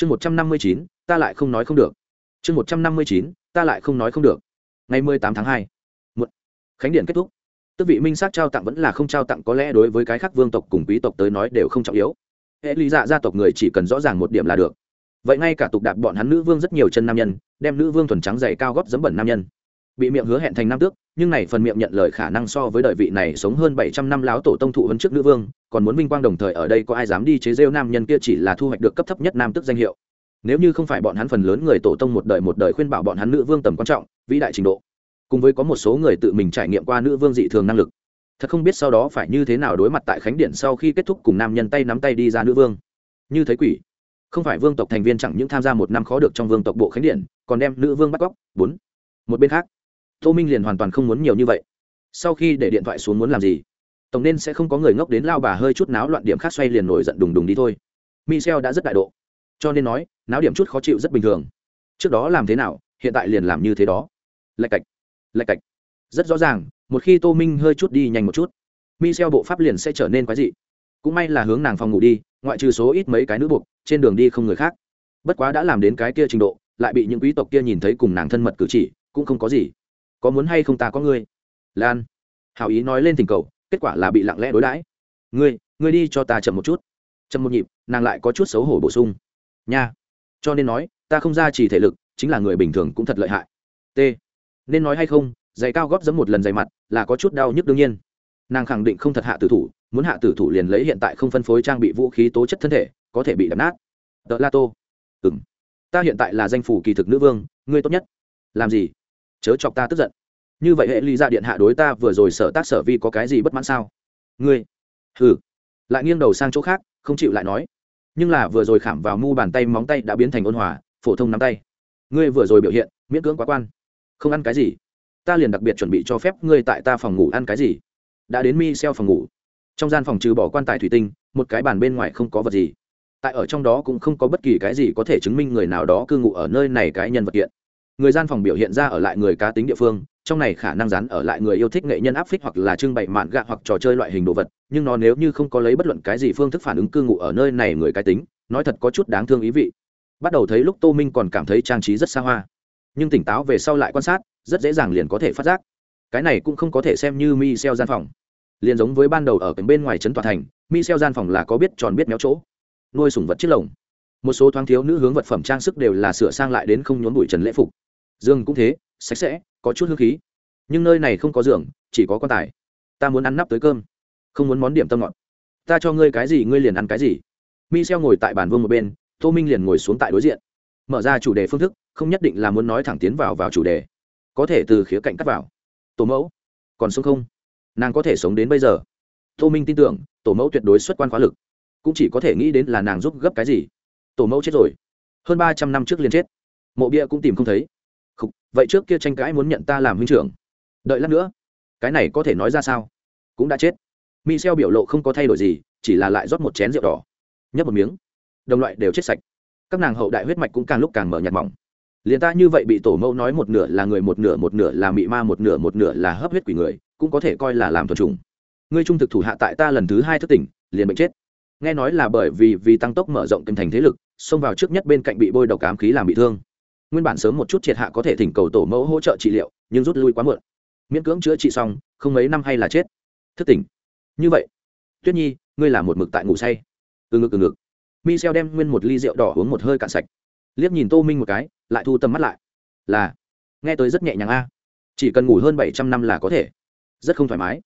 chương một trăm năm mươi chín, ta lại không nói không được. Chương một trăm năm mươi chín, ta lại không nói không được. Ngày mười tám tháng hai một khánh điện kết thúc. Tước vị minh sát trao tặng vẫn là không trao tặng, có lẽ đối với cái khác vương tộc cùng quý tộc tới nói đều không trọng yếu. Hệ lý dạ gia tộc người chỉ cần rõ ràng một điểm là được. Vậy ngay cả tục đạp bọn hắn nữ vương rất nhiều chân nam nhân, đem nữ vương thuần trắng dày cao góp dấm bẩn nam nhân. Bị miệng hứa hẹn thành nam tước nhưng này phần miệng nhận lời khả năng so với đời vị này sống hơn bảy trăm năm láo tổ tông thụ vấn trước nữ vương, còn muốn vinh quang đồng thời ở đây có ai dám đi chế rêu nam nhân kia chỉ là thu hoạch được cấp thấp nhất nam tước danh hiệu. Nếu như không phải bọn hắn phần lớn người tổ tông một đời một đời khuyên bảo bọn hắn nữ vương tầm quan trọng, vĩ đại trình độ, cùng với có một số người tự mình trải nghiệm qua nữ vương dị thường năng lực, thật không biết sau đó phải như thế nào đối mặt tại khánh điện sau khi kết thúc cùng nam nhân tay nắm tay đi ra nữ vương. Như thấy quỷ, không phải vương tộc thành viên chẳng những tham gia một năm khó được trong vương tộc bộ khánh điện, còn đem nữ vương bắt cóc. Bốn, một bên khác tô minh liền hoàn toàn không muốn nhiều như vậy. Sau khi để điện thoại xuống muốn làm gì, tổng nên sẽ không có người ngốc đến lao bà hơi chút náo loạn điểm khác xoay liền nổi giận đùng đùng đi thôi. Michel đã rất đại độ, cho nên nói, náo điểm chút khó chịu rất bình thường. Trước đó làm thế nào, hiện tại liền làm như thế đó. Lạch cạch lạch cạch. Rất rõ ràng, một khi tô minh hơi chút đi nhanh một chút, michel bộ pháp liền sẽ trở nên quái dị. Cũng may là hướng nàng phòng ngủ đi, ngoại trừ số ít mấy cái nữ buộc, trên đường đi không người khác. Bất quá đã làm đến cái kia trình độ, lại bị những quý tộc kia nhìn thấy cùng nàng thân mật cử chỉ, cũng không có gì có muốn hay không ta có ngươi? Lan, hảo ý nói lên tình cầu, kết quả là bị lặng lẽ đối đãi. Ngươi ngươi đi cho ta chậm một chút. Chậm một nhịp, nàng lại có chút xấu hổ bổ sung. Nha. Cho nên nói, ta không ra chỉ thể lực, chính là người bình thường cũng thật lợi hại. T. Nên nói hay không, giày cao góp giấm một lần giày mặt, là có chút đau nhức đương nhiên. Nàng khẳng định không thật hạ tử thủ, muốn hạ tử thủ liền lấy hiện tại không phân phối trang bị vũ khí tố chất thân thể, có thể bị đập nát. Tờ la tô. Ừ m ta hiện tại là danh phủ kỳ thực nữ vương, ngươi tốt nhất. Làm gì? Chớ chọc ta tức giận. Như vậy hệ ly ra điện hạ đối ta vừa rồi sở tác sở vi có cái gì bất mãn sao? Ngươi? Hừ. Lại nghiêng đầu sang chỗ khác, không chịu lại nói. Nhưng là vừa rồi khảm vào mu bàn tay móng tay đã biến thành ôn hòa, phổ thông nắm tay. Ngươi vừa rồi biểu hiện, miễn cưỡng quá quan. Không ăn cái gì. Ta liền đặc biệt chuẩn bị cho phép ngươi tại ta phòng ngủ ăn cái gì. Đã đến mi xeo phòng ngủ. Trong gian phòng trừ bỏ quan tài thủy tinh, một cái bàn bên ngoài không có vật gì. Tại ở trong đó cũng không có bất kỳ cái gì có thể chứng minh người nào đó cư ngụ ở nơi này cái nhân vật kiện người gian phòng biểu hiện ra ở lại người cá tính địa phương, trong này khả năng rán ở lại người yêu thích nghệ nhân áp phích hoặc là trưng bày mạn gạ hoặc trò chơi loại hình đồ vật, nhưng nó nếu như không có lấy bất luận cái gì phương thức phản ứng cư ngụ ở nơi này người cá tính, nói thật có chút đáng thương ý vị. Bắt đầu thấy lúc tô minh còn cảm thấy trang trí rất xa hoa. Nhưng tỉnh táo về sau lại quan sát, rất dễ dàng liền có thể phát giác. Cái này cũng không có thể xem như mi xeo gian phòng. Liền giống với ban đầu ở bên ngoài trấn tòa thành mi xeo gian phòng là có biết tròn biết méo chỗ. Nuôi sủng vật chiếc lồng. Một số thoáng thiếu nữ hướng vật phẩm trang sức đều là sửa sang lại đến không nhốn bụi trần lễ phục giường cũng thế, sạch sẽ, có chút hương khí. Nhưng nơi này không có giường, chỉ có quan tài. Ta muốn ăn nắp tới cơm, không muốn món điểm tâm ngọt. Ta cho ngươi cái gì, ngươi liền ăn cái gì. Mi xeo ngồi tại bàn vương một bên, tô minh liền ngồi xuống tại đối diện. Mở ra chủ đề phương thức, không nhất định là muốn nói thẳng tiến vào vào chủ đề. Có thể từ khía cạnh cắt vào. Tổ mẫu, còn sống không? Nàng có thể sống đến bây giờ. Tô minh tin tưởng, tổ mẫu tuyệt đối xuất quan khóa lực. Cũng chỉ có thể nghĩ đến là nàng giúp gấp cái gì. Tổ mẫu chết rồi. Hơn ba trăm năm trước liền chết. Mộ bia cũng tìm không thấy vậy trước kia tranh cãi muốn nhận ta làm huynh trưởng. Đợi lát nữa. Cái này có thể nói ra sao? Cũng đã chết. Michel biểu lộ không có thay đổi gì, chỉ là lại rót một chén rượu đỏ. Nhấp một miếng. Đồng loại đều chết sạch. Các nàng hậu đại huyết mạch cũng càng lúc càng mở nhạt mỏng. Liền ta như vậy bị tổ mẫu nói một nửa là người một nửa một nửa là mị ma, một nửa một nửa là hấp huyết quỷ người, cũng có thể coi là làm thuần trùng ngươi trung thực thủ hạ tại ta lần thứ hai thất tỉnh, liền bệnh chết. Nghe nói là bởi vì vì tăng tốc mở rộng kinh thành thế lực, xông vào trước nhất bên cạnh bị bôi độc ám khí làm bị thương nguyên bản sớm một chút triệt hạ có thể thỉnh cầu tổ mẫu hỗ trợ trị liệu, nhưng rút lui quá muộn. Miễn cưỡng chữa trị xong, không mấy năm hay là chết. Thức tỉnh. Như vậy. Tuyết nhi, ngươi là một mực tại ngủ say. Từ ngực từ ngực. Mi xeo đem nguyên một ly rượu đỏ uống một hơi cạn sạch. Liếc nhìn tô minh một cái, lại thu tầm mắt lại. Là. Nghe tới rất nhẹ nhàng a. Chỉ cần ngủ hơn bảy trăm năm là có thể. Rất không thoải mái.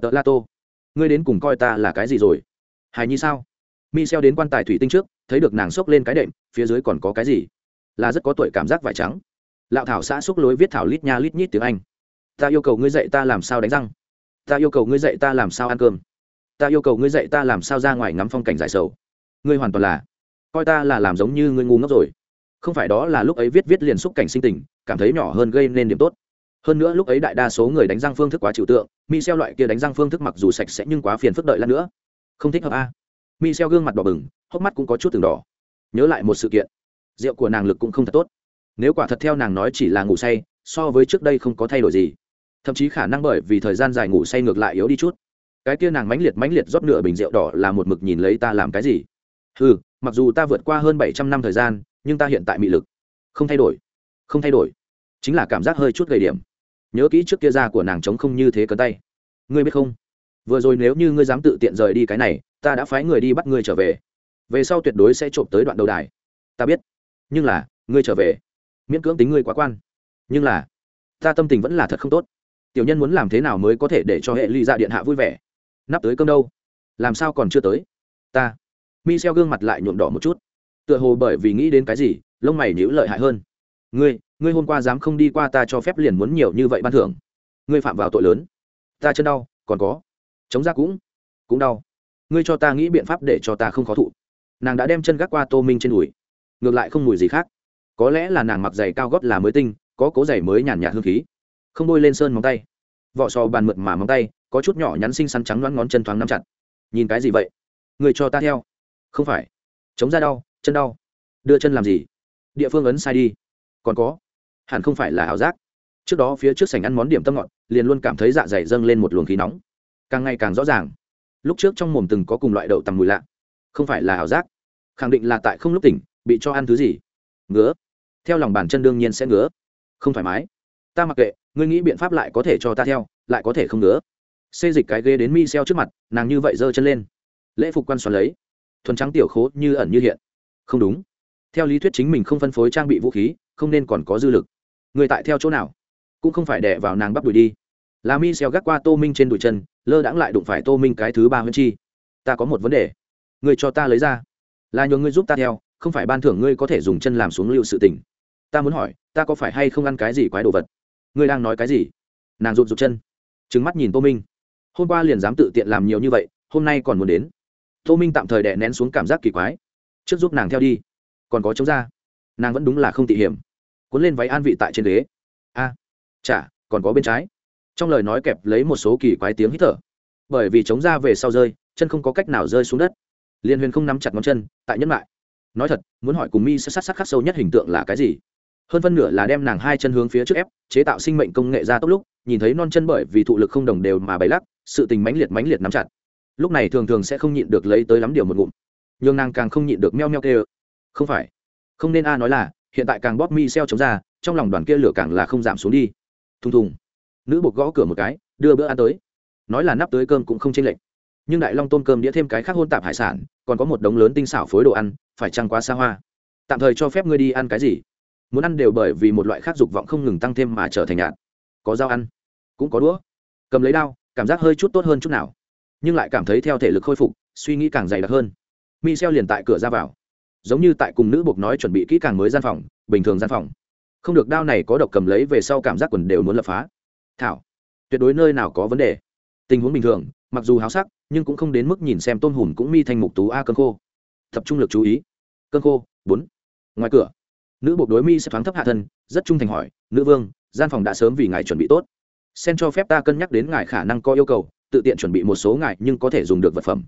Đợt la tô, ngươi đến cùng coi ta là cái gì rồi? Hài nhi sao? Mi xeo đến quan tài thủy tinh trước, thấy được nàng xốc lên cái đệm, phía dưới còn có cái gì? Là rất có tuổi cảm giác vải trắng. Lạo thảo xã xúc lối viết thảo lít nha lít nhít tiếng anh. Ta yêu cầu ngươi dạy ta làm sao đánh răng. Ta yêu cầu ngươi dạy ta làm sao ăn cơm. Ta yêu cầu ngươi dạy ta làm sao ra ngoài ngắm phong cảnh giải sầu. Ngươi hoàn toàn là, coi ta là làm giống như ngươi ngu ngốc rồi. Không phải đó là lúc ấy viết viết liền xúc cảnh sinh tình, cảm thấy nhỏ hơn gây nên điểm tốt. Hơn nữa lúc ấy đại đa số người đánh răng phương thức quá trừu tượng, mi xeo loại kia đánh răng phương thức mặc dù sạch sẽ nhưng quá phiền phức đợi lát nữa. Không thích hợp a. Mi xeo gương mặt đỏ bừng, hốc mắt cũng có chút từng đỏ. Nhớ lại một sự kiện rượu của nàng lực cũng không thật tốt. Nếu quả thật theo nàng nói chỉ là ngủ say, so với trước đây không có thay đổi gì. Thậm chí khả năng bởi vì thời gian dài ngủ say ngược lại yếu đi chút. Cái kia nàng mãnh liệt mãnh liệt rót nửa bình rượu đỏ là một mực nhìn lấy ta làm cái gì? Ừ mặc dù ta vượt qua hơn bảy trăm năm thời gian, nhưng ta hiện tại mị lực. Không thay đổi. Không thay đổi. Chính là cảm giác hơi chút gầy điểm. Nhớ kỹ trước kia da của nàng trống không như thế cấn tay. Ngươi biết không? Vừa rồi nếu như ngươi dám tự tiện rời đi cái này, ta đã phái người đi bắt ngươi trở về. Về sau tuyệt đối sẽ trộm tới đoạn đầu đài. Ta biết nhưng là, ngươi trở về. Miễn cưỡng tính ngươi quá quan. Nhưng là, ta tâm tình vẫn là thật không tốt. Tiểu nhân muốn làm thế nào mới có thể để cho hệ ly dạ điện hạ vui vẻ? Nắp tới cơm đâu? Làm sao còn chưa tới? Ta. Mi xeo gương mặt lại nhuộm đỏ một chút. Tựa hồ bởi vì nghĩ đến cái gì, lông mày nhíu lợi hại hơn. Ngươi ngươi hôm qua dám không đi qua ta cho phép liền muốn nhiều như vậy ban thưởng. Ngươi phạm vào tội lớn. Ta chân đau, còn có. Chống ra cũng cũng đau. Ngươi cho ta nghĩ biện pháp để cho ta không khó thụ. Nàng đã đem chân gác qua tô minh trên đùi ngược lại không mùi gì khác. Có lẽ là nàng mặc giày cao gót là mới tinh, có cố giày mới nhàn nhạt hương khí. Không bôi lên sơn móng tay. Vỏ sò bàn mượt mà móng tay, có chút nhỏ nhắn xinh xắn trắng đoán ngón chân thoáng nắm chặt. Nhìn cái gì vậy? Người cho ta theo. Không phải. Chống ra đau, chân đau. Đưa chân làm gì? Địa phương ấn sai đi. Còn có. Hẳn không phải là ảo giác. Trước đó phía trước sảnh ăn món điểm tâm ngọt, liền luôn cảm thấy dạ dày dâng lên một luồng khí nóng. Càng ngày càng rõ ràng. Lúc trước trong mồm từng có cùng loại đậu tầm mùi lạ. Không phải là ảo giác. Khẳng định là tại không lúc tỉnh bị cho ăn thứ gì? Ngứa. Theo lòng bàn chân đương nhiên sẽ ngứa. Không thoải mái. Ta mặc kệ, ngươi nghĩ biện pháp lại có thể cho ta theo, lại có thể không ngứa. Xê dịch cái ghế đến mi xeo trước mặt, nàng như vậy giơ chân lên. Lễ phục quan xoắn lấy. Thuần trắng tiểu khố như ẩn như hiện. Không đúng. Theo lý thuyết chính mình không phân phối trang bị vũ khí, không nên còn có dư lực. Người tại theo chỗ nào? Cũng không phải đẻ vào nàng bắt đùi đi. Là mi xeo gác qua tô minh trên đùi chân, lơ đãng lại đụng phải tô minh cái thứ ba huyên chi. Ta có một vấn đề. Người cho ta lấy ra. Là nhờ ngươi giúp ta theo không phải ban thưởng ngươi có thể dùng chân làm xuống lưu sự tình. Ta muốn hỏi, ta có phải hay không ăn cái gì quái đồ vật? Ngươi đang nói cái gì? Nàng rụt rụt chân. Trứng mắt nhìn tô minh. Hôm qua liền dám tự tiện làm nhiều như vậy, hôm nay còn muốn đến. Tô minh tạm thời đè nén xuống cảm giác kỳ quái. Trước giúp nàng theo đi. Còn có chống ra. Nàng vẫn đúng là không tị hiểm. Cuốn lên váy an vị tại trên ghế. A, chả, còn có bên trái. Trong lời nói kẹp lấy một số kỳ quái tiếng hít thở. Bởi vì chống ra về sau rơi, chân không có cách nào rơi xuống đất. Liên huyền không nắm chặt ngón chân, tại nhẫn lại nói thật, muốn hỏi cùng mi sẽ sát sát khắc sâu nhất hình tượng là cái gì? Hơn phân nửa là đem nàng hai chân hướng phía trước ép, chế tạo sinh mệnh công nghệ ra tốc lúc, nhìn thấy non chân bởi vì thụ lực không đồng đều mà bày lắc, sự tình mãnh liệt mãnh liệt nắm chặt. Lúc này thường thường sẽ không nhịn được lấy tới lắm điều một ngụm. Nhưng nàng càng không nhịn được meo meo kêu. Không phải. Không nên a nói là, hiện tại càng bóp mi xeo chống ra, trong lòng đoàn kia lửa càng là không giảm xuống đi. Thùng thùng. Nữ buộc gõ cửa một cái, đưa bữa ăn tới. Nói là nắp tới cơm cũng không chênh lệch. Nhưng đại long tôm cơm đĩa thêm cái khác hôn tạp hải sản, còn có một đống lớn tinh xảo phối đồ ăn phải chăng quá xa hoa? Tạm thời cho phép ngươi đi ăn cái gì? Muốn ăn đều bởi vì một loại khác dục vọng không ngừng tăng thêm mà trở thành nhạt. Có dao ăn, cũng có đũa. Cầm lấy đao, cảm giác hơi chút tốt hơn chút nào, nhưng lại cảm thấy theo thể lực khôi phục, suy nghĩ càng dày đặc hơn. Mi xeo liền tại cửa ra vào, giống như tại cùng nữ buộc nói chuẩn bị kỹ càng mới gian phòng, bình thường gian phòng. Không được đao này có độc cầm lấy về sau cảm giác quần đều muốn lập phá. Thảo, tuyệt đối nơi nào có vấn đề. Tình huống bình thường, mặc dù háo sắc, nhưng cũng không đến mức nhìn xem tôn hùn cũng mi thành mục tú a cơn khô tập trung lực chú ý. Cơn khô, bốn. Ngoài cửa, nữ buộc đối mi sẽ thoáng thấp hạ thân, rất trung thành hỏi, nữ vương, gian phòng đã sớm vì ngài chuẩn bị tốt. Sen cho phép ta cân nhắc đến ngài khả năng có yêu cầu, tự tiện chuẩn bị một số ngài nhưng có thể dùng được vật phẩm.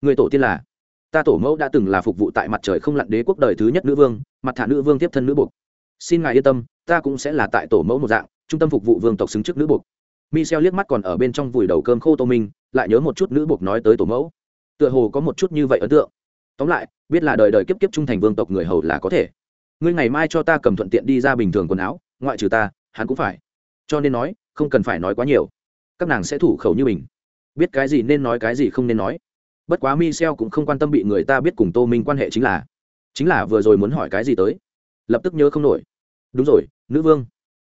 Người tổ tiên là, ta tổ mẫu đã từng là phục vụ tại mặt trời không lặn đế quốc đời thứ nhất nữ vương, mặt thả nữ vương tiếp thân nữ buộc. Xin ngài yên tâm, ta cũng sẽ là tại tổ mẫu một dạng, trung tâm phục vụ vương tộc xứng trước nữ buộc. Michel liếc mắt còn ở bên trong vùi đầu cơm khô tô minh, lại nhớ một chút nữ buộc nói tới tổ mẫu. Tựa hồ có một chút như vậy ấn tượng tóm lại biết là đời đời kiếp kiếp trung thành vương tộc người hầu là có thể ngươi ngày mai cho ta cầm thuận tiện đi ra bình thường quần áo ngoại trừ ta hắn cũng phải cho nên nói không cần phải nói quá nhiều các nàng sẽ thủ khẩu như mình biết cái gì nên nói cái gì không nên nói bất quá Michel cũng không quan tâm bị người ta biết cùng Tô Minh quan hệ chính là, chính là vừa rồi muốn hỏi cái gì tới, lập tức nhớ không nổi. Đúng rồi, nữ vương,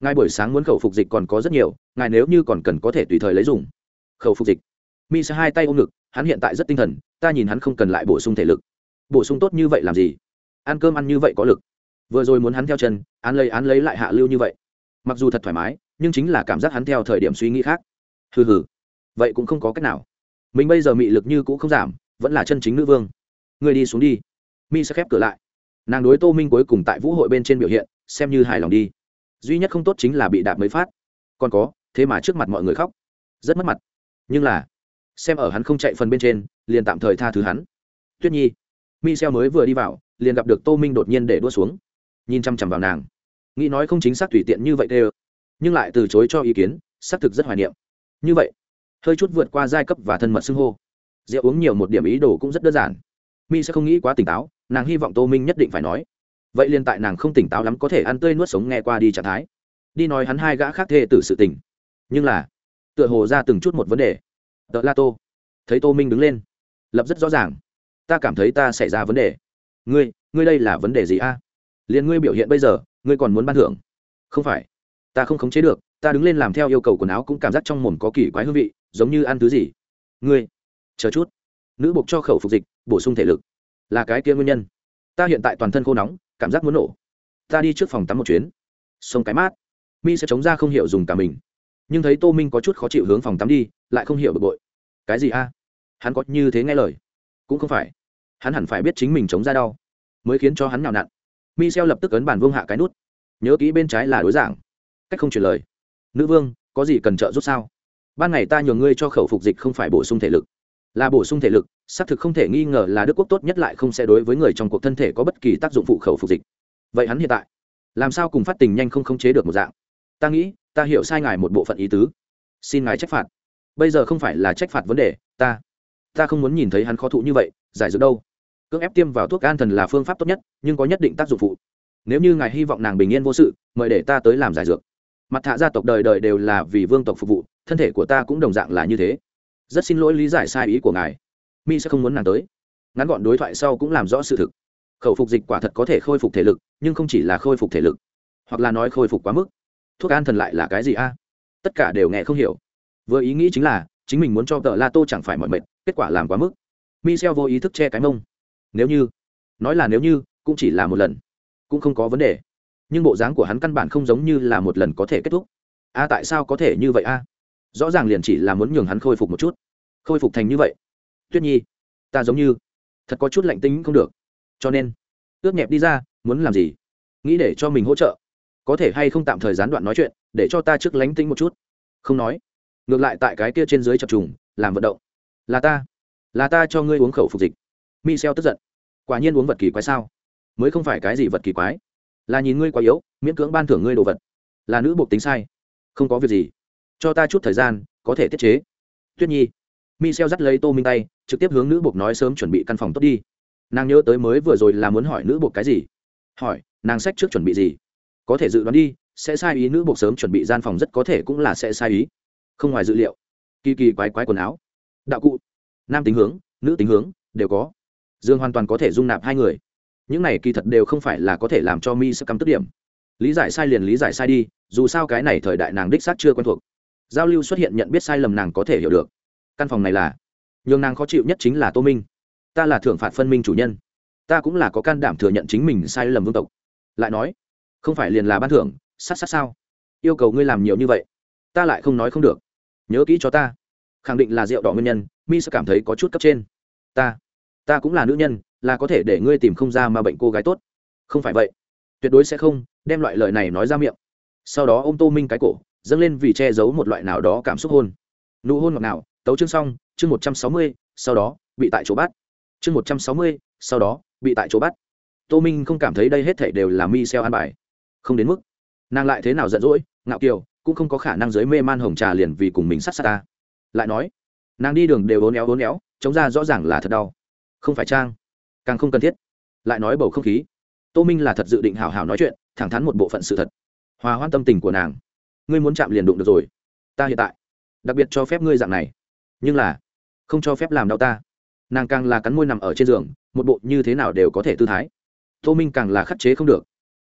ngài buổi sáng muốn khẩu phục dịch còn có rất nhiều, ngài nếu như còn cần có thể tùy thời lấy dùng. Khẩu phục dịch. Mi sẽ hai tay ôm ngực, hắn hiện tại rất tinh thần, ta nhìn hắn không cần lại bổ sung thể lực. Bổ sung tốt như vậy làm gì? Ăn cơm ăn như vậy có lực. Vừa rồi muốn hắn theo chân, án lấy án lấy lại hạ lưu như vậy. Mặc dù thật thoải mái, nhưng chính là cảm giác hắn theo thời điểm suy nghĩ khác. Hừ hừ. Vậy cũng không có cách nào mình bây giờ mị lực như cũng không giảm vẫn là chân chính nữ vương người đi xuống đi mi sẽ khép cửa lại nàng đối tô minh cuối cùng tại vũ hội bên trên biểu hiện xem như hài lòng đi duy nhất không tốt chính là bị đạp mới phát còn có thế mà trước mặt mọi người khóc rất mất mặt nhưng là xem ở hắn không chạy phần bên trên liền tạm thời tha thứ hắn tuyết nhi mi xeo mới vừa đi vào, liền gặp được tô minh đột nhiên để đua xuống. Nhìn chăm chằm vào nàng. Nghĩ nói không chính xác tùy tiện như vậy tê nhưng lại từ chối cho ý kiến, xác thực rất hoài niệm. Như vậy, hơi chút vượt qua giai cấp và thân mật xưng hô. Rượu uống nhiều một điểm ý đồ cũng rất đơn giản. Mi sẽ không nghĩ quá tỉnh táo, nàng hy vọng tô minh nhất định phải nói. Vậy liên tại nàng không tỉnh táo lắm có thể ăn tươi nuốt sống nghe qua đi trạng thái. Đi nói hắn hai gã khác thê tử sự tình. Nhưng là, tựa hồ ra từng chút một vấn đề. Tợ la tô. Thấy tô minh đứng lên. Lập rất rõ ràng ta cảm thấy ta xảy ra vấn đề. Ngươi ngươi đây là vấn đề gì a? À? liền ngươi biểu hiện bây giờ, ngươi còn muốn ban thưởng? Không phải. Ta không khống chế được, ta đứng lên làm theo yêu cầu quần áo cũng cảm giác trong mồm có kỳ quái hương vị, giống như ăn thứ gì. Ngươi, chờ chút. Nữ buộc cho khẩu phục dịch, bổ sung thể lực. Là cái kia nguyên nhân. Ta hiện tại toàn thân khô nóng, cảm giác muốn nổ. Ta đi trước phòng tắm một chuyến. Sông cái mát. Mi sẽ chống ra không hiểu dùng cả mình. Nhưng thấy tô minh có chút khó chịu hướng phòng tắm đi, lại không hiểu bực bội. Cái gì a? Hắn có như thế nghe lời cũng không phải. Hắn hẳn phải biết chính mình chống ra đau, mới khiến cho hắn nào nặn. Mi xeo lập tức ấn bản vương hạ cái nút. Nhớ kỹ bên trái là đối giảng. Cách không chuyển lời. Nữ vương, có gì cần trợ giúp sao? Ban ngày ta nhường ngươi cho khẩu phục dịch không phải bổ sung thể lực. Là bổ sung thể lực, xác thực không thể nghi ngờ là đức quốc tốt nhất lại không sẽ đối với người trong cuộc thân thể có bất kỳ tác dụng phụ khẩu phục dịch. Vậy hắn hiện tại, làm sao cùng phát tình nhanh không khống chế được một dạng? Ta nghĩ, ta hiểu sai ngài một bộ phận ý tứ. Xin ngài trách phạt. Bây giờ không phải là trách phạt vấn đề, ta ta không muốn nhìn thấy hắn khó thụ như vậy, giải dược đâu. Cưỡng ép tiêm vào thuốc an thần là phương pháp tốt nhất, nhưng có nhất định tác dụng phụ. Nếu như ngài hy vọng nàng bình yên vô sự, mời để ta tới làm giải dược. Mặt thạ gia tộc đời đời đều là vì vương tộc phục vụ, thân thể của ta cũng đồng dạng là như thế. Rất xin lỗi lý giải sai ý của ngài. Mi sẽ không muốn nàng tới. Ngắn gọn đối thoại sau cũng làm rõ sự thực. Khẩu phục dịch quả thật có thể khôi phục thể lực, nhưng không chỉ là khôi phục thể lực, hoặc là nói khôi phục quá mức. Thuốc an thần lại là cái gì a? Tất cả đều nghe không hiểu. Vừa ý nghĩ chính là, chính mình muốn cho tờ la tô chẳng phải mọi mệt kết quả làm quá mức. Michel vô ý thức che cái mông. Nếu như, nói là nếu như, cũng chỉ là một lần, cũng không có vấn đề. Nhưng bộ dáng của hắn căn bản không giống như là một lần có thể kết thúc. A, tại sao có thể như vậy a? Rõ ràng liền chỉ là muốn nhường hắn khôi phục một chút. Khôi phục thành như vậy. Tuyết nhi, ta giống như, thật có chút lạnh tính không được. Cho nên ướt nhẹp đi ra, muốn làm gì? Nghĩ để cho mình hỗ trợ. Có thể hay không tạm thời gián đoạn nói chuyện, để cho ta trước lánh tính một chút. Không nói. Ngược lại tại cái kia trên dưới chập trùng, làm vận động là ta. Là ta cho ngươi uống khẩu phục dịch. Michel tức giận. Quả nhiên uống vật kỳ quái sao? Mới không phải cái gì vật kỳ quái. Là nhìn ngươi quá yếu, miễn cưỡng ban thưởng ngươi đồ vật. Là nữ buộc tính sai. Không có việc gì. Cho ta chút thời gian, có thể tiết chế. Tuyết nhi. Michel dắt lấy tô minh tay, trực tiếp hướng nữ buộc nói sớm chuẩn bị căn phòng tốt đi. Nàng nhớ tới mới vừa rồi là muốn hỏi nữ buộc cái gì. Hỏi, nàng sách trước chuẩn bị gì? Có thể dự đoán đi, sẽ sai ý nữ buộc sớm chuẩn bị gian phòng rất có thể cũng là sẽ sai ý. Không ngoài dự liệu. Kỳ kỳ quái quái quần áo đạo cụ, nam tính hướng, nữ tính hướng, đều có. Dương hoàn toàn có thể dung nạp hai người. Những này kỳ thật đều không phải là có thể làm cho mi sẽ cắm tức điểm. Lý giải sai liền lý giải sai đi, dù sao cái này thời đại nàng đích xác chưa quen thuộc. Giao lưu xuất hiện nhận biết sai lầm nàng có thể hiểu được. Căn phòng này là, nhường nàng khó chịu nhất chính là tô minh. Ta là thưởng phạt phân minh chủ nhân. Ta cũng là có can đảm thừa nhận chính mình sai lầm vương tộc. Lại nói, không phải liền là ban thưởng, sát sát sao? Yêu cầu ngươi làm nhiều như vậy, ta lại không nói không được. Nhớ kỹ cho ta khẳng định là rượu đỏ nguyên nhân, mi sẽ cảm thấy có chút cấp trên. Ta ta cũng là nữ nhân, là có thể để ngươi tìm không ra mà bệnh cô gái tốt. Không phải vậy. Tuyệt đối sẽ không, đem loại lời này nói ra miệng. Sau đó ô m tô minh cái cổ, dâng lên vì che giấu một loại nào đó cảm xúc hôn. Nụ hôn ngọt nào tấu chương xong, chương một trăm sáu mươi, sau đó, bị tại chỗ bắt. Chương một trăm sáu mươi, sau đó, bị tại chỗ bắt. Tô minh không cảm thấy đây hết thể đều là mi xeo an bài. Không đến mức, nàng lại thế nào giận dỗi, ngạo kiều, cũng không có khả năng dưới mê man hồng trà liền vì cùng mình sát sát ta lại nói, nàng đi đường đều ốn éo ốn éo, chống ra rõ ràng là thật đau. Không phải trang, càng không cần thiết. Lại nói bầu không khí. Tô minh là thật dự định hào hào nói chuyện, thẳng thắn một bộ phận sự thật. Hòa hoan tâm tình của nàng. Ngươi muốn chạm liền đụng được rồi. Ta hiện tại, đặc biệt cho phép ngươi dạng này. Nhưng là, không cho phép làm đau ta. Nàng càng là cắn môi nằm ở trên giường, một bộ như thế nào đều có thể tư thái. Tô minh càng là khắc chế không được.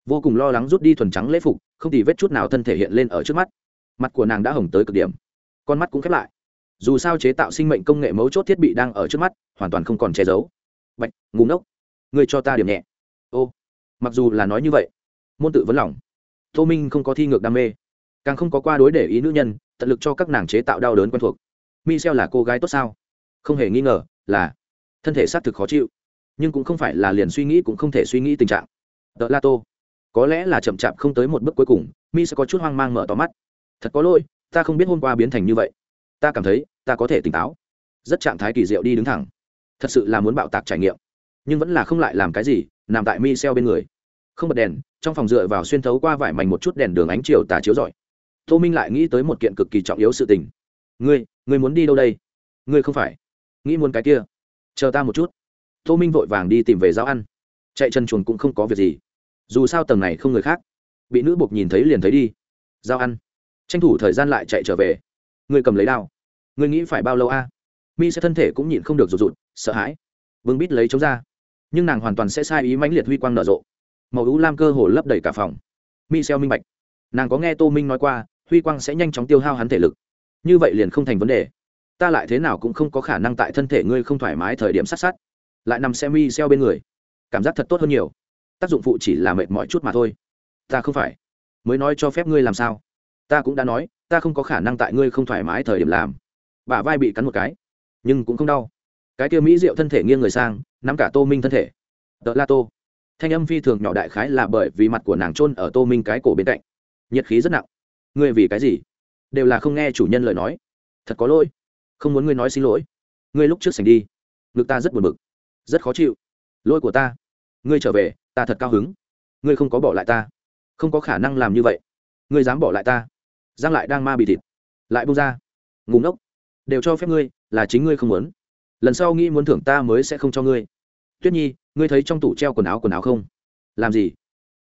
Vô cùng lo lắng rút đi thuần trắng lễ phục, không thì vết chút nào thân thể hiện lên ở trước mắt. Mặt của nàng đã hồng tới cực điểm. Con mắt cũng khép lại dù sao chế tạo sinh mệnh công nghệ mấu chốt thiết bị đang ở trước mắt, hoàn toàn không còn che giấu. Bạch ngủ ngốc. Người cho ta điểm nhẹ. Ô, mặc dù là nói như vậy, môn tự vấn lòng. Tô minh không có thi ngược đam mê, càng không có qua đối để ý nữ nhân, tận lực cho các nàng chế tạo đau đớn quen thuộc. Michel là cô gái tốt sao? Không hề nghi ngờ là thân thể xác thực khó chịu, nhưng cũng không phải là liền suy nghĩ cũng không thể suy nghĩ tình trạng. Tờ la tô, có lẽ là chậm chạp không tới một bước cuối cùng mi sẽ có chút hoang mang mở tỏ mắt. Thật có lỗi, ta không biết hôm qua biến thành như vậy ta cảm thấy ta có thể tỉnh táo. Rất trạng thái kỳ diệu đi đứng thẳng. Thật sự là muốn bạo tạc trải nghiệm. Nhưng vẫn là không lại làm cái gì, nằm tại mi xeo bên người. Không bật đèn, trong phòng dựa vào xuyên thấu qua vải mảnh một chút đèn đường ánh chiều tà chiếu rọi. Tô minh lại nghĩ tới một kiện cực kỳ trọng yếu sự tình. Ngươi ngươi muốn đi đâu đây? Ngươi không phải. Nghĩ muốn cái kia. Chờ ta một chút. Tô minh vội vàng đi tìm về giáo ăn. Chạy chân chuồn cũng không có việc gì. Dù sao tầng này không người khác. Bị nữ buộc nhìn thấy liền thấy đi. Giao ăn. Tranh thủ thời gian lại chạy trở về. Ngươi cầm lấy đao. Ngươi nghĩ phải bao lâu a? Mi sẽ thân thể cũng nhịn không được rụt rụt, sợ hãi. Vương bít lấy chống ra. Nhưng nàng hoàn toàn sẽ sai ý mãnh liệt huy quang nở rộ. Màu ú lam cơ hồ lấp đầy cả phòng. Mi xeo minh bạch. Nàng có nghe tô minh nói qua, huy quang sẽ nhanh chóng tiêu hao hắn thể lực. Như vậy liền không thành vấn đề. Ta lại thế nào cũng không có khả năng tại thân thể ngươi không thoải mái thời điểm sát sát. Lại nằm xe mi xeo bên người. Cảm giác thật tốt hơn nhiều. Tác dụng phụ chỉ là mệt mỏi chút mà thôi. Ta không phải. Mới nói cho phép ngươi làm sao. Ta cũng đã nói ta không có khả năng tại ngươi không thoải mái thời điểm làm. Bả vai bị cắn một cái, nhưng cũng không đau. Cái kia mỹ rượu thân thể nghiêng người sang, nắm cả tô minh thân thể. Tợ la tô. Thanh âm phi thường nhỏ đại khái là bởi vì mặt của nàng trôn ở tô minh cái cổ bên cạnh. Nhiệt khí rất nặng. Ngươi vì cái gì? Đều là không nghe chủ nhân lời nói. Thật có lỗi. Không muốn ngươi nói xin lỗi. Ngươi lúc trước sành đi. Ngực ta rất buồn bực. Rất khó chịu. Lỗi của ta. Ngươi trở về, ta thật cao hứng. Ngươi không có bỏ lại ta. Không có khả năng làm như vậy. Ngươi dám bỏ lại ta giang lại đang ma bị thịt, lại bung ra. Ngủ ngốc. Đều cho phép ngươi, là chính ngươi không muốn. Lần sau nghĩ muốn thưởng ta mới sẽ không cho ngươi. Tuyết nhi, ngươi thấy trong tủ treo quần áo quần áo không? Làm gì?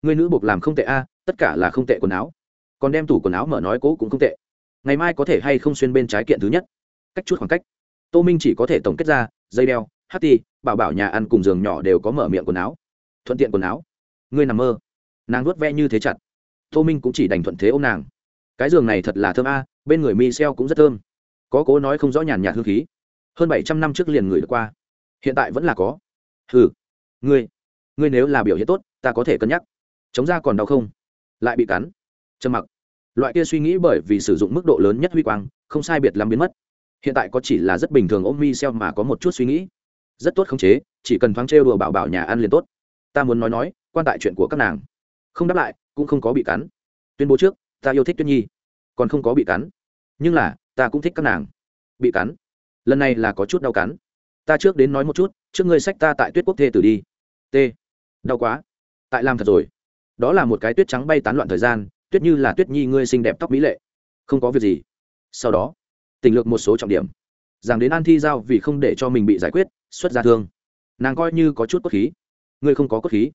Ngươi nữ buộc làm không tệ a, tất cả là không tệ quần áo. Còn đem tủ quần áo mở nói cố cũng không tệ. Ngày mai có thể hay không xuyên bên trái kiện thứ nhất? Cách chút khoảng cách. Tô minh chỉ có thể tổng kết ra, dây đeo, hát ti, bảo bảo nhà ăn cùng giường nhỏ đều có mở miệng quần áo. Thuận tiện quần áo. Ngươi nằm mơ. Nàng nuốt ve như thế chặt. Tô minh cũng chỉ đành thuận thế ô m nàng cái giường này thật là thơm a, bên người mi xeo cũng rất thơm. Có cố nói không rõ nhàn nhạt hương khí. Hơn bảy trăm năm trước liền người được qua. Hiện tại vẫn là có. Ừ ngươi ngươi nếu là biểu hiện tốt, ta có thể cân nhắc. Chống ra còn đau không? Lại bị cắn. Trầm mặc. Loại kia suy nghĩ bởi vì sử dụng mức độ lớn nhất huy quang, không sai biệt lắm biến mất. Hiện tại có chỉ là rất bình thường ôm mi xeo mà có một chút suy nghĩ. Rất tốt khống chế, chỉ cần thoáng trêu đùa bảo bảo nhà ăn liền tốt. Ta muốn nói nói, quan tại chuyện của các nàng. Không đáp lại, cũng không có bị cắn. Tuyên bố trước ta yêu thích tuyết nhi, còn không có bị cắn. Nhưng là, ta cũng thích các nàng. Bị cắn. Lần này là có chút đau cắn. Ta trước đến nói một chút, trước ngươi sách ta tại tuyết quốc thê tử đi. T. Đau quá. Tại làm thật rồi. Đó là một cái tuyết trắng bay tán loạn thời gian, tuyết như là tuyết nhi ngươi xinh đẹp tóc mỹ lệ. Không có việc gì. Sau đó, tình lược một số trọng điểm. Rằng đến an thi giao vì không để cho mình bị giải quyết, xuất ra thương. Nàng coi như có chút cốt khí. Ngươi không có cốt khí.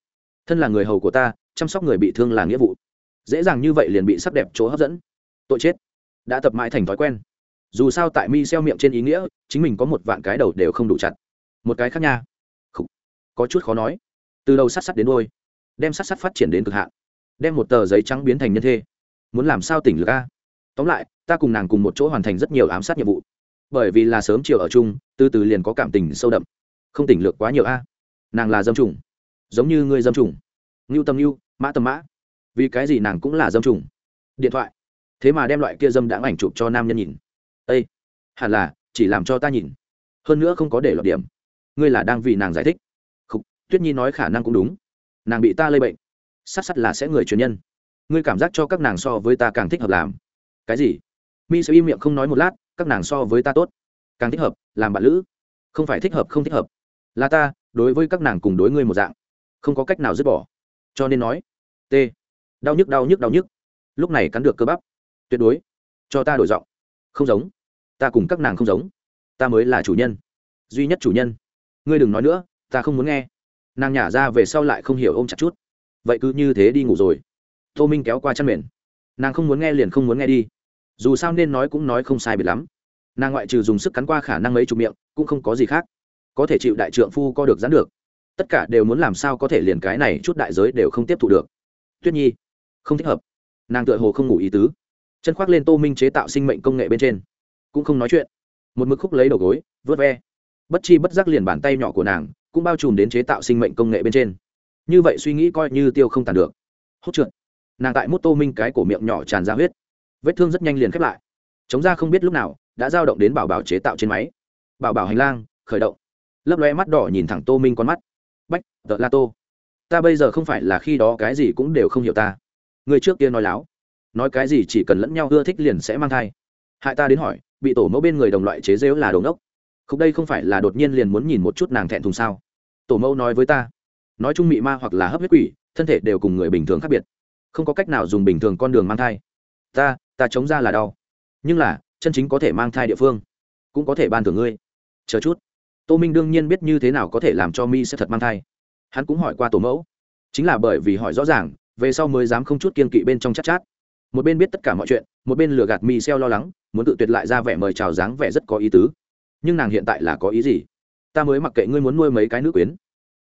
Thân là người hầu của ta, chăm sóc người bị thương là nghĩa vụ dễ dàng như vậy liền bị sắc đẹp chỗ hấp dẫn. Tội chết. Đã tập mãi thành thói quen. Dù sao tại mi xeo miệng trên ý nghĩa, chính mình có một vạn cái đầu đều không đủ chặt. Một cái khác nha. Khủ. có chút khó nói. Từ đầu sắt sắt đến đôi đem sắt sắt phát triển đến cực hạn. Đem một tờ giấy trắng biến thành nhân thê. Muốn làm sao tỉnh lực a? Tóm lại, ta cùng nàng cùng một chỗ hoàn thành rất nhiều ám sát nhiệm vụ. Bởi vì là sớm chiều ở chung, từ từ liền có cảm tình sâu đậm. Không tỉnh lược quá nhiều a. Nàng là dâm trùng giống như ngươi dâm trùng ngưu tâm ngưu, mã tâm mã vì cái gì nàng cũng là dâm trùng. Điện thoại. Thế mà đem loại kia dâm đãng ảnh chụp cho nam nhân nhìn. Ây hẳn là chỉ làm cho ta nhìn. Hơn nữa không có để lọt điểm. Ngươi là đang vì nàng giải thích. Khúc, tuyết nhi nói khả năng cũng đúng. Nàng bị ta lây bệnh. Sát sắt là sẽ người truyền nhân. Ngươi cảm giác cho các nàng so với ta càng thích hợp làm. Cái gì? Mi sẽ im miệng không nói một lát các nàng so với ta tốt. Càng thích hợp làm bạn lữ. Không phải thích hợp không thích hợp. Là ta đối với các nàng cùng đối ngươi một dạng. Không có cách nào dứt bỏ. Cho nên nói t đau nhức đau nhức đau nhức. Lúc này cắn được cơ bắp. Tuyệt đối. Cho ta đổi giọng. Không giống. Ta cùng các nàng không giống. Ta mới là chủ nhân. Duy nhất chủ nhân. Ngươi đừng nói nữa, ta không muốn nghe. Nàng nhả ra về sau lại không hiểu ôm chặt chút. Vậy cứ như thế đi ngủ rồi. Tô minh kéo qua chăn mền. Nàng không muốn nghe liền không muốn nghe đi. Dù sao nên nói cũng nói không sai biệt lắm. Nàng ngoại trừ dùng sức cắn qua khả năng mấy chục miệng, cũng không có gì khác. Có thể chịu đại trượng phu co được gián được. Tất cả đều muốn làm sao có thể liền cái này chút đại giới đều không tiếp thu được. Tuyết nhi không thích hợp. Nàng tựa hồ không ngủ ý tứ. Chân khoác lên tô minh chế tạo sinh mệnh công nghệ bên trên. Cũng không nói chuyện. Một mực khúc lấy đầu gối, vớt ve. Bất chi bất giác liền bàn tay nhỏ của nàng cũng bao trùm đến chế tạo sinh mệnh công nghệ bên trên. Như vậy suy nghĩ coi như tiêu không tàn được. Hốt trượt. Nàng tại mút tô minh cái cổ miệng nhỏ tràn ra huyết. Vết thương rất nhanh liền khép lại. Chống ra không biết lúc nào, đã giao động đến bảo bảo chế tạo trên máy. Bảo bảo hành lang, khởi động. Lấp lóe mắt đỏ nhìn thẳng tô minh con mắt. Bách, tợ la tô. Ta bây giờ không phải là khi đó cái gì cũng đều không hiểu ta người trước kia nói láo, nói cái gì chỉ cần lẫn nhau ưa thích liền sẽ mang thai. Hại ta đến hỏi, bị tổ mẫu bên người đồng loại chế rễu là đồn ốc không, đây không phải là đột nhiên liền muốn nhìn một chút nàng thẹn thùng sao? Tổ mẫu nói với ta, nói chung mị ma hoặc là hấp huyết quỷ, thân thể đều cùng người bình thường khác biệt, không có cách nào dùng bình thường con đường mang thai. Ta ta chống ra là đau, nhưng là, chân chính có thể mang thai địa phương, cũng có thể ban thưởng ngươi. Chờ chút. Tô minh đương nhiên biết như thế nào có thể làm cho mi sẽ thật mang thai. Hắn cũng hỏi qua tổ mẫu, chính là bởi vì hỏi rõ ràng về sau mới dám không chút kiên kỵ bên trong chát, chát. Một bên biết tất cả mọi chuyện một bên lừa gạt mi xeo lo lắng muốn tự tuyệt lại ra vẻ mời chào dáng vẻ rất có ý tứ. Nhưng nàng hiện tại là có ý gì? Ta mới mặc kệ ngươi muốn nuôi mấy cái nữ quyến.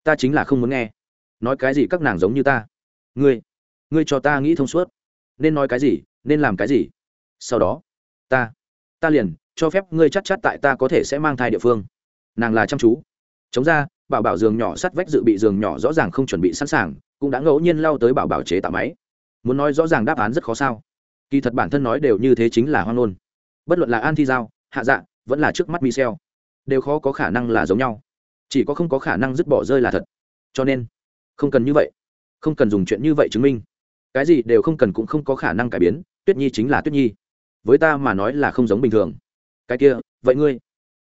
Ta chính là không muốn nghe. Nói cái gì các nàng giống như ta? Ngươi ngươi cho ta nghĩ thông suốt. Nên nói cái gì nên làm cái gì? Sau đó ta ta liền cho phép ngươi chắc chắn tại ta có thể sẽ mang thai địa phương. Nàng là chăm chú. Chống ra bảo bảo giường nhỏ sắt vách dự bị giường nhỏ rõ ràng không chuẩn bị sẵn sàng cũng đã ngẫu nhiên lao tới bảo bảo chế tạo máy. Muốn nói rõ ràng đáp án rất khó sao. Kỳ thật bản thân nói đều như thế chính là hoang ngôn. Bất luận là an thi giao, hạ dạ vẫn là trước mắt michel, đều khó có khả năng là giống nhau. Chỉ có không có khả năng dứt bỏ rơi là thật. Cho nên, không cần như vậy. Không cần dùng chuyện như vậy chứng minh. Cái gì đều không cần cũng không có khả năng cải biến, tuyết nhi chính là tuyết nhi. Với ta mà nói là không giống bình thường. Cái kia, vậy ngươi?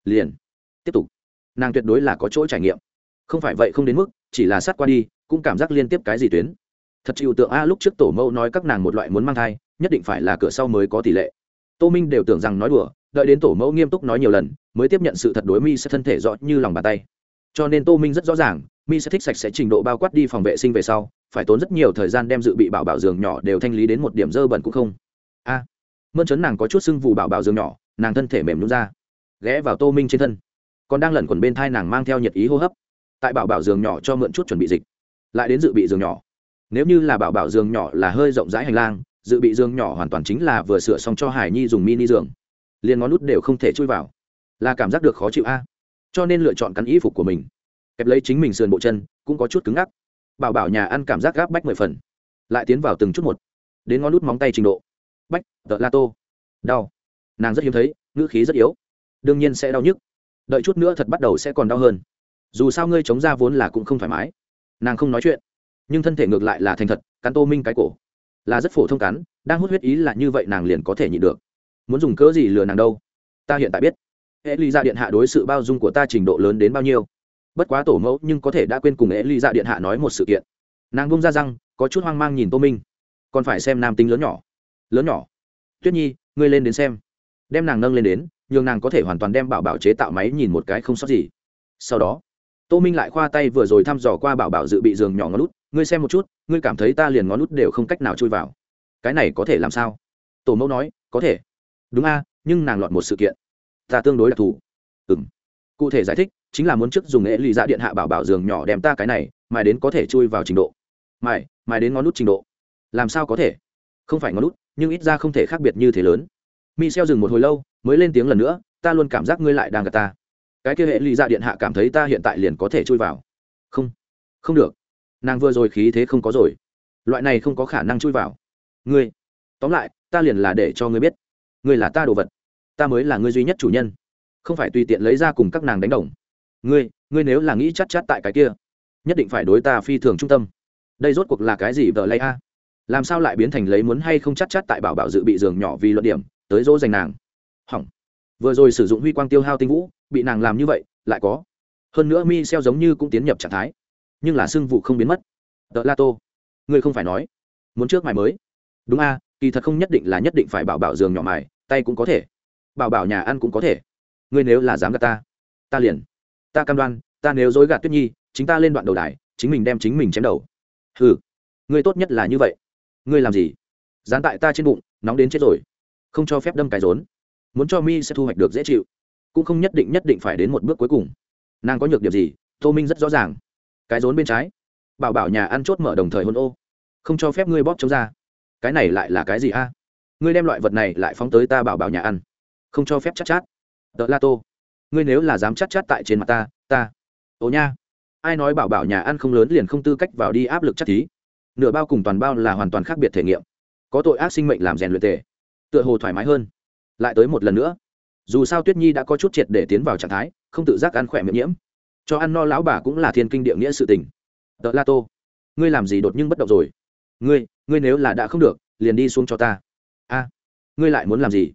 Liền. Tiếp tục. Nàng tuyệt đối là có chỗ trải nghiệm. Không phải vậy không đến mức, chỉ là sát qua đi cũng cảm giác liên tiếp cái gì tuyến. Thật chịu tượng a lúc trước tổ mẫu nói các nàng một loại muốn mang thai nhất định phải là cửa sau mới có tỷ lệ. Tô minh đều tưởng rằng nói đùa đợi đến tổ mẫu nghiêm túc nói nhiều lần mới tiếp nhận sự thật đối mi sẽ thân thể rõ như lòng bàn tay. Cho nên tô minh rất rõ ràng mi sẽ thích sạch sẽ trình độ bao quát đi phòng vệ sinh về sau phải tốn rất nhiều thời gian đem dự bị bảo bảo giường nhỏ đều thanh lý đến một điểm dơ bẩn cũng không. A à, mơn trấn nàng có chút sưng vụ bảo bảo giường nhỏ nàng thân thể mềm nhún ra ghé vào tô minh trên thân. Còn đang lẩn quẩn bên thai nàng mang theo nhiệt ý hô hấp. Tại bảo bảo giường nhỏ cho mượn chút chuẩn bị dịch lại đến dự bị giường nhỏ. Nếu như là bảo bảo giường nhỏ là hơi rộng rãi hành lang, dự bị giường nhỏ hoàn toàn chính là vừa sửa xong cho hải nhi dùng mini giường. Liền ngón nút đều không thể chui vào. Là cảm giác được khó chịu a. Cho nên lựa chọn cắn y phục của mình. Kẹp lấy chính mình sườn bộ chân, cũng có chút cứng ngắc. Bảo bảo nhà ăn cảm giác gáp bách mười phần. Lại tiến vào từng chút một. Đến ngón nút móng tay trình độ. Bách, tợ la tô. Đau. Nàng rất hiếm thấy, ngữ khí rất yếu. Đương nhiên sẽ đau nhức. Đợi chút nữa thật bắt đầu sẽ còn đau hơn. Dù sao ngươi chống ra vốn là cũng không thoải mái nàng không nói chuyện. Nhưng thân thể ngược lại là thành thật, cắn tô minh cái cổ. Là rất phổ thông cắn, đang hút huyết ý là như vậy nàng liền có thể nhịn được. Muốn dùng cớ gì lừa nàng đâu? Ta hiện tại biết. Hệ ly ra điện hạ đối sự bao dung của ta trình độ lớn đến bao nhiêu? Bất quá tổ mẫu nhưng có thể đã quên cùng hệ ly ra điện hạ nói một sự kiện. Nàng bông ra răng, có chút hoang mang nhìn tô minh. Còn phải xem nam tính lớn nhỏ. Lớn nhỏ. Tuyết nhi, ngươi lên đến xem. Đem nàng nâng lên đến, nhường nàng có thể hoàn toàn đem bảo bảo chế tạo máy nhìn một cái không sót gì. Sau đó tô minh lại khoa tay vừa rồi thăm dò qua bảo bảo dự bị giường nhỏ ngón lút ngươi xem một chút, ngươi cảm thấy ta liền ngón lút đều không cách nào chui vào. Cái này có thể làm sao? Tổ mẫu nói, có thể. Đúng a, nhưng nàng lọt một sự kiện. Ta tương đối đặc thù. Ừ m cụ thể giải thích, chính là muốn trước dùng nghệ lì dạ điện hạ bảo bảo giường nhỏ đem ta cái này, mài đến có thể chui vào trình độ. Mài mài đến ngón nút trình độ. Làm sao có thể? Không phải ngón nút nhưng ít ra không thể khác biệt như thế lớn. Mi xeo dừng một hồi lâu, mới lên tiếng lần nữa, ta luôn cảm giác ngươi lại đang gặp ta cái kia hệ lụy dạ điện hạ cảm thấy ta hiện tại liền có thể chui vào. Không không được. Nàng vừa rồi khí thế không có rồi. Loại này không có khả năng chui vào. Ngươi, tóm lại, ta liền là để cho ngươi biết. Ngươi là ta đồ vật. Ta mới là ngươi duy nhất chủ nhân. Không phải tùy tiện lấy ra cùng các nàng đánh đồng. Ngươi ngươi nếu là nghĩ chắc chát tại cái kia, nhất định phải đối ta phi thường trung tâm. Đây rốt cuộc là cái gì vợ lây a? Làm sao lại biến thành lấy muốn hay không chắc chát tại bảo bảo dự bị giường nhỏ vì luận điểm, tới dỗ dành nàng? Hỏng vừa rồi sử dụng huy quang tiêu hao tinh vũ, bị nàng làm như vậy, lại có. Hơn nữa mi xeo giống như cũng tiến nhập trạng thái. Nhưng là sưng vụ không biến mất. Tờ la tô, ngươi không phải nói, muốn trước mài mới. Đúng a, kỳ thật không nhất định là nhất định phải bảo bảo giường nhỏ mài, tay cũng có thể. Bảo bảo nhà ăn cũng có thể. Ngươi nếu là dám gạt ta ta liền. Ta cam đoan, ta nếu dối gạt tuyết nhi, chính ta lên đoạn đầu đài, chính mình đem chính mình chém đầu. Ừ ngươi tốt nhất là như vậy. Ngươi làm gì? Dán tại ta trên bụng, nóng đến chết rồi. Không cho phép đâm cái rốn muốn cho mi sẽ thu hoạch được dễ chịu. Cũng không nhất định nhất định phải đến một bước cuối cùng. Nàng có nhược điểm gì? Tô minh rất rõ ràng. Cái rốn bên trái. Bảo bảo nhà ăn chốt mở đồng thời hôn ô. Không cho phép ngươi bóp chống ra. Cái này lại là cái gì a? Ngươi đem loại vật này lại phóng tới ta bảo bảo nhà ăn. Không cho phép chắc chát, chát. Tờ la tô. Ngươi nếu là dám chắc chát, chát tại trên mặt ta ta. Ồ nha. Ai nói bảo bảo nhà ăn không lớn liền không tư cách vào đi áp lực chắc thí? Nửa bao cùng toàn bao là hoàn toàn khác biệt thể nghiệm. Có tội ác sinh mệnh làm rèn luyện tề. Tựa hồ thoải mái hơn lại tới một lần nữa. Dù sao tuyết nhi đã có chút triệt để tiến vào trạng thái, không tự giác ăn khỏe miệng nhiễm. Cho ăn no lão bà cũng là thiên kinh địa nghĩa sự tình. Tợ la tô, ngươi làm gì đột nhưng bất động rồi? Ngươi ngươi nếu là đã không được, liền đi xuống cho ta. A, ngươi lại muốn làm gì?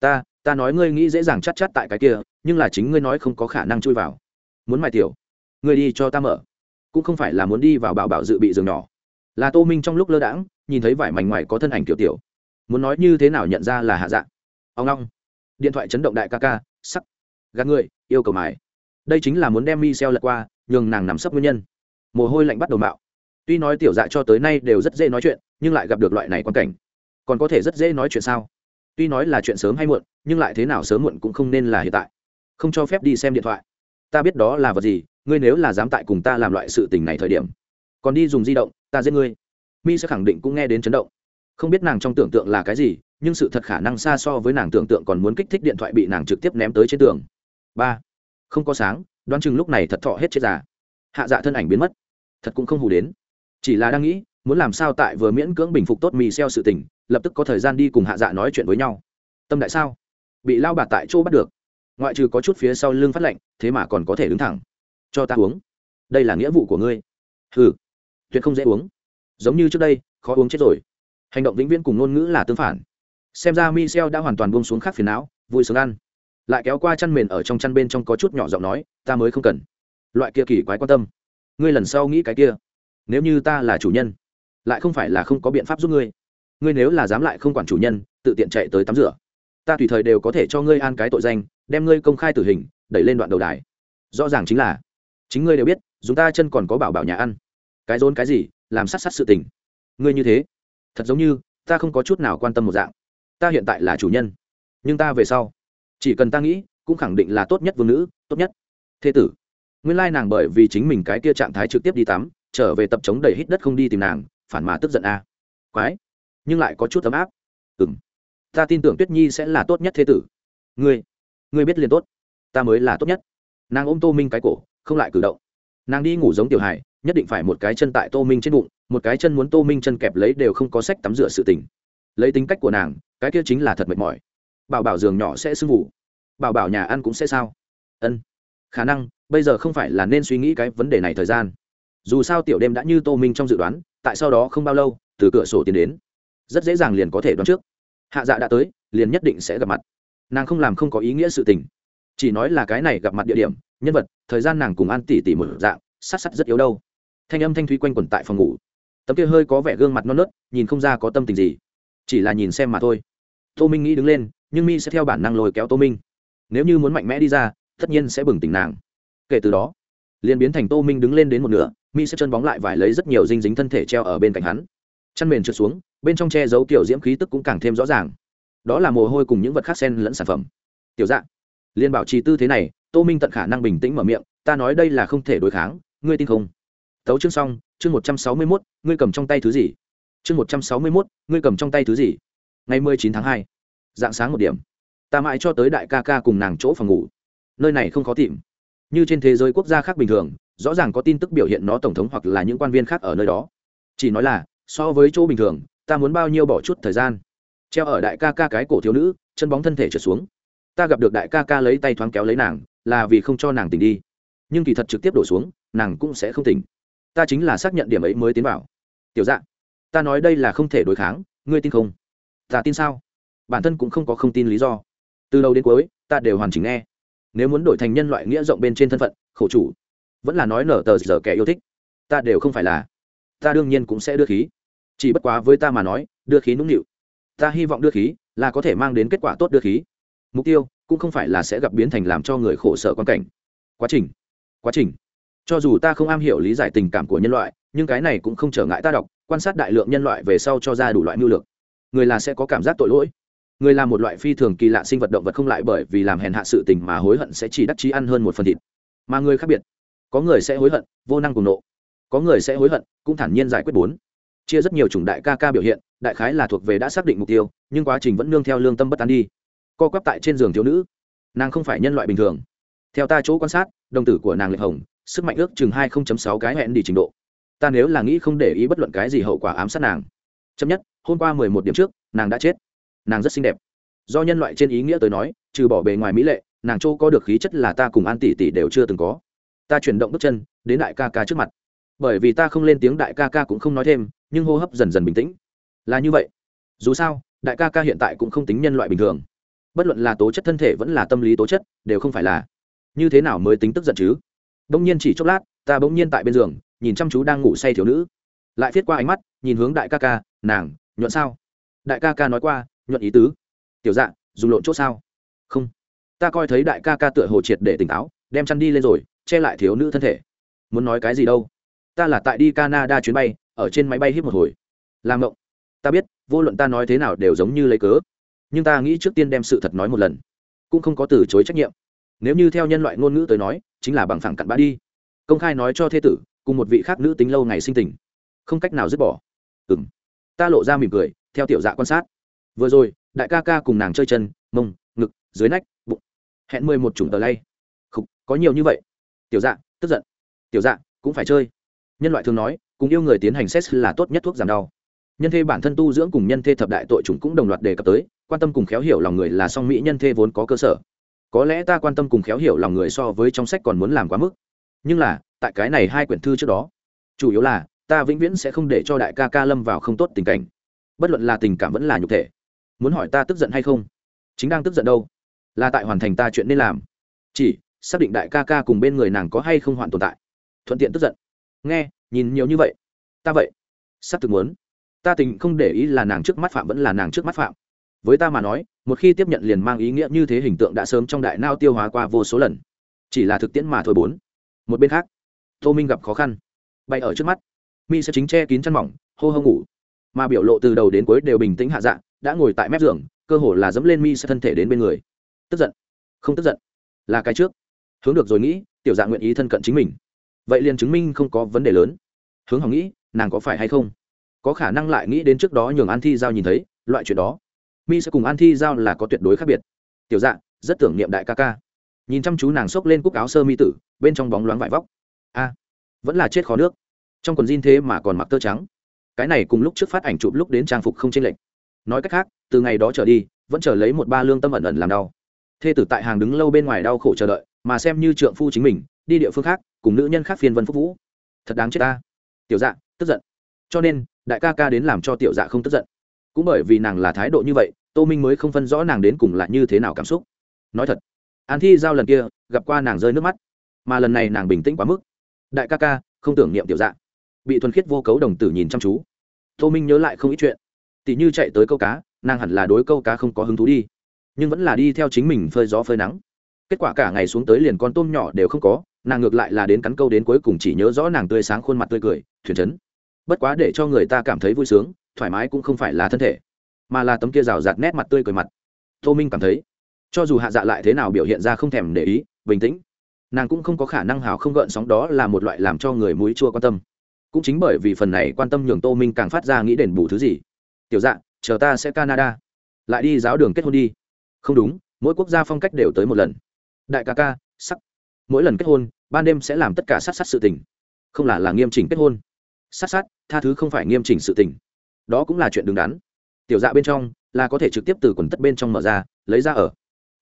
Ta ta nói ngươi nghĩ dễ dàng chắc chắc tại cái kia, nhưng là chính ngươi nói không có khả năng chui vào. Muốn mài tiểu, ngươi đi cho ta mở. Cũng không phải là muốn đi vào bảo bảo dự bị giường nhỏ. Là tô minh trong lúc lơ đãng, nhìn thấy vải mảnh ngoài có thân ảnh kiểu tiểu. Muốn nói như thế nào nhận ra là hạ dạng ông long điện thoại chấn động đại ca ca, sắc. Gạt người, yêu cầu mài. Đây chính là muốn đem mi xeo lật qua, nhường nàng nằm sấp nguyên nhân. Mồ hôi lạnh bắt đầu mạo. Tuy nói tiểu dạ cho tới nay đều rất dễ nói chuyện, nhưng lại gặp được loại này quan cảnh. Còn có thể rất dễ nói chuyện sao? Tuy nói là chuyện sớm hay muộn, nhưng lại thế nào sớm muộn cũng không nên là hiện tại. Không cho phép đi xem điện thoại. Ta biết đó là vật gì, ngươi nếu là dám tại cùng ta làm loại sự tình này thời điểm, còn đi dùng di động, ta giết ngươi. Mi sẽ khẳng định cũng nghe đến chấn động. Không biết nàng trong tưởng tượng là cái gì nhưng sự thật khả năng xa so với nàng tưởng tượng còn muốn kích thích điện thoại bị nàng trực tiếp ném tới trên tường. Ba, không có sáng, đoán chừng lúc này thật thọ hết chết già. Hạ dạ thân ảnh biến mất. Thật cũng không hù đến. Chỉ là đang nghĩ, muốn làm sao tại vừa miễn cưỡng bình phục tốt mì xeo sự tình, lập tức có thời gian đi cùng hạ dạ nói chuyện với nhau. Tâm đại sao? Bị lao bạt tại chỗ bắt được. Ngoại trừ có chút phía sau lưng phát lạnh thế mà còn có thể đứng thẳng. Cho ta uống. Đây là nghĩa vụ của ngươi. Ừ tuyệt không dễ uống. Giống như trước đây, khó uống chết rồi. Hành động vĩnh viễn cùng ngôn ngữ là tương phản xem ra michel đã hoàn toàn buông xuống khác phiền não, vui sướng ăn. Lại kéo qua chăn mền ở trong chăn bên trong có chút nhỏ giọng nói, ta mới không cần. Loại kia kỳ quái quan tâm. Ngươi lần sau nghĩ cái kia. Nếu như ta là chủ nhân, lại không phải là không có biện pháp giúp ngươi. Ngươi nếu là dám lại không quản chủ nhân, tự tiện chạy tới tắm rửa. Ta tùy thời đều có thể cho ngươi an cái tội danh, đem ngươi công khai tử hình, đẩy lên đoạn đầu đài. Rõ ràng chính là, chính ngươi đều biết, dùng ta chân còn có bảo bảo nhà ăn. Cái rốn cái gì, làm sát sát sự tình. Ngươi như thế, thật giống như, ta không có chút nào quan tâm một dạng ta hiện tại là chủ nhân, nhưng ta về sau, chỉ cần ta nghĩ, cũng khẳng định là tốt nhất vương nữ, tốt nhất. Thế tử, nguyên lai nàng bởi vì chính mình cái kia trạng thái trực tiếp đi tắm, trở về tập chống đầy hít đất không đi tìm nàng, phản mà tức giận a. À. quái, nhưng lại có chút ấm áp. Ừ m ta tin tưởng tuyết nhi sẽ là tốt nhất thế tử. Ngươi ngươi biết liền tốt, ta mới là tốt nhất. Nàng ôm tô minh cái cổ, không lại cử động. Nàng đi ngủ giống tiểu hải nhất định phải một cái chân tại tô minh trên bụng, một cái chân muốn tô minh chân kẹp lấy đều không có sách tắm rửa sự tình lấy tính cách của nàng, cái kia chính là thật mệt mỏi. Bảo bảo giường nhỏ sẽ sưng vụ bảo bảo nhà ăn cũng sẽ sao? Ân. Khả năng, bây giờ không phải là nên suy nghĩ cái vấn đề này thời gian. Dù sao tiểu đêm đã như tô minh trong dự đoán, tại sau đó không bao lâu, từ cửa sổ tiến đến. Rất dễ dàng liền có thể đoán trước. Hạ dạ đã tới, liền nhất định sẽ gặp mặt. Nàng không làm không có ý nghĩa sự tình. Chỉ nói là cái này gặp mặt địa điểm, nhân vật, thời gian nàng cùng an tỉ tỉ một dạng, sát sát rất yếu đâu. Thanh âm thanh thúy quanh quẩn tại phòng ngủ. Tấm kia hơi có vẻ gương mặt non nớt, nhìn không ra có tâm tình gì chỉ là nhìn xem mà thôi. Tô minh nghĩ đứng lên, nhưng mi sẽ theo bản năng lôi kéo tô minh. Nếu như muốn mạnh mẽ đi ra, tất nhiên sẽ bừng tỉnh nàng. Kể từ đó, liền biến thành tô minh đứng lên đến một nửa, mi sẽ chân bóng lại vải lấy rất nhiều dinh dính thân thể treo ở bên cạnh hắn. Chăn mền trượt xuống, bên trong che giấu kiểu diễm khí tức cũng càng thêm rõ ràng. Đó là mồ hôi cùng những vật khác sen lẫn sản phẩm. Tiểu dạng liên bảo trì tư thế này, tô minh tận khả năng bình tĩnh mở miệng, ta nói đây là không thể đối kháng, ngươi tin không? Tấu chương xong, chương một trăm sáu mươi mốt, ngươi cầm trong tay thứ gì? Chương một trăm sáu mươi mốt, ngươi cầm trong tay thứ gì? Ngày mười chín tháng hai, dạng sáng một điểm, ta mãi cho tới đại ca ca cùng nàng chỗ phòng ngủ. Nơi này không khó tìm. Như trên thế giới quốc gia khác bình thường, rõ ràng có tin tức biểu hiện nó tổng thống hoặc là những quan viên khác ở nơi đó. Chỉ nói là, so với chỗ bình thường, ta muốn bao nhiêu bỏ chút thời gian. Treo ở đại ca ca cái cổ thiếu nữ, chân bóng thân thể trượt xuống. Ta gặp được đại ca ca lấy tay thoáng kéo lấy nàng, là vì không cho nàng tỉnh đi. Nhưng kỳ thật trực tiếp đổ xuống, nàng cũng sẽ không tỉnh. Ta chính là xác nhận điểm ấy mới tiến vào. Tiểu dạng ta nói đây là không thể đối kháng, ngươi tin không? Ta tin sao? Bản thân cũng không có không tin lý do. Từ đầu đến cuối, ta đều hoàn chỉnh nghe. Nếu muốn đổi thành nhân loại nghĩa rộng bên trên thân phận, khổ chủ, vẫn là nói nở tờ giờ kẻ yêu thích. Ta đều không phải là. Ta đương nhiên cũng sẽ đưa khí. Chỉ bất quá với ta mà nói, đưa khí nũng nịu. Ta hy vọng đưa khí là có thể mang đến kết quả tốt đưa khí. Mục tiêu cũng không phải là sẽ gặp biến thành làm cho người khổ sở quan cảnh. Quá trình. Quá trình. Cho dù ta không am hiểu lý giải tình cảm của nhân loại, nhưng cái này cũng không trở ngại ta đọc quan sát đại lượng nhân loại về sau cho ra đủ loại mưu lược. Người là sẽ có cảm giác tội lỗi. Người là một loại phi thường kỳ lạ sinh vật động vật không lại bởi vì làm hèn hạ sự tình mà hối hận sẽ chỉ đắc chí ăn hơn một phần thịt. Mà người khác biệt, có người sẽ hối hận, vô năng cùng nộ. Có người sẽ hối hận, cũng thản nhiên giải quyết bốn. Chia rất nhiều chủng đại ca ca biểu hiện, đại khái là thuộc về đã xác định mục tiêu, nhưng quá trình vẫn nương theo lương tâm bất an đi. Co quắp tại trên giường thiếu nữ. Nàng không phải nhân loại bình thường. Theo ta chỗ quan sát, đồng tử của nàng lệ hồng, sức mạnh ước chừng hai sáu cái hẹn đi trình độ ta nếu là nghĩ không để ý bất luận cái gì hậu quả ám sát nàng. Chậm nhất, hôm qua mười một điểm trước, nàng đã chết. Nàng rất xinh đẹp. Do nhân loại trên ý nghĩa tới nói, trừ bỏ bề ngoài mỹ lệ, nàng châu có được khí chất là ta cùng an tỷ tỷ đều chưa từng có. Ta chuyển động bước chân, đến đại ca ca trước mặt. Bởi vì ta không lên tiếng đại ca ca cũng không nói thêm, nhưng hô hấp dần dần bình tĩnh. Là như vậy. Dù sao, đại ca ca hiện tại cũng không tính nhân loại bình thường. Bất luận là tố chất thân thể vẫn là tâm lý tố chất, đều không phải là. Như thế nào mới tính tức giận chứ? Bỗng nhiên chỉ chốc lát, ta bỗng nhiên tại bên giường nhìn chăm chú đang ngủ say thiếu nữ. Lại viết qua ánh mắt, nhìn hướng đại ca ca, nàng, nhuận sao? Đại ca ca nói qua, nhuận ý tứ. Tiểu dạ dùng lộn c h ỗ sao? Không. Ta coi thấy đại ca ca tựa hồ triệt để tỉnh táo, đem chăn đi lên rồi, che lại thiếu nữ thân thể. Muốn nói cái gì đâu? Ta là tại đi canada chuyến bay, ở trên máy bay hít một hồi. Làm mộng ta biết, vô luận ta nói thế nào đều giống như lấy cớ. Nhưng ta nghĩ trước tiên đem sự thật nói một lần, cũng không có từ chối trách nhiệm. Nếu như theo nhân loại ngôn ngữ tới nói, chính là bằng phẳng cặn bã đi. Công khai nói cho thế tử cùng một vị khác nữ tính lâu ngày sinh tình. Không cách nào dứt bỏ. Ừ m ta lộ ra mỉm cười, theo tiểu dạ quan sát. Vừa rồi, đại ca ca cùng nàng chơi chân, mông, ngực, dưới nách, bụng. Hẹn mười một chủng tờ lay. Không có nhiều như vậy. Tiểu dạ tức giận. Tiểu dạ cũng phải chơi. Nhân loại thường nói, cùng yêu người tiến hành sex là tốt nhất thuốc giảm đau. Nhân thê bản thân tu dưỡng cùng nhân thê thập đại tội chúng cũng đồng loạt đề cập tới, quan tâm cùng khéo hiểu lòng người là song mỹ nhân thê vốn có cơ sở. Có lẽ ta quan tâm cùng khéo hiểu lòng người so với trong sách còn muốn làm quá mức. Nhưng là tại cái này hai quyển thư trước đó. Chủ yếu là, ta vĩnh viễn sẽ không để cho đại ca ca lâm vào không tốt tình cảnh. Bất luận là tình cảm vẫn là nhục thể. Muốn hỏi ta tức giận hay không? Chính đang tức giận đâu? Là tại hoàn thành ta chuyện nên làm. Chỉ, xác định đại ca ca cùng bên người nàng có hay không hoàn tồn tại. Thuận tiện tức giận. Nghe, nhìn nhiều như vậy. Ta vậy. Sắp thực muốn. Ta tình không để ý là nàng trước mắt phạm vẫn là nàng trước mắt phạm. Với ta mà nói, một khi tiếp nhận liền mang ý nghĩa như thế hình tượng đã sớm trong đại nao tiêu hóa qua vô số lần. Chỉ là thực tiễn mà thôi bốn. Một bên khác tô minh gặp khó khăn. Bay ở trước mắt. Mi sẽ chính che kín chăn mỏng, hô hô ngủ. Mà biểu lộ từ đầu đến cuối đều bình tĩnh hạ dạ đã ngồi tại mép giường, cơ hồ là dẫm lên mi sẽ thân thể đến bên người. Tức giận. Không tức giận. Là cái trước. Hướng được rồi nghĩ, tiểu dạ nguyện ý thân cận chính mình. Vậy liền chứng minh không có vấn đề lớn. Hướng hỏng nghĩ, nàng có phải hay không? Có khả năng lại nghĩ đến trước đó nhường an thi giao nhìn thấy, loại chuyện đó. Mi sẽ cùng an thi giao là có tuyệt đối khác biệt. Tiểu dạ rất tưởng niệm đại ca ca. Nhìn chăm chú nàng xốc lên cúc áo sơ mi tử, bên trong bóng loáng vải vóc a, vẫn là chết khó nước. Trong quần jean thế mà còn mặc tơ trắng. Cái này cùng lúc trước phát ảnh chụp lúc đến trang phục không chênh lệch. Nói cách khác, từ ngày đó trở đi, vẫn chờ lấy một ba lương tâm ẩn ẩn làm đau. Thê tử tại hàng đứng lâu bên ngoài đau khổ chờ đợi, mà xem như trượng phu chính mình, đi địa phương khác, cùng nữ nhân khác phiên vân phúc vũ. Thật đáng chết ta. Tiểu dạ tức giận. Cho nên, đại ca ca đến làm cho tiểu dạ không tức giận. Cũng bởi vì nàng là thái độ như vậy, tô minh mới không phân rõ nàng đến cùng là như thế nào cảm xúc. Nói thật, an thi giao lần kia gặp qua nàng rơi nước mắt, mà lần này nàng bình tĩnh quá mức đại ca ca, không tưởng niệm tiểu dạ. Bị thuần khiết vô cấu đồng tử nhìn chăm chú. Tô minh nhớ lại không ít chuyện. Tỷ như chạy tới câu cá, nàng hẳn là đối câu cá không có hứng thú đi. Nhưng vẫn là đi theo chính mình phơi gió phơi nắng. Kết quả cả ngày xuống tới liền con tôm nhỏ đều không có, nàng ngược lại là đến cắn câu đến cuối cùng chỉ nhớ rõ nàng tươi sáng khuôn mặt tươi cười, thuyền trấn bất quá để cho người ta cảm thấy vui sướng, thoải mái cũng không phải là thân thể, mà là tấm kia rào rạt nét mặt tươi cười mặt. Tô minh cảm thấy, cho dù hạ dạ lại thế nào biểu hiện ra không thèm để ý, bình tĩnh nàng cũng không có khả năng hào không gợn sóng đó là một loại làm cho người muối chua quan tâm. Cũng chính bởi vì phần này quan tâm nhường tô minh càng phát ra nghĩ đền bù thứ gì. Tiểu dạng chờ ta sẽ canada. Lại đi giáo đường kết hôn đi. Không đúng, mỗi quốc gia phong cách đều tới một lần. Đại ca ca, sắc. Mỗi lần kết hôn, ban đêm sẽ làm tất cả sát sát sự tình. Không là là nghiêm chỉnh kết hôn. Sát sát, tha thứ không phải nghiêm chỉnh sự tình. Đó cũng là chuyện đứng đắn. Tiểu dạ bên trong, là có thể trực tiếp từ quần tất bên trong mở ra, lấy ra ở.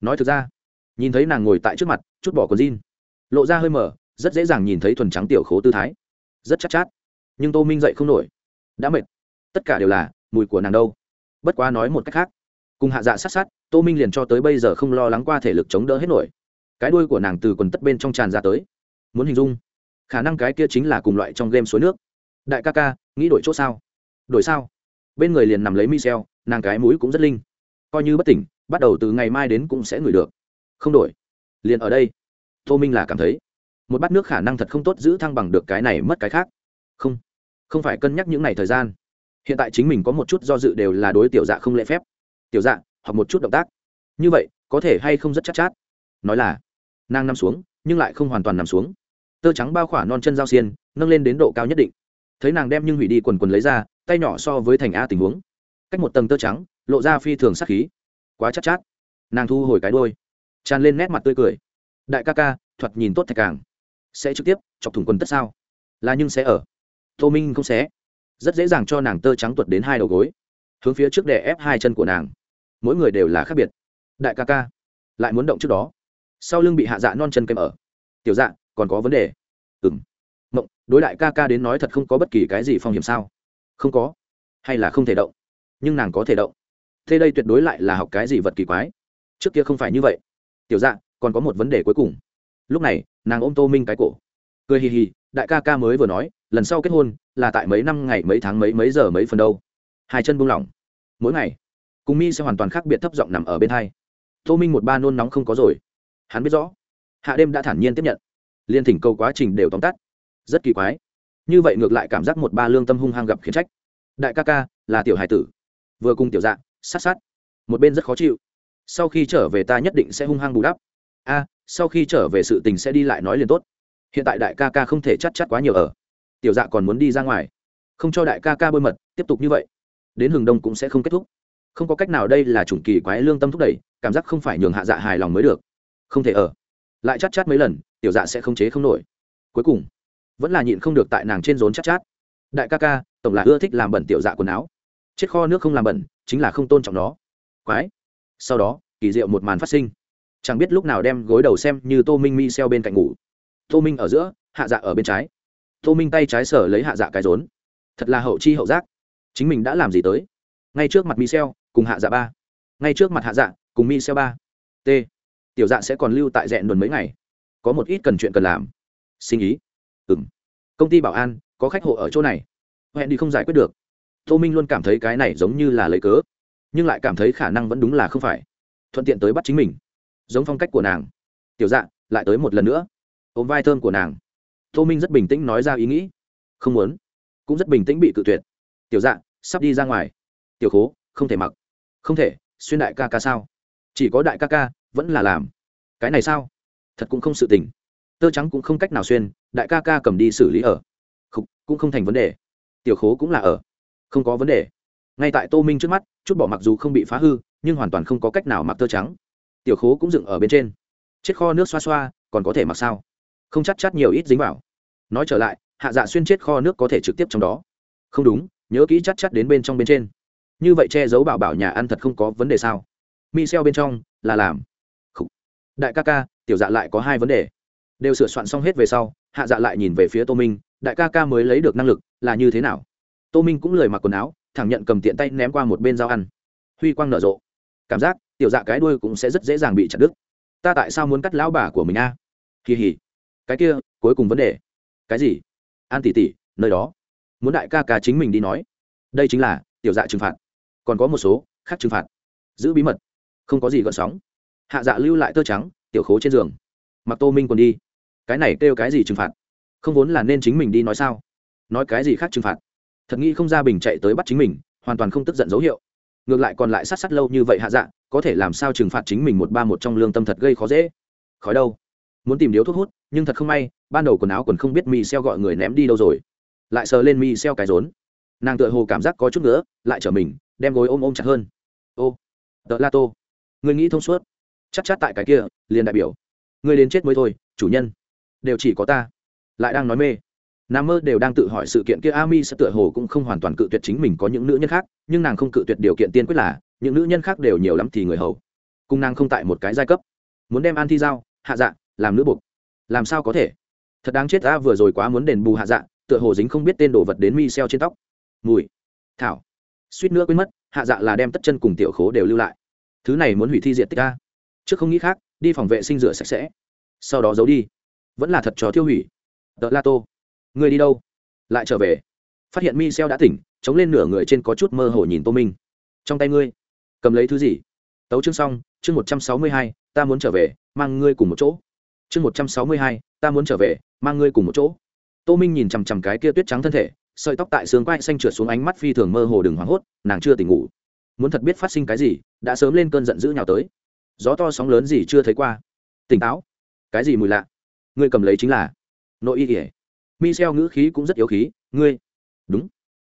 Nói thực ra, nhìn thấy nàng ngồi tại trước mặt, chút bỏ quần jean lộ ra hơi mở rất dễ dàng nhìn thấy thuần trắng tiểu khố tư thái. Rất chắc chát, chát. Nhưng tô minh dậy không nổi. Đã mệt. Tất cả đều là mùi của nàng đâu. Bất quá nói một cách khác. Cùng hạ dạ sát sát tô minh liền cho tới bây giờ không lo lắng qua thể lực chống đỡ hết nổi. Cái đuôi của nàng từ quần tất bên trong tràn ra tới. Muốn hình dung khả năng cái kia chính là cùng loại trong game suối nước. Đại ca ca nghĩ đổi chỗ sao? Đổi sao? Bên người liền nằm lấy michel nàng cái mũi cũng rất linh. Coi như bất tỉnh bắt đầu từ ngày mai đến cũng sẽ ngửi được. Không đổi. Liền ở đây tô minh là cảm thấy một bát nước khả năng thật không tốt giữ thăng bằng được cái này mất cái khác. Không không phải cân nhắc những ngày thời gian. Hiện tại chính mình có một chút do dự đều là đối tiểu dạ không lễ phép. Tiểu dạ hoặc một chút động tác. Như vậy có thể hay không rất chắc chát, chát nói là nàng nằm xuống nhưng lại không hoàn toàn nằm xuống. Tơ trắng bao khỏa non chân dao xiên nâng lên đến độ cao nhất định. Thấy nàng đem nhưng hủy đi quần quần lấy ra tay nhỏ so với thành a tình huống. Cách một tầng tơ trắng lộ ra phi thường sắc khí. Quá chắc chát, chát nàng thu hồi cái đôi tràn lên nét mặt tươi cười đại ca ca thoạt nhìn tốt thạch càng. Sẽ trực tiếp chọc thủng quần tất sao? Là nhưng sẽ ở. Tô minh không sẽ, rất dễ dàng cho nàng tơ trắng tuột đến hai đầu gối. Hướng phía trước để ép hai chân của nàng. Mỗi người đều là khác biệt. Đại ca ca lại muốn động trước đó. Sau lưng bị hạ dạ non chân kèm ở. Tiểu dạ còn có vấn đề. Ừng mộng đối đại ca ca đến nói thật không có bất kỳ cái gì phong hiểm sao? Không có. Hay là không thể động? Nhưng nàng có thể động. Thế đây tuyệt đối lại là học cái gì vật kỳ quái. Trước kia không phải như vậy. Tiểu dạ còn có một vấn đề cuối cùng. Lúc này, nàng ôm tô minh cái cổ. Cười hì hì, đại ca ca mới vừa nói, lần sau kết hôn là tại mấy năm ngày, mấy tháng, mấy mấy giờ, mấy phần đâu. Hai chân buông lỏng. Mỗi ngày, cùng mi sẽ hoàn toàn khác biệt thấp giọng nằm ở bên hai. Tô minh một ba nôn nóng không có rồi. Hắn biết rõ, hạ đêm đã thản nhiên tiếp nhận. Liên thỉnh cầu quá trình đều tóm tắt. Rất kỳ quái. Như vậy ngược lại cảm giác một ba lương tâm hung hăng gặp khiến trách. Đại ca ca là tiểu hải tử. Vừa cùng tiểu dạ sát sát. Một bên rất khó chịu. Sau khi trở về ta nhất định sẽ hung hăng bù đắp a, sau khi trở về sự tình sẽ đi lại nói liền tốt. Hiện tại đại ca ca không thể chắc chắc quá nhiều ở. Tiểu dạ còn muốn đi ra ngoài. Không cho đại ca ca bơi mật, tiếp tục như vậy. Đến hừng đông cũng sẽ không kết thúc. Không có cách nào đây là chủng kỳ quái lương tâm thúc đẩy, cảm giác không phải nhường hạ dạ hài lòng mới được. Không thể ở. Lại chát chát mấy lần, tiểu dạ sẽ không chế không nổi. Cuối cùng, vẫn là nhịn không được tại nàng trên rốn chát chát. Đại ca ca, tổng là ưa thích làm bẩn tiểu dạ quần áo. Chết kho nước không làm bẩn, chính là không tôn trọng nó. Quái. Sau đó, kỳ diệu một màn phát sinh chẳng biết lúc nào đem gối đầu xem như tô minh mi xeo bên cạnh ngủ. Tô minh ở giữa, hạ dạ ở bên trái. Tô minh tay trái sở lấy hạ dạ cái rốn. Thật là hậu chi hậu giác. Chính mình đã làm gì tới? Ngay trước mặt mi xeo, cùng hạ dạ ba. Ngay trước mặt hạ dạ cùng mi xeo ba. T. Tiểu dạ sẽ còn lưu tại rẽn đồn mấy ngày. Có một ít cần chuyện cần làm. Sinh ý. Ừ m công ty bảo an, có khách hộ ở chỗ này. Hẹn đi không giải quyết được. Tô minh luôn cảm thấy cái này giống như là lấy cớ. Nhưng lại cảm thấy khả năng vẫn đúng là không phải. Thuận tiện tới bắt chính mình giống phong cách của nàng. Tiểu dạ lại tới một lần nữa. Ôm vai thơm của nàng. Tô minh rất bình tĩnh nói ra ý nghĩ. Không muốn. Cũng rất bình tĩnh bị cự tuyệt. Tiểu dạ sắp đi ra ngoài. Tiểu khố không thể mặc. Không thể xuyên đại ca ca sao? Chỉ có đại ca ca vẫn là làm. Cái này sao? Thật cũng không sự tình. Tơ trắng cũng không cách nào xuyên đại ca ca cầm đi xử lý ở. Không, cũng không thành vấn đề. Tiểu khố cũng là ở. Không có vấn đề. Ngay tại tô minh trước mắt chút bỏ mặc dù không bị phá hư nhưng hoàn toàn không có cách nào mặc tơ trắng tiểu khố cũng dựng ở bên trên. Chết kho nước xoa xoa, còn có thể mặc sao? Không chắc chắn nhiều ít dính vào. Nói trở lại, hạ dạ xuyên chết kho nước có thể trực tiếp trong đó. Không đúng, nhớ kỹ chắc chắc đến bên trong bên trên. Như vậy che giấu bảo bảo nhà ăn thật không có vấn đề sao? Mi xeo bên trong, là làm. Khủ. đại ca ca, tiểu dạ lại có hai vấn đề. Đều sửa soạn xong hết về sau, hạ dạ lại nhìn về phía tô minh, đại ca ca mới lấy được năng lực, là như thế nào? Tô minh cũng lười mặc quần áo, thẳng nhận cầm tiện tay ném qua một bên dao ăn. Huy quang nở rộ. Cảm giác tiểu dạ cái đuôi cũng sẽ rất dễ dàng bị chặt đứt. Ta tại sao muốn cắt lão bà của mình a? À? kỳ hỉ. Cái kia, cuối cùng vấn đề. Cái gì? An tỷ tỷ, nơi đó. Muốn đại ca ca chính mình đi nói. Đây chính là, tiểu dạ trừng phạt. Còn có một số, khác trừng phạt. Giữ bí mật. Không có gì gợn sóng. Hạ dạ lưu lại tơ trắng, tiểu khố trên giường. Mặc tô minh còn đi. Cái này kêu cái gì trừng phạt? Không vốn là nên chính mình đi nói sao? Nói cái gì khác trừng phạt? Thật nghĩ không ra bình chạy tới bắt chính mình, hoàn toàn không tức giận dấu hiệu ngược lại còn lại sát sát lâu như vậy hạ dạ có thể làm sao trừng phạt chính mình một ba một trong lương tâm thật gây khó dễ? Khói đâu. Muốn tìm điếu thuốc hút, nhưng thật không may, ban đầu quần áo còn không biết mi xeo gọi người ném đi đâu rồi. Lại sờ lên mi xeo cái rốn. Nàng tựa hồ cảm giác có chút nữa, lại trở mình, đem gối ôm ôm chặt hơn. Ô, tợ la tô. Người nghĩ thông suốt. Chắc chắc tại cái kia, liền đại biểu. Người đến chết mới thôi, chủ nhân. Đều chỉ có ta. Lại đang nói mê nam mơ đều đang tự hỏi sự kiện kia ami sẽ tựa hồ cũng không hoàn toàn cự tuyệt chính mình có những nữ nhân khác, nhưng nàng không cự tuyệt điều kiện tiên quyết là, những nữ nhân khác đều nhiều lắm thì người hầu. Cùng nàng không tại một cái giai cấp. Muốn đem an thi giao, hạ dạ làm nữ buộc. Làm sao có thể? Thật đáng chết ta vừa rồi quá muốn đền bù hạ dạ tựa hồ dính không biết tên đồ vật đến mi xeo trên tóc. Mùi. Thảo. Suýt nữa quên mất, hạ dạ là đem tất chân cùng tiểu khố đều lưu lại. Thứ này muốn hủy thi diện tích ca trước không nghĩ khác, đi phòng vệ sinh rửa sạch sẽ. Sau đó giấu đi. Vẫn là thật chó tiêu hủy. Tờ la tô người đi đâu? Lại trở về. Phát hiện mi xeo đã tỉnh, chống lên nửa người trên có chút mơ hồ nhìn tô minh. Trong tay ngươi, cầm lấy thứ gì? Tấu chương xong, chương một trăm sáu mươi hai, ta muốn trở về, mang ngươi cùng một chỗ. Chương một trăm sáu mươi hai, ta muốn trở về, mang ngươi cùng một chỗ. Tô minh nhìn chằm chằm cái kia tuyết trắng thân thể, sợi tóc tại xương quai xanh trượt xuống ánh mắt phi thường mơ hồ đừng hoảng hốt, nàng chưa tỉnh ngủ. Muốn thật biết phát sinh cái gì, đã sớm lên cơn giận dữ nhào tới. Gió to sóng lớn gì chưa thấy qua. Tỉnh táo. Cái gì mùi lạ? Ngươi cầm lấy chính là. Nội y ỉa Michel ngữ khí cũng rất yếu khí, "Ngươi?" "Đúng.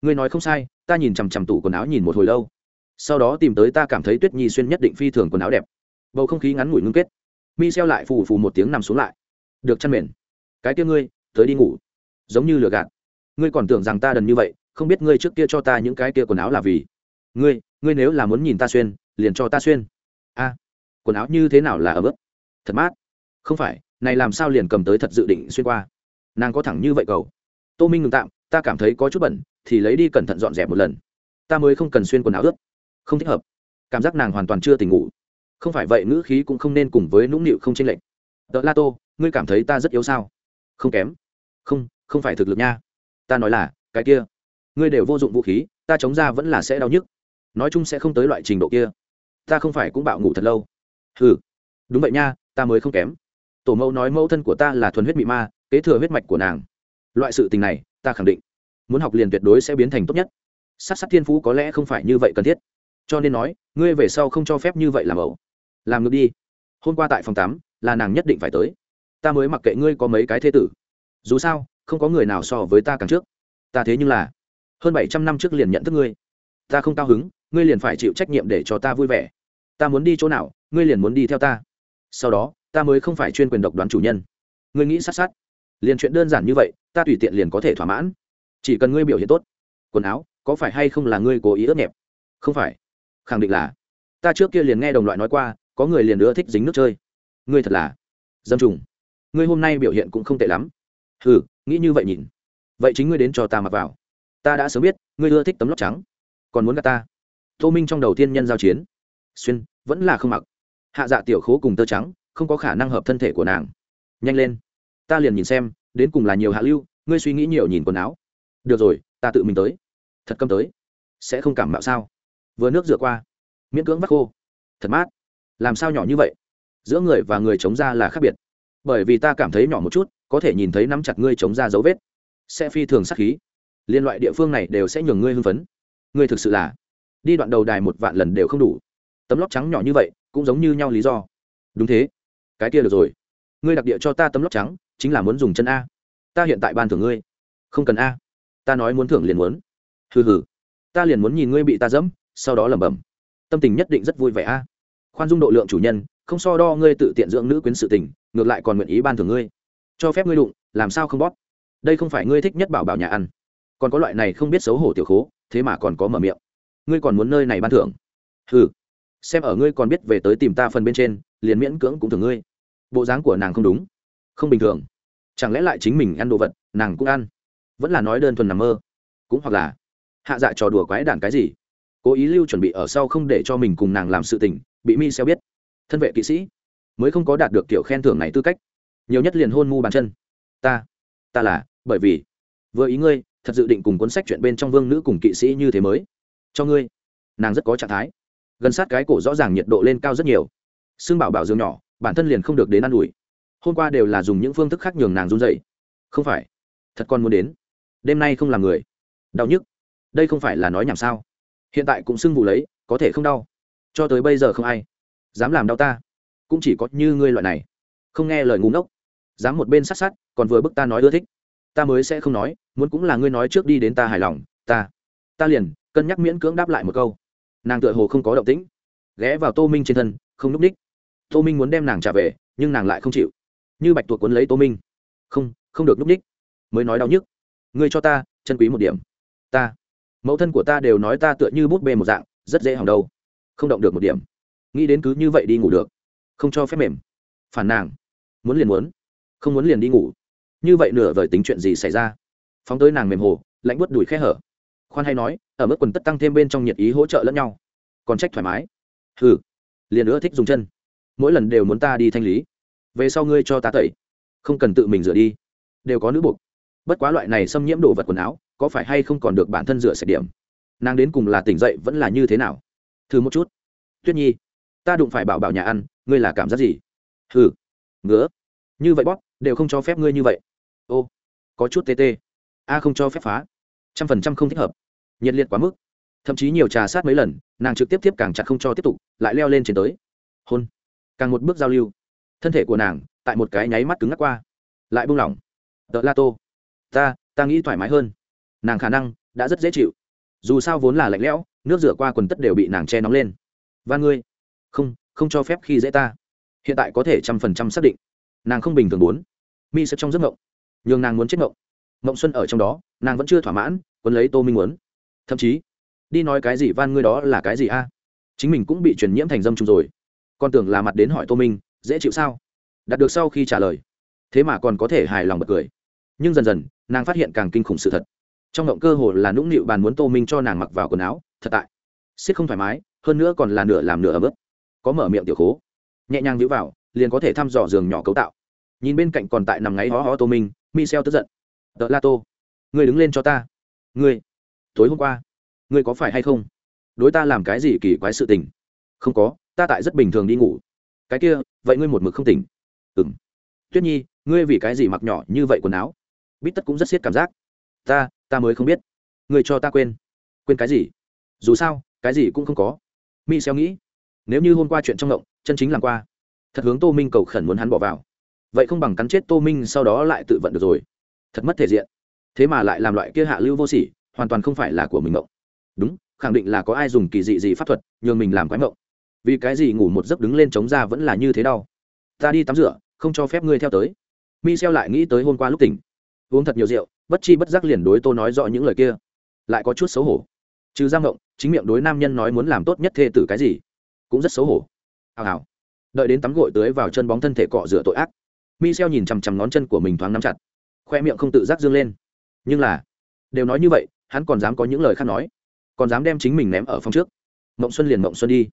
Ngươi nói không sai, ta nhìn chằm chằm tủ quần áo nhìn một hồi lâu. Sau đó tìm tới ta cảm thấy Tuyết Nhi xuyên nhất định phi thường quần áo đẹp." Bầu không khí ngắn ngủi ngưng kết. Michel lại phù phù một tiếng nằm xuống lại. "Được chăn mền. Cái kia ngươi, tới đi ngủ." Giống như lừa gạt. "Ngươi còn tưởng rằng ta đần như vậy, không biết ngươi trước kia cho ta những cái kia quần áo là vì?" "Ngươi, ngươi nếu là muốn nhìn ta xuyên, liền cho ta xuyên." "A, quần áo như thế nào là ở mức?" "Thật mát." "Không phải, này làm sao liền cầm tới thật dự định xuyên qua?" Nàng có thẳng như vậy cầu. Tô minh ngừng tạm, ta cảm thấy có chút bẩn, thì lấy đi cẩn thận dọn dẹp một lần. Ta mới không cần xuyên quần áo ướt. Không thích hợp. Cảm giác nàng hoàn toàn chưa tỉnh ngủ. Không phải vậy ngữ khí cũng không nên cùng với nũng nịu không chênh lệch. Tợ la tô, ngươi cảm thấy ta rất yếu sao? Không kém. Không không phải thực lực nha. Ta nói là, cái kia. Ngươi đều vô dụng vũ khí, ta chống ra vẫn là sẽ đau nhức. Nói chung sẽ không tới loại trình độ kia. Ta không phải cũng bạo ngủ thật lâu. Ừ đúng vậy nha, ta mới không kém. Tổ mẫu nói mẫu thân của ta là thuần huyết mị ma kế thừa huyết mạch của nàng. Loại sự tình này, ta khẳng định. Muốn học liền tuyệt đối sẽ biến thành tốt nhất. Sát sát thiên phú có lẽ không phải như vậy cần thiết. Cho nên nói, ngươi về sau không cho phép như vậy làm ẩu. Làm ngược đi. Hôm qua tại phòng tám, là nàng nhất định phải tới. Ta mới mặc kệ ngươi có mấy cái thế tử. Dù sao, không có người nào so với ta càng trước. Ta thế nhưng là hơn bảy trăm năm trước liền nhận thức ngươi. Ta không cao hứng, ngươi liền phải chịu trách nhiệm để cho ta vui vẻ. Ta muốn đi chỗ nào, ngươi liền muốn đi theo ta. Sau đó, ta mới không phải chuyên quyền độc đoán chủ nhân. Ngươi nghĩ sát sát liền chuyện đơn giản như vậy, ta tùy tiện liền có thể thỏa mãn. Chỉ cần ngươi biểu hiện tốt, quần áo, có phải hay không là ngươi cố ý ướt nhẹp? Không phải. Khẳng định là. Ta trước kia liền nghe đồng loại nói qua, có người liền ưa thích dính nước chơi. Ngươi thật là dâm trùng. Ngươi hôm nay biểu hiện cũng không tệ lắm. Ừ nghĩ như vậy nhìn. Vậy chính ngươi đến cho ta mặc vào. Ta đã sớm biết, ngươi ưa thích tấm lót trắng. Còn muốn gặp ta. Tô minh trong đầu tiên nhân giao chiến. Xuyên, vẫn là không mặc. Hạ dạ tiểu khố cùng tơ trắng, không có khả năng hợp thân thể của nàng. Nhanh lên ta liền nhìn xem, đến cùng là nhiều hạ lưu, ngươi suy nghĩ nhiều nhìn quần áo. Được rồi, ta tự mình tới. Thật câm tới. Sẽ không cảm mạo sao? Vừa nước rửa qua, miễn cưỡng vắt khô. Thật mát. Làm sao nhỏ như vậy? Giữa người và người chống ra là khác biệt. Bởi vì ta cảm thấy nhỏ một chút, có thể nhìn thấy nắm chặt ngươi chống ra dấu vết. Sẽ phi thường sắc khí. Liên loại địa phương này đều sẽ nhường ngươi hưng phấn. Ngươi thực sự là, đi đoạn đầu đài một vạn lần đều không đủ. Tấm lóc trắng nhỏ như vậy, cũng giống như nhau lý do. Đúng thế. Cái kia được rồi. Ngươi đặc địa cho ta tấm lóc trắng chính là muốn dùng chân a. Ta hiện tại ban thưởng ngươi. Không cần a. Ta nói muốn thưởng liền muốn. Hừ hừ. Ta liền muốn nhìn ngươi bị ta dẫm, sau đó lẩm bẩm. Tâm tình nhất định rất vui vẻ a. Khoan dung độ lượng chủ nhân, không so đo ngươi tự tiện dưỡng nữ quyến sự tình, ngược lại còn nguyện ý ban thưởng ngươi. Cho phép ngươi đụng, làm sao không bóp? Đây không phải ngươi thích nhất bảo bảo nhà ăn. Còn có loại này không biết xấu hổ tiểu khố, thế mà còn có mở miệng. Ngươi còn muốn nơi này ban thưởng? Hừ. Xem ở ngươi còn biết về tới tìm ta phần bên trên, liền miễn cưỡng cũng thưởng ngươi. Bộ dáng của nàng không đúng không bình thường. Chẳng lẽ lại chính mình ăn đồ vật, nàng cũng ăn? Vẫn là nói đơn thuần nằm mơ. Cũng hoặc là, hạ dạ trò đùa quái đản cái gì? Cố ý lưu chuẩn bị ở sau không để cho mình cùng nàng làm sự tình, bị mi xeo biết. Thân vệ kỵ sĩ, mới không có đạt được kiểu khen thưởng này tư cách. Nhiều nhất liền hôn mu bàn chân. Ta ta là, bởi vì, vừa ý ngươi, thật dự định cùng cuốn sách chuyện bên trong vương nữ cùng kỵ sĩ như thế mới. Cho ngươi. Nàng rất có trạng thái. Gần sát cái cổ rõ ràng nhiệt độ lên cao rất nhiều. Xương bảo bảo dương nhỏ, bản thân liền không được đến ă n ủi hôm qua đều là dùng những phương thức khác nhường nàng run dậy. Không phải. Thật con muốn đến. Đêm nay không làm người. Đau nhức. Đây không phải là nói nhảm sao. Hiện tại cũng sưng vụ lấy, có thể không đau. Cho tới bây giờ không ai. Dám làm đau ta. Cũng chỉ có như ngươi loại này. Không nghe lời ngu ngốc. Dám một bên sát sát, còn vừa bức ta nói ưa thích. Ta mới sẽ không nói, muốn cũng là ngươi nói trước đi đến ta hài lòng, ta. Ta liền, cân nhắc miễn cưỡng đáp lại một câu. Nàng tựa hồ không có động tĩnh. Ghé vào tô minh trên thân, không núp ních tô minh muốn đem nàng trả về, nhưng nàng lại không chịu như bạch tuộc quấn lấy tô minh. Không không được núp ních mới nói đau nhức. Ngươi cho ta, chân quý một điểm. Ta, mẫu thân của ta đều nói ta tựa như bút bê một dạng, rất dễ hỏng đâu. Không động được một điểm. Nghĩ đến cứ như vậy đi ngủ được. Không cho phép mềm. Phản nàng. Muốn liền muốn. Không muốn liền đi ngủ. Như vậy nửa vời tính chuyện gì xảy ra? Phóng tới nàng mềm hồ, lạnh bớt đùi khe hở. Khoan hay nói, ở mức quần tất tăng thêm bên trong nhiệt ý hỗ trợ lẫn nhau. Còn trách thoải mái. Hừ. Liền nữa thích dùng chân. Mỗi lần đều muốn ta đi thanh lý về sau ngươi cho ta tẩy. Không cần tự mình rửa đi. Đều có nữ buộc. Bất quá loại này xâm nhiễm đồ vật quần áo, có phải hay không còn được bản thân rửa sạch điểm? Nàng đến cùng là tỉnh dậy vẫn là như thế nào? Thử một chút. Tuyết nhi, ta đụng phải bảo bảo nhà ăn, ngươi là cảm giác gì? Hừ. Ngứa. Như vậy bóp, đều không cho phép ngươi như vậy. Ô. Có chút tê tê. A không cho phép phá. Trăm phần trăm không thích hợp. Nhiệt liệt quá mức. Thậm chí nhiều trà sát mấy lần, nàng trực tiếp tiếp càng chặt không cho tiếp tục, lại leo lên trên tới. Hôn. Càng một bước giao lưu thân thể của nàng tại một cái nháy mắt cứng ngắc qua. Lại buông lỏng. Tợ la tô, ta ta nghĩ thoải mái hơn. Nàng khả năng đã rất dễ chịu. Dù sao vốn là lạnh lẽo, nước rửa qua quần tất đều bị nàng che nóng lên. Và ngươi. Không không cho phép khi dễ ta. Hiện tại có thể trăm phần trăm xác định. Nàng không bình thường muốn. Mi sẽ trong giấc mộng. Nhường nàng muốn chết ngộng mộng xuân ở trong đó, nàng vẫn chưa thỏa mãn quân lấy tô minh muốn. Thậm chí, đi nói cái gì van ngươi đó là cái gì a? Chính mình cũng bị truyền nhiễm thành dâm trùng rồi. Con tưởng là mặt đến hỏi tô minh dễ chịu sao? Đạt được sau khi trả lời, thế mà còn có thể hài lòng bật cười. Nhưng dần dần, nàng phát hiện càng kinh khủng sự thật. Trong động cơ hồ là nũng nịu bàn muốn tô minh cho nàng mặc vào quần áo, thật tại. Xiết không thoải mái, hơn nữa còn là nửa làm nửa ấm ức. Có mở miệng tiểu khố, nhẹ nhàng víu vào, liền có thể thăm dò giường nhỏ cấu tạo. Nhìn bên cạnh còn tại nằm ngáy hó hó tô minh mi xeo tức giận. Tợ la tô người đứng lên cho ta. Ngươi, tối hôm qua, ngươi có phải hay không? Đối ta làm cái gì kỳ quái sự tình? Không có, ta tại rất bình thường đi ngủ cái kia, vậy ngươi một mực không tỉnh. Ừng tuyết nhi, ngươi vì cái gì mặc nhỏ như vậy quần áo? Bít tất cũng rất siết cảm giác. Ta ta mới không biết. Ngươi cho ta quên. Quên cái gì? Dù sao, cái gì cũng không có. Mi xeo nghĩ. Nếu như hôm qua chuyện trong ngộng, chân chính làm qua, thật hướng tô minh cầu khẩn muốn hắn bỏ vào. Vậy không bằng cắn chết tô minh sau đó lại tự vận được rồi. Thật mất thể diện. Thế mà lại làm loại kia hạ lưu vô sỉ, hoàn toàn không phải là của mình ngộng. Đúng, khẳng định là có ai dùng kỳ dị gì pháp thuật, nhường mình làm quái ngộng vì cái gì ngủ một giấc đứng lên chống ra vẫn là như thế đau? Ta đi tắm rửa, không cho phép ngươi theo tới. Mi xeo lại nghĩ tới hôm qua lúc tỉnh. Uống thật nhiều rượu, bất chi bất giác liền đối tô nói rõ những lời kia. Lại có chút xấu hổ. Trừ giang ngộng, chính miệng đối nam nhân nói muốn làm tốt nhất thê tử cái gì, cũng rất xấu hổ. Hào hào. Đợi đến tắm gội tưới vào chân bóng thân thể cọ rửa tội ác mi xeo nhìn chằm chằm ngón chân của mình thoáng nắm chặt. Khoe miệng không tự giác dương lên. Nhưng là, đều nói như vậy, hắn còn dám có những lời khác nói. Còn dám đem chính mình ném ở phòng trước. Mộng xuân liền mộng xuân đi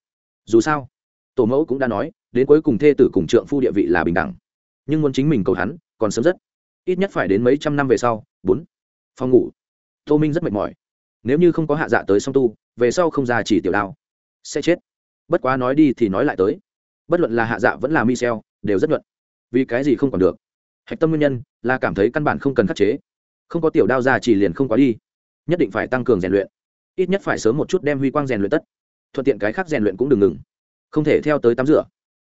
dù sao, tổ mẫu cũng đã nói, đến cuối cùng thê tử cùng trượng phu địa vị là bình đẳng. Nhưng muốn chính mình cầu hắn, còn sớm rất. Ít nhất phải đến mấy trăm năm về sau. Bốn. Phòng ngủ. Tô minh rất mệt mỏi. Nếu như không có hạ dạ tới song tu, về sau không ra chỉ tiểu đao. Sẽ chết. Bất quá nói đi thì nói lại tới. Bất luận là hạ dạ vẫn là michel, đều rất nhuận. Vì cái gì không còn được? Hạch tâm nguyên nhân là cảm thấy căn bản không cần khắc chế. Không có tiểu đao ra chỉ liền không quá đi. Nhất định phải tăng cường rèn luyện. Ít nhất phải sớm một chút đem huy quang rèn luyện tất thuận tiện cái khác rèn luyện cũng đừng ngừng. Không thể theo tới tắm rửa.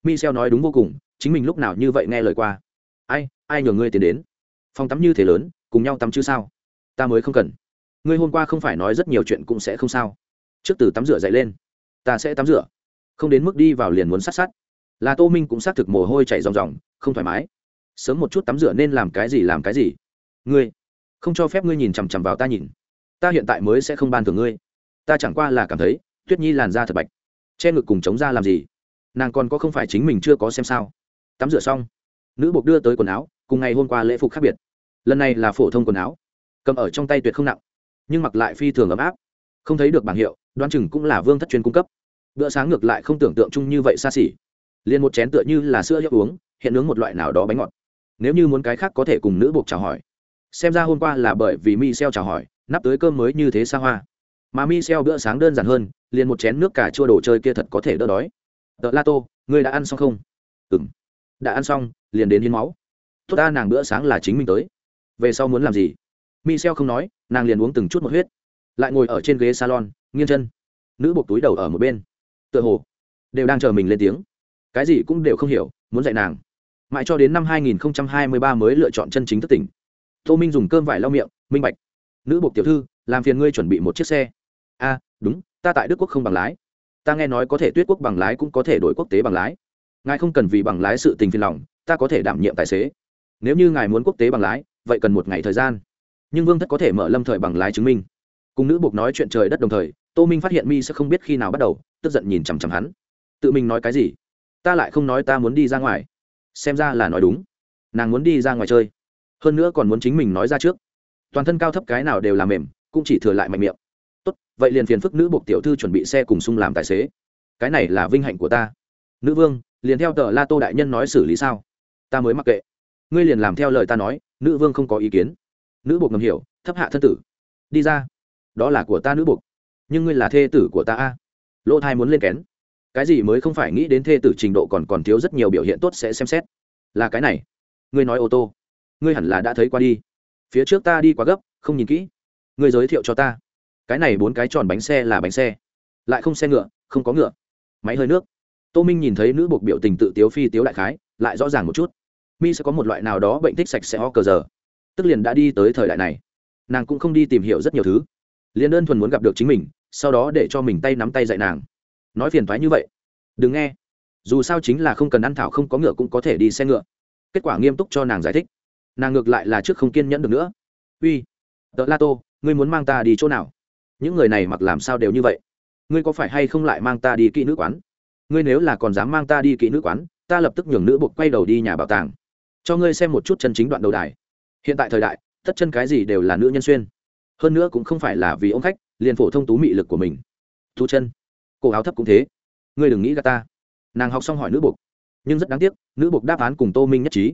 Michel nói đúng vô cùng, chính mình lúc nào như vậy nghe lời qua. Ai ai nhờ ngươi tiến đến? Phòng tắm như thế lớn, cùng nhau tắm chứ sao? Ta mới không cần. Ngươi hôm qua không phải nói rất nhiều chuyện cũng sẽ không sao. Trước từ tắm rửa dậy lên. Ta sẽ tắm rửa. Không đến mức đi vào liền muốn sát sát. Là tô minh cũng xác thực mồ hôi chảy ròng ròng, không thoải mái. Sớm một chút tắm rửa nên làm cái gì làm cái gì. Ngươi, không cho phép ngươi nhìn chằm chằm vào ta nhìn. Ta hiện tại mới sẽ không ban thưởng ngươi. Ta chẳng qua là cảm thấy tuyết nhi làn da thật bạch. Che ngực cùng chống ra làm gì? Nàng còn có không phải chính mình chưa có xem sao? Tắm rửa xong, nữ buộc đưa tới quần áo, cùng ngày hôm qua lễ phục khác biệt. Lần này là phổ thông quần áo, cầm ở trong tay tuyệt không nặng, nhưng mặc lại phi thường ấm áp. Không thấy được bảng hiệu, đoán chừng cũng là vương thất chuyên cung cấp. Bữa sáng ngược lại không tưởng tượng chung như vậy xa xỉ. Liền một chén tựa như là sữa hiệu uống, hiện nướng một loại nào đó bánh ngọt. Nếu như muốn cái khác có thể cùng nữ buộc chào hỏi. Xem ra hôm qua là bởi vì mi xeo chào hỏi, nắp tới cơm mới như thế xa hoa mà mi xeo bữa sáng đơn giản hơn, liền một chén nước cà chua đồ chơi kia thật có thể đỡ đói. Tợ la tô, ngươi đã ăn xong không? Ừng đã ăn xong, liền đến hiến máu. Tốt ta, nàng bữa sáng là chính mình tới. Về sau muốn làm gì? Mi xeo không nói, nàng liền uống từng chút một huyết. Lại ngồi ở trên ghế salon, nghiêng chân. Nữ buộc túi đầu ở một bên. Tựa hồ, đều đang chờ mình lên tiếng. Cái gì cũng đều không hiểu, muốn dạy nàng. Mãi cho đến năm 2023 mới lựa chọn chân chính thức tỉnh. Tô minh dùng cơm vải lau miệng, minh bạch. Nữ buộc tiểu thư, làm phiền ngươi chuẩn bị một chiếc xe a đúng, ta tại đức quốc không bằng lái. Ta nghe nói có thể tuyết quốc bằng lái cũng có thể đổi quốc tế bằng lái. Ngài không cần vì bằng lái sự tình phiền lòng, ta có thể đảm nhiệm tài xế. Nếu như ngài muốn quốc tế bằng lái, vậy cần một ngày thời gian. Nhưng vương thất có thể mở lâm thời bằng lái chứng minh. Cùng nữ buộc nói chuyện trời đất đồng thời, tô minh phát hiện mi sẽ không biết khi nào bắt đầu, tức giận nhìn chằm chằm hắn. Tự mình nói cái gì? Ta lại không nói ta muốn đi ra ngoài. Xem ra là nói đúng. Nàng muốn đi ra ngoài chơi. Hơn nữa còn muốn chính mình nói ra trước. Toàn thân cao thấp cái nào đều làm mềm, cũng chỉ thừa lại mạnh miệng vậy liền phiền phức nữ buộc tiểu thư chuẩn bị xe cùng sung làm tài xế. Cái này là vinh hạnh của ta. Nữ vương, liền theo tờ la tô đại nhân nói xử lý sao? Ta mới mặc kệ. Ngươi liền làm theo lời ta nói, nữ vương không có ý kiến. Nữ buộc ngầm hiểu, thấp hạ thân tử. Đi ra. Đó là của ta nữ buộc. Nhưng ngươi là thê tử của ta a. Lỗ thai muốn lên kén. Cái gì mới không phải nghĩ đến thê tử trình độ còn còn thiếu rất nhiều biểu hiện tốt sẽ xem xét. Là cái này. Ngươi nói ô tô. Ngươi hẳn là đã thấy qua đi. Phía trước ta đi quá gấp, không nhìn kỹ. Ngươi giới thiệu cho ta cái này bốn cái tròn bánh xe là bánh xe. Lại không xe ngựa, không có ngựa. Máy hơi nước. Tô minh nhìn thấy nữ buộc biểu tình tự tiếu phi tiếu đại khái, lại rõ ràng một chút. Mi sẽ có một loại nào đó bệnh thích sạch sẽ ho cờ giờ. Tức liền đã đi tới thời đại này. Nàng cũng không đi tìm hiểu rất nhiều thứ. Liền đơn thuần muốn gặp được chính mình, sau đó để cho mình tay nắm tay dạy nàng. Nói phiền thoái như vậy. Đừng nghe. Dù sao chính là không cần ăn thảo không có ngựa cũng có thể đi xe ngựa. Kết quả nghiêm túc cho nàng giải thích. Nàng ngược lại là trước không kiên nhẫn được nữa. Uy, tợ la tô, ngươi muốn mang ta đi chỗ nào? Những người này mặc làm sao đều như vậy? Ngươi có phải hay không lại mang ta đi kỹ nữ quán? Ngươi nếu là còn dám mang ta đi kỹ nữ quán, ta lập tức nhường nữ buộc quay đầu đi nhà bảo tàng. Cho ngươi xem một chút chân chính đoạn đầu đài. Hiện tại thời đại, tất chân cái gì đều là nữ nhân xuyên. Hơn nữa cũng không phải là vì ông khách, liền phổ thông tú mị lực của mình. Thu chân. Cổ áo thấp cũng thế. Ngươi đừng nghĩ gà ta. Nàng học xong hỏi nữ buộc. Nhưng rất đáng tiếc, nữ buộc đáp án cùng tô minh nhất trí.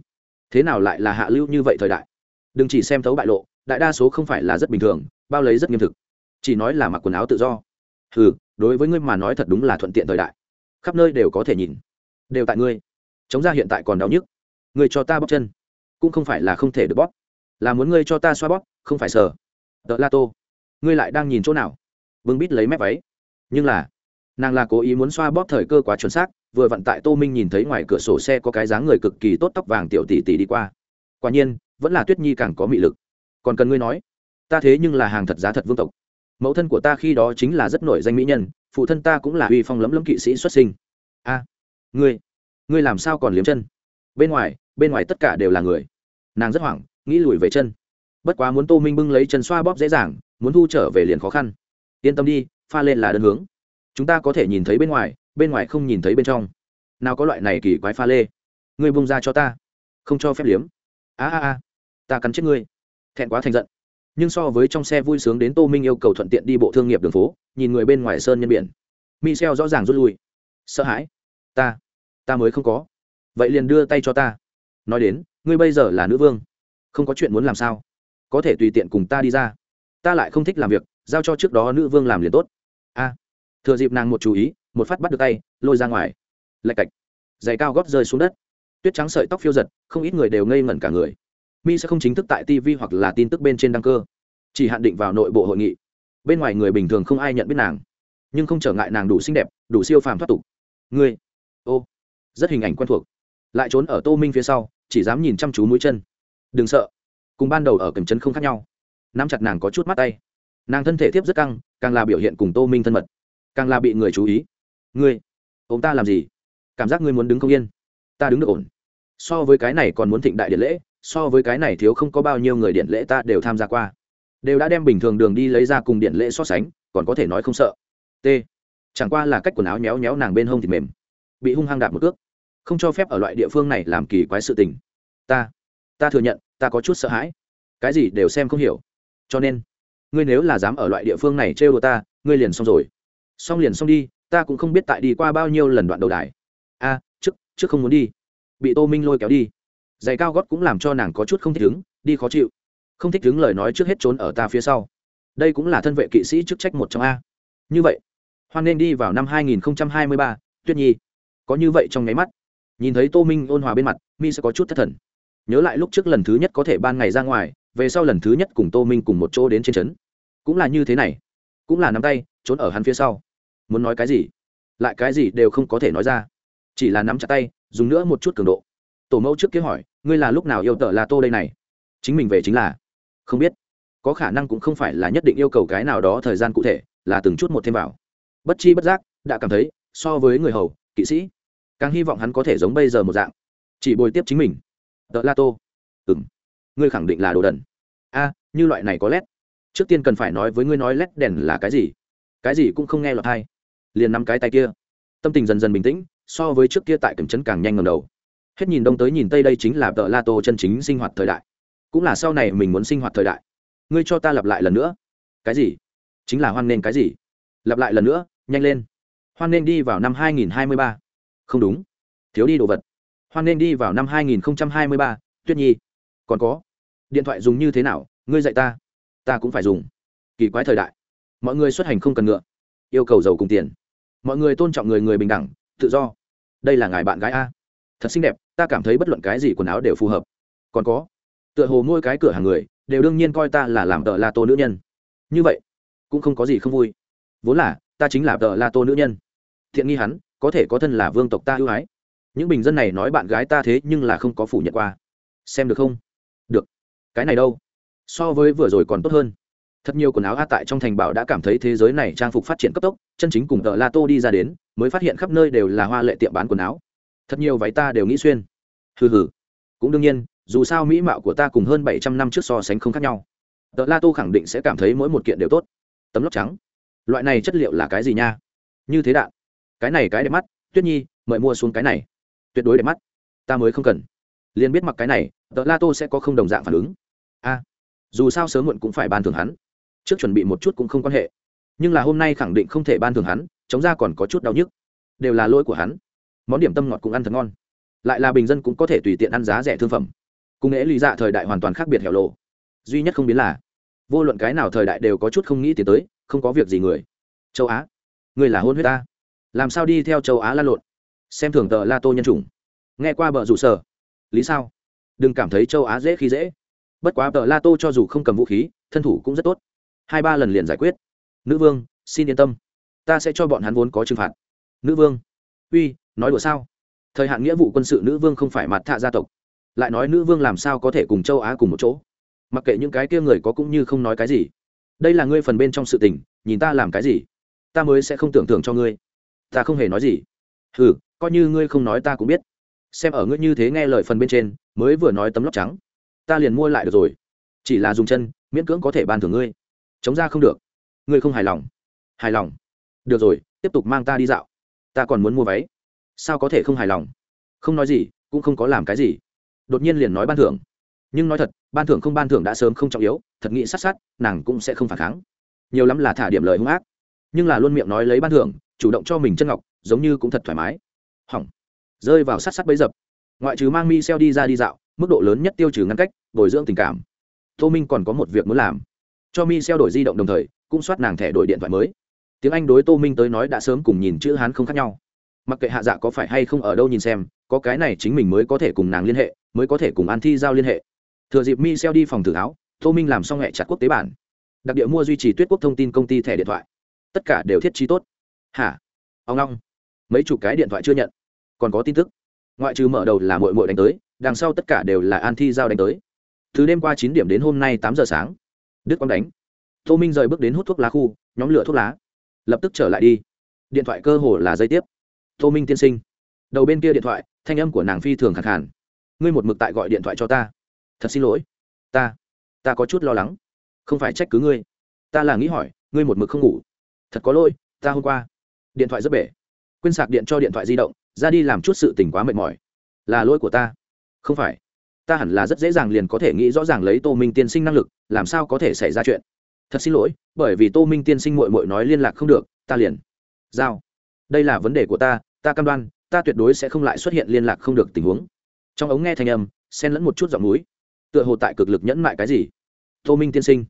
Thế nào lại là hạ lưu như vậy thời đại? Đừng chỉ xem thấu bại lộ, đại đa số không phải là rất bình thường, bao lấy rất nghiêm thực chỉ nói là mặc quần áo tự do. Ừ đối với ngươi mà nói thật đúng là thuận tiện thời đại. Khắp nơi đều có thể nhìn. Đều tại ngươi. Chống ra hiện tại còn đau nhức. Ngươi cho ta bóp chân. Cũng không phải là không thể được bóp. Là muốn ngươi cho ta xoa bóp, không phải sờ. Tợ la tô, ngươi lại đang nhìn chỗ nào? Vương bít lấy mép váy. Nhưng là, nàng là cố ý muốn xoa bóp thời cơ quá chuẩn xác, vừa vặn tại tô minh nhìn thấy ngoài cửa sổ xe có cái dáng người cực kỳ tốt tóc vàng tiểu tỷ tỷ đi qua. Quả nhiên, vẫn là tuyết nhi càng có mị lực. Còn cần ngươi nói, ta thế nhưng là hàng thật giá thật vương tộc mẫu thân của ta khi đó chính là rất nổi danh mỹ nhân, phụ thân ta cũng là uy phong lấm lấm kỵ sĩ xuất sinh. A, ngươi ngươi làm sao còn liếm chân? Bên ngoài bên ngoài tất cả đều là người. Nàng rất hoảng, nghĩ lùi về chân. Bất quá muốn tô minh bưng lấy chân xoa bóp dễ dàng, muốn thu trở về liền khó khăn. Yên tâm đi, pha lên là đơn hướng. Chúng ta có thể nhìn thấy bên ngoài bên ngoài không nhìn thấy bên trong. Nào có loại này kỳ quái pha lê. Ngươi bung ra cho ta. Không cho phép liếm. A a a. Ta cắn chết ngươi. Thẹn quá thành giận nhưng so với trong xe vui sướng đến tô minh yêu cầu thuận tiện đi bộ thương nghiệp đường phố, nhìn người bên ngoài sơn nhân biển. Michel rõ ràng rút lui. Sợ hãi? Ta ta mới không có. Vậy liền đưa tay cho ta. Nói đến, ngươi bây giờ là nữ vương. Không có chuyện muốn làm sao? Có thể tùy tiện cùng ta đi ra. Ta lại không thích làm việc, giao cho trước đó nữ vương làm liền tốt. A. Thừa dịp nàng một chú ý, một phát bắt được tay, lôi ra ngoài. Lạch cạch. Giày cao gót rơi xuống đất. Tuyết trắng sợi tóc phiêu giật, không ít người đều ngây ngẩn cả người mi sẽ không chính thức tại tv hoặc là tin tức bên trên đăng cơ. Chỉ hạn định vào nội bộ hội nghị. Bên ngoài người bình thường không ai nhận biết nàng. Nhưng không trở ngại nàng đủ xinh đẹp, đủ siêu phàm thoát tục. Ngươi. Ô. Rất hình ảnh quen thuộc. Lại trốn ở tô minh phía sau, chỉ dám nhìn chăm chú mũi chân. Đừng sợ. Cùng ban đầu ở cầm chân không khác nhau. Nắm chặt nàng có chút mắt tay. Nàng thân thể tiếp rất căng, càng là biểu hiện cùng tô minh thân mật. Càng là bị người chú ý. Ngươi. Ông ta làm gì? Cảm giác ngươi muốn đứng không yên. Ta đứng được ổn. So với cái này còn muốn thịnh đại điện lễ so với cái này thiếu không có bao nhiêu người điện lễ ta đều tham gia qua. Đều đã đem bình thường đường đi lấy ra cùng điện lễ so sánh, còn có thể nói không sợ. T. Chẳng qua là cách quần áo nhéo nhéo nàng bên hông thì mềm. Bị hung hăng đạp một cước. Không cho phép ở loại địa phương này làm kỳ quái sự tình. Ta ta thừa nhận, ta có chút sợ hãi. Cái gì đều xem không hiểu. Cho nên, ngươi nếu là dám ở loại địa phương này trêu đồ ta, ngươi liền xong rồi. Xong liền xong đi, ta cũng không biết tại đi qua bao nhiêu lần đoạn đầu đài. A, trước trước không muốn đi. Bị tô minh lôi kéo đi giày cao gót cũng làm cho nàng có chút không thích ứng đi khó chịu. Không thích ứng lời nói trước hết trốn ở ta phía sau. Đây cũng là thân vệ kỵ sĩ chức trách một trong a. Như vậy hoan nên đi vào năm 2023, tuyết nhi. Có như vậy trong nháy mắt. Nhìn thấy tô minh ôn hòa bên mặt mi sẽ có chút thất thần. Nhớ lại lúc trước lần thứ nhất có thể ban ngày ra ngoài về sau lần thứ nhất cùng tô minh cùng một chỗ đến trên trấn. Cũng là như thế này. Cũng là nắm tay trốn ở hắn phía sau. Muốn nói cái gì? Lại cái gì đều không có thể nói ra. Chỉ là nắm chặt tay dùng nữa một chút cường độ tổ mẫu trước kia hỏi, ngươi là lúc nào yêu tợ là tô đây này? Chính mình về chính là. Không biết. Có khả năng cũng không phải là nhất định yêu cầu cái nào đó thời gian cụ thể, là từng chút một thêm vào. Bất chi bất giác, đã cảm thấy, so với người hầu, kỵ sĩ, càng hy vọng hắn có thể giống bây giờ một dạng, chỉ bồi tiếp chính mình. Tợ la tô. Ừng ngươi khẳng định là đồ đần. A, như loại này có lét. Trước tiên cần phải nói với ngươi nói lét đèn là cái gì. Cái gì cũng không nghe lọt hay liền năm cái tay kia. Tâm tình dần dần bình tĩnh, so với trước kia tại kiểm chấn càng nhanh ngầm đầu hết nhìn đông tới nhìn tây đây chính là tợ la tô chân chính sinh hoạt thời đại. Cũng là sau này mình muốn sinh hoạt thời đại. Ngươi cho ta lặp lại lần nữa. Cái gì? Chính là hoan Nên cái gì? Lặp lại lần nữa nhanh lên. Hoan Nên đi vào năm 2023. không đúng. Thiếu đi đồ vật. Hoan Nên đi vào năm 2023, tuyết nhi. Còn có. Điện thoại dùng như thế nào? Ngươi dạy ta. Ta cũng phải dùng. Kỳ quái thời đại. Mọi người xuất hành không cần ngựa. Yêu cầu giàu cùng tiền. Mọi người tôn trọng người người bình đẳng tự do. Đây là ngài bạn gái a. Thật xinh đẹp ta cảm thấy bất luận cái gì quần áo đều phù hợp. Còn có, tựa hồ mỗi cái cửa hàng người đều đương nhiên coi ta là làm tợ la tô nữ nhân. Như vậy, cũng không có gì không vui. Vốn là, ta chính là tợ la tô nữ nhân. Thiện nghi hắn, có thể có thân là vương tộc ta ưu ái. Những bình dân này nói bạn gái ta thế nhưng là không có phủ nhận qua. Xem được không? Được. Cái này đâu? So với vừa rồi còn tốt hơn. Thật nhiều quần áo a tại trong thành bảo đã cảm thấy thế giới này trang phục phát triển cấp tốc, chân chính cùng tờ la tô đi ra đến, mới phát hiện khắp nơi đều là hoa lệ tiệm bán quần áo thật nhiều váy ta đều nghĩ xuyên. Hừ hừ. Cũng đương nhiên, dù sao mỹ mạo của ta cùng hơn bảy trăm năm trước so sánh không khác nhau. Tờ la tô khẳng định sẽ cảm thấy mỗi một kiện đều tốt. Tấm lóc trắng. Loại này chất liệu là cái gì nha? Như thế đạn. Cái này cái đẹp mắt. Tuyết nhi, mời mua xuống cái này. Tuyệt đối đẹp mắt. Ta mới không cần. Liền biết mặc cái này, tờ la tô sẽ có không đồng dạng phản ứng. A. Dù sao sớm muộn cũng phải ban thưởng hắn. Trước chuẩn bị một chút cũng không quan hệ. Nhưng là hôm nay khẳng định không thể ban thưởng hắn, chống ra còn có chút đau nhức. Đều là lỗi của hắn món điểm tâm ngọt cũng ăn thật ngon. Lại là bình dân cũng có thể tùy tiện ăn giá rẻ thương phẩm. Cùng nghệ lý dạ thời đại hoàn toàn khác biệt hẻo lộ duy nhất không biến là, vô luận cái nào thời đại đều có chút không nghĩ tiến tới, không có việc gì người. Châu á, người là hôn huyết ta. Làm sao đi theo châu á lan lộn? Xem thường tờ la tô nhân chủng. Nghe qua bờ rủ sở. Lý sao? Đừng cảm thấy châu á dễ khi dễ. Bất quá tờ la tô cho dù không cầm vũ khí, thân thủ cũng rất tốt. Hai ba lần liền giải quyết. Nữ vương, xin yên tâm. Ta sẽ cho bọn hắn vốn có trừng phạt. Nữ vương. Uy nói đùa sao? Thời hạn nghĩa vụ quân sự nữ vương không phải mặt thạ gia tộc. Lại nói nữ vương làm sao có thể cùng châu á cùng một chỗ? Mặc kệ những cái kia người có cũng như không nói cái gì. Đây là ngươi phần bên trong sự tình, nhìn ta làm cái gì? Ta mới sẽ không tưởng tượng cho ngươi. Ta không hề nói gì. Ừ coi như ngươi không nói ta cũng biết. Xem ở ngươi như thế nghe lời phần bên trên, mới vừa nói tấm lóc trắng. Ta liền mua lại được rồi. Chỉ là dùng chân, miễn cưỡng có thể ban thưởng ngươi. Chống ra không được. Ngươi không hài lòng. Hài lòng. Được rồi, tiếp tục mang ta đi dạo. Ta còn muốn mua váy sao có thể không hài lòng? Không nói gì, cũng không có làm cái gì. Đột nhiên liền nói ban thưởng. Nhưng nói thật, ban thưởng không ban thưởng đã sớm không trọng yếu, thật nghĩ sát sát, nàng cũng sẽ không phản kháng. Nhiều lắm là thả điểm lời hung ác. Nhưng là luôn miệng nói lấy ban thưởng, chủ động cho mình chân ngọc, giống như cũng thật thoải mái. Hỏng. Rơi vào sát sát bấy dập. Ngoại trừ mang mi xeo đi ra đi dạo, mức độ lớn nhất tiêu trừ ngăn cách, bồi dưỡng tình cảm. Tô minh còn có một việc muốn làm. Cho mi xeo đổi di động đồng thời, cũng soát nàng thẻ đổi điện thoại mới. Tiếng anh đối tô minh tới nói đã sớm cùng nhìn chữ hán không khác nhau mặc kệ hạ dạ có phải hay không ở đâu nhìn xem, có cái này chính mình mới có thể cùng nàng liên hệ, mới có thể cùng an thi giao liên hệ. Thừa dịp mi xeo đi phòng thử áo tô minh làm xong hẹ chặt quốc tế bản. Đặc địa mua duy trì tuyết quốc thông tin công ty thẻ điện thoại. Tất cả đều thiết trí tốt. Hả? Ông long, mấy chục cái điện thoại chưa nhận. Còn có tin tức. Ngoại trừ mở đầu là mội mội đánh tới, đằng sau tất cả đều là an thi giao đánh tới. Từ đêm qua chín điểm đến hôm nay tám giờ sáng, đức quang đánh. Tô minh rời bước đến hút thuốc lá khu, nhóm lửa thuốc lá. Lập tức trở lại đi. Điện thoại cơ hồ là dây tiếp tô minh tiên sinh. Đầu bên kia điện thoại, thanh âm của nàng phi thường khẳng hẳn. ngươi một mực tại gọi điện thoại cho ta. Thật xin lỗi. Ta ta có chút lo lắng. Không phải trách cứ ngươi. Ta là nghĩ hỏi, ngươi một mực không ngủ. Thật có lỗi, ta hôm qua. Điện thoại rất bể. Quên sạc điện cho điện thoại di động, ra đi làm chút sự tình quá mệt mỏi. Là lỗi của ta. Không phải. Ta hẳn là rất dễ dàng liền có thể nghĩ rõ ràng lấy tô minh tiên sinh năng lực, làm sao có thể xảy ra chuyện. Thật xin lỗi, bởi vì tô minh tiên sinh mội mội nói liên lạc không được, ta liền giao đây là vấn đề của ta ta cam đoan, ta tuyệt đối sẽ không lại xuất hiện liên lạc không được tình huống. Trong ống nghe thanh âm, xen lẫn một chút giọng núi. Tựa hồ tại cực lực nhẫn mại cái gì? Tô minh tiên sinh,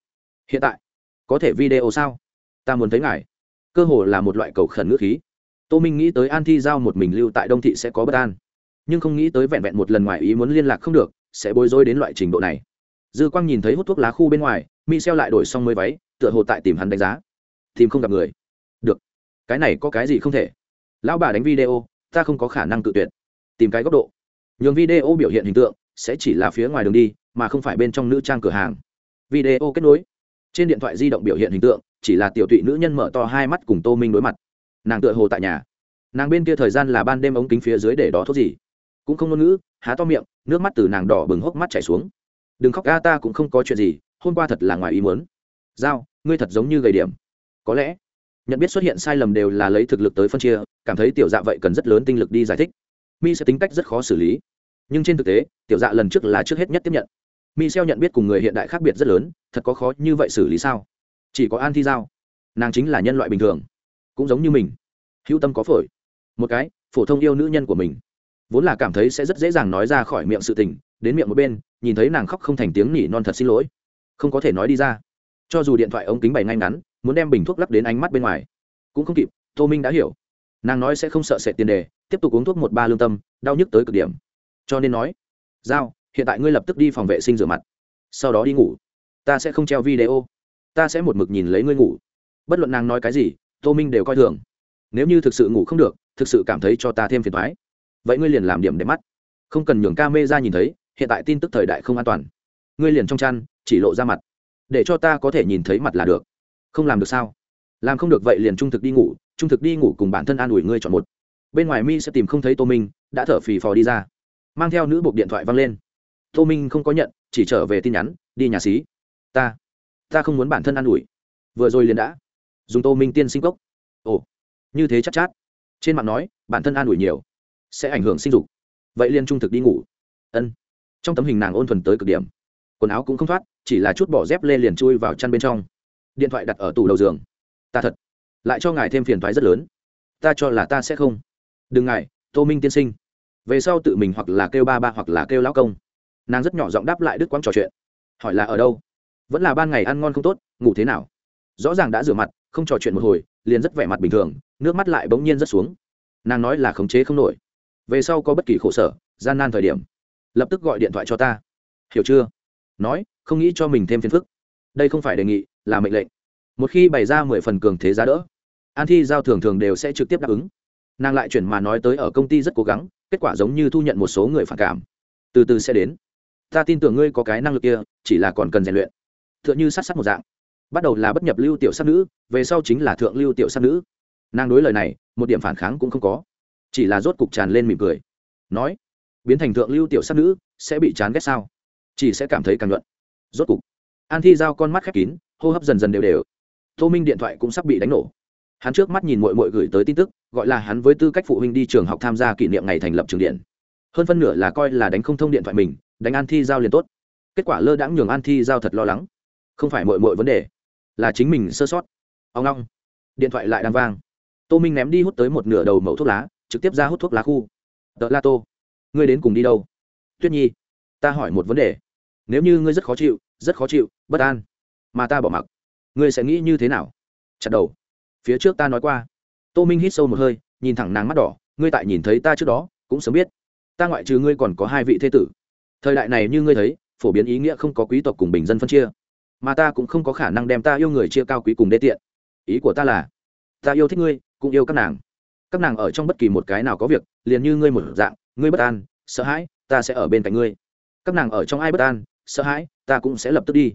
hiện tại, có thể video sao? Ta muốn thấy ngài. Cơ hồ là một loại cầu khẩn ngữ khí. Tô minh nghĩ tới an thi giao một mình lưu tại đông thị sẽ có bất an. Nhưng không nghĩ tới vẹn vẹn một lần ngoài ý muốn liên lạc không được, sẽ bối rối đến loại trình độ này. Dư quang nhìn thấy hút thuốc lá khu bên ngoài, mi xeo lại đổi xong mới váy, tựa hồ tại tìm hắn đánh giá. Tìm không gặp người cái này có cái gì không thể? Lão bà đánh video, ta không có khả năng tự tuyệt. Tìm cái góc độ. Nhường video biểu hiện hình tượng sẽ chỉ là phía ngoài đường đi, mà không phải bên trong nữ trang cửa hàng. Video kết nối. Trên điện thoại di động biểu hiện hình tượng, chỉ là tiểu tụy nữ nhân mở to hai mắt cùng tô minh đối mặt. Nàng tựa hồ tại nhà. Nàng bên kia thời gian là ban đêm ống kính phía dưới để đó thuốc gì. Cũng không ngôn ngữ, há to miệng, nước mắt từ nàng đỏ bừng hốc mắt chảy xuống. Đừng khóc ga ta cũng không có chuyện gì, hôm qua thật là ngoài ý muốn. Giao, ngươi thật giống như gầy điểm. Có lẽ nhận biết xuất hiện sai lầm đều là lấy thực lực tới phân chia, cảm thấy tiểu dạ vậy cần rất lớn tinh lực đi giải thích. Mi sẽ tính cách rất khó xử lý. Nhưng trên thực tế, tiểu dạ lần trước là trước hết nhất tiếp nhận. Mi xeo nhận biết cùng người hiện đại khác biệt rất lớn, thật có khó như vậy xử lý sao? Chỉ có an thi giao. Nàng chính là nhân loại bình thường. Cũng giống như mình. Hữu tâm có phổi. Một cái, phổ thông yêu nữ nhân của mình. Vốn là cảm thấy sẽ rất dễ dàng nói ra khỏi miệng sự tình, đến miệng một bên, nhìn thấy nàng khóc không thành tiếng nỉ non thật xin lỗi. Không có thể nói đi ra. Cho dù điện thoại ống kính bày ngay ngắn muốn đem bình thuốc lắp đến ánh mắt bên ngoài. Cũng không kịp, tô minh đã hiểu. Nàng nói sẽ không sợ sệt tiền đề, tiếp tục uống thuốc một ba lương tâm, đau nhức tới cực điểm. Cho nên nói, giao, hiện tại ngươi lập tức đi phòng vệ sinh rửa mặt. Sau đó đi ngủ. Ta sẽ không treo video. Ta sẽ một mực nhìn lấy ngươi ngủ. Bất luận nàng nói cái gì, tô minh đều coi thường. Nếu như thực sự ngủ không được, thực sự cảm thấy cho ta thêm phiền thoái vậy ngươi liền làm điểm để mắt. Không cần nhường ca mê ra nhìn thấy, hiện tại tin tức thời đại không an toàn. Ngươi liền trong chăn, chỉ lộ ra mặt. Để cho ta có thể nhìn thấy mặt là được không làm được sao? Làm không được vậy liền trung thực đi ngủ trung thực đi ngủ cùng bản thân an ủi ngươi chọn một. Bên ngoài mi sẽ tìm không thấy tô minh đã thở phì phò đi ra. Mang theo nữ buộc điện thoại văng lên. Tô minh không có nhận chỉ trở về tin nhắn đi nhà xí. Ta ta không muốn bản thân an ủi. Vừa rồi liền đã. Dùng tô minh tiên sinh cốc. Ồ như thế chắc chát, chát. Trên mạng nói bản thân an ủi nhiều sẽ ảnh hưởng sinh dục. Vậy liền trung thực đi ngủ. Ân. Trong tấm hình nàng ôn thuần tới cực điểm. Quần áo cũng không thoát chỉ là chút bỏ dép lê liền chui vào chăn bên trong điện thoại đặt ở tủ đầu giường. Ta thật, lại cho ngài thêm phiền thoái rất lớn. Ta cho là ta sẽ không. Đừng ngại, tô minh tiên sinh. Về sau tự mình hoặc là kêu ba ba hoặc là kêu lão công. Nàng rất nhỏ giọng đáp lại đức quang trò chuyện. Hỏi là ở đâu? Vẫn là ban ngày ăn ngon không tốt, ngủ thế nào? Rõ ràng đã rửa mặt, không trò chuyện một hồi, liền rất vẻ mặt bình thường, nước mắt lại bỗng nhiên rất xuống. Nàng nói là khống chế không nổi. Về sau có bất kỳ khổ sở, gian nan thời điểm, lập tức gọi điện thoại cho ta. Hiểu chưa? Nói, không nghĩ cho mình thêm phiền phức. Đây không phải đề nghị là mệnh lệnh. Một khi bày ra mười phần cường thế giá đỡ, an thi giao thường thường đều sẽ trực tiếp đáp ứng. Nàng lại chuyển mà nói tới ở công ty rất cố gắng, kết quả giống như thu nhận một số người phản cảm. Từ từ sẽ đến. Ta tin tưởng ngươi có cái năng lực kia, chỉ là còn cần rèn luyện. T h ư ợ n h ư sát sát một dạng. Bắt đầu là bất nhập lưu tiểu sắc nữ, về sau chính là thượng lưu tiểu sắc nữ. Nàng đối lời này, một điểm phản kháng cũng không có. Chỉ là rốt cục tràn lên mỉm cười. Nói, biến thành thượng lưu tiểu sắc nữ, sẽ bị chán ghét sao? Chỉ sẽ cảm thấy càng luận. Rốt cục, an thi giao con mắt khép kín hô hấp dần dần đều đều. Tô minh điện thoại cũng sắp bị đánh nổ. Hắn trước mắt nhìn mội mội gửi tới tin tức, gọi là hắn với tư cách phụ huynh đi trường học tham gia kỷ niệm ngày thành lập trường điện. Hơn phân nửa là coi là đánh không thông điện thoại mình, đánh an thi giao liền tốt. Kết quả lơ đãng nhường an thi giao thật lo lắng. Không phải mội mội vấn đề, là chính mình sơ sót. Ông long điện thoại lại đang vang. Tô minh ném đi hút tới một nửa đầu mẫu thuốc lá, trực tiếp ra hút thuốc lá khu. Tợ la tô, ngươi đến cùng đi đâu? Tuyết nhi, ta hỏi một vấn đề. Nếu như ngươi rất khó chịu, rất khó chịu, bất an mà ta bỏ mặc. Ngươi sẽ nghĩ như thế nào? Chặt đầu. Phía trước ta nói qua. Tô minh hít sâu một hơi, nhìn thẳng nàng mắt đỏ. Ngươi tại nhìn thấy ta trước đó, cũng sớm biết. Ta ngoại trừ ngươi còn có hai vị thế tử. Thời đại này như ngươi thấy, phổ biến ý nghĩa không có quý tộc cùng bình dân phân chia. Mà ta cũng không có khả năng đem ta yêu người chia cao quý cùng đê tiện. Ý của ta là, ta yêu thích ngươi, cũng yêu các nàng. Các nàng ở trong bất kỳ một cái nào có việc, liền như ngươi một dạng, ngươi bất an, sợ hãi, ta sẽ ở bên cạnh ngươi. Các nàng ở trong ai bất an, sợ hãi, ta cũng sẽ lập tức đi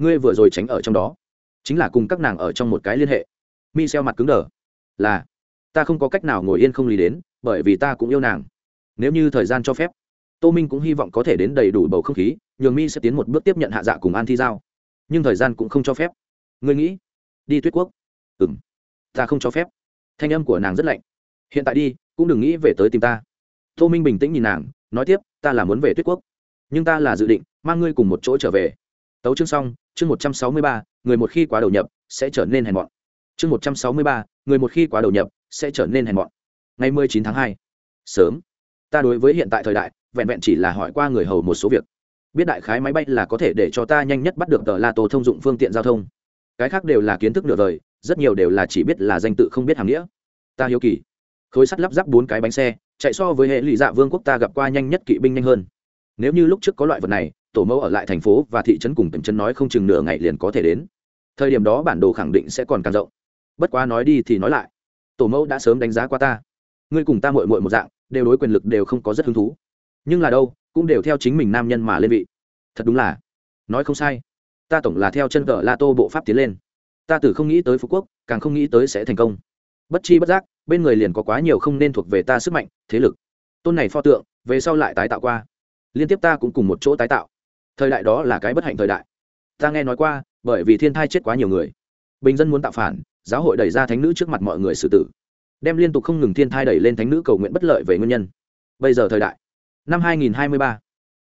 ngươi vừa rồi tránh ở trong đó. Chính là cùng các nàng ở trong một cái liên hệ. Mi xeo mặt cứng đờ. Là, ta không có cách nào ngồi yên không lý đến, bởi vì ta cũng yêu nàng. Nếu như thời gian cho phép, tô minh cũng hy vọng có thể đến đầy đủ bầu không khí, nhường mi sẽ tiến một bước tiếp nhận hạ dạ cùng an thi giao. Nhưng thời gian cũng không cho phép. Ngươi nghĩ, đi tuyết quốc? Ừ m ta không cho phép. Thanh âm của nàng rất lạnh. Hiện tại đi, cũng đừng nghĩ về tới tìm ta. Tô minh bình tĩnh nhìn nàng, nói tiếp, ta là muốn về tuyết quốc. Nhưng ta là dự định, mang ngươi cùng một chỗ trở về. Tấu chương xong chương một trăm sáu mươi ba, người một khi quá đầu nhập, sẽ trở nên hèn mọn. Chương một trăm sáu mươi ba, người một khi quá đầu nhập, sẽ trở nên hèn mọn. Ngày mười chín tháng hai. Sớm. Ta đối với hiện tại thời đại, vẹn vẹn chỉ là hỏi qua người hầu một số việc. Biết đại khái máy bay là có thể để cho ta nhanh nhất bắt được tờ la tô thông dụng phương tiện giao thông. Cái khác đều là kiến thức nửa đời, rất nhiều đều là chỉ biết là danh tự không biết hàm nghĩa. Ta hiếu kỳ. Khối sắt lắp ráp bốn cái bánh xe, chạy so với hệ lụy dạ vương quốc ta gặp qua nhanh nhất kỵ binh nhanh hơn. Nếu như lúc trước có loại vật này tổ mẫu ở lại thành phố và thị trấn cùng tỉnh trấn nói không chừng nửa ngày liền có thể đến. Thời điểm đó bản đồ khẳng định sẽ còn càng rộng. Bất quá nói đi thì nói lại. Tổ mẫu đã sớm đánh giá qua ta. Ngươi cùng ta mội mội một dạng, đều đối quyền lực đều không có rất hứng thú. Nhưng là đâu, cũng đều theo chính mình nam nhân mà lên vị. Thật đúng là. Nói không sai. Ta tổng là theo chân cờ la tô bộ pháp tiến lên. Ta từ không nghĩ tới phú quốc, càng không nghĩ tới sẽ thành công. Bất chi bất giác, bên người liền có quá nhiều không nên thuộc về ta sức mạnh, thế lực. Tôn này pho tượng, về sau lại tái tạo qua. Liên tiếp ta cũng cùng một chỗ tái tạo thời đại đó là cái bất hạnh thời đại. Ta nghe nói qua bởi vì thiên thai chết quá nhiều người. Bình dân muốn tạo phản giáo hội đẩy ra thánh nữ trước mặt mọi người xử tử. Đem liên tục không ngừng thiên thai đẩy lên thánh nữ cầu nguyện bất lợi về nguyên nhân. Bây giờ thời đại. Năm 2023,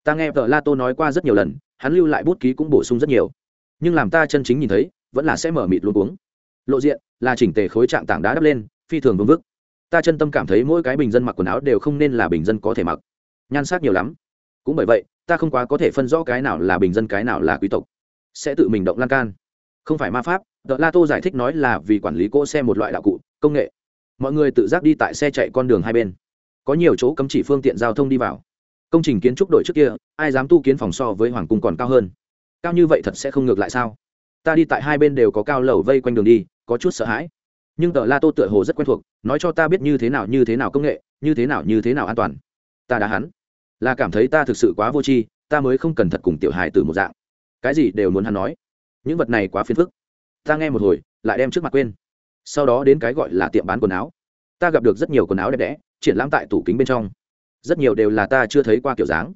ta nghe vợ la tô nói qua rất nhiều lần hắn lưu lại bút ký cũng bổ sung rất nhiều. Nhưng làm ta chân chính nhìn thấy vẫn là sẽ mở mịt luôn uống lộ diện là chỉnh tề khối trạng tảng đá đắp lên phi thường vương vức. Ta chân tâm cảm thấy mỗi cái bình dân mặc quần áo đều không nên là bình dân có thể mặc. Nhan sắc nhiều lắm. Cũng bởi vậy ta không quá có thể phân rõ cái nào là bình dân, cái nào là quý tộc. Sẽ tự mình động lan can. Không phải ma pháp đ la tô giải thích nói là vì quản lý cỗ xe một loại đạo cụ, công nghệ. Mọi người tự giác đi tại xe chạy con đường hai bên. Có nhiều chỗ cấm chỉ phương tiện giao thông đi vào. Công trình kiến trúc đội trước kia, ai dám tu kiến phòng so với hoàng cung còn cao hơn. Cao như vậy thật sẽ không ngược lại sao? Ta đi tại hai bên đều có cao lầu vây quanh đường đi, có chút sợ hãi. Nhưng tờ la tô tựa hồ rất quen thuộc, nói cho ta biết như thế nào, như thế nào công nghệ, như thế nào, như thế nào an toàn. Ta đã hắn là cảm thấy ta thực sự quá vô tri, ta mới không cần thật cùng tiểu hài từ một dạng. Cái gì đều muốn hắn nói. Những vật này quá phiền phức. Ta nghe một hồi, lại đem trước mặt quên. Sau đó đến cái gọi là tiệm bán quần áo. Ta gặp được rất nhiều quần áo đẹp đẽ, triển lãm tại tủ kính bên trong. Rất nhiều đều là ta chưa thấy qua kiểu dáng.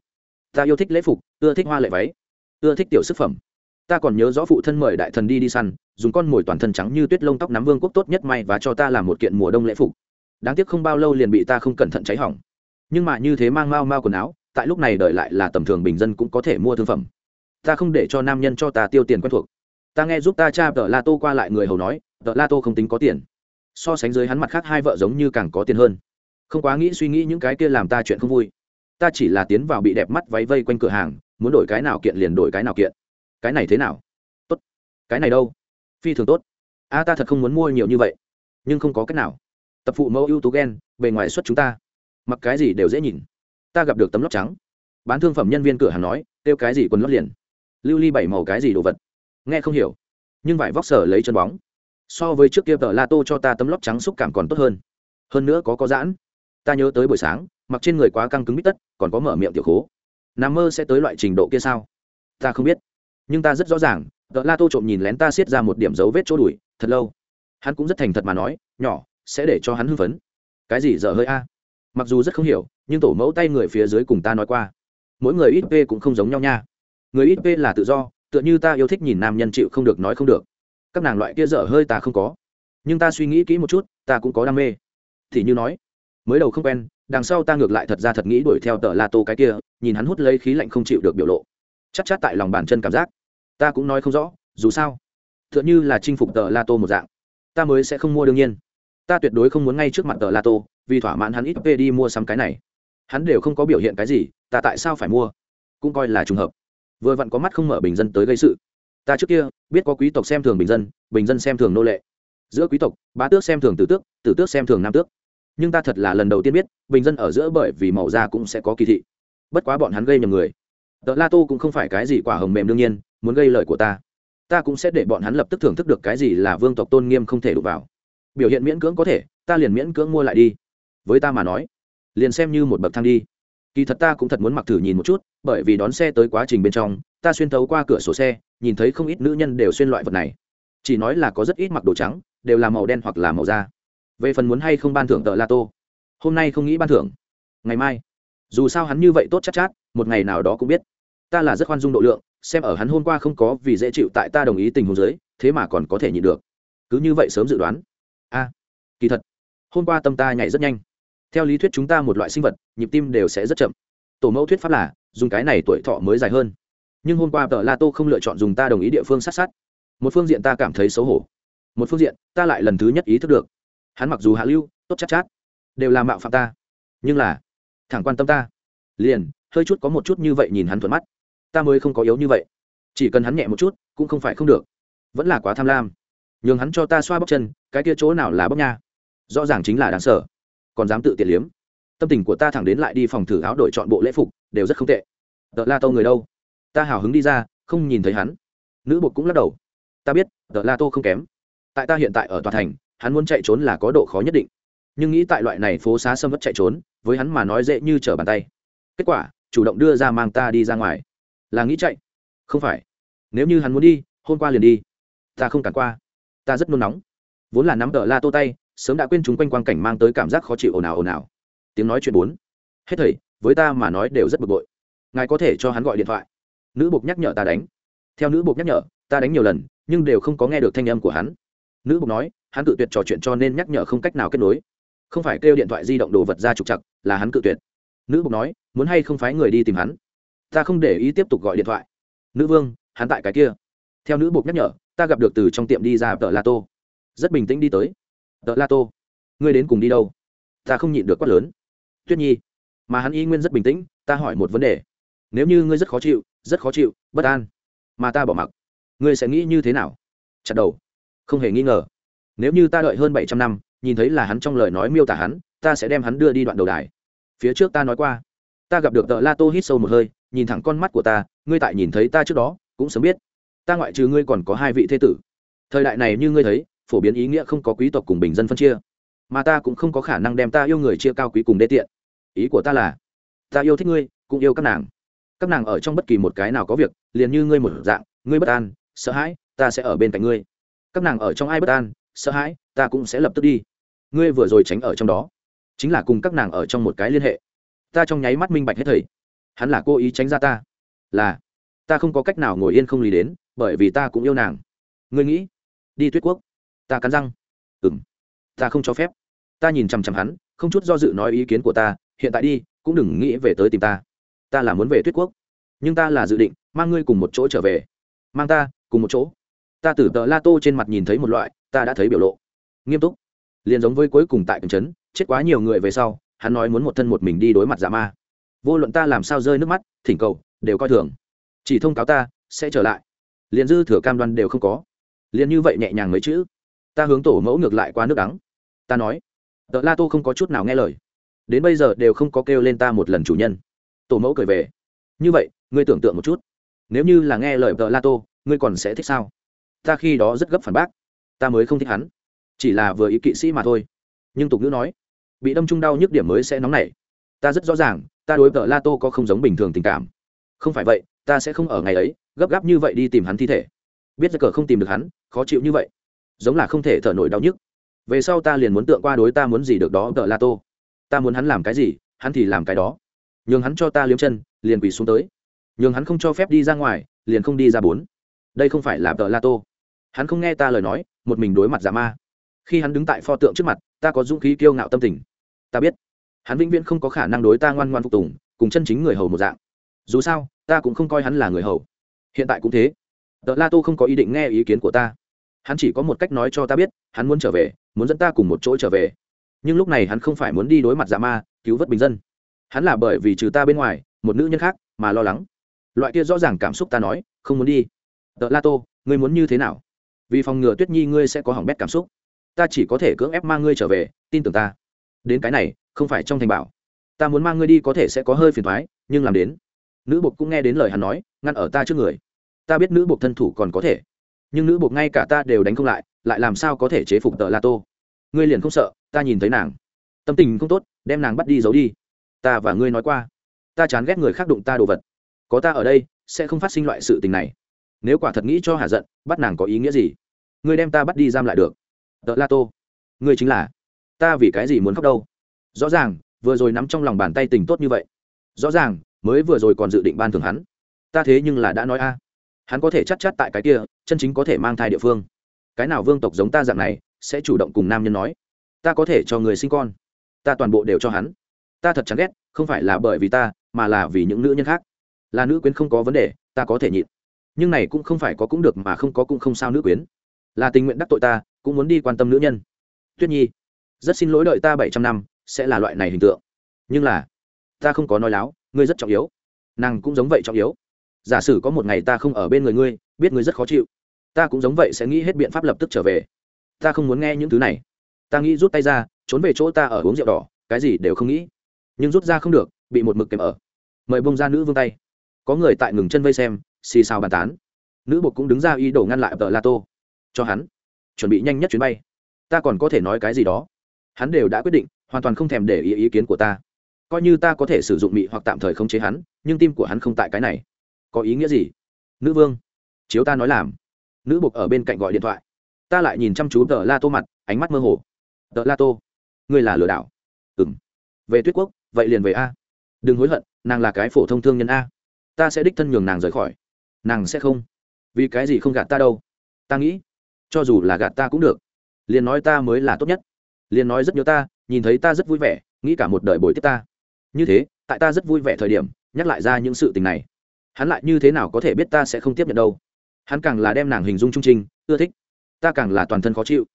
Ta yêu thích lễ phục, ưa thích hoa lệ váy, ưa thích tiểu sức phẩm. Ta còn nhớ rõ phụ thân mời đại thần đi đi săn, dùng con mồi toàn thân trắng như tuyết lông tóc nắm vương quốc tốt nhất may và cho ta làm một kiện mùa đông lễ phục. Đáng tiếc không bao lâu liền bị ta không cẩn thận cháy hỏng nhưng mà như thế mang mau mau quần áo, tại lúc này đợi lại là tầm thường bình dân cũng có thể mua thương phẩm. Ta không để cho nam nhân cho ta tiêu tiền quen thuộc. Ta nghe giúp ta cha vợ la tô qua lại người hầu nói vợ la tô không tính có tiền. So sánh dưới hắn mặt khác hai vợ giống như càng có tiền hơn. Không quá nghĩ suy nghĩ những cái kia làm ta chuyện không vui. Ta chỉ là tiến vào bị đẹp mắt váy vây quanh cửa hàng, muốn đổi cái nào kiện liền đổi cái nào kiện. Cái này thế nào? Tốt. Cái này đâu? Phi thường tốt. A, ta thật không muốn mua nhiều như vậy. Nhưng không có cách nào. Tập phụ mẫu ưu tú ghen, bề ngoài xuất chúng ta mặc cái gì đều dễ nhìn. Ta gặp được tấm lót trắng. Bán thương phẩm nhân viên cửa hàng nói, kêu cái gì quần lót liền. Lưu ly bảy màu cái gì đồ vật. Nghe không hiểu, nhưng vải vóc sở lấy chân bóng. So với trước kia tờ la tô cho ta tấm lót trắng xúc cảm còn tốt hơn. Hơn nữa có có giãn. Ta nhớ tới buổi sáng, mặc trên người quá căng cứng bít tất, còn có mở miệng tiểu khố. Nằm mơ sẽ tới loại trình độ kia sao? Ta không biết. Nhưng ta rất rõ ràng, tờ la tô trộm nhìn lén ta xiết ra một điểm dấu vết chỗ đùi, thật lâu. Hắn cũng rất thành thật mà nói, nhỏ, sẽ để cho hắn hưng phấn. Cái gì dở hơi a? Mặc dù rất không hiểu, nhưng tổ mẫu tay người phía dưới cùng ta nói qua. Mỗi người ít p cũng không giống nhau nha. Người ít p là tự do, tựa như ta yêu thích nhìn nam nhân chịu không được nói không được. Các nàng loại kia dở hơi ta không có. Nhưng ta suy nghĩ kỹ một chút, ta cũng có đam mê. Thì như nói, mới đầu không quen, đằng sau ta ngược lại thật ra thật nghĩ đuổi theo tờ la tô cái kia, nhìn hắn hút lấy khí lạnh không chịu được biểu lộ. Chắc chắn tại lòng bàn chân cảm giác. Ta cũng nói không rõ, dù sao t h ư ợ n như là chinh phục tờ la tô một dạng. Ta mới sẽ không mua đương nhiên. Ta tuyệt đối không muốn ngay trước mặt tờ la tô vì thỏa mãn hắn ít p đi mua sắm cái này. Hắn đều không có biểu hiện cái gì, ta tại sao phải mua? Cũng coi là trùng hợp. Vừa vặn có mắt không mở bình dân tới gây sự. Ta trước kia, biết có quý tộc xem thường bình dân bình dân xem thường nô lệ. Giữa quý tộc, bá tước xem thường tử tước tử tước xem thường nam tước. Nhưng ta thật là lần đầu tiên biết, bình dân ở giữa bởi vì màu da cũng sẽ có kỳ thị. Bất quá bọn hắn gây nhầm người. Tợ la tô cũng không phải cái gì quả hồng mềm đương nhiên, muốn gây lời của ta. Ta cũng sẽ để bọn hắn lập tức thưởng thức được cái gì là vương tộc tôn nghiêm không thể đụng vào. Biểu hiện miễn cưỡng có thể, ta liền miễn cưỡng mua lại đi với ta mà nói. Liền xem như một bậc thang đi. Kỳ thật ta cũng thật muốn mặc thử nhìn một chút bởi vì đón xe tới quá trình bên trong ta xuyên thấu qua cửa sổ xe nhìn thấy không ít nữ nhân đều xuyên loại vật này. Chỉ nói là có rất ít mặc đồ trắng đều là màu đen hoặc là màu da. Về phần muốn hay không ban thưởng tờ la tô hôm nay không nghĩ ban thưởng. Ngày mai dù sao hắn như vậy tốt chắc chát, chát một ngày nào đó cũng biết. Ta là rất khoan dung độ lượng xem ở hắn hôm qua không có vì dễ chịu tại ta đồng ý tình huống giới thế mà còn có thể nhịn được. Cứ như vậy sớm dự đoán. A kỳ thật hôm qua tâm ta nhảy rất nhanh theo lý thuyết chúng ta một loại sinh vật nhịp tim đều sẽ rất chậm. Tổ mẫu thuyết pháp là dùng cái này tuổi thọ mới dài hơn. Nhưng hôm qua tờ la tô không lựa chọn dùng ta đồng ý địa phương sát sát. Một phương diện ta cảm thấy xấu hổ. Một phương diện ta lại lần thứ nhất ý thức được. Hắn mặc dù hạ lưu tốt chắc chát, chát đều là mạo phạm ta. Nhưng là thẳng quan tâm ta. Liền hơi chút có một chút như vậy nhìn hắn thuận mắt. Ta mới không có yếu như vậy. Chỉ cần hắn nhẹ một chút cũng không phải không được. Vẫn là quá tham lam. Nhường hắn cho ta xoa bóc chân cái kia chỗ nào là bóc nha? Rõ ràng chính là đáng sợ còn dám tự tiện liếm. Tâm tình của ta thẳng đến lại đi phòng thử áo đổi chọn bộ lễ phục, đều rất không tệ. Tờ la tô người đâu? Ta hào hứng đi ra, không nhìn thấy hắn. Nữ bột cũng lắc đầu. Ta biết tờ la tô không kém. Tại ta hiện tại ở tòa thành, hắn muốn chạy trốn là có độ khó nhất định. Nhưng nghĩ tại loại này phố xá sâm vất chạy trốn, với hắn mà nói dễ như trở bàn tay. Kết quả, chủ động đưa ra mang ta đi ra ngoài. Là nghĩ chạy? Không phải. Nếu như hắn muốn đi, hôm qua liền đi. Ta không cản qua. Ta rất nôn nóng. Vốn là nắm đỡ la tô tay sớm đã quên chúng quanh quang cảnh mang tới cảm giác khó chịu ồn ào ồn ào. Tiếng nói chuyện bốn. Hết thầy, với ta mà nói đều rất bực bội. Ngài có thể cho hắn gọi điện thoại. Nữ bục nhắc nhở ta đánh. Theo nữ bục nhắc nhở, ta đánh nhiều lần, nhưng đều không có nghe được thanh âm của hắn. Nữ bục nói, hắn cự tuyệt trò chuyện cho nên nhắc nhở không cách nào kết nối. Không phải kêu điện thoại di động đồ vật ra trục chặt là hắn cự tuyệt. Nữ bục nói, muốn hay không phái người đi tìm hắn? Ta không để ý tiếp tục gọi điện thoại. Nữ vương, hắn tại cái kia. Theo nữ bục nhắc nhở, ta gặp được từ trong tiệm đi ra tờ la tô. Rất bình tĩnh đi tới tợ la tô, ngươi đến cùng đi đâu? Ta không nhịn được quát lớn. Tuyết nhi, mà hắn y nguyên rất bình tĩnh, ta hỏi một vấn đề. Nếu như ngươi rất khó chịu, rất khó chịu, bất an, mà ta bỏ mặc, ngươi sẽ nghĩ như thế nào? Chặt đầu. Không hề nghi ngờ. Nếu như ta đợi hơn bảy trăm năm, nhìn thấy là hắn trong lời nói miêu tả hắn, ta sẽ đem hắn đưa đi đoạn đầu đài. Phía trước ta nói qua. Ta gặp được tợ la tô hít sâu một hơi, nhìn thẳng con mắt của ta, ngươi tại nhìn thấy ta trước đó, cũng sớm biết. Ta ngoại trừ ngươi còn có hai vị thế tử. Thời đại này như ngươi thấy phổ biến ý nghĩa không có quý tộc cùng bình dân phân chia. Mà ta cũng không có khả năng đem ta yêu người chia cao quý cùng đê tiện. Ý của ta là, ta yêu thích ngươi, cũng yêu các nàng. Các nàng ở trong bất kỳ một cái nào có việc, liền như ngươi một dạng, ngươi bất an, sợ hãi, ta sẽ ở bên cạnh ngươi. Các nàng ở trong ai bất an, sợ hãi, ta cũng sẽ lập tức đi. Ngươi vừa rồi tránh ở trong đó, chính là cùng các nàng ở trong một cái liên hệ. Ta trong nháy mắt minh bạch hết thầy. Hắn là cố ý tránh ra ta. Là, ta không có cách nào ngồi yên không lý đến, bởi vì ta cũng yêu nàng. Ngươi nghĩ, đi tuyết quốc ta cắn răng. Ừng ta không cho phép. Ta nhìn chằm chằm hắn, không chút do dự nói ý kiến của ta, hiện tại đi, cũng đừng nghĩ về tới tìm ta. Ta là muốn về tuyết quốc. Nhưng ta là dự định, mang ngươi cùng một chỗ trở về. Mang ta, cùng một chỗ. Ta từ tờ la tô trên mặt nhìn thấy một loại, ta đã thấy biểu lộ. Nghiêm túc. Liền giống với cuối cùng tại cẩm trấn chết quá nhiều người về sau, hắn nói muốn một thân một mình đi đối mặt giả ma. Vô luận ta làm sao rơi nước mắt, thỉnh cầu, đều coi thường. Chỉ thông cáo ta, sẽ trở lại. Liền dư thừa cam đoan đều không có. Liền như vậy nhẹ nhàng mấy chữ ta hướng tổ mẫu ngược lại qua nước đắng. Ta nói, tợ la tô không có chút nào nghe lời. Đến bây giờ đều không có kêu lên ta một lần chủ nhân. Tổ mẫu cười về, như vậy, ngươi tưởng tượng một chút, nếu như là nghe lời tợ la tô, ngươi còn sẽ thích sao? Ta khi đó rất gấp phản bác, ta mới không thích hắn, chỉ là vừa ý kỵ sĩ mà thôi. Nhưng tục ngữ nói, bị đâm chung đau nhức điểm mới sẽ nóng nảy. Ta rất rõ ràng, ta đối tợ la tô có không giống bình thường tình cảm. Không phải vậy, ta sẽ không ở ngày ấy, gấp gáp như vậy đi tìm hắn thi thể. Biết ra cờ không tìm được hắn, khó chịu như vậy giống là không thể thở nổi đau nhức. Về sau ta liền muốn tượng qua đối ta muốn gì được đó, Tợ la tô. Ta muốn hắn làm cái gì, hắn thì làm cái đó. Nhường hắn cho ta liếm chân, liền quỳ xuống tới. Nhường hắn không cho phép đi ra ngoài, liền không đi ra bốn. Đây không phải là Tợ la tô. Hắn không nghe ta lời nói, một mình đối mặt giả ma. Khi hắn đứng tại pho tượng trước mặt, ta có dũng khí kiêu ngạo tâm tình. Ta biết, hắn vĩnh viễn không có khả năng đối ta ngoan ngoan phục tùng, cùng chân chính người hầu một dạng. Dù sao, ta cũng không coi hắn là người hầu. Hiện tại cũng thế. Tợ la tô không có ý định nghe ý kiến của ta hắn chỉ có một cách nói cho ta biết, hắn muốn trở về, muốn dẫn ta cùng một chỗ trở về. Nhưng lúc này hắn không phải muốn đi đối mặt giả ma, cứu vớt bình dân. Hắn là bởi vì trừ ta bên ngoài, một nữ nhân khác mà lo lắng. Loại kia rõ ràng cảm xúc ta nói, không muốn đi. Tợ la tô, ngươi muốn như thế nào? Vì phòng ngừa tuyết nhi ngươi sẽ có hỏng bét cảm xúc. Ta chỉ có thể cưỡng ép mang ngươi trở về, tin tưởng ta. Đến cái này, không phải trong thành bảo. Ta muốn mang ngươi đi có thể sẽ có hơi phiền thoái nhưng làm đến. Nữ bục cũng nghe đến lời hắn nói, ngăn ở ta trước người. Ta biết nữ bục thân thủ còn có thể nhưng nữ buộc ngay cả ta đều đánh không lại lại làm sao có thể chế phục tờ la tô? Ngươi liền không sợ, ta nhìn thấy nàng. Tâm tình không tốt, đem nàng bắt đi giấu đi. Ta và ngươi nói qua, ta chán ghét người khác đụng ta đồ vật. Có ta ở đây, sẽ không phát sinh loại sự tình này. Nếu quả thật nghĩ cho hà giận, bắt nàng có ý nghĩa gì? Ngươi đem ta bắt đi giam lại được. Tờ la tô, ngươi chính là. Ta vì cái gì muốn khóc đâu? Rõ ràng, vừa rồi nắm trong lòng bàn tay tình tốt như vậy. Rõ ràng, mới vừa rồi còn dự định ban thường hắn. Ta thế nhưng là đã nói a hắn có thể chắc chắn tại cái kia, chân chính có thể mang thai địa phương. Cái nào vương tộc giống ta dạng này, sẽ chủ động cùng nam nhân nói, ta có thể cho người sinh con, ta toàn bộ đều cho hắn. Ta thật chán ghét, không phải là bởi vì ta, mà là vì những nữ nhân khác. Là nữ quyến không có vấn đề, ta có thể nhịn. Nhưng này cũng không phải có cũng được mà không có cũng không sao nữ quyến. Là tình nguyện đắc tội ta, cũng muốn đi quan tâm nữ nhân. Tuyết nhi, rất xin lỗi đợi ta bảy trăm năm, sẽ là loại này hình tượng. Nhưng là, ta không có nói láo, ngươi rất trọng yếu. Nàng cũng giống vậy trọng yếu giả sử có một ngày ta không ở bên người ngươi, biết ngươi rất khó chịu, ta cũng giống vậy sẽ nghĩ hết biện pháp lập tức trở về. Ta không muốn nghe những thứ này. Ta nghĩ rút tay ra, trốn về chỗ ta ở uống rượu đỏ, cái gì đều không nghĩ. Nhưng rút ra không được, bị một mực kèm ở. Mời bông ra nữ vương tay. Có người tại ngừng chân vây xem, xì xào bàn tán. Nữ bột cũng đứng ra ý đồ ngăn lại tờ la tô. Cho hắn. Chuẩn bị nhanh nhất chuyến bay. Ta còn có thể nói cái gì đó. Hắn đều đã quyết định, hoàn toàn không thèm để ý ý kiến của ta. Coi như ta có thể sử dụng mị hoặc tạm thời khống chế hắn, nhưng tim của hắn không tại cái này có ý nghĩa gì? Nữ vương, chiếu ta nói làm. Nữ buộc ở bên cạnh gọi điện thoại. Ta lại nhìn chăm chú tờ la tô mặt, ánh mắt mơ hồ. Tờ la tô, ngươi là lừa đảo. Ừ m về tuyết quốc, vậy liền về a. Đừng hối hận, nàng là cái phổ thông thương nhân a. Ta sẽ đích thân nhường nàng rời khỏi. Nàng sẽ không. Vì cái gì không gạt ta đâu? Ta nghĩ, cho dù là gạt ta cũng được. Liền nói ta mới là tốt nhất. Liền nói rất nhớ ta, nhìn thấy ta rất vui vẻ, nghĩ cả một đời bồi tiếp ta. Như thế, tại ta rất vui vẻ thời điểm, nhắc lại ra những sự tình này hắn lại như thế nào có thể biết ta sẽ không tiếp nhận đâu? Hắn càng là đem nàng hình dung trung trình ưa thích. Ta càng là toàn thân khó chịu.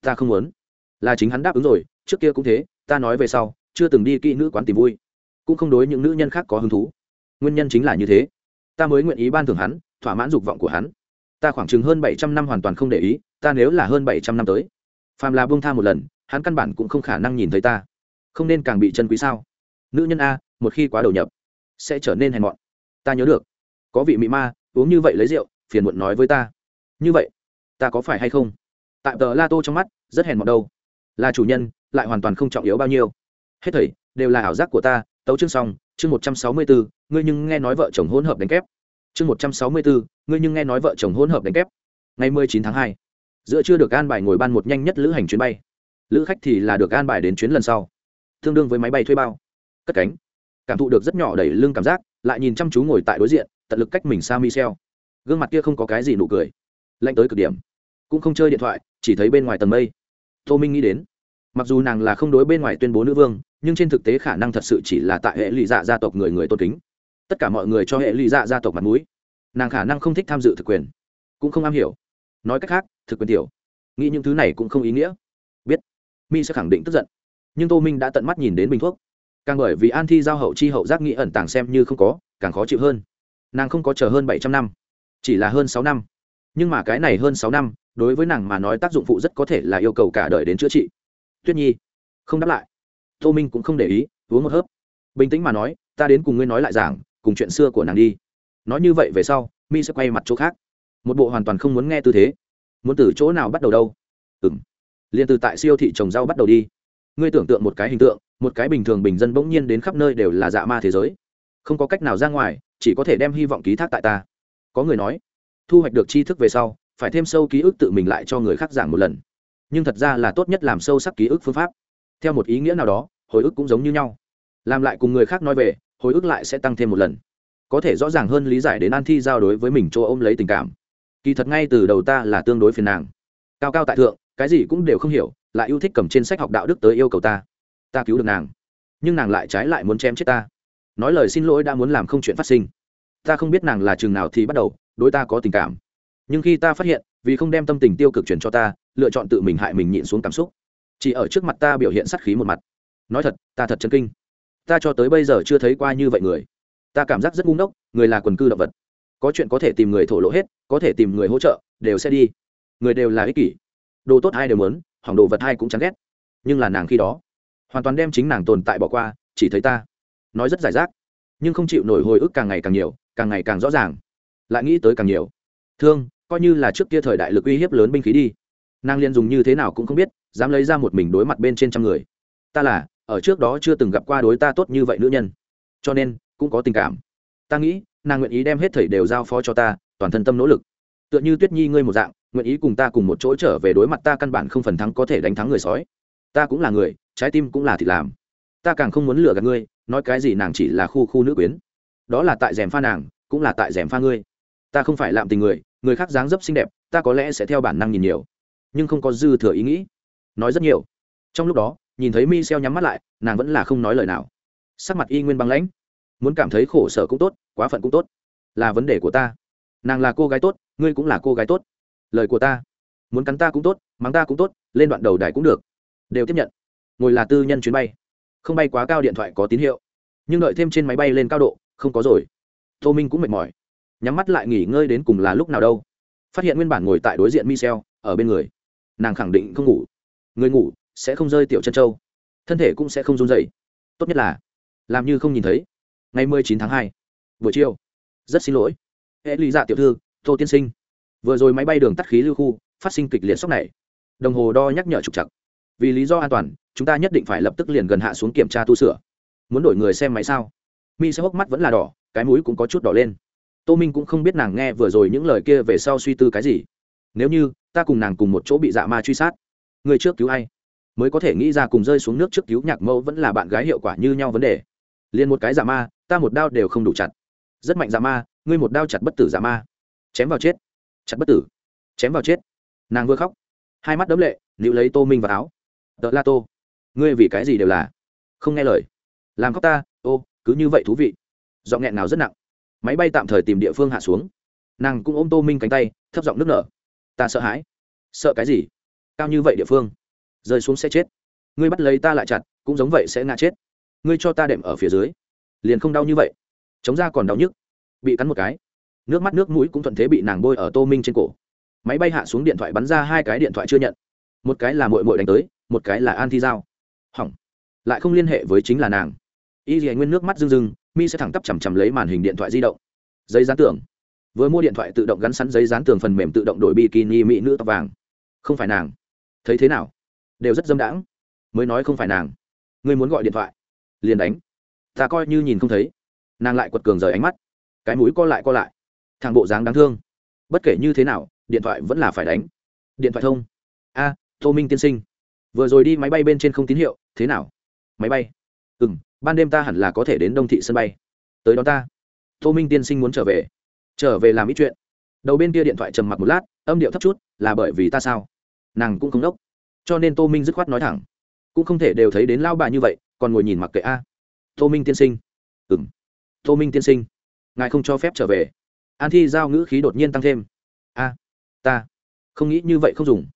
Ta không muốn. Là chính hắn đáp ứng rồi, trước kia cũng thế, ta nói về sau, chưa từng đi kỹ nữ quán tìm vui. Cũng không đối những nữ nhân khác có hứng thú. Nguyên nhân chính là như thế. Ta mới nguyện ý ban thưởng hắn, thỏa mãn dục vọng của hắn. Ta khoảng chừng hơn bảy trăm năm hoàn toàn không để ý, ta nếu là hơn bảy trăm năm tới. Phàm là bông tha một lần, hắn căn bản cũng không khả năng nhìn thấy ta. Không nên càng bị chân quý sao? Nữ nhân a, một khi quá đầu nhập, sẽ trở nên hèn mọn ta nhớ được. Có vị mị ma, uống như vậy lấy rượu, phiền muộn nói với ta. Như vậy, ta có phải hay không? Tại tờ la tô trong mắt, rất hèn mọn đâu. Là chủ nhân, lại hoàn toàn không trọng yếu bao nhiêu. Hết thảy đều là ảo giác của ta. Tấu chương xong, chương một trăm sáu mươi bốn ngươi nhưng nghe nói vợ chồng hỗn hợp đánh kép. Chương một trăm sáu mươi bốn ngươi nhưng nghe nói vợ chồng hỗn hợp đánh kép. Ngày mười chín tháng hai, giữa chưa được an bài ngồi ban một nhanh nhất lữ hành chuyến bay. Lữ khách thì là được an bài đến chuyến lần sau. Tương đương với máy bay thuê bao. Cất cánh. Cảm thụ được rất nhỏ đẩy lưng cảm giác lại nhìn chăm chú ngồi tại đối diện, tận lực cách mình xa michel. Gương mặt kia không có cái gì nụ cười. Lạnh tới cực điểm. Cũng không chơi điện thoại, chỉ thấy bên ngoài tầng mây. Tô minh nghĩ đến, mặc dù nàng là không đối bên ngoài tuyên bố nữ vương, nhưng trên thực tế khả năng thật sự chỉ là tại hệ lụy dạ gia tộc người người tôn kính. Tất cả mọi người cho hệ lụy dạ gia tộc mặt mũi. Nàng khả năng không thích tham dự thực quyền, cũng không am hiểu. Nói cách khác, thực quyền tiểu, nghĩ những thứ này cũng không ý nghĩa. Biết, mi sẽ khẳng định tức giận. Nhưng tô minh đã tận mắt nhìn đến bình thuốc càng bởi vì an thi giao hậu chi hậu giác nghĩ ẩn tàng xem như không có, càng khó chịu hơn. Nàng không có chờ hơn bảy trăm năm, chỉ là hơn sáu năm. Nhưng mà cái này hơn sáu năm, đối với nàng mà nói tác dụng phụ rất có thể là yêu cầu cả đời đến chữa trị. Tuyết nhi, không đáp lại. Tô minh cũng không để ý, uống một hớp. Bình tĩnh mà nói, ta đến cùng ngươi nói lại giảng, cùng chuyện xưa của nàng đi. Nói như vậy về sau, mi sẽ quay mặt chỗ khác. Một bộ hoàn toàn không muốn nghe tư thế. Muốn từ chỗ nào bắt đầu đâu? Ừ m liền từ tại siêu thị trồng rau bắt đầu đi ngươi tưởng tượng một cái hình tượng, một cái bình thường bình dân bỗng nhiên đến khắp nơi đều là dạ ma thế giới. Không có cách nào ra ngoài, chỉ có thể đem hy vọng ký thác tại ta. Có người nói. Thu hoạch được tri thức về sau, phải thêm sâu ký ức tự mình lại cho người khác giảng một lần. Nhưng thật ra là tốt nhất làm sâu sắc ký ức phương pháp. Theo một ý nghĩa nào đó, hồi ức cũng giống như nhau. Làm lại cùng người khác nói về, hồi ức lại sẽ tăng thêm một lần. Có thể rõ ràng hơn lý giải đến an thi giao đối với mình chỗ ôm lấy tình cảm. Kỳ thật ngay từ đầu ta là tương đối phiền nàng. Cao cao tại thượng cái gì cũng đều không hiểu, lại yêu thích cầm trên sách học đạo đức tới yêu cầu ta. Ta cứu được nàng, nhưng nàng lại trái lại muốn chém chết ta. Nói lời xin lỗi đã muốn làm không chuyện phát sinh. Ta không biết nàng là chừng nào thì bắt đầu, đối ta có tình cảm. Nhưng khi ta phát hiện, vì không đem tâm tình tiêu cực chuyển cho ta, lựa chọn tự mình hại mình nhịn xuống cảm xúc. Chỉ ở trước mặt ta biểu hiện sát khí một mặt. Nói thật, ta thật chấn kinh. Ta cho tới bây giờ chưa thấy qua như vậy người. Ta cảm giác rất ngu ngốc, người là quần cư động vật. Có chuyện có thể tìm người thổ lộ hết, có thể tìm người hỗ trợ, đều sẽ đi. Người đều là ích kỷ đồ tốt hai đều muốn, hỏng đồ vật hai cũng chán ghét. Nhưng là nàng khi đó, hoàn toàn đem chính nàng tồn tại bỏ qua, chỉ thấy ta. Nói rất giải rác, nhưng không chịu nổi hồi ức càng ngày càng nhiều, càng ngày càng rõ ràng. Lại nghĩ tới càng nhiều. Thương, coi như là trước kia thời đại lực uy hiếp lớn binh khí đi. Nàng liên dùng như thế nào cũng không biết, dám lấy ra một mình đối mặt bên trên trăm người. Ta là, ở trước đó chưa từng gặp qua đối ta tốt như vậy nữ nhân. Cho nên, cũng có tình cảm. Ta nghĩ, nàng nguyện ý đem hết thảy đều giao phó cho ta, toàn thân tâm nỗ lực. Tựa như tuyết nhi ngươi một dạng nguyện ý cùng ta cùng một chỗ trở về đối mặt ta căn bản không phần thắng có thể đánh thắng người sói. Ta cũng là người, trái tim cũng là thịt làm. Ta càng không muốn lừa gạt ngươi, nói cái gì nàng chỉ là khu khu nữ quyến. Đó là tại rèm pha nàng, cũng là tại rèm pha ngươi. Ta không phải làm tình người người khác dáng dấp xinh đẹp, ta có lẽ sẽ theo bản năng nhìn nhiều. Nhưng không có dư thừa ý nghĩ. Nói rất nhiều. Trong lúc đó, nhìn thấy mi xeo nhắm mắt lại, nàng vẫn là không nói lời nào. Sắc mặt y nguyên băng lãnh. Muốn cảm thấy khổ sở cũng tốt, quá phận cũng tốt. Là vấn đề của ta. Nàng là cô gái tốt, ngươi cũng là cô gái tốt lời của ta. Muốn cắn ta cũng tốt, mắng ta cũng tốt, lên đoạn đầu đài cũng được. Đều tiếp nhận. Ngồi là tư nhân chuyến bay. Không bay quá cao điện thoại có tín hiệu. Nhưng đợi thêm trên máy bay lên cao độ, không có rồi. Tô minh cũng mệt mỏi. Nhắm mắt lại nghỉ ngơi đến cùng là lúc nào đâu. Phát hiện nguyên bản ngồi tại đối diện michel, ở bên người. Nàng khẳng định không ngủ. Người ngủ, sẽ không rơi tiểu chân trâu. Thân thể cũng sẽ không run dậy tốt nhất là, làm như không nhìn thấy. Ngày mười chín tháng hai, buổi chiều. Rất xin lỗi. Hệ lý dạ tiểu thư, tô tiên sinh vừa rồi máy bay đường tắt khí lưu khu phát sinh kịch liệt sốc này. Đồng hồ đo nhắc nhở trục chặt vì lý do an toàn, chúng ta nhất định phải lập tức liền gần hạ xuống kiểm tra tu sửa. Muốn đổi người xem máy sao? Mi sẽ hốc mắt vẫn là đỏ, cái mũi cũng có chút đỏ lên. Tô minh cũng không biết nàng nghe vừa rồi những lời kia về sau suy tư cái gì. Nếu như, ta cùng nàng cùng một chỗ bị dạ ma truy sát, người trước cứu ai? Mới có thể nghĩ ra cùng rơi xuống nước trước cứu nhạc mẫu vẫn là bạn gái hiệu quả như nhau vấn đề. Liền một cái dạ ma, ta một đao đều không đủ chặt. Rất mạnh dạ ma, ngươi một đao chặt bất tử dạ ma. Chém vào chết chặt bất tử, chém vào chết. Nàng vừa khóc, hai mắt đấm lệ nữ lấy tô minh vào áo. Tợ la tô, ngươi vì cái gì đều là không nghe lời? Làm khóc ta, ô, cứ như vậy thú vị. Giọng nghẹn nào rất nặng. Máy bay tạm thời tìm địa phương hạ xuống. Nàng cũng ôm tô minh cánh tay, thấp giọng nước nở. Ta sợ hãi. Sợ cái gì? Cao như vậy địa phương, rơi xuống sẽ chết. Ngươi bắt lấy ta lại chặt, cũng giống vậy sẽ ngã chết. Ngươi cho ta đệm ở phía dưới, liền không đau như vậy. Chống ra còn đau nhức. Bị cắn một cái nước mắt nước mũi cũng thuận thế bị nàng bôi ở tô minh trên cổ. Máy bay hạ xuống điện thoại bắn ra hai cái điện thoại chưa nhận. Một cái là mội mội đánh tới, một cái là an thi giao. Hỏng. Lại không liên hệ với chính là nàng. Y dì nguyên nước mắt rưng rưng, mi sẽ thẳng tắp chằm chằm lấy màn hình điện thoại di động. Giấy dán tường. Vừa mua điện thoại tự động gắn sẵn giấy dán tường phần mềm tự động đổi bikini mỹ nữ tóc vàng. Không phải nàng. Thấy thế nào? Đều rất dâm đãng. Mới nói không phải nàng. Ngươi muốn gọi điện thoại. Liền đánh. Ta coi như nhìn không thấy. Nàng lại quật cường rời ánh mắt. Cái mũi co lại co lại thằng bộ dáng đáng thương. Bất kể như thế nào, điện thoại vẫn là phải đánh. Điện thoại thông. A, tô minh tiên sinh. Vừa rồi đi máy bay bên trên không tín hiệu, thế nào? Máy bay? Ừ m ban đêm ta hẳn là có thể đến đông thị sân bay. Tới đó ta. Tô minh tiên sinh muốn trở về. Trở về làm ít chuyện. Đầu bên kia điện thoại trầm mặc một lát, âm điệu thấp chút, là bởi vì ta sao? Nàng cũng không đốc. Cho nên tô minh dứt khoát nói thẳng. Cũng không thể đều thấy đến lao bà như vậy, còn ngồi nhìn mặc kệ a. Tô minh tiên sinh. Ừ m tô minh tiên sinh, ngài không cho phép trở về an thi giao ngữ khí đột nhiên tăng thêm. A, ta, không nghĩ như vậy không dùng.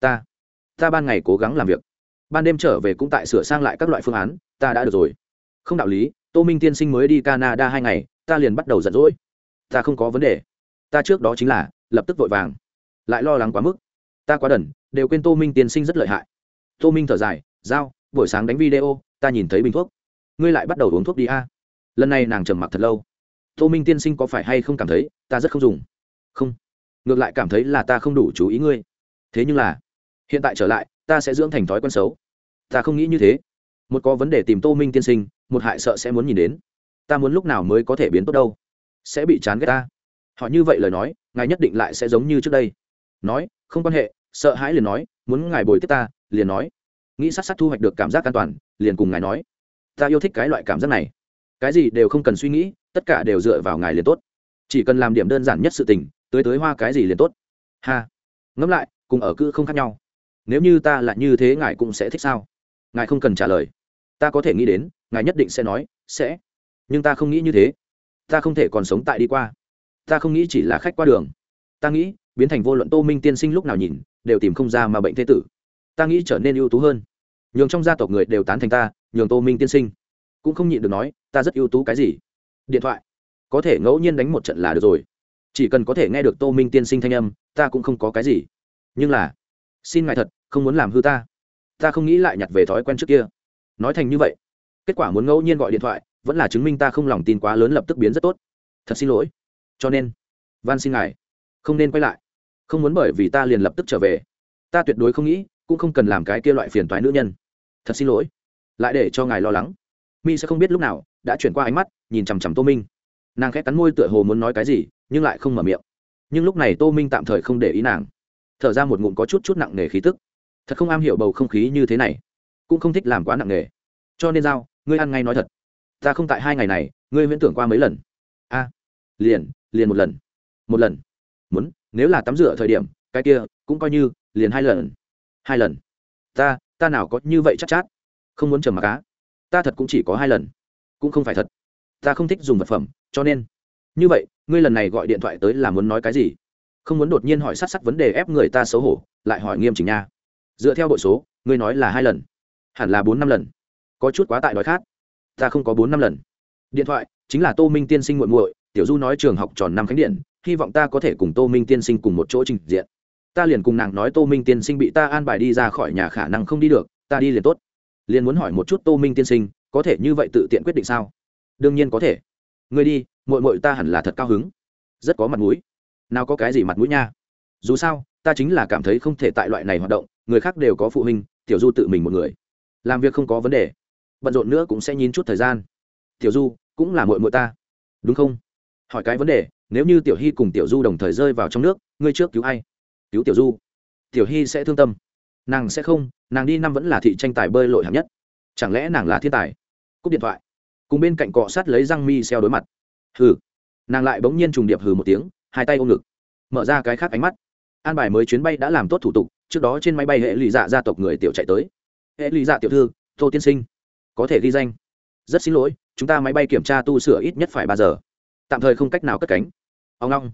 Ta ta ban ngày cố gắng làm việc. Ban đêm trở về cũng tại sửa sang lại các loại phương án, ta đã được rồi. Không đạo lý, tô minh tiên sinh mới đi canada hai ngày, ta liền bắt đầu giận dỗi. Ta không có vấn đề. Ta trước đó chính là, lập tức vội vàng. Lại lo lắng quá mức. Ta quá đần, đều quên tô minh tiên sinh rất lợi hại. Tô minh thở dài, giao, buổi sáng đánh video, ta nhìn thấy bình thuốc. Ngươi lại bắt đầu uống thuốc đi a. Lần này nàng trầm mặc thật lâu. Tô minh tiên sinh có phải hay không cảm thấy ta rất không dùng. Không. Ngược lại cảm thấy là ta không đủ chú ý ngươi. Thế nhưng là, hiện tại trở lại, ta sẽ dưỡng thành thói quen xấu. Ta không nghĩ như thế. Một có vấn đề tìm tô minh tiên sinh, một hại sợ sẽ muốn nhìn đến. Ta muốn lúc nào mới có thể biến tốt đâu? Sẽ bị chán ghét ta. Họ như vậy lời nói, ngài nhất định lại sẽ giống như trước đây. Nói, không quan hệ, sợ hãi liền nói, muốn ngài bồi tiếp ta, liền nói. Nghĩ sát sát thu hoạch được cảm giác an toàn, liền cùng ngài nói. Ta yêu thích cái loại cảm giác này. Cái gì đều không cần suy nghĩ, tất cả đều dựa vào ngài liền tốt chỉ cần làm điểm đơn giản nhất sự tình, tới tới hoa cái gì liền tốt. Ha. Ngẫm lại, cùng ở cư không khác nhau. Nếu như ta lại như thế, ngài cũng sẽ thích sao? Ngài không cần trả lời. Ta có thể nghĩ đến, ngài nhất định sẽ nói, sẽ. Nhưng ta không nghĩ như thế. Ta không thể còn sống tại đi qua. Ta không nghĩ chỉ là khách qua đường. Ta nghĩ, biến thành vô luận tô minh tiên sinh lúc nào nhìn, đều tìm không ra mà bệnh thế tử. Ta nghĩ trở nên ưu tú hơn. Nhường trong gia tộc người đều tán thành ta, nhường tô minh tiên sinh. Cũng không nhịn được nói, ta rất ưu tú cái gì? Điện thoại có thể ngẫu nhiên đánh một trận là được rồi. Chỉ cần có thể nghe được tô minh tiên sinh thanh âm, ta cũng không có cái gì. Nhưng là, xin ngài thật, không muốn làm hư ta. Ta không nghĩ lại nhặt về thói quen trước kia. Nói thành như vậy, kết quả muốn ngẫu nhiên gọi điện thoại, vẫn là chứng minh ta không lòng tin quá lớn lập tức biến rất tốt. Thật xin lỗi. Cho nên, van xin ngài, không nên quay lại. Không muốn bởi vì ta liền lập tức trở về. Ta tuyệt đối không nghĩ, cũng không cần làm cái kia loại phiền toái nữ nhân. Thật xin lỗi. Lại để cho ngài lo lắng. Mi sẽ không biết lúc nào, đã chuyển qua ánh mắt, nhìn chằm chằm tô minh nàng khẽ cắn môi tựa hồ muốn nói cái gì nhưng lại không mở miệng. Nhưng lúc này tô minh tạm thời không để ý nàng. Thở ra một ngụm có chút chút nặng nề khí tức. Thật không am hiểu bầu không khí như thế này. Cũng không thích làm quá nặng nề. Cho nên giao ngươi ăn ngay nói thật. Ta không tại hai ngày này ngươi huyễn tưởng qua mấy lần. A. Liền liền một lần. Một lần. Muốn nếu là tắm rửa thời điểm cái kia cũng coi như liền hai lần. Hai lần. Ta ta nào có như vậy chắc chát, chát không muốn chờ mà cá ta thật cũng chỉ có hai lần. Cũng không phải thật ta không thích dùng vật phẩm, cho nên. Như vậy, ngươi lần này gọi điện thoại tới là muốn nói cái gì? Không muốn đột nhiên hỏi sát sắc vấn đề ép người ta xấu hổ, lại hỏi nghiêm chỉnh nha. Dựa theo bội số, ngươi nói là hai lần. Hẳn là bốn năm lần. Có chút quá tại nói khác ta không có bốn năm lần. Điện thoại, chính là tô minh tiên sinh muộn muội, tiểu du nói trường học tròn năm khánh điện, hy vọng ta có thể cùng tô minh tiên sinh cùng một chỗ trình diện. Ta liền cùng nàng nói tô minh tiên sinh bị ta an bài đi ra khỏi nhà khả năng không đi được, ta đi liền tốt. Liền muốn hỏi một chút tô minh tiên sinh, có thể như vậy tự tiện quyết định sao? Đương nhiên có thể. Ngươi đi mội mội ta hẳn là thật cao hứng. Rất có mặt mũi. Nào có cái gì mặt mũi nha? Dù sao, ta chính là cảm thấy không thể tại loại này hoạt động, người khác đều có phụ huynh, tiểu du tự mình một người. Làm việc không có vấn đề. Bận rộn nữa cũng sẽ nhìn chút thời gian. Tiểu du, cũng là mội mội ta. Đúng không? Hỏi cái vấn đề, nếu như tiểu hy cùng tiểu du đồng thời rơi vào trong nước, ngươi trước cứu ai? Cứu tiểu du. Tiểu hy sẽ thương tâm. Nàng sẽ không, nàng đi năm vẫn là thị tranh tài bơi lội hạng nhất. Chẳng lẽ nàng là thiên tài? Cúp điện thoại cùng bên cạnh cọ sát lấy răng mi xeo đối mặt. Hừ. Nàng lại bỗng nhiên trùng điệp hừ một tiếng, hai tay ôm ngực. Mở ra cái khác ánh mắt. An bài mới chuyến bay đã làm tốt thủ tục, trước đó trên máy bay hệ lụy dạ gia tộc người tiểu chạy tới. Hệ lụy dạ tiểu thư, tô tiên sinh. Có thể ghi danh. Rất xin lỗi, chúng ta máy bay kiểm tra tu sửa ít nhất phải ba giờ. Tạm thời không cách nào cất cánh. Ông long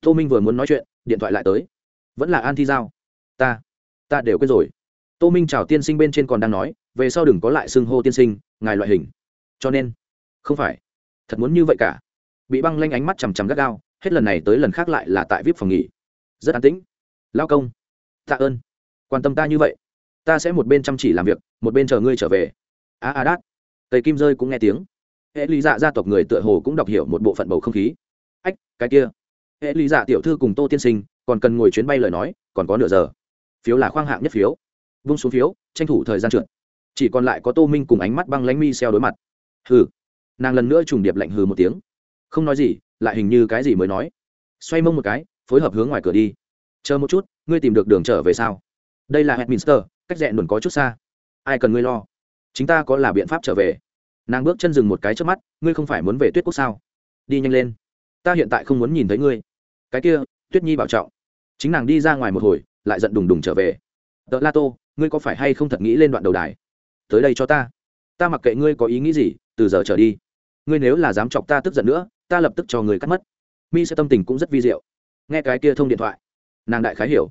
tô minh vừa muốn nói chuyện, điện thoại lại tới. Vẫn là an thi giao. Ta ta đều quên rồi. Tô minh chào tiên sinh bên trên còn đang nói, về sau đừng có lại xưng hô tiên sinh, ngài loại hình. Cho nên không phải. Thật muốn như vậy cả. Bị băng lanh ánh mắt chằm chằm gắt gao, hết lần này tới lần khác lại là tại vip phòng nghỉ. Rất an tĩnh. Lao công. Tạ ơn. Quan tâm ta như vậy. Ta sẽ một bên chăm chỉ làm việc, một bên chờ ngươi trở về. A a đát. Tây kim rơi cũng nghe tiếng. Hệ lý dạ gia tộc người tựa hồ cũng đọc hiểu một bộ phận bầu không khí. Ách, cái kia. Hệ lý dạ tiểu thư cùng tô tiên sinh, còn cần ngồi chuyến bay lời nói, còn có nửa giờ. Phiếu là khoang hạng nhất phiếu. Vung xuống phiếu, tranh thủ thời gian trượt. Chỉ còn lại có tô minh cùng ánh mắt băng lánh mi xeo đối mặt. Hừ nàng lần nữa trùng điệp lạnh hừ một tiếng. Không nói gì, lại hình như cái gì mới nói. Xoay mông một cái, phối hợp hướng ngoài cửa đi. Chờ một chút, ngươi tìm được đường trở về sao? Đây là hedminster cách rẽ luôn có chút xa. Ai cần ngươi lo? Chúng ta có là biện pháp trở về. Nàng bước chân dừng một cái trước mắt, ngươi không phải muốn về tuyết quốc sao? Đi nhanh lên. Ta hiện tại không muốn nhìn thấy ngươi. Cái kia, tuyết nhi bảo trọng. Chính nàng đi ra ngoài một hồi, lại giận đùng đùng trở về. Tợ la tô, ngươi có phải hay không thật nghĩ lên đoạn đầu đài? Tới đây cho ta. Ta mặc kệ ngươi có ý nghĩ gì, từ giờ trở đi ngươi nếu là dám chọc ta tức giận nữa, ta lập tức cho người cắt mất. Mi sẽ tâm tình cũng rất vi diệu. Nghe cái kia thông điện thoại, nàng đại khái hiểu.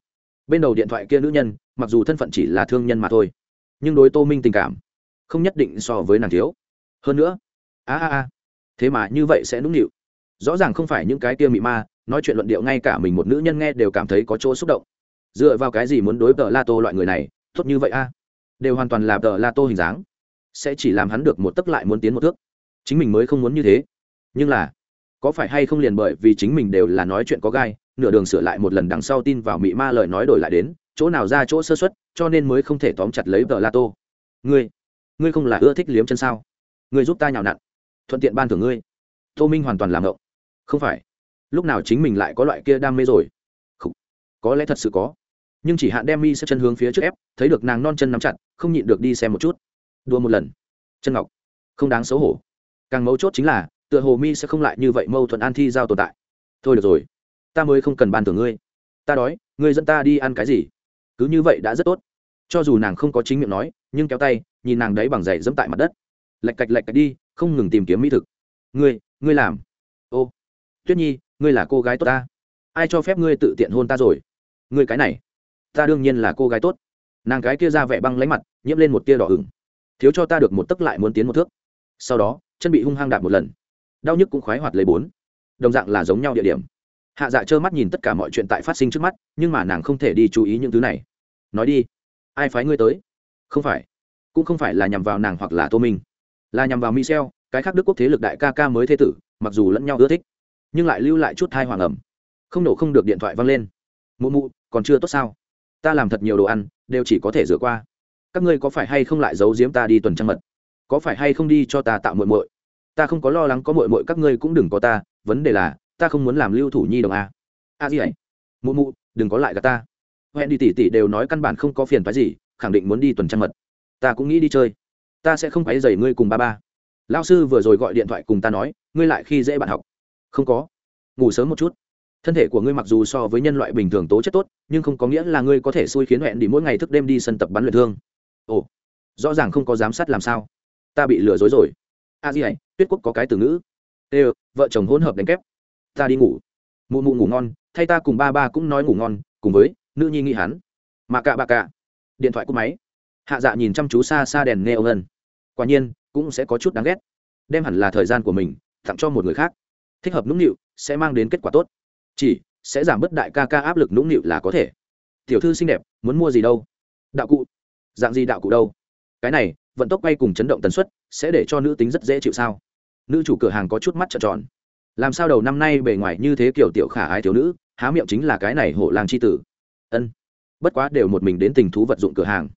Bên đầu điện thoại kia nữ nhân, mặc dù thân phận chỉ là thương nhân mà thôi, nhưng đối tô minh tình cảm, không nhất định so với nàng thiếu. Hơn nữa, a a a, thế mà như vậy sẽ nũng nịu. Rõ ràng không phải những cái kia mị ma, nói chuyện luận điệu ngay cả mình một nữ nhân nghe đều cảm thấy có chỗ xúc động. Dựa vào cái gì muốn đối tờ la tô loại người này, tốt như vậy a? Đều hoàn toàn là tờ la tô hình dáng. Sẽ chỉ làm hắn được một tấc lại muốn tiến một thước chính mình mới không muốn như thế. Nhưng là, có phải hay không liền bởi vì chính mình đều là nói chuyện có gai, nửa đường sửa lại một lần đằng sau tin vào mị ma lời nói đổi lại đến, chỗ nào ra chỗ sơ xuất cho nên mới không thể tóm chặt lấy vợ la tô. Ngươi ngươi không là ưa thích liếm chân sao? Ngươi giúp ta nhào nặn, thuận tiện ban thưởng ngươi. Tô minh hoàn toàn làm ngộng. Không phải. Lúc nào chính mình lại có loại kia đam mê rồi? Không. có lẽ thật sự có. Nhưng chỉ hạn đem mi xếp chân hướng phía trước ép, thấy được nàng non chân nắm chặt, không nhịn được đi xem một chút. Đua một lần. Chân ngọc. Không đáng xấu hổ càng mấu chốt chính là, tựa hồ mi sẽ không lại như vậy mâu thuẫn an thi giao tồn tại. Thôi được rồi, ta mới không cần ban thưởng ngươi. Ta đói, ngươi dẫn ta đi ăn cái gì? Cứ như vậy đã rất tốt. Cho dù nàng không có chính miệng nói, nhưng kéo tay, nhìn nàng đấy bằng giày dẫm tại mặt đất. Lạch cạch lạch cạch đi, không ngừng tìm kiếm mỹ thực. Ngươi ngươi làm. Ô, tuyết nhi, ngươi là cô gái tốt ta. Ai cho phép ngươi tự tiện hôn ta rồi? Ngươi cái này. Ta đương nhiên là cô gái tốt. Nàng cái kia ra vẻ băng lánh mặt, nhiễm lên một tia đỏ ửng. Thiếu cho ta được một tấc lại muốn tiến một thước sau đó, chân bị hung hăng đạp một lần. Đau nhức cũng khoái hoạt lấy bốn. Đồng dạng là giống nhau địa điểm. Hạ dạ trơ mắt nhìn tất cả mọi chuyện tại phát sinh trước mắt, nhưng mà nàng không thể đi chú ý những thứ này. Nói đi, ai phái ngươi tới? Không phải. Cũng không phải là nhằm vào nàng hoặc là tô minh. Là nhằm vào michel, cái khác đức quốc thế lực đại ca ca mới thế tử, mặc dù lẫn nhau ưa thích, nhưng lại lưu lại chút thai hoàng ẩm. Không nổ không được điện thoại văng lên. Mụ mụ, còn chưa tốt sao? Ta làm thật nhiều đồ ăn, đều chỉ có thể rửa qua. Các ngươi có phải hay không lại giấu giếm ta đi tuần trăng mật? Có phải hay không đi cho ta tạo muội muội? Ta không có lo lắng có muội muội các ngươi cũng đừng có ta, vấn đề là, ta không muốn làm lưu thủ nhi đồng a. A gì ấy mụ mụ đừng có lại gặp ta. Hẹn đi tỉ tỉ đều nói căn bản không có phiền phái gì, khẳng định muốn đi tuần trăng mật. Ta cũng nghĩ đi chơi. Ta sẽ không phải giày ngươi cùng ba ba. Lao sư vừa rồi gọi điện thoại cùng ta nói, ngươi lại khi dễ bạn học. Không có. Ngủ sớm một chút. Thân thể của ngươi mặc dù so với nhân loại bình thường tố chất tốt, nhưng không có nghĩa là ngươi có thể xui khiến hẹn đi mỗi ngày thức đêm đi sân tập bắn luyện thương. Ồ, rõ ràng không có giám sát làm sao ta bị lừa dối rồi. A di này tuyết quốc có cái từ ngữ. Ê vợ chồng hỗn hợp đánh kép. Ta đi ngủ. Mụ mụ ngủ ngon, thay ta cùng ba ba cũng nói ngủ ngon, cùng với nữ nhi nghĩ hắn. Mà cạ bạ cạ. Điện thoại cúp máy. Hạ dạ nhìn chăm chú xa xa đèn nghe ông ân. Quả nhiên, cũng sẽ có chút đáng ghét. Đem hẳn là thời gian của mình, tặng cho một người khác. Thích hợp nũng nịu, sẽ mang đến kết quả tốt. Chỉ, sẽ giảm bớt đại ca ca áp lực nũng nịu là có thể. Tiểu thư xinh đẹp, muốn mua gì đâu? Đạo cụ. Dạng gì đạo cụ đâu? Cái này vận tốc quay cùng chấn động tần suất, sẽ để cho nữ tính rất dễ chịu sao? Nữ chủ cửa hàng có chút mắt trợn tròn. Làm sao đầu năm nay bề ngoài như thế kiểu tiểu khả ái thiếu nữ, há miệng chính là cái này hộ làng c h i tử? Ân. Bất quá đều một mình đến tình thú vật dụng cửa hàng.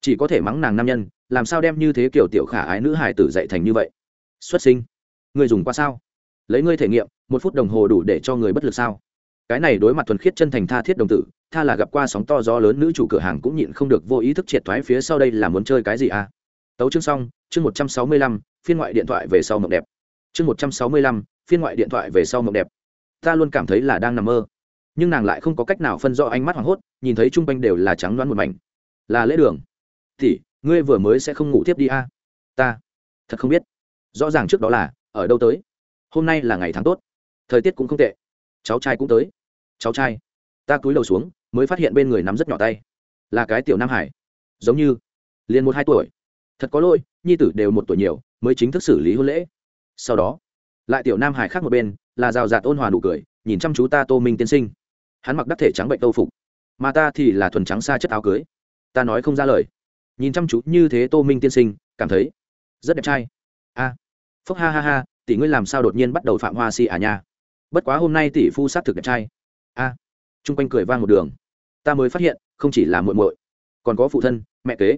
Chỉ có thể mắng nàng nam nhân, làm sao đem như thế kiểu tiểu khả ái nữ hải tử dạy thành như vậy? Xuất sinh. Người dùng qua sao? Lấy ngươi thể nghiệm, một phút đồng hồ đủ để cho người bất lực sao? Cái này đối mặt thuần khiết chân thành tha thiết đồng tử, tha là gặp qua sóng to gió lớn nữ chủ cửa hàng cũng nhịn không được vô ý thức triệt thoái phía sau đây là muốn chơi cái gì à? Tấu chương xong, chương một trăm sáu mươi lăm, phiên ngoại điện thoại về sau mộng đẹp. Chương một trăm sáu mươi lăm, phiên ngoại điện thoại về sau mộng đẹp. Ta luôn cảm thấy là đang nằm mơ. Nhưng nàng lại không có cách nào phân rõ ánh mắt hoảng hốt, nhìn thấy chung quanh đều là trắng đoán một mảnh. Là lễ đường. Thì, ngươi vừa mới sẽ không ngủ tiếp đi a? À? ta. Thật không biết. Rõ ràng trước đó là, ở đâu tới? Hôm nay là ngày tháng tốt. Thời tiết cũng không tệ. Cháu trai cũng tới. Cháu trai. Ta cúi đầu xuống, mới phát hiện bên người nắm rất nhỏ tay. Là cái tiểu nam hải. Giống như, liền một hai tuổi thật có lỗi nhi tử đều một tuổi nhiều mới chính thức xử lý hôn lễ. Sau đó lại tiểu nam hải khác một bên là rào rạt ôn hòa nụ cười nhìn chăm chú ta tô minh tiên sinh. Hắn mặc đắc thể trắng bệnh tâu phục mà ta thì là thuần trắng xa chất áo cưới. Ta nói không ra lời. Nhìn chăm chú như thế tô minh tiên sinh cảm thấy rất đẹp trai. A phúc ha ha ha tỷ ngươi làm sao đột nhiên bắt đầu phạm hoa si à nha. Bất quá hôm nay tỷ phu s á t thực đẹp trai. A à, t r u n g quanh cười vang một đường. Ta mới phát hiện không chỉ là muội muội còn có phụ thân mẹ kế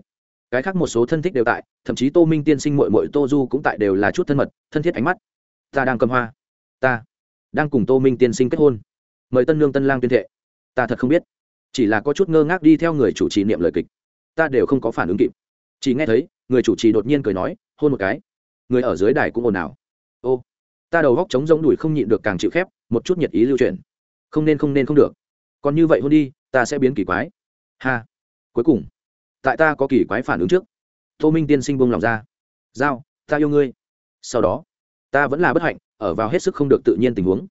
cái khác một số thân thích đều tại, thậm chí tô minh tiên sinh muội muội tô du cũng tại đều là chút thân mật, thân thiết ánh mắt. Ta đang cầm hoa. Ta đang cùng tô minh tiên sinh kết hôn. Mời tân lương tân lang tuyên thệ. Ta thật không biết. Chỉ là có chút ngơ ngác đi theo người chủ trì niệm lời kịch. Ta đều không có phản ứng kịp. Chỉ nghe thấy, người chủ trì đột nhiên cười nói, hôn một cái. Người ở dưới đài cũng ồn ào. Ô, ta đầu góc trống giống đùi không nhịn được càng chịu khép, một chút nhiệt ý lưu truyền. Không nên không nên không được. Còn như vậy hôn đi, ta sẽ biến kỳ quái. Ha. Cuối cùng tại ta có kỳ quái phản ứng trước. Tô minh tiên sinh buông lòng ra. Giao, ta yêu ngươi. Sau đó, ta vẫn là bất hạnh, ở vào hết sức không được tự nhiên tình huống.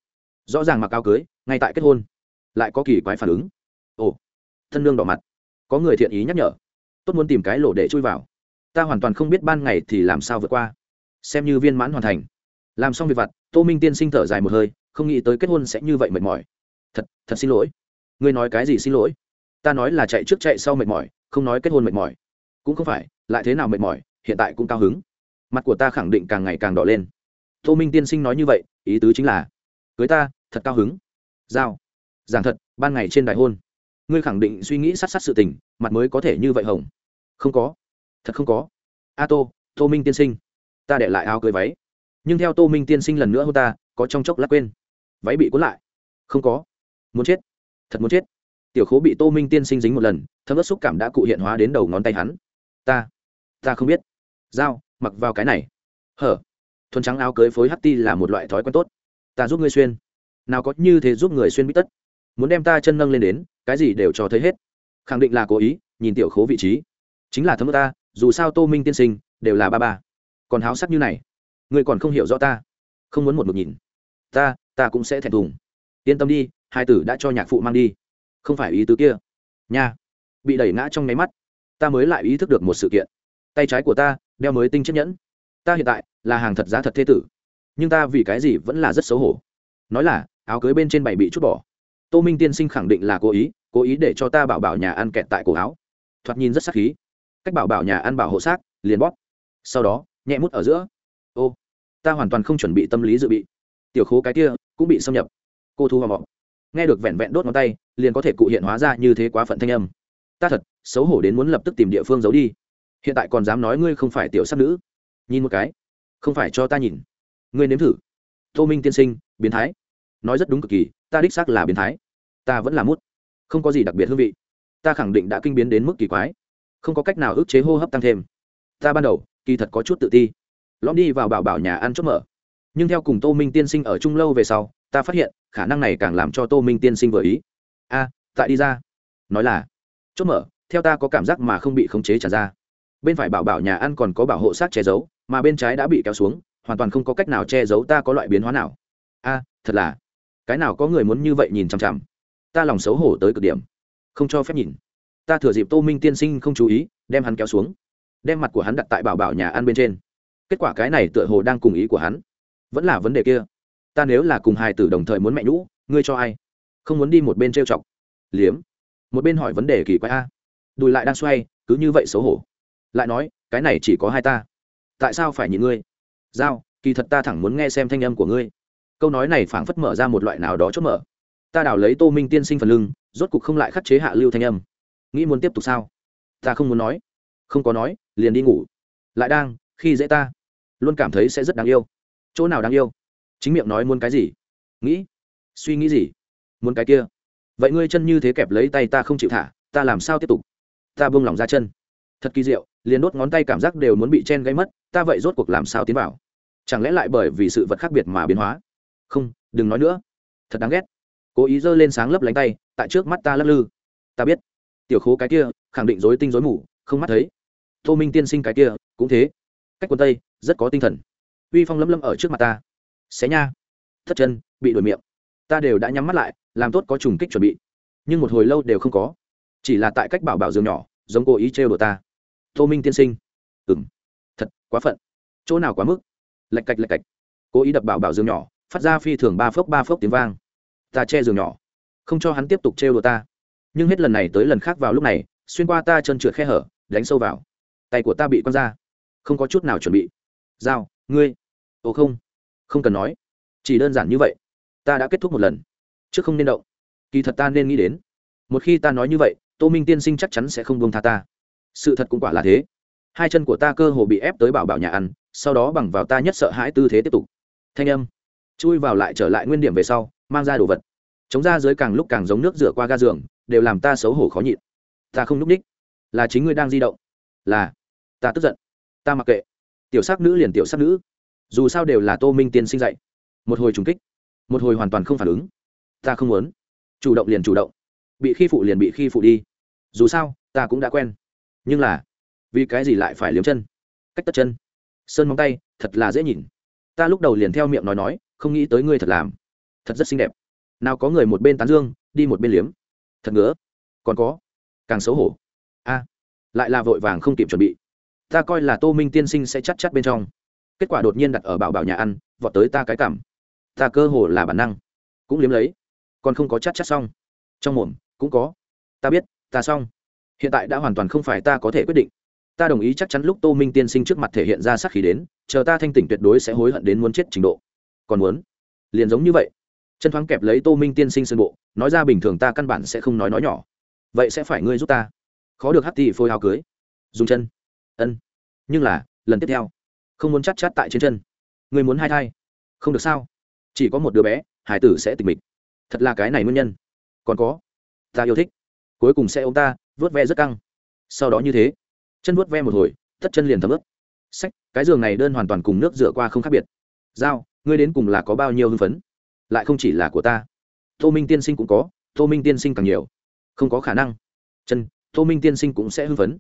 Rõ ràng mặc áo cưới, ngay tại kết hôn, lại có kỳ quái phản ứng. Ồ, thân nương đỏ mặt. Có người thiện ý nhắc nhở. Tốt muốn tìm cái lỗ để chui vào. Ta hoàn toàn không biết ban ngày thì làm sao vượt qua. Xem như viên mãn hoàn thành. Làm xong việc vặt, tô minh tiên sinh thở dài một hơi, không nghĩ tới kết hôn sẽ như vậy mệt mỏi. Thật thật xin lỗi. Ngươi nói cái gì xin lỗi? Ta nói là chạy trước chạy sau mệt mỏi không nói kết hôn mệt mỏi, cũng không phải, lại thế nào mệt mỏi, hiện tại cũng cao hứng. Mặt của ta khẳng định càng ngày càng đỏ lên. Tô minh tiên sinh nói như vậy, ý tứ chính là, cưới ta, thật cao hứng. Giao. Giảng thật, ban ngày trên đại hôn. Ngươi khẳng định suy nghĩ sát sát sự tình, mặt mới có thể như vậy hồng. Không có. Thật không có. A tô tô minh tiên sinh. Ta để lại áo cưới váy. Nhưng theo tô minh tiên sinh lần nữa hô ta, có trong chốc lát quên. Váy bị cuốn lại. Không có. Muốn chết. Thật muốn chết. Tiểu khố bị tô minh tiên sinh dính một lần thấm ớt xúc cảm đã cụ hiện hóa đến đầu ngón tay hắn. Ta ta không biết. Dao mặc vào cái này. Hở, thuần trắng áo cưới phối hắt ti là một loại thói quen tốt. Ta giúp ngươi xuyên. Nào có như thế giúp người xuyên bít tất. Muốn đem ta chân nâng lên đến, cái gì đều cho thấy hết. Khẳng định là cố ý, nhìn tiểu khố vị trí. Chính là thấm ta, dù sao tô minh tiên sinh, đều là ba ba. Còn háo sắc như này. Ngươi còn không hiểu rõ ta. Không muốn một mực nhìn. Ta ta cũng sẽ thẹn thùng. Yên tâm đi, hai tử đã cho nhạc phụ mang đi. Không phải ý tứ kia. Nha bị đẩy ngã trong nháy mắt. Ta mới lại ý thức được một sự kiện. Tay trái của ta đeo mới tinh chiếc nhẫn. Ta hiện tại là hàng thật giá thật thế tử. Nhưng ta vì cái gì vẫn là rất xấu hổ. Nói là, áo cưới bên trên bảy bị chút bỏ. Tô minh tiên sinh khẳng định là cố ý cố ý để cho ta bảo bảo nhà ăn kẹt tại cổ áo. Thoạt nhìn rất sắc khí. Cách bảo bảo nhà ăn bảo hộ xác, liền bóp. Sau đó, nhẹ mút ở giữa. Ô, ta hoàn toàn không chuẩn bị tâm lý dự bị. Tiểu khố cái kia cũng bị xâm nhập. Cô thu hòa mọc nghe được vẹn vẹn đốt ngón tay, liền có thể cụ hiện hóa ra như thế quá phận thanh âm ta thật, xấu hổ đến muốn lập tức tìm địa phương giấu đi. Hiện tại còn dám nói ngươi không phải tiểu sắc nữ. Nhìn một cái. Không phải cho ta nhìn. Ngươi nếm thử. Tô minh tiên sinh, biến thái. Nói rất đúng cực kỳ, ta đích xác là biến thái. Ta vẫn là mút. Không có gì đặc biệt hương vị. Ta khẳng định đã kinh biến đến mức kỳ quái. Không có cách nào ức chế hô hấp tăng thêm. Ta ban đầu, kỳ thật có chút tự ti. Lõm đi vào bảo bảo nhà ăn chốt mở. Nhưng theo cùng tô minh tiên sinh ở chung lâu về sau, ta phát hiện, khả năng này càng làm cho tô minh tiên sinh vừa ý. A, tại đi ra. Nói là chốt mở, theo ta có cảm giác mà không bị khống chế trả ra. Bên phải bảo bảo nhà ăn còn có bảo hộ sát che giấu, mà bên trái đã bị kéo xuống, hoàn toàn không có cách nào che giấu ta có loại biến hóa nào. A, thật là, cái nào có người muốn như vậy nhìn chằm chằm? Ta lòng xấu hổ tới cực điểm. Không cho phép nhìn. Ta thừa dịp tô minh tiên sinh không chú ý, đem hắn kéo xuống. Đem mặt của hắn đặt tại bảo bảo nhà ăn bên trên. Kết quả cái này tựa hồ đang cùng ý của hắn. Vẫn là vấn đề kia. Ta nếu là cùng hài tử đồng thời muốn mẹ nhũ, ngươi cho ai? Không muốn đi một bên trêu chọc. Liếm một bên hỏi vấn đề kỳ quái a. Đùi lại đang xoay, cứ như vậy xấu hổ. Lại nói, cái này chỉ có hai ta. Tại sao phải nhịn ngươi? Giao, kỳ thật ta thẳng muốn nghe xem thanh âm của ngươi. Câu nói này phảng phất mở ra một loại nào đó chốt mở. Ta đào lấy tô minh tiên sinh phần lưng, rốt cục không lại khắc chế hạ lưu thanh âm. Nghĩ muốn tiếp tục sao? Ta không muốn nói. Không có nói, liền đi ngủ. Lại đang, khi dễ ta, luôn cảm thấy sẽ rất đáng yêu. Chỗ nào đáng yêu? Chính miệng nói muốn cái gì? Nghĩ. Suy nghĩ gì? Muốn cái kia vậy ngươi chân như thế kẹp lấy tay ta không chịu thả, ta làm sao tiếp tục? Ta buông lỏng ra chân. Thật kỳ diệu, liền đốt ngón tay cảm giác đều muốn bị chen gây mất, ta vậy rốt cuộc làm sao tiến vào? Chẳng lẽ lại bởi vì sự vật khác biệt mà biến hóa? Không, đừng nói nữa. Thật đáng ghét. Cố ý giơ lên sáng lấp lánh tay, tại trước mắt ta lắc lư. Ta biết. Tiểu khố cái kia, khẳng định dối tinh dối mù, không mắt thấy. Tô minh tiên sinh cái kia, cũng thế. Cách quần tây, rất có tinh thần. Uy phong lấm lấm ở trước mặt ta. Xé nha. Thất chân, bị đổi miệng ta đều đã nhắm mắt lại, làm tốt có trùng kích chuẩn bị. Nhưng một hồi lâu đều không có. Chỉ là tại cách bảo bảo giường nhỏ, giống cố ý trêu đồ ta. Tô minh tiên sinh. Ừng thật, quá phận. Chỗ nào quá mức? Lạch cạch lạch cạch. Cố ý đập bảo bảo giường nhỏ, phát ra phi thường ba phốc ba phốc tiếng vang. Ta che giường nhỏ. Không cho hắn tiếp tục trêu đồ ta. Nhưng hết lần này tới lần khác vào lúc này, xuyên qua ta chân trượt khe hở, đánh sâu vào. Tay của ta bị quăng ra. Không có chút nào chuẩn bị. Dao ngươi. Ồ không. Không cần nói. Chỉ đơn giản như vậy ta đã kết thúc một lần. Trước không nên động. Kỳ thật ta nên nghĩ đến. Một khi ta nói như vậy, tô minh tiên sinh chắc chắn sẽ không buông tha ta. Sự thật cũng quả là thế. Hai chân của ta cơ hồ bị ép tới bảo bảo nhà ăn, sau đó bằng vào ta nhất sợ hãi tư thế tiếp tục. Thanh âm. Chui vào lại trở lại nguyên điểm về sau, mang ra đồ vật. Chống ra dưới càng lúc càng giống nước rửa qua ga giường, đều làm ta xấu hổ khó nhịn. Ta không núp ních. Là chính ngươi đang di động. Là. Ta tức giận. Ta mặc kệ. Tiểu sắc nữ liền tiểu sắc nữ. Dù sao đều là tô minh tiên sinh dạy. Một hồi trùng kích một hồi hoàn toàn không phản ứng. Ta không muốn. Chủ động liền chủ động. Bị khi phụ liền bị khi phụ đi. Dù sao, ta cũng đã quen. Nhưng là, vì cái gì lại phải liếm chân? Cách tất chân. Sơn móng tay, thật là dễ nhìn. Ta lúc đầu liền theo miệng nói nói, không nghĩ tới ngươi thật làm. Thật rất xinh đẹp. Nào có người một bên tán dương, đi một bên liếm. Thật ngứa. Còn có, càng xấu hổ. A, lại là vội vàng không kịp chuẩn bị. Ta coi là tô minh tiên sinh sẽ chắc chắc bên trong. Kết quả đột nhiên đặt ở bảo bảo nhà ăn, vọt tới ta cái cảm ta cơ hồ là bản năng. Cũng liếm lấy. Còn không có chắc chắc xong. Trong mồm, cũng có. Ta biết, ta xong. Hiện tại đã hoàn toàn không phải ta có thể quyết định. Ta đồng ý chắc chắn lúc tô minh tiên sinh trước mặt thể hiện ra sắc khí đến, chờ ta thanh tỉnh tuyệt đối sẽ hối hận đến muốn chết trình độ. Còn muốn? Liền giống như vậy. Chân thoáng kẹp lấy tô minh tiên sinh sân bộ, nói ra bình thường ta căn bản sẽ không nói nói nhỏ. Vậy sẽ phải ngươi giúp ta. Khó được hát tỷ phôi hào cưới. Dùng chân. Ân. Nhưng là, lần tiếp theo. Không muốn chắt chắn tại trên chân. Người muốn hai thai. Không được sao? Chỉ có một đứa bé, hải tử sẽ tịch mịch. Thật là cái này nguyên nhân. Còn có, ta yêu thích. Cuối cùng sẽ ô m ta vớt ve rất căng. Sau đó như thế, chân vớt ve một hồi, tất chân liền thấm ướt. Sách, cái giường này đơn hoàn toàn cùng nước rửa qua không khác biệt. Dao ngươi đến cùng là có bao nhiêu hưng phấn? Lại không chỉ là của ta. Tô minh tiên sinh cũng có, tô minh tiên sinh càng nhiều. Không có khả năng. Chân, tô minh tiên sinh cũng sẽ hưng phấn.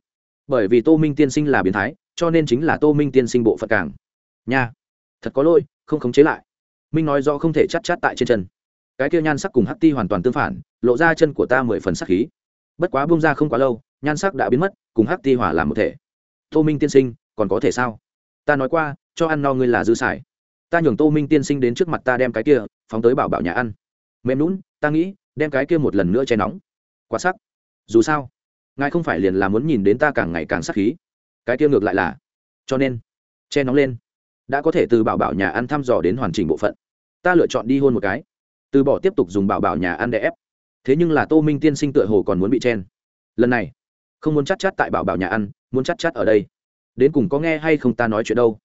Bởi vì tô minh tiên sinh là biến thái, cho nên chính là tô minh tiên sinh bộ phận càng. Nha, thật có lỗi, không khống chế lại minh nói do không thể chắt chát tại trên chân. Cái kia nhan sắc cùng hắc ti hoàn toàn tương phản, lộ ra chân của ta mười phần sắc khí. Bất quá bung ra không quá lâu, nhan sắc đã biến mất, cùng hắc ti hỏa làm một thể. Tô minh tiên sinh, còn có thể sao? Ta nói qua, cho ăn no ngươi là dư sải. ta nhường tô minh tiên sinh đến trước mặt ta đem cái kia, phóng tới bảo bảo nhà ăn. Mềm lún ta nghĩ, đem cái kia một lần nữa che nóng. Quá sắc. Dù sao, ngài không phải liền là muốn nhìn đến ta càng ngày càng sắc khí. Cái kia ngược lại là. Cho nên, che nóng lên đã có thể từ bảo bảo nhà ăn thăm dò đến hoàn chỉnh bộ phận. Ta lựa chọn đi hôn một cái. Từ bỏ tiếp tục dùng bảo bảo nhà ăn để ép. Thế nhưng là tô minh tiên sinh tựa hồ còn muốn bị chen. Lần này, không muốn chắc chắc tại bảo bảo nhà ăn, muốn chắc chắc ở đây. Đến cùng có nghe hay không ta nói chuyện đâu.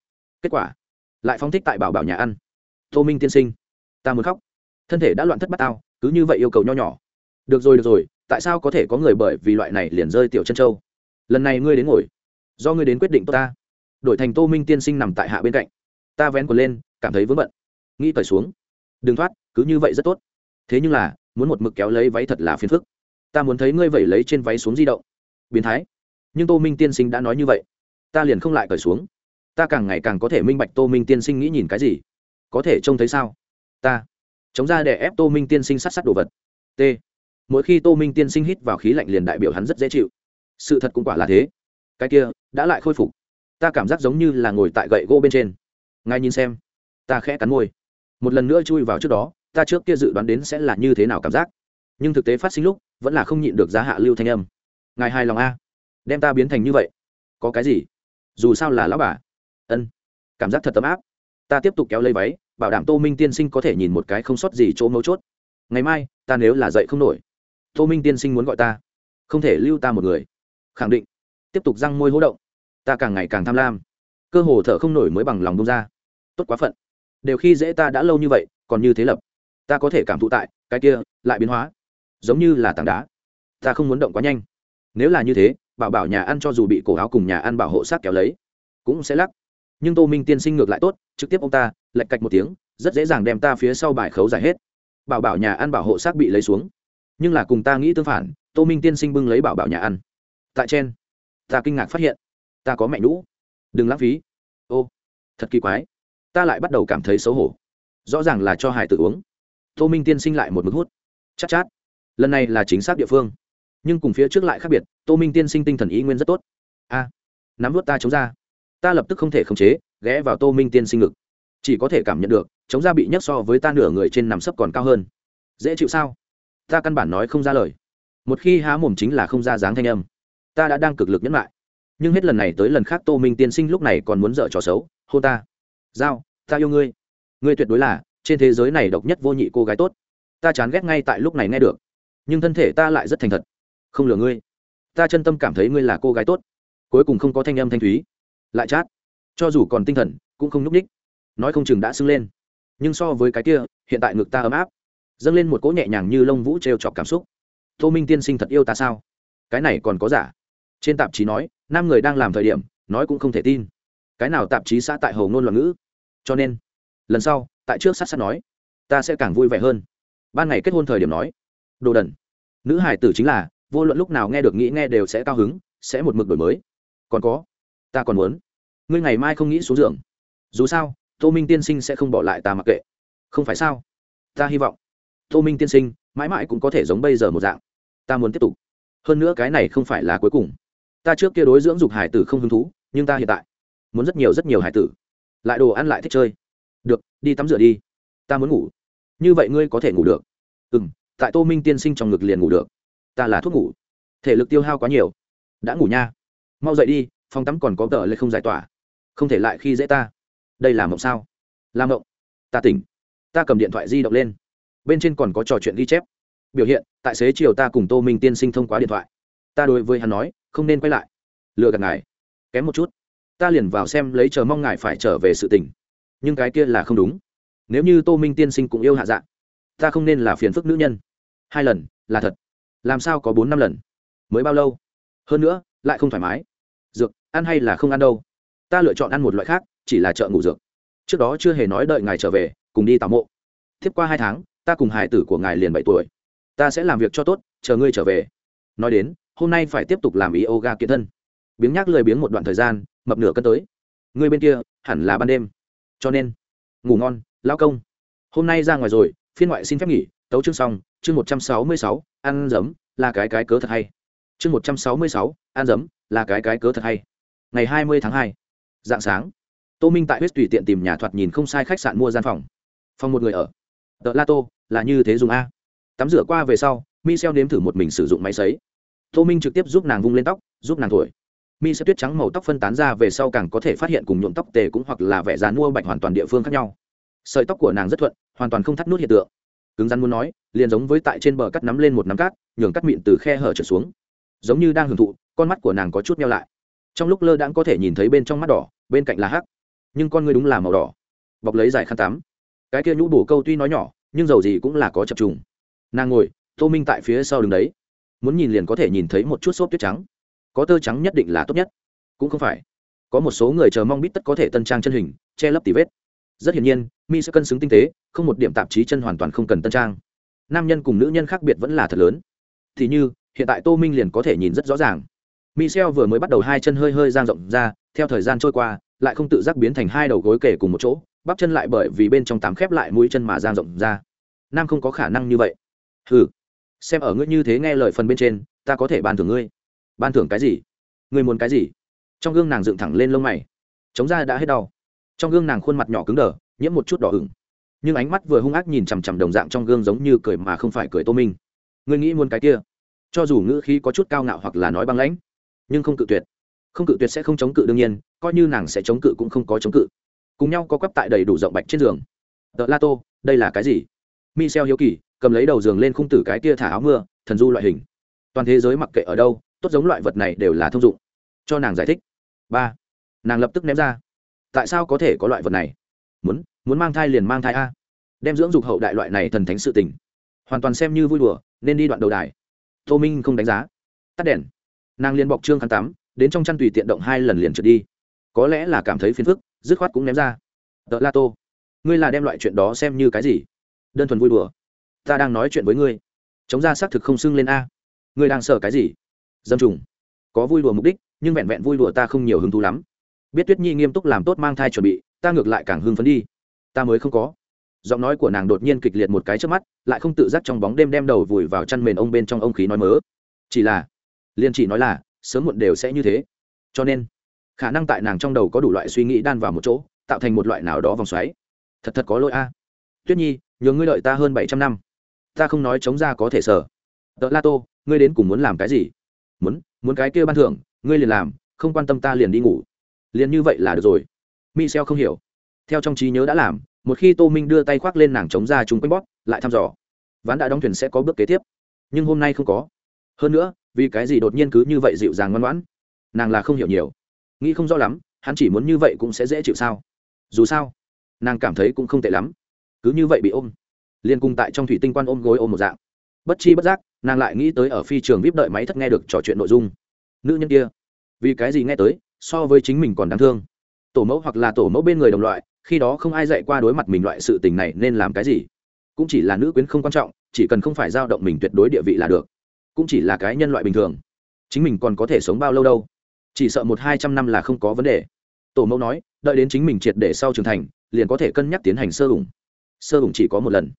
Kết quả, lại phóng thích tại bảo bảo nhà ăn. Tô minh tiên sinh, ta muốn khóc. Thân thể đã loạn thất bát tao, cứ như vậy yêu cầu nho nhỏ. Được rồi được rồi, tại sao có thể có người bởi vì loại này liền rơi tiểu chân châu? Lần này ngươi đến ngồi. Do ngươi đến quyết định tốt ta đổi thành tô minh tiên sinh nằm tại hạ bên cạnh. Ta vén quần lên, cảm thấy vướng bận. Nghĩ cởi xuống. Đừng thoát, cứ như vậy rất tốt. Thế nhưng là, muốn một mực kéo lấy váy thật là phiền phức. Ta muốn thấy ngươi vẩy lấy trên váy xuống di động. Biến thái. Nhưng tô minh tiên sinh đã nói như vậy. Ta liền không lại cởi xuống. Ta càng ngày càng có thể minh bạch tô minh tiên sinh nghĩ nhìn cái gì. Có thể trông thấy sao? Ta. Chống ra để ép tô minh tiên sinh sát sát đồ vật. T. Mỗi khi tô minh tiên sinh hít vào khí lạnh liền đại biểu hắn rất dễ chịu. Sự thật cũng quả là thế. Cái kia, đã lại khôi phục ta cảm giác giống như là ngồi tại gậy gỗ bên trên. Ngay nhìn xem. Ta khẽ cắn môi. Một lần nữa chui vào trước đó, ta trước kia dự đoán đến sẽ là như thế nào cảm giác. Nhưng thực tế phát sinh lúc, vẫn là không nhịn được giá hạ lưu thanh âm. Ngài hài lòng a đem ta biến thành như vậy. Có cái gì? Dù sao là lão bà. Ân. Cảm giác thật tấm áp. Ta tiếp tục kéo lấy váy, bảo đảm tô minh tiên sinh có thể nhìn một cái không sót gì chỗ mấu chốt. Ngày mai, ta nếu là dậy không nổi, tô minh tiên sinh muốn gọi ta. Không thể lưu ta một người. Khẳng định. Tiếp tục răng môi hỗ động ta càng ngày càng tham lam. Cơ hồ thở không nổi mới bằng lòng bông ra. Tốt quá phận. Đều khi dễ ta đã lâu như vậy, còn như thế lập. Ta có thể cảm thụ tại, cái kia, lại biến hóa. Giống như là tảng đá. Ta không muốn động quá nhanh. Nếu là như thế, bảo bảo nhà ăn cho dù bị cổ áo cùng nhà ăn bảo hộ sát kéo lấy, cũng sẽ lắc. Nhưng tô minh tiên sinh ngược lại tốt, trực tiếp ông ta, lạch cạch một tiếng, rất dễ dàng đem ta phía sau bài khấu giải hết. Bảo bảo nhà ăn bảo hộ sát bị lấy xuống. Nhưng là cùng ta nghĩ tương phản, tô minh tiên sinh bưng lấy bảo bảo nhà ăn. Tại trên, ta kinh ngạc phát hiện ta có mẹ nhũ. Đừng lãng phí. Ô thật kỳ quái. Ta lại bắt đầu cảm thấy xấu hổ. Rõ ràng là cho hải tử uống. Tô minh tiên sinh lại một mực hút. Chắc chát, chát. Lần này là chính xác địa phương. Nhưng cùng phía trước lại khác biệt tô minh tiên sinh tinh thần ý nguyên rất tốt. A nắm vút ta chống ra. Ta lập tức không thể khống chế ghé vào tô minh tiên sinh ngực. Chỉ có thể cảm nhận được chống ra bị nhấc so với ta nửa người trên nằm sấp còn cao hơn. Dễ chịu sao? Ta căn bản nói không ra lời. Một khi há mồm chính là không ra dáng thanh âm. Ta đã đang cực lực nhẫn lại nhưng hết lần này tới lần khác tô minh tiên sinh lúc này còn muốn dở trò xấu, hô ta, giao, ta yêu ngươi. Ngươi tuyệt đối là, trên thế giới này độc nhất vô nhị cô gái tốt. Ta chán ghét ngay tại lúc này nghe được. Nhưng thân thể ta lại rất thành thật. Không lừa ngươi. Ta chân tâm cảm thấy ngươi là cô gái tốt. Cuối cùng không có thanh âm thanh thúy. Lại chát. Cho dù còn tinh thần, cũng không núp ních nói không chừng đã sưng lên. Nhưng so với cái kia, hiện tại ngực ta ấm áp. Dâng lên một cỗ nhẹ nhàng như lông vũ t r e o chọc cảm xúc. Tô minh tiên sinh thật yêu ta sao? Cái này còn có giả. Trên tạp chí nói năm người đang làm thời điểm, nói cũng không thể tin. Cái nào tạp chí xã tại hầu ngôn loạn ngữ? Cho nên, lần sau, tại trước sát sát nói, ta sẽ càng vui vẻ hơn. Ban ngày kết hôn thời điểm nói, đồ đần. Nữ hải tử chính là, vô luận lúc nào nghe được nghĩ nghe đều sẽ cao hứng, sẽ một mực đổi mới. Còn có, ta còn muốn. Ngươi ngày mai không nghĩ xuống giường. Dù sao, tô minh tiên sinh sẽ không bỏ lại ta mặc kệ. Không phải sao? Ta hy vọng, tô minh tiên sinh mãi mãi cũng có thể giống bây giờ một dạng. Ta muốn tiếp tục. Hơn nữa cái này không phải là cuối cùng ta trước kia đối dưỡng dục hải tử không hứng thú, nhưng ta hiện tại muốn rất nhiều rất nhiều hải tử. Lại đồ ăn lại thích chơi. Được, đi tắm rửa đi. Ta muốn ngủ. Như vậy ngươi có thể ngủ được. Ừ m tại tô minh tiên sinh trong ngực liền ngủ được. Ta là thuốc ngủ. Thể lực tiêu hao quá nhiều. Đã ngủ nha. Mau dậy đi, phòng tắm còn có tờ lệ không giải tỏa. Không thể lại khi dễ ta. Đây là mộng sao? Là mộng. Ta tỉnh. Ta cầm điện thoại di động lên. Bên trên còn có trò chuyện ghi chép. Biểu hiện, tại xế chiều ta cùng tô minh tiên sinh thông qua điện thoại. Ta đối với hắn nói không nên quay lại. Lựa gạt ngài. Kém một chút. Ta liền vào xem lấy chờ mong ngài phải trở về sự tình. Nhưng cái kia là không đúng. Nếu như tô minh tiên sinh cũng yêu hạ dạ ta không nên là phiền phức nữ nhân. Hai lần, là thật. Làm sao có bốn năm lần? Mới bao lâu? Hơn nữa, lại không thoải mái. Dược, ăn hay là không ăn đâu? Ta lựa chọn ăn một loại khác, chỉ là chợ ngủ dược. Trước đó chưa hề nói đợi ngài trở về, cùng đi tảo mộ. Tiếp qua hai tháng, ta cùng hải tử của ngài liền bảy tuổi. Ta sẽ làm việc cho tốt, chờ ngươi trở về. Nói đến hôm nay phải tiếp tục làm yoga kiện thân. Biếng nhác lười biếng một đoạn thời gian, mập nửa cân tới. Người bên kia, hẳn là ban đêm. Cho nên, ngủ ngon, lao công. Hôm nay ra ngoài rồi, phiên ngoại xin phép nghỉ, tấu chương xong, chương một trăm sáu mươi sáu, ăn giấm là cái cái cớ thật hay. Chương một trăm sáu mươi sáu, ăn giấm là cái cái cớ thật hay. Ngày hai mươi tháng hai, dạng sáng, tô minh tại huyết tùy tiện tìm nhà thoạt nhìn không sai khách sạn mua gian phòng. Phòng một người ở. Tờ la tô, là như thế dùng a. Tắm rửa qua về sau, michel nếm thử một mình sử dụng máy sấy tô minh trực tiếp giúp nàng vung lên tóc, giúp nàng thổi. Mi sẽ tuyết trắng màu tóc phân tán ra về sau càng có thể phát hiện cùng nhuộm tóc tề cũng hoặc là vẻ dán mua bạch hoàn toàn địa phương khác nhau. Sợi tóc của nàng rất thuận, hoàn toàn không thắt nút hiện tượng. Cứng rắn muốn nói, liền giống với tại trên bờ cắt nắm lên một nắm cát, nhường cắt mịn từ khe hở trở xuống. Giống như đang hưởng thụ, con mắt của nàng có chút meo lại. Trong lúc lơ đãng có thể nhìn thấy bên trong mắt đỏ, bên cạnh là hắc. Nhưng con ngươi đúng là màu đỏ. Bọc lấy giải khăn tắm. Cái kia nhũ bổ câu tuy nói nhỏ, nhưng dầu gì cũng là có chập trùng. Nàng ngồi, tô minh tại phía sau đường đấy muốn nhìn liền có thể nhìn thấy một chút xốp tuyết trắng. Có tơ trắng nhất định là tốt nhất. Cũng không phải. Có một số người chờ mong bít tất có thể tân trang chân hình, che lấp tì vết. Rất hiển nhiên, mi sẽ cân xứng tinh tế, không một điểm tạp chí chân hoàn toàn không cần tân trang. Nam nhân cùng nữ nhân khác biệt vẫn là thật lớn. Thì như, hiện tại tô minh liền có thể nhìn rất rõ ràng. Michel vừa mới bắt đầu hai chân hơi hơi giang rộng ra, theo thời gian trôi qua, lại không tự giác biến thành hai đầu gối kể cùng một chỗ, bắp chân lại bởi vì bên trong tám khép lại mũi chân mà giang rộng ra. Nam không có khả năng như vậy. Ừ xem ở ngươi như thế nghe lời phần bên trên, ta có thể ban thưởng ngươi. Ban thưởng cái gì? Ngươi muốn cái gì? Trong gương nàng dựng thẳng lên lông mày. Chống ra đã hết đau. Trong gương nàng khuôn mặt nhỏ cứng đờ, nhiễm một chút đỏ ửng. Nhưng ánh mắt vừa hung ác nhìn chằm chằm đồng dạng trong gương giống như cười mà không phải cười tô minh. Ngươi nghĩ muốn cái kia? Cho dù ngữ khí có chút cao ngạo hoặc là nói băng lãnh, nhưng không cự tuyệt. Không cự tuyệt sẽ không chống cự đương nhiên, coi như nàng sẽ chống cự cũng không có chống cự. Cùng nhau có quắp tại đầy đủ rộng bạch trên giường. Tờ la tô, đây là cái gì? Michel hiếu kỳ cầm lấy đầu giường lên khung tử cái kia thả áo mưa, thần du loại hình. Toàn thế giới mặc kệ ở đâu, tốt giống loại vật này đều là thông dụng. Cho nàng giải thích. Ba, nàng lập tức ném ra. Tại sao có thể có loại vật này? Muốn muốn mang thai liền mang thai a. Đem dưỡng dục hậu đại loại này thần thánh sự tình. Hoàn toàn xem như vui đùa, nên đi đoạn đầu đài. Tô minh không đánh giá. Tắt đèn. Nàng liền bọc trương khăn tắm, đến trong chăn tùy tiện động hai lần liền trượt đi. Có lẽ là cảm thấy phiền phức, dứt khoát cũng ném ra. Đợt la tô, ngươi là đem loại chuyện đó xem như cái gì? Đơn thuần vui đùa ta đang nói chuyện với ngươi. Chống ra xác thực không xưng lên a. Ngươi đang sợ cái gì? Dâm trùng. Có vui đùa mục đích, nhưng vẹn vẹn vui đùa ta không nhiều hứng thú lắm. Biết tuyết nhi nghiêm túc làm tốt mang thai chuẩn bị, ta ngược lại càng hưng phấn đi. Ta mới không có. Giọng nói của nàng đột nhiên kịch liệt một cái trước mắt, lại không tự giác trong bóng đêm đem đầu vùi vào chăn mền ông bên trong ông khí nói mớ. Chỉ là liên chỉ nói là, sớm muộn đều sẽ như thế. Cho nên, khả năng tại nàng trong đầu có đủ loại suy nghĩ đan vào một chỗ, tạo thành một loại nào đó vòng xoáy. Thật thật có lỗi a. Tuyết nhi nhường ngươi đợi ta hơn bảy trăm năm ta không nói chống ra có thể sở tợ la tô, ngươi đến cùng muốn làm cái gì? Muốn muốn cái kia ban thưởng, ngươi liền làm, không quan tâm ta liền đi ngủ. Liền như vậy là được rồi. Michel không hiểu. Theo trong trí nhớ đã làm, một khi tô minh đưa tay khoác lên nàng chống ra chúng quanh bóp, lại thăm dò. Ván đã đóng thuyền sẽ có bước kế tiếp. Nhưng hôm nay không có. Hơn nữa, vì cái gì đột nhiên cứ như vậy dịu dàng ngoan ngoãn? Nàng là không hiểu nhiều. Nghĩ không rõ lắm, hắn chỉ muốn như vậy cũng sẽ dễ chịu sao? Dù sao, nàng cảm thấy cũng không tệ lắm. Cứ như vậy bị ôm liên cung tại trong thủy tinh quan ôm gối ôm một dạng. Bất chi bất giác, nàng lại nghĩ tới ở phi trường vip đợi máy thất nghe được trò chuyện nội dung. Nữ nhân kia, vì cái gì nghe tới, so với chính mình còn đáng thương. Tổ mẫu hoặc là tổ mẫu bên người đồng loại, khi đó không ai dạy qua đối mặt mình loại sự tình này nên làm cái gì. Cũng chỉ là nữ quyến không quan trọng, chỉ cần không phải giao động mình tuyệt đối địa vị là được. Cũng chỉ là cái nhân loại bình thường. Chính mình còn có thể sống bao lâu đâu? Chỉ sợ một hai trăm năm là không có vấn đề. Tổ mẫu nói, đợi đến chính mình triệt để sau trưởng thành, liền có thể cân nhắc tiến hành sơ ủng sơ ủng chỉ có một lần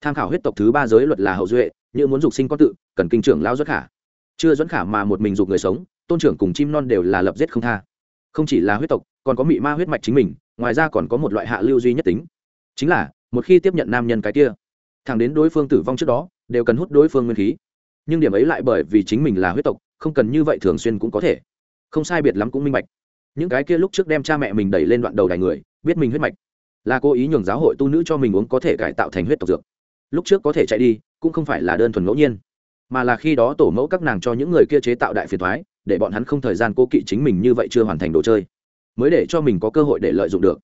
tham khảo huyết tộc thứ ba giới luật là hậu duệ, như muốn dục sinh có tự, cần kinh trưởng lao dẫn khả. Chưa dẫn khả mà một mình dục người sống, tôn trưởng cùng chim non đều là lập giết không tha. Không chỉ là huyết tộc, còn có mị ma huyết mạch chính mình, ngoài ra còn có một loại hạ lưu duy nhất tính. Chính là, một khi tiếp nhận nam nhân cái kia, thẳng đến đối phương tử vong trước đó, đều cần hút đối phương nguyên khí. Nhưng điểm ấy lại bởi vì chính mình là huyết tộc, không cần như vậy thường xuyên cũng có thể. Không sai biệt lắm cũng minh bạch. Những cái kia lúc trước đem cha mẹ mình đẩy lên đoạn đầu đài người, biết mình huyết mạch. Là cố ý nhường giáo hội tu nữ cho mình uống có thể cải tạo thành huyết tộc dược lúc trước có thể chạy đi, cũng không phải là đơn thuần ngẫu nhiên, mà là khi đó tổ mẫu các nàng cho những người kia chế tạo đại phiền thoái, để bọn hắn không thời gian cố kỵ chính mình như vậy chưa hoàn thành đồ chơi, mới để cho mình có cơ hội để lợi dụng được.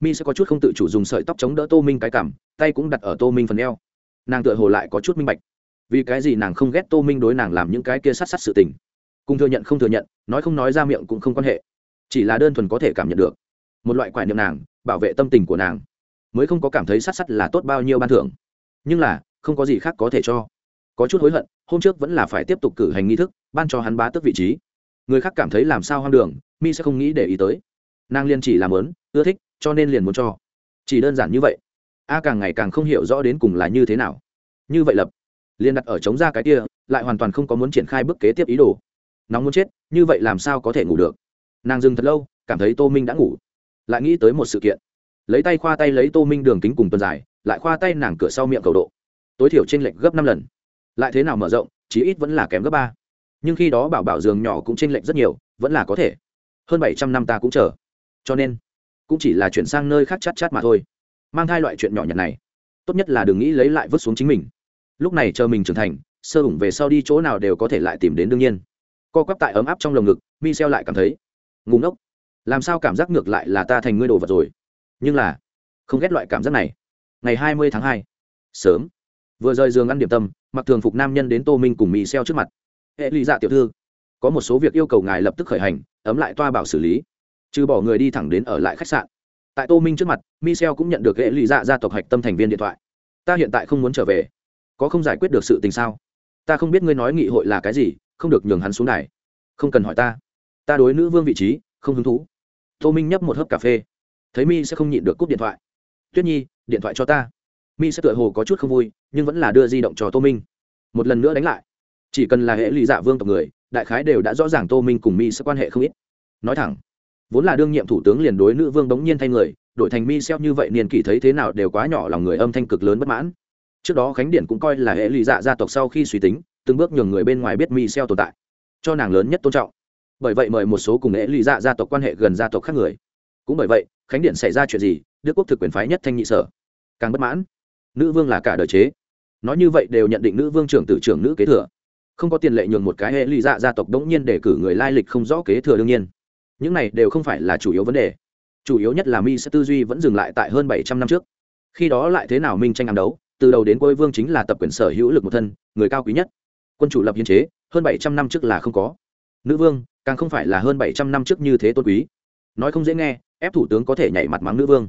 Mi sẽ có chút không tự chủ dùng sợi tóc chống đỡ tô minh cái cảm, tay cũng đặt ở tô minh phần eo. Nàng tựa hồ lại có chút minh bạch. Vì cái gì nàng không ghét tô minh đối nàng làm những cái kia sát sát sự tình? Cùng thừa nhận không thừa nhận, nói không nói ra miệng cũng không quan hệ. Chỉ là đơn thuần có thể cảm nhận được. Một loại quả niệm nàng, bảo vệ tâm tình của nàng. Mới không có cảm thấy sát sát là tốt bao nhiêu ban thưởng nhưng là, không có gì khác có thể cho. Có chút hối hận, hôm trước vẫn là phải tiếp tục cử hành nghi thức, ban cho hắn bá tước vị trí. Người khác cảm thấy làm sao hoang đường, mi sẽ không nghĩ để ý tới. Nàng liên chỉ làm lớn ưa thích, cho nên liền muốn cho. Chỉ đơn giản như vậy. A càng ngày càng không hiểu rõ đến cùng là như thế nào. Như vậy lập, liền đặt ở chống ra cái kia, lại hoàn toàn không có muốn triển khai bước kế tiếp ý đồ. Nóng muốn chết, như vậy làm sao có thể ngủ được? Nàng dừng thật lâu, cảm thấy tô minh đã ngủ. Lại nghĩ tới một sự kiện. Lấy tay khoa tay lấy tô minh đường kính cùng tuần dài lại khoa tay nàng cửa sau miệng cầu độ. Tối thiểu trên lệnh gấp năm lần. Lại thế nào mở rộng, chí ít vẫn là kém gấp ba. Nhưng khi đó bảo bảo giường nhỏ cũng trên lệnh rất nhiều, vẫn là có thể. Hơn bảy trăm năm ta cũng chờ. Cho nên, cũng chỉ là chuyển sang nơi khác chát chát mà thôi. Mang hai loại chuyện nhỏ nhặt này, tốt nhất là đừng nghĩ lấy lại vứt xuống chính mình. Lúc này chờ mình trưởng thành, sơ ủng về sau đi chỗ nào đều có thể lại tìm đến đương nhiên. Co quắp tại ấm áp trong lồng ngực, mi xeo lại cảm thấy ngủ ngốc. Làm sao cảm giác ngược lại là ta thành ngươi đồ vật rồi? Nhưng là, không ghét loại cảm giác này ngày hai mươi tháng hai. Sớm. Vừa rời giường ăn điểm tâm, mặc thường phục nam nhân đến tô minh cùng mì xeo trước mặt. Hệ lụy dạ tiểu thư, có một số việc yêu cầu ngài lập tức khởi hành, ấm lại toa bảo xử lý. Trừ bỏ người đi thẳng đến ở lại khách sạn. Tại tô minh trước mặt michel cũng nhận được hệ lụy dạ gia tộc hạch tâm thành viên điện thoại. Ta hiện tại không muốn trở về. Có không giải quyết được sự tình sao? Ta không biết ngươi nói nghị hội là cái gì, không được nhường hắn xuống này không cần hỏi ta. Ta đối nữ vương vị trí, không hứng thú. Tô minh nhấp một hớp cà phê. Thấy mi sẽ không nhịn được cúp điện thoại. Tuyết nhi điện thoại cho ta. Mi sẽ tựa hồ có chút không vui, nhưng vẫn là đưa di động cho tô minh. Một lần nữa đánh lại. Chỉ cần là hệ lụy dạ vương tộc người, đại khái đều đã rõ ràng tô minh cùng mi sẽ quan hệ không ít. Nói thẳng, vốn là đương nhiệm thủ tướng liền đối nữ vương đống nhiên thay người, đổi thành mi xeo như vậy niên kỷ thấy thế nào đều quá nhỏ lòng người âm thanh cực lớn bất mãn. Trước đó khánh điển cũng coi là hệ lụy dạ gia tộc sau khi suy tính, từng bước nhường người bên ngoài biết mi xeo tồn tại, cho nàng lớn nhất tôn trọng. Bởi vậy mời một số cùng hệ lụy dạ gia tộc quan hệ gần gia tộc khác người. Cũng bởi vậy khánh điện xảy ra chuyện gì, đức quốc thực quyền phái nhất thanh nhị sở? Càng bất mãn. Nữ vương là cả đời chế. Nói như vậy đều nhận định nữ vương trưởng tử trưởng nữ kế thừa. Không có tiền lệ nhường một cái hệ lụy dạ gia tộc đống nhiên để cử người lai lịch không rõ kế thừa đương nhiên. Những này đều không phải là chủ yếu vấn đề. Chủ yếu nhất là mi sẽ tư duy vẫn dừng lại tại hơn bảy trăm năm trước. Khi đó lại thế nào minh tranh ám đấu, từ đầu đến cuối vương chính là tập quyền sở hữu lực một thân, người cao quý nhất. Quân chủ lập hiến chế, hơn bảy trăm năm trước là không có. Nữ vương, càng không phải là hơn bảy trăm năm trước như thế tôn quý. Nói không dễ nghe ép thủ tướng có thể nhảy mặt mắng nữ vương.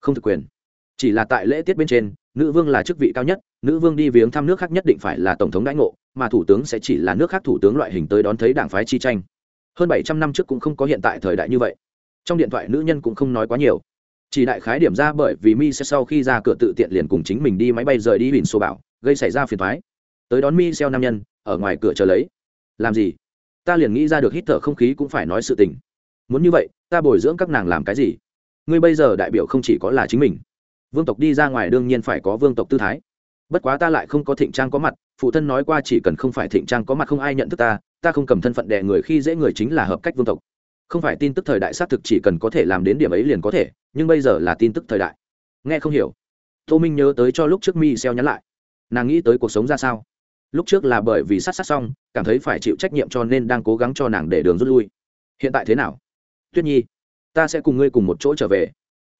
Không thực quyền. Chỉ là tại lễ tiết bên trên, nữ vương là chức vị cao nhất, nữ vương đi viếng thăm nước khác nhất định phải là tổng thống đãi ngộ, mà thủ tướng sẽ chỉ là nước khác thủ tướng loại hình tới đón thấy đảng phái chi tranh. Hơn bảy trăm năm trước cũng không có hiện tại thời đại như vậy. Trong điện thoại nữ nhân cũng không nói quá nhiều. Chỉ đại khái điểm ra bởi vì mi sẽ sau khi ra cửa tự tiện liền cùng chính mình đi máy bay rời đi huỳnh sô bảo, gây xảy ra phiền thoái tới đón mi xeo nam nhân, ở ngoài cửa chờ lấy. Làm gì? Ta liền nghĩ ra được hít thở không khí cũng phải nói sự tình muốn như vậy, ta bồi dưỡng các nàng làm cái gì? Ngươi bây giờ đại biểu không chỉ có là chính mình. Vương tộc đi ra ngoài đương nhiên phải có vương tộc tư thái. Bất quá ta lại không có thịnh trang có mặt, phụ thân nói qua chỉ cần không phải thịnh trang có mặt không ai nhận thức ta ta không cầm thân phận đè người khi dễ người chính là hợp cách vương tộc. Không phải tin tức thời đại xác thực chỉ cần có thể làm đến điểm ấy liền có thể, nhưng bây giờ là tin tức thời đại. Nghe không hiểu. Tô minh nhớ tới cho lúc trước mi xeo nhắn lại. Nàng nghĩ tới cuộc sống ra sao? Lúc trước là bởi vì sát sát xong, cảm thấy phải chịu trách nhiệm cho nên đang cố gắng cho nàng để đường rút lui. Hiện tại thế nào? Tuyết nhi, ta sẽ cùng ngươi cùng một chỗ trở về.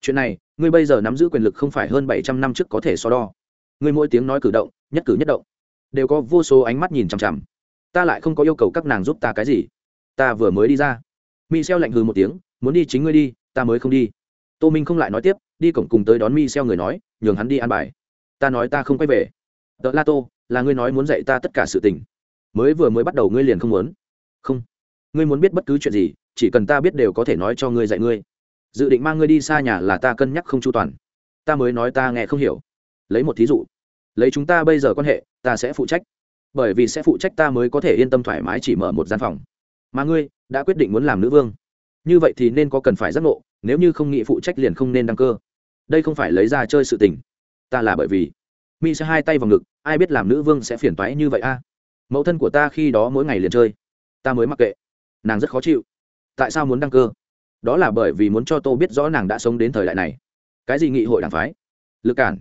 Chuyện này, ngươi bây giờ nắm giữ quyền lực không phải hơn bảy trăm năm trước có thể so đo. Ngươi mỗi tiếng nói cử động, nhất cử nhất động, đều có vô số ánh mắt nhìn chằm chằm. Ta lại không có yêu cầu các nàng giúp ta cái gì. Ta vừa mới đi ra. Mi xeo lạnh hừ một tiếng, muốn đi chính ngươi đi, ta mới không đi. Tô minh không lại nói tiếp, đi cổng cùng tới đón mi xeo người nói, nhường hắn đi ăn bài. Ta nói ta không quay về. Tợ la tô, là ngươi nói muốn dạy ta tất cả sự tình. Mới vừa mới bắt đầu ngươi liền không muốn. Không. Ngươi muốn biết bất cứ chuyện gì chỉ cần ta biết đều có thể nói cho ngươi dạy ngươi. Dự định mang ngươi đi xa nhà là ta cân nhắc không chu toàn. Ta mới nói ta nghe không hiểu. Lấy một thí dụ. Lấy chúng ta bây giờ quan hệ, ta sẽ phụ trách. Bởi vì sẽ phụ trách ta mới có thể yên tâm thoải mái chỉ mở một gian phòng. Mà ngươi, đã quyết định muốn làm nữ vương. Như vậy thì nên có cần phải giác ngộ, nếu như không nghĩ phụ trách liền không nên đăng cơ. Đây không phải lấy ra chơi sự tình. Ta là bởi vì mi sẽ hai tay vào ngực, ai biết làm nữ vương sẽ phiền toái như vậy a? Mẫu thân của ta khi đó mỗi ngày liền chơi. Ta mới mặc kệ. Nàng rất khó chịu tại sao muốn đăng cơ? Đó là bởi vì muốn cho tô biết rõ nàng đã sống đến thời đại này. Cái gì nghị hội đảng phái? Lực cản.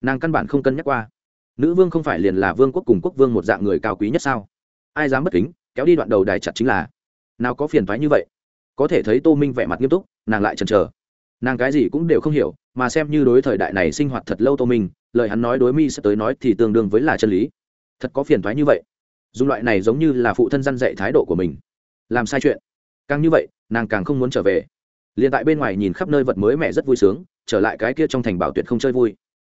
Nàng căn bản không cân nhắc qua. Nữ vương không phải liền là vương quốc cùng quốc vương một dạng người cao quý nhất sao? Ai dám bất kính, kéo đi đoạn đầu đài chặt chính là. Nào có phiền thoái như vậy? Có thể thấy tô minh vẻ mặt nghiêm túc, nàng lại chần chờ. Nàng cái gì cũng đều không hiểu, mà xem như đối thời đại này sinh hoạt thật lâu tô minh, lời hắn nói đối mi sẽ tới nói thì tương đương với là chân lý. Thật có phiền thoái như vậy. Dùng loại này giống như là phụ thân dân dạy thái độ của mình. Làm sai chuyện càng như vậy, nàng càng không muốn trở về. Liền tại bên ngoài nhìn khắp nơi vật mới mẹ rất vui sướng, trở lại cái kia trong thành bảo tuyệt không chơi vui.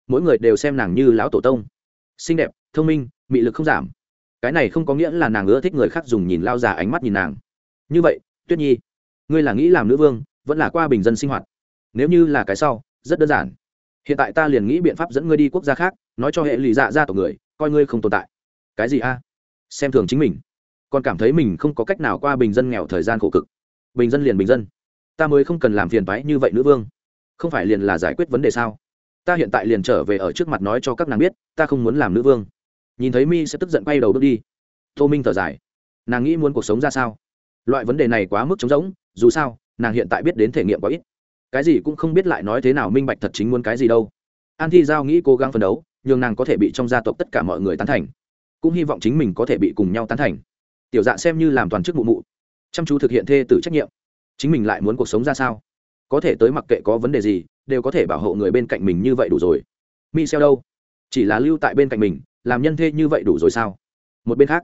Mỗi người đều xem nàng như lão tổ tông. Xinh đẹp, thông minh, mị lực không giảm. Cái này không có nghĩa là nàng ưa thích người khác dùng nhìn lao già ánh mắt nhìn nàng. Như vậy, tuyết nhi, ngươi là nghĩ làm nữ vương, vẫn là qua bình dân sinh hoạt? Nếu như là cái sau, rất đơn giản. Hiện tại ta liền nghĩ biện pháp dẫn ngươi đi quốc gia khác, nói cho hệ lụy dạ ra tộc người, coi ngươi không tồn tại. Cái gì a? Xem thường chính mình còn cảm thấy mình không có cách nào qua bình dân nghèo thời gian khổ cực. Bình dân liền bình dân. Ta mới không cần làm phiền phái như vậy nữ vương. Không phải liền là giải quyết vấn đề sao? Ta hiện tại liền trở về ở trước mặt nói cho các nàng biết, ta không muốn làm nữ vương. Nhìn thấy mi sẽ tức giận quay đầu bước đi. Tô minh thở dài. Nàng nghĩ muốn cuộc sống ra sao? Loại vấn đề này quá mức trống rỗng, dù sao, nàng hiện tại biết đến thể nghiệm quá ít. Cái gì cũng không biết lại nói thế nào minh bạch thật chính muốn cái gì đâu. An thi giao nghĩ cố gắng phấn đấu, nhường nàng có thể bị trong gia tộc tất cả mọi người tán thành. Cũng hy vọng chính mình có thể bị cùng nhau tán thành tiểu dạ xem như làm toàn chức mụ mụ. Chăm chú thực hiện thê tử trách nhiệm. Chính mình lại muốn cuộc sống ra sao? Có thể tới mặc kệ có vấn đề gì, đều có thể bảo hộ người bên cạnh mình như vậy đủ rồi. Mi xeo đâu? Chỉ là lưu tại bên cạnh mình, làm nhân thê như vậy đủ rồi sao? Một bên khác,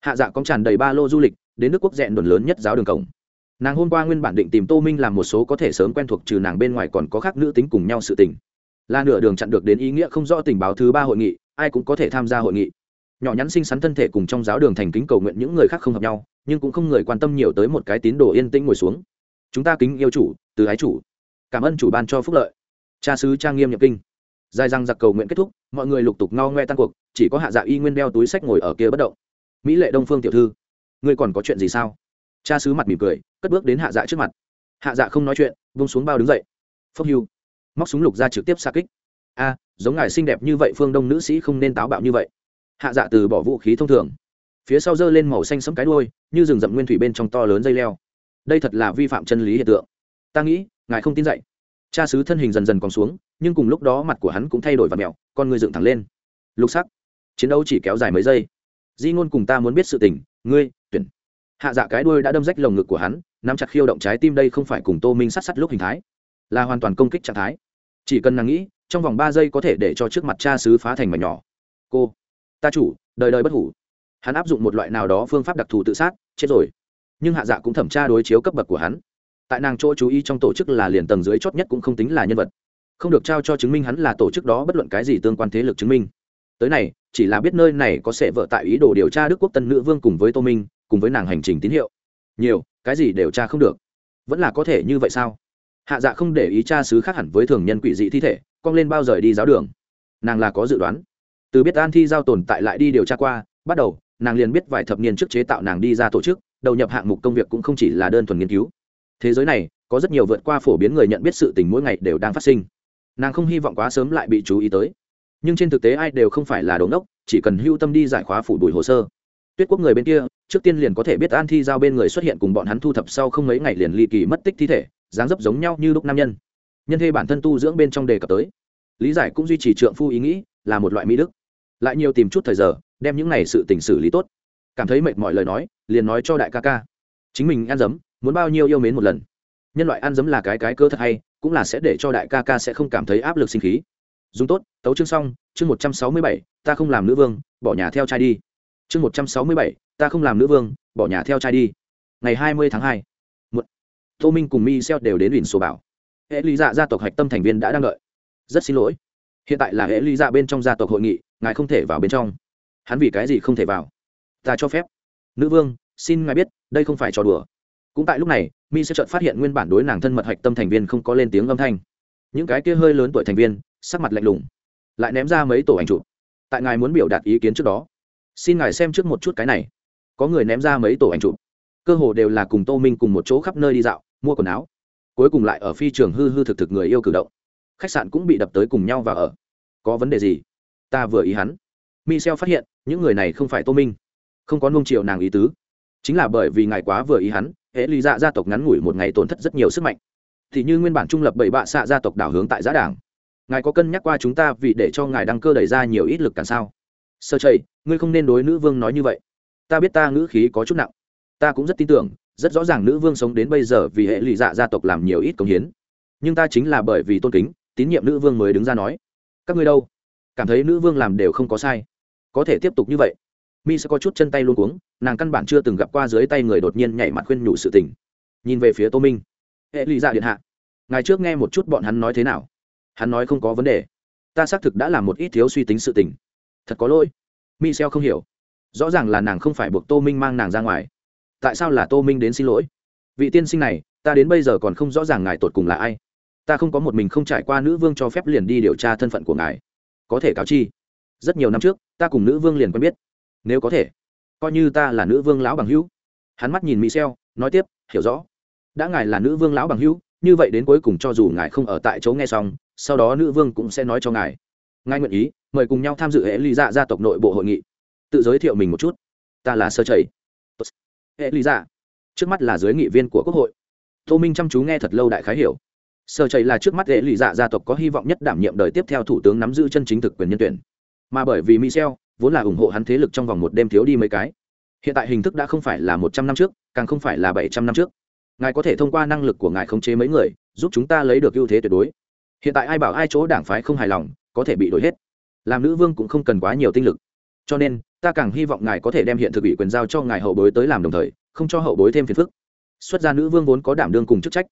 hạ dạ cóng tràn đầy ba lô du lịch, đến nước quốc dẹn đồn lớn nhất giáo đường cổng. Nàng hôm qua nguyên bản định tìm tô minh làm một số có thể sớm quen thuộc trừ nàng bên ngoài còn có khác nữ tính cùng nhau sự tình. Là nửa đường chặn được đến ý nghĩa không rõ tình báo thứ ba hội nghị, ai cũng có thể tham gia hội nghị nhỏ nhắn xinh xắn thân thể cùng trong giáo đường thành kính cầu nguyện những người khác không hợp nhau, nhưng cũng không người quan tâm nhiều tới một cái tín đồ yên tĩnh ngồi xuống. Chúng ta kính yêu chủ, từ ái chủ. Cảm ơn chủ ban cho phúc lợi. Cha sứ trang nghiêm nhập kinh. Dài răng giặc cầu nguyện kết thúc, mọi người lục tục no ngoe tan cuộc, chỉ có hạ dạ y nguyên đeo túi sách ngồi ở kia bất động. Mỹ lệ đông phương tiểu thư, ngươi còn có chuyện gì sao? Cha sứ mặt mỉm cười, cất bước đến hạ dạ trước mặt. Hạ dạ không nói chuyện vung xuống bao đứng dậy. Phốc hưu, móc súng lục ra trực tiếp xa kích. A, giống ngài xinh đẹp như vậy, phương đông nữ sĩ không nên táo bạo như vậy hạ dạ từ bỏ vũ khí thông thường. Phía sau giơ lên màu xanh sẫm cái đuôi, như rừng rậm nguyên thủy bên trong to lớn dây leo. Đây thật là vi phạm chân lý hiện tượng. Ta nghĩ ngài không tin dậy. Cha sứ thân hình dần dần còn xuống nhưng cùng lúc đó mặt của hắn cũng thay đổi và mẹo con người dựng thẳng lên. Lục sắc. Chiến đấu chỉ kéo dài mấy giây. Di ngôn cùng ta muốn biết sự tình ngươi tuyển. Hạ dạ cái đuôi đã đâm rách lồng ngực của hắn nắm chặt khiêu động trái tim đây không phải cùng tô minh sát sắt lúc hình thái. Là hoàn toàn công kích trạng thái. Chỉ cần nàng nghĩ trong vòng ba giây có thể để cho trước mặt cha sứ phá thành mảnh nhỏ. Cô ta chủ, đời đời bất hủ. Hắn áp dụng một loại nào đó phương pháp đặc thù tự sát, chết rồi. Nhưng hạ dạ cũng thẩm tra đối chiếu cấp bậc của hắn. Tại nàng chỗ chú ý trong tổ chức là liền tầng dưới chót nhất cũng không tính là nhân vật. Không được trao cho chứng minh hắn là tổ chức đó bất luận cái gì tương quan thế lực chứng minh. Tới này, chỉ là biết nơi này có sẽ vợ tại ý đồ điều tra đức quốc tân nữ vương cùng với tô minh, cùng với nàng hành trình tín hiệu. Nhiều, cái gì đều tra không được. Vẫn là có thể như vậy sao? Hạ dạ không để ý tra sứ khác hẳn với thường nhân quỷ dị thi thể, cong lên bao rời đi giáo đường. Nàng là có dự đoán từ biết an thi giao tồn tại lại đi điều tra qua, bắt đầu, nàng liền biết vài thập niên trước chế tạo nàng đi ra tổ chức, đầu nhập hạng mục công việc cũng không chỉ là đơn thuần nghiên cứu. Thế giới này, có rất nhiều vượt qua phổ biến người nhận biết sự tình mỗi ngày đều đang phát sinh. Nàng không hy vọng quá sớm lại bị chú ý tới. Nhưng trên thực tế ai đều không phải là đống đốc chỉ cần hưu tâm đi giải khóa phủ đuổi hồ sơ. Tuyết quốc người bên kia, trước tiên liền có thể biết an thi giao bên người xuất hiện cùng bọn hắn thu thập sau không mấy ngày liền ly kỳ mất tích thi thể, dáng dấp giống nhau như lúc nam nhân. Nhân thê bản thân tu dưỡng bên trong đề cập tới. Lý giải cũng duy trì trượng phu ý nghĩ, là một loại mỹ đức lại nhiều tìm chút thời giờ, đem những này sự tình xử lý tốt. Cảm thấy mệt mỏi lời nói, liền nói cho đại ca ca. Chính mình ăn dấm, muốn bao nhiêu yêu mến một lần. Nhân loại ăn dấm là cái cái cơ thật hay, cũng là sẽ để cho đại ca ca sẽ không cảm thấy áp lực sinh khí. Dùng tốt, tấu chương xong, chương một trăm sáu mươi bảy, ta không làm nữ vương, bỏ nhà theo trai đi. Chương một trăm sáu mươi bảy, ta không làm nữ vương, bỏ nhà theo trai đi. Ngày hai mươi tháng hai, một, tô minh cùng mi xeo đều đến ủy số bảo. Hệ lý dạ gia tộc hạch tâm thành viên đã đang đợi. Rất xin lỗi hiện tại là hệ Ly dạ bên trong gia tộc hội nghị, ngài không thể vào bên trong. Hắn vì cái gì không thể vào? Ta cho phép. Nữ vương, xin ngài biết, đây không phải trò đùa. Cũng tại lúc này, mi sẽ chợt phát hiện nguyên bản đối nàng thân mật hạch tâm thành viên không có lên tiếng âm thanh. Những cái kia hơi lớn tuổi thành viên, sắc mặt lạnh lùng, lại ném ra mấy tổ ảnh chụp. Tại ngài muốn biểu đạt ý kiến trước đó, xin ngài xem trước một chút cái này. Có người ném ra mấy tổ ảnh chụp. Cơ hồ đều là cùng tô minh cùng một chỗ khắp nơi đi dạo, mua quần áo. Cuối cùng lại ở phi trường hư hư thực thực người yêu cử động khách sạn cũng bị đập tới cùng nhau và ở. Có vấn đề gì? Ta vừa ý hắn. Michel phát hiện, những người này không phải tô minh. Không có nung chiều nàng ý tứ. Chính là bởi vì ngài quá vừa ý hắn, hệ lý dạ gia tộc ngắn ngủi một ngày tổn thất rất nhiều sức mạnh. Thì như nguyên bản trung lập bảy bạ xạ gia tộc đảo hướng tại giã đảng. Ngài có cân nhắc qua chúng ta vì để cho ngài đăng cơ đẩy ra nhiều ít lực cản sao? Sơ chảy ngươi không nên đối nữ vương nói như vậy. Ta biết ta ngữ khí có chút nặng. Ta cũng rất tin tưởng, rất rõ ràng nữ vương sống đến bây giờ vì hệ lụy dạ gia tộc làm nhiều ít công hiến. Nhưng ta chính là bởi vì tôn kính tín nhiệm nữ vương mới đứng ra nói, các ngươi đâu? Cảm thấy nữ vương làm đều không có sai. Có thể tiếp tục như vậy. Mi sẽ có chút chân tay luôn cuống, nàng căn bản chưa từng gặp qua dưới tay người đột nhiên nhảy mặt khuyên nhủ sự tình. Nhìn về phía tô minh. Hệ lụy dạ điện hạ ngày trước nghe một chút bọn hắn nói thế nào? Hắn nói không có vấn đề. Ta xác thực đã làm một ít thiếu suy tính sự tình. Thật có lỗi. Mi xeo không hiểu. Rõ ràng là nàng không phải buộc tô minh mang nàng ra ngoài. Tại sao là tô minh đến xin lỗi? Vị tiên sinh này, ta đến bây giờ còn không rõ ràng ngài tột cùng là ai ta không có một mình không trải qua nữ vương cho phép liền đi điều tra thân phận của ngài. Có thể cáo chi. Rất nhiều năm trước, ta cùng nữ vương liền quen biết. Nếu có thể, coi như ta là nữ vương lão bằng hữu. Hắn mắt nhìn michel, nói tiếp, hiểu rõ. Đã ngài là nữ vương lão bằng hữu, như vậy đến cuối cùng cho dù ngài không ở tại chỗ nghe xong, sau đó nữ vương cũng sẽ nói cho ngài. Ngài nguyện ý, mời cùng nhau tham dự hệ ly dạ gia tộc nội bộ hội nghị. Tự giới thiệu mình một chút. Ta là sơ chảy. Hệ ly dạ trước mắt là giới nghị viên của quốc hội. Tô minh chăm chú nghe thật lâu đại khái hiểu sơ chảy là trước mắt hệ lụy dạ gia tộc có hy vọng nhất đảm nhiệm đời tiếp theo thủ tướng nắm giữ chân chính thực quyền nhân tuyển. Mà bởi vì michel vốn là ủng hộ hắn thế lực trong vòng một đêm thiếu đi mấy cái. Hiện tại hình thức đã không phải là một trăm năm trước, càng không phải là bảy trăm năm trước. Ngài có thể thông qua năng lực của ngài khống chế mấy người, giúp chúng ta lấy được ưu thế tuyệt đối. Hiện tại ai bảo ai chỗ đảng phái không hài lòng, có thể bị đổi hết. Làm nữ vương cũng không cần quá nhiều tinh lực. Cho nên, ta càng hy vọng ngài có thể đem hiện thực ủy quyền giao cho ngài hậu bối tới làm đồng thời, không cho hậu bối thêm phiền phức. Xuất gia nữ vương vốn có đảm đương cùng chức trách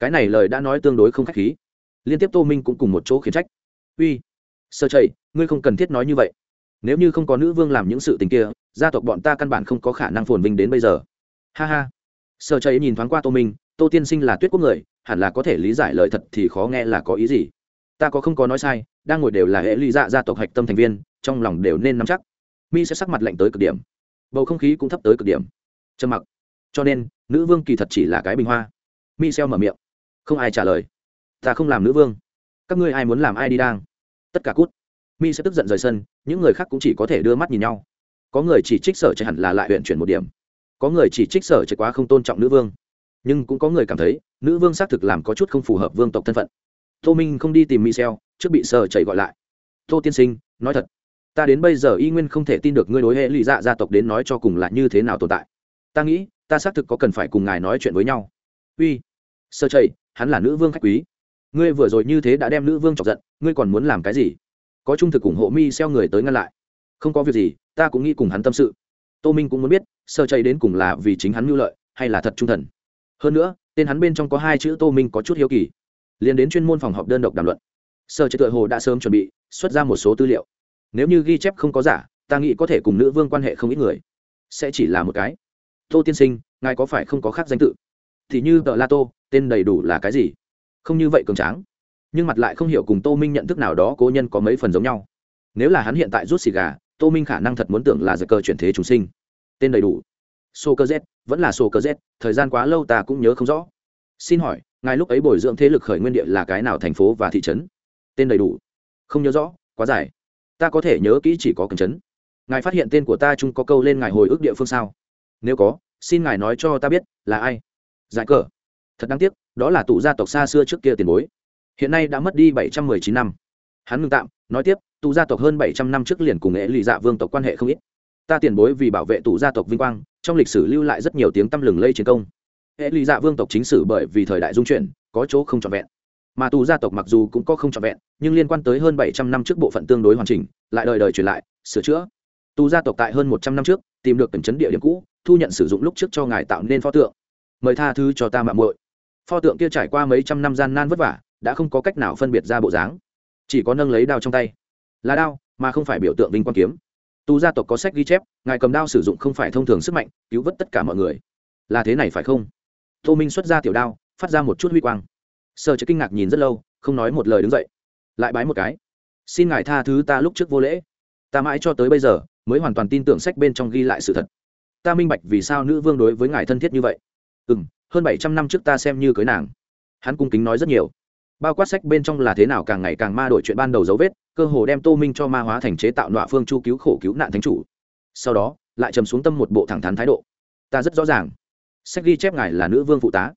cái này lời đã nói tương đối không khách khí. Liên tiếp tô minh cũng cùng một chỗ khiến trách. Uy, sơ chảy, ngươi không cần thiết nói như vậy. Nếu như không có nữ vương làm những sự tình kia, gia tộc bọn ta căn bản không có khả năng phồn vinh đến bây giờ. Ha ha. Sơ chảy nhìn thoáng qua tô minh, tô tiên sinh là tuyết quốc người, hẳn là có thể lý giải lời thật thì khó nghe là có ý gì. Ta có không có nói sai, đang ngồi đều là hệ ly dạ gia tộc hạch tâm thành viên, trong lòng đều nên nắm chắc. Mi sẽ sắc mặt lạnh tới cực điểm. Bầu không khí cũng thấp tới cực điểm. Trầm mặc. Cho nên, nữ vương kỳ thật chỉ là cái bình hoa. Mi xeo mở miệng không ai trả lời. Ta không làm nữ vương. Các ngươi ai muốn làm ai đi đang? Tất cả cút. Mi sẽ tức giận rời sân, những người khác cũng chỉ có thể đưa mắt nhìn nhau. Có người chỉ trích sở chạy hẳn là lại huyện chuyển một điểm. Có người chỉ trích sở chạy quá không tôn trọng nữ vương. Nhưng cũng có người cảm thấy, nữ vương xác thực làm có chút không phù hợp vương tộc thân phận. Tô minh không đi tìm michel trước bị sở chạy gọi lại. Tô tiên sinh, nói thật. Ta đến bây giờ y nguyên không thể tin được ngươi đối hệ lụy dạ gia tộc đến nói cho cùng là như thế nào tồn tại. Ta nghĩ, ta xác thực có cần phải cùng ngài nói chuyện với nhau. Uy. Sơ chảy hắn là nữ vương khách quý. Ngươi vừa rồi như thế đã đem nữ vương chọc giận, ngươi còn muốn làm cái gì? Có trung thực ủng hộ mi xeo người tới ngăn lại. Không có việc gì, ta cũng nghĩ cùng hắn tâm sự. Tô minh cũng muốn biết, sơ chảy đến cùng là vì chính hắn mưu lợi, hay là thật trung thần. Hơn nữa, tên hắn bên trong có hai chữ tô minh có chút hiếu kỳ. Liền đến chuyên môn phòng họp đơn độc đàm luận. Sơ chế tựa hồ đã sớm chuẩn bị, xuất ra một số tư liệu. Nếu như ghi chép không có giả, ta nghĩ có thể cùng nữ vương quan hệ không ít người. Sẽ chỉ là một cái. Tô tiên sinh, ngài có phải không có khác danh tự? Thì như tờ la tô tên đầy đủ là cái gì? Không như vậy cường tráng. Nhưng mặt lại không hiểu cùng tô minh nhận thức nào đó cố nhân có mấy phần giống nhau. Nếu là hắn hiện tại rút xì gà, tô minh khả năng thật muốn tưởng là giật cơ chuyển thế chúng sinh. Tên đầy đủ. Sô cơ z, vẫn là sô cơ z, thời gian quá lâu ta cũng nhớ không rõ. Xin hỏi, ngài lúc ấy bồi dưỡng thế lực khởi nguyên địa là cái nào thành phố và thị trấn? Tên đầy đủ. Không nhớ rõ, quá dài. Ta có thể nhớ kỹ chỉ có cần chấn ngài phát hiện tên của ta chung có câu lên ngài hồi ức địa phương sao? Nếu có, xin ngài nói cho ta biết, là ai? Giải cờ thật đáng tiếc, đó là tụ gia tộc xa xưa trước kia tiền bối. Hiện nay đã mất đi bảy trăm mười chín năm. Hắn ngưng tạm, nói tiếp tụ gia tộc hơn bảy trăm năm trước liền cùng nghệ lụy dạ vương tộc quan hệ không ít. Ta tiền bối vì bảo vệ tụ gia tộc vinh quang, trong lịch sử lưu lại rất nhiều tiếng tăm lừng lây chiến công. Hệ lụy dạ vương tộc chính sử bởi vì thời đại dung chuyển, có chỗ không trọn vẹn. Mà tù gia tộc mặc dù cũng có không trọn vẹn, nhưng liên quan tới hơn bảy trăm năm trước bộ phận tương đối hoàn chỉnh, lại đời đời truyền lại, sửa chữa. Tù gia tộc tại hơn một trăm năm trước, tìm được cẩn chấn địa điểm cũ, thu nhận sử dụng lúc trước cho ngài tạo nên pho tượng. Mời tha thứ cho ta mạng muội pho tượng kia trải qua mấy trăm năm gian nan vất vả, đã không có cách nào phân biệt ra bộ dáng. Chỉ có nâng lấy đao trong tay. Là đao, mà không phải biểu tượng vinh quang kiếm. Tu gia tộc có sách ghi chép, ngài cầm đao sử dụng không phải thông thường sức mạnh, cứu vớt tất cả mọi người. Là thế này phải không? Tô minh xuất ra tiểu đao, phát ra một chút huy quang. Sợ chớ kinh ngạc nhìn rất lâu, không nói một lời đứng dậy. Lại bái một cái. Xin ngài tha thứ ta lúc trước vô lễ. Ta mãi cho tới bây giờ, mới hoàn toàn tin tưởng sách bên trong ghi lại sự thật. Ta minh bạch vì sao nữ vương đối với ngài thân thiết như vậy. Ừ m hơn bảy trăm năm trước ta xem như cưới nàng. Hắn cung kính nói rất nhiều. Bao quát sách bên trong là thế nào càng ngày càng ma đổi chuyện ban đầu dấu vết, cơ hồ đem tô minh cho ma hóa thành chế tạo nọa phương chu cứu khổ cứu nạn thánh chủ. Sau đó, lại trầm xuống tâm một bộ thẳng thắn thái độ. Ta rất rõ ràng. Sách ghi chép ngài là nữ vương phụ tá.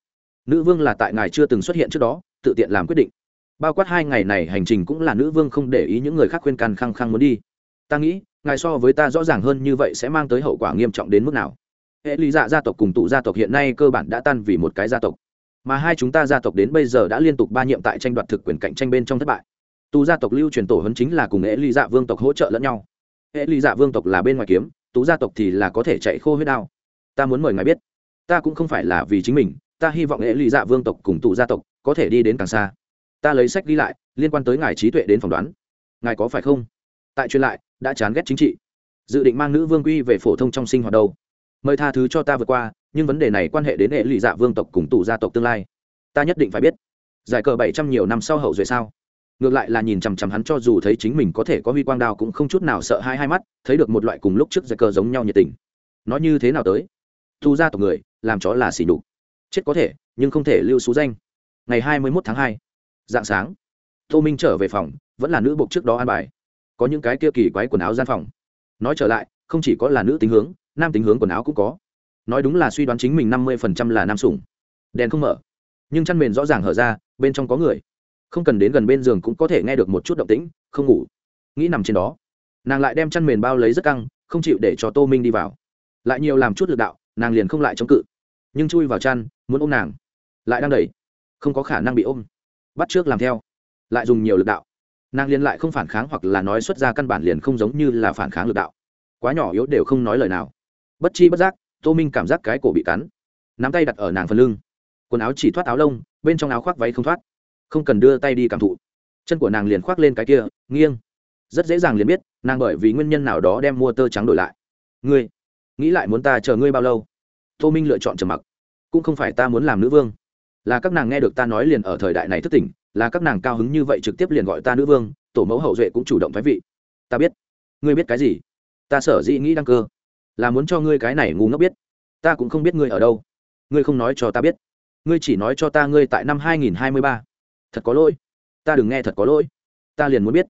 Nữ vương là tại ngài chưa từng xuất hiện trước đó, tự tiện làm quyết định. Bao quát hai ngày này hành trình cũng là nữ vương không để ý những người khác khuyên can khăng khăng muốn đi. Ta nghĩ, ngài so với ta rõ ràng hơn như vậy sẽ mang tới hậu quả nghiêm trọng đến mức nào hệ lý dạ gia tộc cùng tụ gia tộc hiện nay cơ bản đã tan vì một cái gia tộc. Mà hai chúng ta gia tộc đến bây giờ đã liên tục ba nhiệm tại tranh đoạt thực quyền cạnh tranh bên trong thất bại. Tù gia tộc lưu truyền tổ hấn chính là cùng hệ lý dạ vương tộc hỗ trợ lẫn nhau. Hệ lý dạ vương tộc là bên ngoài kiếm tú gia tộc thì là có thể chạy khô huyết đao. Ta muốn mời ngài biết, ta cũng không phải là vì chính mình, ta hy vọng hệ lý dạ vương tộc cùng tụ gia tộc có thể đi đến càng xa. Ta lấy sách đi lại, liên quan tới ngài trí tuệ đến phỏng đoán. Ngài có phải không? Tại truyền lại, đã chán ghét chính trị. Dự định mang nữ vương quy về phổ thông trong sinh hoạt đâu? Mời tha thứ cho ta vượt qua, nhưng vấn đề này quan hệ đến hệ lụy dạ vương tộc cùng tù gia tộc tương lai. Ta nhất định phải biết. Giải cờ bảy trăm nhiều năm sau hậu duệ sao? Ngược lại là nhìn chằm chằm hắn cho dù thấy chính mình có thể có huy quang đao cũng không chút nào sợ hai hai mắt, thấy được một loại cùng lúc trước giải cờ giống nhau nhiệt tình. Nó như thế nào tới? Thu gia tộc người, làm chó là xỉ đục chết có thể, nhưng không thể lưu xú danh. Ngày hai mươi mốt tháng hai, dạng sáng, tô minh trở về phòng, vẫn là nữ buộc trước đó an bài. Có những cái kia kỳ quái quần áo gian phòng. Nói trở lại, không chỉ có là nữ tính hướng nam tính hướng quần áo cũng có. Nói đúng là suy đoán chính mình năm mươi phần trăm là nam sủng. Đèn không mở. Nhưng chăn mền rõ ràng hở ra, bên trong có người. Không cần đến gần bên giường cũng có thể nghe được một chút động tĩnh, không ngủ. Nghĩ nằm trên đó. Nàng lại đem chăn mền bao lấy rất căng, không chịu để cho tô minh đi vào. Lại nhiều làm chút lực đạo, nàng liền không lại chống cự. Nhưng chui vào chăn, muốn ôm nàng. Lại đang đẩy. Không có khả năng bị ôm. Bắt trước làm theo. Lại dùng nhiều lực đạo. Nàng liền lại không phản kháng hoặc là nói xuất ra căn bản liền không giống như là phản kháng lực đạo. Quá nhỏ yếu đều không nói lời nào bất chi bất giác, tô minh cảm giác cái cổ bị cắn. Nắm tay đặt ở nàng phần lưng. Quần áo chỉ thoát áo lông, bên trong áo khoác váy không thoát. Không cần đưa tay đi cảm thụ. Chân của nàng liền khoác lên cái kia, nghiêng. Rất dễ dàng liền biết, nàng bởi vì nguyên nhân nào đó đem mua tơ trắng đổi lại. Ngươi, nghĩ lại muốn ta chờ ngươi bao lâu? Tô minh lựa chọn trầm mặc. Cũng không phải ta muốn làm nữ vương. Là các nàng nghe được ta nói liền ở thời đại này thất tỉnh, là các nàng cao hứng như vậy trực tiếp liền gọi ta nữ vương, tổ mẫu hậu duệ cũng chủ động thái vị. Ta biết. Ngươi biết cái gì? Ta sở dĩ nghĩ đăng cơ là muốn cho ngươi cái này ngu ngốc biết. Ta cũng không biết ngươi ở đâu. Ngươi không nói cho ta biết. Ngươi chỉ nói cho ta ngươi tại năm hai nghìn hai mươi ba. Thật có lỗi. Ta đừng nghe thật có lỗi. Ta liền muốn biết.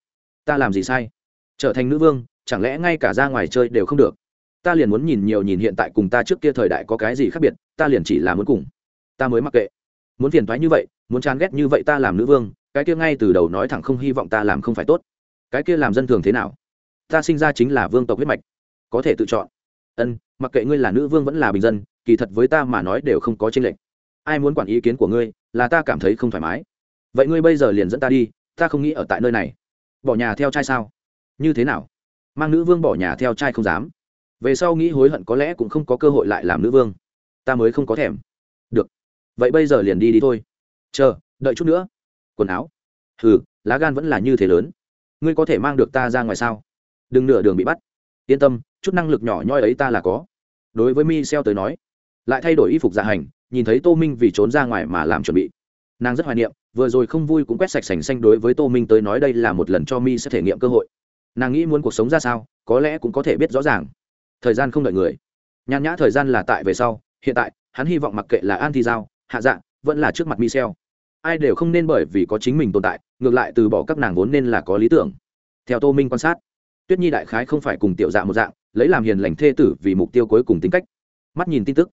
Ta làm gì sai? Trở thành nữ vương, chẳng lẽ ngay cả ra ngoài chơi đều không được? Ta liền muốn nhìn nhiều nhìn hiện tại cùng ta trước kia thời đại có cái gì khác biệt, ta liền chỉ là muốn cùng. Ta mới mặc kệ. Muốn phiền thoái như vậy, muốn chán ghét như vậy ta làm nữ vương, cái kia ngay từ đầu nói thẳng không hy vọng ta làm không phải tốt. Cái kia làm dân thường thế nào? Ta sinh ra chính là vương tộc huyết mạch. Có thể tự chọn ân, mặc kệ ngươi là nữ vương vẫn là bình dân, kỳ thật với ta mà nói đều không có tranh lệch. Ai muốn quản ý kiến của ngươi, là ta cảm thấy không thoải mái. Vậy ngươi bây giờ liền dẫn ta đi, ta không nghĩ ở tại nơi này. Bỏ nhà theo trai sao? Như thế nào? Mang nữ vương bỏ nhà theo trai không dám. Về sau nghĩ hối hận có lẽ cũng không có cơ hội lại làm nữ vương. Ta mới không có thèm. Được. Vậy bây giờ liền đi đi thôi. Chờ, đợi chút nữa. Quần áo. Hừ, lá gan vẫn là như thế lớn. Ngươi có thể mang được ta ra ngoài sao? Đừng nửa đường bị bắt. Yên tâm chút năng lực nhỏ nhoi ấy ta là có. Đối với mi xeo tới nói, lại thay đổi y phục dạ hành, nhìn thấy tô minh vì trốn ra ngoài mà làm chuẩn bị. Nàng rất hoài niệm, vừa rồi không vui cũng quét sạch sành xanh đối với tô minh tới nói đây là một lần cho mi sẽ thể nghiệm cơ hội. Nàng nghĩ muốn cuộc sống ra sao, có lẽ cũng có thể biết rõ ràng. Thời gian không đợi người. Nhàn nhã thời gian là tại về sau, hiện tại, hắn hy vọng mặc kệ là an thi giao, hạ dạng vẫn là trước mặt mi xeo ai đều không nên bởi vì có chính mình tồn tại, ngược lại từ bỏ các nàng vốn nên là có lý tưởng. Theo tô minh quan sát, tuyết nhi đại khái không phải cùng tiểu dạng một dạng lấy làm hiền lành thê tử vì mục tiêu cuối cùng tính cách. Mắt nhìn tin tức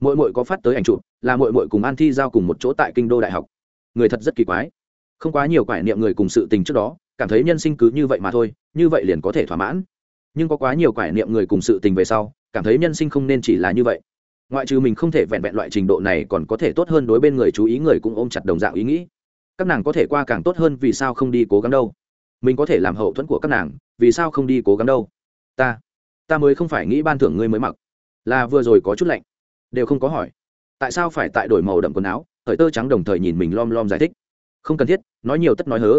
mội mội có phát tới ảnh chụp, là mội mội cùng an thi giao cùng một chỗ tại kinh đô đại học. Người thật rất kỳ quái. Không quá nhiều quải niệm người cùng sự tình trước đó, cảm thấy nhân sinh cứ như vậy mà thôi, như vậy liền có thể thỏa mãn. Nhưng có quá nhiều quải niệm người cùng sự tình về sau, cảm thấy nhân sinh không nên chỉ là như vậy. Ngoại trừ mình không thể vẹn vẹn loại trình độ này còn có thể tốt hơn đối bên người chú ý người cũng ôm chặt đồng dạng ý nghĩ. Các nàng có thể qua càng tốt hơn vì sao không đi cố gắng đâu? Mình có thể làm hậu thuẫn của các nàng, vì sao không đi cố gắng đâu? Ta ta mới không phải nghĩ ban thưởng ngươi mới mặc. Là vừa rồi có chút lạnh. Đều không có hỏi. Tại sao phải tại đổi màu đậm quần áo, thời tơ trắng đồng thời nhìn mình lom lom giải thích. Không cần thiết, nói nhiều tất nói hớ.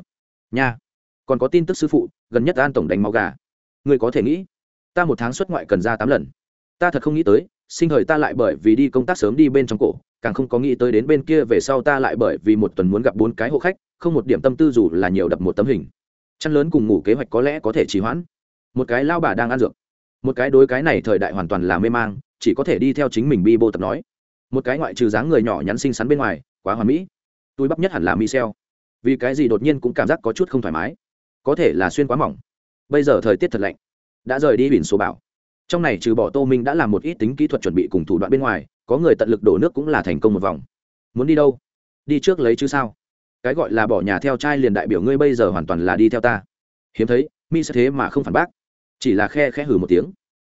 Nha. Còn có tin tức sư phụ, gần nhất an tổng đánh máu gà. Ngươi có thể nghĩ, ta một tháng xuất ngoại cần ra tám lần. Ta thật không nghĩ tới, sinh thời ta lại bởi vì đi công tác sớm đi bên trong cổ, càng không có nghĩ tới đến bên kia về sau ta lại bởi vì một tuần muốn gặp bốn cái hộ khách, không một điểm tâm tư dù là nhiều đập một tấm hình. Chăn lớn cùng ngủ kế hoạch có lẽ có thể trì hoãn. Một cái lao bà đang ăn dược một cái đối cái này thời đại hoàn toàn là mê mang chỉ có thể đi theo chính mình bi bô tập nói một cái ngoại trừ dáng người nhỏ nhắn xinh xắn bên ngoài quá hoàn mỹ tôi bắp nhất hẳn là Michel. Vì cái gì đột nhiên cũng cảm giác có chút không thoải mái. Có thể là xuyên quá mỏng. Bây giờ thời tiết thật lạnh. Đã rời đi biển số bảo. Trong này trừ bỏ Tô Minh đã làm một ít tính kỹ thuật chuẩn bị cùng thủ đoạn bên ngoài, có người tận lực đổ nước cũng là thành công một vòng. Muốn đi đâu? Đi trước lấy chứ sao? cái gọi là bỏ nhà theo trai liền đại biểu ngươi bây giờ hoàn toàn là đi theo ta hiếm thấy mi sẽ thế mà không phản bác chỉ là khe khẽ hử một tiếng.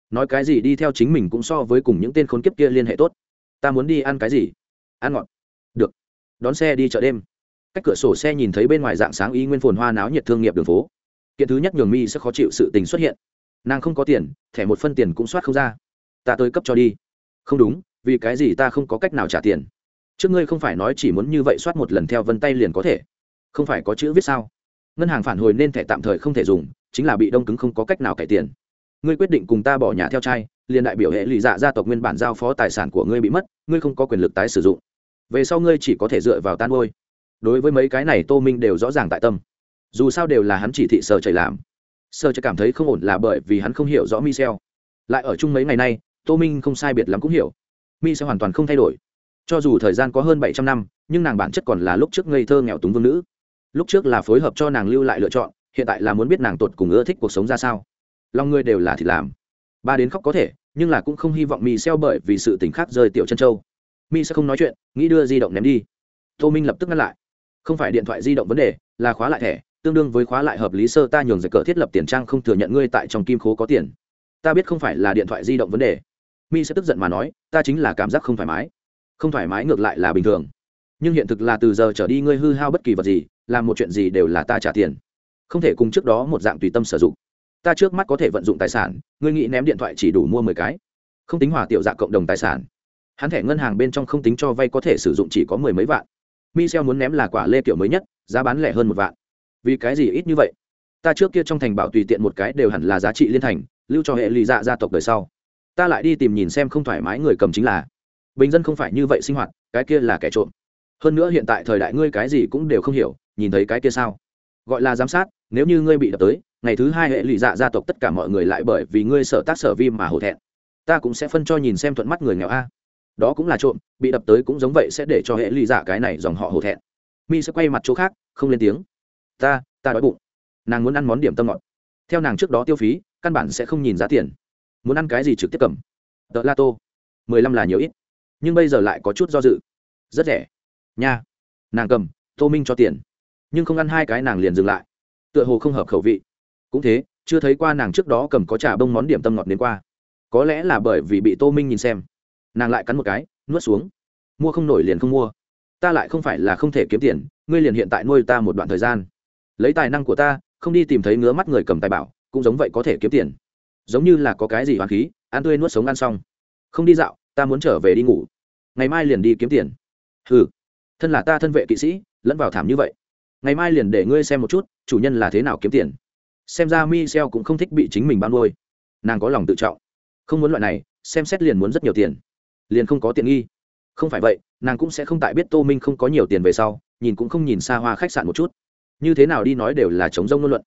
Nói cái gì đi theo chính mình cũng so với cùng những tên khốn kiếp kia liên hệ tốt. Ta muốn đi ăn cái gì? Ăn ngọt. Được. Đón xe đi chợ đêm. Cách cửa sổ xe nhìn thấy bên ngoài dạng sáng y nguyên phồn hoa náo nhiệt thương nghiệp đường phố. Kiện thứ nhất nhường mi sẽ khó chịu sự tình xuất hiện. Nàng không có tiền, thẻ một phân tiền cũng soát không ra. Ta tới cấp cho đi. Không đúng, vì cái gì ta không có cách nào trả tiền? Trước ngươi không phải nói chỉ muốn như vậy soát một lần theo vân tay liền có thể. Không phải có chữ viết sao? Ngân hàng phản hồi nên thẻ tạm thời không thể dùng chính là bị đông cứng không có cách nào cải tiền. Ngươi quyết định cùng ta bỏ nhà theo trai, liền đại biểu hệ lụy dạ gia tộc nguyên bản giao phó tài sản của ngươi bị mất, ngươi không có quyền lực tái sử dụng. Về sau ngươi chỉ có thể dựa vào tan ngôi đối với mấy cái này tô minh đều rõ ràng tại tâm. Dù sao đều là hắn chỉ thị sở chạy làm. Sở chạy cảm thấy không ổn là bởi vì hắn không hiểu rõ michel. Lại ở chung mấy ngày nay, tô minh không sai biệt lắm cũng hiểu. Mi sẽ hoàn toàn không thay đổi. Cho dù thời gian có hơn bảy trăm năm, nhưng nàng bản chất còn là lúc trước ngây thơ nghèo túng vương nữ. Lúc trước là phối hợp cho nàng lưu lại lựa chọn hiện tại là muốn biết nàng tột cùng ưa thích cuộc sống ra sao. Lòng ngươi đều là thì làm. Ba đến khóc có thể, nhưng là cũng không hy vọng mi xeo bởi vì sự t ì n h khác rơi tiểu chân châu. Mi sẽ không nói chuyện, nghĩ đưa di động ném đi. Tô minh lập tức ngăn lại. Không phải điện thoại di động vấn đề, là khóa lại thẻ, tương đương với khóa lại hợp lý sơ ta nhường giải cờ thiết lập tiền trang không thừa nhận ngươi tại trong kim khố có tiền. Ta biết không phải là điện thoại di động vấn đề. Mi sẽ tức giận mà nói, ta chính là cảm giác không thoải mái. Không thoải mái ngược lại là bình thường. Nhưng hiện thực là từ giờ trở đi ngươi hư hao bất kỳ vật gì, làm một chuyện gì đều là ta trả tiền không thể cùng trước đó một dạng tùy tâm sử dụng. Ta trước mắt có thể vận dụng tài sản, ngươi nghĩ ném điện thoại chỉ đủ mua mười cái. Không tính hòa tiểu dạ cộng đồng tài sản. Hắn thẻ ngân hàng bên trong không tính cho vay có thể sử dụng chỉ có mười mấy vạn. Michel muốn ném là quả lê kiểu mới nhất, giá bán lẻ hơn một vạn. Vì cái gì ít như vậy? Ta trước kia trong thành bảo tùy tiện một cái đều hẳn là giá trị liên thành, lưu cho hệ lụy dạ gia tộc đời sau. Ta lại đi tìm nhìn xem không thoải mái người cầm chính là. Bình dân không phải như vậy sinh hoạt, cái kia là kẻ trộm. Hơn nữa hiện tại thời đại ngươi cái gì cũng đều không hiểu, nhìn thấy cái kia sao? Gọi là giám sát nếu như ngươi bị đập tới, ngày thứ hai hệ lụy dạ gia tộc tất cả mọi người lại bởi vì ngươi sở tác sở vi mà hổ thẹn. Ta cũng sẽ phân cho nhìn xem thuận mắt người nghèo a. Đó cũng là trộm, bị đập tới cũng giống vậy sẽ để cho hệ lụy dạ cái này dòng họ hổ thẹn. Mi sẽ quay mặt chỗ khác, không lên tiếng. Ta ta đói bụng. Nàng muốn ăn món điểm tâm ngọt. Theo nàng trước đó tiêu phí, căn bản sẽ không nhìn giá tiền. Muốn ăn cái gì trực tiếp cầm. Tợ la tô. Mười lăm là nhiều ít. Nhưng bây giờ lại có chút do dự. Rất rẻ. Nha. Nàng cầm, tô minh cho tiền. Nhưng không ăn hai cái nàng liền dừng lại tựa hồ không hợp khẩu vị. Cũng thế, chưa thấy qua nàng trước đó cầm có trà bông món điểm tâm ngọt đến qua. Có lẽ là bởi vì bị tô minh nhìn xem. Nàng lại cắn một cái, nuốt xuống. Mua không nổi liền không mua. Ta lại không phải là không thể kiếm tiền, ngươi liền hiện tại nuôi ta một đoạn thời gian. Lấy tài năng của ta, không đi tìm thấy ngứa mắt người cầm tài bảo, cũng giống vậy có thể kiếm tiền. Giống như là có cái gì hoàn khí, ăn tươi nuốt sống ăn xong. Không đi dạo, ta muốn trở về đi ngủ. Ngày mai liền đi kiếm tiền. Ừ thân là ta thân vệ kỵ sĩ, lẫn vào thảm như vậy ngày mai liền để ngươi xem một chút, chủ nhân là thế nào kiếm tiền. Xem ra mi xeo cũng không thích bị chính mình bao nuôi. Nàng có lòng tự trọng. Không muốn loại này, xem xét liền muốn rất nhiều tiền. Liền không có tiện nghi. Không phải vậy, nàng cũng sẽ không tại biết tô minh không có nhiều tiền về sau, nhìn cũng không nhìn xa hoa khách sạn một chút. Như thế nào đi nói đều là chống rông ngôn luận.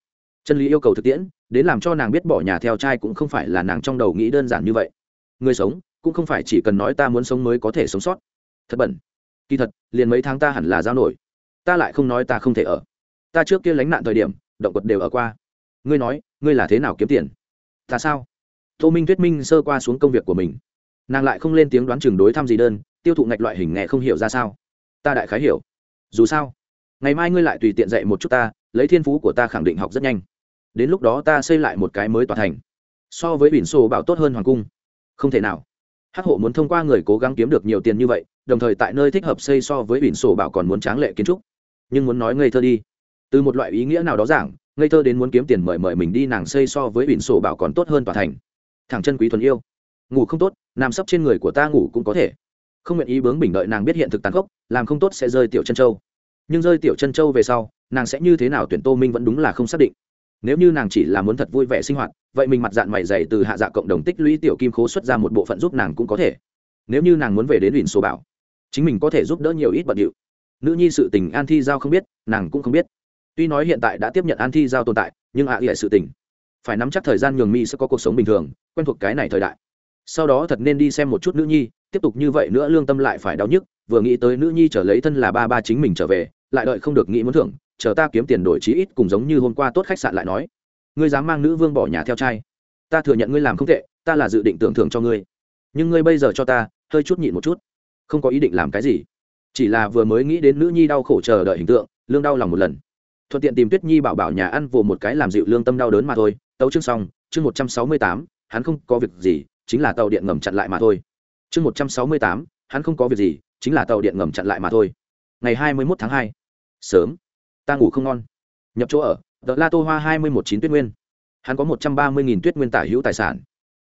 Chân lý yêu cầu thực tiễn, đến làm cho nàng biết bỏ nhà theo trai cũng không phải là nàng trong đầu nghĩ đơn giản như vậy. Người sống, cũng không phải chỉ cần nói ta muốn sống mới có thể sống sót. Thật bẩn. Kỳ thật, liền mấy tháng ta hẳn là giao nổi ta lại không nói ta không thể ở. Ta trước kia lánh nạn thời điểm, động vật đều ở qua. Ngươi nói, ngươi là thế nào kiếm tiền? Ta sao? Tô minh thuyết minh sơ qua xuống công việc của mình. Nàng lại không lên tiếng đoán chừng đối thăm gì đơn, tiêu thụ ngạch loại hình nghệ không hiểu ra sao. Ta đại khái hiểu. Dù sao, ngày mai ngươi lại tùy tiện dạy một chút ta, lấy thiên phú của ta khẳng định học rất nhanh. Đến lúc đó ta xây lại một cái mới tòa thành. So với biển sổ bảo tốt hơn hoàng cung. Không thể nào. Hắc hộ muốn thông qua người cố gắng kiếm được nhiều tiền như vậy, đồng thời tại nơi thích hợp xây so với biển sổ bảo còn muốn tráng lệ kiến trúc nhưng muốn nói ngây thơ đi. Từ một loại ý nghĩa nào đó giảng, ngây thơ đến muốn kiếm tiền mời mời mình đi nàng xây so với biển sổ bảo còn tốt hơn tòa thành. Thằng chân quý thuần yêu. Ngủ không tốt, nằm sấp trên người của ta ngủ cũng có thể. Không nguyện ý bướng bình đợi nàng biết hiện thực tàn khốc, làm không tốt sẽ rơi tiểu chân châu. Nhưng rơi tiểu chân châu về sau, nàng sẽ như thế nào tuyển tô minh vẫn đúng là không xác định. Nếu như nàng chỉ là muốn thật vui vẻ sinh hoạt, vậy mình mặt dạng mày dày từ hạ dạ cộng đồng tích lũy tiểu kim khố xuất ra một bộ phận giúp nàng cũng có thể. Nếu như nàng muốn về đến biển số bảo, chính mình có thể giúp đỡ nhiều ít bận điệu nữ nhi sự tình an thi giao không biết, nàng cũng không biết. Tuy nói hiện tại đã tiếp nhận an thi giao tồn tại, nhưng ạ à sự tình, phải nắm chắc thời gian nhường mi sẽ có cuộc sống bình thường, quen thuộc cái này thời đại. Sau đó thật nên đi xem một chút nữ nhi, tiếp tục như vậy nữa lương tâm lại phải đau nhức, vừa nghĩ tới nữ nhi trở lấy thân là ba ba chính mình trở về, lại đợi không được nghĩ muốn thưởng, chờ ta kiếm tiền đổi chí ít cùng giống như hôm qua tốt khách sạn lại nói. Ngươi dám mang nữ vương bỏ nhà theo trai. Ta thừa nhận ngươi làm không tệ, ta là dự định tưởng thưởng cho ngươi. Nhưng ngươi bây giờ cho ta, hơi chút nhịn một chút. Không có ý định làm cái gì chỉ là vừa mới nghĩ đến nữ nhi đau khổ chờ đợi hình tượng, lương đau lòng một lần. Thuận tiện tìm tuyết nhi bảo bảo nhà ăn vồ một cái làm dịu lương tâm đau đớn mà thôi. Tấu chương xong, chương một trăm sáu mươi tám, hắn không có việc gì, chính là tàu điện ngầm chặn lại mà thôi. Chương một trăm sáu mươi tám, hắn không có việc gì, chính là tàu điện ngầm chặn lại mà thôi. Ngày hai mươi mốt tháng hai. Sớm. Ta ngủ không ngon. Nhập chỗ ở tờ la tô hoa hai mươi một chín tuyết nguyên. Hắn có một trăm ba mươi nghìn tuyết nguyên tả hữu tài sản.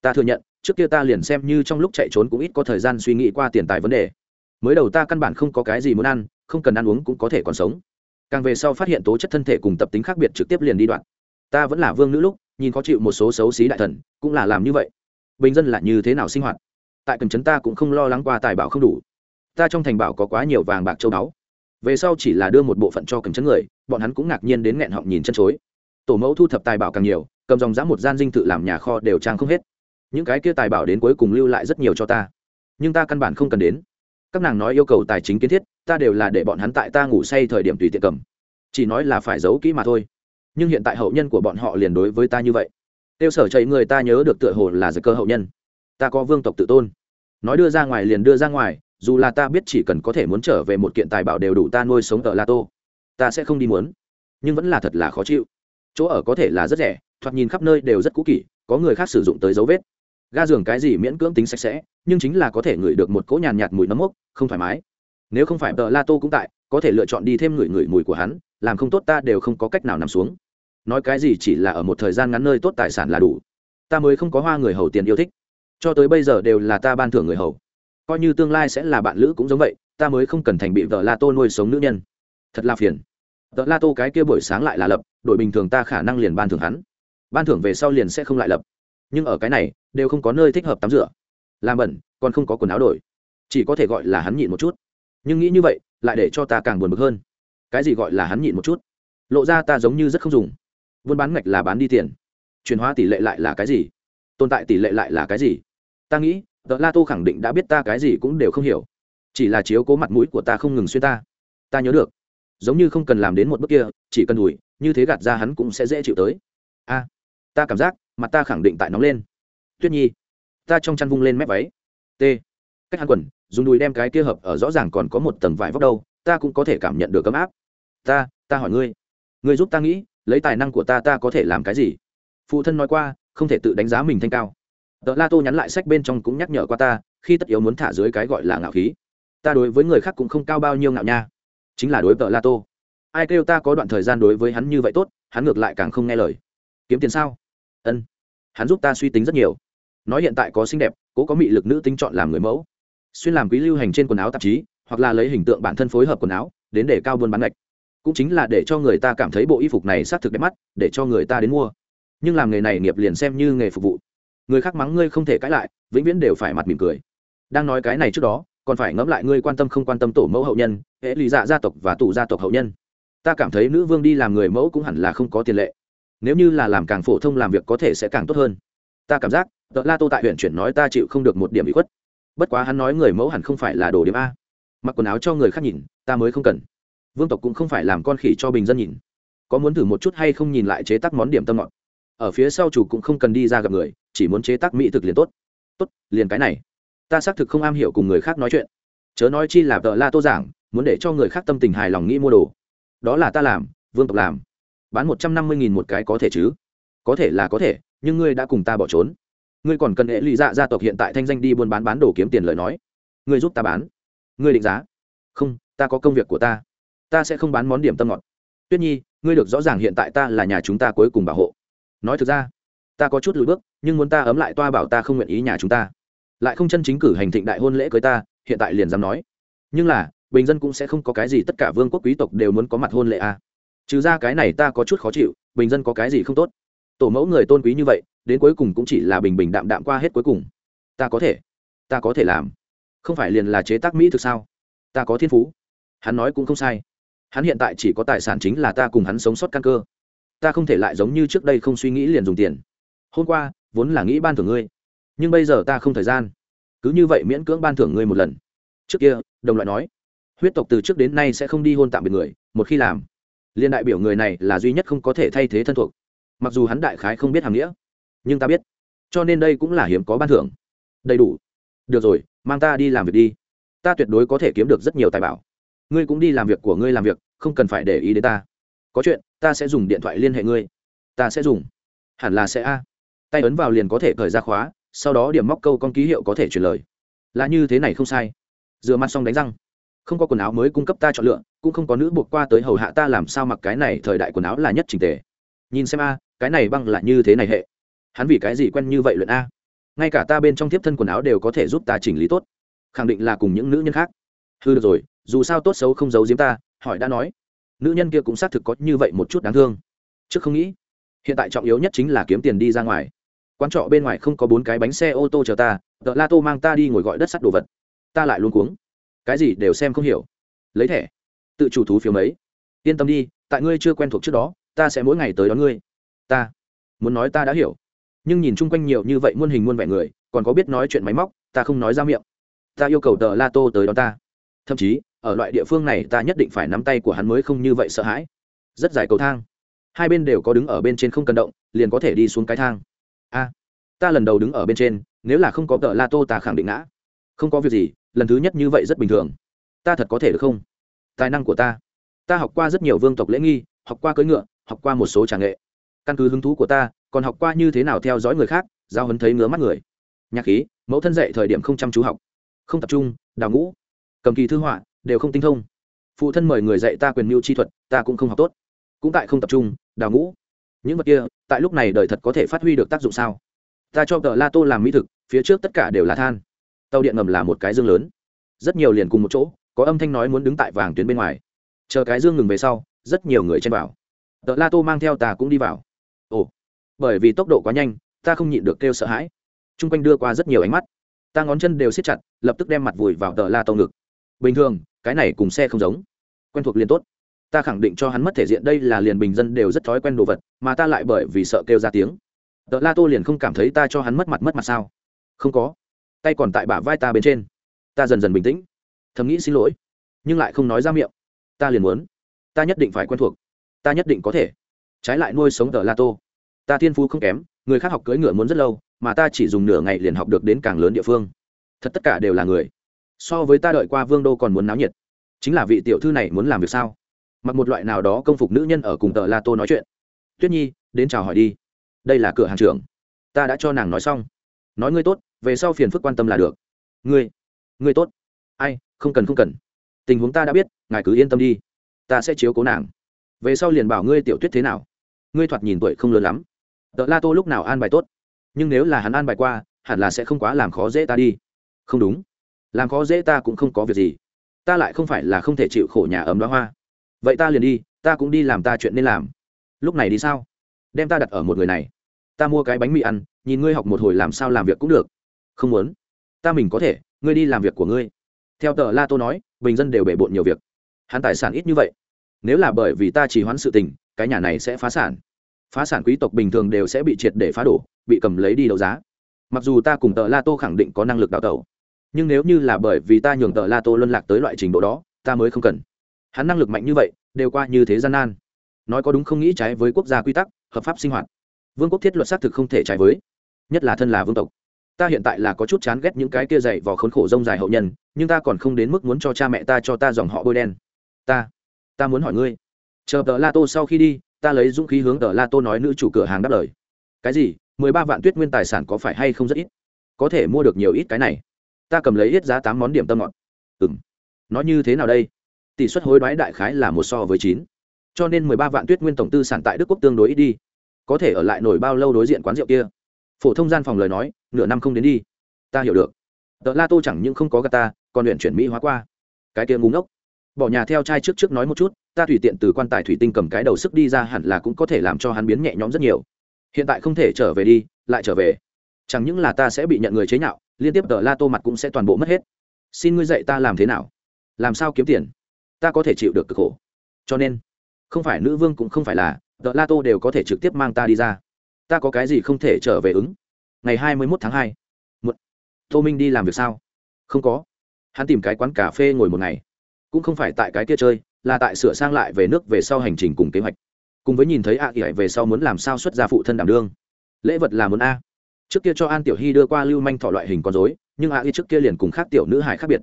Ta thừa nhận, trước kia ta liền xem như trong lúc chạy trốn cũng ít có thời gian suy nghĩ qua tiền tài vấn đề mới đầu ta căn bản không có cái gì muốn ăn, không cần ăn uống cũng có thể còn sống. Càng về sau phát hiện tố chất thân thể cùng tập tính khác biệt trực tiếp liền đi đoạn. Ta vẫn là vương nữ lúc, nhìn khó chịu một số xấu xí đại thần, cũng là làm như vậy. Bình dân là như thế nào sinh hoạt? Tại cầm chấn ta cũng không lo lắng qua tài bảo không đủ. Ta trong thành bảo có quá nhiều vàng bạc châu báu. Về sau chỉ là đưa một bộ phận cho cầm chấn người, bọn hắn cũng ngạc nhiên đến nghẹn họng nhìn chân chối. Tổ mẫu thu thập tài bảo càng nhiều, cầm dòng dã một gian dinh tự làm nhà kho đều trang không hết. Những cái kia tài bảo đến cuối cùng lưu lại rất nhiều cho ta. Nhưng ta căn bản không cần đến các nàng nói yêu cầu tài chính kiến thiết, ta đều là để bọn hắn tại ta ngủ say thời điểm tùy tiện cầm. Chỉ nói là phải giấu kỹ mà thôi. Nhưng hiện tại hậu nhân của bọn họ liền đối với ta như vậy. Tiêu sở chạy người ta nhớ được tựa hồ là giấc cơ hậu nhân. Ta có vương tộc tự tôn. Nói đưa ra ngoài liền đưa ra ngoài, dù là ta biết chỉ cần có thể muốn trở về một kiện tài bảo đều đủ ta nuôi sống ở la tô. Ta sẽ không đi muốn. Nhưng vẫn là thật là khó chịu. Chỗ ở có thể là rất rẻ, thoạt nhìn khắp nơi đều rất cũ kỹ, có người khác sử dụng tới dấu vết ga giường cái gì miễn cưỡng tính sạch sẽ nhưng chính là có thể ngửi được một cỗ nhàn nhạt, mùi nấm mốc không thoải mái. Nếu không phải tờ la tô cũng tại có thể lựa chọn đi thêm ngửi ngửi mùi của hắn làm không tốt ta đều không có cách nào nằm xuống. Nói cái gì chỉ là ở một thời gian ngắn nơi tốt tài sản là đủ. Ta mới không có hoa người hầu tiền yêu thích. Cho tới bây giờ đều là ta ban thưởng người hầu. Coi như tương lai sẽ là bạn lữ cũng giống vậy ta mới không cần thành bị vợ la tô nuôi sống nữ nhân. Thật là phiền. Vợ la tô cái kia buổi sáng lại là lập đội bình thường ta khả năng liền ban thưởng hắn. Ban thưởng về sau liền sẽ không lại lập nhưng ở cái này, đều không có nơi thích hợp tắm rửa. Làm bẩn, còn không có quần áo đổi. Chỉ có thể gọi là hắn nhịn một chút. Nhưng nghĩ như vậy, lại để cho ta càng buồn bực hơn. Cái gì gọi là hắn nhịn một chút? Lộ ra ta giống như rất không dùng. Buôn bán ngạch là bán đi tiền. Chuyển hóa tỷ lệ lại là cái gì? Tồn tại tỷ lệ lại là cái gì? Ta nghĩ, tờ la tô khẳng định đã biết ta cái gì cũng đều không hiểu. Chỉ là chiếu cố mặt mũi của ta không ngừng xuyên ta. Ta nhớ được. Giống như không cần làm đến một bước kia, chỉ cần đùi, như thế gạt ra hắn cũng sẽ dễ chịu tới. A, ta cảm giác mặt ta khẳng định tại nóng lên. Tuyết nhi, ta trong chăn vung lên mép váy. T. Cách hắn quần, dùng đùi đem cái kia hợp ở rõ ràng còn có một tầng vải vóc đâu, ta cũng có thể cảm nhận được ấm áp. Ta ta hỏi ngươi ngươi giúp ta nghĩ, lấy tài năng của ta ta có thể làm cái gì? Phụ thân nói qua, không thể tự đánh giá mình thanh cao. Tờ la tô nhắn lại sách bên trong cũng nhắc nhở qua ta, khi tất yếu muốn thả dưới cái gọi là ngạo khí. Ta đối với người khác cũng không cao bao nhiêu ngạo nha. Chính là đối tờ la tô. Ai kêu ta có đoạn thời gian đối với hắn như vậy tốt, hắn ngược lại càng không nghe lời. Kiếm tiền sao? Ân hắn giúp ta suy tính rất nhiều. Nói hiện tại có xinh đẹp, cố có mị lực nữ tính chọn làm người mẫu. Xuyên làm quý lưu hành trên quần áo tạp chí, hoặc là lấy hình tượng bản thân phối hợp quần áo, đến để cao buôn bán ngạch. Cũng chính là để cho người ta cảm thấy bộ y phục này xác thực đẹp mắt, để cho người ta đến mua. Nhưng làm nghề này nghiệp liền xem như nghề phục vụ. Người khác mắng ngươi không thể cãi lại, vĩnh viễn đều phải mặt mỉm cười. Đang nói cái này trước đó, còn phải ngẫm lại ngươi quan tâm không quan tâm tổ mẫu hậu nhân, hệ lý dạ gia tộc và tù gia tộc hậu nhân. Ta cảm thấy nữ vương đi làm người mẫu cũng hẳn là không có tiền lệ nếu như là làm càng phổ thông làm việc có thể sẽ càng tốt hơn. Ta cảm giác tợ la tô tại huyện chuyển nói ta chịu không được một điểm bị khuất. Bất quá hắn nói người mẫu hẳn không phải là đồ điểm a. Mặc quần áo cho người khác nhìn, ta mới không cần. Vương tộc cũng không phải làm con khỉ cho bình dân nhìn. Có muốn thử một chút hay không nhìn lại chế tác món điểm tâm ngọt. Ở phía sau chủ cũng không cần đi ra gặp người, chỉ muốn chế tác mỹ thực liền tốt. Tốt, liền cái này. Ta xác thực không am hiểu cùng người khác nói chuyện. Chớ nói chi là vợ la tô giảng, muốn để cho người khác tâm tình hài lòng nghĩ mua đồ. Đó là ta làm, vương tộc làm bán một trăm năm mươi nghìn một cái có thể chứ? Có thể là có thể, nhưng ngươi đã cùng ta bỏ trốn. Ngươi còn cần hệ lụy dạ gia tộc hiện tại thanh danh đi buôn bán bán đồ kiếm tiền lời nói. Ngươi giúp ta bán. Ngươi định giá. Không, ta có công việc của ta. Ta sẽ không bán món điểm tâm ngọt. Tuyết nhi, ngươi được rõ ràng hiện tại ta là nhà chúng ta cuối cùng bảo hộ. Nói thực ra, ta có chút lùi bước, nhưng muốn ta ấm lại toa bảo ta không nguyện ý nhà chúng ta. Lại không chân chính cử hành thịnh đại hôn lễ cưới ta, hiện tại liền dám nói. Nhưng là, bình dân cũng sẽ không có cái gì tất cả vương quốc quý tộc đều muốn có mặt hôn lễ à trừ ra cái này ta có chút khó chịu, bình dân có cái gì không tốt? Tổ mẫu người tôn quý như vậy, đến cuối cùng cũng chỉ là bình bình đạm đạm qua hết cuối cùng. Ta có thể, ta có thể làm. Không phải liền là chế tác mỹ thực sao? Ta có thiên phú. Hắn nói cũng không sai. Hắn hiện tại chỉ có tài sản chính là ta cùng hắn sống sót căn cơ. Ta không thể lại giống như trước đây không suy nghĩ liền dùng tiền. Hôm qua, vốn là nghĩ ban thưởng ngươi. Nhưng bây giờ ta không thời gian. Cứ như vậy miễn cưỡng ban thưởng ngươi một lần. Trước kia, đồng loại nói, huyết tộc từ trước đến nay sẽ không đi hôn tạm biệt người, một khi làm liên đại biểu người này là duy nhất không có thể thay thế thân thuộc. Mặc dù hắn đại khái không biết hàm nghĩa, nhưng ta biết. Cho nên đây cũng là hiếm có ban thưởng. Đầy đủ. Được rồi, mang ta đi làm việc đi. Ta tuyệt đối có thể kiếm được rất nhiều tài bảo. Ngươi cũng đi làm việc của ngươi làm việc, không cần phải để ý đến ta. Có chuyện, ta sẽ dùng điện thoại liên hệ ngươi. Ta sẽ dùng. Hẳn là sẽ a. Tay ấn vào liền có thể cởi ra khóa, sau đó điểm móc câu con ký hiệu có thể truyền lời. Là như thế này không sai. Rửa mặt xong đánh răng không có quần áo mới cung cấp ta chọn lựa, cũng không có nữ buộc qua tới hầu hạ ta làm sao mặc cái này thời đại quần áo là nhất trình tề. Nhìn xem a, cái này băng là như thế này hệ. Hắn vì cái gì quen như vậy luyện a? Ngay cả ta bên trong tiếp thân quần áo đều có thể giúp ta chỉnh lý tốt. Khẳng định là cùng những nữ nhân khác. Hư được rồi, dù sao tốt xấu không giấu giếm ta, hỏi đã nói. Nữ nhân kia cũng xác thực có như vậy một chút đáng thương. Trước không nghĩ, hiện tại trọng yếu nhất chính là kiếm tiền đi ra ngoài. Quán trọ bên ngoài không có bốn cái bánh xe ô tô chờ ta, tợ la tô mang ta đi ngồi gọi đất sắt đồ vật. Ta lại luôn cuống cái gì đều xem không hiểu. Lấy thẻ, tự chủ thú phiếu mấy. Yên tâm đi, tại ngươi chưa quen thuộc trước đó, ta sẽ mỗi ngày tới đón ngươi. Ta muốn nói ta đã hiểu. Nhưng nhìn chung quanh nhiều như vậy muôn hình muôn vẻ người, còn có biết nói chuyện máy móc, ta không nói ra miệng. Ta yêu cầu tờ la tô tới đón ta. Thậm chí, ở loại địa phương này ta nhất định phải nắm tay của hắn mới không như vậy sợ hãi. Rất dài cầu thang. Hai bên đều có đứng ở bên trên không cần động, liền có thể đi xuống cái thang. A, ta lần đầu đứng ở bên trên, nếu là không có tờ la tô ta khẳng định ngã. Không có việc gì lần thứ nhất như vậy rất bình thường. Ta thật có thể được không? Tài năng của ta. Ta học qua rất nhiều vương tộc lễ nghi, học qua cưỡi ngựa, học qua một số trà nghệ. Căn cứ hứng thú của ta, còn học qua như thế nào theo dõi người khác, giao hấn thấy ngứa mắt người. Nhạc khí, mẫu thân dạy thời điểm không chăm chú học. Không tập trung, đào ngũ. Cầm kỳ thư họa, đều không tinh thông. Phụ thân mời người dạy ta quyền mưu chi thuật, ta cũng không học tốt. Cũng tại không tập trung, đào ngũ. Những vật kia, tại lúc này đời thật có thể phát huy được tác dụng sao? Ta cho tờ la tô làm mỹ thực, phía trước tất cả đều là than tàu điện ngầm là một cái dương lớn. Rất nhiều liền cùng một chỗ, có âm thanh nói muốn đứng tại vàng tuyến bên ngoài. Chờ cái dương ngừng về sau, rất nhiều người chen vào. Tờ la tô mang theo ta cũng đi vào. Ồ, bởi vì tốc độ quá nhanh, ta không nhịn được kêu sợ hãi. T r u n g quanh đưa qua rất nhiều ánh mắt. Ta ngón chân đều siết chặt, lập tức đem mặt vùi vào tờ la tô ngực. Bình thường, cái này cùng xe không giống. Quen thuộc liền tốt. Ta khẳng định cho hắn mất thể diện, đây là liền bình dân đều rất thói quen đồ vật, mà ta lại bởi vì sợ kêu ra tiếng. Tờ la tô liền không cảm thấy ta cho hắn mất mặt mất mặt sao? Không có tay còn tại bả vai ta bên trên. Ta dần dần bình tĩnh. Thầm nghĩ xin lỗi, nhưng lại không nói ra miệng. Ta liền muốn. Ta nhất định phải quen thuộc. Ta nhất định có thể. Trái lại nuôi sống tờ la tô ta thiên phú không kém, người khác học cưỡi ngựa muốn rất lâu, mà ta chỉ dùng nửa ngày liền học được đến càng lớn địa phương. Thật tất cả đều là người. So với ta đợi qua vương đô còn muốn náo nhiệt. Chính là vị tiểu thư này muốn làm việc sao? Mặc một loại nào đó công phục nữ nhân ở cùng tờ la tô nói chuyện. Tuyết nhi, đến chào hỏi đi. Đây là cửa hàng trưởng. Ta đã cho nàng nói xong nói ngươi tốt, về sau phiền phức quan tâm là được. Ngươi ngươi tốt. Ai, không cần không cần. Tình huống ta đã biết, ngài cứ yên tâm đi. Ta sẽ chiếu cố nàng. Về sau liền bảo ngươi tiểu tuyết thế nào. Ngươi thoạt nhìn tuổi không lớn lắm. Tợ la tô lúc nào an bài tốt? Nhưng nếu là hắn an bài qua, hẳn là sẽ không quá làm khó dễ ta đi. Không đúng. Làm khó dễ ta cũng không có việc gì. Ta lại không phải là không thể chịu khổ nhà ấm đó hoa. Vậy ta liền đi, ta cũng đi làm ta chuyện nên làm. Lúc này đi sao? Đem ta đặt ở một người này. Ta mua cái bánh mì ăn nhìn ngươi học một hồi làm sao làm việc cũng được. Không muốn. Ta mình có thể, ngươi đi làm việc của ngươi. Theo tờ la tô nói, bình dân đều bể bộn nhiều việc. Hắn tài sản ít như vậy. Nếu là bởi vì ta chỉ hoãn sự tình, cái nhà này sẽ phá sản. Phá sản quý tộc bình thường đều sẽ bị triệt để phá đổ, bị cầm lấy đi đấu giá. Mặc dù ta cùng tờ la tô khẳng định có năng lực đào tẩu, nhưng nếu như là bởi vì ta nhường tờ la tô luân lạc tới loại trình độ đó, ta mới không cần. Hắn năng lực mạnh như vậy, đều qua như thế gian nan. Nói có đúng không nghĩ trái với quốc gia quy tắc, hợp pháp sinh hoạt. Vương quốc thiết luật xác thực không thể trái với nhất là thân là vương tộc. Ta hiện tại là có chút chán ghét những cái kia dạy vò khốn khổ rông dài hậu nhân, nhưng ta còn không đến mức muốn cho cha mẹ ta cho ta dòng họ bôi đen. Ta ta muốn hỏi ngươi. Chờ tờ la tô sau khi đi, ta lấy dũng khí hướng tờ la tô nói nữ chủ cửa hàng đáp lời. Cái gì? Mười ba vạn tuyết nguyên tài sản có phải hay không rất ít? Có thể mua được nhiều ít cái này. Ta cầm lấy ít giá tám món điểm tâm ngọt. Ừ m nó như thế nào đây? Tỷ suất hối đoái đại khái là một so với chín. Cho nên mười ba vạn tuyết nguyên tổng tư sản tại đức quốc tương đối ít đi. Có thể ở lại nổi bao lâu đối diện quán rượu kia? Phổ thông gian phòng lời nói, nửa năm không đến đi. Ta hiểu được. Tợ la tô chẳng những không có gà ta, còn luyện chuyển mỹ hóa qua. Cái kia ngúng ngốc. Bỏ nhà theo trai trước trước nói một chút, ta tùy tiện từ quan tài thủy tinh cầm cái đầu sức đi ra hẳn là cũng có thể làm cho hắn biến nhẹ nhõm rất nhiều. Hiện tại không thể trở về đi, lại trở về. Chẳng những là ta sẽ bị nhận người chế nhạo, liên tiếp tờ la tô mặt cũng sẽ toàn bộ mất hết. Xin ngươi dạy ta làm thế nào? Làm sao kiếm tiền? Ta có thể chịu được cực khổ. Cho nên, không phải nữ vương cũng không phải là tờ la tô đều có thể trực tiếp mang ta đi ra ta có cái gì không thể trở về ứng? Ngày hai mươi mốt tháng hai. Một tô minh đi làm việc sao? Không có. Hắn tìm cái quán cà phê ngồi một ngày. Cũng không phải tại cái kia chơi, là tại sửa sang lại về nước về sau hành trình cùng kế hoạch. Cùng với nhìn thấy a kỷ về sau muốn làm sao xuất ra phụ thân đảm đương. Lễ vật là muốn a. Trước kia cho an tiểu hy đưa qua lưu manh thọ loại hình con dối nhưng a kỷ trước kia liền cùng khác tiểu nữ hải khác biệt.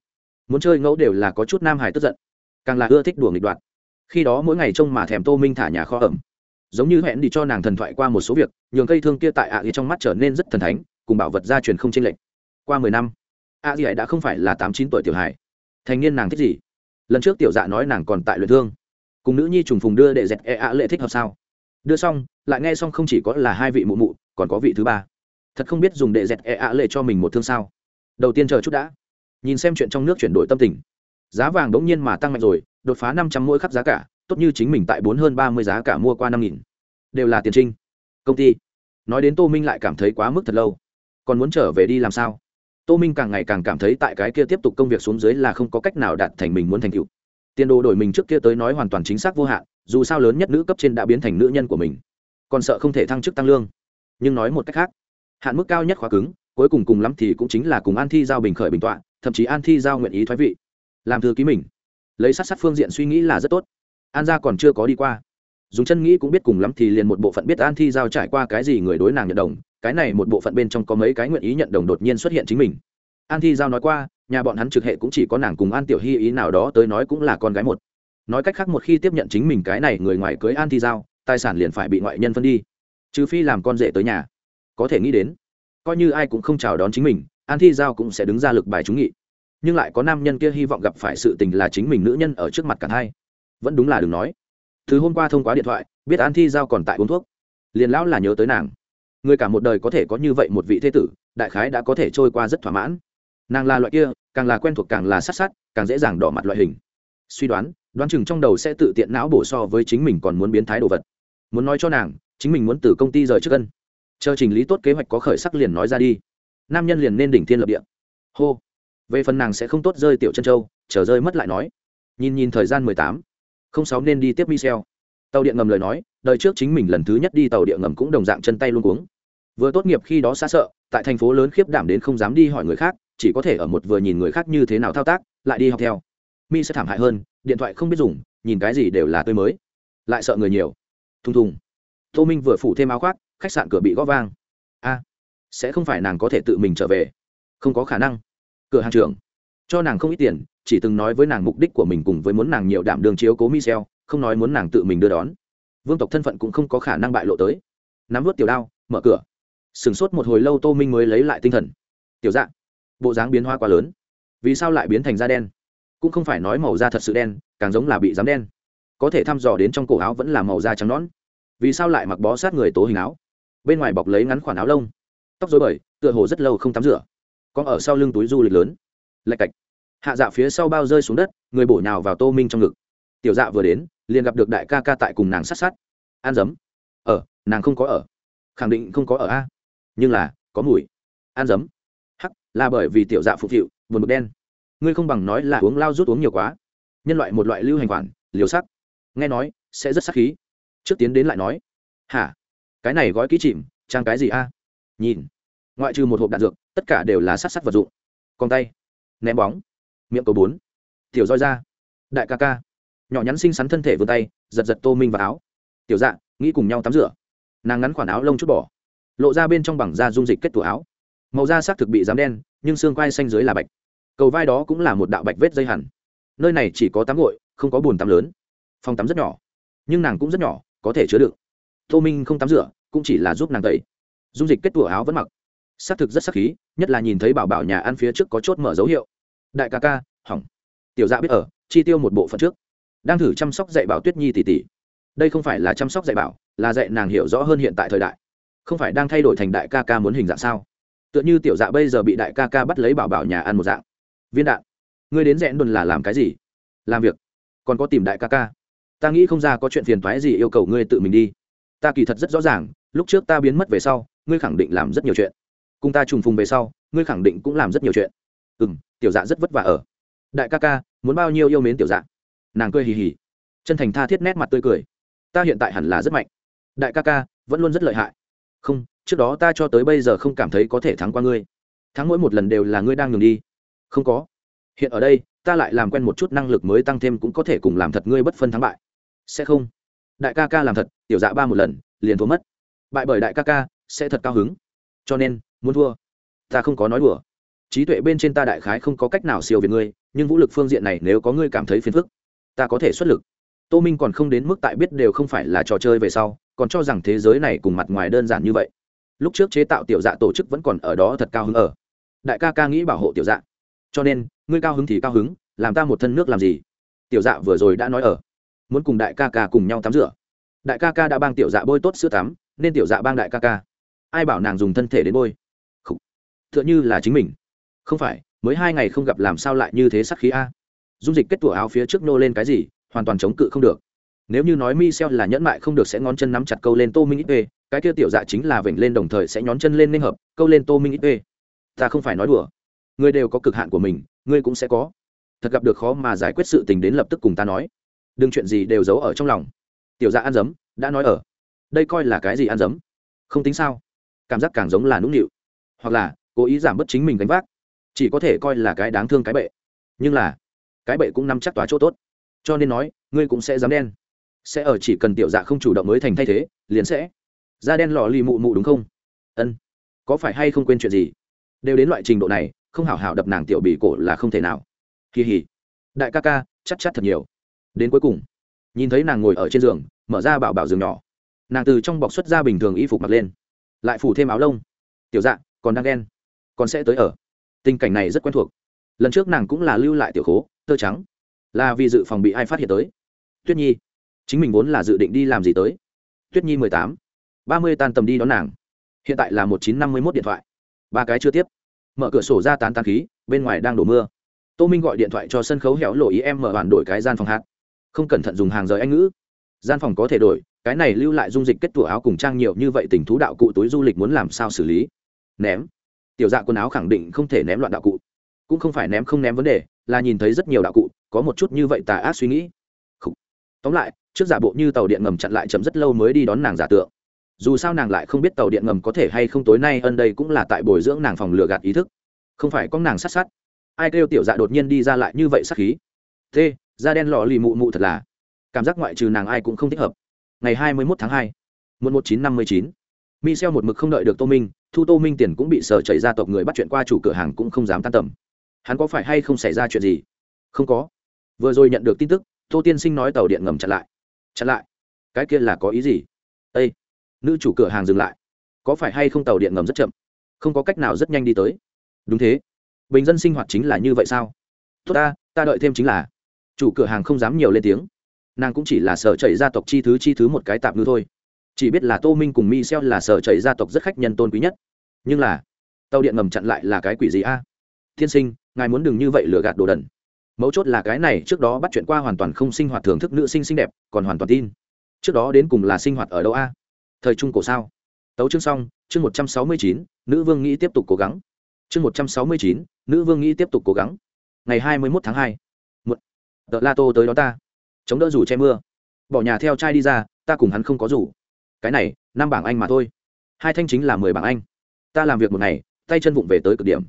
Muốn chơi ngẫu đều là có chút nam hải tức giận. Càng là ưa thích đùa nghịch đoạt khi đó mỗi ngày trông mà thèm tô minh thả nhà kho ẩm giống như hẹn đi cho nàng thần thoại qua một số việc, nhường cây thương kia tại ạ à trong mắt trở nên rất thần thánh, cùng bảo vật gia truyền không chênh lệch. Qua mười năm, ạ à đã không phải là tám chín tuổi tiểu hài. Thành niên nàng thích gì? Lần trước tiểu dạ nói nàng còn tại luyện thương. Cùng nữ nhi trùng phùng đưa để dẹt e ạ lệ thích hợp sao? Đưa xong, lại nghe xong không chỉ có là hai vị mụ mụ, còn có vị thứ ba. Thật không biết dùng để dẹt e ạ lệ cho mình một thương sao? Đầu tiên chờ chút đã. Nhìn xem chuyện trong nước chuyển đổi tâm tình. Giá vàng đống nhiên mà tăng mạnh rồi, đột phá năm trăm mỗi khắp giá cả tốt như chính mình tại bốn hơn ba mươi giá cả mua qua năm nghìn. Đều là tiền trinh. Công ty. Nói đến tô minh lại cảm thấy quá mức thật lâu. Còn muốn trở về đi làm sao? Tô minh càng ngày càng cảm thấy tại cái kia tiếp tục công việc xuống dưới là không có cách nào đạt thành mình muốn thành cựu tiền đồ đổi mình trước kia tới nói hoàn toàn chính xác vô hạn, dù sao lớn nhất nữ cấp trên đã biến thành nữ nhân của mình. Còn sợ không thể thăng chức tăng lương. Nhưng nói một cách khác, hạn mức cao nhất khóa cứng, cuối cùng cùng lắm thì cũng chính là cùng an thi giao bình khởi bình tọa, thậm chí an thi giao nguyện ý thoái vị. Làm thư ký mình. Lấy sát sát phương diện suy nghĩ là rất tốt an gia còn chưa có đi qua. Dùng chân nghĩ cũng biết cùng lắm thì liền một bộ phận biết an thi giao trải qua cái gì người đối nàng nhận đồng, cái này một bộ phận bên trong có mấy cái nguyện ý nhận đồng đột nhiên xuất hiện chính mình. An thi giao nói qua, nhà bọn hắn trực hệ cũng chỉ có nàng cùng an tiểu hy ý nào đó tới nói cũng là con gái một. Nói cách khác một khi tiếp nhận chính mình cái này người ngoài cưới an thi giao, tài sản liền phải bị ngoại nhân phân đi. Trừ phi làm con rể tới nhà. Có thể nghĩ đến, coi như ai cũng không chào đón chính mình, an thi giao cũng sẽ đứng ra lực bài trúng nghị. Nhưng lại có nam nhân kia hy vọng gặp phải sự tình là chính mình nữ nhân ở trước mặt cả hai vẫn đúng là đừng nói. Thứ hôm qua thông qua điện thoại, biết an thi giao còn tại uống thuốc. Liền lão là nhớ tới nàng. Người cả một đời có thể có như vậy một vị thế tử, đại khái đã có thể trôi qua rất thỏa mãn. Nàng là loại kia, càng là quen thuộc càng là sát sát, càng dễ dàng đỏ mặt loại hình. Suy đoán đoán chừng trong đầu sẽ tự tiện não bổ so với chính mình còn muốn biến thái đồ vật. Muốn nói cho nàng, chính mình muốn từ công ty rời trước cân. Chờ trình lý tốt kế hoạch có khởi sắc liền nói ra đi. Nam nhân liền nên đỉnh thiên lập địa. Hô. Về phần nàng sẽ không tốt rơi tiểu chân châu, chờ rơi mất lại nói. Nhìn nhìn thời gian mười tám không sáu nên đi tiếp michel. Tàu điện ngầm lời nói, đời trước chính mình lần thứ nhất đi tàu điện ngầm cũng đồng dạng chân tay luôn cuống. Vừa tốt nghiệp khi đó xa sợ, tại thành phố lớn khiếp đảm đến không dám đi hỏi người khác, chỉ có thể ở một vừa nhìn người khác như thế nào thao tác, lại đi học theo. Mi sẽ thảm hại hơn, điện thoại không biết dùng, nhìn cái gì đều là tươi mới. Lại sợ người nhiều. Thùng thùng. Tô minh vừa phủ thêm áo khoác, khách sạn cửa bị gõ vang. A, sẽ không phải nàng có thể tự mình trở về. Không có khả năng. Cửa hàng trưởng. Cho nàng không ít tiền chỉ từng nói với nàng mục đích của mình cùng với muốn nàng nhiều đảm đường chiếu cố michel không nói muốn nàng tự mình đưa đón. Vương tộc thân phận cũng không có khả năng bại lộ tới. Nắm vớt tiểu đao, mở cửa. Sửng sốt một hồi lâu tô minh mới lấy lại tinh thần. Tiểu dạng bộ dáng biến hoa quá lớn. Vì sao lại biến thành da đen? Cũng không phải nói màu da thật sự đen, càng giống là bị dám đen. Có thể thăm dò đến trong cổ áo vẫn là màu da trắng nón vì sao lại mặc bó sát người tố hình áo? Bên ngoài bọc lấy ngắn khoản áo lông. Tóc dối bời, tựa hồ rất lâu không tắm rửa. Có ở sau lưng túi du lịch lớn. Lạch cạch hạ dạ phía sau bao rơi xuống đất, người bổ nhào vào tô minh trong ngực. Tiểu dạ vừa đến, liền gặp được đại ca ca tại cùng nàng sát sát. An dấm. Ở nàng không có ở. Khẳng định không có ở a. À? Nhưng là, có mùi. An dấm. Hắc, là bởi vì tiểu dạ phục vụ, buồn bực đen. Ngươi không bằng nói là uống lao rút uống nhiều quá. Nhân loại một loại lưu hành khoản, liều sắc. Nghe nói, sẽ rất sắc khí. Trước tiến đến lại nói. Hả? Cái này gói ký chìm, trang cái gì a? Nhìn. Ngoại trừ một hộp đạn dược, tất cả đều là sát sát vật dụng. Còn tay. Ném bóng miệng cầu bốn. Tiểu roi ra. Đại ca ca. Nhỏ nhắn xinh xắn thân thể vươn tay, giật giật tô minh vào áo. Tiểu dạ nghĩ cùng nhau tắm rửa. Nàng ngắn khoản áo lông chút bỏ. Lộ ra bên trong bằng da dung dịch kết tủ áo. Màu da xác thực bị dám đen, nhưng xương quai xanh dưới là bạch. Cầu vai đó cũng là một đạo bạch vết dây hẳn. Nơi này chỉ có tắm gội, không có bồn tắm lớn. Phòng tắm rất nhỏ, nhưng nàng cũng rất nhỏ, có thể chứa đựng. Tô minh không tắm rửa, cũng chỉ là giúp nàng tẩy. Dung dịch kết tủa áo vẫn mặc. Xác thực rất sắc khí, nhất là nhìn thấy bảo bảo nhà ăn phía trước có chốt mở dấu hiệu đại ca ca, hỏng. Tiểu dạ biết ở, chi tiêu một bộ phận trước. Đang thử chăm sóc dạy bảo tuyết nhi tỷ tỷ. Đây không phải là chăm sóc dạy bảo, là dạy nàng hiểu rõ hơn hiện tại thời đại. Không phải đang thay đổi thành đại ca ca muốn hình dạng sao? Tựa như tiểu dạ bây giờ bị đại ca ca bắt lấy bảo bảo nhà ăn một dạng. Viên đạn, ngươi đến rẽn đồn là làm cái gì? Làm việc. Còn có tìm đại ca ca. Ta nghĩ không ra có chuyện phiền thoái gì yêu cầu ngươi tự mình đi. Ta kỳ thật rất rõ ràng, lúc trước ta biến mất về sau, ngươi khẳng định làm rất nhiều chuyện. Cùng ta trùng phùng về sau, ngươi khẳng định cũng làm rất nhiều chuyện ừ m tiểu dạ rất vất vả ở. Đại ca ca, muốn bao nhiêu yêu mến tiểu dạ? Nàng cười hì hì. Chân thành tha thiết nét mặt tươi cười. Ta hiện tại hẳn là rất mạnh. Đại ca ca, vẫn luôn rất lợi hại. Không, trước đó ta cho tới bây giờ không cảm thấy có thể thắng qua ngươi. Thắng mỗi một lần đều là ngươi đang ngừng đi. Không có. Hiện ở đây, ta lại làm quen một chút năng lực mới tăng thêm cũng có thể cùng làm thật ngươi bất phân thắng bại. Sẽ không. Đại ca ca làm thật, tiểu dạ ba một lần, liền thua mất. Bại bởi đại ca ca, sẽ thật cao hứng. Cho nên, muốn thua. Ta không có nói đùa trí tuệ bên trên ta đại khái không có cách nào siêu việt ngươi, nhưng vũ lực phương diện này nếu có ngươi cảm thấy phiền phức, ta có thể xuất lực. Tô minh còn không đến mức tại biết đều không phải là trò chơi về sau, còn cho rằng thế giới này cùng mặt ngoài đơn giản như vậy. Lúc trước chế tạo tiểu dạ tổ chức vẫn còn ở đó thật cao hứng ở. Đại ca ca nghĩ bảo hộ tiểu dạ. Cho nên, ngươi cao hứng thì cao hứng, làm ta một thân nước làm gì? Tiểu dạ vừa rồi đã nói ở. Muốn cùng đại ca ca cùng nhau tắm rửa. Đại ca ca đã bang tiểu dạ bôi tốt sữa tắm, nên tiểu dạ bang đại ca ca. Ai bảo nàng dùng thân thể đến bôi? T h ư ợ n h ư là chính mình không phải, mới hai ngày không gặp làm sao lại như thế sắc khí a? Dung dịch kết tủa áo phía trước nô lên cái gì, hoàn toàn chống cự không được. Nếu như nói mi xeo là nhẫn mại không được sẽ ngón chân nắm chặt câu lên tô minh ít cái kia tiểu dạ chính là vểnh lên đồng thời sẽ nhón chân lên nên hợp, câu lên tô minh ít ta không phải nói đùa. Ngươi đều có cực hạn của mình, ngươi cũng sẽ có. Thật gặp được khó mà giải quyết sự tình đến lập tức cùng ta nói. Đừng chuyện gì đều giấu ở trong lòng. Tiểu dạ ăn dấm, đã nói ở. Đây coi là cái gì ăn dấm? Không tính sao? Cảm giác càng giống là nũng nịu. Hoặc là, cố ý giảm bớt chính mình gánh vác chỉ có thể coi là cái đáng thương cái bệ. Nhưng là, cái bệ cũng nắm chắc tòa chỗ tốt. Cho nên nói, ngươi cũng sẽ dám đen. Sẽ ở chỉ cần tiểu dạ không chủ động mới thành thay thế, liền sẽ. Da đen lò lì mụ mụ đúng không? Ân. Có phải hay không quên chuyện gì? Đều đến loại trình độ này, không hảo hảo đập nàng tiểu bì cổ là không thể nào. Kỳ hỉ. Đại ca ca, chắc chắc thật nhiều. Đến cuối cùng, nhìn thấy nàng ngồi ở trên giường, mở ra bảo bảo giường nhỏ. Nàng từ trong bọc xuất ra bình thường y phục mặc lên. Lại phủ thêm áo lông. Tiểu dạ còn đang ghen còn sẽ tới ở tình cảnh này rất quen thuộc. Lần trước nàng cũng là lưu lại tiểu khố, tơ trắng. Là vì dự phòng bị ai phát hiện tới. Tuyết nhi. Chính mình vốn là dự định đi làm gì tới. Tuyết nhi mười tám. ba mươi tan tầm đi đón nàng. Hiện tại là một chín năm mươi mốt điện thoại. Ba cái chưa tiếp. Mở cửa sổ ra tán tán khí, bên ngoài đang đổ mưa. Tô minh gọi điện thoại cho sân khấu hẻo lộ ý em mở bản đổi cái gian phòng hát không cẩn thận dùng hàng rời anh ngữ. Gian phòng có thể đổi, cái này lưu lại dung dịch kết tủa áo cùng trang nhiều như vậy tình thú đạo cụ túi du lịch muốn làm sao xử lý? Ném tiểu dạ quần áo khẳng định không thể ném loạn đạo cụ. Cũng không phải ném không ném vấn đề, là nhìn thấy rất nhiều đạo cụ, có một chút như vậy tà ác suy nghĩ. Tóm lại, trước giả bộ như tàu điện ngầm chặn lại chậm rất lâu mới đi đón nàng giả tượng. Dù sao nàng lại không biết tàu điện ngầm có thể hay không tối nay ân đây cũng là tại bồi dưỡng nàng phòng lừa gạt ý thức. Không phải có nàng sát sát. Ai kêu tiểu dạ đột nhiên đi ra lại như vậy sát khí? T da đen lò lì mụ mụ thật là. Cảm giác ngoại trừ nàng ai cũng không thích hợp. Ngày hai mươi mốt tháng hai một một chín năm mươi chín. Mi xeo một mực không đợi được tô minh thu tô minh tiền cũng bị sở chảy ra tộc người bắt chuyện qua chủ cửa hàng cũng không dám tan tầm. Hắn có phải hay không xảy ra chuyện gì? Không có. Vừa rồi nhận được tin tức, tô tiên sinh nói tàu điện ngầm chặn lại. Chặn lại? Cái kia là có ý gì? Â nữ chủ cửa hàng dừng lại. Có phải hay không tàu điện ngầm rất chậm? Không có cách nào rất nhanh đi tới. Đúng thế. Bình dân sinh hoạt chính là như vậy sao? Tốt ta ta đợi thêm chính là. Chủ cửa hàng không dám nhiều lên tiếng. Nàng cũng chỉ là sở chảy gia tộc chi thứ chi thứ một cái tạm ngư thôi chỉ biết là tô minh cùng mi xeo là sở chảy gia tộc rất khách nhân tôn quý nhất. Nhưng là, tàu điện ngầm chặn lại là cái quỷ gì a? Thiên sinh, ngài muốn đừng như vậy lừa gạt đồ đần. Mấu chốt là cái này, trước đó bắt chuyện qua hoàn toàn không sinh hoạt thưởng thức nữ sinh xinh đẹp, còn hoàn toàn tin. Trước đó đến cùng là sinh hoạt ở đâu a? Thời trung cổ sao? Tấu chương xong, chương một trăm sáu mươi chín, nữ vương nghĩ tiếp tục cố gắng. Chương một trăm sáu mươi chín, nữ vương nghĩ tiếp tục cố gắng. Ngày hai mươi mốt tháng hai. Một đợt la tô tới đó ta. Chống đỡ rủ che mưa. Bỏ nhà theo trai đi ra, ta cùng hắn không có rủ cái này, năm bảng anh mà thôi. Hai thanh chính là mười bảng anh. Ta làm việc một ngày, tay chân vụng về tới cực điểm.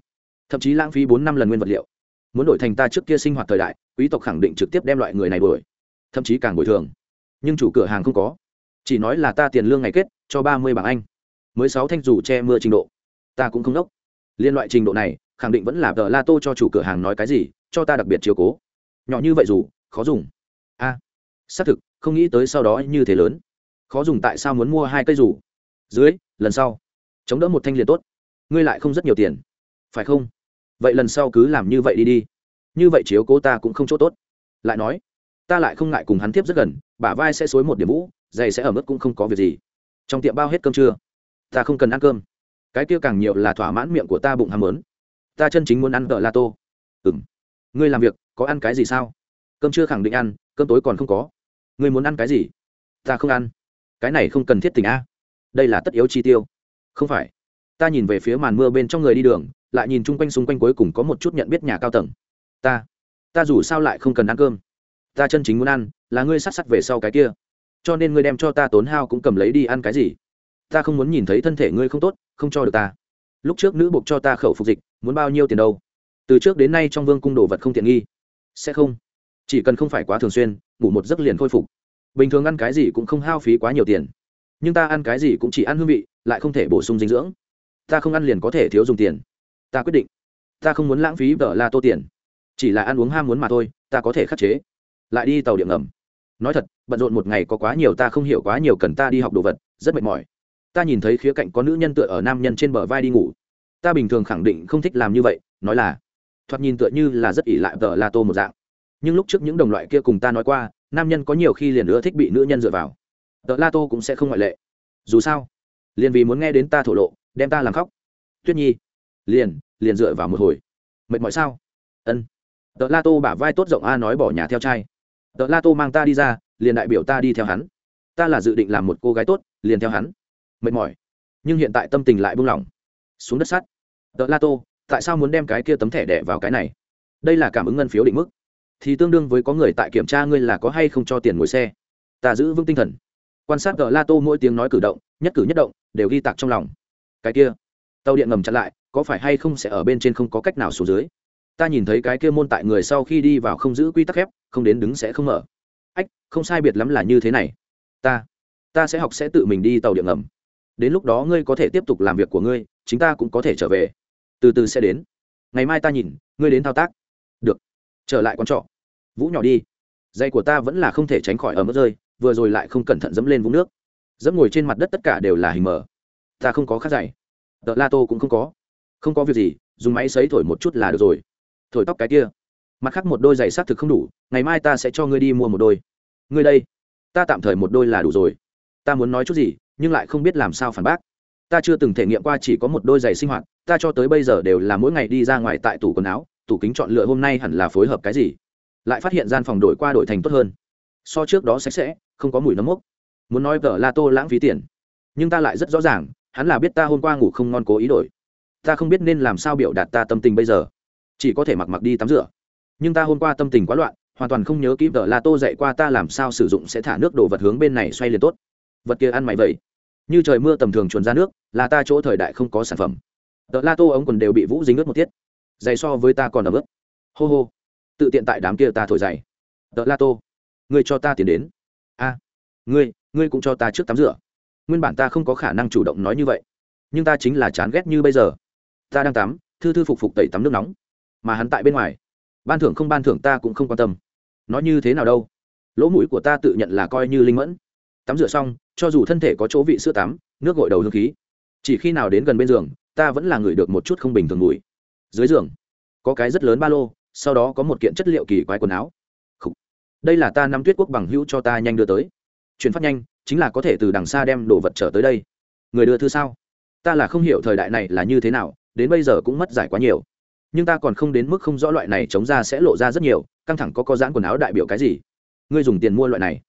Thậm chí lãng phí bốn năm lần nguyên vật liệu. Muốn đổi thành ta trước kia sinh hoạt thời đại, quý tộc khẳng định trực tiếp đem loại người này đổi thậm chí càng bồi thường. Nhưng chủ cửa hàng không có. Chỉ nói là ta tiền lương ngày kết, cho ba mươi bảng anh. Mới sáu thanh dù che mưa trình độ. Ta cũng không đốc. Liên loại trình độ này, khẳng định vẫn là tờ la tô cho chủ cửa hàng nói cái gì, cho ta đặc biệt chiếu cố. Nhỏ như vậy dù, khó dùng. A, xác thực, không nghĩ tới sau đó như thế lớn khó dùng tại sao muốn mua hai cây rủ dưới, lần sau. Chống đỡ một thanh liền tốt. Ngươi lại không rất nhiều tiền. Phải không? Vậy lần sau cứ làm như vậy đi đi. Như vậy chiếu cố ta cũng không chỗ tốt. Lại nói, ta lại không ngại cùng hắn tiếp rất gần, bả vai sẽ xối một điểm vũ, giày sẽ ở mức cũng không có việc gì. Trong tiệm bao hết cơm trưa ta không cần ăn cơm. Cái kia càng nhiều là thỏa mãn miệng của ta bụng ham muốn. Ta chân chính muốn ăn đỡ la tô. Ừ m ngươi làm việc, có ăn cái gì sao? Cơm chưa khẳng định ăn, cơm tối còn không có. Ngươi muốn ăn cái gì? Ta không ăn cái này không cần thiết tình a. Đây là tất yếu chi tiêu. Không phải. Ta nhìn về phía màn mưa bên trong người đi đường, lại nhìn chung quanh xung quanh cuối cùng có một chút nhận biết nhà cao tầng. Ta ta dù sao lại không cần ăn cơm. Ta chân chính muốn ăn là ngươi sát sắc về sau cái kia. Cho nên ngươi đem cho ta tốn hao cũng cầm lấy đi ăn cái gì. Ta không muốn nhìn thấy thân thể ngươi không tốt, không cho được ta. Lúc trước nữ buộc cho ta khẩu phục dịch, muốn bao nhiêu tiền đâu? Từ trước đến nay trong vương cung đồ vật không tiện nghi. Sẽ không. Chỉ cần không phải quá thường xuyên, ngủ một giấc liền khôi phục bình thường ăn cái gì cũng không hao phí quá nhiều tiền. Nhưng ta ăn cái gì cũng chỉ ăn hương vị, lại không thể bổ sung dinh dưỡng. Ta không ăn liền có thể thiếu dùng tiền. Ta quyết định. Ta không muốn lãng phí vợ la tô tiền. Chỉ là ăn uống ham muốn mà thôi, ta có thể khắc chế. Lại đi tàu điện ngầm. Nói thật, bận rộn một ngày có quá nhiều ta không hiểu quá nhiều cần ta đi học đồ vật, rất mệt mỏi. Ta nhìn thấy khía cạnh có nữ nhân tựa ở nam nhân trên bờ vai đi ngủ. Ta bình thường khẳng định không thích làm như vậy, nói là, thoạt nhìn tựa như là rất ỉ lại vợ la tô một dạng. Nhưng lúc trước những đồng loại kia cùng ta nói qua nam nhân có nhiều khi liền nữa thích bị nữ nhân dựa vào. Tợ la tô cũng sẽ không ngoại lệ. Dù sao, liền vì muốn nghe đến ta thổ lộ, đem ta làm khóc. Tuyết nhi, liền liền dựa vào một hồi. Mệt mỏi sao? Ân. Tợ la tô bả vai tốt rộng a nói bỏ nhà theo trai. Tợ la tô mang ta đi ra, liền đại biểu ta đi theo hắn. Ta là dự định làm một cô gái tốt, liền theo hắn. Mệt mỏi. Nhưng hiện tại tâm tình lại buông lỏng. Xuống đất sắt. Tợ la tô tại sao muốn đem cái kia tấm thẻ đẻ vào cái này? Đây là cảm ứng ngân phiếu định mức thì tương đương với có người tại kiểm tra ngươi là có hay không cho tiền ngồi xe. Ta giữ vững tinh thần. Quan sát tờ la tô mỗi tiếng nói cử động, nhất cử nhất động, đều ghi tạc trong lòng. Cái kia, tàu điện ngầm chặn lại, có phải hay không sẽ ở bên trên không có cách nào xuống dưới? Ta nhìn thấy cái kia môn tại người sau khi đi vào không giữ quy tắc khép không đến đứng sẽ không mở. Ách, không sai biệt lắm là như thế này. Ta ta sẽ học sẽ tự mình đi tàu điện ngầm. Đến lúc đó ngươi có thể tiếp tục làm việc của ngươi, chính ta cũng có thể trở về. Từ từ sẽ đến. Ngày mai ta nhìn, ngươi đến thao tác trở lại con trọ. Vũ nhỏ đi. Dây của ta vẫn là không thể tránh khỏi ở mức rơi, vừa rồi lại không cẩn thận dẫm lên vũng nước. Dẫm ngồi trên mặt đất tất cả đều là hình mờ. Ta không có khát dày tợ la tô cũng không có. Không có việc gì, dùng máy xấy thổi một chút là được rồi. Thổi tóc cái kia. Mặt khác một đôi giày xác thực không đủ, ngày mai ta sẽ cho ngươi đi mua một đôi. Ngươi đây. Ta tạm thời một đôi là đủ rồi. Ta muốn nói chút gì, nhưng lại không biết làm sao phản bác. Ta chưa từng thể nghiệm qua chỉ có một đôi giày sinh hoạt, ta cho tới bây giờ đều là mỗi ngày đi ra ngoài tại tủ quần áo tủ kính chọn lựa hôm nay hẳn là phối hợp cái gì? Lại phát hiện gian phòng đổi qua đổi thành tốt hơn. So trước đó sạch sẽ, không có mùi nấm mốc. Muốn nói vợ la tô lãng phí tiền. Nhưng ta lại rất rõ ràng, hắn là biết ta hôm qua ngủ không ngon cố ý đổi. Ta không biết nên làm sao biểu đạt ta tâm tình bây giờ. Chỉ có thể mặc mặc đi tắm rửa. Nhưng ta hôm qua tâm tình quá loạn, hoàn toàn không nhớ kỹ vợ la tô dạy qua ta làm sao sử dụng sẽ thả nước đổ vật hướng bên này xoay liền tốt. Vật kia ăn mày vậy. Như trời mưa tầm thường chuồn ra nước, là ta chỗ thời đại không có sản phẩm. Tờ la tô ống quần đều bị vũ dính ướt một tiết dày so với ta còn ấm ức. Hô hô. Tự tiện tại đám kia ta thổi dày. Đợt la tô, ngươi cho ta tiền đến. A, ngươi ngươi cũng cho ta trước tắm rửa. Nguyên bản ta không có khả năng chủ động nói như vậy, nhưng ta chính là chán ghét như bây giờ. Ta đang tắm, thư thư phục phục tẩy tắm nước nóng. Mà hắn tại bên ngoài. Ban thưởng không ban thưởng ta cũng không quan tâm. Nói như thế nào đâu? Lỗ mũi của ta tự nhận là coi như linh mẫn. Tắm rửa xong, cho dù thân thể có chỗ vị sữa tắm, nước gội đầu hương khí. Chỉ khi nào đến gần bên giường, ta vẫn là người được một chút không bình thường ngủi dưới giường. Có cái rất lớn ba lô, sau đó có một kiện chất liệu kỳ quái quần áo. Khủ. đây là ta năm tuyết quốc bằng hữu cho ta nhanh đưa tới. Chuyển phát nhanh, chính là có thể từ đằng xa đem đồ vật trở tới đây. Người đưa thư sao? Ta là không hiểu thời đại này là như thế nào, đến bây giờ cũng mất giải quá nhiều. Nhưng ta còn không đến mức không rõ loại này chống ra sẽ lộ ra rất nhiều, căng thẳng có có dãn quần áo đại biểu cái gì? Ngươi dùng tiền mua loại này.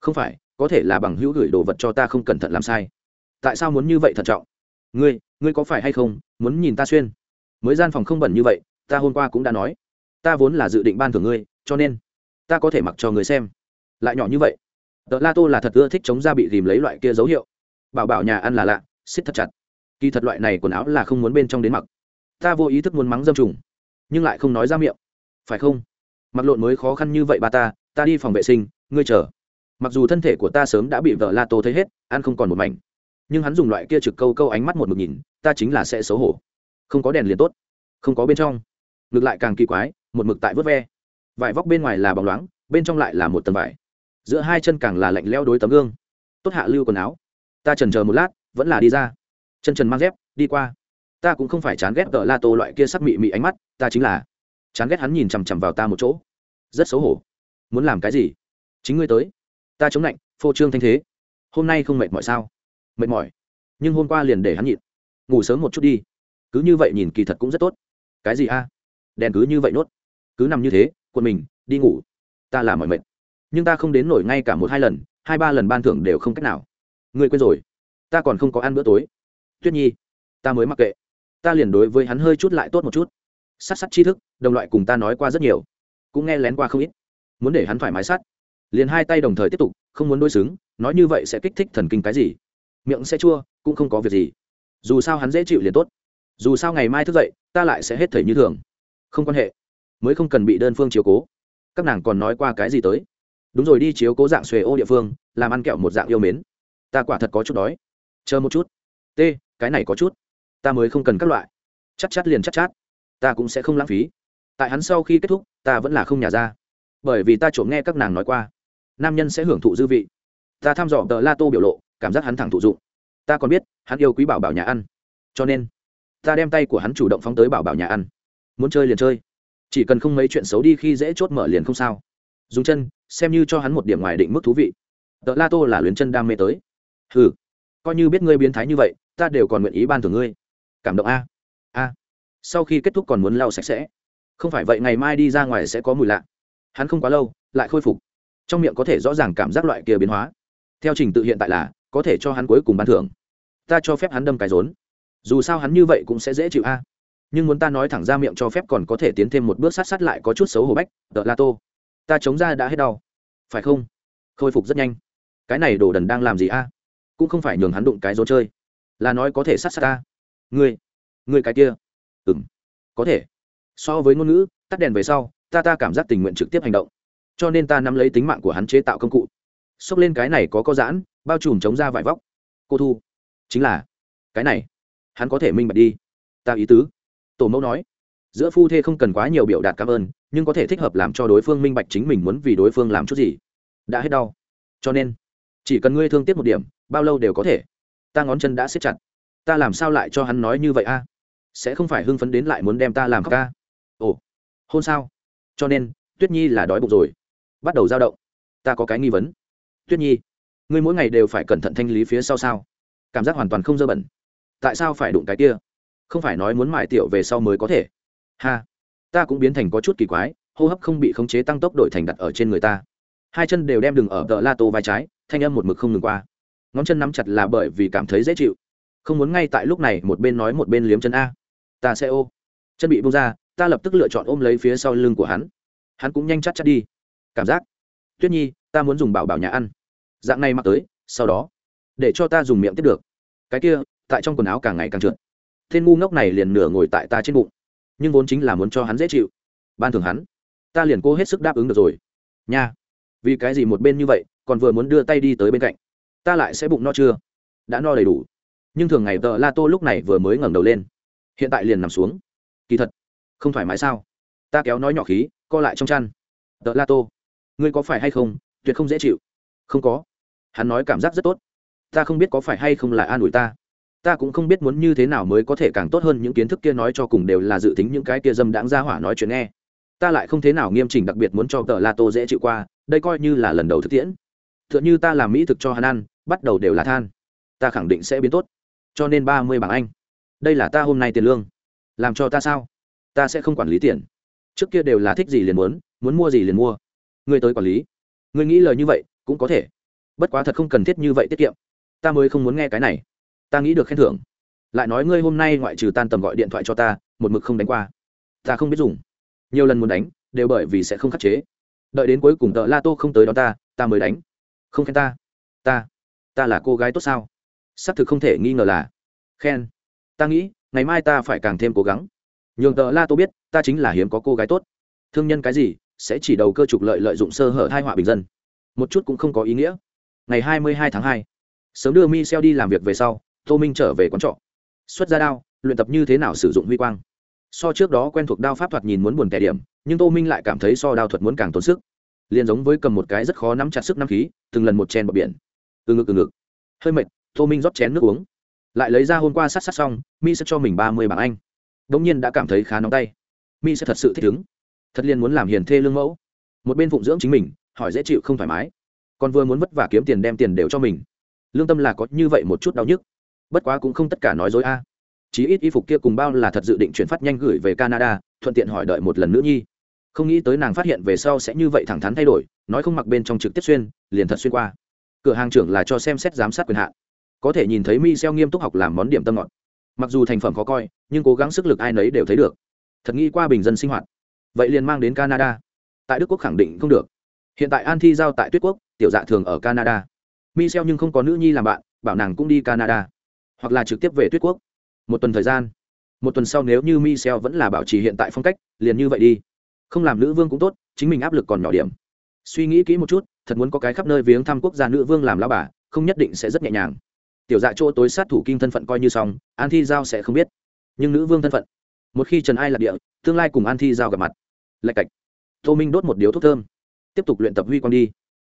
Không phải, có thể là bằng hữu gửi đồ vật cho ta không cẩn thận làm sai. Tại sao muốn như vậy thận trọng? Ngươi ngươi có phải hay không, muốn nhìn ta xuyên? Mới gian phòng không bẩn như vậy, ta hôm qua cũng đã nói. Ta vốn là dự định ban thưởng ngươi, cho nên ta có thể mặc cho người xem. Lại nhỏ như vậy, tờ la tô là thật ưa thích chống ra bị tìm lấy loại kia dấu hiệu. Bảo bảo nhà ăn là lạ, xích thật chặt. Kỳ thật loại này quần áo là không muốn bên trong đến mặc. Ta vô ý thức muốn mắng dâm trùng, nhưng lại không nói ra miệng. Phải không? Mặc lộn mới khó khăn như vậy ba ta ta đi phòng vệ sinh, ngươi chờ. Mặc dù thân thể của ta sớm đã bị vợ la tô thấy hết, ăn không còn một mảnh. Nhưng hắn dùng loại kia trực câu câu ánh mắt một mực nhìn, ta chính là sẽ xấu hổ không có đèn liền tốt. Không có bên trong. Ngược lại càng kỳ quái, một mực tại vớt ve. Vải vóc bên ngoài là bóng loáng, bên trong lại là một tầm vải. Giữa hai chân càng là lạnh leo đối tấm gương. Tốt hạ lưu quần áo. Ta trần chờ một lát, vẫn là đi ra. Chân trần mang dép, đi qua. Ta cũng không phải chán ghét tờ la tô loại kia sắc mị mị ánh mắt, ta chính là chán ghét hắn nhìn chằm chằm vào ta một chỗ. Rất xấu hổ. Muốn làm cái gì? Chính ngươi tới. Ta chống lạnh, phô trương thanh thế. Hôm nay không mệt mỏi sao? Mệt mỏi. Nhưng hôm qua liền để hắn nhịn. Ngủ sớm một chút đi cứ như vậy nhìn kỳ thật cũng rất tốt. Cái gì a? Đèn cứ như vậy nốt. Cứ nằm như thế quân mình, đi ngủ. Ta là mỏi mệt. Nhưng ta không đến nổi ngay cả một hai lần, hai ba lần ban thưởng đều không cách nào. Ngươi quên rồi. Ta còn không có ăn bữa tối. Tuyết nhi, ta mới mặc kệ. Ta liền đối với hắn hơi chút lại tốt một chút. Sát sát tri thức, đồng loại cùng ta nói qua rất nhiều. Cũng nghe lén qua không ít. Muốn để hắn thoải mái sát. Liền hai tay đồng thời tiếp tục, không muốn đối xứng, nói như vậy sẽ kích thích thần kinh cái gì. Miệng sẽ chua, cũng không có việc gì. Dù sao hắn dễ chịu liền tốt dù sao ngày mai thức dậy, ta lại sẽ hết thể như thường. Không quan hệ. Mới không cần bị đơn phương chiếu cố. Các nàng còn nói qua cái gì tới? Đúng rồi, đi chiếu cố dạng xuề ô địa phương, làm ăn kẹo một dạng yêu mến. Ta quả thật có chút đói. Chờ một chút. T, cái này có chút. Ta mới không cần các loại. Chắc chát liền chắc chát. Ta cũng sẽ không lãng phí. Tại hắn sau khi kết thúc, ta vẫn là không nhả ra. Bởi vì ta trộm nghe các nàng nói qua. Nam nhân sẽ hưởng thụ dư vị. Ta thăm dò tờ la tô biểu lộ, cảm giác hắn thẳng thụ dụng. Ta còn biết, hắn yêu quý bảo bảo nhà ăn. Cho nên ta đem tay của hắn chủ động phóng tới bảo bảo nhà ăn. Muốn chơi liền chơi. Chỉ cần không mấy chuyện xấu đi khi dễ chốt mở liền không sao. Dùng chân, xem như cho hắn một điểm ngoài định mức thú vị. Tợ la tô là luyến chân đam mê tới. Ừ coi như biết ngươi biến thái như vậy, ta đều còn nguyện ý ban thưởng ngươi. Cảm động a. A. Sau khi kết thúc còn muốn lau sạch sẽ. Không phải vậy ngày mai đi ra ngoài sẽ có mùi lạ. Hắn không quá lâu, lại khôi phục. Trong miệng có thể rõ ràng cảm giác loại kia biến hóa. Theo trình tự hiện tại là, có thể cho hắn cuối cùng ban thưởng. Ta cho phép hắn đâm cái rốn dù sao hắn như vậy cũng sẽ dễ chịu a. Nhưng muốn ta nói thẳng ra miệng cho phép còn có thể tiến thêm một bước sát sát lại có chút xấu hổ bách tờ la tô. Ta chống ra đã hết đau. Phải không? Khôi phục rất nhanh. Cái này đồ đần đang làm gì a? Cũng không phải nhường hắn đụng cái rốn chơi. Là nói có thể sát sát ta. Ngươi ngươi cái kia. Ừm. có thể. So với ngôn ngữ, tắt đèn về sau, ta ta cảm giác tình nguyện trực tiếp hành động. Cho nên ta nắm lấy tính mạng của hắn chế tạo công cụ. Xốc lên cái này có có giãn, bao trùm chống ra vải vóc. Cô thu, chính là cái này hắn có thể minh bạch đi. Ta ý tứ. Tổ mẫu nói. Giữa phu thê không cần quá nhiều biểu đạt cảm ơn, nhưng có thể thích hợp làm cho đối phương minh bạch chính mình muốn vì đối phương làm chút gì. Đã hết đau. Cho nên, chỉ cần ngươi thương tiếc một điểm, bao lâu đều có thể. Ta ngón chân đã xếp chặt. Ta làm sao lại cho hắn nói như vậy a? Sẽ không phải hưng phấn đến lại muốn đem ta làm ca? Ồ, hôn sao? Cho nên, tuyết nhi là đói bụng rồi. Bắt đầu dao động. Ta có cái nghi vấn. Tuyết nhi, ngươi mỗi ngày đều phải cẩn thận thanh lý phía sau sao? Cảm giác hoàn toàn không dơ bẩn tại sao phải đụng cái kia? Không phải nói muốn mải tiểu về sau mới có thể. Ha. Ta cũng biến thành có chút kỳ quái, hô hấp không bị khống chế tăng tốc đổi thành đặt ở trên người ta. Hai chân đều đem đừng ở tờ la tô vai trái, thanh âm một mực không ngừng qua. Ngón chân nắm chặt là bởi vì cảm thấy dễ chịu. Không muốn ngay tại lúc này một bên nói một bên liếm chân a. Ta sẽ ô. Chân bị bông ra, ta lập tức lựa chọn ôm lấy phía sau lưng của hắn. Hắn cũng nhanh chắc chắc đi. Cảm giác. Tuyết nhi, ta muốn dùng bảo bảo nhà ăn. Dạng này mặc tới, sau đó, để cho ta dùng miệng tiếp được. Cái kia tại trong quần áo càng ngày càng trượt. Thiên ngu ngốc này liền nửa ngồi tại ta trên bụng. Nhưng vốn chính là muốn cho hắn dễ chịu. Ban thường hắn. Ta liền cố hết sức đáp ứng được rồi. Nha. Vì cái gì một bên như vậy, còn vừa muốn đưa tay đi tới bên cạnh. Ta lại sẽ bụng no chưa? Đã no đầy đủ. Nhưng thường ngày tợ la tô lúc này vừa mới ngẩng đầu lên. Hiện tại liền nằm xuống. Kỳ thật, không thoải mái sao? Ta kéo nói nhỏ khí, co lại trong chăn. Tợ la tô, ngươi có phải hay không, tuyệt không dễ chịu. Không có. Hắn nói cảm giác rất tốt. Ta không biết có phải hay không là an ủi ta ta cũng không biết muốn như thế nào mới có thể càng tốt hơn những kiến thức kia nói cho cùng đều là dự tính những cái kia dâm đãng ra hỏa nói chuyện nghe. Ta lại không thế nào nghiêm chỉnh đặc biệt muốn cho tờ la tô dễ chịu qua, đây coi như là lần đầu thực tiễn. T h ư ợ n h ư ta làm mỹ thực cho hắn ăn, bắt đầu đều là than. Ta khẳng định sẽ biến tốt. Cho nên ba mươi bảng anh. Đây là ta hôm nay tiền lương. Làm cho ta sao? Ta sẽ không quản lý tiền. Trước kia đều là thích gì liền muốn muốn mua gì liền mua. Ngươi tới quản lý. Ngươi nghĩ lời như vậy, cũng có thể. Bất quá thật không cần thiết như vậy tiết kiệm. Ta mới không muốn nghe cái này ta nghĩ được khen thưởng. Lại nói ngươi hôm nay ngoại trừ tan tầm gọi điện thoại cho ta, một mực không đánh qua. Ta không biết dùng. Nhiều lần muốn đánh, đều bởi vì sẽ không khắc chế. Đợi đến cuối cùng tợ la tô không tới đó ta ta mới đánh. Không khen ta. Ta ta là cô gái tốt sao? Xác thực không thể nghi ngờ là khen. Ta nghĩ, ngày mai ta phải càng thêm cố gắng. Nhường tợ la tô biết, ta chính là hiếm có cô gái tốt. Thương nhân cái gì, sẽ chỉ đầu cơ trục lợi lợi dụng sơ hở thai họa bình dân. Một chút cũng không có ý nghĩa. Ngày hai mươi hai tháng hai, sớm đưa mi xeo đi làm việc về sau tô minh trở về quán trọ. Xuất ra đao, luyện tập như thế nào sử dụng huy quang. So trước đó quen thuộc đao pháp thuật nhìn muốn buồn tẻ điểm, nhưng tô minh lại cảm thấy so đao thuật muốn càng tốn sức. Liền giống với cầm một cái rất khó nắm chặt sức nắm khí, từng lần một chén bọc biển. Từ ngực từ ngực. Hơi mệt, tô minh rót chén nước uống. Lại lấy ra hôm qua sát sát xong, mi sẽ cho mình ba mươi bảng anh. Đ ỗ n g nhiên đã cảm thấy khá nóng tay. Mi sẽ thật sự thích ứng. Thật liền muốn làm hiền thê lương mẫu. Một bên phụng dưỡng chính mình, hỏi dễ chịu không thoải mái. Còn vừa muốn vất vả kiếm tiền đem tiền đều cho mình. Lương tâm là có như vậy một chút đau nhức bất quá cũng không tất cả nói dối a. Chí ít y phục kia cùng bao là thật dự định chuyển phát nhanh gửi về canada, thuận tiện hỏi đợi một lần nữa nhi. Không nghĩ tới nàng phát hiện về sau sẽ như vậy thẳng thắn thay đổi, nói không mặc bên trong trực tiếp xuyên, liền thật xuyên qua. Cửa hàng trưởng là cho xem xét giám sát quyền hạn. Có thể nhìn thấy mi xeo nghiêm túc học làm món điểm tâm ngọt. Mặc dù thành phẩm khó coi, nhưng cố gắng sức lực ai nấy đều thấy được. Thật nghĩ qua bình dân sinh hoạt. Vậy liền mang đến canada. Tại đức quốc khẳng định không được. Hiện tại an thi giao tại tuyết quốc, tiểu dạ thường ở canada. Mi xeo nhưng không có nữ nhi làm bạn, bảo nàng cũng đi canada hoặc là trực tiếp về tuyết quốc. Một tuần thời gian. Một tuần sau nếu như Michel vẫn là bảo trì hiện tại phong cách, liền như vậy đi. Không làm nữ vương cũng tốt, chính mình áp lực còn nhỏ điểm. Suy nghĩ kỹ một chút, thật muốn có cái khắp nơi viếng thăm quốc gia nữ vương làm lao bà, không nhất định sẽ rất nhẹ nhàng. Tiểu dạ chỗ tối sát thủ kinh thân phận coi như xong, an thi giao sẽ không biết. Nhưng nữ vương thân phận. Một khi trần ai lạc địa, tương lai cùng an thi giao gặp mặt. Lạch cạch. Tô minh đốt một điếu thuốc thơm. Tiếp tục luyện tập huy quang đi.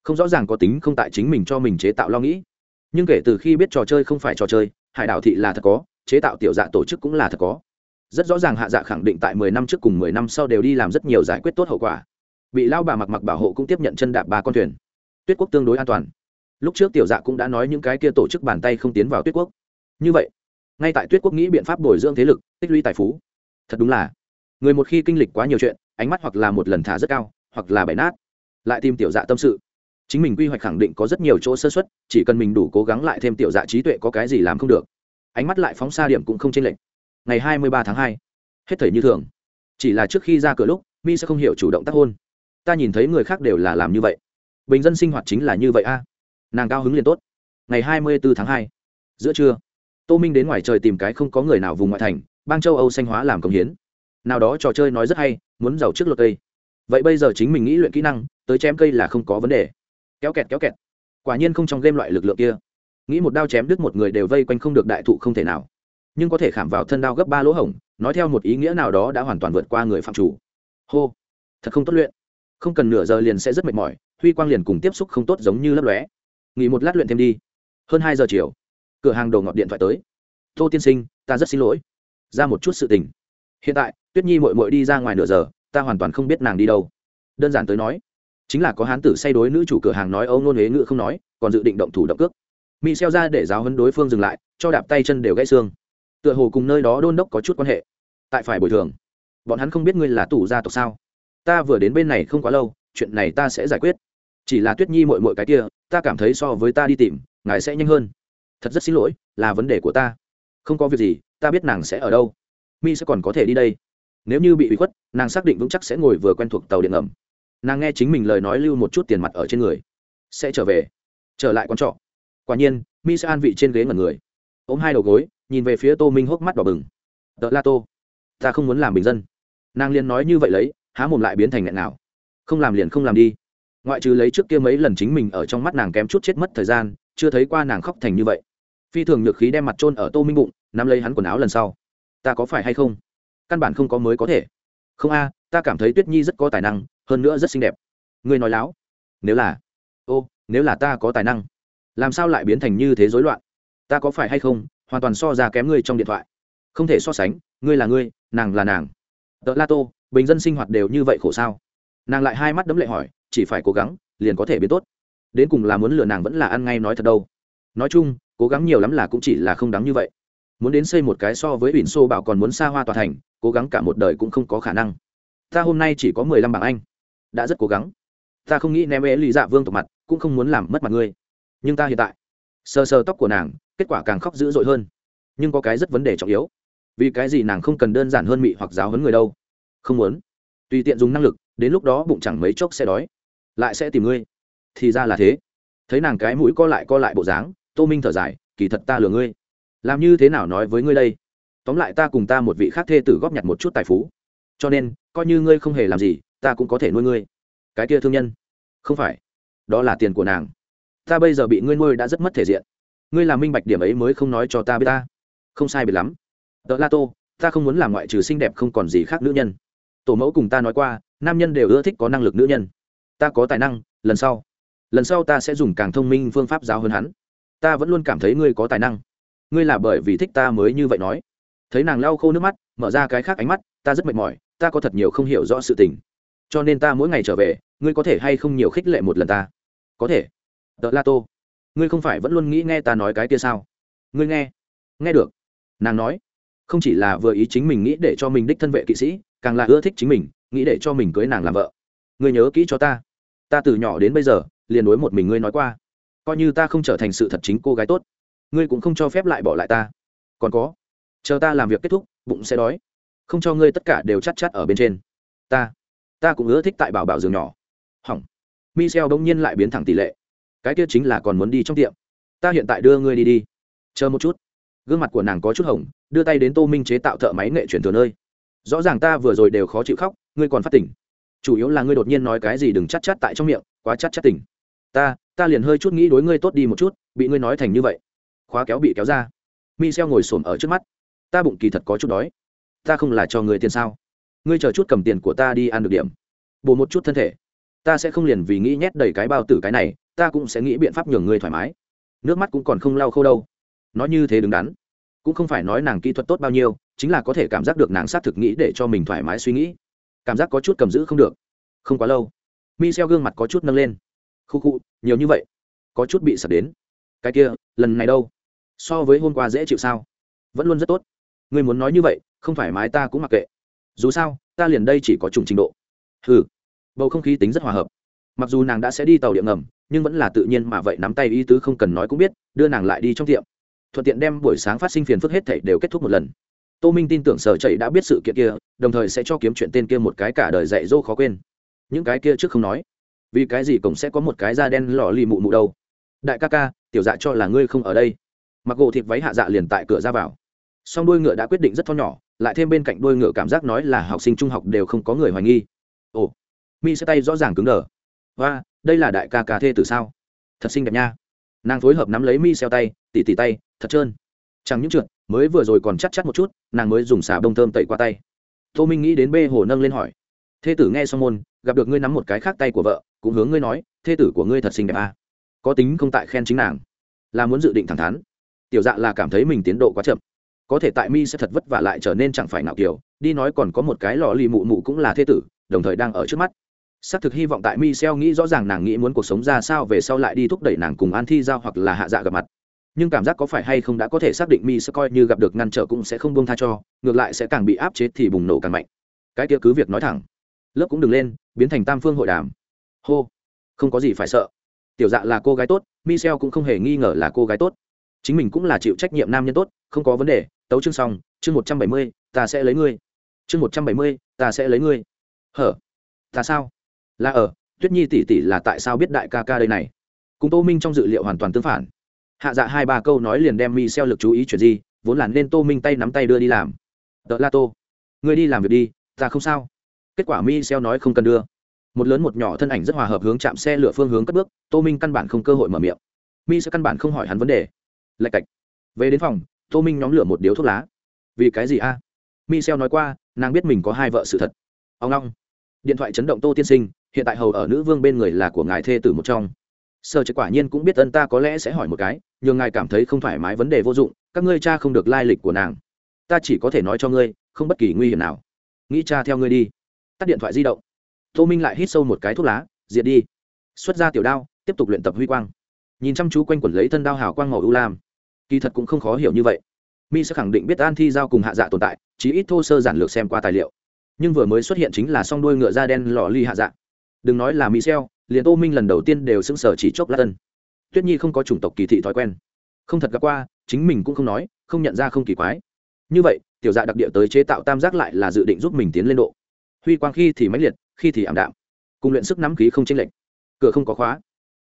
Không rõ ràng có tính không tại chính mình cho mình chế tạo lo nghĩ. Nhưng kể từ khi biết trò chơi không phải trò chơi hải đảo thị là thật có, chế tạo tiểu dạ tổ chức cũng là thật có. Rất rõ ràng hạ dạ khẳng định tại mười năm trước cùng mười năm sau đều đi làm rất nhiều giải quyết tốt hậu quả. Bị lao bà mặc mặc bảo hộ cũng tiếp nhận chân đạp ba con thuyền. Tuyết quốc tương đối an toàn. Lúc trước tiểu dạ cũng đã nói những cái kia tổ chức bàn tay không tiến vào tuyết quốc. Như vậy, ngay tại tuyết quốc nghĩ biện pháp bồi dưỡng thế lực, tích lũy tài phú. Thật đúng là, người một khi kinh lịch quá nhiều chuyện, ánh mắt hoặc là một lần thả rất cao, hoặc là bẻ nát. Lại tìm tiểu dạ tâm sự chính mình quy hoạch khẳng định có rất nhiều chỗ sơ xuất chỉ cần mình đủ cố gắng lại thêm tiểu dạ trí tuệ có cái gì làm không được. Ánh mắt lại phóng xa điểm cũng không chênh lệch. Ngày hai mươi ba tháng hai, hết thời như thường. Chỉ là trước khi ra cửa lúc, mi sẽ không hiểu chủ động tác hôn. Ta nhìn thấy người khác đều là làm như vậy. Bình dân sinh hoạt chính là như vậy a. Nàng cao hứng liền tốt. Ngày hai mươi bốn tháng hai, giữa trưa, tô minh đến ngoài trời tìm cái không có người nào vùng ngoại thành, bang châu âu xanh hóa làm công hiến. Nào đó trò chơi nói rất hay, muốn giàu trước luật cây. Vậy bây giờ chính mình nghĩ luyện kỹ năng, tới chém cây là không có vấn đề kéo kẹt kéo kẹt. Quả nhiên không trong game loại lực lượng kia. Nghĩ một đao chém đứt một người đều vây quanh không được đại thụ không thể nào. Nhưng có thể khảm vào thân đao gấp ba lỗ hổng, nói theo một ý nghĩa nào đó đã hoàn toàn vượt qua người phạm chủ. Hô! Thật không tốt luyện. Không cần nửa giờ liền sẽ rất mệt mỏi, huy quang liền cùng tiếp xúc không tốt giống như lấp lóe. Nghỉ một lát luyện thêm đi. Hơn hai giờ chiều, cửa hàng đồ ngọt điện thoại tới. Tô tiên sinh, ta rất xin lỗi. Ra một chút sự tình. Hiện tại, tuyết nhi mội mội đi ra ngoài nửa giờ, ta hoàn toàn không biết nàng đi đâu. Đơn giản tới nói chính là có hán tử say đối nữ chủ cửa hàng nói âu nôn huế ngữ không nói, còn dự định động thủ động cước. Mỹ xeo ra để giáo hấn đối phương dừng lại, cho đạp tay chân đều gãy xương. Tựa hồ cùng nơi đó đôn đốc có chút quan hệ. Tại phải bồi thường. Bọn hắn không biết ngươi là tù gia tộc sao? Ta vừa đến bên này không quá lâu, chuyện này ta sẽ giải quyết. Chỉ là tuyết nhi mội mội cái kia, ta cảm thấy so với ta đi tìm, ngài sẽ nhanh hơn. Thật rất xin lỗi, là vấn đề của ta. Không có việc gì, ta biết nàng sẽ ở đâu. Mi sẽ còn có thể đi đây. Nếu như bị bị khuất, nàng xác định vững chắc sẽ ngồi vừa quen thuộc tàu điện ngầm nàng nghe chính mình lời nói lưu một chút tiền mặt ở trên người. Sẽ trở về. Trở lại con trọ. Quả nhiên mi sẽ an vị trên ghế ngẩn người. Ôm hai đầu gối, nhìn về phía tô minh hốc mắt đỏ bừng. Tợ la tô, ta không muốn làm bình dân. Nàng liền nói như vậy lấy, há mồm lại biến thành nghẹn nào. Không làm liền không làm đi. Ngoại trừ lấy trước kia mấy lần chính mình ở trong mắt nàng kém chút chết mất thời gian, chưa thấy qua nàng khóc thành như vậy. Phi thường nhược khí đem mặt trôn ở tô minh bụng, nắm lấy hắn quần áo lần sau. Ta có phải hay không? Căn bản không có mới có thể. Không a, ta cảm thấy tuyết nhi rất có tài năng hơn nữa rất xinh đẹp. Ngươi nói láo. Nếu là, ô, nếu là ta có tài năng, làm sao lại biến thành như thế rối loạn? Ta có phải hay không, hoàn toàn so ra kém ngươi trong điện thoại. Không thể so sánh, ngươi là ngươi, nàng là nàng. Tợ la tô, bình dân sinh hoạt đều như vậy khổ sao? Nàng lại hai mắt đấm lệ hỏi, chỉ phải cố gắng, liền có thể biến tốt. Đến cùng là muốn lừa nàng vẫn là ăn ngay nói thật đâu. Nói chung, cố gắng nhiều lắm là cũng chỉ là không đáng như vậy. Muốn đến xây một cái so với ủy xô bảo còn muốn xa hoa tòa thành, cố gắng cả một đời cũng không có khả năng. Ta hôm nay chỉ có mười lăm bảng anh đã rất cố gắng. Ta không nghĩ ném ế lì dạ vương tộc mặt, cũng không muốn làm mất mặt ngươi. Nhưng ta hiện tại, sờ sờ tóc của nàng, kết quả càng khóc dữ dội hơn. Nhưng có cái rất vấn đề trọng yếu. Vì cái gì nàng không cần đơn giản hơn mị hoặc giáo hấn người đâu? Không muốn. Tùy tiện dùng năng lực, đến lúc đó bụng chẳng mấy chốc sẽ đói. Lại sẽ tìm ngươi. Thì ra là thế. Thấy nàng cái mũi co lại co lại bộ dáng, tô minh thở dài, kỳ thật ta lừa ngươi. Làm như thế nào nói với ngươi đây? Tóm lại ta cùng ta một vị khác thê tử góp nhặt một chút tài phú. Cho nên, coi như ngươi không hề làm gì ta cũng có thể nuôi ngươi. Cái kia thương nhân. Không phải. Đó là tiền của nàng. Ta bây giờ bị ngươi nuôi đã rất mất thể diện. Ngươi làm minh bạch điểm ấy mới không nói cho ta biết ta. Không sai biệt lắm. Đỡ la tô, ta không muốn làm ngoại trừ xinh đẹp không còn gì khác nữ nhân. Tổ mẫu cùng ta nói qua, nam nhân đều ưa thích có năng lực nữ nhân. Ta có tài năng, lần sau lần sau ta sẽ dùng càng thông minh phương pháp giáo hơn hắn. Ta vẫn luôn cảm thấy ngươi có tài năng. Ngươi là bởi vì thích ta mới như vậy nói. Thấy nàng lau khô nước mắt, mở ra cái khác ánh mắt, ta rất mệt mỏi, ta có thật nhiều không hiểu rõ sự tình cho nên ta mỗi ngày trở về, ngươi có thể hay không nhiều khích lệ một lần ta? Có thể. Tợ la tô, ngươi không phải vẫn luôn nghĩ nghe ta nói cái kia sao? Ngươi nghe. Nghe được. Nàng nói. Không chỉ là vừa ý chính mình nghĩ để cho mình đích thân vệ kỵ sĩ, càng là ưa thích chính mình, nghĩ để cho mình cưới nàng làm vợ. Ngươi nhớ kỹ cho ta. Ta từ nhỏ đến bây giờ, liền đối một mình ngươi nói qua. Coi như ta không trở thành sự thật chính cô gái tốt, ngươi cũng không cho phép lại bỏ lại ta. Còn có. Chờ ta làm việc kết thúc, bụng sẽ đói. Không cho ngươi tất cả đều chắt chắt ở bên trên. Ta ta cũng ưa thích tại bảo bảo giường nhỏ. Hỏng. Michel đông nhiên lại biến thẳng tỷ lệ. Cái kia chính là còn muốn đi trong tiệm. Ta hiện tại đưa ngươi đi đi. Chờ một chút. Gương mặt của nàng có chút hồng, đưa tay đến tô minh chế tạo thợ máy nghệ chuyển thừa nơi. Rõ ràng ta vừa rồi đều khó chịu khóc, ngươi còn phát tỉnh. Chủ yếu là ngươi đột nhiên nói cái gì đừng chắc chắc tại trong miệng, quá chắc chắc tỉnh. Ta ta liền hơi chút nghĩ đối ngươi tốt đi một chút, bị ngươi nói thành như vậy. Khóa kéo bị kéo ra. Mi xeo ngồi xổm ở trước mắt. Ta bụng kỳ thật có chút đói. Ta không là cho người tiền sao? Ngươi chờ chút cầm tiền của ta đi ăn được điểm. Bổ một chút thân thể. Ta sẽ không liền vì nghĩ nhét đầy cái bao tử cái này, ta cũng sẽ nghĩ biện pháp nhường ngươi thoải mái. Nước mắt cũng còn không lau khâu đâu. Nói như thế đứng đắn. Cũng không phải nói nàng kỹ thuật tốt bao nhiêu, chính là có thể cảm giác được nàng xác thực nghĩ để cho mình thoải mái suy nghĩ. Cảm giác có chút cầm giữ không được. Không quá lâu mi xeo gương mặt có chút nâng lên. Khu khu, nhiều như vậy, có chút bị sập đến. Cái kia, lần này đâu? So với hôm qua dễ chịu sao? Vẫn luôn rất tốt. Người muốn nói như vậy, không thoải mái ta cũng mặc kệ dù sao, ta liền đây chỉ có trùng trình độ. Ừ bầu không khí tính rất hòa hợp. Mặc dù nàng đã sẽ đi tàu điện ngầm, nhưng vẫn là tự nhiên mà vậy nắm tay ý tứ không cần nói cũng biết, đưa nàng lại đi trong tiệm. Thuận tiện đem buổi sáng phát sinh phiền phức hết thảy đều kết thúc một lần. Tô minh tin tưởng sở chạy đã biết sự kiện kia, đồng thời sẽ cho kiếm chuyện tên kia một cái cả đời dạy dỗ khó quên. Những cái kia trước không nói. Vì cái gì cũng sẽ có một cái da đen lò lì mụ mụ đâu? Đại ca ca, tiểu dạ cho là ngươi không ở đây. Mặc gỗ thịt váy hạ dạ liền tại cửa ra vào. Song đuôi ngựa đã quyết định rất to nhỏ lại thêm bên cạnh đuôi ngựa cảm giác nói là học sinh trung học đều không có người hoài nghi. Ồ, mi sẽ tay rõ ràng cứng đờ. Và đây là đại ca ca thê từ sao? Thật xinh đẹp nha. Nàng phối hợp nắm lấy mi xeo tay, tỉ tỉ tay, thật trơn. Chẳng những trượt, mới vừa rồi còn chắc chắc một chút, nàng mới dùng xà bông thơm tẩy qua tay. Tô minh nghĩ đến bê hồ nâng lên hỏi. Thê tử nghe xong môn, gặp được ngươi nắm một cái khác tay của vợ, cũng hướng ngươi nói, thê tử của ngươi thật xinh đẹp à. có tính không tại khen chính nàng. Là muốn dự định thẳng thắn. Tiểu dạ là cảm thấy mình tiến độ quá chậm có thể tại mi sẽ thật vất vả lại trở nên chẳng phải nào kiểu đi nói còn có một cái lò lì mụ mụ cũng là thê tử, đồng thời đang ở trước mắt. Xác thực hy vọng tại mi xeo nghĩ rõ ràng nàng nghĩ muốn cuộc sống ra sao về sau lại đi thúc đẩy nàng cùng an thi giao hoặc là hạ dạ gặp mặt. Nhưng cảm giác có phải hay không đã có thể xác định mi sẽ coi như gặp được ngăn trở cũng sẽ không buông tha cho, ngược lại sẽ càng bị áp chế thì bùng nổ càng mạnh. Cái kia cứ việc nói thẳng. Lớp cũng đừng lên, biến thành tam phương hội đàm. Hô. Không có gì phải sợ. Tiểu dạ là cô gái tốt michel cũng không hề nghi ngờ là cô gái tốt. Chính mình cũng là chịu trách nhiệm nam nhân tốt, không có vấn đề tấu chương xong, chương một trăm bảy mươi, ta sẽ lấy ngươi. Chương một trăm bảy mươi, ta sẽ lấy ngươi. Hở? Ta sao? Là ở, tuyết nhi tỷ tỷ là tại sao biết đại ca ca đây này? Cùng tô minh trong dự liệu hoàn toàn tương phản. Hạ dạ hai ba câu nói liền đem mi xeo lực chú ý chuyện gì vốn là nên tô minh tay nắm tay đưa đi làm. Đỡ la tô. Người đi làm việc đi, ta không sao. Kết quả mi xeo nói không cần đưa. Một lớn một nhỏ thân ảnh rất hòa hợp hướng chạm xe lửa phương hướng cất bước, tô minh căn bản không cơ hội mở miệng. Mi sẽ căn bản không hỏi hắn vấn đề. Lạch cạch. Về đến phòng tô minh nhóm lửa một điếu thuốc lá. Vì cái gì a? Mi xeo nói qua, nàng biết mình có hai vợ sự thật. Ông long. Điện thoại chấn động tô tiên sinh, hiện tại hầu ở nữ vương bên người là của ngài thê tử một trong. Sở chỉ quả nhiên cũng biết ân ta có lẽ sẽ hỏi một cái nhưng ngài cảm thấy không thoải mái vấn đề vô dụng, các ngươi cha không được lai lịch của nàng. Ta chỉ có thể nói cho ngươi, không bất kỳ nguy hiểm nào. Nghĩ cha theo ngươi đi. Tắt điện thoại di động. Tô minh lại hít sâu một cái thuốc lá, diệt đi. Xuất ra tiểu đao, tiếp tục luyện tập huy quang. Nhìn chăm chú quanh quẩn lấy thân đao hào quang màu ưu lam kỳ thật cũng không khó hiểu như vậy. Mi sẽ khẳng định biết an thi giao cùng hạ dạ tồn tại, chí ít thô sơ giản lược xem qua tài liệu. Nhưng vừa mới xuất hiện chính là song đuôi ngựa da đen lò ly hạ dạ. Đừng nói là mỹ xeo liền tô minh lần đầu tiên đều sững sờ chỉ chốc lát tân tuyết nhi không có chủng tộc kỳ thị thói quen. Không thật gặp qua, chính mình cũng không nói, không nhận ra không kỳ quái. Như vậy, tiểu dạ đặc địa tới chế tạo tam giác lại là dự định giúp mình tiến lên độ. Huy quang khi thì mãnh liệt, khi thì ảm đạm. Cùng luyện sức nắm khí không chênh lệch. Cửa không có khóa.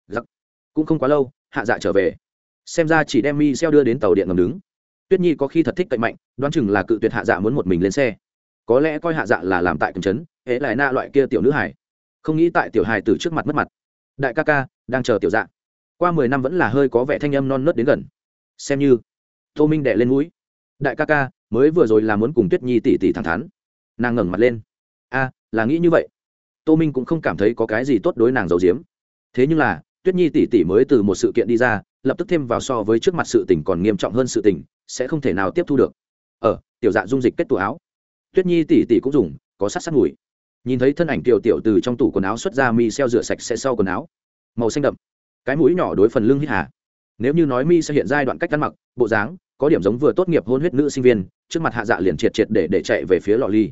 Giặc cũng không quá lâu, hạ dạ trở về xem ra chỉ đem mi xeo đưa đến tàu điện ngầm đứng. Tuyết nhi có khi thật thích cậy mạnh, đoán chừng là cự tuyệt hạ dạ muốn một mình lên xe. Có lẽ coi hạ dạ là làm tại cầm chấn, hễ lại na loại kia tiểu nữ hải không nghĩ tại tiểu hài từ trước mặt mất mặt. Đại ca ca, đang chờ tiểu dạ. Qua mười năm vẫn là hơi có vẻ thanh âm non nớt đến gần. Xem như. Tô minh đệ lên mũi. Đại ca ca, mới vừa rồi là muốn cùng tuyết nhi tỉ tỉ thẳng thắn. Nàng ngẩng mặt lên. A, là nghĩ như vậy. Tô minh cũng không cảm thấy có cái gì tốt đối nàng giấu giếm. Thế nhưng là, tuyết nhi tỉ tỉ mới từ một sự kiện đi ra lập tức thêm vào so với trước mặt sự tình còn nghiêm trọng hơn sự tình, sẽ không thể nào tiếp thu được. Ở tiểu dạ dung dịch kết tủ áo. Tuyết nhi tỉ tỉ cũng dùng, có sát sát mùi. Nhìn thấy thân ảnh tiểu tiểu từ trong tủ quần áo xuất ra mi xeo rửa sạch sẽ sau quần áo. Màu xanh đậm. Cái mũi nhỏ đối phần lưng hít hà. Nếu như nói mi sẽ hiện giai đoạn cách ăn mặc, bộ dáng, có điểm giống vừa tốt nghiệp hôn huyết nữ sinh viên, trước mặt hạ dạ liền triệt triệt để để chạy về phía lò ly.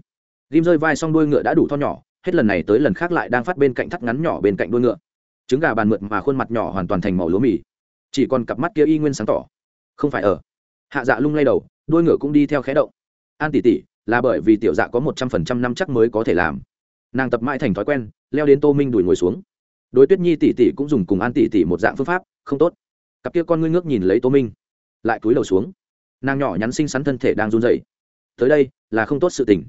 Ghim rơi vai xong đuôi ngựa đã đủ to nhỏ, hết lần này tới lần khác lại đang phát bên cạnh thắt ngắn nhỏ bên cạnh đuôi ngựa. Trứng gà bàn mượt mà khuôn mặt nhỏ hoàn toàn thành màu lúa mì chỉ còn cặp mắt kia y nguyên sáng tỏ. Không phải ở. Hạ dạ lung lay đầu, đuôi ngựa cũng đi theo khé động. An tỷ tỷ, là bởi vì tiểu dạ có một trăm phần trăm năm chắc mới có thể làm. Nàng tập mãi thành thói quen, leo đến tô minh đuổi ngồi xuống. Đối tuyết nhi tỷ tỷ cũng dùng cùng an tỷ tỷ một dạng phương pháp, không tốt. Cặp kia con ngươi ngước nhìn lấy tô minh, lại cúi đầu xuống. Nàng nhỏ nhắn xinh xắn thân thể đang run dậy tới đây, là không tốt sự tình.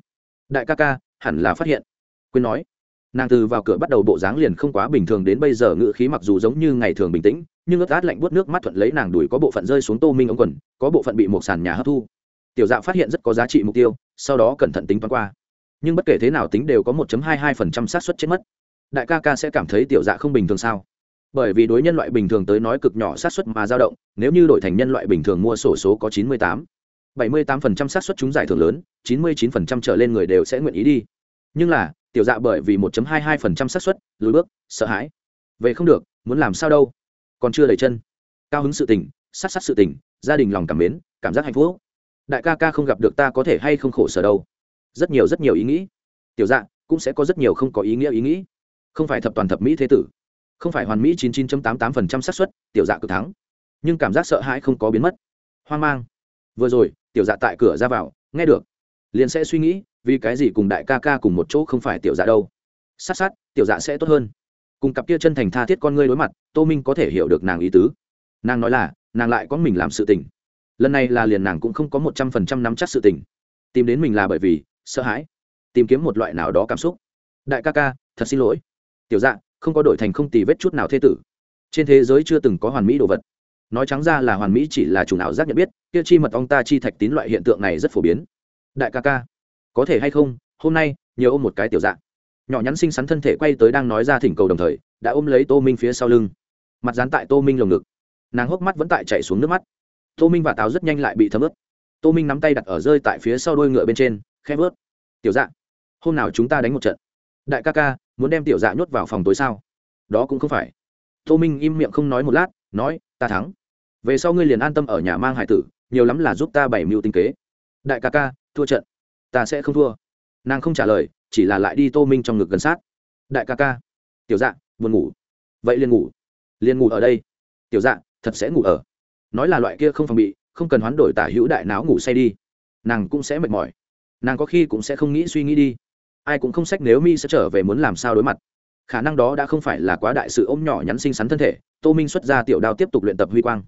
Đại ca ca, hẳn là phát hiện. Quyên nói. Nàng từ vào cửa bắt đầu bộ dáng liền không quá bình thường đến bây giờ ngự khí mặc dù giống như ngày thường bình tĩnh nhưng ướt át lạnh buốt nước mắt thuận lấy nàng đùi có bộ phận rơi xuống tô minh ống quần, có bộ phận bị một sàn nhà hấp thu. Tiểu dạ phát hiện rất có giá trị mục tiêu, sau đó cẩn thận tính toán qua. Nhưng bất kể thế nào tính đều có một hai hai phần trăm xác suất chết mất. Đại ca ca sẽ cảm thấy tiểu dạ không bình thường sao? Bởi vì đối nhân loại bình thường tới nói cực nhỏ xác suất mà dao động, nếu như đổi thành nhân loại bình thường mua sổ số có chín mươi tám, bảy mươi tám phần trăm xác suất chúng giải thưởng lớn, chín mươi chín phần trăm trở lên người đều sẽ nguyện ý đi. Nhưng là, tiểu dạ bởi vì một hai hai phần trăm xác suất, lùi bước, sợ hãi. Về không được, muốn làm sao đâu? Còn chưa đầy chân. Cao hứng sự tình, sát sát sự tình, gia đình lòng cảm mến, cảm giác hạnh phúc. Đại ca ca không gặp được ta có thể hay không khổ sở đâu. Rất nhiều rất nhiều ý nghĩ. Tiểu dạ cũng sẽ có rất nhiều không có ý nghĩa ý nghĩ. Không phải thập toàn thập mỹ thế tử. Không phải hoàn mỹ chín chín tám tám phần trăm xác suất, tiểu dạ cực thắng. Nhưng cảm giác sợ hãi không có biến mất. Hoang mang. Vừa rồi, tiểu dạ tại cửa ra vào, nghe được. Liền sẽ suy nghĩ, vì cái gì cùng đại ca ca cùng một chỗ không phải tiểu dạ đâu. Sát sát, tiểu dạ sẽ tốt hơn cùng cặp kia chân thành tha thiết con ngươi đối mặt tô minh có thể hiểu được nàng ý tứ. Nàng nói là nàng lại có mình làm sự tình. Lần này là liền nàng cũng không có một trăm phần trăm nắm chắc sự tình. Tìm đến mình là bởi vì sợ hãi tìm kiếm một loại nào đó cảm xúc. Đại ca ca thật xin lỗi. Tiểu dạng, không có đổi thành không tì vết chút nào thế tử. Trên thế giới chưa từng có hoàn mỹ đồ vật. Nói trắng ra là hoàn mỹ chỉ là chủ nào giác nhận biết kia chi mật ong ta chi thạch tín loại hiện tượng này rất phổ biến. Đại ca ca có thể hay không? Hôm nay nhờ ôm một cái tiểu dạng nhỏ nhắn xinh xắn thân thể quay tới đang nói ra thỉnh cầu đồng thời, đã ôm lấy tô minh phía sau lưng. Mặt dán tại tô minh lồng ngực. Nàng hốc mắt vẫn tại chạy xuống nước mắt. Tô minh và táo rất nhanh lại bị thấm ướt. Tô minh nắm tay đặt ở rơi tại phía sau đôi ngựa bên trên khe vớt. Tiểu dạ hôm nào chúng ta đánh một trận? Đại ca ca, muốn đem tiểu dạ nhốt vào phòng tối sao? Đó cũng không phải. Tô minh im miệng không nói một lát, nói, ta thắng. Về sau ngươi liền an tâm ở nhà mang hải tử, nhiều lắm là giúp ta bảy mưu tinh kế. Đại ca ca, thua trận. Ta sẽ không thua. Nàng không trả lời chỉ là lại đi tô minh trong ngực gần sát. Đại ca ca. Tiểu dạ buồn ngủ. Vậy liền ngủ. Liền ngủ ở đây. Tiểu dạ thật sẽ ngủ ở. Nói là loại kia không phòng bị, không cần hoán đổi tả hữu đại não ngủ say đi. Nàng cũng sẽ mệt mỏi. Nàng có khi cũng sẽ không nghĩ suy nghĩ đi. Ai cũng không sách nếu mi sẽ trở về muốn làm sao đối mặt. Khả năng đó đã không phải là quá đại sự ôm nhỏ nhắn xinh xắn thân thể, tô minh xuất ra tiểu đao tiếp tục luyện tập huy quang.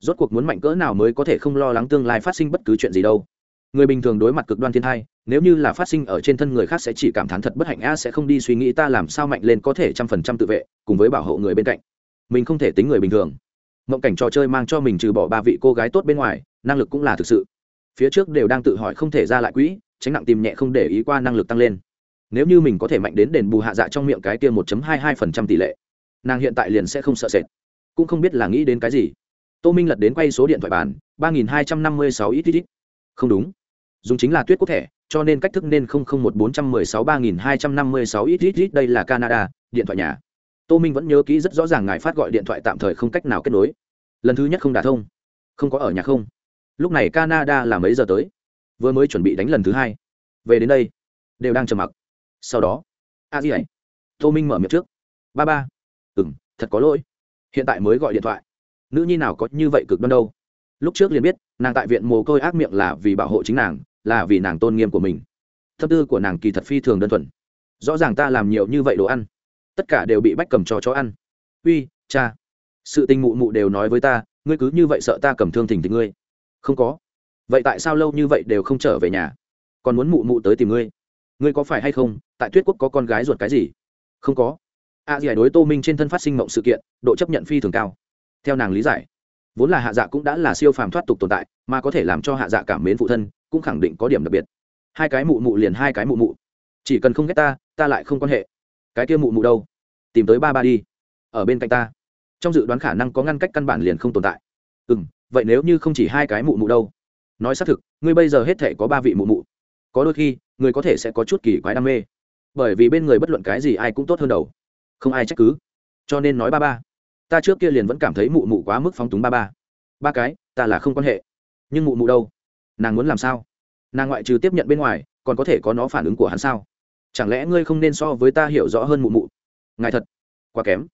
Rốt cuộc muốn mạnh cỡ nào mới có thể không lo lắng tương lai phát sinh bất cứ chuyện gì đâu người bình thường đối mặt cực đoan thiên thai, nếu như là phát sinh ở trên thân người khác sẽ chỉ cảm thán thật bất hạnh, a sẽ không đi suy nghĩ ta làm sao mạnh lên có thể trăm phần trăm tự vệ, cùng với bảo hộ người bên cạnh. Mình không thể tính người bình thường. Mộng cảnh trò chơi mang cho mình trừ bỏ ba vị cô gái tốt bên ngoài, năng lực cũng là thực sự. Phía trước đều đang tự hỏi không thể ra lại quỹ, tránh nặng tìm nhẹ không để ý qua năng lực tăng lên. Nếu như mình có thể mạnh đến đền bù hạ dạ trong miệng cái tiêm một hai hai phần trăm tỷ lệ, nàng hiện tại liền sẽ không sợ sệt. Cũng không biết là nghĩ đến cái gì. Tô minh lật đến quay số điện thoại bàn, ba nghìn hai trăm năm mươi sáu ít ít ít. Không đúng dùng chính là tuyết quốc thẻ, cho nên cách thức nên không không một bốn trăm mười sáu ba nghìn hai trăm năm mươi sáu ít ít ít, đây là canada, điện thoại nhà. Tô minh vẫn nhớ kỹ rất rõ ràng ngài phát gọi điện thoại tạm thời không cách nào kết nối. Lần thứ nhất không đả thông. Không có ở nhà không. Lúc này canada là mấy giờ tới? Vừa mới chuẩn bị đánh lần thứ hai. Về đến đây, đều đang trầm mặc. Sau đó, a gì ấy tô minh mở miệng trước. Ba ba. Ừ m thật có lỗi. Hiện tại mới gọi điện thoại. Nữ nhi nào có như vậy cực đoan đâu. Lúc trước liền biết, nàng tại viện mồ côi ác miệng là vì bảo hộ chính nàng là vì nàng tôn nghiêm của mình. Tâm tư của nàng kỳ thật phi thường đơn thuần. Rõ ràng ta làm nhiều như vậy đồ ăn tất cả đều bị bách cầm cho chó ăn. Uy cha sự tình mụ mụ đều nói với ta ngươi cứ như vậy sợ ta cầm thương thỉnh thì ngươi. Không có. Vậy tại sao lâu như vậy đều không trở về nhà? Còn muốn mụ mụ tới tìm ngươi. Ngươi có phải hay không? Tại tuyết quốc có con gái ruột cái gì? Không có. A à, giải đối tô minh trên thân phát sinh mộng sự kiện độ chấp nhận phi thường cao. Theo nàng lý giải vốn là hạ dạ cũng đã là siêu phàm thoát tục tồn tại, mà có thể làm cho hạ dạ cảm mến phụ thân, cũng khẳng định có điểm đặc biệt. Hai cái mụ mụ liền hai cái mụ mụ. Chỉ cần không ghét ta ta lại không quan hệ. Cái kia mụ mụ đâu? Tìm tới ba ba đi. Ở bên cạnh ta. Trong dự đoán khả năng có ngăn cách căn bản liền không tồn tại. Ừ m vậy nếu như không chỉ hai cái mụ mụ đâu? Nói xác thực, ngươi bây giờ hết thể có ba vị mụ mụ. Có đôi khi, người có thể sẽ có chút kỳ quái đam mê. Bởi vì bên người bất luận cái gì ai cũng tốt hơn đầu. Không ai trách cứ. Cho nên nói ba ba ta trước kia liền vẫn cảm thấy mụ mụ quá mức phóng túng ba ba. Ba cái, ta là không quan hệ. Nhưng mụ mụ đâu? Nàng muốn làm sao? Nàng ngoại trừ tiếp nhận bên ngoài, còn có thể có nó phản ứng của hắn sao? Chẳng lẽ ngươi không nên so với ta hiểu rõ hơn mụ mụ? Ngài thật, quá kém.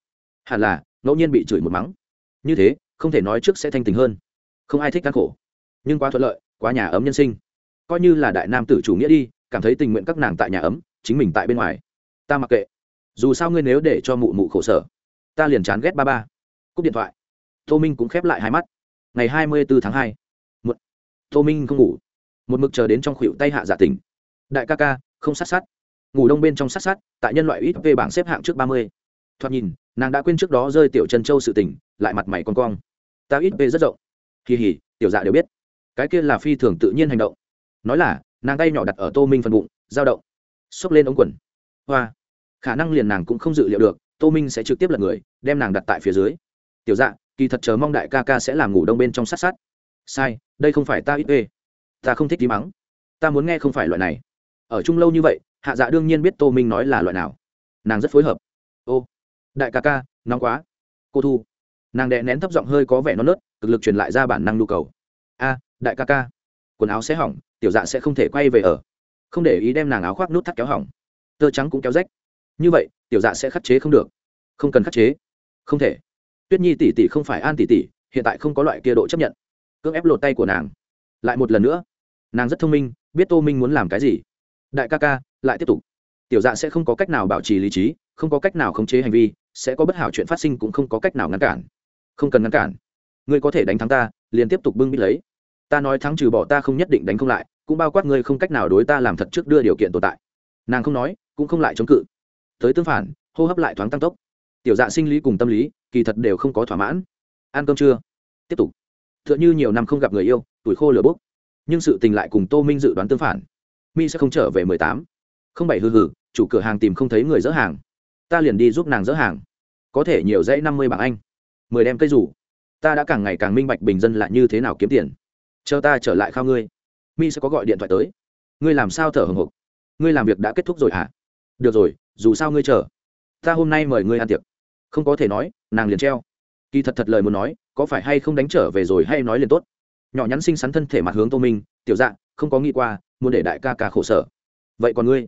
Hẳn là, ngẫu nhiên bị chửi một mắng. Như thế, không thể nói trước sẽ thanh tình hơn. Không ai thích các khổ. Nhưng quá thuận lợi, quá nhà ấm nhân sinh. Coi như là đại nam tử chủ nghĩa đi, cảm thấy tình nguyện các nàng tại nhà ấm, chính mình tại bên ngoài. Ta mặc kệ. Dù sao ngươi nếu để cho mụ mụ khổ sở, ta liền chán ghét ba ba cúp điện thoại. Tô minh cũng khép lại hai mắt. Ngày hai mươi bốn tháng hai một tô minh không ngủ. Một mực chờ đến trong khuỷu tay hạ giả dạ tỉnh. Đại ca ca, không sát sát. Ngủ đông bên trong sát sát, tại nhân loại ít về bảng xếp hạng trước ba mươi. Thoạt nhìn, nàng đã quên trước đó rơi tiểu chân châu sự tỉnh lại mặt mày con cong. Ta ít về rất rộng. Kỳ hỉ, tiểu dạ đều biết. Cái kia là phi thường tự nhiên hành động. Nói là, nàng tay nhỏ đặt ở tô minh phần bụng, dao động. Xốc lên ống quần. Hoa. Khả năng liền nàng cũng không dự liệu được, tô minh sẽ trực tiếp lật người, đem nàng đặt tại phía dưới tiểu dạ kỳ thật chờ mong đại ca ca sẽ làm ngủ đông bên trong sát sát. Sai, đây không phải ta ít ê. Ta không thích tí mắng. Ta muốn nghe không phải loại này. Ở chung lâu như vậy, hạ dạ đương nhiên biết tô minh nói là loại nào. Nàng rất phối hợp. Ô, đại ca ca, nóng quá. Cô thu. Nàng đè nén thấp giọng hơi có vẻ non nớt, cực lực truyền lại ra bản năng nhu cầu. A, đại ca ca. Quần áo sẽ hỏng, tiểu dạ sẽ không thể quay về ở. Không để ý đem nàng áo khoác nút thắt kéo hỏng. Tơ trắng cũng kéo rách. Như vậy, tiểu dạ sẽ khắc chế không được. Không cần khắc chế. Không thể tuyết nhi tỷ tỷ không phải an tỷ tỷ, hiện tại không có loại kia độ chấp nhận. Cưỡng ép lột tay của nàng. Lại một lần nữa. Nàng rất thông minh, biết tô minh muốn làm cái gì. Đại ca ca, lại tiếp tục. Tiểu dạ sẽ không có cách nào bảo trì lý trí, không có cách nào khống chế hành vi, sẽ có bất hảo chuyện phát sinh cũng không có cách nào ngăn cản. Không cần ngăn cản. Ngươi có thể đánh thắng ta, liền tiếp tục bưng bít lấy. Ta nói thắng trừ bỏ ta không nhất định đánh không lại, cũng bao quát ngươi không cách nào đối ta làm thật trước đưa điều kiện tồn tại. Nàng không nói, cũng không lại chống cự. Tới tương phản, hô hấp lại thoáng tăng tốc tiểu dạ sinh lý cùng tâm lý, kỳ thật đều không có thỏa mãn. Ăn cơm chưa tiếp tục. T h ư ợ n h ư nhiều năm không gặp người yêu, tuổi khô lửa bốc. Nhưng sự tình lại cùng tô minh dự đoán tương phản. Mi sẽ không trở về mười tám. Không bảy hư hử chủ cửa hàng tìm không thấy người dỡ hàng. Ta liền đi giúp nàng dỡ hàng. Có thể nhiều dãy năm mươi bảng anh. Mười đem cây rủ. Ta đã càng ngày càng minh bạch bình dân lại như thế nào kiếm tiền. Chờ ta trở lại khao ngươi. Mi sẽ có gọi điện thoại tới. Ngươi làm sao thở hồng hộc? Ngươi làm việc đã kết thúc rồi hả? Được rồi, dù sao ngươi chờ ta hôm nay mời ngươi ăn tiệc. Không có thể nói, nàng liền treo. Kỳ thật thật lời muốn nói, có phải hay không đánh trở về rồi hay nói liền tốt. Nhỏ nhắn xinh xắn thân thể mặt hướng tô minh, tiểu dạng không có nghĩ qua, muốn để đại ca ca khổ sở. Vậy còn ngươi?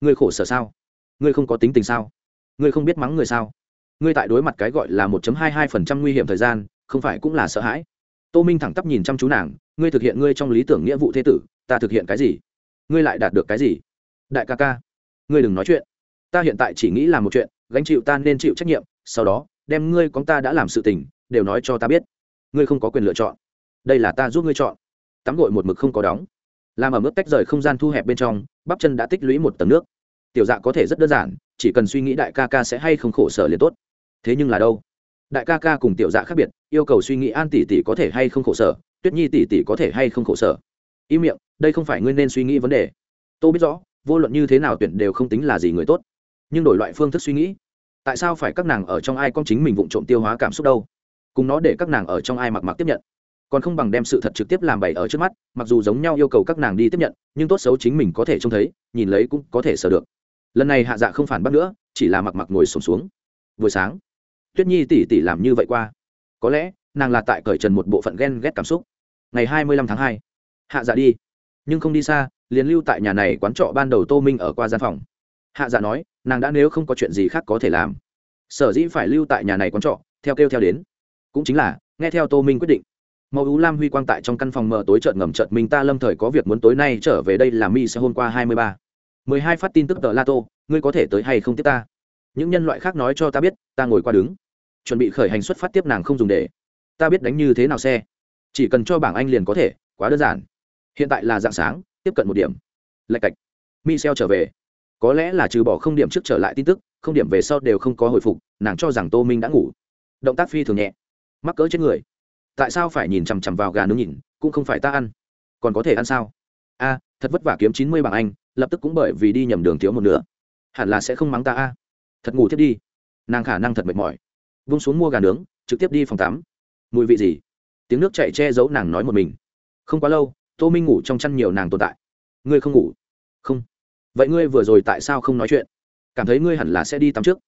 Ngươi khổ sở sao? Ngươi không có tính tình sao? Ngươi không biết mắng người sao? Ngươi tại đối mặt cái gọi là một hai hai phần trăm nguy hiểm thời gian, không phải cũng là sợ hãi? Tô minh thẳng tắp nhìn chăm chú nàng, ngươi thực hiện ngươi trong lý tưởng nghĩa vụ thế tử, ta thực hiện cái gì? Ngươi lại đạt được cái gì? Đại ca ca, ngươi đừng nói chuyện ta hiện tại chỉ nghĩ làm một chuyện, gánh chịu ta nên chịu trách nhiệm, sau đó, đem ngươi con ta đã làm sự tình, đều nói cho ta biết. Ngươi không có quyền lựa chọn. Đây là ta giúp ngươi chọn. Tắm gội một mực không có đóng. Làm ở mức tách rời không gian thu hẹp bên trong, bắp chân đã tích lũy một tầng nước. Tiểu dạ có thể rất đơn giản, chỉ cần suy nghĩ đại ca ca sẽ hay không khổ sở liền tốt. Thế nhưng là đâu? Đại ca ca cùng tiểu dạ khác biệt, yêu cầu suy nghĩ an tỷ tỷ có thể hay không khổ sở, tuyết nhi tỷ tỷ có thể hay không khổ sở. Im miệng, đây không phải ngươi nên suy nghĩ vấn đề. Tôi biết rõ, vô luận như thế nào tuyển đều không tính là gì người tốt nhưng đổi loại phương thức suy nghĩ. Tại sao phải các nàng ở trong ai con chính mình vụng trộm tiêu hóa cảm xúc đâu? Cùng nó để các nàng ở trong ai mặc mặc tiếp nhận. Còn không bằng đem sự thật trực tiếp làm bày ở trước mắt, mặc dù giống nhau yêu cầu các nàng đi tiếp nhận, nhưng tốt xấu chính mình có thể trông thấy, nhìn lấy cũng có thể sờ được. Lần này hạ dạ không phản bác nữa, chỉ là mặc mặc ngồi sổm xuống. Buổi sáng, tuyết nhi tỉ tỉ làm như vậy qua. Có lẽ, nàng là tại cởi trần một bộ phận ghen ghét cảm xúc. Ngày hai mươi lăm tháng hai, hạ dạ đi. Nhưng không đi xa, liền lưu tại nhà này quán trọ ban đầu tô minh ở qua gian phòng hạ dạ nói, nàng đã nếu không có chuyện gì khác có thể làm. Sở dĩ phải lưu tại nhà này quán trọ, theo kêu theo đến. Cũng chính là, nghe theo tô minh quyết định. Màu ú lam huy quang tại trong căn phòng mờ tối trợn ngầm trợn mình ta lâm thời có việc muốn tối nay trở về đây làm mi sẽ hôm qua hai mươi ba. mười hai phát tin tức tờ la tô ngươi có thể tới hay không tiếp ta? Những nhân loại khác nói cho ta biết, ta ngồi qua đứng. Chuẩn bị khởi hành xuất phát tiếp nàng không dùng để. Ta biết đánh như thế nào xe. Chỉ cần cho bảng anh liền có thể, quá đơn giản. Hiện tại là dạng sáng, tiếp cận một điểm. Lạch cạch. Xeo trở về có lẽ là trừ bỏ không điểm trước trở lại tin tức, không điểm về sau đều không có hồi phục, nàng cho rằng tô minh đã ngủ. Động tác phi thường nhẹ. Mắc cỡ chết người. Tại sao phải nhìn chằm chằm vào gà nướng nhìn, cũng không phải ta ăn. Còn có thể ăn sao? A, thật vất vả kiếm chín mươi bảng anh, lập tức cũng bởi vì đi nhầm đường thiếu một nửa. Hẳn là sẽ không mắng ta a. Thật ngủ thiết đi. Nàng khả năng thật mệt mỏi. Vung xuống mua gà nướng, trực tiếp đi phòng tắm. Mùi vị gì? Tiếng nước chạy che giấu nàng nói một mình. Không quá lâu, tô minh ngủ trong chăn nhiều nàng tồn tại. Ngươi không ngủ? Không vậy ngươi vừa rồi tại sao không nói chuyện? Cảm thấy ngươi hẳn là sẽ đi tắm trước.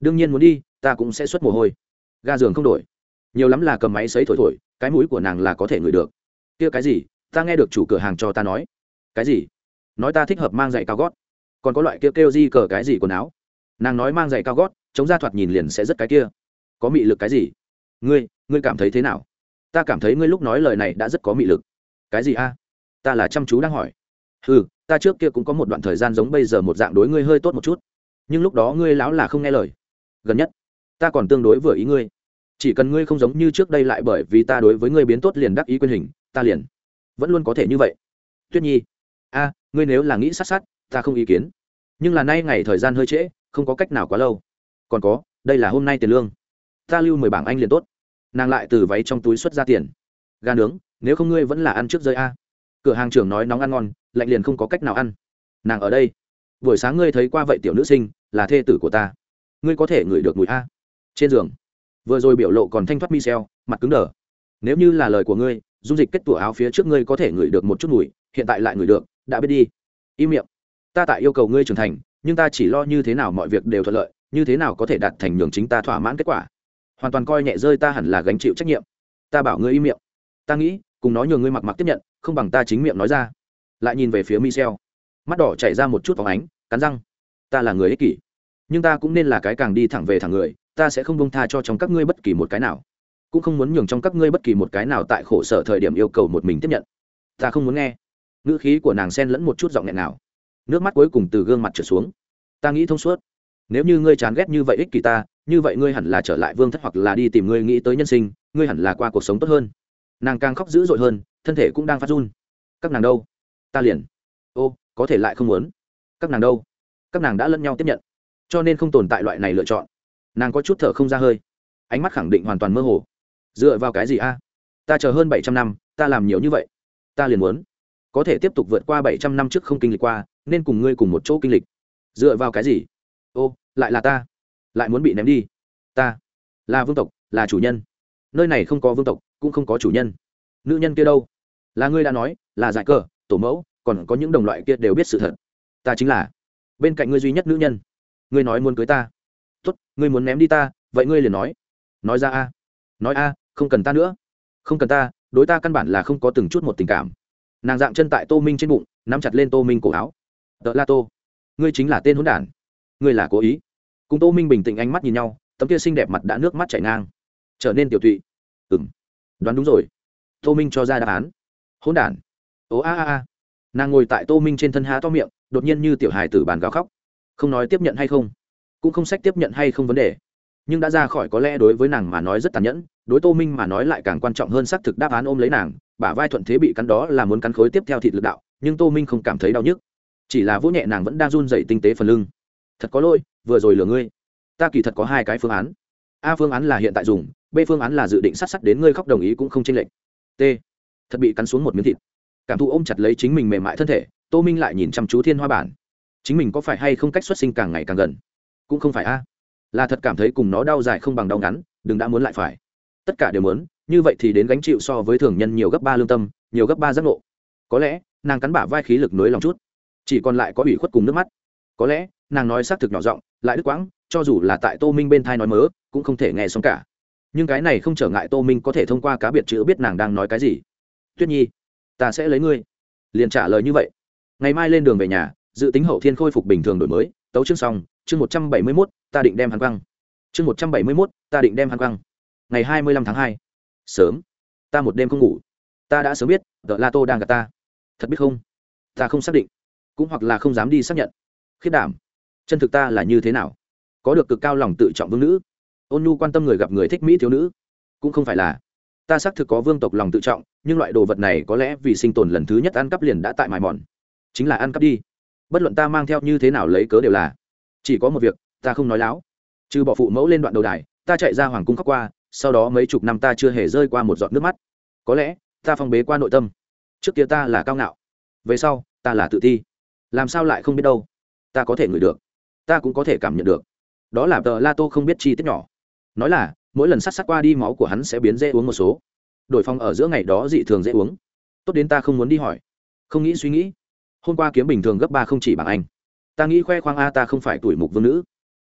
Đương nhiên muốn đi, ta cũng sẽ xuất mồ hôi. Ga giường không đổi. Nhiều lắm là cầm máy xấy thổi thổi, cái mũi của nàng là có thể ngửi được. Kia cái gì? Ta nghe được chủ cửa hàng cho ta nói. Cái gì? Nói ta thích hợp mang giày cao gót. Còn có loại kia kêu di cờ cái gì quần áo? Nàng nói mang giày cao gót, chống ra thoạt nhìn liền sẽ rất cái kia. Có mị lực cái gì? Ngươi ngươi cảm thấy thế nào? Ta cảm thấy ngươi lúc nói lời này đã rất có mị lực. Cái gì a? Ta là chăm chú đang hỏi. Ừ ta trước kia cũng có một đoạn thời gian giống bây giờ một dạng đối ngươi hơi tốt một chút, nhưng lúc đó ngươi lão là không nghe lời. Gần nhất, ta còn tương đối vừa ý ngươi. Chỉ cần ngươi không giống như trước đây lại bởi vì ta đối với ngươi biến tốt liền đắc ý quyền hình, ta liền vẫn luôn có thể như vậy. Tuyết nhi, a, ngươi nếu là nghĩ sát sát, ta không ý kiến. Nhưng là nay ngày thời gian hơi trễ, không có cách nào quá lâu. Còn có, đây là hôm nay tiền lương. Ta lưu mười bảng anh liền tốt. Nàng lại từ váy trong túi xuất ra tiền. Gà nướng, nếu không ngươi vẫn là ăn trước rơi a. Cửa hàng trưởng nói nóng ăn ngon lạnh liền không có cách nào ăn. Nàng ở đây. Buổi sáng ngươi thấy qua vậy tiểu nữ sinh, là thê tử của ta. Ngươi có thể ngửi được mùi a. Trên giường. Vừa rồi biểu lộ còn thanh thoát michel mặt cứng đờ. Nếu như là lời của ngươi, dung dịch kết tủa áo phía trước ngươi có thể ngửi được một chút mùi, hiện tại lại ngửi được, đã biết đi. Im miệng. Ta tại yêu cầu ngươi trưởng thành, nhưng ta chỉ lo như thế nào mọi việc đều thuận lợi, như thế nào có thể đạt thành nhường chính ta thỏa mãn kết quả. Hoàn toàn coi nhẹ rơi ta hẳn là gánh chịu trách nhiệm. Ta bảo ngươi im miệng. Ta nghĩ, cùng nói nhường ngươi mặc mặc tiếp nhận, không bằng ta chính miệng nói ra lại nhìn về phía michel. Mắt đỏ chảy ra một chút phóng ánh, cắn răng. Ta là người ích kỷ, nhưng ta cũng nên là cái càng đi thẳng về thẳng người, ta sẽ không bông tha cho trong các ngươi bất kỳ một cái nào. Cũng không muốn nhường trong các ngươi bất kỳ một cái nào tại khổ sở thời điểm yêu cầu một mình tiếp nhận. Ta không muốn nghe. Ngữ khí của nàng sen lẫn một chút giọng nghẹn nào. Nước mắt cuối cùng từ gương mặt trở xuống. Ta nghĩ thông suốt. Nếu như ngươi chán ghét như vậy ích kỳ ta, như vậy ngươi hẳn là trở lại vương thất hoặc là đi tìm ngươi nghĩ tới nhân sinh, ngươi hẳn là qua cuộc sống tốt hơn. Nàng càng khóc dữ dội hơn, thân thể cũng đang phát run. Các nàng đâu? Ta liền. Ô, có thể lại không muốn. Các nàng đâu? Các nàng đã lẫn nhau tiếp nhận. Cho nên không tồn tại loại này lựa chọn. Nàng có chút thở không ra hơi. Ánh mắt khẳng định hoàn toàn mơ hồ. Dựa vào cái gì a? Ta chờ hơn bảy trăm năm, ta làm nhiều như vậy. Ta liền muốn. Có thể tiếp tục vượt qua bảy trăm năm trước không kinh lịch qua, nên cùng ngươi cùng một chỗ kinh lịch. Dựa vào cái gì? Ô, lại là ta. Lại muốn bị ném đi. Ta. Là vương tộc, là chủ nhân. Nơi này không có vương tộc, cũng không có chủ nhân. Nữ nhân kia đâu? Là ngươi đã nói, là giải cờ tổ mẫu, còn có những đồng loại kia đều biết sự thật. Ta chính là bên cạnh ngươi duy nhất nữ nhân. Ngươi nói muốn cưới ta. Tốt, ngươi muốn ném đi ta, vậy ngươi liền nói. Nói ra a. Nói a, không cần ta nữa. Không cần ta, đối ta căn bản là không có từng chút một tình cảm. Nàng dạng chân tại tô minh trên bụng, nắm chặt lên tô minh cổ áo. Tợ la tô, ngươi chính là tên hỗn đản. Ngươi là cố ý. Cùng tô minh bình tĩnh ánh mắt nhìn nhau, tấm kia xinh đẹp mặt đã nước mắt chảy ngang. Trở nên tiểu tụy. Ừ m đoán đúng rồi. Tô minh cho ra đáp án. Hỗn đản ố a a a. Nàng ngồi tại tô minh trên thân há to miệng, đột nhiên như tiểu hài tử bàn gào khóc. Không nói tiếp nhận hay không, cũng không sách tiếp nhận hay không vấn đề. Nhưng đã ra khỏi có lẽ đối với nàng mà nói rất tàn nhẫn, đối tô minh mà nói lại càng quan trọng hơn xác thực đáp án ôm lấy nàng, bả vai thuận thế bị cắn đó là muốn cắn khối tiếp theo thịt lực đạo, nhưng tô minh không cảm thấy đau nhức. Chỉ là vỗ nhẹ nàng vẫn đang run dậy tinh tế phần lưng. Thật có lỗi, vừa rồi lừa ngươi. Ta kỳ thật có hai cái phương án. A phương án là hiện tại dùng, b phương án là dự định sát sắt đến ngươi khóc đồng ý cũng không chênh lệch. T. Thật bị cắn xuống một miếng thịt cảm thụ ôm chặt lấy chính mình mềm mại thân thể, tô minh lại nhìn chăm chú thiên hoa bản. Chính mình có phải hay không cách xuất sinh càng ngày càng gần? Cũng không phải a. Là thật cảm thấy cùng nó đau dài không bằng đau ngắn, đừng đã muốn lại phải. Tất cả đều muốn, như vậy thì đến gánh chịu so với thường nhân nhiều gấp ba lương tâm, nhiều gấp ba giác ngộ. Có lẽ, nàng cắn bả vai khí lực nối lòng chút. Chỉ còn lại có ủy khuất cùng nước mắt. Có lẽ, nàng nói xác thực nhỏ giọng, lại đứt quãng, cho dù là tại tô minh bên thai nói mớ, cũng không thể nghe xong cả. Nhưng cái này không trở ngại tô minh có thể thông qua cá biệt chữ biết nàng đang nói cái gì. Tuyết nhi ta sẽ lấy ngươi. Liền trả lời như vậy. Ngày mai lên đường về nhà, dự tính hậu thiên khôi phục bình thường đổi mới, tấu chương xong, chương một trăm bảy mươi mốt, ta định đem hắn quăng. Chương một trăm bảy mươi mốt, ta định đem hắn quăng. Ngày hai mươi lăm tháng hai. Sớm. Ta một đêm không ngủ. Ta đã sớm biết vợ la tô đang gặp ta. Thật biết không? Ta không xác định. Cũng hoặc là không dám đi xác nhận. Khiết đảm. Chân thực ta là như thế nào? Có được cực cao lòng tự trọng vương nữ. Ôn nhu quan tâm người gặp người thích mỹ thiếu nữ. Cũng không phải là ta xác thực có vương tộc lòng tự trọng, nhưng loại đồ vật này có lẽ vì sinh tồn lần thứ nhất ăn cắp liền đã tại mài mòn. Chính là ăn cắp đi. Bất luận ta mang theo như thế nào lấy cớ đều là. Chỉ có một việc, ta không nói láo. Trừ bỏ phụ mẫu lên đoạn đầu đài, ta chạy ra hoàng cung khóc qua, sau đó mấy chục năm ta chưa hề rơi qua một giọt nước mắt. Có lẽ, ta phong bế qua nội tâm. Trước kia ta là cao ngạo, về sau, ta là tự ti. Làm sao lại không biết đâu? Ta có thể ngửi được. Ta cũng có thể cảm nhận được. Đó là tờ la tô không biết chi tiết nhỏ. Nói là mỗi lần sát sát qua đi máu của hắn sẽ biến dễ uống một số. Đổi phong ở giữa ngày đó dị thường dễ uống. Tốt đến ta không muốn đi hỏi. Không nghĩ suy nghĩ. Hôm qua kiếm bình thường gấp ba không chỉ bằng anh. Ta nghĩ khoe khoang a ta không phải tuổi mục vương nữ.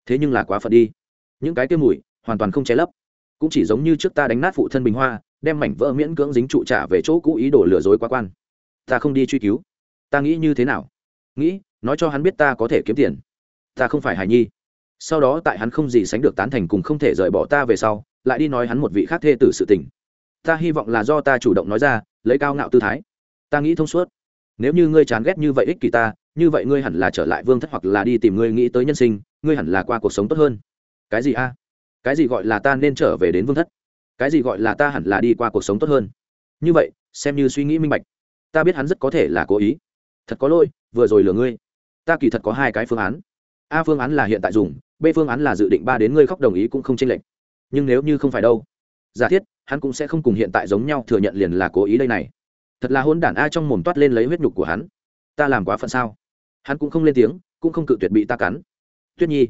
Thế nhưng là quá phận đi. Những cái tiêu mùi, hoàn toàn không che lấp. Cũng chỉ giống như trước ta đánh nát phụ thân bình hoa, đem mảnh vỡ miễn cưỡng dính trụ trả về chỗ cũ ý đồ lừa dối quá quan. Ta không đi truy cứu. Ta nghĩ như thế nào? Nghĩ, nói cho hắn biết ta có thể kiếm tiền. Ta không phải hài nhi sau đó tại hắn không gì sánh được tán thành cùng không thể rời bỏ ta về sau, lại đi nói hắn một vị khác thê tử sự tình. Ta hy vọng là do ta chủ động nói ra, lấy cao ngạo tư thái. Ta nghĩ thông suốt. Nếu như ngươi chán ghét như vậy ích kỷ ta, như vậy ngươi hẳn là trở lại vương thất hoặc là đi tìm ngươi nghĩ tới nhân sinh, ngươi hẳn là qua cuộc sống tốt hơn. Cái gì a? Cái gì gọi là ta nên trở về đến vương thất? Cái gì gọi là ta hẳn là đi qua cuộc sống tốt hơn? Như vậy, xem như suy nghĩ minh bạch. Ta biết hắn rất có thể là cố ý. Thật có lỗi, vừa rồi lừa ngươi. Ta kỳ thật có hai cái phương án a phương án là hiện tại dùng, b phương án là dự định ba đến ngươi khóc đồng ý cũng không tranh lệch. Nhưng nếu như không phải đâu, giả thiết, hắn cũng sẽ không cùng hiện tại giống nhau thừa nhận liền là cố ý đây này. Thật là hôn đản a trong mồm toát lên lấy huyết nhục của hắn. Ta làm quá phận sao? Hắn cũng không lên tiếng, cũng không cự tuyệt bị ta cắn. Tuyết nhi,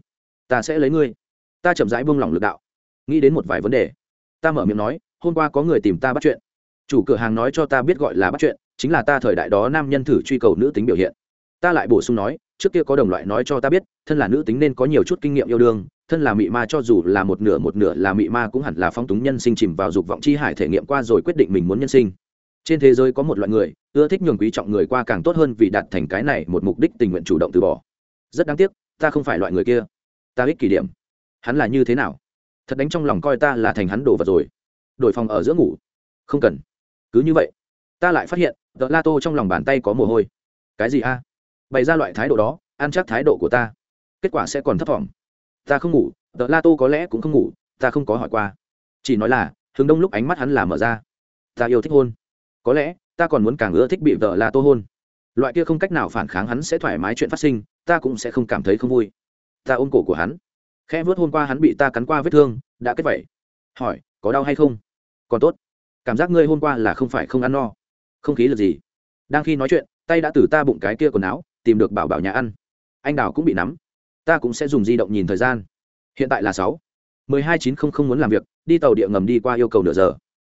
ta sẽ lấy ngươi. Ta chậm rãi buông lỏng lực đạo. Nghĩ đến một vài vấn đề. Ta mở miệng nói, hôm qua có người tìm ta bắt chuyện. Chủ cửa hàng nói cho ta biết gọi là bắt chuyện, chính là ta thời đại đó nam nhân thử truy cầu nữ tính biểu hiện. Ta lại bổ sung nói trước kia có đồng loại nói cho ta biết, thân là nữ tính nên có nhiều chút kinh nghiệm yêu đương, thân là mị ma cho dù là một nửa một nửa là mị ma cũng hẳn là phong túng nhân sinh chìm vào dục vọng chi hải thể nghiệm qua rồi quyết định mình muốn nhân sinh. Trên thế giới có một loại người, ưa thích nhường quý trọng người qua càng tốt hơn vì đạt thành cái này một mục đích tình nguyện chủ động từ bỏ. Rất đáng tiếc, ta không phải loại người kia. Ta ích kỷ điểm. Hắn là như thế nào? Thật đánh trong lòng coi ta là thành hắn đồ vật rồi. Đổi phòng ở giữa ngủ. Không cần. Cứ như vậy. Ta lại phát hiện tợ la tô trong lòng bàn tay có mồ hôi. Cái gì a? Bày ra loại thái độ đó, ăn chắc thái độ của ta. Kết quả sẽ còn thấp t ta không ngủ, tờ la tô có lẽ cũng không ngủ, ta không có hỏi qua. Chỉ nói là, hướng đông lúc ánh mắt hắn là mở ra. Ta yêu thích hôn. Có lẽ, ta còn muốn càng ưa thích bị vợ la tô hôn. Loại kia không cách nào phản kháng hắn sẽ thoải mái chuyện phát sinh, ta cũng sẽ không cảm thấy không vui. Ta ôm cổ của hắn. Khẽ vớt hôm qua hắn bị ta cắn qua vết thương, đã kết vẩy hỏi, có đau hay không? Còn tốt. Cảm giác ngươi hôm qua là không phải không ăn no. Không khí là gì? Đang khi nói chuyện, tay đã từ ta bụng cái kia quần áo tìm được bảo bảo nhà ăn. Anh đào cũng bị nắm. Ta cũng sẽ dùng di động nhìn thời gian. Hiện tại là sáu. mười hai chín không không muốn làm việc, đi tàu điện ngầm đi qua yêu cầu nửa giờ.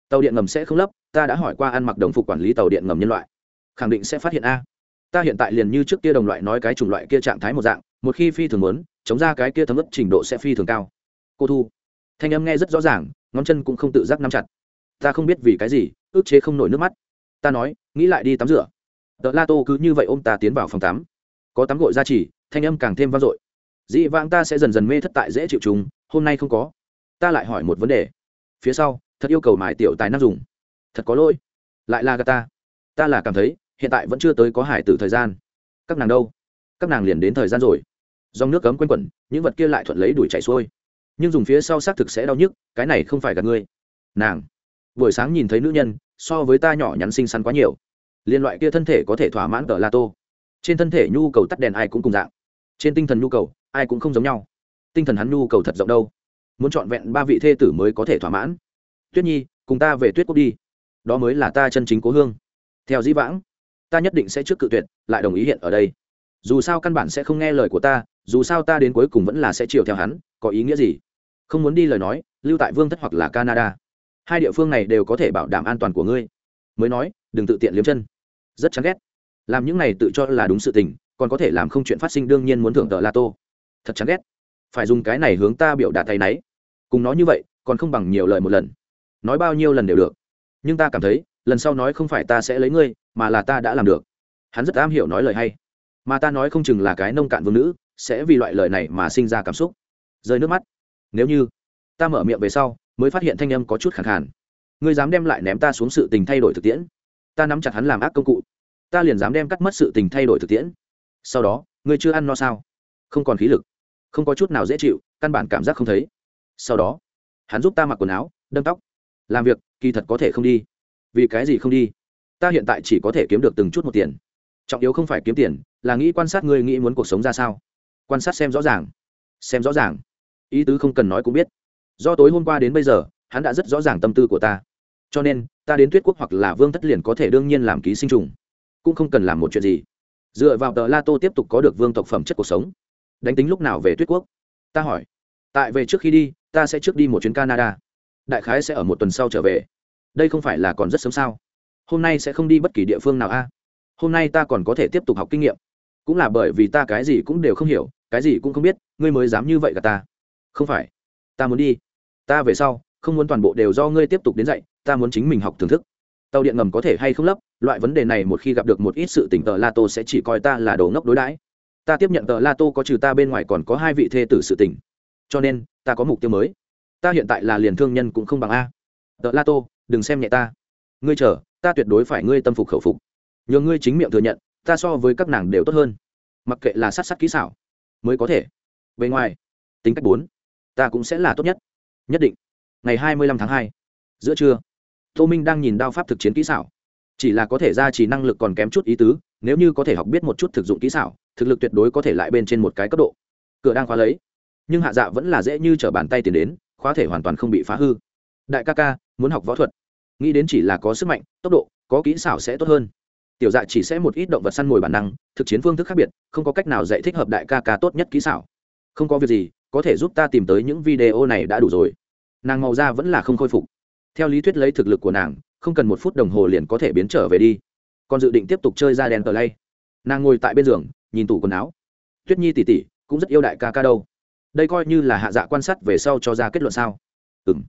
Tàu điện ngầm sẽ không lấp, ta đã hỏi qua ăn mặc đồng phục quản lý tàu điện ngầm nhân loại. Khẳng định sẽ phát hiện a. Ta hiện tại liền như trước kia đồng loại nói cái chủng loại kia trạng thái một dạng, một khi phi thường muốn, chống ra cái kia thấm ức trình độ sẽ phi thường cao. Cô thu, thanh âm nghe rất rõ ràng, ngón chân cũng không tự giác nắm chặt. Ta không biết vì cái gì, ước chế không nổi nước mắt. Ta nói, nghĩ lại đi tắm rửa tợ la tô cứ như vậy ôm ta tiến vào phòng tắm. Có tắm gội ra chỉ, thanh âm càng thêm vang dội. Dị vãng ta sẽ dần dần mê thất tại dễ chịu chúng hôm nay không có. Ta lại hỏi một vấn đề. Phía sau, thật yêu cầu mài tiểu tài năng dùng. Thật có lỗi. Lại là gà ta. Ta là cảm thấy, hiện tại vẫn chưa tới có hải tử thời gian. Các nàng đâu? Các nàng liền đến thời gian rồi. Dòng nước cấm quanh quẩn, những vật kia lại thuận lấy đuổi chạy xuôi. Nhưng dùng phía sau xác thực sẽ đau nhức, cái này không phải gạt ngươi. Nàng. Buổi sáng nhìn thấy nữ nhân, so với ta nhỏ nhắn xinh xắn quá nhiều liên loại kia thân thể có thể thỏa mãn tờ la tô trên thân thể nhu cầu tắt đèn ai cũng cùng dạng. Trên tinh thần nhu cầu, ai cũng không giống nhau. Tinh thần hắn nhu cầu thật rộng đâu. Muốn trọn vẹn ba vị thê tử mới có thể thỏa mãn. Tuyết nhi, cùng ta về tuyết quốc đi. Đó mới là ta chân chính cố hương. Theo dĩ vãng, ta nhất định sẽ trước cự tuyệt, lại đồng ý hiện ở đây. Dù sao căn bản sẽ không nghe lời của ta, dù sao ta đến cuối cùng vẫn là sẽ chiều theo hắn, có ý nghĩa gì? Không muốn đi lời nói, lưu tại vương thất hoặc là canada. Hai địa phương này đều có thể bảo đảm an toàn của ngươi. Mới nói, đừng tự tiện liếm chân rất chán ghét. Làm những này tự cho là đúng sự tình, còn có thể làm không chuyện phát sinh đương nhiên muốn thưởng tờ la tô thật chán ghét. Phải dùng cái này hướng ta biểu đạt tay náy. Cùng nói như vậy, còn không bằng nhiều lời một lần. Nói bao nhiêu lần đều được. Nhưng ta cảm thấy, lần sau nói không phải ta sẽ lấy ngươi, mà là ta đã làm được. Hắn rất am hiểu nói lời hay. Mà ta nói không chừng là cái nông cạn vương nữ, sẽ vì loại lời này mà sinh ra cảm xúc. Rơi nước mắt. Nếu như ta mở miệng về sau, mới phát hiện thanh âm có chút khẳng khàn. Ngươi dám đem lại ném ta xuống sự tình thay đổi thực tiễn ta nắm chặt hắn làm ác công cụ. Ta liền dám đem cắt mất sự tình thay đổi thực tiễn. Sau đó, ngươi chưa ăn no sao? Không còn khí lực. Không có chút nào dễ chịu, căn bản cảm giác không thấy. Sau đó, hắn giúp ta mặc quần áo, đâm tóc. Làm việc, kỳ thật có thể không đi. Vì cái gì không đi? Ta hiện tại chỉ có thể kiếm được từng chút một tiền. Trọng yếu không phải kiếm tiền, là nghĩ quan sát ngươi nghĩ muốn cuộc sống ra sao. Quan sát xem rõ ràng. Xem rõ ràng. Ý tứ không cần nói cũng biết. Do tối hôm qua đến bây giờ, hắn đã rất rõ ràng tâm tư của ta. Cho nên ta đến tuyết quốc hoặc là vương thất liền có thể đương nhiên làm ký sinh trùng. Cũng không cần làm một chuyện gì. Dựa vào tờ la tô tiếp tục có được vương tộc phẩm chất cuộc sống. Đánh tính lúc nào về tuyết quốc? Ta hỏi. Tại về trước khi đi, ta sẽ trước đi một chuyến canada. Đại khái sẽ ở một tuần sau trở về. Đây không phải là còn rất sớm sao? Hôm nay sẽ không đi bất kỳ địa phương nào a? Hôm nay ta còn có thể tiếp tục học kinh nghiệm. Cũng là bởi vì ta cái gì cũng đều không hiểu, cái gì cũng không biết, ngươi mới dám như vậy cả ta. Không phải. Ta muốn đi. Ta về sau, không muốn toàn bộ đều do ngươi tiếp tục đến dạy ta muốn chính mình học thưởng thức. Tàu điện ngầm có thể hay không lấp? Loại vấn đề này một khi gặp được một ít sự tỉnh tờ la tô sẽ chỉ coi ta là đồ ngốc đối đãi. Ta tiếp nhận tờ la tô có trừ ta bên ngoài còn có hai vị thê tử sự tỉnh cho nên, ta có mục tiêu mới. Ta hiện tại là liền thương nhân cũng không bằng a. Tờ la tô đừng xem nhẹ ta. Ngươi chờ, ta tuyệt đối phải ngươi tâm phục khẩu phục. Nhờ ngươi chính miệng thừa nhận, ta so với các nàng đều tốt hơn. Mặc kệ là sát sát kỹ xảo, mới có thể. Bề ngoài, tính cách bốn, ta cũng sẽ là tốt nhất. Nhất định. Ngày hai mươi lăm tháng hai, giữa trưa tô minh đang nhìn đao pháp thực chiến kỹ xảo. Chỉ là có thể ra chỉ năng lực còn kém chút ý tứ, nếu như có thể học biết một chút thực dụng kỹ xảo, thực lực tuyệt đối có thể lại bên trên một cái cấp độ. Cửa đang khóa lấy. Nhưng hạ dạ vẫn là dễ như t r ở bàn tay tiền đến, khóa thể hoàn toàn không bị phá hư. Đại ca ca, muốn học võ thuật. Nghĩ đến chỉ là có sức mạnh, tốc độ, có kỹ xảo sẽ tốt hơn. Tiểu dạ chỉ sẽ một ít động vật săn mồi bản năng, thực chiến phương thức khác biệt, không có cách nào dạy thích hợp đại ca ca tốt nhất kỹ xảo. Không có việc gì, có thể giúp ta tìm tới những video này đã đủ rồi. Nàng màu da vẫn là không khôi phục theo lý thuyết lấy thực lực của nàng, không cần một phút đồng hồ liền có thể biến trở về đi. Còn dự định tiếp tục chơi ra đèn tờ lay nàng ngồi tại bên giường, nhìn tủ quần áo. Tuyết nhi tỉ tỉ, cũng rất yêu đại ca ca đâu. Đây coi như là hạ dạ quan sát về sau cho ra kết luận sao? Ừ m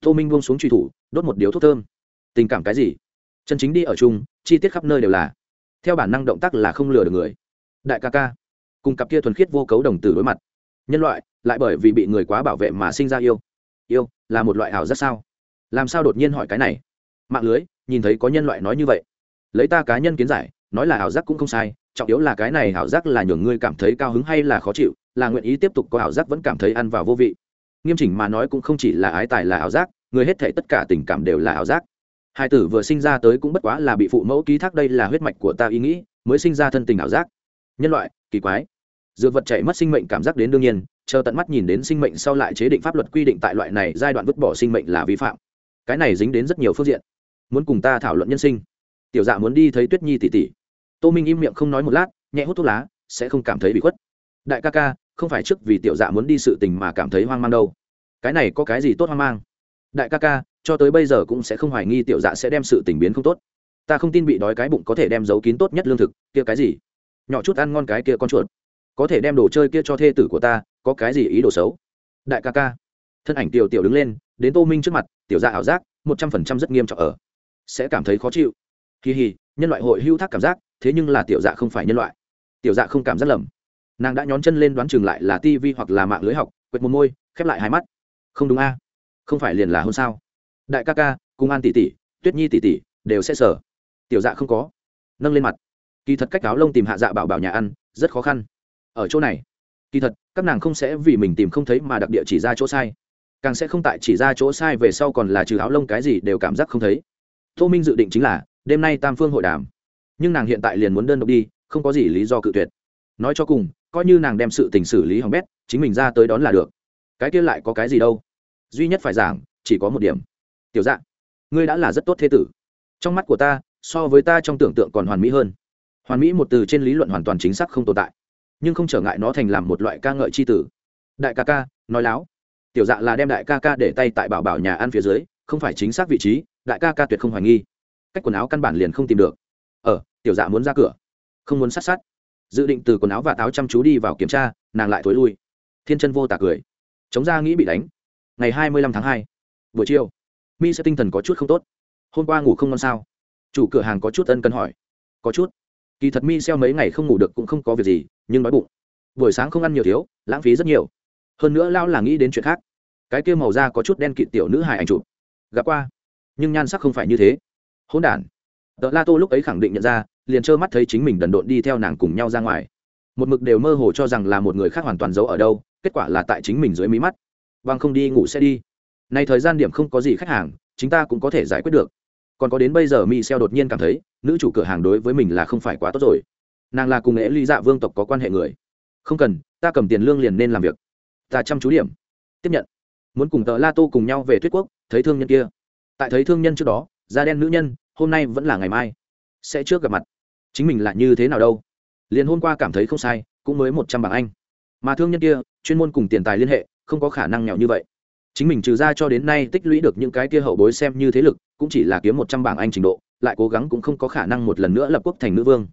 tô minh buông xuống truy thủ, đốt một điếu thuốc thơm. Tình cảm cái gì? Chân chính đi ở chung, chi tiết khắp nơi đều là. Theo bản năng động tác là không lừa được người. Đại ca ca. Cùng cặp kia thuần khiết vô cấu đồng tử đối mặt. Nhân loại, lại bởi vì bị người quá bảo vệ mà sinh ra yêu. Yêu, là một loại ảo rất sao? Làm sao đột nhiên hỏi cái này? Mạng lưới, nhìn thấy có nhân loại nói như vậy. Lấy ta cá nhân kiến giải, nói là ảo giác cũng không sai, trọng yếu là cái này ảo giác là nhường ngươi cảm thấy cao hứng hay là khó chịu, là nguyện ý tiếp tục có ảo giác vẫn cảm thấy ăn vào vô vị. Nghiêm chỉnh mà nói cũng không chỉ là ái tài là ảo giác, người hết thể tất cả tình cảm đều là ảo giác. Hai tử vừa sinh ra tới cũng bất quá là bị phụ mẫu ký thác đây là huyết mạch của ta ý nghĩ, mới sinh ra thân tình ảo giác. Nhân loại, kỳ quái. Dược vật chạy mất sinh mệnh cảm giác đến đương nhiên, chờ tận mắt nhìn đến sinh mệnh sau lại chế định pháp luật quy định tại loại này giai đoạn vứt bỏ sinh mệnh là vi phạm cái này dính đến rất nhiều phương diện. Muốn cùng ta thảo luận nhân sinh. Tiểu dạ muốn đi thấy tuyết nhi tỷ tỷ. Tô minh im miệng không nói một lát, nhẹ hút thuốc lá, sẽ không cảm thấy bị khuất. Đại ca ca, không phải trước vì tiểu dạ muốn đi sự tình mà cảm thấy hoang mang đâu. Cái này có cái gì tốt hoang mang? Đại ca ca, cho tới bây giờ cũng sẽ không hoài nghi tiểu dạ sẽ đem sự tình biến không tốt. Ta không tin bị đói cái bụng có thể đem giấu kín tốt nhất lương thực, kia cái gì? Nhỏ chút ăn ngon cái kia con chuột. Có thể đem đồ chơi kia cho thê tử của ta, có cái gì ý đồ xấu? Đại ca ca. Thân ảnh tiểu tiểu đứng lên đến tô minh trước mặt, tiểu dạ ảo giác, một trăm phần trăm rất nghiêm trọng ở. Sẽ cảm thấy khó chịu. Kỳ hì nhân loại hội hưu thác cảm giác, thế nhưng là tiểu dạ không phải nhân loại. Tiểu dạ không cảm giác lầm. Nàng đã nhón chân lên đoán chừng lại là tv hoặc là mạng lưới học, quệt một môi, khép lại hai mắt. Không đúng a, không phải liền là hôn sao? Đại ca ca cung an tỷ tỷ, tuyết nhi tỷ tỷ, đều sẽ sở tiểu dạ không có. Nâng lên mặt. Kỳ thật cách áo lông tìm hạ dạ bảo bảo nhà ăn, rất khó khăn. Ở chỗ này, kỳ thật, các nàng không sẽ vì mình tìm không thấy mà đặc địa chỉ ra chỗ sai càng sẽ không tại chỉ ra chỗ sai về sau còn là trừ áo lông cái gì đều cảm giác không thấy. Tô minh dự định chính là, đêm nay tam phương hội đàm. Nhưng nàng hiện tại liền muốn đơn độc đi, không có gì lý do cự tuyệt. Nói cho cùng, coi như nàng đem sự tình xử lý hỏng bét, chính mình ra tới đón là được. Cái kia lại có cái gì đâu. Duy nhất phải giảng, chỉ có một điểm. Tiểu dạng ngươi đã là rất tốt thế tử. Trong mắt của ta, so với ta trong tưởng tượng còn hoàn mỹ hơn. Hoàn mỹ một từ trên lý luận hoàn toàn chính xác không tồn tại. Nhưng không trở ngại nó thành làm một loại ca ngợi c h i tử. Đại ca ca, nói láo tiểu dạ là đem đại ca ca để tay tại bảo bảo nhà ăn phía dưới, không phải chính xác vị trí, đại ca ca tuyệt không hoài nghi. Cách quần áo căn bản liền không tìm được. Ờ tiểu dạ muốn ra cửa. Không muốn sát sát. Dự định từ quần áo và táo chăm chú đi vào kiểm tra, nàng lại thối lui. Thiên chân vô tả cười. Chống ra nghĩ bị đánh. Ngày hai mươi lăm tháng hai, buổi chiều, mi sẽ tinh thần có chút không tốt. Hôm qua ngủ không ngon sao? Chủ cửa hàng có chút ân cần hỏi. Có chút. Kỳ thật mi xeo mấy ngày không ngủ được cũng không có việc gì, nhưng nói bụng. Buổi sáng không ăn nhiều thiếu, lãng phí rất nhiều hơn nữa lão là nghĩ đến chuyện khác. Cái kia màu da có chút đen kịt tiểu nữ hài ảnh chụp. Gặp qua. Nhưng nhan sắc không phải như thế. Hỗn đản. Tợ la tô lúc ấy khẳng định nhận ra, liền trơ mắt thấy chính mình đần độn đi theo nàng cùng nhau ra ngoài. Một mực đều mơ hồ cho rằng là một người khác hoàn toàn giấu ở đâu, kết quả là tại chính mình dưới mí mắt. Bằng không đi ngủ sẽ đi. Nay thời gian điểm không có gì khách hàng, chúng ta cũng có thể giải quyết được. Còn có đến bây giờ mi xeo đột nhiên cảm thấy, nữ chủ cửa hàng đối với mình là không phải quá tốt rồi. Nàng là cùng nghệ ly dạ vương tộc có quan hệ người. Không cần, ta cầm tiền lương liền nên làm việc ta chăm chú điểm. Tiếp nhận. Muốn cùng tờ la tô cùng nhau về thuyết quốc, thấy thương nhân kia. Tại thấy thương nhân trước đó, da đen nữ nhân, hôm nay vẫn là ngày mai. Sẽ trước gặp mặt. Chính mình lại như thế nào đâu? Liền hôm qua cảm thấy không sai, cũng mới một trăm bảng anh. Mà thương nhân kia, chuyên môn cùng tiền tài liên hệ, không có khả năng nghèo như vậy. Chính mình trừ ra cho đến nay tích lũy được những cái kia hậu bối xem như thế lực, cũng chỉ là kiếm một trăm bảng anh trình độ, lại cố gắng cũng không có khả năng một lần nữa lập quốc thành nữ vương.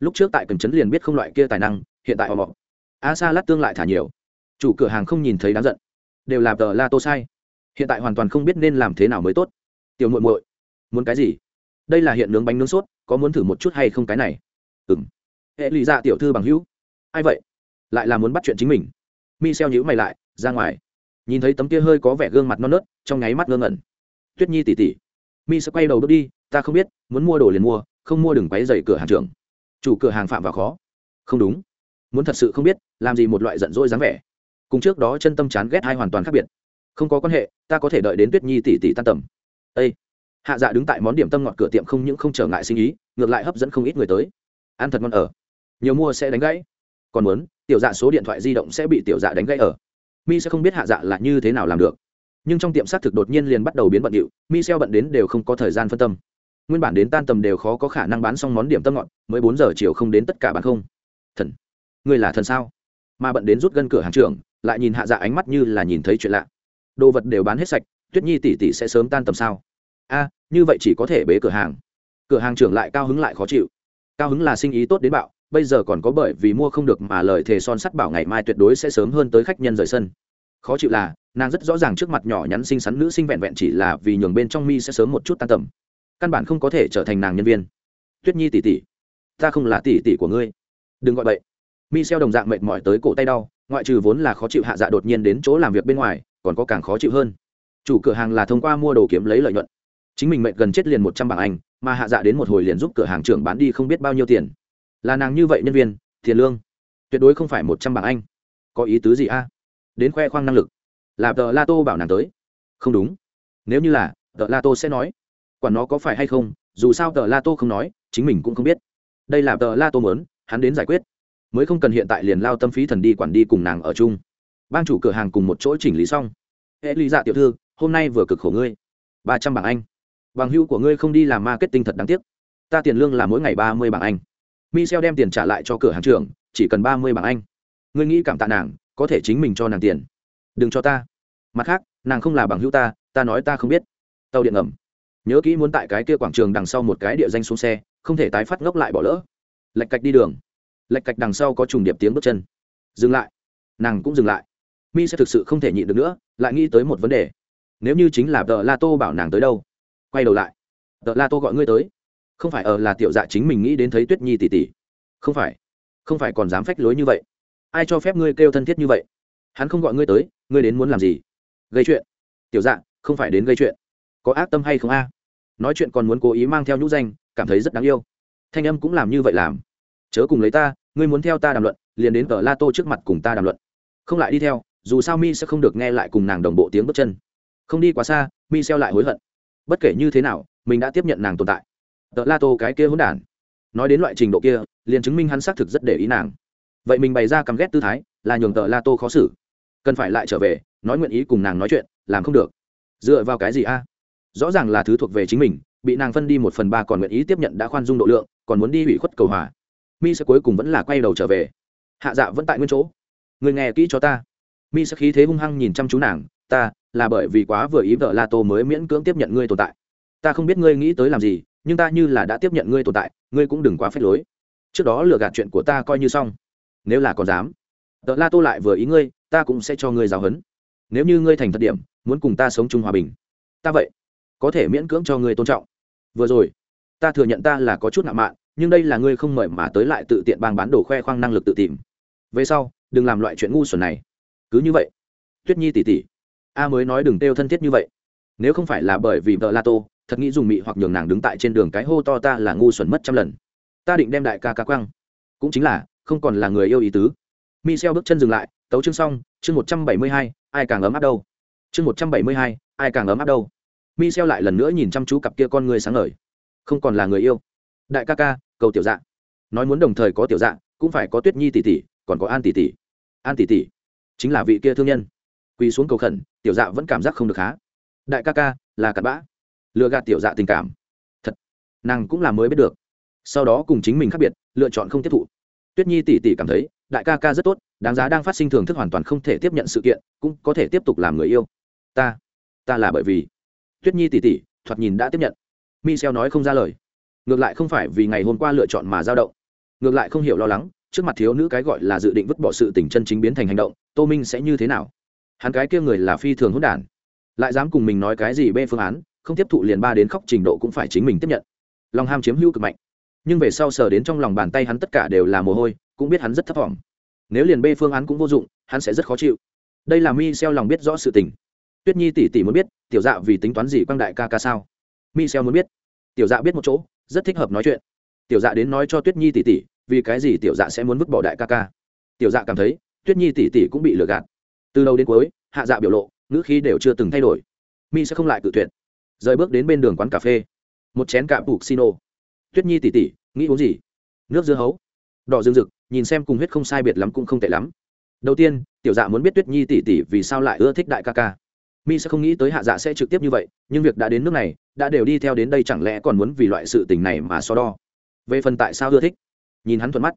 Lúc trước tại cần chấn liền biết không loại kia tài năng, hiện tại họ mọc a sa lát tương lại thả nhiều chủ cửa hàng không nhìn thấy đáng giận. Đều là tờ la tô sai. Hiện tại hoàn toàn không biết nên làm thế nào mới tốt. Tiểu muội muội, muốn cái gì? Đây là hiện nướng bánh nướng sốt, có muốn thử một chút hay không cái này? Ừ m hệ lụy ra tiểu thư bằng hữu. Ai vậy? Lại là muốn bắt chuyện chính mình. Mi xeo nhữ mày lại, ra ngoài. Nhìn thấy tấm kia hơi có vẻ gương mặt non nớt, trong nháy mắt ngơ ngẩn. Tuyết nhi tỉ tỉ. Mi sẽ quay đầu bước đi, ta không biết, muốn mua đồ liền mua, không mua đừng quáy dày cửa hàng trưởng. Chủ cửa hàng phạm vào khó. Không đúng. Muốn thật sự không biết, làm gì một loại giận dỗi dáng vẻ cùng trước đó chân tâm chán ghét hai hoàn toàn khác biệt. Không có quan hệ, ta có thể đợi đến tuyết nhi tỷ tỷ tan tầm. Ây hạ dạ đứng tại món điểm tâm ngọt cửa tiệm không những không trở ngại sinh ý, ngược lại hấp dẫn không ít người tới. Ăn thật ngon ở. Nhiều mua sẽ đánh gãy. Còn muốn, tiểu dạ số điện thoại di động sẽ bị tiểu dạ đánh gãy ở. Mi sẽ không biết hạ dạ là như thế nào làm được. Nhưng trong tiệm xác thực đột nhiên liền bắt đầu biến bận điệu, mi xeo bận đến đều không có thời gian phân tâm. Nguyên bản đến tan tầm đều khó có khả năng bán xong món điểm tâm ngọt, mới bốn giờ chiều không đến tất cả bán không. Thần! Người là thần sao? Mà bận đến rút gân cửa hàng trưởng, lại nhìn hạ dạ ánh mắt như là nhìn thấy chuyện lạ. Đồ vật đều bán hết sạch, tuyết nhi tỷ tỷ sẽ sớm tan tầm sao? A, như vậy chỉ có thể bế cửa hàng. Cửa hàng trưởng lại cao hứng lại khó chịu. Cao hứng là sinh ý tốt đến bạo, bây giờ còn có bởi vì mua không được mà lời thề son sắt bảo ngày mai tuyệt đối sẽ sớm hơn tới khách nhân rời sân. Khó chịu là, nàng rất rõ ràng trước mặt nhỏ nhắn xinh xắn nữ sinh vẹn vẹn chỉ là vì nhường bên trong mi sẽ sớm một chút tan tầm. Căn bản không có thể trở thành nàng nhân viên. Tuyết nhi tỷ tỷ, ta không là tỷ tỷ của ngươi. Đừng gọi vậy mi xeo đồng dạng mệt mỏi tới cổ tay đau, ngoại trừ vốn là khó chịu hạ dạ đột nhiên đến chỗ làm việc bên ngoài, còn có càng khó chịu hơn. Chủ cửa hàng là thông qua mua đồ kiếm lấy lợi nhuận. Chính mình mệt gần chết liền một trăm bảng anh, mà hạ dạ đến một hồi liền giúp cửa hàng trưởng bán đi không biết bao nhiêu tiền. Là nàng như vậy nhân viên, tiền lương, tuyệt đối không phải một trăm bảng anh. Có ý tứ gì a? Đến khoe khoang năng lực. Là tờ la tô bảo nàng tới. Không đúng. Nếu như là, tờ la tô sẽ nói. Quản nó có phải hay không, dù sao tờ la tô không nói, chính mình cũng không biết. Đây là tờ la tô mớn hắn đến giải quyết mới không cần hiện tại liền lao tâm phí thần đi quản đi cùng nàng ở chung. Ban chủ cửa hàng cùng một chỗ chỉnh lý xong. Hệ lý dạ tiểu thư, hôm nay vừa cực khổ ngươi. Ba trăm bảng anh. Bằng hữu của ngươi không đi làm marketing thật đáng tiếc. Ta tiền lương là mỗi ngày ba mươi bảng anh. Michel đem tiền trả lại cho cửa hàng trưởng, chỉ cần ba mươi bảng anh. Ngươi nghĩ cảm tạ nàng, có thể chính mình cho nàng tiền. Đừng cho ta. Mặt khác, nàng không là bằng hữu ta ta nói ta không biết. Tàu điện ngầm. Nhớ kỹ muốn tại cái kia quảng trường đằng sau một cái địa danh xuống xe, không thể tái phát ngốc lại bỏ lỡ. Lạch cạch đi đường lạch cạch đằng sau có trùng điệp tiếng bước chân. Dừng lại. Nàng cũng dừng lại. Mi sẽ thực sự không thể nhịn được nữa, lại nghĩ tới một vấn đề. Nếu như chính là tờ la tô bảo nàng tới đâu? Quay đầu lại. Tờ la tô gọi ngươi tới. Không phải ở là tiểu dạ chính mình nghĩ đến thấy tuyết nhi tỷ tỷ không phải. Không phải còn dám phách lối như vậy. Ai cho phép ngươi kêu thân thiết như vậy? Hắn không gọi ngươi tới, ngươi đến muốn làm gì? Gây chuyện. Tiểu dạ không phải đến gây chuyện. Có ác tâm hay không a? Nói chuyện còn muốn cố ý mang theo nhũ danh, cảm thấy rất đáng yêu. Thanh âm cũng làm như vậy làm. Chớ cùng lấy ta ngươi muốn theo ta đàm luận, liền đến tờ la tô trước mặt cùng ta đàm luận. Không lại đi theo, dù sao mi sẽ không được nghe lại cùng nàng đồng bộ tiếng bước chân. Không đi quá xa, mi xeo lại hối hận. Bất kể như thế nào, mình đã tiếp nhận nàng tồn tại. Tờ la tô cái kia hỗn đản. Nói đến loại trình độ kia, liền chứng minh hắn xác thực rất để ý nàng. Vậy mình bày ra căm ghét tư thái, là nhường tờ la tô khó xử. Cần phải lại trở về, nói nguyện ý cùng nàng nói chuyện, làm không được. Dựa vào cái gì a? Rõ ràng là thứ thuộc về chính mình, bị nàng phân đi một phần ba còn nguyện ý tiếp nhận đã khoan dung độ lượng, còn muốn đi hủy khuất cầu hòa mi sẽ cuối cùng vẫn là quay đầu trở về. Hạ dạ vẫn tại nguyên chỗ. Người nghe kỹ cho ta. Mi sẽ khí thế hung hăng nhìn chăm chú nàng, ta, là bởi vì quá vừa ý vợ la tô mới miễn cưỡng tiếp nhận ngươi tồn tại. Ta không biết ngươi nghĩ tới làm gì, nhưng ta như là đã tiếp nhận ngươi tồn tại, ngươi cũng đừng quá phép lối. Trước đó lừa gạt chuyện của ta coi như xong. Nếu là còn dám tợ la tô lại vừa ý ngươi, ta cũng sẽ cho ngươi giáo huấn. Nếu như ngươi thành thật điểm, muốn cùng ta sống chung hòa bình, ta vậy có thể miễn cưỡng cho ngươi tôn trọng. Vừa rồi, ta thừa nhận ta là có chút ngạo mạn nhưng đây là ngươi không mời mà tới lại tự tiện bang bán đồ khoe khoang năng lực tự tìm. Về sau, đừng làm loại chuyện ngu xuẩn này. Cứ như vậy. Tuyết nhi tỉ tỉ. A mới nói đừng têu thân thiết như vậy. Nếu không phải là bởi vì vợ la tô thật nghĩ dùng mị hoặc nhường nàng đứng tại trên đường cái hô to ta là ngu xuẩn mất trăm lần. Ta định đem đại ca ca quăng. Cũng chính là, không còn là người yêu ý tứ. Mi xeo bước chân dừng lại, tấu chương xong, chương một trăm bảy mươi hai, ai càng ấm áp đâu? Chương một trăm bảy mươi hai, ai càng ấm áp đâu? Mi xeo lại lần nữa nhìn chăm chú cặp kia con người sáng ngời. Không còn là người yêu đại ca ca, cầu tiểu dạ. Nói muốn đồng thời có tiểu dạ cũng phải có tuyết nhi tỷ tỷ, còn có an tỷ tỷ. An tỷ tỷ chính là vị kia thương nhân. Quỳ xuống cầu khẩn, tiểu dạ vẫn cảm giác không được khá. Đại ca ca, là cặn bã. Lựa gạt tiểu dạ tình cảm. Thật, nàng cũng là mới biết được. Sau đó cùng chính mình khác biệt, lựa chọn không tiếp thụ. Tuyết nhi tỷ tỷ cảm thấy, đại ca ca rất tốt, đáng giá đang phát sinh thường thức hoàn toàn không thể tiếp nhận sự kiện, cũng có thể tiếp tục làm người yêu. Ta ta là bởi vì. Tuyết nhi tỷ tỷ, thoạt nhìn đã tiếp nhận. Michel nói không ra lời ngược lại không phải vì ngày hôm qua lựa chọn mà dao động. Ngược lại không hiểu lo lắng, trước mặt thiếu nữ cái gọi là dự định vứt bỏ sự tình chân chính biến thành hành động, tô minh sẽ như thế nào? Hắn cái kia người là phi thường hỗn đản. Lại dám cùng mình nói cái gì bê phương án, không tiếp thụ liền ba đến khóc trình độ cũng phải chính mình tiếp nhận. Lòng ham chiếm hữu cực mạnh. Nhưng về sau sờ đến trong lòng bàn tay hắn tất cả đều là mồ hôi, cũng biết hắn rất thấp thỏm. Nếu liền bê phương án cũng vô dụng, hắn sẽ rất khó chịu. Đây là mi xeo lòng biết rõ sự tình. Tuyết nhi tỷ tỷ muốn biết, tiểu dạ vì tính toán gì quang đại ca ca sao? Mi xeo muốn biết. Tiểu dạ biết một chỗ rất thích hợp nói chuyện. Tiểu dạ đến nói cho tuyết nhi tỷ tỷ vì cái gì tiểu dạ sẽ muốn vứt bỏ đại ca ca? Tiểu dạ cảm thấy, tuyết nhi tỷ tỷ cũng bị lừa gạt. Từ đầu đến cuối, hạ dạ biểu lộ, ngữ khí đều chưa từng thay đổi. Mi sẽ không lại cự tuyệt. Rời bước đến bên đường quán cà phê. Một chén cạm bục xino tuyết nhi tỉ tỉ, nghĩ uống gì? Nước dưa hấu. Đỏ dương rực, nhìn xem cùng huyết không sai biệt lắm cũng không tệ lắm. Đầu tiên, tiểu dạ muốn biết tuyết nhi tỉ tỉ vì sao lại ưa thích đại ca ca mi sẽ không nghĩ tới hạ dạ sẽ trực tiếp như vậy, nhưng việc đã đến nước này, đã đều đi theo đến đây chẳng lẽ còn muốn vì loại sự tình này mà so đo? Về phần tại sao ưa thích? Nhìn hắn thuận mắt.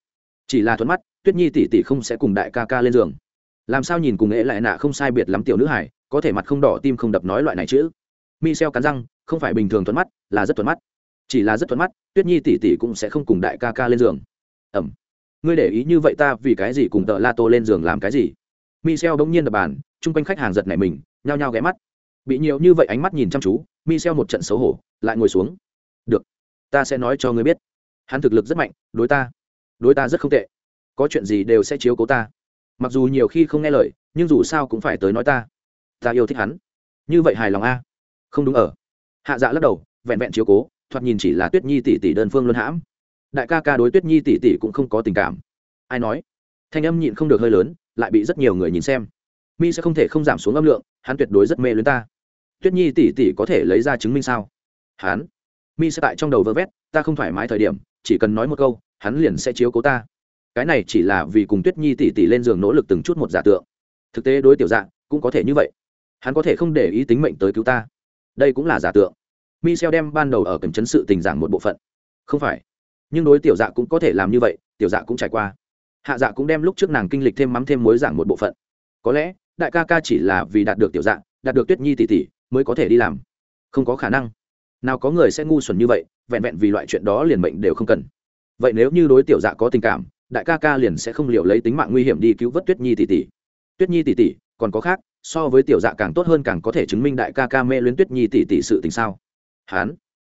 Chỉ là thuận mắt, tuyết nhi tỷ tỷ không sẽ cùng đại ca ca lên giường. Làm sao nhìn cùng ế lại nạ không sai biệt lắm tiểu nữ hải có thể mặt không đỏ tim không đập nói loại này chứ? mi xeo cắn răng, không phải bình thường thuận mắt, là rất thuận mắt. Chỉ là rất thuận mắt, tuyết nhi tỷ tỷ cũng sẽ không cùng đại ca ca lên giường. Ẩm. Ngươi để ý như vậy ta vì cái gì cùng tợ la tô lên giường làm cái gì? Mi xeo bỗng nhiên đập bàn, chung quanh khách hàng giật nảy mình nhao nhao ghé mắt. Bị nhiều như vậy ánh mắt nhìn chăm chú, michel một trận xấu hổ, lại ngồi xuống. Được, ta sẽ nói cho ngươi biết. Hắn thực lực rất mạnh, đối ta đối ta rất không tệ. Có chuyện gì đều sẽ chiếu cố ta. Mặc dù nhiều khi không nghe lời, nhưng dù sao cũng phải tới nói ta. Ta yêu thích hắn. Như vậy hài lòng a? Không đúng ở. Hạ dạ lắc đầu, vẹn vẹn chiếu cố, thoạt nhìn chỉ là tuyết nhi tỷ tỷ đơn phương luân hãm. Đại ca ca đối tuyết nhi tỷ tỷ cũng không có tình cảm. Ai nói? Thanh âm nhịn không được hơi lớn, lại bị rất nhiều người nhìn xem mi sẽ không thể không giảm xuống âm lượng hắn tuyệt đối rất mê luyến ta. Tuyết nhi tỷ tỷ có thể lấy ra chứng minh sao? Hắn? Mi sẽ tại trong đầu vơ vét ta không thoải mái thời điểm chỉ cần nói một câu hắn liền sẽ chiếu cố ta. Cái này chỉ là vì cùng tuyết nhi tỷ tỷ lên giường nỗ lực từng chút một giả tượng. Thực tế đối tiểu dạng cũng có thể như vậy. Hắn có thể không để ý tính mệnh tới cứu ta. Đây cũng là giả tượng. Michel đem ban đầu ở cầm chấn sự tình giảng một bộ phận. Không phải, nhưng đối tiểu dạ cũng có thể làm như vậy, tiểu dạ cũng trải qua. Hạ dạ cũng đem lúc trước nàng kinh lịch thêm mắm thêm muối giảng một bộ phận. Có lẽ, đại ca ca chỉ là vì đạt được tiểu dạng, đạt được Tuyết Nhi tỷ tỷ, mới có thể đi làm. Không có khả năng. Nào có người sẽ ngu xuẩn như vậy, vẹn vẹn vì loại chuyện đó liền mệnh đều không cần. Vậy nếu như đối tiểu dạ có tình cảm, đại ca ca liền sẽ không liều lấy tính mạng nguy hiểm đi cứu vớt Tuyết Nhi tỷ tỷ. Tuyết Nhi tỷ tỷ, còn có khác, so với tiểu dạ càng tốt hơn càng có thể chứng minh đại ca ca mê luyến Tuyết Nhi tỷ tỷ sự tình sao? hắn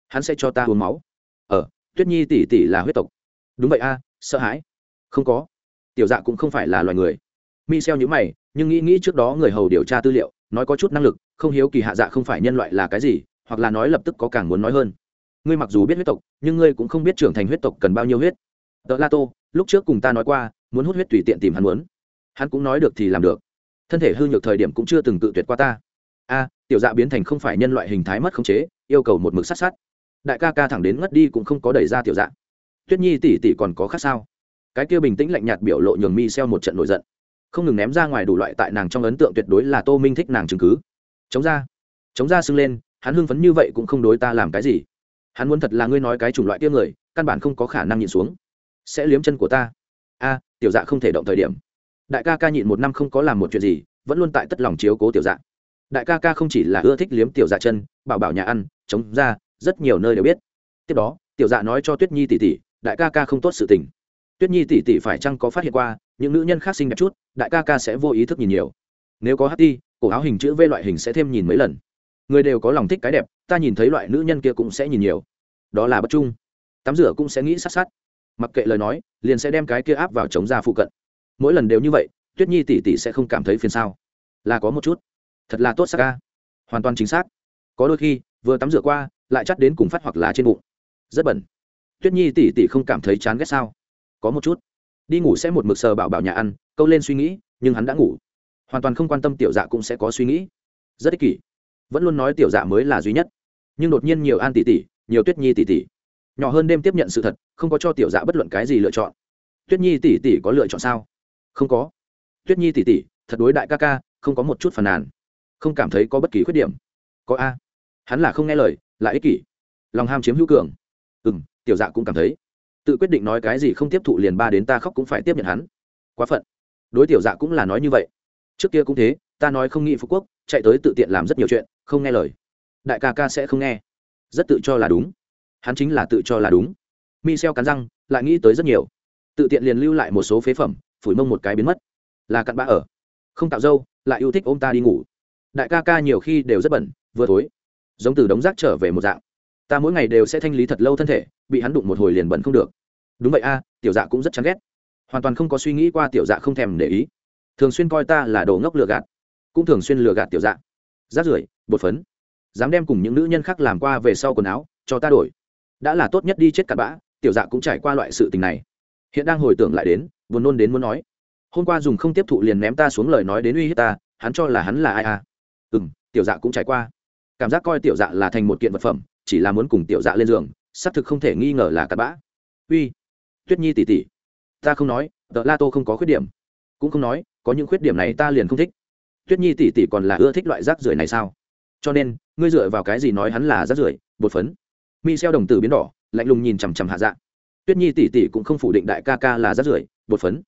hắn sẽ cho ta uống máu ờ tuyết nhi tỷ tỷ là huyết tộc đúng vậy a sợ hãi không có tiểu dạ cũng không phải là loài người mi xeo nhữ mày nhưng nghĩ nghĩ trước đó người hầu điều tra tư liệu, nói có chút năng lực, không hiếu kỳ hạ dạ không phải nhân loại là cái gì, hoặc là nói lập tức có càng muốn nói hơn. Ngươi mặc dù biết huyết tộc, nhưng ngươi cũng không biết trưởng thành huyết tộc cần bao nhiêu huyết. Tờ la tô, lúc trước cùng ta nói qua, muốn hút huyết tùy tiện tìm hắn muốn. Hắn cũng nói được thì làm được. Thân thể hư nhược thời điểm cũng chưa từng tự tuyệt qua ta. A, tiểu dạ biến thành không phải nhân loại hình thái mất khống chế, yêu cầu một mực sát sát. Đại ca ca thẳng đến ngất đi cũng không có đẩy ra tiểu dạ. Tuyết nhi tỷ tỷ còn có khác sao? Cái kia bình tĩnh lạnh nhạt biểu lộ nhường mi xeo một trận nổi giận không ngừng ném ra ngoài đủ loại tại nàng trong ấn tượng tuyệt đối là tô minh thích nàng chứng cứ. Chống ra. Chống ra sưng lên, hắn hưng phấn như vậy cũng không đối ta làm cái gì. Hắn muốn thật là ngươi nói cái chủng loại kia người, căn bản không có khả năng nhịn xuống. Sẽ liếm chân của ta. A, tiểu dạ không thể động thời điểm. Đại ca ca nhịn một năm không có làm một chuyện gì, vẫn luôn tại tất lòng chiếu cố tiểu dạ. Đại ca ca không chỉ là ưa thích liếm tiểu dạ chân, bảo bảo nhà ăn, chống ra, rất nhiều nơi đều biết. Tiếp đó, tiểu dạ nói cho tuyết nhi tỷ tỷ, đại ca ca không tốt sự tình. Tuyết nhi tỷ tỷ phải chăng có phát hiện qua những nữ nhân khác xinh đẹp chút, đại ca ca sẽ vô ý thức nhìn nhiều. Nếu có hát đi cổ áo hình chữ v loại hình sẽ thêm nhìn mấy lần. Người đều có lòng thích cái đẹp, ta nhìn thấy loại nữ nhân kia cũng sẽ nhìn nhiều. Đó là bất trung. Tắm rửa cũng sẽ nghĩ sát sát. Mặc kệ lời nói, liền sẽ đem cái kia áp vào chống ra phụ cận. Mỗi lần đều như vậy, tuyết nhi tỷ tỷ sẽ không cảm thấy phiền sao? Là có một chút. Thật là tốt sắc ca. Hoàn toàn chính xác. Có đôi khi, vừa tắm rửa qua, lại chắt đến cùng phát hoặc là trên bụng. Rất bẩn. Tuyết nhi tỉ tỉ không cảm thấy chán ghét sao? Có một chút đi ngủ sẽ một mực sờ bảo bảo nhà ăn, câu lên suy nghĩ, nhưng hắn đã ngủ. Hoàn toàn không quan tâm tiểu dạ cũng sẽ có suy nghĩ. Rất ích kỷ. Vẫn luôn nói tiểu dạ mới là duy nhất. Nhưng đột nhiên nhiều an tỷ tỷ, nhiều tuyết nhi tỷ tỷ. Nhỏ hơn đêm tiếp nhận sự thật, không có cho tiểu dạ bất luận cái gì lựa chọn. Tuyết nhi tỷ tỷ có lựa chọn sao? Không có. Tuyết nhi tỷ tỷ, thật đối đại ca ca, không có một chút phàn nàn. Không cảm thấy có bất kỳ khuyết điểm. Có a. Hắn là không nghe lời, lại ích kỷ. Lòng ham chiếm hữu cường. Ừ m tiểu dạ cũng cảm thấy tự quyết định nói cái gì không tiếp thụ liền ba đến ta khóc cũng phải tiếp nhận hắn. Quá phận. Đối tiểu dạ cũng là nói như vậy. Trước kia cũng thế, ta nói không nghĩ phú quốc, chạy tới tự tiện làm rất nhiều chuyện, không nghe lời. Đại ca ca sẽ không nghe. Rất tự cho là đúng. Hắn chính là tự cho là đúng. Mi xeo cắn răng, lại nghĩ tới rất nhiều. Tự tiện liền lưu lại một số phế phẩm, phủi mông một cái biến mất. Là cặn bã ở. Không tạo dâu, lại yêu thích ôm ta đi ngủ. Đại ca ca nhiều khi đều rất bẩn, vừa thối. Giống từ đống rác trở về một dạng. Ta mỗi ngày đều sẽ thanh lý thật lâu thân thể, bị hắn đụng một hồi liền bẩn không được đúng vậy a, tiểu dạ cũng rất chán ghét. Hoàn toàn không có suy nghĩ qua tiểu dạ không thèm để ý. Thường xuyên coi ta là đồ ngốc lừa gạt, cũng thường xuyên lừa gạt tiểu dạ. Rát rưởi, bột phấn. Dám đem cùng những nữ nhân khác làm qua về sau quần áo, cho ta đổi. Đã là tốt nhất đi chết cặn bã, tiểu dạ cũng trải qua loại sự tình này. Hiện đang hồi tưởng lại đến vừa nôn đến muốn nói. Hôm qua dùng không tiếp thụ liền ném ta xuống lời nói đến uy hiếp ta, hắn cho là hắn là ai à? Ừ m tiểu dạ cũng trải qua. Cảm giác coi tiểu dạ là thành một kiện vật phẩm, chỉ là muốn cùng tiểu dạ lên giường, xác thực không thể nghi ngờ là cặn bã. Uy tuyết nhi tỉ tỉ. Ta không nói, tờ la tô không có khuyết điểm. Cũng không nói, có những khuyết điểm này ta liền không thích. Tuyết nhi tỉ tỉ còn là ưa thích loại rác rưởi này sao? Cho nên, ngươi dựa vào cái gì nói hắn là rác rưởi? Bột phấn. Mi xeo đồng tử biến đỏ, lạnh lùng nhìn chằm chằm hạ dạ. Tuyết nhi tỉ tỉ cũng không phủ định đại ca ca là rác rưởi, bột phấn.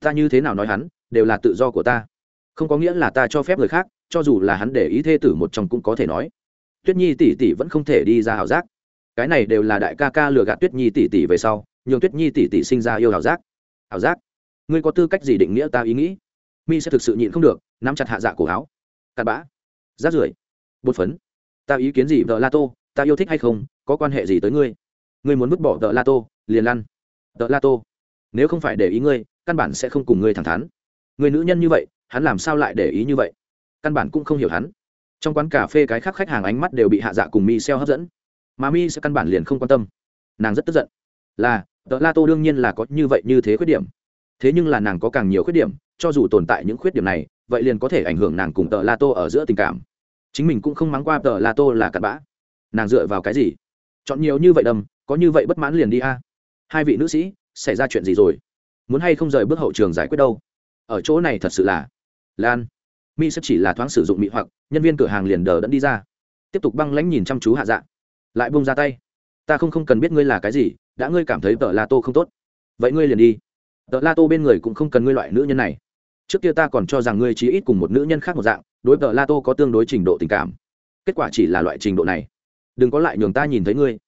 Ta như thế nào nói hắn, đều là tự do của ta. Không có nghĩa là ta cho phép người khác, cho dù là hắn để ý thê tử một chồng cũng có thể nói. Tuyết nhi tỷ tỷ vẫn không thể đi ra hảo giác. Cái này đều là đại ca ca lừa gạt tuyết nhi tỷ tỷ về sau nhường tuyết nhi tỷ tỷ sinh ra yêu hảo giác. Hảo giác? Ngươi có tư cách gì định nghĩa ta ý nghĩ? Mi sẽ thực sự nhịn không được, nắm chặt hạ dạ cổ áo. Cặn bã. Rát rưởi. Bột phấn. Ta ý kiến gì, vợ la tô? Ta yêu thích hay không? Có quan hệ gì tới ngươi? Ngươi muốn vứt bỏ vợ la tô, liền lăn. Vợ la tô, nếu không phải để ý ngươi, căn bản sẽ không cùng ngươi thẳng thắn. Người nữ nhân như vậy, hắn làm sao lại để ý như vậy? Căn bản cũng không hiểu hắn. Trong quán cà phê cái khác khách hàng ánh mắt đều bị hạ dạ cùng mi xeo hấp dẫn. Mà mi sẽ căn bản liền không quan tâm. Nàng rất tức giận. Là tờ la tô đương nhiên là có như vậy như thế khuyết điểm. Thế nhưng là nàng có càng nhiều khuyết điểm, cho dù tồn tại những khuyết điểm này, vậy liền có thể ảnh hưởng nàng cùng tờ la tô ở giữa tình cảm. Chính mình cũng không mắng qua tờ la tô là cặn bã. Nàng dựa vào cái gì? Chọn nhiều như vậy đầm có như vậy bất mãn liền đi a. Hai vị nữ sĩ, xảy ra chuyện gì rồi? Muốn hay không rời bước hậu trường giải quyết đâu? Ở chỗ này thật sự là lan. Mi sẽ chỉ là thoáng sử dụng Mị hoặc, nhân viên cửa hàng liền đờ đẫn đi ra. Tiếp tục băng lãnh nhìn chăm chú hạ dạ. Lại bông ra tay ta không không cần biết ngươi là cái gì, đã ngươi cảm thấy tờ la tô không tốt, vậy ngươi liền đi. Tờ la tô bên người cũng không cần ngươi loại nữ nhân này. Trước kia ta còn cho rằng ngươi chỉ ít cùng một nữ nhân khác một dạng, đối tờ la tô có tương đối trình độ tình cảm. Kết quả chỉ là loại trình độ này. Đừng có lại nhường ta nhìn thấy ngươi.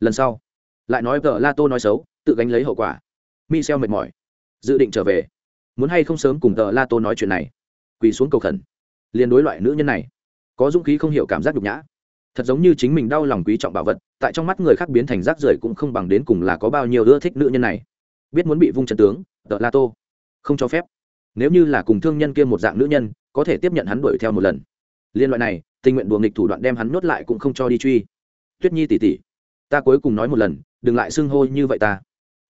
Lần sau, lại nói tờ la tô nói xấu, tự gánh lấy hậu quả. Mi xeo mệt mỏi, dự định trở về. Muốn hay không sớm cùng tờ la tô nói chuyện này? Quỳ xuống cầu khẩn. Liền đối loại nữ nhân này, có dũng khí không hiểu cảm giác nhục nhã thật giống như chính mình đau lòng quý trọng bảo vật, tại trong mắt người khác biến thành rác rưởi cũng không bằng đến cùng là có bao nhiêu ưa thích nữ nhân này. Biết muốn bị vung chân tướng, tợ la tô. Không cho phép. Nếu như là cùng thương nhân kia một dạng nữ nhân, có thể tiếp nhận hắn đuổi theo một lần. Liên loại này, tình nguyện buồng nghịch thủ đoạn đem hắn nhốt lại cũng không cho đi truy. Tuyết nhi tỉ tỉ, ta cuối cùng nói một lần, đừng lại xưng hô như vậy ta.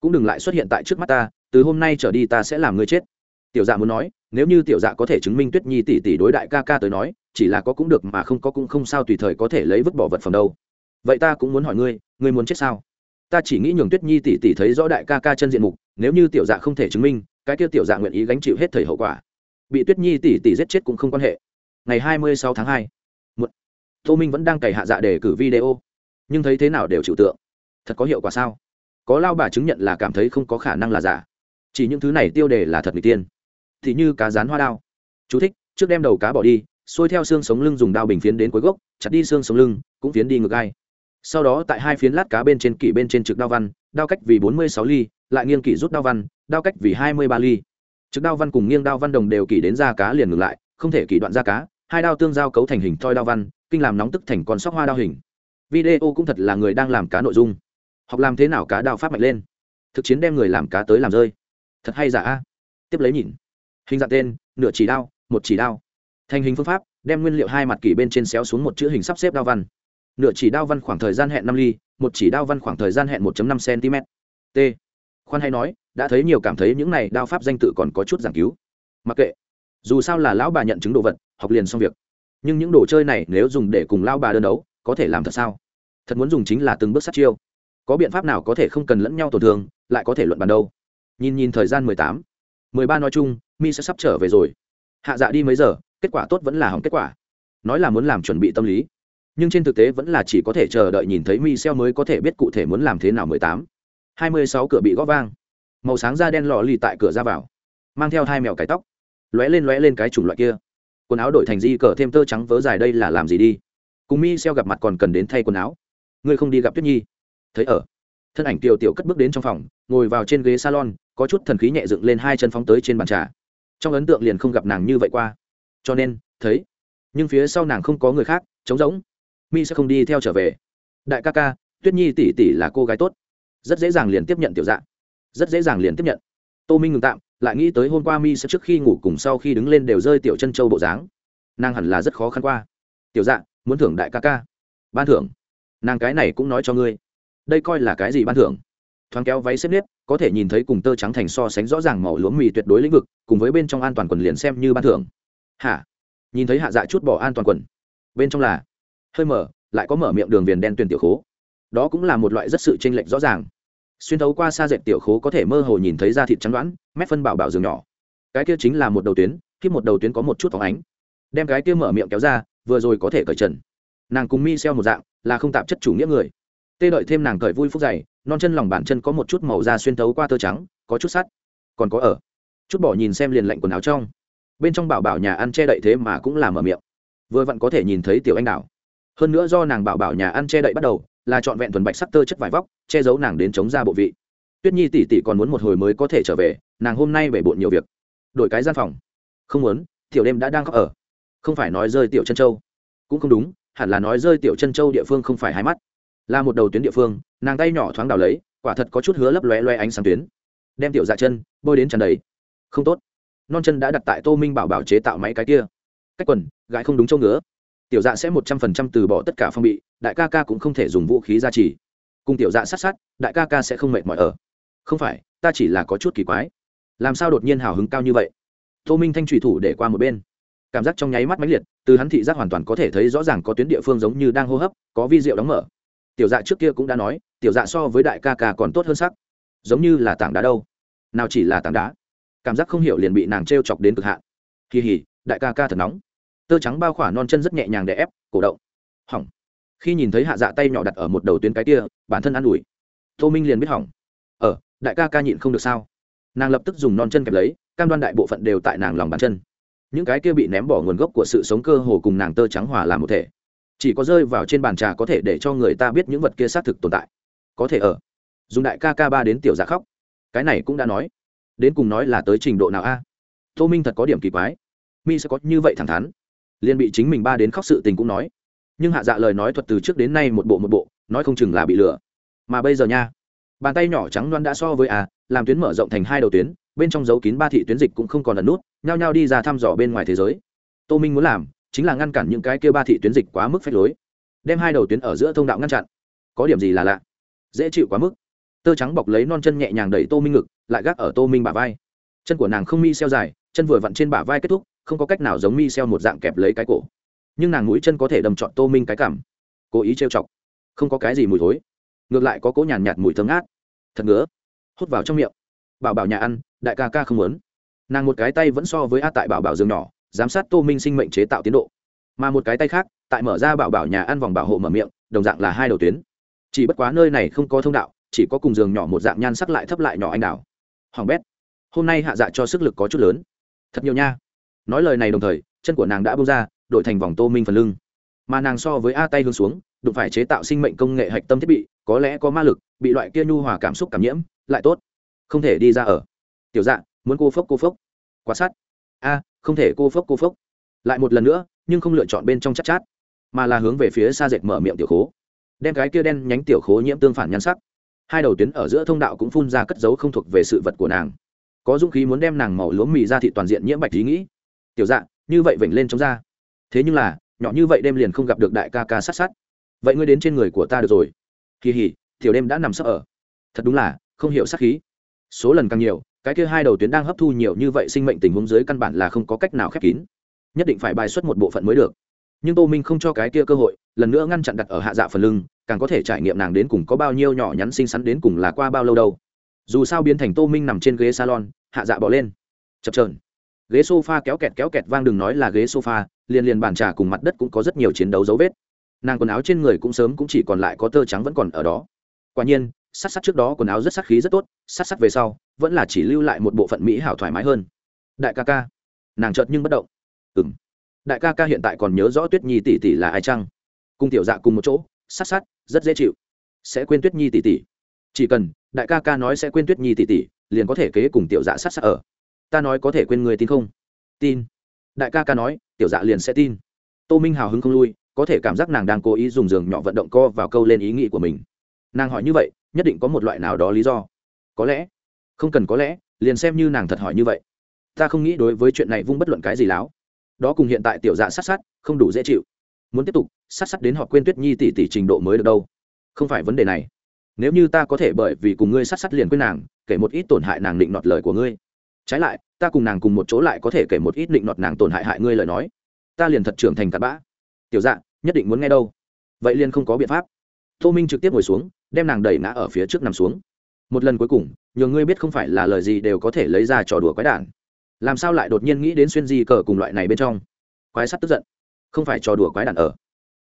Cũng đừng lại xuất hiện tại trước mắt ta, từ hôm nay trở đi ta sẽ làm người chết. Tiểu dạ muốn nói, nếu như tiểu dạ có thể chứng minh tuyết nhi tỷ tỷ đối đại ca ca tới nói chỉ là có cũng được mà không có cũng không sao tùy thời có thể lấy vứt bỏ vật phẩm đâu. Vậy ta cũng muốn hỏi ngươi ngươi muốn chết sao? Ta chỉ nghĩ nhường tuyết nhi tỷ tỷ thấy rõ đại ca ca chân diện mục, nếu như tiểu dạ không thể chứng minh, cái kia tiểu dạ nguyện ý gánh chịu hết thời hậu quả. Bị tuyết nhi tỷ tỷ giết chết cũng không quan hệ. Ngày hai mươi sáu tháng hai, một, tô minh vẫn đang cày hạ dạ để cử video. Nhưng thấy thế nào đều chịu tượng. Thật có hiệu quả sao? Có lao bà chứng nhận là cảm thấy không có khả năng là giả. Chỉ những thứ này tiêu đề là thật người tiên. Thì như cá rán hoa đao. Chú thích, trước đem đầu cá bỏ đi xuôi theo xương sống lưng dùng đao bình phiến đến cuối gốc, chặt đi xương sống lưng, cũng phiến đi ngược gai. Sau đó tại hai phiến lát cá bên trên kỷ bên trên trực đao văn, đao cách vì bốn mươi sáu ly, lại nghiêng kỷ rút đao văn, đao cách vì hai mươi ba ly. Trực đao văn cùng nghiêng đao văn đồng đều kỷ đến da cá liền ngược lại, không thể kỷ đoạn da cá, hai đao tương giao cấu thành hình thoi đao văn, kinh làm nóng tức thành con sóc hoa đao hình. Video cũng thật là người đang làm cá nội dung. Học làm thế nào cá đao pháp mạnh lên. Thực chiến đem người làm cá tới làm rơi. Thật hay giả a? Tiếp lấy nhìn. Hình dạng tên, nửa chỉ đao, một chỉ đao thành hình phương pháp, đem nguyên liệu hai mặt kỷ bên trên xéo xuống một chữ hình sắp xếp đao văn. Nửa chỉ đao văn khoảng thời gian hẹn năm ly, một chỉ đao văn khoảng thời gian hẹn 1 năm cm t. Khoan hay nói, đã thấy nhiều cảm thấy những này đao pháp danh tự còn có chút giảng cứu. Mặc kệ. Dù sao là lão bà nhận chứng đồ vật, học liền xong việc. Nhưng những đồ chơi này nếu dùng để cùng lao bà đơn đấu, có thể làm thật sao? Thật muốn dùng chính là từng bước sát chiêu. Có biện pháp nào có thể không cần lẫn nhau tổn thương, lại có thể luận bàn đâu? Nhìn nhìn thời gian mười tám. Mười ba nói chung, mi sẽ sắp trở về rồi. Hạ dạ đi mấy giờ? Kết quả tốt vẫn là hỏng kết quả. Nói là muốn làm chuẩn bị tâm lý, nhưng trên thực tế vẫn là chỉ có thể chờ đợi nhìn thấy mi xeo mới có thể biết cụ thể muốn làm thế nào mười tám. Hai mươi sáu cửa bị góp vang. Màu sáng da đen lò lì tại cửa ra vào, mang theo hai mèo cái tóc, lóe lên lóe lên cái chủng loại kia. Quần áo đổi thành di cờ thêm tơ trắng vớ dài đây là làm gì đi? Cùng mi xeo gặp mặt còn cần đến thay quần áo. Ngươi không đi gặp tuyết nhi. Thấy ở, thân ảnh tiểu tiểu cất bước đến trong phòng, ngồi vào trên ghế salon, có chút thần khí nhẹ dựng lên hai chân phóng tới trên bàn trà. Trong ấn tượng liền không gặp nàng như vậy qua cho nên, thấy, nhưng phía sau nàng không có người khác, trống rỗng. Mi sẽ không đi theo trở về. Đại ca ca, tuyết nhi tỷ tỷ là cô gái tốt. Rất dễ dàng liền tiếp nhận tiểu dạng rất dễ dàng liền tiếp nhận. Tô minh ngừng tạm, lại nghĩ tới hôm qua mi sẽ trước khi ngủ cùng sau khi đứng lên đều rơi tiểu chân châu bộ dáng. Nàng hẳn là rất khó khăn qua. Tiểu dạng muốn thưởng đại ca ca. Ban thưởng. Nàng cái này cũng nói cho ngươi. Đây coi là cái gì ban thưởng? Thoáng kéo váy xếp nếp, có thể nhìn thấy cùng tơ trắng thành so sánh rõ ràng màu lúa mì tuyệt đối lĩnh vực, cùng với bên trong an toàn quần liền xem như ban thưởng hả? Nhìn thấy hạ dạ chút bỏ an toàn quần. Bên trong là, hơi mở, lại có mở miệng đường viền đen tuyển tiểu khố. Đó cũng là một loại rất sự chênh lệch rõ ràng. Xuyên thấu qua xa dệt tiểu khố có thể mơ hồ nhìn thấy da thịt trắng đoán mép phân bảo bảo giường nhỏ. Cái kia chính là một đầu tuyến, khi một đầu tuyến có một chút phóng ánh. Đem cái kia mở miệng kéo ra, vừa rồi có thể cởi trần. Nàng cùng mi xeo một dạng, là không tạp chất chủ nghĩa người. Tê đợi thêm nàng cởi vui phúc dày, non chân lòng bàn chân có một chút màu da xuyên thấu qua tơ trắng, có chút sắt, còn có ở. Chút bỏ nhìn xem liền lạnh quần áo trong bên trong bảo bảo nhà ăn che đậy thế mà cũng làm ở miệng. Vừa vặn có thể nhìn thấy tiểu anh đào. Hơn nữa do nàng bảo bảo nhà ăn che đậy bắt đầu, là trọn vẹn thuần bạch sắc tơ chất vải vóc, che giấu nàng đến chống ra bộ vị. Tuyết nhi tỷ tỷ còn muốn một hồi mới có thể trở về, nàng hôm nay bể bộn nhiều việc. Đổi cái gian phòng. Không muốn, tiểu đêm đã đang khóc ở. Không phải nói rơi tiểu chân châu. Cũng không đúng, hẳn là nói rơi tiểu chân châu địa phương không phải hai mắt. Là một đầu tuyến địa phương, nàng tay nhỏ thoáng đào lấy, quả thật có chút hứa lấp lóe loe ánh sáng tuyến. Đem tiểu dạ chân, bôi đến tràn đầy. Không tốt non chân đã đặt tại tô minh bảo bảo chế tạo máy cái kia. Cách quần, gãi không đúng chỗ ngứa. Tiểu dạ sẽ một trăm phần trăm từ bỏ tất cả phong bị, đại ca ca cũng không thể dùng vũ khí ra chỉ cùng tiểu dạ sát sát, đại ca ca sẽ không mệt mỏi ở. Không phải, ta chỉ là có chút kỳ quái. Làm sao đột nhiên hào hứng cao như vậy? Tô minh thanh trùy thủ để qua một bên. Cảm giác trong nháy mắt mãnh liệt, từ hắn thị giác hoàn toàn có thể thấy rõ ràng có tuyến địa phương giống như đang hô hấp, có vi rượu đóng mở. Tiểu dạ trước kia cũng đã nói, tiểu dạ so với đại ca ca còn tốt hơn sắc. Giống như là tảng đá đâu. Nào chỉ là tảng đá cảm giác không hiểu liền bị nàng t r e o chọc đến cực hạn. Kỳ hỉ, đại ca ca thật nóng. Tơ trắng bao khỏa non chân rất nhẹ nhàng để ép, cổ động. Hỏng. Khi nhìn thấy hạ dạ tay nhỏ đặt ở một đầu tuyến cái kia, bản thân an ủi. Tô minh liền biết hỏng. Ờ đại ca ca nhịn không được sao? Nàng lập tức dùng non chân kẹp lấy, cam đoan đại bộ phận đều tại nàng lòng bàn chân. Những cái kia bị ném bỏ nguồn gốc của sự sống cơ hồ cùng nàng tơ trắng hòa làm một thể. Chỉ có rơi vào trên bàn trà có thể để cho người ta biết những vật kia xác thực tồn tại. Có thể ở. Dùng đại ca ca ba đến tiểu giả khóc. Cái này cũng đã nói đến cùng nói là tới trình độ nào a? Tô minh thật có điểm kỳ quái. Mi sẽ có như vậy thẳng thắn. Liền bị chính mình ba đến khóc sự tình cũng nói. Nhưng hạ dạ lời nói thuật từ trước đến nay một bộ một bộ, nói không chừng là bị lừa. Mà bây giờ nha, bàn tay nhỏ trắng loan đã so với a làm tuyến mở rộng thành hai đầu tuyến, bên trong dấu kín ba thị tuyến dịch cũng không còn ẩn nút, nhao nhao đi ra thăm dò bên ngoài thế giới. Tô minh muốn làm chính là ngăn cản những cái kia ba thị tuyến dịch quá mức phép lối, đem hai đầu tuyến ở giữa thông đạo ngăn chặn. Có điểm gì là lạ? Dễ chịu quá mức tơ trắng bọc lấy non chân nhẹ nhàng đẩy tô minh ngực, lại gác ở tô minh bả vai. Chân của nàng không mi xeo dài, chân vừa vặn trên bả vai kết thúc, không có cách nào giống mi xeo một dạng kẹp lấy cái cổ. Nhưng nàng mũi chân có thể đầm trọn tô minh cái cảm. Cố ý trêu chọc. Không có cái gì mùi thối. Ngược lại có cỗ nhàn nhạt mùi thơm ngát. Thật ngứa. Hút vào trong miệng. Bảo bảo nhà ăn, đại ca ca không muốn. Nàng một cái tay vẫn so với a tại bảo bảo giường nhỏ, giám sát tô minh sinh mệnh chế tạo tiến độ. Mà một cái tay khác, tại mở ra bảo bảo nhà ăn vòng bảo hộ mở miệng, đồng dạng là hai đầu tuyến. Chỉ bất quá nơi này không có thông đạo chỉ có cùng giường nhỏ một dạng nhan sắc lại thấp lại nhỏ anh đào. Hoàng bét hôm nay hạ dạ cho sức lực có chút lớn. Thật nhiều nha. Nói lời này đồng thời chân của nàng đã bông ra đổi thành vòng tô minh phần lưng. Mà nàng so với a tay hướng xuống đụng phải chế tạo sinh mệnh công nghệ hạch tâm thiết bị có lẽ có ma lực bị loại kia nhu hòa cảm xúc cảm nhiễm lại tốt. Không thể đi ra ở. Tiểu dạng muốn cô phốc cô phốc. Quá sát. A không thể cô phốc cô phốc. Lại một lần nữa nhưng không lựa chọn bên trong chắc chát, chát mà là hướng về phía xa dệt mở miệng tiểu khố. Đem cái kia đen nhánh tiểu khố nhiễm tương phản nhan sắc hai đầu tuyến ở giữa thông đạo cũng phun ra cất dấu không thuộc về sự vật của nàng. Có dũng khí muốn đem nàng màu lúa mì ra thị toàn diện nhiễm bạch ý nghĩ. Tiểu dạng như vậy vểnh lên chống ra. Thế nhưng là, nhỏ như vậy đêm liền không gặp được đại ca ca sát sát. Vậy ngươi đến trên người của ta được rồi. Kỳ hỉ, tiểu đêm đã nằm sấp ở. Thật đúng là, không hiểu sát khí. Số lần càng nhiều, cái kia hai đầu tuyến đang hấp thu nhiều như vậy sinh mệnh tình huống dưới căn bản là không có cách nào khép kín. Nhất định phải bài xuất một bộ phận mới được. Nhưng tô minh không cho cái kia cơ hội, lần nữa ngăn chặn đặt ở hạ dạ phần lưng càng có thể trải nghiệm nàng đến cùng có bao nhiêu nhỏ nhắn xinh xắn đến cùng là qua bao lâu đâu. Dù sao biến thành tô minh nằm trên ghế salon, hạ dạ bỏ lên. Chập trờn ghế sofa kéo kẹt kéo kẹt vang đừng nói là ghế sofa, liền liền bàn trà cùng mặt đất cũng có rất nhiều chiến đấu dấu vết. Nàng quần áo trên người cũng sớm cũng chỉ còn lại có tơ trắng vẫn còn ở đó. Quả nhiên, sát sát trước đó quần áo rất sắc khí rất tốt, sát sát về sau, vẫn là chỉ lưu lại một bộ phận mỹ hảo thoải mái hơn. Đại ca ca. Nàng chợt nhưng bất động. Ừng đại ca ca hiện tại còn nhớ rõ tuyết nhi tỷ tỷ là ai chăng? Cùng tiểu dạ cùng một chỗ sát sát, rất dễ chịu. Sẽ quên tuyết nhi tỷ tỷ. Chỉ cần, đại ca ca nói sẽ quên tuyết nhi tỷ tỷ, liền có thể kế cùng tiểu dạ sát sát ở. Ta nói có thể quên người tin không? Tin. Đại ca ca nói, tiểu dạ liền sẽ tin. Tô minh hào hứng không lui, có thể cảm giác nàng đang cố ý dùng giường nhỏ vận động co vào câu lên ý nghĩ của mình. Nàng hỏi như vậy, nhất định có một loại nào đó lý do. Có lẽ. Không cần có lẽ, liền xem như nàng thật hỏi như vậy. Ta không nghĩ đối với chuyện này vung bất luận cái gì láo. Đó cùng hiện tại tiểu dạ sát sát, không đủ dễ chịu muốn tiếp tục sát sát đến họ quên tuyết nhi tỷ tỷ trình độ mới được đâu. Không phải vấn đề này. Nếu như ta có thể bởi vì cùng ngươi sát sát liền quên nàng, kể một ít tổn hại nàng định nọt lời của ngươi. Trái lại, ta cùng nàng cùng một chỗ lại có thể kể một ít định nọt nàng tổn hại hại ngươi lời nói. Ta liền thật trưởng thành cặn bã. Tiểu dạ nhất định muốn nghe đâu. Vậy liền không có biện pháp. Tô minh trực tiếp ngồi xuống, đem nàng đẩy ngã ở phía trước nằm xuống. Một lần cuối cùng, nhờ ngươi biết không phải là lời gì đều có thể lấy ra trò đùa quái đản. Làm sao lại đột nhiên nghĩ đến xuyên di cờ cùng loại này bên trong? Quái sắt tức giận không phải trò đùa quái đản ở.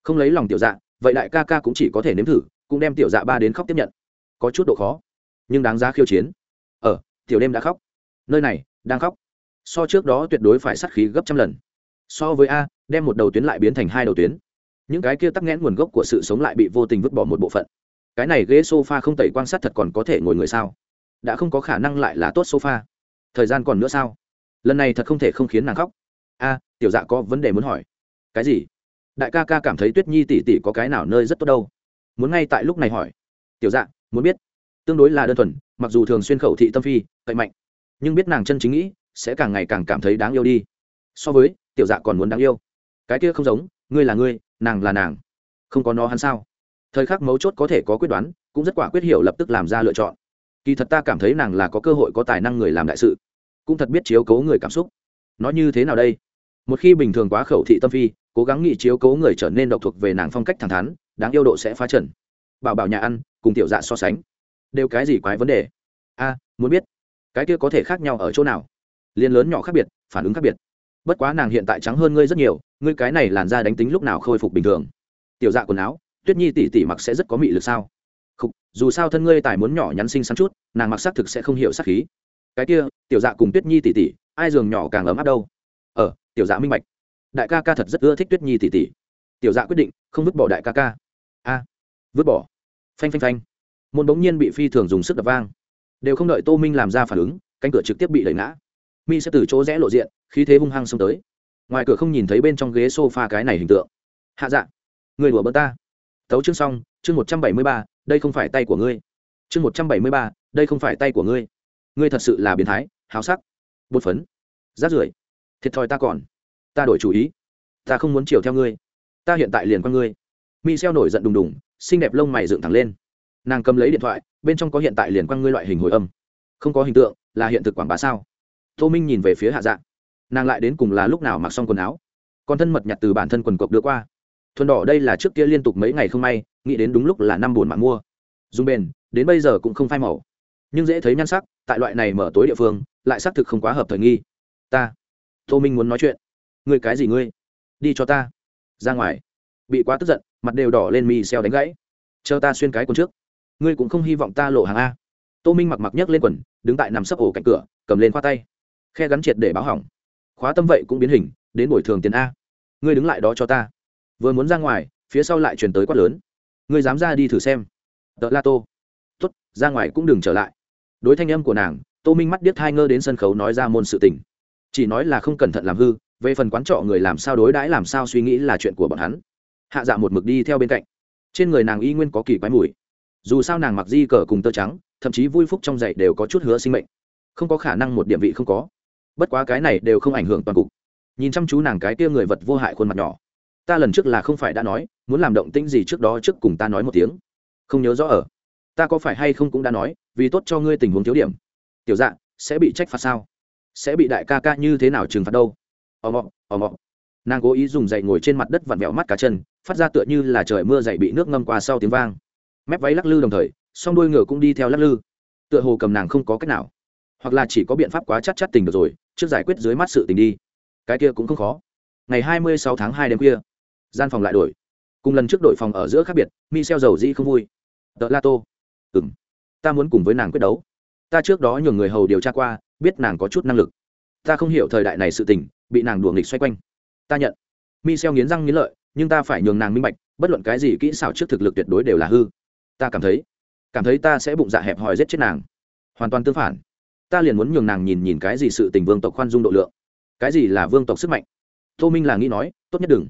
Không lấy lòng tiểu dạ vậy đại ca ca cũng chỉ có thể nếm thử, cũng đem tiểu dạ ba đến khóc tiếp nhận. Có chút độ khó, nhưng đáng giá khiêu chiến. Ở tiểu đêm đã khóc. Nơi này, đang khóc. So trước đó tuyệt đối phải sát khí gấp trăm lần. So với a, đem một đầu tuyến lại biến thành hai đầu tuyến. Những cái kia tắc nghẽn nguồn gốc của sự sống lại bị vô tình vứt bỏ một bộ phận. Cái này ghế sofa không tẩy quan sát thật còn có thể ngồi người sao? Đã không có khả năng lại là tốt sofa. Thời gian còn nữa sao? Lần này thật không thể không khiến nàng khóc. A, tiểu dạ có vấn đề muốn hỏi cái gì? Đại ca ca cảm thấy tuyết nhi tỷ tỷ có cái nào nơi rất tốt đâu? Muốn ngay tại lúc này hỏi. Tiểu dạ muốn biết. Tương đối là đơn thuần, mặc dù thường xuyên khẩu thị tâm phi, cậy mạnh. Nhưng biết nàng chân chính nghĩ, sẽ càng ngày càng cảm thấy đáng yêu đi. So với, tiểu dạ còn muốn đáng yêu. Cái kia không giống, ngươi là ngươi, nàng là nàng. Không có nó hắn sao? Thời khắc mấu chốt có thể có quyết đoán, cũng rất quả quyết hiểu lập tức làm ra lựa chọn. Kỳ thật ta cảm thấy nàng là có cơ hội có tài năng người làm đại sự. Cũng thật biết chiếu cố người cảm xúc. Nói như thế nào đây? Một khi bình thường quá khẩu thị tâm phi cố gắng nghị chiếu cố người trở nên độc thuộc về nàng phong cách thẳng thắn đáng yêu độ sẽ phá trần. Bảo bảo nhà ăn cùng tiểu dạ so sánh. Đều cái gì quái vấn đề? A muốn biết cái kia có thể khác nhau ở chỗ nào? Liên lớn nhỏ khác biệt phản ứng khác biệt. Bất quá nàng hiện tại trắng hơn ngươi rất nhiều ngươi cái này làn da đánh tính lúc nào khôi phục bình thường. Tiểu dạ quần áo tuyết nhi tỉ tỉ mặc sẽ rất có mị lực sao? Khúc, dù sao thân ngươi tài muốn nhỏ nhắn xinh xắn chút nàng mặc xác thực sẽ không hiểu sắc khí. Cái kia tiểu dạ cùng tuyết nhi tỉ tỉ ai giường nhỏ càng ấm áp đâu? Ờ tiểu dạ minh bạch đại ca ca thật rất ưa thích tuyết nhi tỷ tỷ. tiểu dạ quyết định, không vứt bỏ đại ca ca. A, vứt bỏ. Phanh phanh phanh. Môn bỗng nhiên bị phi thường dùng sức đập vang. Đều không đợi tô minh làm ra phản ứng, cánh cửa trực tiếp bị đẩy ngã. Mi sẽ từ chỗ rẽ lộ diện, khí thế hung hăng xông tới. Ngoài cửa không nhìn thấy bên trong ghế s o f a cái này hình tượng. Hạ dạ người đùa bỡ ta. Tấu chương xong, chương một trăm bảy mươi ba, đây không phải tay của ngươi. Chương một trăm bảy mươi ba, đây không phải tay của ngươi. Ngươi thật sự là biến thái, háo sắc, bột phấn, rát rưởi. Thiệt thòi ta còn ta đổi chủ ý. Ta không muốn chiều theo ngươi. Ta hiện tại liền qua ngươi. Mi xeo nổi giận đùng đùng, xinh đẹp lông mày dựng thẳng lên. Nàng cầm lấy điện thoại, bên trong có hiện tại liền quăng ngươi loại hình hồi âm. Không có hình tượng, là hiện thực quảng bá sao? Tô minh nhìn về phía hạ dạng nàng lại đến cùng là lúc nào mặc xong quần áo? Con thân mật nhặt từ bản thân quần cộc đưa qua. Thuần đỏ đây là trước kia liên tục mấy ngày không may, nghĩ đến đúng lúc là năm buồn mạng mua. Dùng bền, đến bây giờ cũng không phai màu. Nhưng dễ thấy nhan sắc, tại loại này mở tối địa phương, lại xác thực không quá hợp thời nghi. Ta. Tô minh muốn nói chuyện ngươi cái gì ngươi? Đi cho ta. Ra ngoài. Bị quá tức giận, mặt đều đỏ lên mì xeo đánh gãy. Chờ ta xuyên cái quần trước. Ngươi cũng không hy vọng ta lộ hàng a. Tô minh mặc mặc nhấc lên quần, đứng tại nằm sấp ổ cạnh cửa, cầm lên khoa tay. Khe gắn triệt để báo hỏng. Khóa tâm vậy cũng biến hình, đến bồi thường tiền a. Ngươi đứng lại đó cho ta. Vừa muốn ra ngoài, phía sau lại chuyển tới quát lớn. Ngươi dám ra đi thử xem. Tợ la tô. Tuất ra ngoài cũng đừng trở lại. Đối thanh âm của nàng, tô minh mắt điếc thai ngơ đến sân khấu nói ra môn sự tình. Chỉ nói là không cẩn thận làm hư về phần quán trọ người làm sao đối đãi làm sao suy nghĩ là chuyện của bọn hắn. Hạ dạ một mực đi theo bên cạnh. Trên người nàng y nguyên có kỳ quái mùi. Dù sao nàng mặc di cờ cùng tơ trắng, thậm chí vui phúc trong dậy đều có chút hứa sinh mệnh. Không có khả năng một điểm vị không có. Bất quá cái này đều không ảnh hưởng toàn cục. Nhìn chăm chú nàng cái kia người vật vô hại khuôn mặt nhỏ. Ta lần trước là không phải đã nói, muốn làm động tĩnh gì trước đó trước cùng ta nói một tiếng. Không nhớ rõ ở. Ta có phải hay không cũng đã nói, vì tốt cho ngươi tình huống thiếu điểm. Tiểu dạ sẽ bị trách phạt sao? Sẽ bị đại ca ca như thế nào trừng phạt đâu? Ò mọ ò mọ nàng cố ý dùng dậy ngồi trên mặt đất vặn vẹo mắt cá chân phát ra tựa như là trời mưa dậy bị nước ngâm qua sau tiếng vang. Mép váy lắc lư đồng thời song đuôi ngựa cũng đi theo lắc lư. Tựa hồ cầm nàng không có cách nào. Hoặc là chỉ có biện pháp quá chắc chắc tình được rồi trước giải quyết dưới mắt sự tình đi. Cái kia cũng không khó. Ngày hai mươi sáu tháng hai đêm kia, gian phòng lại đổi. Cùng lần trước đội phòng ở giữa khác biệt mi xeo dầu dĩ không vui. Tợ la tô. Ừng ta muốn cùng với nàng quyết đấu. Ta trước đó nhường người hầu điều tra qua biết nàng có chút năng lực. Ta không hiểu thời đại này sự tình bị nàng đùa nghịch xoay quanh. Ta nhận. Mi xeo nghiến răng nghiến lợi, nhưng ta phải nhường nàng minh bạch, bất luận cái gì kỹ xảo trước thực lực tuyệt đối đều là hư. Ta cảm thấy cảm thấy ta sẽ bụng dạ hẹp hòi giết chết nàng. Hoàn toàn tương phản. Ta liền muốn nhường nàng nhìn nhìn cái gì sự tình vương tộc khoan dung độ lượng. Cái gì là vương tộc sức mạnh? Tô minh là nghĩ nói, tốt nhất đừng.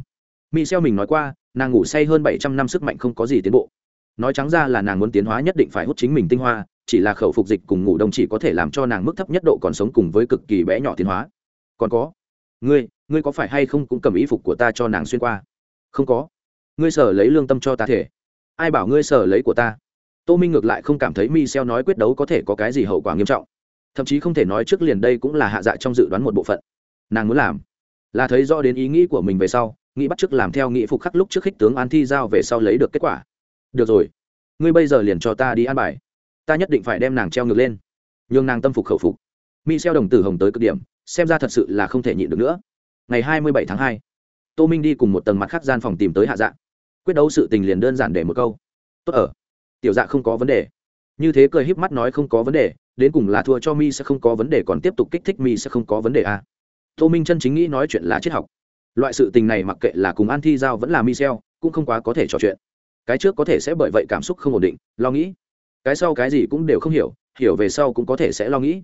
Mi xeo mình nói qua, nàng ngủ say hơn bảy trăm năm sức mạnh không có gì tiến bộ. Nói trắng ra là nàng muốn tiến hóa nhất định phải hút chính mình tinh hoa, chỉ là khẩu phục dịch cùng ngủ đông chỉ có thể làm cho nàng mức thấp nhất độ còn sống cùng với cực kỳ bé nhỏ tiến hóa. Còn có ngươi ngươi có phải hay không cũng cầm ý phục của ta cho nàng xuyên qua? Không có. Ngươi sở lấy lương tâm cho ta thể. Ai bảo ngươi sở lấy của ta? Tô minh ngược lại không cảm thấy mi xeo nói quyết đấu có thể có cái gì hậu quả nghiêm trọng. Thậm chí không thể nói trước liền đây cũng là hạ dạ trong dự đoán một bộ phận. Nàng muốn làm là thấy rõ đến ý nghĩ của mình về sau, nghĩ bắt chước làm theo nghị phục khắc lúc trước khích tướng an thi giao về sau lấy được kết quả. Được rồi, ngươi bây giờ liền cho ta đi an bài. Ta nhất định phải đem nàng treo ngược lên, nhường nàng tâm phục khẩu phục. Mi xeo đồng tử hồng tới cực điểm xem ra thật sự là không thể nhịn được nữa. Ngày hai mươi bảy tháng hai, tô minh đi cùng một tầng mặt khác gian phòng tìm tới hạ dạ. Quyết đấu sự tình liền đơn giản để một câu. Tốt ở. Tiểu dạ không có vấn đề. Như thế cười híp mắt nói không có vấn đề, đến cùng là thua cho mi sẽ không có vấn đề còn tiếp tục kích thích mi sẽ không có vấn đề à. tô minh chân chính nghĩ nói chuyện là triết học. Loại sự tình này mặc kệ là cùng an thi giao vẫn là michel, cũng không quá có thể trò chuyện. Cái trước có thể sẽ bởi vậy cảm xúc không ổn định, lo nghĩ. Cái sau cái gì cũng đều không hiểu hiểu về sau cũng có thể sẽ lo nghĩ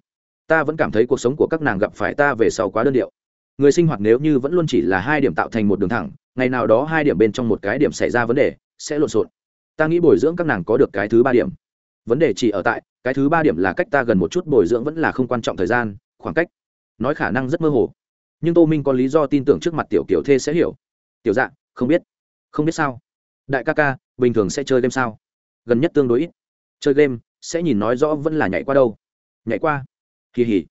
ta vẫn cảm thấy cuộc sống của các nàng gặp phải ta về sau quá đơn điệu. Người sinh hoạt nếu như vẫn luôn chỉ là hai điểm tạo thành một đường thẳng, ngày nào đó hai điểm bên trong một cái điểm xảy ra vấn đề, sẽ lộn xộn. Ta nghĩ bồi dưỡng các nàng có được cái thứ ba điểm. Vấn đề chỉ ở tại, cái thứ ba điểm là cách ta gần một chút bồi dưỡng vẫn là không quan trọng thời gian, khoảng cách. Nói khả năng rất mơ hồ. Nhưng tô minh có lý do tin tưởng trước mặt tiểu kiểu thê sẽ hiểu. Tiểu dạ không biết. Không biết sao. Đại ca ca, bình thường sẽ chơi game sao? Gần nhất tương đối ít. Chơi game, sẽ nhìn nói rõ vẫn là nhảy qua đâu. Nhảy qua kỳ hỉ.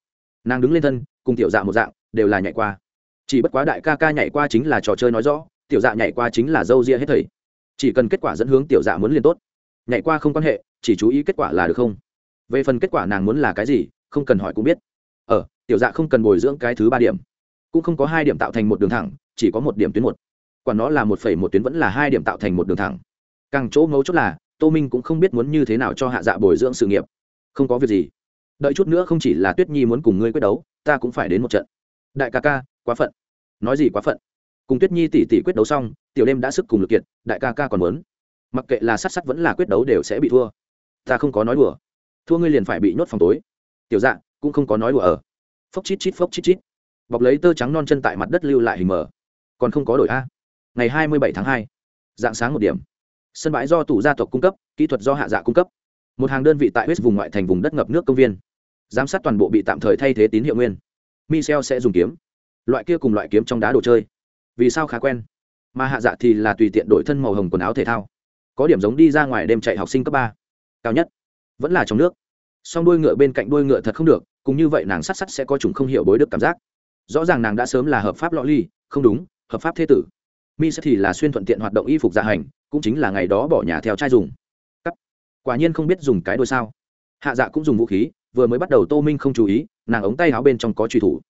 Nàng đứng lên thân cùng tiểu dạ một dạng đều là nhảy qua. Chỉ bất quá đại ca ca nhảy qua chính là trò chơi nói rõ tiểu dạ nhảy qua chính là dâu ria hết thầy. Chỉ cần kết quả dẫn hướng tiểu dạ muốn liền tốt. Nhảy qua không quan hệ chỉ chú ý kết quả là được không? Về phần kết quả nàng muốn là cái gì không cần hỏi cũng biết. Ở ờ, tiểu dạ không cần bồi dưỡng cái thứ ba điểm. Cũng không có hai điểm tạo thành một đường thẳng chỉ có một điểm tuyến một. Quả nó là một phẩy một tuyến vẫn là hai điểm tạo thành một đường thẳng. Càng chỗ ngấu chốt là tô minh cũng không biết muốn như thế nào cho hạ dạ bồi dưỡng sự nghiệp. Không có việc gì đợi chút nữa không chỉ là tuyết nhi muốn cùng ngươi quyết đấu, ta cũng phải đến một trận. Đại ca ca, quá phận. Nói gì quá phận. Cùng tuyết nhi tỷ tỷ quyết đấu xong, tiểu đêm đã sức cùng lực kiệt, đại ca ca còn muốn. Mặc kệ là sát sắt vẫn là quyết đấu đều sẽ bị thua. Ta không có nói đùa. Thua ngươi liền phải bị nhốt phòng tối. Tiểu dạ cũng không có nói đùa ở. Phốc chít chít, phốc chít chít. Bọc lấy tơ trắng non chân tại mặt đất lưu lại hình mờ. Còn không có đổi a. Ngày hai mươi bảy tháng hai, dạng sáng một điểm. Sân bãi do tủ gia tộc cung cấp, kỹ thuật do hạ dạ cung cấp. Một hàng đơn vị tại huyết vùng ngoại thành vùng đất ngập nước công viên giám sát toàn bộ bị tạm thời thay thế tín hiệu nguyên. Michel sẽ dùng kiếm. Loại kia cùng loại kiếm trong đá đồ chơi. Vì sao khá quen? Mà hạ dạ thì là tùy tiện đổi thân màu hồng quần áo thể thao. Có điểm giống đi ra ngoài đêm chạy học sinh cấp ba. Cao nhất. Vẫn là trong nước. Song đuôi ngựa bên cạnh đuôi ngựa thật không được, cùng như vậy nàng sát sắt sẽ có chủng không hiểu bối đức cảm giác. Rõ ràng nàng đã sớm là hợp pháp lọ ly, không đúng, hợp pháp thế tử. Mi sẽ thì là xuyên thuận tiện hoạt động y phục dạ hành, cũng chính là ngày đó bỏ nhà theo trai dùng. Cắt. quả nhiên không biết dùng cái đôi sao. Hạ dạ cũng dùng vũ khí vừa mới bắt đầu tô minh không chú ý, nàng ống tay áo bên trong có truy thủ.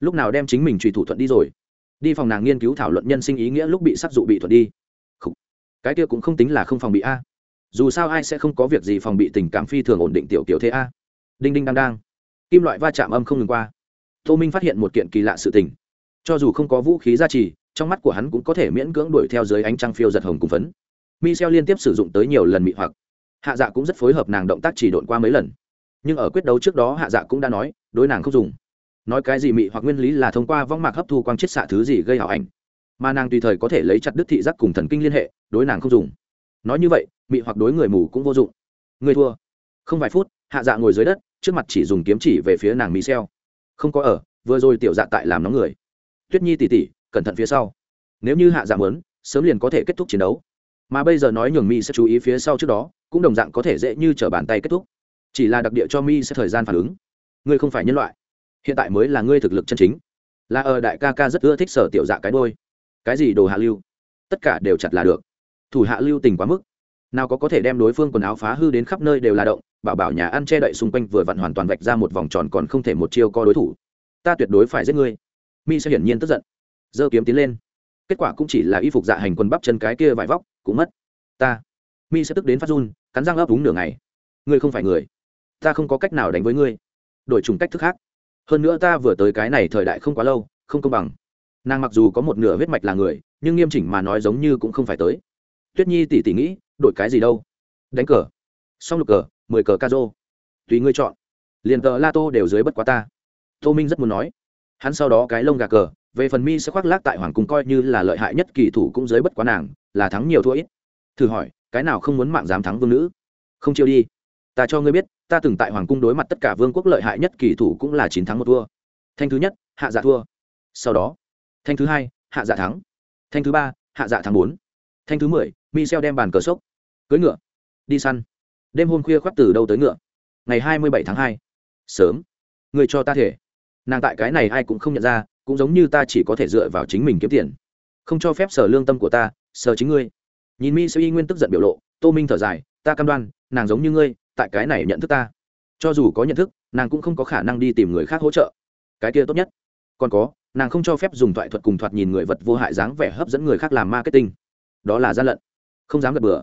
Lúc nào đem chính mình truy thủ thuận đi rồi? Đi phòng nàng nghiên cứu thảo luận nhân sinh ý nghĩa lúc bị sắc dụ bị thuận đi. Cái kia cũng không tính là không phòng bị a. Dù sao ai sẽ không có việc gì phòng bị tình cảm phi thường ổn định tiểu kiểu thế a. Đinh đinh đang đang. Kim loại va chạm âm không ngừng qua. Tô minh phát hiện một kiện kỳ lạ sự tình. Cho dù không có vũ khí gia trì, trong mắt của hắn cũng có thể miễn cưỡng đuổi theo dưới ánh trăng phiêu giật hồng cùng phấn. Michel liên tiếp sử dụng tới nhiều lần mị hoặc. Hạ dạ cũng rất phối hợp nàng động tác chỉ độn qua mấy lần nhưng ở quyết đấu trước đó hạ dạ cũng đã nói, đối nàng không dùng. Nói cái gì mị hoặc nguyên lý là thông qua vong mạc hấp thu quang chiết xạ thứ gì gây hảo ảnh. Mà nàng tùy thời có thể lấy chặt đứt thị giác cùng thần kinh liên hệ, đối nàng không dùng. Nói như vậy, mị hoặc đối người mù cũng vô dụng. Người thua. Không vài phút, hạ dạ ngồi dưới đất, trước mặt chỉ dùng kiếm chỉ về phía nàng michel không có ở, vừa rồi tiểu dạ tại làm nóng người. Tuyết nhi tỉ tỉ, cẩn thận phía sau. Nếu như hạ dạ mớn sớm liền có thể kết thúc chiến đấu. Mà bây giờ nói nhường mi sẽ chú ý phía sau trước đó, cũng đồng dạng có thể dễ như t r ở bàn tay kết thúc chỉ là đặc địa cho mi sẽ thời gian phản ứng. Ngươi không phải nhân loại. Hiện tại mới là ngươi thực lực chân chính. Là ở đại ca ca rất ưa thích sở tiểu dạ cái đôi. Cái gì đồ hạ lưu? Tất cả đều chặt là được. Thủ hạ lưu tình quá mức. Nào có có thể đem đối phương quần áo phá hư đến khắp nơi đều là động, bảo bảo nhà ăn che đậy xung quanh vừa vặn hoàn toàn vạch ra một vòng tròn còn không thể một chiêu co đối thủ. Ta tuyệt đối phải giết ngươi. Mi sẽ hiển nhiên tức giận. Giơ kiếm tiến lên. Kết quả cũng chỉ là y phục dạ hành quần bắp chân cái kia vải vóc, cũng mất. Ta. Mi sẽ tức đến phát run, cắn răng ấp úng nửa ngày. Ngươi không phải người ta không có cách nào đánh với ngươi. Đổi trùng cách thức khác. Hơn nữa ta vừa tới cái này thời đại không quá lâu, không công bằng. Nàng mặc dù có một nửa huyết mạch là người, nhưng nghiêm chỉnh mà nói giống như cũng không phải tới. Tuyết nhi tỉ tỉ nghĩ, đổi cái gì đâu? Đánh cờ. Xong lục cờ, mười cờ ca rô. Tùy ngươi chọn. Liền cờ la tô đều dưới bất quá ta. Tô minh rất muốn nói. Hắn sau đó cái lông gà cờ, về phần mi sẽ khoác lác tại hoàng cung coi như là lợi hại nhất kỳ thủ cũng dưới bất quá nàng, là thắng nhiều thua ít. Thử hỏi, cái nào không muốn mạng dám thắng vương nữ? Không chiêu đi. Ta cho ngươi biết ta từng tại hoàng cung đối mặt tất cả vương quốc lợi hại nhất kỳ thủ cũng là chín thắng một thua. Thanh thứ nhất, hạ dạ thua. Sau đó, thanh thứ hai, hạ dạ thắng. Thanh thứ ba, hạ dạ thắng bốn. Thanh thứ mười, michel đem bàn cờ sốc. Cưới ngựa, đi săn. Đêm hôm khuya khoác từ đâu tới ngựa? Ngày hai mươi bảy tháng hai. Sớm. Người cho ta thể. Nàng tại cái này ai cũng không nhận ra, cũng giống như ta chỉ có thể dựa vào chính mình kiếm tiền. Không cho phép sở lương tâm của ta, sở chính ngươi. Nhìn mi sẽ y nguyên tức giận biểu lộ, tô minh thở dài, ta cam đoan, nàng giống như ngươi tại cái này nhận thức ta. Cho dù có nhận thức, nàng cũng không có khả năng đi tìm người khác hỗ trợ. Cái kia tốt nhất. Còn có, nàng không cho phép dùng thoại thuật cùng thoạt nhìn người vật vô hại dáng vẻ hấp dẫn người khác làm marketing. Đó là gian lận. Không dám gật bừa.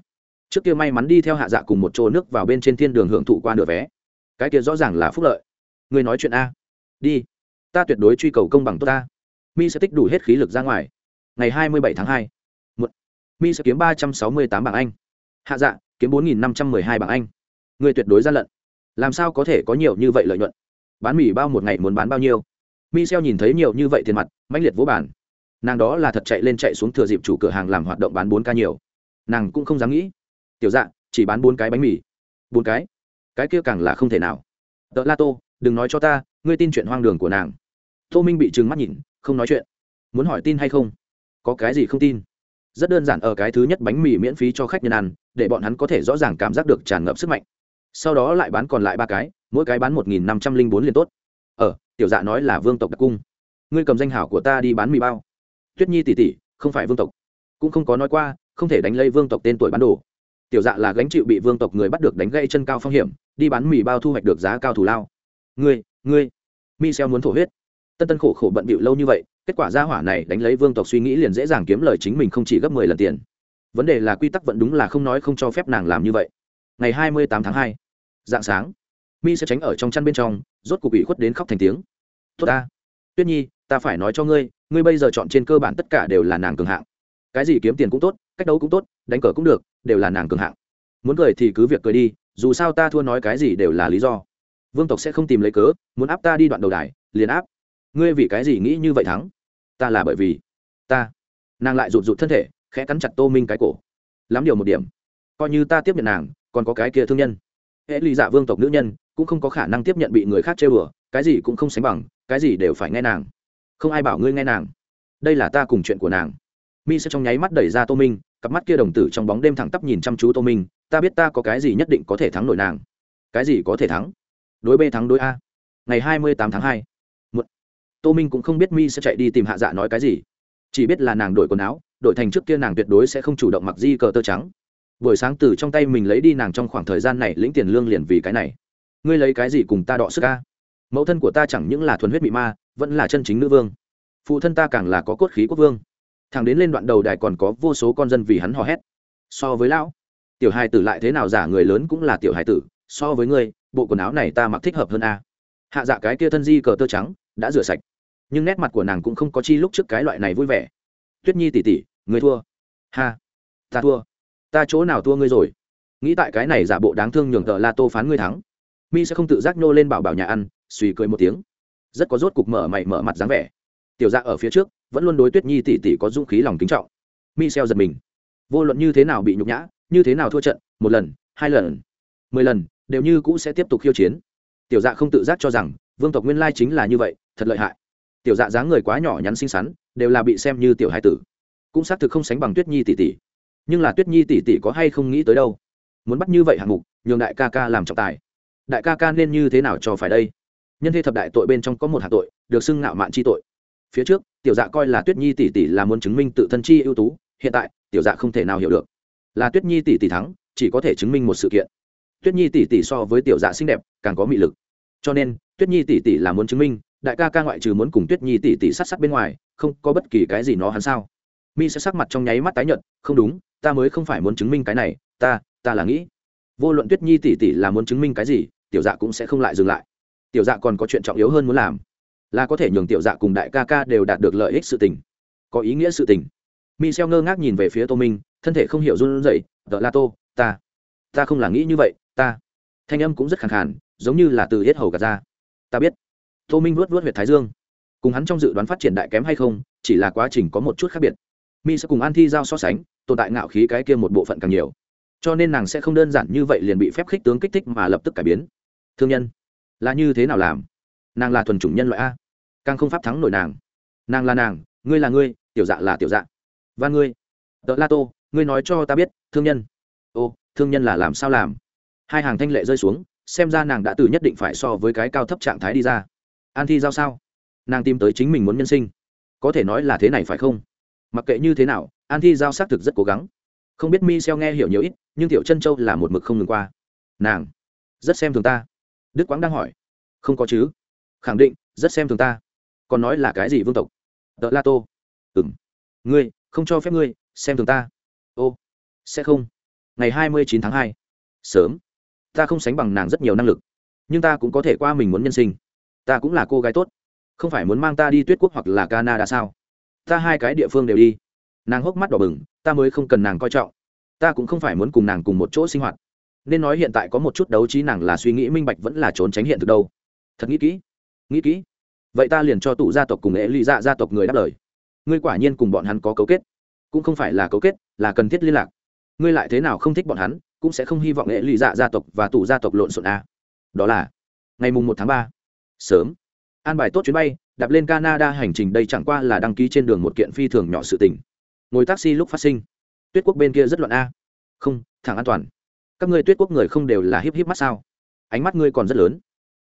Trước kia may mắn đi theo hạ dạ cùng một chỗ nước vào bên trên thiên đường hưởng thụ qua nửa vé. Cái kia rõ ràng là phúc lợi. Người nói chuyện a. Đi. Ta tuyệt đối truy cầu công bằng tốt ta mi sẽ tích đủ hết khí lực ra ngoài. Ngày hai mươi bảy tháng hai. Một. Mi sẽ kiếm ba trăm sáu mươi tám bảng anh. Hạ dạ kiếm bốn nghìn năm trăm mười hai bảng anh người tuyệt đối gian lận. Làm sao có thể có nhiều như vậy lợi nhuận? Bán mì bao một ngày muốn bán bao nhiêu? Mi xeo nhìn thấy nhiều như vậy tiền mặt, mãnh liệt vỗ bản nàng đó là thật chạy lên chạy xuống thừa dịp chủ cửa hàng làm hoạt động bán bốn ca nhiều. Nàng cũng không dám nghĩ. Tiểu dạng chỉ bán bốn cái bánh mì. Bốn cái? Cái kia càng là không thể nào. Tợ la tô, đừng nói cho ta, ngươi tin chuyện hoang đường của nàng. Tô minh bị trừng mắt nhìn, không nói chuyện. Muốn hỏi tin hay không? Có cái gì không tin? Rất đơn giản, ở cái thứ nhất bánh mì miễn phí cho khách nhân ăn, để bọn hắn có thể rõ ràng cảm giác được tràn ngập sức mạnh sau đó lại bán còn lại ba cái mỗi cái bán một nghìn năm trăm linh bốn liền tốt. Ở ờ, tiểu dạ nói là vương tộc đặc cung. Ngươi cầm danh hảo của ta đi bán mì bao. Tuyết nhi tỷ tỷ không phải vương tộc. Cũng không có nói qua không thể đánh lây vương tộc tên tuổi bán đồ. Tiểu dạ là gánh chịu bị vương tộc người bắt được đánh gây chân cao phong hiểm đi bán mì bao thu hoạch được giá cao thù lao. Ngươi ngươi. Mi xeo muốn thổ huyết. Tân tân khổ khổ bận bịu lâu như vậy kết quả gia hỏa này đánh lấy vương tộc suy nghĩ liền dễ dàng kiếm lời chính mình không chỉ gấp mười lần tiền. Vấn đề là quy tắc vẫn đúng là không nói không cho phép nàng làm như vậy. Ngày hai mươi tám tháng hai dạng sáng. Mi sẽ tránh ở trong chăn bên trong, rốt cục bị khuất đến khóc thành tiếng. Tốt ta. Tuyết nhi, ta phải nói cho ngươi ngươi bây giờ chọn trên cơ bản tất cả đều là nàng cường hạng. Cái gì kiếm tiền cũng tốt, cách đấu cũng tốt, đánh cờ cũng được, đều là nàng cường hạng. Muốn cười thì cứ việc cười đi, dù sao ta thua nói cái gì đều là lý do. Vương tộc sẽ không tìm lấy cớ, muốn áp ta đi đoạn đầu đài, liền áp. Ngươi vì cái gì nghĩ như vậy thắng? Ta là bởi vì ta. Nàng lại rụt rụt thân thể, khẽ cắn chặt tô minh cái cổ. Lắm điều một điểm. Coi như ta tiếp nhận nàng, còn có cái kia thương nhân hệ lụy dạ vương tộc nữ nhân cũng không có khả năng tiếp nhận bị người khác chơi bừa cái gì cũng không sánh bằng, cái gì đều phải nghe nàng. Không ai bảo ngươi nghe nàng. Đây là ta cùng chuyện của nàng. Mi sẽ trong nháy mắt đẩy ra tô minh, cặp mắt kia đồng tử trong bóng đêm thẳng tắp nhìn chăm chú tô minh, ta biết ta có cái gì nhất định có thể thắng nổi nàng. Cái gì có thể thắng? Đối b thắng đối a. Ngày hai mươi tám tháng hai. Tô minh cũng không biết mi sẽ chạy đi tìm hạ dạ nói cái gì. Chỉ biết là nàng đổi quần áo, đổi thành trước kia nàng tuyệt đối sẽ không chủ động mặc di cờ tơ trắng buổi sáng từ trong tay mình lấy đi nàng trong khoảng thời gian này lĩnh tiền lương liền vì cái này. Ngươi lấy cái gì cùng ta đọ sức ca mẫu thân của ta chẳng những là thuần huyết bị ma, vẫn là chân chính nữ vương. Phụ thân ta càng là có cốt khí quốc vương. Thằng đến lên đoạn đầu đài còn có vô số con dân vì hắn hò hét. So với lão, tiểu hài tử lại thế nào giả người lớn cũng là tiểu hài tử, so với ngươi, bộ quần áo này ta mặc thích hợp hơn a. Hạ dạ cái kia thân di cờ tơ trắng, đã rửa sạch. Nhưng nét mặt của nàng cũng không có chi lúc trước cái loại này vui vẻ. Tuyết nhi tỉ tỉ người thua. Ha, ta thua ta chỗ nào thua ngươi rồi? Nghĩ tại cái này giả bộ đáng thương nhường tờ la tô phán ngươi thắng. Mi sẽ không tự giác nô lên bảo bảo nhà ăn, suy cười một tiếng. Rất có rốt cục mở mày mở mặt dáng vẻ. Tiểu dạ ở phía trước, vẫn luôn đối tuyết nhi tỉ tỉ có dũng khí lòng kính trọng. Mi xeo giật mình. Vô luận như thế nào bị nhục nhã, như thế nào thua trận, một lần, hai lần, mười lần, đều như cũ sẽ tiếp tục khiêu chiến. Tiểu dạ không tự giác cho rằng, vương tộc nguyên lai chính là như vậy, thật lợi hại. Tiểu dạ dáng người quá nhỏ nhắn xinh xắn, đều là bị xem như tiểu hai tử. Cũng xác thực không sánh bằng tuyết nhi tỷ tỷ nhưng là tuyết nhi tỷ tỷ có hay không nghĩ tới đâu? Muốn bắt như vậy hạng mục, nhường đại ca ca làm trọng tài. Đại ca ca nên như thế nào cho phải đây? Nhân thế thập đại tội bên trong có một hạng tội, được xưng ngạo mạn chi tội. Phía trước, tiểu dạ coi là tuyết nhi tỷ tỷ là muốn chứng minh tự thân chi ưu tú, hiện tại, tiểu dạ không thể nào hiểu được. Là tuyết nhi tỷ tỷ thắng, chỉ có thể chứng minh một sự kiện. Tuyết nhi tỷ tỷ so với tiểu dạ xinh đẹp, càng có mị lực. Cho nên, tuyết nhi tỷ tỷ là muốn chứng minh, đại ca ca ngoại trừ muốn cùng tuyết nhi tỷ tỷ sát sát bên ngoài, không có bất kỳ cái gì nó hắn sao? Mi sẽ sắc mặt trong nháy mắt tái nhợt, không đúng ta mới không phải muốn chứng minh cái này, ta ta là nghĩ. Vô luận tuyết nhi tỷ tỷ là muốn chứng minh cái gì, tiểu dạ cũng sẽ không lại dừng lại. Tiểu dạ còn có chuyện trọng yếu hơn muốn làm, là có thể nhường tiểu dạ cùng đại ca ca đều đạt được lợi ích sự tình. Có ý nghĩa sự tình. Mi xeo ngơ ngác nhìn về phía tô minh, thân thể không hiểu run rẩy tờ la tô, ta ta không là nghĩ như vậy, ta. Thanh âm cũng rất khẳng khàn, giống như là từ hết hầu gạt ra. Ta biết. Tô minh vuốt vuốt huyệt thái dương. Cùng hắn trong dự đoán phát triển đại kém hay không, chỉ là quá trình có một chút khác biệt. Mi sẽ cùng an thi giao so sánh tồn tại ngạo khí cái kia một bộ phận càng nhiều. Cho nên nàng sẽ không đơn giản như vậy liền bị phép khích tướng kích thích mà lập tức cải biến. Thương nhân, là như thế nào làm? Nàng là thuần chủng nhân loại a. Càng không pháp thắng nổi nàng. Nàng là nàng, ngươi là ngươi, tiểu dạ là tiểu dạ. Và ngươi. Tợ la tô, ngươi nói cho ta biết, thương nhân. Ô, thương nhân là làm sao làm? Hai hàng thanh lệ rơi xuống, xem ra nàng đã từ nhất định phải so với cái cao thấp trạng thái đi ra. An thi giao sao? Nàng tìm tới chính mình muốn nhân sinh. Có thể nói là thế này phải không? Mặc kệ như thế nào an thi giao xác thực rất cố gắng. Không biết mi xeo nghe hiểu nhiều ít, nhưng tiểu chân châu là một mực không ngừng qua. Nàng, rất xem thường ta. Đức quang đang hỏi. Không có chứ. Khẳng định, rất xem thường ta. Còn nói là cái gì vương tộc? Tợ la tô. Ừng ngươi, không cho phép ngươi xem thường ta. Ô, sẽ không. Ngày hai mươi chín tháng hai. Sớm. Ta không sánh bằng nàng rất nhiều năng lực, nhưng ta cũng có thể qua mình muốn nhân sinh. Ta cũng là cô gái tốt. Không phải muốn mang ta đi tuyết quốc hoặc là canada sao? Ta hai cái địa phương đều đi nàng hốc mắt đỏ bừng, ta mới không cần nàng coi trọng. Ta cũng không phải muốn cùng nàng cùng một chỗ sinh hoạt. Nên nói hiện tại có một chút đấu trí nàng là suy nghĩ minh bạch vẫn là trốn tránh hiện thực đâu. Thật nghĩ kỹ nghĩ kỹ. Vậy ta liền cho tụ gia tộc cùng ế ly dạ gia tộc người đáp lời. Ngươi quả nhiên cùng bọn hắn có cấu kết. Cũng không phải là cấu kết, là cần thiết liên lạc. Ngươi lại thế nào không thích bọn hắn, cũng sẽ không hy vọng ế ly dạ gia tộc và tụ gia tộc lộn xộn a. Đó là, ngày mùng một tháng ba, sớm. An bài tốt chuyến bay, đạp lên canada hành trình đây chẳng qua là đăng ký trên đường một kiện phi thường nhỏ sự tình ngồi taxi lúc phát sinh. Tuyết quốc bên kia rất loạn a. Không, thẳng an toàn. Các ngươi tuyết quốc người không đều là híp híp mắt sao? Ánh mắt ngươi còn rất lớn.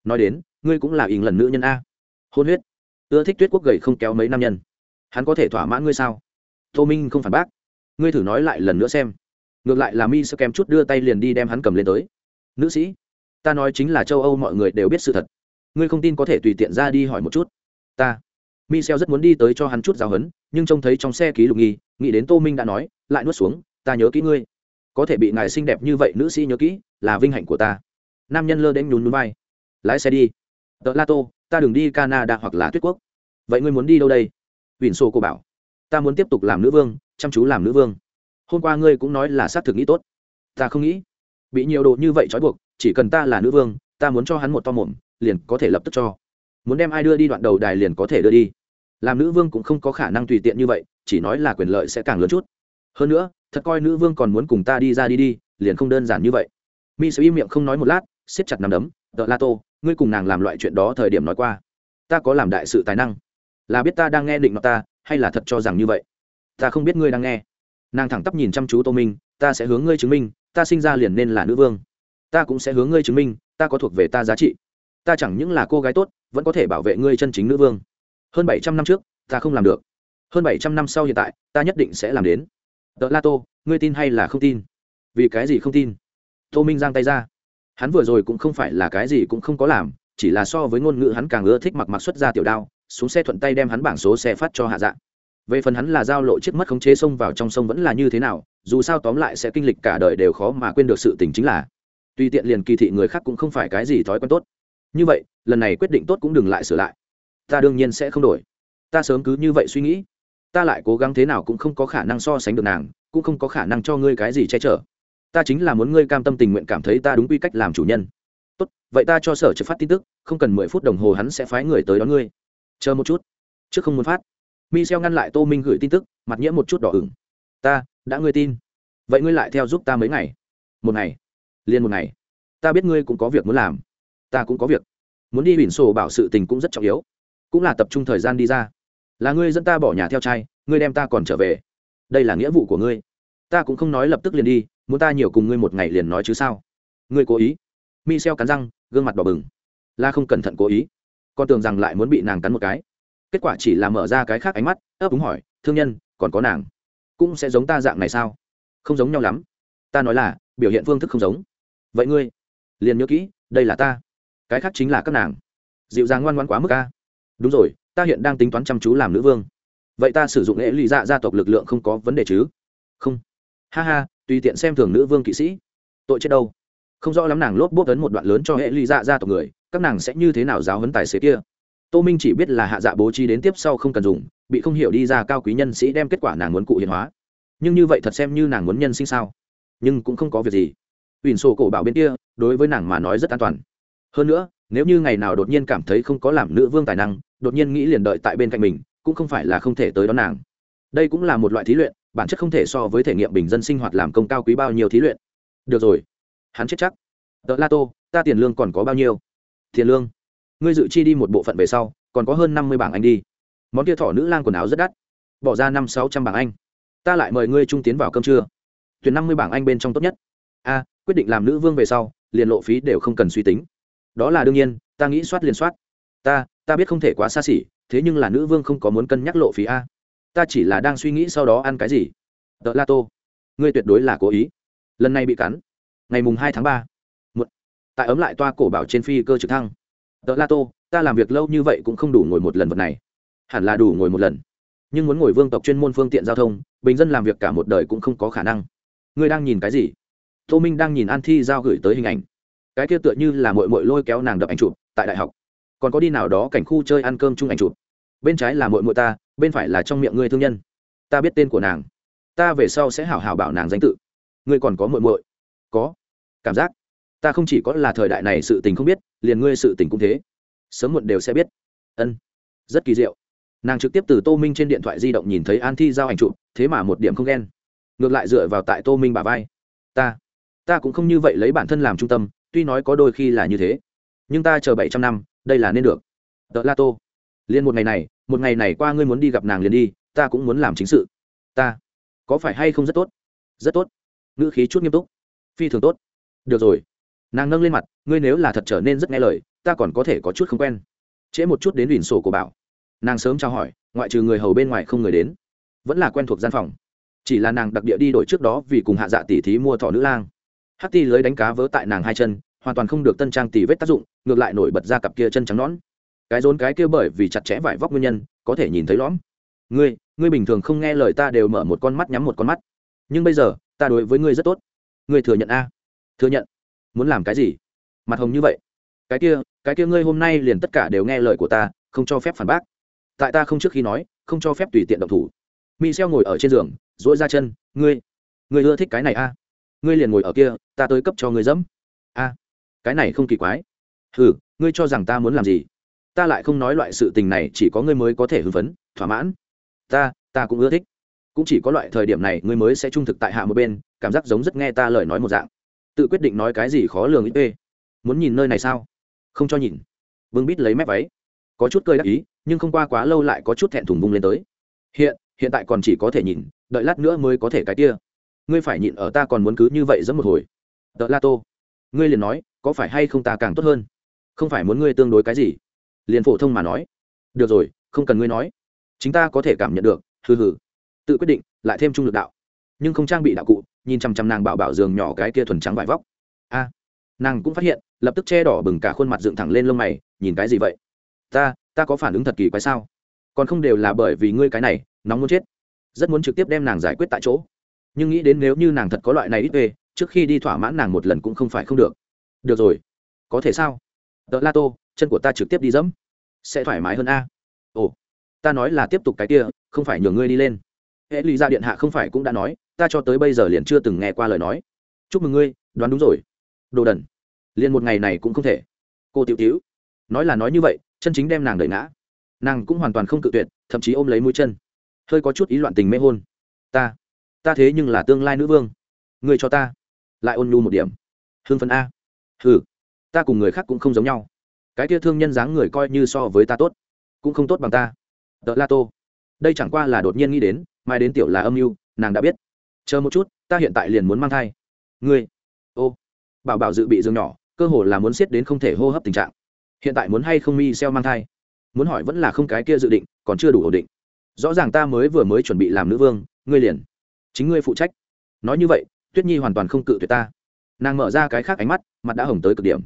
Nói đến, ngươi cũng là ỉng lần nữ nhân a. Hôn huyết. Ưa thích tuyết quốc gầy không kéo mấy nam nhân. Hắn có thể thỏa mãn ngươi sao? Tô minh không phản bác. Ngươi thử nói lại lần nữa xem. Ngược lại là mi sơ kém chút đưa tay liền đi đem hắn cầm lên tới. Nữ sĩ, ta nói chính là châu âu mọi người đều biết sự thật. Ngươi không tin có thể tùy tiện ra đi hỏi một chút. Ta michel rất muốn đi tới cho hắn chút giáo hấn nhưng trông thấy trong xe ký lục nghi, nghĩ đến tô minh đã nói, lại nuốt xuống, ta nhớ kỹ ngươi. Có thể bị ngài xinh đẹp như vậy nữ sĩ nhớ kỹ, là vinh hạnh của ta. Nam nhân lơ đến nhún nhún vai. Lái xe đi. Tờ la tô, ta đừng đi canada hoặc là tuyết quốc. Vậy ngươi muốn đi đâu đây? Huỳnh sô cô bảo. Ta muốn tiếp tục làm nữ vương, chăm chú làm nữ vương. Hôm qua ngươi cũng nói là xác thực nghĩ tốt. Ta không nghĩ. Bị nhiều đồ như vậy trói buộc, chỉ cần ta là nữ vương, ta muốn cho hắn một to mồm, liền có thể lập tức cho. Muốn đem ai đưa đi đoạn đầu đài liền có thể đưa đi làm nữ vương cũng không có khả năng tùy tiện như vậy, chỉ nói là quyền lợi sẽ càng lớn chút. Hơn nữa, thật coi nữ vương còn muốn cùng ta đi ra đi đi, liền không đơn giản như vậy. Mi sẽ im miệng không nói một lát, siết chặt nằm đấm tợ la tô, ngươi cùng nàng làm loại chuyện đó thời điểm nói qua. Ta có làm đại sự tài năng. Là biết ta đang nghe định mặt ta, hay là thật cho rằng như vậy? Ta không biết ngươi đang nghe. Nàng thẳng tắp nhìn chăm chú tô minh, ta sẽ hướng ngươi chứng minh, ta sinh ra liền nên là nữ vương. Ta cũng sẽ hướng ngươi chứng minh, ta có thuộc về ta giá trị. Ta chẳng những là cô gái tốt, vẫn có thể bảo vệ ngươi chân chính nữ vương hơn bảy trăm năm trước, ta không làm được. Hơn bảy trăm năm sau hiện tại, ta nhất định sẽ làm đến. Tờ la tô, ngươi tin hay là không tin? Vì cái gì không tin? Tô minh giang tay ra. Hắn vừa rồi cũng không phải là cái gì cũng không có làm, chỉ là so với ngôn ngữ hắn càng ưa thích mặc mặc xuất ra tiểu đao, xuống xe thuận tay đem hắn bảng số xe phát cho hạ dạng về phần hắn là giao lộ chiếc mất khống chế sông vào trong sông vẫn là như thế nào, dù sao tóm lại sẽ kinh lịch cả đời đều khó mà quên được sự tình chính là, tùy tiện liền kỳ thị người khác cũng không phải cái gì thói quen tốt. Như vậy, lần này quyết định tốt cũng đừng lại sửa lại ta đương nhiên sẽ không đổi. Ta sớm cứ như vậy suy nghĩ. Ta lại cố gắng thế nào cũng không có khả năng so sánh được nàng, cũng không có khả năng cho ngươi cái gì che chở. Ta chính là muốn ngươi cam tâm tình nguyện cảm thấy ta đúng quy cách làm chủ nhân. Tốt, vậy ta cho sở trực phát tin tức, không cần mười phút đồng hồ hắn sẽ phái người tới đón ngươi. Chờ một chút. Trước không muốn phát. Michel ngăn lại tô minh gửi tin tức, mặt nhiễm một chút đỏ ửng. Ta, đã ngươi tin. Vậy ngươi lại theo giúp ta mấy ngày? Một ngày. Liền một ngày. Ta biết ngươi cũng có việc muốn làm. Ta cũng có việc. Muốn đi biển sổ bảo sự tình cũng rất trọng yếu cũng là tập trung thời gian đi ra. Là ngươi dẫn ta bỏ nhà theo trai, ngươi đem ta còn trở về. Đây là nghĩa vụ của ngươi. Ta cũng không nói lập tức liền đi, muốn ta nhiều cùng ngươi một ngày liền nói chứ sao? Ngươi cố ý. Mi xeo cắn răng, gương mặt đỏ bừng. La không cẩn thận cố ý. Con tưởng rằng lại muốn bị nàng cắn một cái. Kết quả chỉ là mở ra cái khác ánh mắt, ấp úng hỏi, thương nhân, còn có nàng cũng sẽ giống ta dạng này sao? Không giống nhau lắm. Ta nói là, biểu hiện phương thức không giống. Vậy ngươi liền nhớ kỹ, đây là ta. Cái khác chính là các nàng. Dịu dàng ngoan ngoan quá mức ca đúng rồi, ta hiện đang tính toán chăm chú làm nữ vương. Vậy ta sử dụng lễ lụy dạ gia tộc lực lượng không có vấn đề chứ? Không. Ha ha, tùy tiện xem thường nữ vương kỵ sĩ. Tội chết đâu? Không rõ lắm nàng lốp bốt ấn một đoạn lớn cho hệ lụy dạ gia tộc người, các nàng sẽ như thế nào giáo hấn tài xế kia? Tô minh chỉ biết là hạ dạ bố trí đến tiếp sau không cần dùng, bị không hiểu đi ra cao quý nhân sĩ đem kết quả nàng muốn cụ hiện hóa. Nhưng như vậy thật xem như nàng muốn nhân sinh sao? Nhưng cũng không có việc gì. Ủy sổ cổ bảo bên kia, đối với nàng mà nói rất an toàn. Hơn nữa nếu như ngày nào đột nhiên cảm thấy không có làm nữ vương tài năng, đột nhiên nghĩ liền đợi tại bên cạnh mình, cũng không phải là không thể tới đón nàng. Đây cũng là một loại thí luyện, bản chất không thể so với thể nghiệm bình dân sinh hoạt làm công cao quý bao nhiêu thí luyện. Được rồi. Hắn chết chắc. Tờ la tô, ta tiền lương còn có bao nhiêu? Tiền lương? Ngươi dự chi đi một bộ phận về sau, còn có hơn năm mươi bảng anh đi. Món kia thỏ nữ lang quần áo rất đắt. Bỏ ra năm sáu trăm bảng anh. Ta lại mời ngươi trung tiến vào cơm trưa. Tuyển năm mươi bảng anh bên trong tốt nhất. A, quyết định làm nữ vương về sau, liền lộ phí đều không cần suy tính đó là đương nhiên, ta nghĩ soát liền soát. Ta ta biết không thể quá xa xỉ, thế nhưng là nữ vương không có muốn cân nhắc lộ phí a. Ta chỉ là đang suy nghĩ sau đó ăn cái gì. Tợ la tô, ngươi tuyệt đối là cố ý. Lần này bị cắn. Ngày mùng hai tháng ba. Tại ấm lại toa cổ bảo trên phi cơ trực thăng. Tợ la tô, ta làm việc lâu như vậy cũng không đủ ngồi một lần vật này. Hẳn là đủ ngồi một lần. Nhưng muốn ngồi vương tộc chuyên môn phương tiện giao thông, bình dân làm việc cả một đời cũng không có khả năng. Ngươi đang nhìn cái gì? Tô minh đang nhìn an thi giao gửi tới hình ảnh cái kia tựa như là mội mội lôi kéo nàng đập ảnh chụp tại đại học. Còn có đi nào đó cảnh khu chơi ăn cơm chung ảnh chụp. Bên trái là mội mội ta, bên phải là trong miệng ngươi thương nhân. Ta biết tên của nàng. Ta về sau sẽ hảo hảo bảo nàng danh tự. Ngươi còn có mội mội? Có. Cảm giác. Ta không chỉ có là thời đại này sự tình không biết, liền ngươi sự tình cũng thế. Sớm muộn đều sẽ biết. Ân. Rất kỳ diệu. Nàng trực tiếp từ tô minh trên điện thoại di động nhìn thấy an thi giao ảnh chụp, thế mà một điểm không ghen. Ngược lại dựa vào tại tô minh bà vai. Ta. Ta cũng không như vậy lấy bản thân làm trung tâm tuy nói có đôi khi là như thế, nhưng ta chờ bảy trăm năm, đây là nên được. Tợ la tô, liền một ngày này, một ngày này qua ngươi muốn đi gặp nàng liền đi, ta cũng muốn làm chính sự. Ta, có phải hay không rất tốt? Rất tốt. Ngữ khí chút nghiêm túc. Phi thường tốt. Được rồi. Nàng nâng lên mặt, ngươi nếu là thật trở nên rất nghe lời, ta còn có thể có chút không quen. Trễ một chút đến ủy sổ của bảo. Nàng sớm trao hỏi, ngoại trừ người hầu bên ngoài không người đến. Vẫn là quen thuộc gian phòng. Chỉ là nàng đặc địa đi đổi trước đó vì cùng hạ dạ tỉ thí mua thỏ nữ lang hát ti lưới đánh cá vớ tại nàng hai chân, hoàn toàn không được tân trang tỉ vết tác dụng, ngược lại nổi bật ra cặp kia chân trắng nón cái rốn cái kia bởi vì chặt chẽ vải vóc nguyên nhân, có thể nhìn thấy lõm. Ngươi ngươi bình thường không nghe lời ta đều mở một con mắt nhắm một con mắt. Nhưng bây giờ, ta đối với ngươi rất tốt. Ngươi thừa nhận a? Thừa nhận. Muốn làm cái gì? Mặt hồng như vậy. Cái kia cái kia ngươi hôm nay liền tất cả đều nghe lời của ta, không cho phép phản bác. Tại ta không trước khi nói, không cho phép tùy tiện động thủ. Mi xeo ngồi ở trên giường dỗi ra chân. Ngươi ngươi ưa thích cái này a? Ngươi liền ngồi ở kia, ta tới cấp cho ngươi dẫm. A, cái này không kỳ quái. Ừ ngươi cho rằng ta muốn làm gì? Ta lại không nói loại sự tình này, chỉ có ngươi mới có thể hưng phấn, thỏa mãn. Ta ta cũng ưa thích. Cũng chỉ có loại thời điểm này, ngươi mới sẽ trung thực tại hạ một bên, cảm giác giống rất nghe ta lời nói một dạng. Tự quyết định nói cái gì khó lường ít ê muốn nhìn nơi này sao? Không cho nhìn. Vương bít lấy mép váy. Có chút cơi đắc ý, nhưng không qua quá lâu lại có chút thẹn thùng vung lên tới. Hiện hiện tại còn chỉ có thể nhìn, đợi lát nữa mới có thể cái kia ngươi phải nhịn ở ta còn muốn cứ như vậy dẫn một hồi. Đợi la tô, ngươi liền nói, có phải hay không ta càng tốt hơn? Không phải muốn ngươi tương đối cái gì? Liền phổ thông mà nói. Được rồi, không cần ngươi nói. Chính ta có thể cảm nhận được, hừ hừ. Tự quyết định, lại thêm trung lực đạo. Nhưng không trang bị đạo cụ, nhìn chằm chằm nàng bảo bảo giường nhỏ cái kia thuần trắng vải vóc. A. À, nàng cũng phát hiện, lập tức che đỏ bừng cả khuôn mặt dựng thẳng lên lông mày, nhìn cái gì vậy? Ta ta có phản ứng thật kỳ quái sao? Còn không đều là bởi vì ngươi cái này, nóng muốn chết. Rất muốn trực tiếp đem nàng giải quyết tại chỗ nhưng nghĩ đến nếu như nàng thật có loại này ít về trước khi đi thỏa mãn nàng một lần cũng không phải không được. Được rồi. Có thể sao? Đỡ la tô, chân của ta trực tiếp đi dẫm. Sẽ thoải mái hơn a. Ồ, ta nói là tiếp tục cái kia, không phải nhường ngươi đi lên. Hệ lý ra điện hạ không phải cũng đã nói, ta cho tới bây giờ liền chưa từng nghe qua lời nói. Chúc mừng ngươi, đoán đúng rồi. Đồ đần. Liền một ngày này cũng không thể. Cô tiểu tiểu. Nói là nói như vậy, chân chính đem nàng đợi ngã. Nàng cũng hoàn toàn không cự tuyệt, thậm chí ôm lấy mũi chân. Hơi có chút ý loạn tình mê hôn. Ta ta thế nhưng là tương lai nữ vương. Người cho ta. Lại ôn nhu một điểm. Hương phấn a. Ừ ta cùng người khác cũng không giống nhau. Cái kia thương nhân dáng người coi như so với ta tốt. Cũng không tốt bằng ta. Tợ la tô. Đây chẳng qua là đột nhiên nghĩ đến, mai đến tiểu là âm mưu, nàng đã biết. Chờ một chút, ta hiện tại liền muốn mang thai. Ngươi. Ô. Bảo bảo dự bị dương nhỏ, cơ hồ là muốn siết đến không thể hô hấp tình trạng. Hiện tại muốn hay không mi xeo mang thai? Muốn hỏi vẫn là không cái kia dự định, còn chưa đủ ổn định. Rõ ràng ta mới vừa mới chuẩn bị làm nữ vương, ngươi liền chính ngươi phụ trách. Nói như vậy, tuyết nhi hoàn toàn không cự tuyệt ta. Nàng mở ra cái khác ánh mắt, mặt đã hồng tới cực điểm.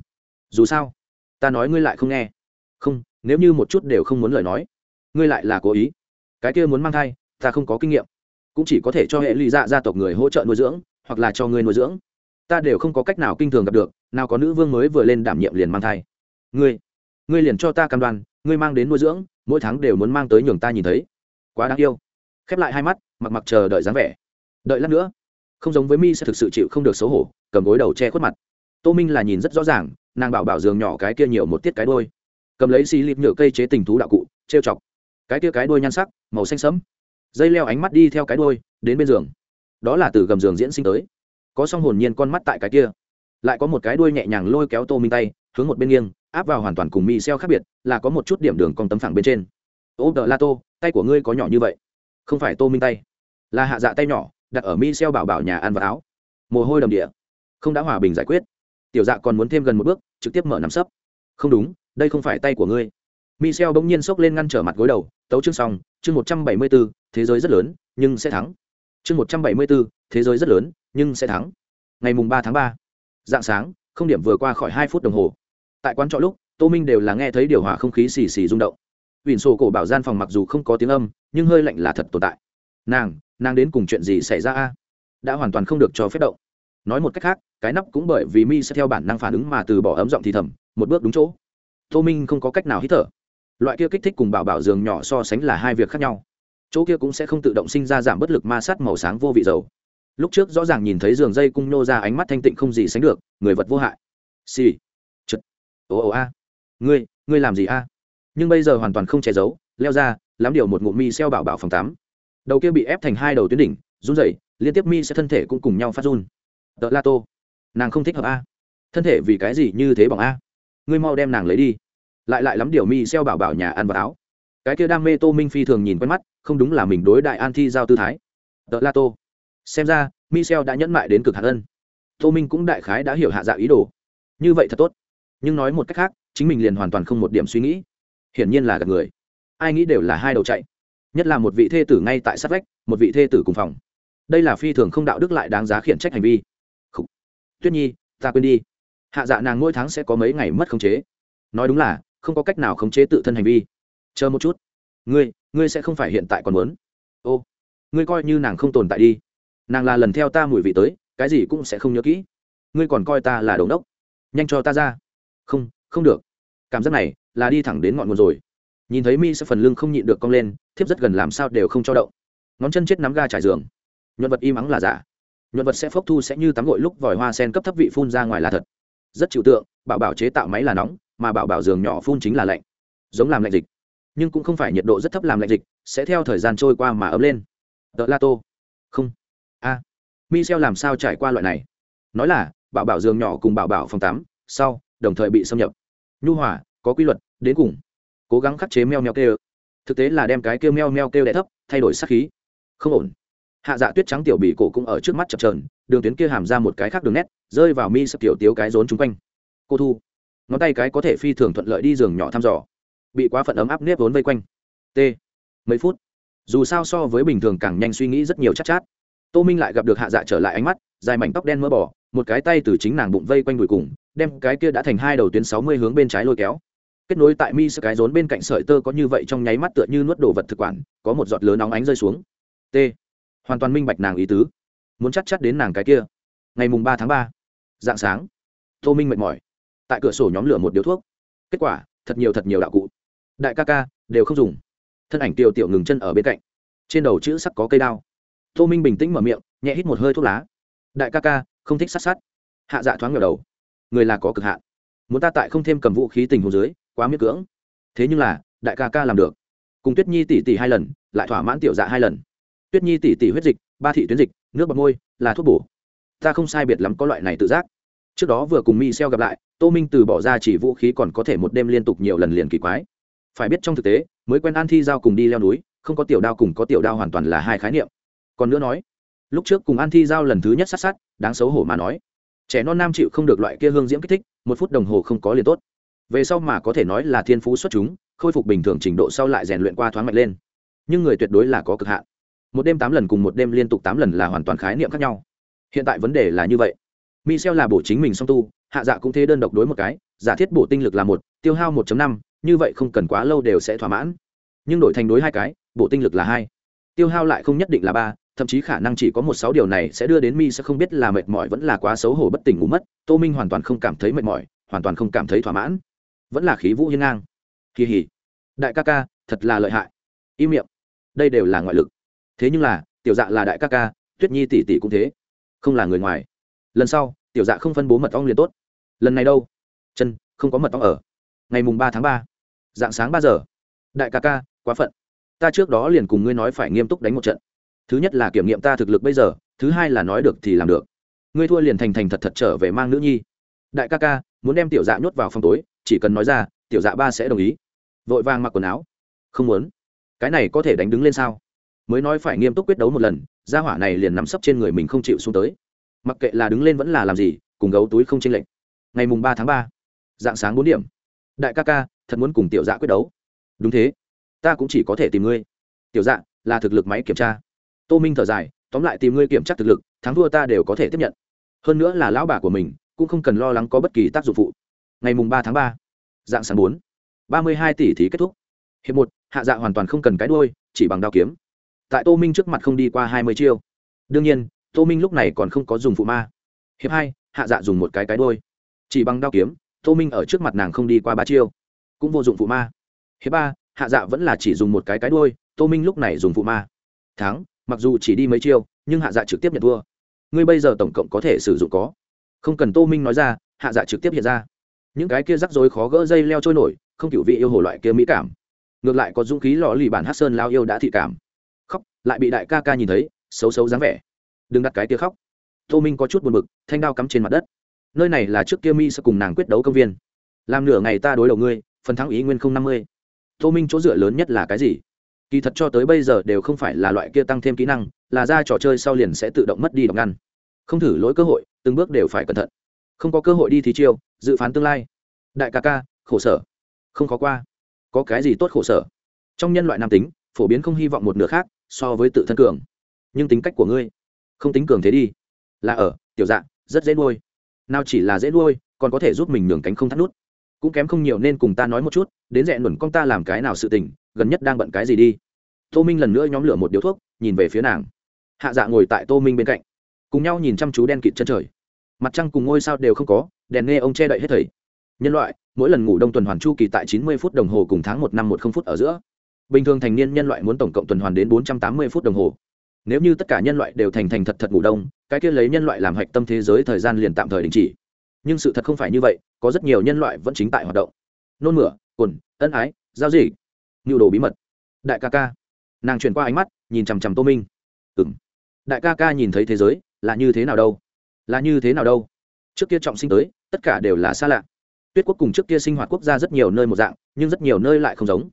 Dù sao, ta nói ngươi lại không nghe. Không, nếu như một chút đều không muốn lời nói, ngươi lại là cố ý. Cái kia muốn mang thai, ta không có kinh nghiệm. Cũng chỉ có thể cho hệ ly dạ gia tộc người hỗ trợ nuôi dưỡng, hoặc là cho ngươi nuôi dưỡng. Ta đều không có cách nào kinh thường gặp được, nào có nữ vương mới vừa lên đảm nhiệm liền mang thai. Ngươi ngươi liền cho ta cam đoan, ngươi mang đến nuôi dưỡng, mỗi tháng đều muốn mang tới nhường ta nhìn thấy. Quá đáng yêu. Khép lại hai mắt, mặc mặc chờ đợi dáng vẻ đợi lát nữa, không giống với mi sẽ thực sự chịu không được xấu hổ, cầm gối đầu che khuất mặt. Tô minh là nhìn rất rõ ràng, nàng bảo bảo giường nhỏ cái kia nhiều một tiết cái đôi cầm lấy xì lịp nhựa cây chế tình thú đạo cụ, trêu chọc. Cái kia cái đôi nhan sắc, màu xanh sẫm. Dây leo ánh mắt đi theo cái đôi đến bên giường. Đó là từ gầm giường diễn sinh tới. Có song hồn nhiên con mắt tại cái kia. Lại có một cái đuôi nhẹ nhàng lôi kéo tô minh tay, hướng một bên nghiêng, áp vào hoàn toàn cùng mi xeo khác biệt, là có một chút điểm đường con tấm phẳng bên trên. Ô, đờ la tô, tay của ngươi có nhỏ như vậy. Không phải tô minh tay, là hạ dạ tay nhỏ đặt ở mi xeo bảo bảo nhà ăn và áo. Mồ hôi đầm địa. Không đã hòa bình giải quyết. Tiểu dạ còn muốn thêm gần một bước, trực tiếp mở nắm sấp. Không đúng, đây không phải tay của ngươi. Michel bỗng nhiên xốc lên ngăn trở mặt gối đầu, tấu chương xong, chương một trăm bảy mươi bốn, thế giới rất lớn, nhưng sẽ thắng. Chương một trăm bảy mươi bốn, thế giới rất lớn, nhưng sẽ thắng. Ngày mùng ba tháng ba, dạng sáng, không điểm vừa qua khỏi hai phút đồng hồ. Tại quán trọ lúc, tô minh đều là nghe thấy điều hòa không khí xì xì rung động. Ủy sổ cổ bảo gian phòng mặc dù không có tiếng âm, nhưng hơi lạnh là thật tồn tại. Nàng nàng đến cùng chuyện gì xảy ra a? Đã hoàn toàn không được cho phép động. Nói một cách khác, cái nắp cũng bởi vì mi sẽ theo bản năng phản ứng mà từ bỏ ấm giọng thì thầm, một bước đúng chỗ. Tô minh không có cách nào hít thở. Loại kia kích thích cùng bảo bảo giường nhỏ so sánh là hai việc khác nhau. Chỗ kia cũng sẽ không tự động sinh ra giảm bất lực ma sát màu sáng vô vị dầu. Lúc trước rõ ràng nhìn thấy giường dây cung nô ra ánh mắt thanh tịnh không gì sánh được, người vật vô hại. Xì、sì. chật. Ồ ồ a. Ngươi ngươi làm gì a? Nhưng bây giờ hoàn toàn không che giấu, leo ra, lắm điều một ngụm mi xeo bảo bảo phòng tám đầu kia bị ép thành hai đầu tuyến đỉnh, run rẩy, liên tiếp mi sẽ thân thể cũng cùng nhau phát run. Tợ la tô, nàng không thích hợp a. Thân thể vì cái gì như thế bằng a? Ngươi mau đem nàng lấy đi. Lại lại lắm điều mi xeo bảo bảo nhà ăn vào áo. Cái kia đam mê tô minh phi thường nhìn quen mắt, không đúng là mình đối đại an thi giao tư thái. Tợ la tô, xem ra, mi xeo đã nhẫn mại đến cực hạn ân. Tô minh cũng đại khái đã hiểu hạ dạ ý đồ. Như vậy thật tốt. Nhưng nói một cách khác, chính mình liền hoàn toàn không một điểm suy nghĩ. Hiển nhiên là gặp người. Ai nghĩ đều là hai đầu chạy nhất là một vị thê tử ngay tại sát vách, một vị thê tử cùng phòng. Đây là phi thường không đạo đức lại đáng giá khiển trách hành vi. Khủ. tuyết nhi, ta quên đi. Hạ dạ nàng mỗi tháng sẽ có mấy ngày mất khống chế. Nói đúng là, không có cách nào khống chế tự thân hành vi. Chờ một chút. Ngươi ngươi sẽ không phải hiện tại còn muốn. Ô, ngươi coi như nàng không tồn tại đi. Nàng là lần theo ta mùi vị tới, cái gì cũng sẽ không nhớ kỹ. Ngươi còn coi ta là đống đốc. Nhanh cho ta ra. Không không được. Cảm giác này là đi thẳng đến ngọn nguồn rồi nhìn thấy mi sẽ phần lưng không nhịn được cong lên, thiếp rất gần làm sao đều không cho động. Ngón chân chết nắm ga trải giường. Nhuận vật im ắng là giả. Nhuận vật sẽ phốc thu sẽ như tắm gội lúc vòi hoa sen cấp thấp vị phun ra ngoài là thật. Rất chịu tượng, bảo bảo chế tạo máy là nóng, mà bảo bảo giường nhỏ phun chính là lạnh. Giống làm lạnh dịch. Nhưng cũng không phải nhiệt độ rất thấp làm lạnh dịch, sẽ theo thời gian trôi qua mà ấm lên. Đợt la tô. Không. A. À. michel làm sao trải qua loại này? Nói là, bảo bảo giường nhỏ cùng bảo bảo phòng tắm, sau, đồng thời bị xâm nhập. Nhu hòa, có quy luật, đến cùng cố gắng khắc chế meo meo kêu. Thực tế là đem cái kêu meo meo kêu đ thấp thay đổi sắc khí. Không ổn. Hạ dạ tuyết trắng tiểu bị cổ cũng ở trước mắt chập trờn đường tuyến kia hàm ra một cái khác đường nét rơi vào mi sập tiểu tiếu cái rốn chung quanh. Cô thu ngón tay cái có thể phi thường thuận lợi đi giường nhỏ thăm dò. Bị quá phận ấm áp nếp vốn vây quanh. T mấy phút. Dù sao so với bình thường càng nhanh suy nghĩ rất nhiều chắc chát, chát. Tô minh lại gặp được hạ dạ trở lại ánh mắt dài mảnh tóc đen mỡ bỏ một cái tay từ chính nàng bụng vây quanh đùi cùng đem cái kia đã thành hai đầu tuyến sáu mươi hướng bên trái lôi kéo kết nối tại mi sơ cái rốn bên cạnh sợi tơ có như vậy trong nháy mắt tựa như nuốt đồ vật thực quản, có một giọt lớn nóng ánh rơi xuống. T. Hoàn toàn minh bạch nàng ý tứ. Muốn chắc chắc đến nàng cái kia. Ngày mùng ba tháng ba. Dạng sáng. Tô minh mệt mỏi. Tại cửa sổ nhóm lửa một điếu thuốc. Kết quả, thật nhiều thật nhiều đạo cụ. Đại ca ca, đều không dùng. Thân ảnh tiêu tiểu ngừng chân ở bên cạnh. Trên đầu chữ sắc có cây đao. Tô minh bình tĩnh mở miệng, nhẹ hít một hơi thuốc lá. Đại ca ca, không thích sát sát. Hạ dạ thoáng ngờ đầu. Người là có cực hạn. Muốn ta tại không thêm cầm vũ khí tình hồ dưới quá miễn cưỡng. Thế nhưng là, đại ca ca làm được. Cùng tuyết nhi tỷ tỷ hai lần, lại thỏa mãn tiểu dạ hai lần. Tuyết nhi tỷ tỷ huyết dịch, ba thị tuyến dịch, nước bọc môi, là thuốc bổ. Ta không sai biệt lắm có loại này tự giác. Trước đó vừa cùng mi xeo gặp lại, tô minh từ bỏ ra chỉ vũ khí còn có thể một đêm liên tục nhiều lần liền kỳ quái. Phải biết trong thực tế, mới quen an thi giao cùng đi leo núi, không có tiểu đao cùng có tiểu đao hoàn toàn là hai khái niệm. Còn nữa nói, lúc trước cùng an thi giao lần thứ nhất sát sát, đáng xấu hổ mà nói. Trẻ non nam chịu không được loại kia hương diễm kích thích, một phút đồng hồ không có liền tốt về sau mà có thể nói là thiên phú xuất chúng, khôi phục bình thường trình độ sau lại rèn luyện qua thoáng mạnh lên. Nhưng người tuyệt đối là có cực hạn. Một đêm tám lần cùng một đêm liên tục tám lần là hoàn toàn khái niệm khác nhau. Hiện tại vấn đề là như vậy. Michel là bổ chính mình song tu, hạ dạ cũng thế đơn độc đối một cái, giả thiết bổ tinh lực là một, tiêu hao một năm, như vậy không cần quá lâu đều sẽ thỏa mãn. Nhưng đổi thành đối hai cái, bổ tinh lực là hai, tiêu hao lại không nhất định là ba, thậm chí khả năng chỉ có một sáu điều này sẽ đưa đến mi sẽ không biết là mệt mỏi vẫn là quá xấu hổ bất tỉnh ngủ mất, tô minh hoàn toàn không cảm thấy mệt mỏi, hoàn toàn không cảm thấy thỏa mãn vẫn là khí vũ hiên ngang. Kỳ hỉ. Đại ca ca, thật là lợi hại. Im miệng. Đây đều là ngoại lực. Thế nhưng là, tiểu dạ là đại ca ca, tuyết nhi tỷ tỷ cũng thế. Không là người ngoài. Lần sau, tiểu dạ không phân bố mật ong liền tốt. Lần này đâu? Chân, không có mật ong ở. Ngày mùng ba tháng ba. Dạng sáng ba giờ. Đại ca ca, quá phận. Ta trước đó liền cùng ngươi nói phải nghiêm túc đánh một trận. Thứ nhất là kiểm nghiệm ta thực lực bây giờ, thứ hai là nói được thì làm được. Ngươi thua liền thành thành thật thật trở về mang nữ nhi. Đại ca ca, muốn đem tiểu dạ nhốt vào phòng tối chỉ cần nói ra, tiểu dạ ba sẽ đồng ý. Vội vàng mặc quần áo. Không muốn. Cái này có thể đánh đứng lên sao? Mới nói phải nghiêm túc quyết đấu một lần, gia hỏa này liền nằm sấp trên người mình không chịu xuống tới. Mặc kệ là đứng lên vẫn là làm gì, cùng gấu túi không chênh lệch. Ngày mùng ba tháng ba, dạng sáng bốn điểm. Đại ca ca, thật muốn cùng tiểu dạ quyết đấu. Đúng thế. Ta cũng chỉ có thể tìm ngươi. Tiểu dạ là thực lực máy kiểm tra. Tô minh thở dài, tóm lại tìm ngươi kiểm tra thực lực, thắng thua ta đều có thể tiếp nhận. Hơn nữa là lão bà của mình, cũng không cần lo lắng có bất kỳ tác dụng phụ ngày mùng ba tháng ba, dạng sáng bốn, ba mươi hai tỷ thí kết thúc. Hiệp một, hạ dạ hoàn toàn không cần cái đôi chỉ bằng đao kiếm. Tại tô minh trước mặt không đi qua hai mươi chiêu. Đương nhiên, tô minh lúc này còn không có dùng phụ ma. Hiệp hai, hạ dạ dùng một cái cái đôi chỉ bằng đao kiếm, tô minh ở trước mặt nàng không đi qua ba chiêu, cũng vô dụng phụ ma. Hiệp ba, hạ dạ vẫn là chỉ dùng một cái cái đôi tô minh lúc này dùng phụ ma. Thắng, mặc dù chỉ đi mấy chiêu, nhưng hạ dạ trực tiếp nhận thua. Ngươi bây giờ tổng cộng có thể sử dụng có. Không cần tô minh nói ra, hạ dạ trực tiếp hiện ra những cái kia rắc rối khó gỡ dây leo trôi nổi, không kiểu vị yêu hồ loại kia mỹ cảm. Ngược lại có dũng khí lò lì bản hát sơn lao yêu đã thị cảm. Khóc, lại bị đại ca ca nhìn thấy, xấu xấu dáng vẻ. Đừng đặt cái kia khóc. Tô minh có chút buồn bực, thanh đao cắm trên mặt đất. Nơi này là trước kia mi sẽ cùng nàng quyết đấu công viên. Làm nửa ngày ta đối đầu ngươi, phần thắng ý nguyên không năm mươi. Tô minh chỗ dựa lớn nhất là cái gì? Kỳ thật cho tới bây giờ đều không phải là loại kia tăng thêm kỹ năng, là ra trò chơi sau liền sẽ tự động mất đi đọc ngăn. Không thử lỗi cơ hội, từng bước đều phải cẩn thận không có cơ hội đi thí chiêu, dự phán tương lai. Đại ca ca, khổ sở. Không khó qua. Có cái gì tốt khổ sở? Trong nhân loại nam tính, phổ biến không hy vọng một nửa khác so với tự thân cường. Nhưng tính cách của ngươi, không tính cường thế đi. Là ở, tiểu dạng rất dễ nuôi. Nào chỉ là dễ nuôi, còn có thể giúp mình nhường cánh không thắt nút. Cũng kém không nhiều nên cùng ta nói một chút, đến rẽ nhuẩn con ta làm cái nào sự tình, gần nhất đang bận cái gì đi. Tô minh lần nữa nhóm lửa một điếu thuốc, nhìn về phía nàng. Hạ dạ ngồi tại tô minh bên cạnh, cùng nhau nhìn chăm chú đen kịt chân trời mặt trăng cùng ngôi sao đều không có, đèn nghe ông che đậy hết thầy. Nhân loại, mỗi lần ngủ đông tuần hoàn chu kỳ tại chín mươi phút đồng hồ cùng tháng một năm một không phút ở giữa. Bình thường thành niên nhân loại muốn tổng cộng tuần hoàn đến bốn trăm tám mươi phút đồng hồ. Nếu như tất cả nhân loại đều thành thành thật thật ngủ đông, cái kia lấy nhân loại làm hạch tâm thế giới thời gian liền tạm thời đình chỉ. Nhưng sự thật không phải như vậy, có rất nhiều nhân loại vẫn chính tại hoạt động. Nôn mửa cồn ân ái, giao dịch nhu đồ bí mật. Đại ca ca. Nàng chuyển qua ánh mắt, nhìn chằm chằm tô minh. Ừng đại ca ca nhìn thấy thế giới là như thế nào đâu? Là như thế nào đâu? Trước kia trọng sinh tới, tất cả đều là xa lạ. Tuyết quốc cùng trước kia sinh hoạt quốc gia rất nhiều nơi một dạng, nhưng rất nhiều nơi lại không giống.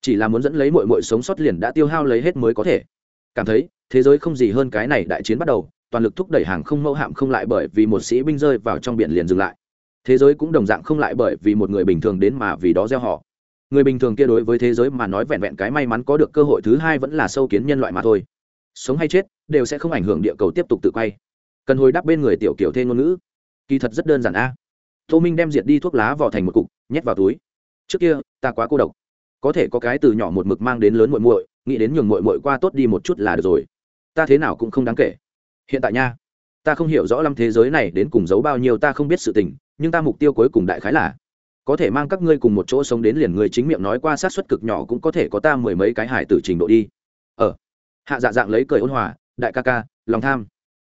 Chỉ là muốn dẫn lấy mội mội sống sót liền đã tiêu hao lấy hết mới có thể. Cảm thấy, thế giới không gì hơn cái này đại chiến bắt đầu, toàn lực thúc đẩy hàng không mẫu hạm không lại bởi vì một sĩ binh rơi vào trong biển liền dừng lại. Thế giới cũng đồng dạng không lại bởi vì một người bình thường đến mà vì đó gieo họ. Người bình thường kia đối với thế giới mà nói vẹn vẹn cái may mắn có được cơ hội thứ hai vẫn là sâu kiến nhân loại mà thôi. Sống hay chết, đều sẽ không ảnh hưởng địa cầu tiếp tục tự quay cần hồi đáp bên người tiểu kiểu thê ngôn ngữ. Kỳ thật rất đơn giản a. Tô minh đem diệt đi thuốc lá vỏ thành một cục, nhét vào túi. Trước kia, ta quá cô độc. Có thể có cái từ nhỏ một mực mang đến lớn muội muội, nghĩ đến nhường muội muội qua tốt đi một chút là được rồi. Ta thế nào cũng không đáng kể. Hiện tại nha, ta không hiểu rõ lắm thế giới này đến cùng giấu bao nhiêu ta không biết sự tình, nhưng ta mục tiêu cuối cùng đại khái là, có thể mang các ngươi cùng một chỗ sống đến liền người chính miệng nói qua sát xuất cực nhỏ cũng có thể có ta mười mấy cái hải tử trình độ đi. Ờ hạ dạ dạng lấy cười ôn hòa, đại ca ca, lòng tham.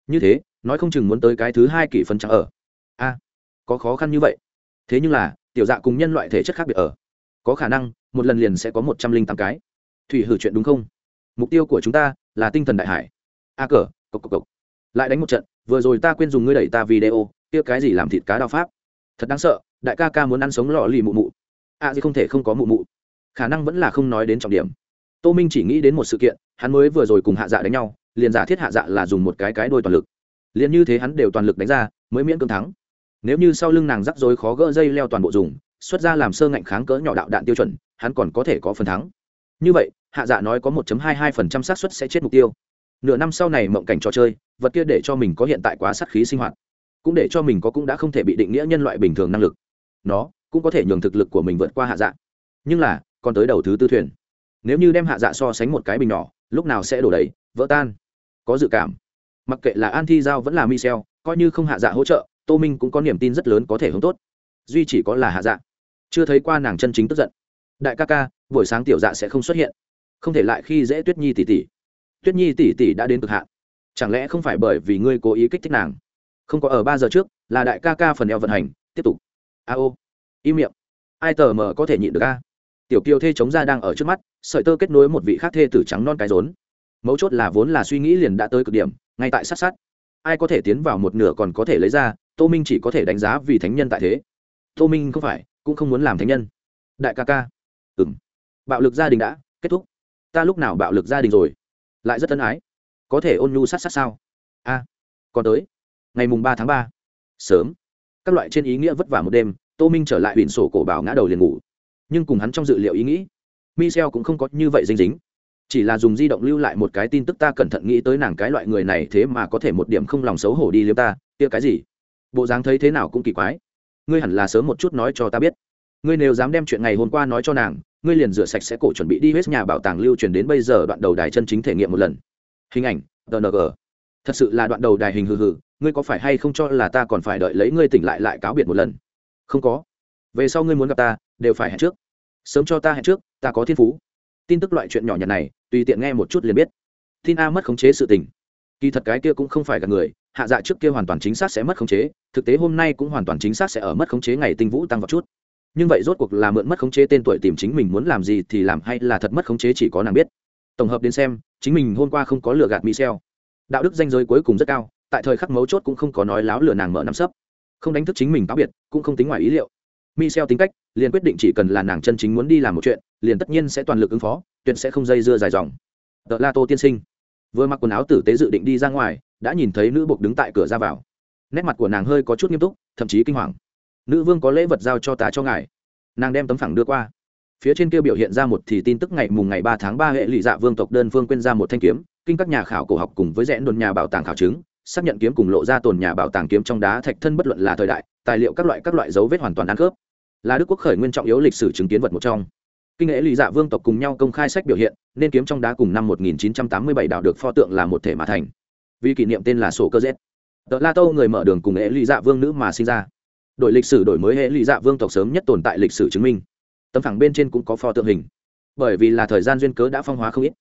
Như thế nói không chừng muốn tới cái thứ hai kỷ phân trắng ở. A, có khó khăn như vậy. Thế nhưng là, tiểu dạ cùng nhân loại thể chất khác biệt ở. Có khả năng, một lần liền sẽ có một trăm linh tám cái. Thủy hử chuyện đúng không? Mục tiêu của chúng ta là tinh thần đại hải. A cờ, cộc cộc cộc. Lại đánh một trận, vừa rồi ta quên dùng ngươi đẩy ta video, kia cái gì làm thịt cá đao pháp. Thật đáng sợ, đại ca ca muốn ăn sống lò lì mụ mụ. A à gì không thể không có mụ mụ. Khả năng vẫn là không nói đến trọng điểm. Tô minh chỉ nghĩ đến một sự kiện, hắn mới vừa rồi cùng hạ dạ đánh nhau, liền giả thiết hạ dạ là dùng một cái cái đôi toàn lực liền như thế hắn đều toàn lực đánh ra, mới miễn cưỡng thắng. Nếu như sau lưng nàng rắc rối khó gỡ dây leo toàn bộ dùng, xuất ra làm sơ ngạnh kháng cỡ nhỏ đạo đạn tiêu chuẩn, hắn còn có thể có phần thắng. Như vậy, hạ dạ nói có 1.22% xác suất sẽ chết mục tiêu. Nửa năm sau này mộng cảnh trò chơi, vật kia để cho mình có hiện tại quá sát khí sinh hoạt, cũng để cho mình có cũng đã không thể bị định nghĩa nhân loại bình thường năng lực. Nó cũng có thể nhường thực lực của mình vượt qua hạ dạ. Nhưng là, còn tới đầu thứ tư thuyền. Nếu như đem hạ dạ so sánh một cái bình nhỏ, lúc nào sẽ đổ đầy, vỡ tan? Có dự cảm mặc kệ là an thi giao vẫn là michel, coi như không hạ dạ hỗ trợ, tô minh cũng có niềm tin rất lớn có thể hướng tốt. Duy chỉ có là hạ dạ. Chưa thấy qua nàng chân chính tức giận. Đại ca ca, buổi sáng tiểu dạ sẽ không xuất hiện. Không thể lại khi dễ tuyết nhi tỷ tỷ. Tuyết nhi tỷ tỷ đã đến cực hạn. Chẳng lẽ không phải bởi vì ngươi cố ý kích thích nàng? Không có ở ba giờ trước, là đại ca ca phần eo vận hành, tiếp tục. A ô. Im miệng. Ai tờ mờ có thể nhịn được a? Tiểu kiều thê chống ra đang ở trước mắt, sợi tơ kết nối một vị khác thê tử trắng non cái rốn. Mấu chốt là vốn là suy nghĩ liền đã tới cực điểm ngay tại sát sát. Ai có thể tiến vào một nửa còn có thể lấy ra, tô minh chỉ có thể đánh giá vì thánh nhân tại thế. Tô minh không phải, cũng không muốn làm thánh nhân. Đại ca ca. Ừng bạo lực gia đình đã kết thúc. Ta lúc nào bạo lực gia đình rồi? Lại rất tân ái. Có thể ôn nhu sát sát sao? A. Còn tới. Ngày mùng ba tháng ba. Sớm. Các loại trên ý nghĩa vất vả một đêm, tô minh trở lại huyện sổ cổ bảo ngã đầu liền ngủ. Nhưng cùng hắn trong dự liệu ý nghĩ, michel cũng không có như vậy dinh dính chỉ là dùng di động lưu lại một cái tin tức ta cẩn thận nghĩ tới nàng cái loại người này thế mà có thể một điểm không lòng xấu hổ đi liêu ta, kia cái gì? Bộ dáng thấy thế nào cũng kỳ quái. Ngươi hẳn là sớm một chút nói cho ta biết. Ngươi nếu dám đem chuyện ngày hôm qua nói cho nàng, ngươi liền rửa sạch sẽ cổ chuẩn bị đi hết nhà bảo tàng lưu truyền đến bây giờ đoạn đầu đài chân chính thể nghiệm một lần. Hình ảnh tng thật sự là đoạn đầu đài hình hừ hừ, ngươi có phải hay không cho là ta còn phải đợi lấy ngươi tỉnh lại lại cáo biệt một lần? Không có. Về sau ngươi muốn gặp ta, đều phải hẹn trước. Sớm cho ta hẹn trước, ta có thiên phú. Tin tức loại chuyện nhỏ nhặt này tùy tiện nghe một chút liền biết. Tin a mất khống chế sự tình. Kỳ thật cái kia cũng không phải gặp người, hạ dạ trước kia hoàn toàn chính xác sẽ mất khống chế, thực tế hôm nay cũng hoàn toàn chính xác sẽ ở mất khống chế ngày tinh vũ tăng vào chút. Nhưng vậy rốt cuộc là mượn mất khống chế tên tuổi tìm chính mình muốn làm gì thì làm hay là thật mất khống chế chỉ có nàng biết. Tổng hợp đến xem, chính mình hôm qua không có lừa gạt michel đạo đức danh giới cuối cùng rất cao, tại thời khắc mấu chốt cũng không có nói láo lừa nàng mở nắm sấp. Không đánh thức chính mình táo biệt, cũng không tính ngoài ý liệu. Michel tính cách, liền quyết định chỉ cần là nàng chân chính muốn đi làm một chuyện liền tất nhiên sẽ toàn lực ứng phó, tuyệt sẽ không dây dưa dài dòng. Tờ la tô tiên sinh. Vừa mặc quần áo tử tế dự định đi ra ngoài, đã nhìn thấy nữ bục đứng tại cửa ra vào. Nét mặt của nàng hơi có chút nghiêm túc, thậm chí kinh hoàng. Nữ vương có lễ vật giao cho ta cho ngài. Nàng đem tấm phẳng đưa qua. Phía trên kia biểu hiện ra một thì tin tức ngày mùng ngày ba tháng ba hệ lụy dạ vương tộc đơn vương quên ra một thanh kiếm, kinh các nhà khảo cổ học cùng với rẽ đồn nhà bảo tàng khảo chứng, xác nhận kiếm cùng lộ ra tồn nhà bảo tàng kiếm trong đá thạch thân bất luận là thời đại, tài liệu các loại các loại dấu vết hoàn toàn ăn khớp. Là đức quốc khởi nguyên trọng yếu lịch sử chứng kiến vật một trong kinh nghệ lụy dạ vương tộc cùng nhau công khai sách biểu hiện, nên kiếm trong đá cùng năm 1987 đào được pho tượng là một thể mà thành. Vì kỷ niệm tên là sổ cơ z tờ la tô người mở đường cùng nghệ lụy dạ vương nữ mà sinh ra. Đổi lịch sử đổi mới hệ lụy dạ vương tộc sớm nhất tồn tại lịch sử chứng minh. Tấm thẳng bên trên cũng có pho tượng hình. Bởi vì là thời gian duyên cớ đã phong hóa không ít.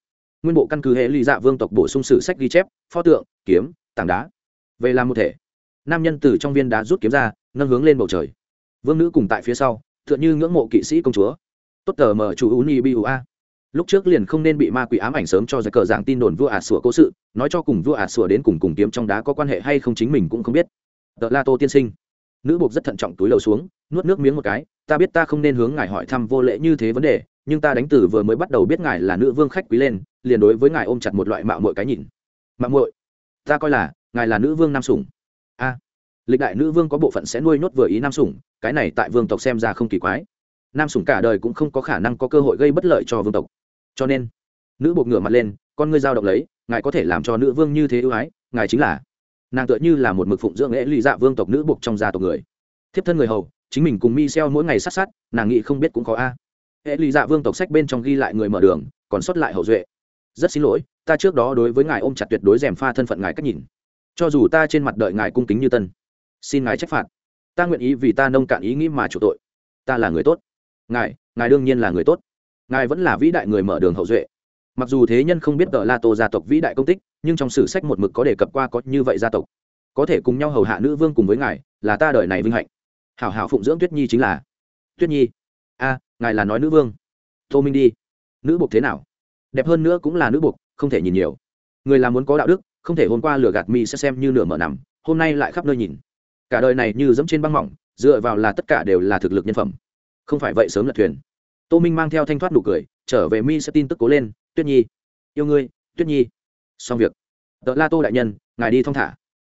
Nguyên bộ căn cứ hệ lụy dạ vương tộc bổ sung sử sách ghi chép, pho tượng, kiếm, tảng đá. Về làm một thể, nam nhân từ trong viên đá rút kiếm ra, nâng hướng lên bầu trời. Vương nữ cùng tại phía sau t h ư ợ n h ư ngưỡng mộ kỵ sĩ công chúa tốt tờ mờ chủ uni biu a. Lúc trước liền không nên bị ma quỷ ám ảnh sớm cho giải cờ dạng tin đồn vua ả sủa cố sự, nói cho cùng vua ả sủa đến cùng cùng kiếm trong đá có quan hệ hay không chính mình cũng không biết. Tờ la tô tiên sinh, nữ buộc rất thận trọng túi lầu xuống, nuốt nước miếng một cái, ta biết ta không nên hướng ngài hỏi thăm vô lễ như thế vấn đề, nhưng ta đánh từ vừa mới bắt đầu biết ngài là nữ vương khách quý lên, liền đối với ngài ôm chặt một loại mạo mội cái nhìn. Mạo mội ta coi là, ngài là nữ vương nam sủng. A, lịch đại nữ vương có bộ phận sẽ nuôi nhốt vừa ý nam sủng, cái này tại vương tộc xem ra không kỳ quái nam sủng cả đời cũng không có khả năng có cơ hội gây bất lợi cho vương tộc. Cho nên, nữ buộc ngửa mặt lên, con ngươi giao động lấy, ngài có thể làm cho nữ vương như thế ưu ái, ngài chính là, nàng tựa như là một mực phụng dưỡng lễ lụy dạ vương tộc nữ buộc trong gia tộc người. Thiếp thân người hầu, chính mình cùng mi xeo mỗi ngày sát sát, nàng nghĩ không biết cũng có a. Hệ lụy dạ vương tộc sách bên trong ghi lại người mở đường, còn xuất lại hậu duệ. Rất xin lỗi, ta trước đó đối với ngài ôm chặt tuyệt đối rèm pha thân phận ngài cách nhìn. Cho dù ta trên mặt đợi ngài cung kính như tân, xin ngài trách phạt. Ta nguyện ý vì ta nông cạn ý nghĩ mà chủ tội. Ta là người tốt ngài ngài đương nhiên là người tốt. Ngài vẫn là vĩ đại người mở đường hậu duệ. Mặc dù thế nhân không biết tờ la tô gia tộc vĩ đại công tích, nhưng trong sử sách một mực có đề cập qua có như vậy gia tộc. Có thể cùng nhau hầu hạ nữ vương cùng với ngài, là ta đời này vinh hạnh. Hảo hảo phụng dưỡng tuyết nhi chính là. Tuyết nhi? A, ngài là nói nữ vương. Tô minh đi. Nữ buộc thế nào? Đẹp hơn nữa cũng là nữ buộc, không thể nhìn nhiều. Người làm muốn có đạo đức, không thể hôm qua lừa gạt mi sẽ xem như nửa mở nằm, hôm nay lại khắp nơi nhìn. Cả đời này như dẫm trên băng mỏng, dựa vào là tất cả đều là thực lực nhân phẩm không phải vậy sớm lật thuyền. Tô minh mang theo thanh thoát nụ cười, trở về mi sẽ tin tức cố lên, tuyết nhi, yêu ngươi, tuyết nhi. Xong việc. Tợ la tô đại nhân, ngài đi thong thả.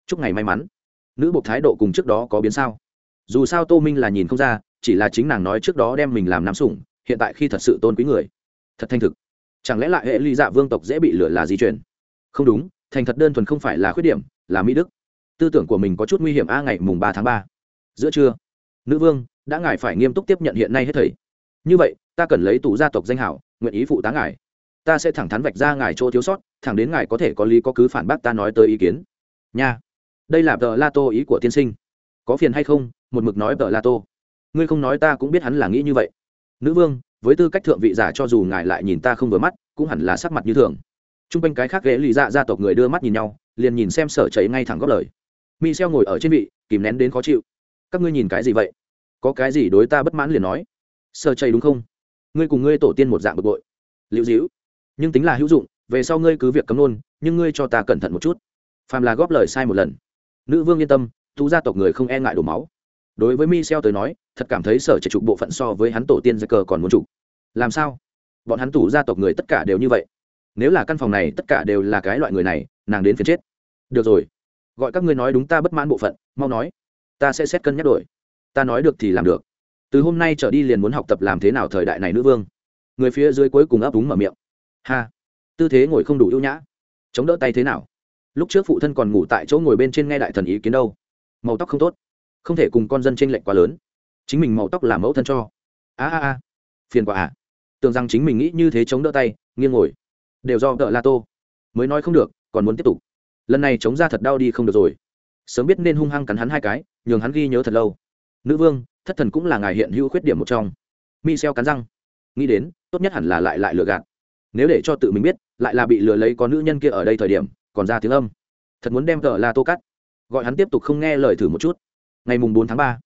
Chúc ngày may mắn. Nữ bộ thái độ cùng trước đó có biến sao? Dù sao tô minh là nhìn không ra, chỉ là chính nàng nói trước đó đem mình làm nam sủng, hiện tại khi thật sự tôn quý người. Thật thanh thực. Chẳng lẽ lại hệ ly dạ vương tộc dễ bị lửa là di chuyển không đúng, thành thật đơn thuần không phải là khuyết điểm, là mỹ đức. Tư tưởng của mình có chút nguy hiểm a, ngày mùng ba tháng ba. Giữa trưa, nữ vương đã ngài phải nghiêm túc tiếp nhận hiện nay hết thầy. Như vậy, ta cần lấy tủ gia tộc danh hảo, nguyện ý phụ tá ngài. Ta sẽ thẳng thắn vạch ra ngài chỗ thiếu sót, thẳng đến ngài có thể có lý có cứ phản bác ta nói tới ý kiến. Nha. Đây là tờ la tô ý của tiên sinh. Có phiền hay không, một mực nói tờ la tô ngươi không nói ta cũng biết hắn là nghĩ như vậy. Nữ vương, với tư cách thượng vị giả cho dù ngài lại nhìn ta không vừa mắt, cũng hẳn là sắc mặt như thường. T r u n g quanh cái khác ghế lì dạ gia tộc người đưa mắt nhìn nhau, liền nhìn xem sở chảy ngay thẳng góp lời. Mi xeo ngồi ở trên vị, kìm nén đến khó chịu. Các ngươi nhìn cái gì vậy? Có cái gì đối ta bất mãn liền nói. Sơ chây đúng không? Ngươi cùng ngươi tổ tiên một dạng bực bội. Liệu dĩu nhưng tính là hữu dụng, về sau ngươi cứ việc cấm nôn nhưng ngươi cho ta cẩn thận một chút. Phàm là góp lời sai một lần. Nữ vương yên tâm tú gia tộc người không e ngại đổ máu. Đối với mi xeo tới nói, thật cảm thấy sở chạy trục bộ phận so với hắn tổ tiên giai cờ còn muốn trục làm sao? Bọn hắn tủ gia tộc người tất cả đều như vậy. Nếu là căn phòng này, tất cả đều là cái loại người này, nàng đến phiền chết. Được rồi. Gọi các ngươi nói đúng ta bất mãn bộ phận, mau nói. Ta sẽ xét cân nhắc đổi ta nói được thì làm được. Từ hôm nay trở đi liền muốn học tập làm thế nào thời đại này nữ vương. Người phía dưới cuối cùng ấp úng mở miệng. Ha, tư thế ngồi không đủ ưu nhã. Chống đỡ tay thế nào? Lúc trước phụ thân còn ngủ tại chỗ ngồi bên trên nghe đại thần ý kiến đâu. Màu tóc không tốt. Không thể cùng con dân t r ê n lệch quá lớn. Chính mình màu tóc là mẫu thân cho. A a a. Phiền quả à. Tưởng rằng chính mình nghĩ như thế chống đỡ tay, nghiêng ngồi. Đều do đỡ la tô. Mới nói không được, còn muốn tiếp tục. Lần này chống ra thật đau đi không được rồi. Sớm biết nên hung hăng cắn hắn hai cái, nhường hắn ghi nhớ thật lâu nữ vương, thất thần cũng là ngài hiện hữu khuyết điểm một trong. Michel cắn răng. Nghĩ đến, tốt nhất hẳn là lại lại lừa gạt. Nếu để cho tự mình biết, lại là bị lừa lấy có nữ nhân kia ở đây thời điểm, còn ra tiếng âm. Thật muốn đem cờ la tô cắt. Gọi hắn tiếp tục không nghe lời thử một chút. Ngày mùng bốn tháng ba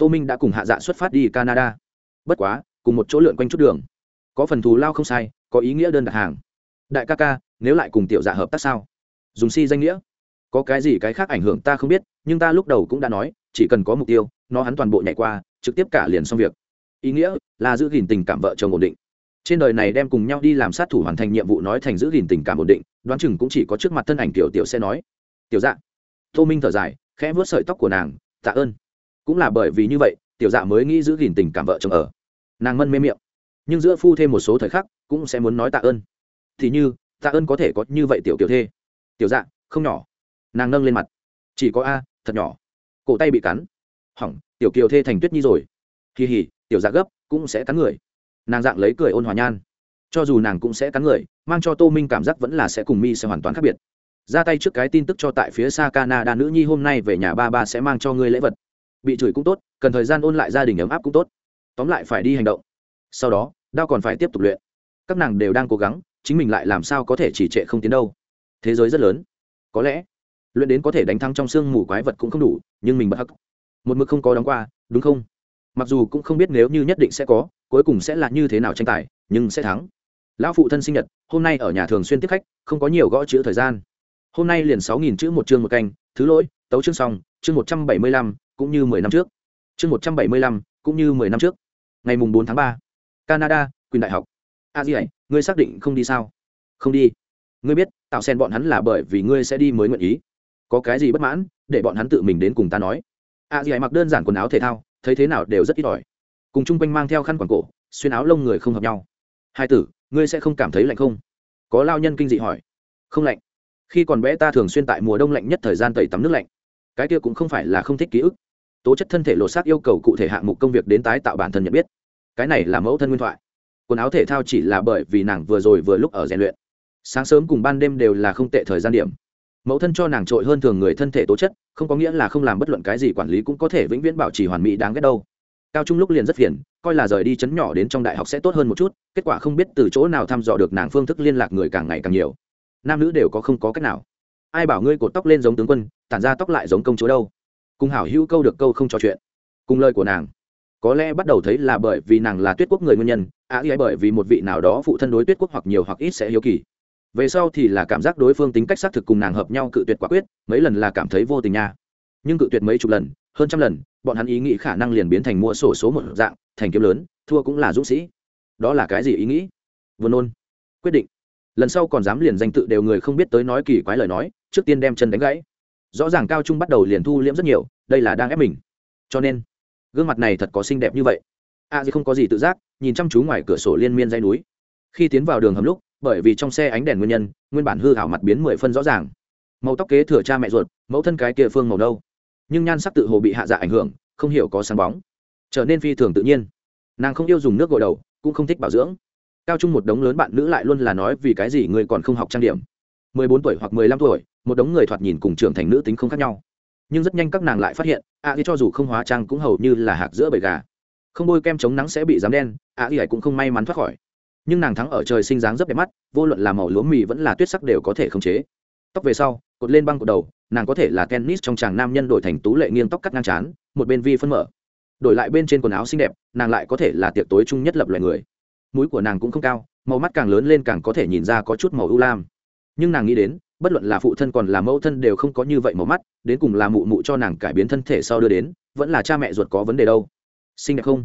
tô minh đã cùng hạ dạ xuất phát đi canada. Bất quá, cùng một chỗ lượn quanh chút đường. Có phần thù lao không sai, có ý nghĩa đơn đặt hàng. Đại ca ca, nếu lại cùng tiểu dạ hợp tác sao? Dùng si danh nghĩa. Có cái gì cái khác ảnh hưởng ta không biết, nhưng ta lúc đầu cũng đã nói chỉ cần có mục tiêu, nó hắn toàn bộ nhảy qua, trực tiếp cả liền xong việc. Ý nghĩa là giữ gìn tình cảm vợ chồng ổn định. Trên đời này đem cùng nhau đi làm sát thủ hoàn thành nhiệm vụ nói thành giữ gìn tình cảm ổn định, đoán chừng cũng chỉ có trước mặt thân ảnh tiểu tiểu sẽ nói. Tiểu dạ. Tô minh thở dài, khẽ vớt sợi tóc của nàng, tạ ơn. Cũng là bởi vì như vậy, tiểu dạ mới nghĩ giữ gìn tình cảm vợ chồng ở. Nàng mân mê miệng. Nhưng giữa phu thêm một số thời khắc cũng sẽ muốn nói tạ ơn. Thì như, tạ ơn có thể có như vậy tiểu tiểu thê. Tiểu dạ không nhỏ. Nàng nâng lên mặt. Chỉ có a, thật nhỏ cổ tay bị cắn. Hỏng, tiểu kiều thê thành tuyết nhi rồi. Kỳ hỉ tiểu dạ gấp, cũng sẽ cắn người. Nàng dạng lấy cười ôn hòa nhan. Cho dù nàng cũng sẽ cắn người, mang cho tô minh cảm giác vẫn là sẽ cùng mi sẽ hoàn toàn khác biệt. Ra tay trước cái tin tức cho tại phía xa canada nữ nhi hôm nay về nhà ba ba sẽ mang cho ngươi lễ vật. Bị chửi cũng tốt, cần thời gian ôn lại gia đình ấm áp cũng tốt. Tóm lại phải đi hành động. Sau đó, đao còn phải tiếp tục luyện. Các nàng đều đang cố gắng, chính mình lại làm sao có thể chỉ trệ không tiến đâu. Thế giới rất lớn. Có lẽ luyện đến có thể đánh thắng trong xương mù quái vật cũng không đủ, nhưng mình bất hắc. Một mực không có đóng qua, đúng không? Mặc dù cũng không biết nếu như nhất định sẽ có, cuối cùng sẽ là như thế nào tranh tài, nhưng sẽ thắng. Lão phụ thân sinh nhật, hôm nay ở nhà thường xuyên tiếp khách, không có nhiều gõ chữ thời gian. Hôm nay liền sáu nghìn chữ một chương một canh, thứ lỗi, tấu chương xong, chương một trăm bảy mươi lăm, cũng như mười năm trước. Chương một trăm bảy mươi lăm, cũng như mười năm trước. Ngày mùng bốn tháng ba, canada, quyền đại học. A di ngươi xác định không đi sao? Không đi. Ngươi biết, tạo sen bọn hắn là bởi vì ngươi sẽ đi mới nguyện ý có cái gì bất mãn, để bọn hắn tự mình đến cùng ta nói. A di mặc đơn giản quần áo thể thao, thấy thế nào đều rất ít ỏi. Cùng chung quanh mang theo khăn quàng cổ, xuyên áo lông người không hợp nhau. Hai tử, ngươi sẽ không cảm thấy lạnh không? Có lao nhân kinh dị hỏi. Không lạnh. Khi còn bé ta thường xuyên tại mùa đông lạnh nhất thời gian tẩy tắm nước lạnh. Cái kia cũng không phải là không thích ký ức. Tố chất thân thể lột xác yêu cầu cụ thể hạng mục công việc đến tái tạo bản thân nhận biết. Cái này là mẫu thân nguyên thoại. Quần áo thể thao chỉ là bởi vì nàng vừa rồi vừa lúc ở rèn luyện. Sáng sớm cùng ban đêm đều là không tệ thời gian điểm mẫu thân cho nàng trội hơn thường người thân thể tố chất không có nghĩa là không làm bất luận cái gì quản lý cũng có thể vĩnh viễn bảo trì hoàn mỹ đáng ghét đâu. Cao trung lúc liền rất phiền coi là rời đi chấn nhỏ đến trong đại học sẽ tốt hơn một chút kết quả không biết từ chỗ nào thăm dò được nàng phương thức liên lạc người càng ngày càng nhiều. Nam nữ đều có không có cách nào. Ai bảo ngươi cột tóc lên giống tướng quân tản ra tóc lại giống công chúa đâu. Cùng hảo hữu câu được câu không trò chuyện. Cùng lời của nàng. Có lẽ bắt đầu thấy là bởi vì nàng là tuyết quốc người nguyên nhân á à, bởi vì một vị nào đó phụ thân đối tuyết quốc hoặc nhiều hoặc ít sẽ hiếu kỳ về sau thì là cảm giác đối phương tính cách xác thực cùng nàng hợp nhau cự tuyệt quả quyết mấy lần là cảm thấy vô tình nha. Nhưng cự tuyệt mấy chục lần hơn trăm lần bọn hắn ý nghĩ khả năng liền biến thành mua sổ số một dạng thành kiếm lớn thua cũng là dũng sĩ. Đó là cái gì ý nghĩ? Vừa nôn. Quyết định. Lần sau còn dám liền danh tự đều người không biết tới nói kỳ quái lời nói trước tiên đem chân đánh gãy. Rõ ràng cao trung bắt đầu liền thu liễm rất nhiều đây là đang ép mình. Cho nên gương mặt này thật có xinh đẹp như vậy. A à, gì không có gì tự giác nhìn chăm chú ngoài cửa sổ liên miên dây núi. Khi tiến vào đường hầm lúc bởi vì trong xe ánh đèn nguyên nhân, nguyên bản hư hảo mặt biến mười phân rõ ràng. Màu tóc kế thừa cha mẹ ruột, mẫu thân cái kia phương màu đâu. Nhưng nhan sắc tự hồ bị hạ dạ ảnh hưởng, không hiểu có sáng bóng. Trở nên phi thường tự nhiên. Nàng không yêu dùng nước gội đầu, cũng không thích bảo dưỡng. Cao trung một đống lớn bạn nữ lại luôn là nói vì cái gì người còn không học trang điểm. Mười bốn tuổi hoặc mười lăm tuổi, một đống người thoạt nhìn cùng trưởng thành nữ tính không khác nhau. Nhưng rất nhanh các nàng lại phát hiện, a à cho dù không hóa trang cũng hầu như là hạc giữa bầy gà. Không bôi kem chống nắng sẽ bị dám đen, a à cũng không may mắn thoát khỏi nhưng nàng thắng ở trời sinh dáng rất đẹp mắt vô luận là màu lúa mì vẫn là tuyết sắc đều có thể khống chế. Tóc về sau cột lên băng cột đầu nàng có thể là tennis trong chàng nam nhân đổi thành tú lệ nghiêng tóc cắt ngang chán một bên vi phân mở. Đổi lại bên trên quần áo xinh đẹp nàng lại có thể là tiệc tối chung nhất lập loài người. Mũi của nàng cũng không cao màu mắt càng lớn lên càng có thể nhìn ra có chút màu ưu lam. Nhưng nàng nghĩ đến bất luận là phụ thân còn là mẫu thân đều không có như vậy màu mắt đến cùng là mụ mụ cho nàng cải biến thân thể sau đưa đến vẫn là cha mẹ ruột có vấn đề đâu. Xinh đẹp không?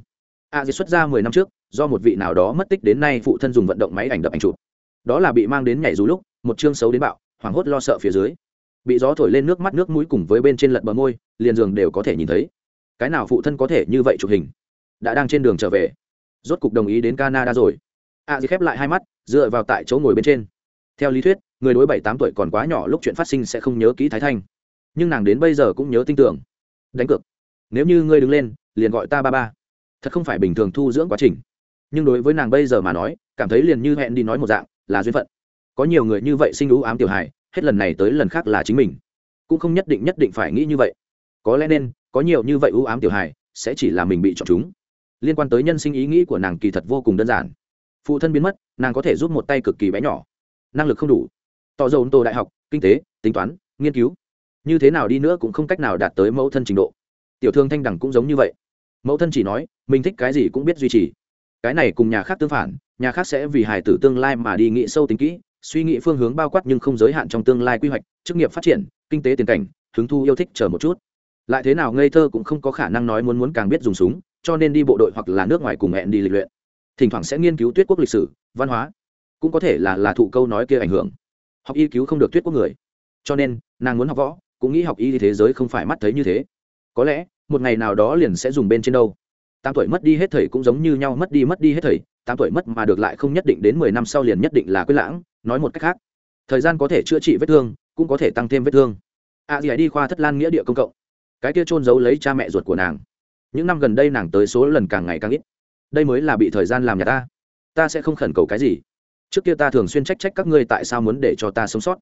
A à, xuất ra mười năm trước do một vị nào đó mất tích đến nay phụ thân dùng vận động máy ảnh đập ảnh chụp. Đó là bị mang đến nhảy dù lúc, một chương xấu đến bạo, hoảng hốt lo sợ phía dưới. Bị gió thổi lên nước mắt nước mũi cùng với bên trên lật bờ môi, liền giường đều có thể nhìn thấy. Cái nào phụ thân có thể như vậy chụp hình? Đã đang trên đường trở về. Rốt cục đồng ý đến canada rồi. A di khép lại hai mắt, dựa vào tại chỗ ngồi bên trên. Theo lý thuyết, người đối bảy tám tuổi còn quá nhỏ lúc chuyện phát sinh sẽ không nhớ kỹ thái thanh. Nhưng nàng đến bây giờ cũng nhớ tin tưởng. Đánh cược. Nếu như ngươi đứng lên, liền gọi ta ba ba. Thật không phải bình thường thu dưỡng quá trình nhưng đối với nàng bây giờ mà nói, cảm thấy liền như hẹn đi nói một dạng, là duyên phận. Có nhiều người như vậy sinh lũ ám tiểu hài, hết lần này tới lần khác là chính mình. Cũng không nhất định nhất định phải nghĩ như vậy. Có lẽ nên, có nhiều như vậy ưu ám tiểu hài, sẽ chỉ là mình bị chọn chúng. Liên quan tới nhân sinh ý nghĩ của nàng kỳ thật vô cùng đơn giản. Phụ thân biến mất, nàng có thể giúp một tay cực kỳ bé nhỏ. Năng lực không đủ. Tỏ dầu tô đại học, kinh tế, tính toán, nghiên cứu. Như thế nào đi nữa cũng không cách nào đạt tới mẫu thân trình độ. Tiểu thương thanh đẳng cũng giống như vậy. Mẫu thân chỉ nói, mình thích cái gì cũng biết duy trì cái này cùng nhà khác tương phản, nhà khác sẽ vì hài tử tương lai mà đi nghĩ sâu tính kỹ, suy nghĩ phương hướng bao quát nhưng không giới hạn trong tương lai quy hoạch, chức nghiệp phát triển, kinh tế tiền cảnh, hứng thu yêu thích chờ một chút. Lại thế nào ngây thơ cũng không có khả năng nói muốn muốn càng biết dùng súng, cho nên đi bộ đội hoặc là nước ngoài cùng hẹn đi lịch luyện. Thỉnh thoảng sẽ nghiên cứu tuyết quốc lịch sử, văn hóa. Cũng có thể là là thụ câu nói kia ảnh hưởng. Học y cứu không được tuyết quốc người. Cho nên, nàng muốn học võ, cũng nghĩ học y thì thế giới không phải mắt thấy như thế. Có lẽ, một ngày nào đó liền sẽ dùng bên trên đâu tám tuổi mất đi hết thầy cũng giống như nhau mất đi mất đi hết thầy, tám tuổi mất mà được lại không nhất định đến mười năm sau liền nhất định là quyết lãng, nói một cách khác. Thời gian có thể chữa trị vết thương, cũng có thể tăng thêm vết thương. A à gì đi khoa thất lan nghĩa địa công cộng. Cái kia trôn giấu lấy cha mẹ ruột của nàng. Những năm gần đây nàng tới số lần càng ngày càng ít. Đây mới là bị thời gian làm nhà ta. Ta sẽ không khẩn cầu cái gì. Trước kia ta thường xuyên trách trách các ngươi tại sao muốn để cho ta sống sót.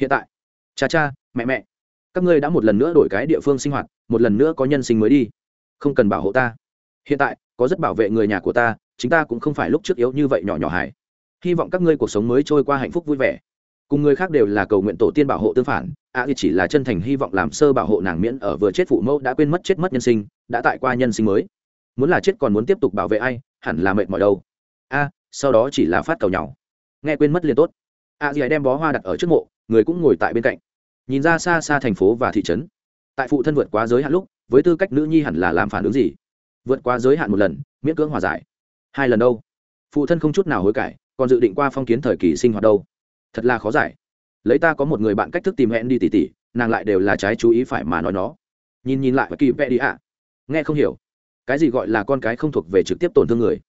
Hiện tại, cha cha, mẹ mẹ, các ngươi đã một lần nữa đổi cái địa phương sinh hoạt, một lần nữa có nhân sinh mới đi. Không cần bảo hộ ta hiện tại có rất bảo vệ người nhà của ta chính ta cũng không phải lúc trước yếu như vậy nhỏ nhỏ hải hy vọng các ngươi cuộc sống mới trôi qua hạnh phúc vui vẻ. Cùng người khác đều là cầu nguyện tổ tiên bảo hộ tương phản a à, chỉ là chân thành hy vọng làm sơ bảo hộ nàng miễn ở vừa chết phụ mẫu đã quên mất chết mất nhân sinh đã tại qua nhân sinh mới. Muốn là chết còn muốn tiếp tục bảo vệ ai hẳn là mệt mỏi đâu. A sau đó chỉ là phát cầu nhau nghe quên mất liền tốt. A à, đem bó hoa đặt ở trước mộ người cũng ngồi tại bên cạnh. Nhìn ra xa xa thành phố và thị trấn. Tại phụ thân vượt quá giới hạn lúc với tư cách nữ nhi hẳn là làm phản ứng gì? Vượt qua giới hạn một lần miễn cưỡng hòa giải. Hai lần đâu? Phụ thân không chút nào hối cải còn dự định qua phong kiến thời kỳ sinh hoạt đâu? Thật là khó giải. Lấy ta có một người bạn cách thức tìm hẹn đi tỉ tỉ nàng lại đều là trái chú ý phải mà nói nó. Nhìn nhìn lại và kỳ vẽ đi ạ. Nghe không hiểu. Cái gì gọi là con cái không thuộc về trực tiếp tổn thương người?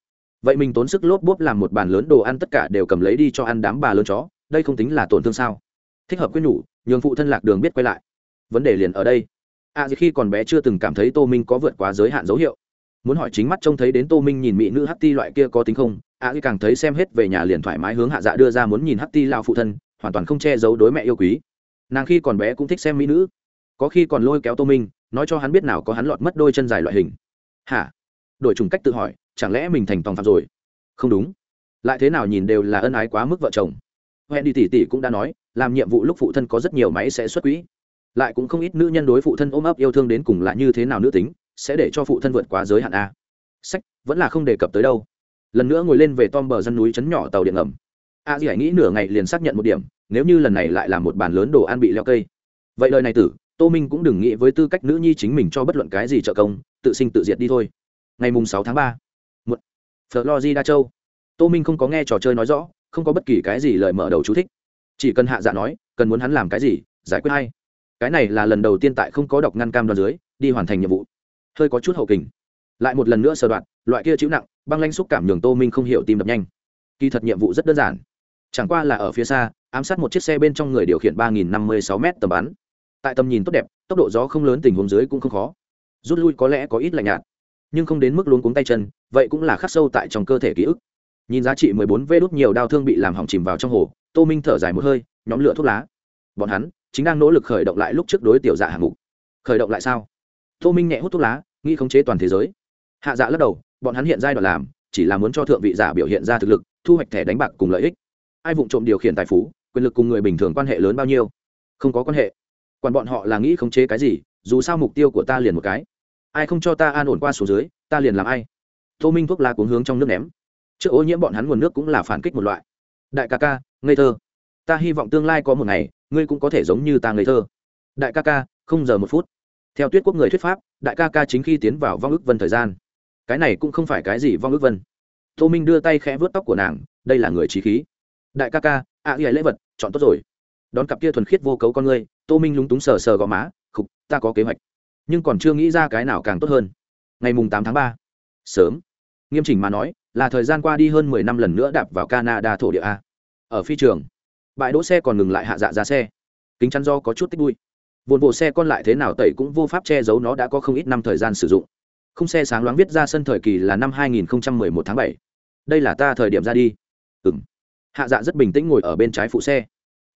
Vậy mình tốn sức lốp bốp làm một bàn lớn đồ ăn tất cả đều cầm lấy đi cho ăn đám bà lớn chó đây không tính là tổn thương sao? Thích hợp quyết nhủ nhường phụ thân lạc đường biết quay lại. Vấn đề liền ở đây. A à, khi còn bé chưa từng cảm thấy tô minh có vượt quá giới hạn dấu hiệu muốn hỏi chính mắt trông thấy đến tô minh nhìn mỹ nữ hắc loại kia có tính không a à, càng thấy xem hết về nhà liền thoải mái hướng hạ dạ đưa ra muốn nhìn hắc ti lao phụ thân hoàn toàn không che giấu đối mẹ yêu quý. Nàng khi còn bé cũng thích xem mỹ nữ. Có khi còn lôi kéo tô minh nói cho hắn biết nào có hắn lọt mất đôi chân dài loại hình. Hả? Đổi chủng cách tự hỏi chẳng lẽ mình thành tòng phạm rồi? Không đúng. Lại thế nào nhìn đều là ân ái quá mức vợ chồng. Hẹn đi tỉ tỉ cũng đã nói làm nhiệm vụ lúc phụ thân có rất nhiều máy sẽ xuất quỹ. Lại cũng không ít nữ nhân đối phụ thân ôm ấp yêu thương đến cùng là như thế nào nữ tính sẽ để cho phụ thân vượt quá giới hạn a. Sách, vẫn là không đề cập tới đâu. Lần nữa ngồi lên về tom bờ dân núi chấn nhỏ tàu điện ngầm. A dì nghĩ nửa ngày liền xác nhận một điểm, nếu như lần này lại là một bàn lớn đồ ăn bị leo cây. Vậy lời này tử, tô minh cũng đừng nghĩ với tư cách nữ nhi chính mình cho bất luận cái gì trợ công, tự sinh tự diệt đi thôi. Ngày mùng sáu tháng ba một đa châu. Tô minh không có nghe trò chơi nói rõ, không có bất kỳ cái gì lời mở đầu chú thích. Chỉ cần hạ dạ nói, cần muốn hắn làm cái gì, giải quyết hay. Cái này là lần đầu tiên tại không có đọc ngăn cam đoàn dưới, đi hoàn thành nhiệm vụ hơi có chút hậu kình. Lại một lần nữa sơ đoạn loại kia chịu nặng, băng lanh xúc cảm nhường tô minh không hiểu tim đập nhanh. Kỳ thật nhiệm vụ rất đơn giản. Chẳng qua là ở phía xa, ám sát một chiếc xe bên trong người điều khiển ba nghìn năm mươi sáu m tầm bắn. Tại tầm nhìn tốt đẹp, tốc độ gió không lớn tình huống dưới cũng không khó. Rút lui có lẽ có ít lạnh nhạt, nhưng không đến mức luống cuống tay chân, vậy cũng là khắc sâu tại trong cơ thể ký ức. Nhìn giá trị mười bốn vê đốt nhiều đau thương bị làm hỏng chìm vào trong hồ, tô minh thở dài một hơi, nhóm lửa thuốc lá. Bọn hắn chính đang nỗ lực khởi động lại lúc trước đối tiểu dạ hạng mục. Khởi động lại sao? Tô minh nhẹ hút thuốc lá, nghĩ khống chế toàn thế giới. Hạ dạ lắc đầu, bọn hắn hiện giai đoạn làm, chỉ là muốn cho thượng vị giả biểu hiện ra thực lực, thu hoạch thẻ đánh bạc cùng lợi ích. Ai vụng trộm điều khiển tài phú, quyền lực cùng người bình thường quan hệ lớn bao nhiêu? Không có quan hệ. Còn bọn họ là nghĩ khống chế cái gì, dù sao mục tiêu của ta liền một cái. Ai không cho ta an ổn qua số dưới, ta liền làm ai? Tô minh thuốc lá cuống hướng trong nước ném. Trước ô nhiễm bọn hắn nguồn nước cũng là phản kích một loại. Đại ca ca, ngây thơ. Ta hy vọng tương lai có một ngày, ngươi cũng có thể giống như ta ngây thơ. Đại ca ca, không giờ một phút theo tuyết quốc người thuyết pháp đại ca ca chính khi tiến vào vong ước vân thời gian. Cái này cũng không phải cái gì vong ước vân. Tô minh đưa tay khẽ vớt tóc của nàng đây là người trí khí. Đại ca ca ạ à, lễ vật chọn tốt rồi. Đón cặp kia thuần khiết vô cấu con ngươi tô minh lúng túng sờ sờ gò má khục ta có kế hoạch. Nhưng còn chưa nghĩ ra cái nào càng tốt hơn. Ngày mùng tám tháng ba. Sớm. Nghiêm chỉnh mà nói là thời gian qua đi hơn mười năm lần nữa đạp vào canada thổ địa a. Ở phi trường bãi đỗ xe còn ngừng lại hạ dạ ra xe. Kính chắn do có chút tích bụi vồn bộ xe con lại thế nào tẩy cũng vô pháp che giấu nó đã có không ít năm thời gian sử dụng. Không xe sáng loáng viết ra sân thời kỳ là năm 2011 tháng 7. đây là ta thời điểm ra đi. Ừng hạ dạ rất bình tĩnh ngồi ở bên trái phụ xe.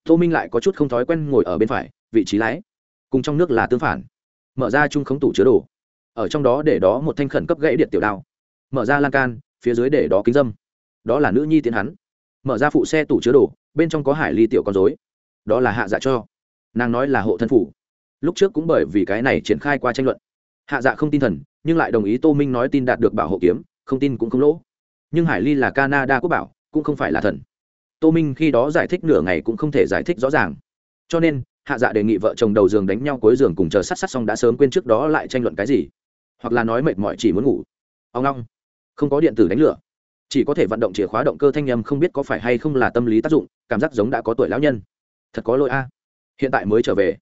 Tô minh lại có chút không thói quen ngồi ở bên phải, vị trí lái. Cùng trong nước là tương phản. Mở ra chung khống tủ chứa đồ. Ở trong đó để đó một thanh khẩn cấp gãy điện tiểu đao. Mở ra lan can, phía dưới để đó kính dâm. Đó là nữ nhi tiến hắn. Mở ra phụ xe tủ chứa đồ, bên trong có hải ly tiểu con dối đó là hạ dạ cho. Nàng nói là hộ thân phủ lúc trước cũng bởi vì cái này triển khai qua tranh luận. Hạ dạ không tin thần, nhưng lại đồng ý tô minh nói tin đạt được bảo hộ kiếm, không tin cũng không lỗ. Nhưng hải ly là canada quốc bảo, cũng không phải là thần. Tô minh khi đó giải thích nửa ngày cũng không thể giải thích rõ ràng. Cho nên, hạ dạ đề nghị vợ chồng đầu giường đánh nhau cuối giường cùng chờ sát sát xong đã sớm quên trước đó lại tranh luận cái gì. Hoặc là nói mệt mỏi chỉ muốn ngủ. Ông long, không có điện tử đánh lửa. Chỉ có thể vận động chìa khóa động cơ thanh âm không biết có phải hay không là tâm lý tác dụng, cảm giác giống đã có tuổi lão nhân. Thật có lỗi a. Hiện tại mới trở về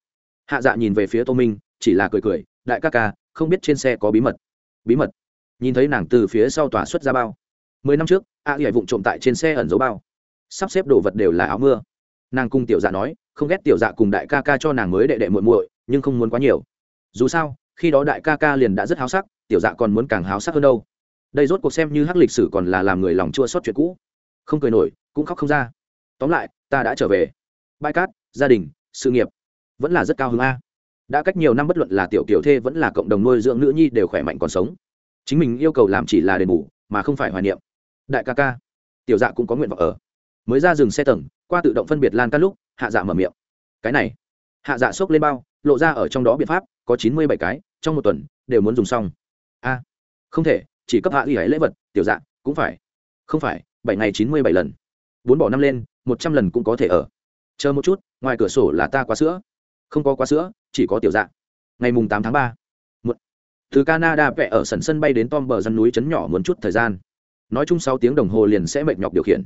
hạ dạ nhìn về phía tô minh chỉ là cười cười đại ca ca không biết trên xe có bí mật. Bí mật? Nhìn thấy nàng từ phía sau tòa xuất ra bao. Mười năm trước a à, vụng trộm tại trên xe ẩn giấu bao. Sắp xếp đồ vật đều là áo mưa. Nàng cùng tiểu dạ nói không ghét tiểu dạ cùng đại ca ca cho nàng mới đệ đệ muội muội nhưng không muốn quá nhiều. Dù sao khi đó đại ca ca liền đã rất háo sắc tiểu dạ còn muốn càng háo sắc hơn đâu. Đây rốt cuộc xem như hắc lịch sử còn là làm người lòng chua xót chuyện cũ. Không cười nổi cũng khóc không ra. Tóm lại ta đã trở về. Bãi cát gia đình sự nghiệp vẫn là rất cao hứng a. Đã cách nhiều năm bất luận là tiểu kiểu thê vẫn là cộng đồng nuôi dưỡng nữ nhi đều khỏe mạnh còn sống. Chính mình yêu cầu làm chỉ là đền bù, mà không phải hoài niệm. Đại ca ca, tiểu dạ cũng có nguyện vọng ở. Mới ra dừng xe tầng, qua tự động phân biệt lan các lúc, hạ dạ mở miệng. Cái này, hạ dạ xốc lên bao, lộ ra ở trong đó biện pháp, có chín mươi bảy cái, trong một tuần, đều muốn dùng xong. A, không thể, chỉ cấp hạ y ấy lễ vật, tiểu dạ cũng phải. Không phải, bảy ngày chín mươi bảy lần. Bốn bỏ năm lên, một trăm lần cũng có thể ở. Chờ một chút, ngoài cửa sổ là ta quá sữa không có quá sữa, chỉ có tiểu dạng. ngày mùng tám tháng ba từ canada vẽ ở sân sân bay đến tom bờ dân núi trấn nhỏ muốn chút thời gian. Nói chung sáu tiếng đồng hồ liền sẽ mệt nhọc điều khiển.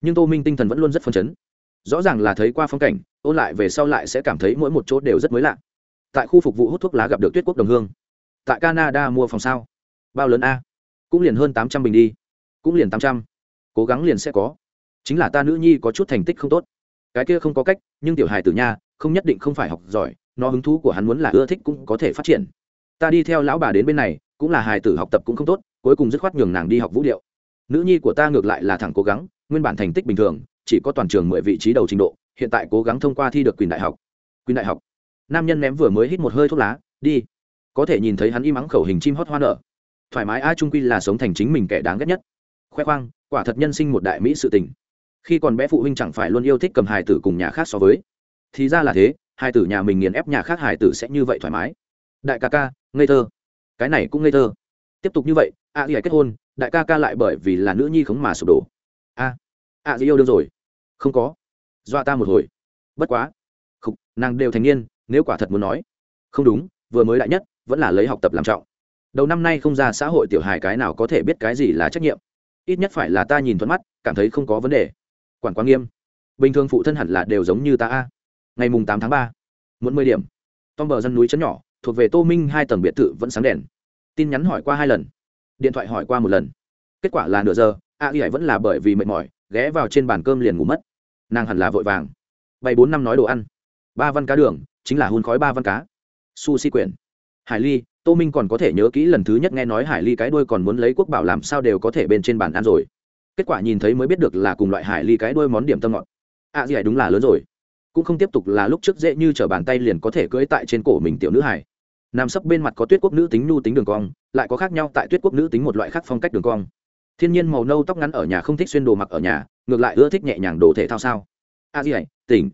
Nhưng tô minh tinh thần vẫn luôn rất phấn chấn. Rõ ràng là thấy qua phong cảnh, ôn lại về sau lại sẽ cảm thấy mỗi một chỗ đều rất mới lạ. Tại khu phục vụ hút thuốc lá gặp được tuyết quốc đồng hương. Tại canada mua phòng sao? Bao lớn a? Cũng liền hơn tám trăm bình đi. Cũng liền tám trăm. Cố gắng liền sẽ có. Chính là ta nữ nhi có chút thành tích không tốt. Cái kia không có cách, nhưng tiểu hài tử nha không nhất định không phải học giỏi, nó hứng thú của hắn muốn là ưa thích cũng có thể phát triển. Ta đi theo lão bà đến bên này, cũng là hài tử học tập cũng không tốt, cuối cùng dứt khoát nhường nàng đi học vũ điệu. Nữ nhi của ta ngược lại là thẳng cố gắng, nguyên bản thành tích bình thường, chỉ có toàn trường mười vị trí đầu trình độ, hiện tại cố gắng thông qua thi được quyền đại học. Quyền đại học. Nam nhân ném vừa mới hít một hơi thuốc lá, đi. Có thể nhìn thấy hắn im ắng khẩu hình chim hót hoa nở. Thoải mái a trung quy là sống thành chính mình kẻ đáng ghét nhất. Khoe khoang, quả thật nhân sinh một đại mỹ sự tình. Khi còn bé phụ huynh chẳng phải luôn yêu thích cầm hài tử cùng nhà khác so với thì ra là thế hai tử nhà mình nghiền ép nhà khác hài tử sẽ như vậy thoải mái. Đại ca ca ngây thơ. Cái này cũng ngây thơ. Tiếp tục như vậy a à, kết hôn đại ca ca lại bởi vì là nữ nhi khống mà sụp đổ. A a dì yêu đương rồi. Không có. Dọa ta một hồi. Bất quá. Không nàng đều thành niên nếu quả thật muốn nói. Không đúng vừa mới đại nhất vẫn là lấy học tập làm trọng. Đầu năm nay không ra xã hội tiểu hài cái nào có thể biết cái gì là trách nhiệm. Ít nhất phải là ta nhìn thuận mắt cảm thấy không có vấn đề. Quản quá nghiêm. Bình thường phụ thân hẳn là đều giống như ta a ngày mùng tám tháng ba, muộn mười điểm. Tom bờ dân núi chấn nhỏ, thuộc về tô minh hai tầng biệt thự vẫn sáng đèn. Tin nhắn hỏi qua hai lần, điện thoại hỏi qua một lần. Kết quả là nửa giờ, a y vẫn là bởi vì mệt mỏi, ghé vào trên bàn cơm liền ngủ mất. Nàng hẳn là vội vàng. Bảy bốn năm nói đồ ăn. Ba văn cá đường, chính là hun khói ba văn cá. Su si quyển. Hải ly, tô minh còn có thể nhớ kỹ lần thứ nhất nghe nói hải ly cái đuôi còn muốn lấy quốc bảo làm sao đều có thể bên trên bàn ăn rồi. Kết quả nhìn thấy mới biết được là cùng loại hải ly cái đuôi món điểm tâm ngọt. À gì đúng là lớn rồi cũng không tiếp tục là lúc trước dễ như t r ở bàn tay liền có thể cưỡi tại trên cổ mình tiểu nữ hải nằm sấp bên mặt có tuyết quốc nữ tính nhu tính đường cong, lại có khác nhau tại tuyết quốc nữ tính một loại khác phong cách đường cong. Thiên nhiên màu nâu tóc ngắn ở nhà không thích xuyên đồ mặc ở nhà, ngược lại ưa thích nhẹ nhàng đồ thể thao sao. A gì tỉnh.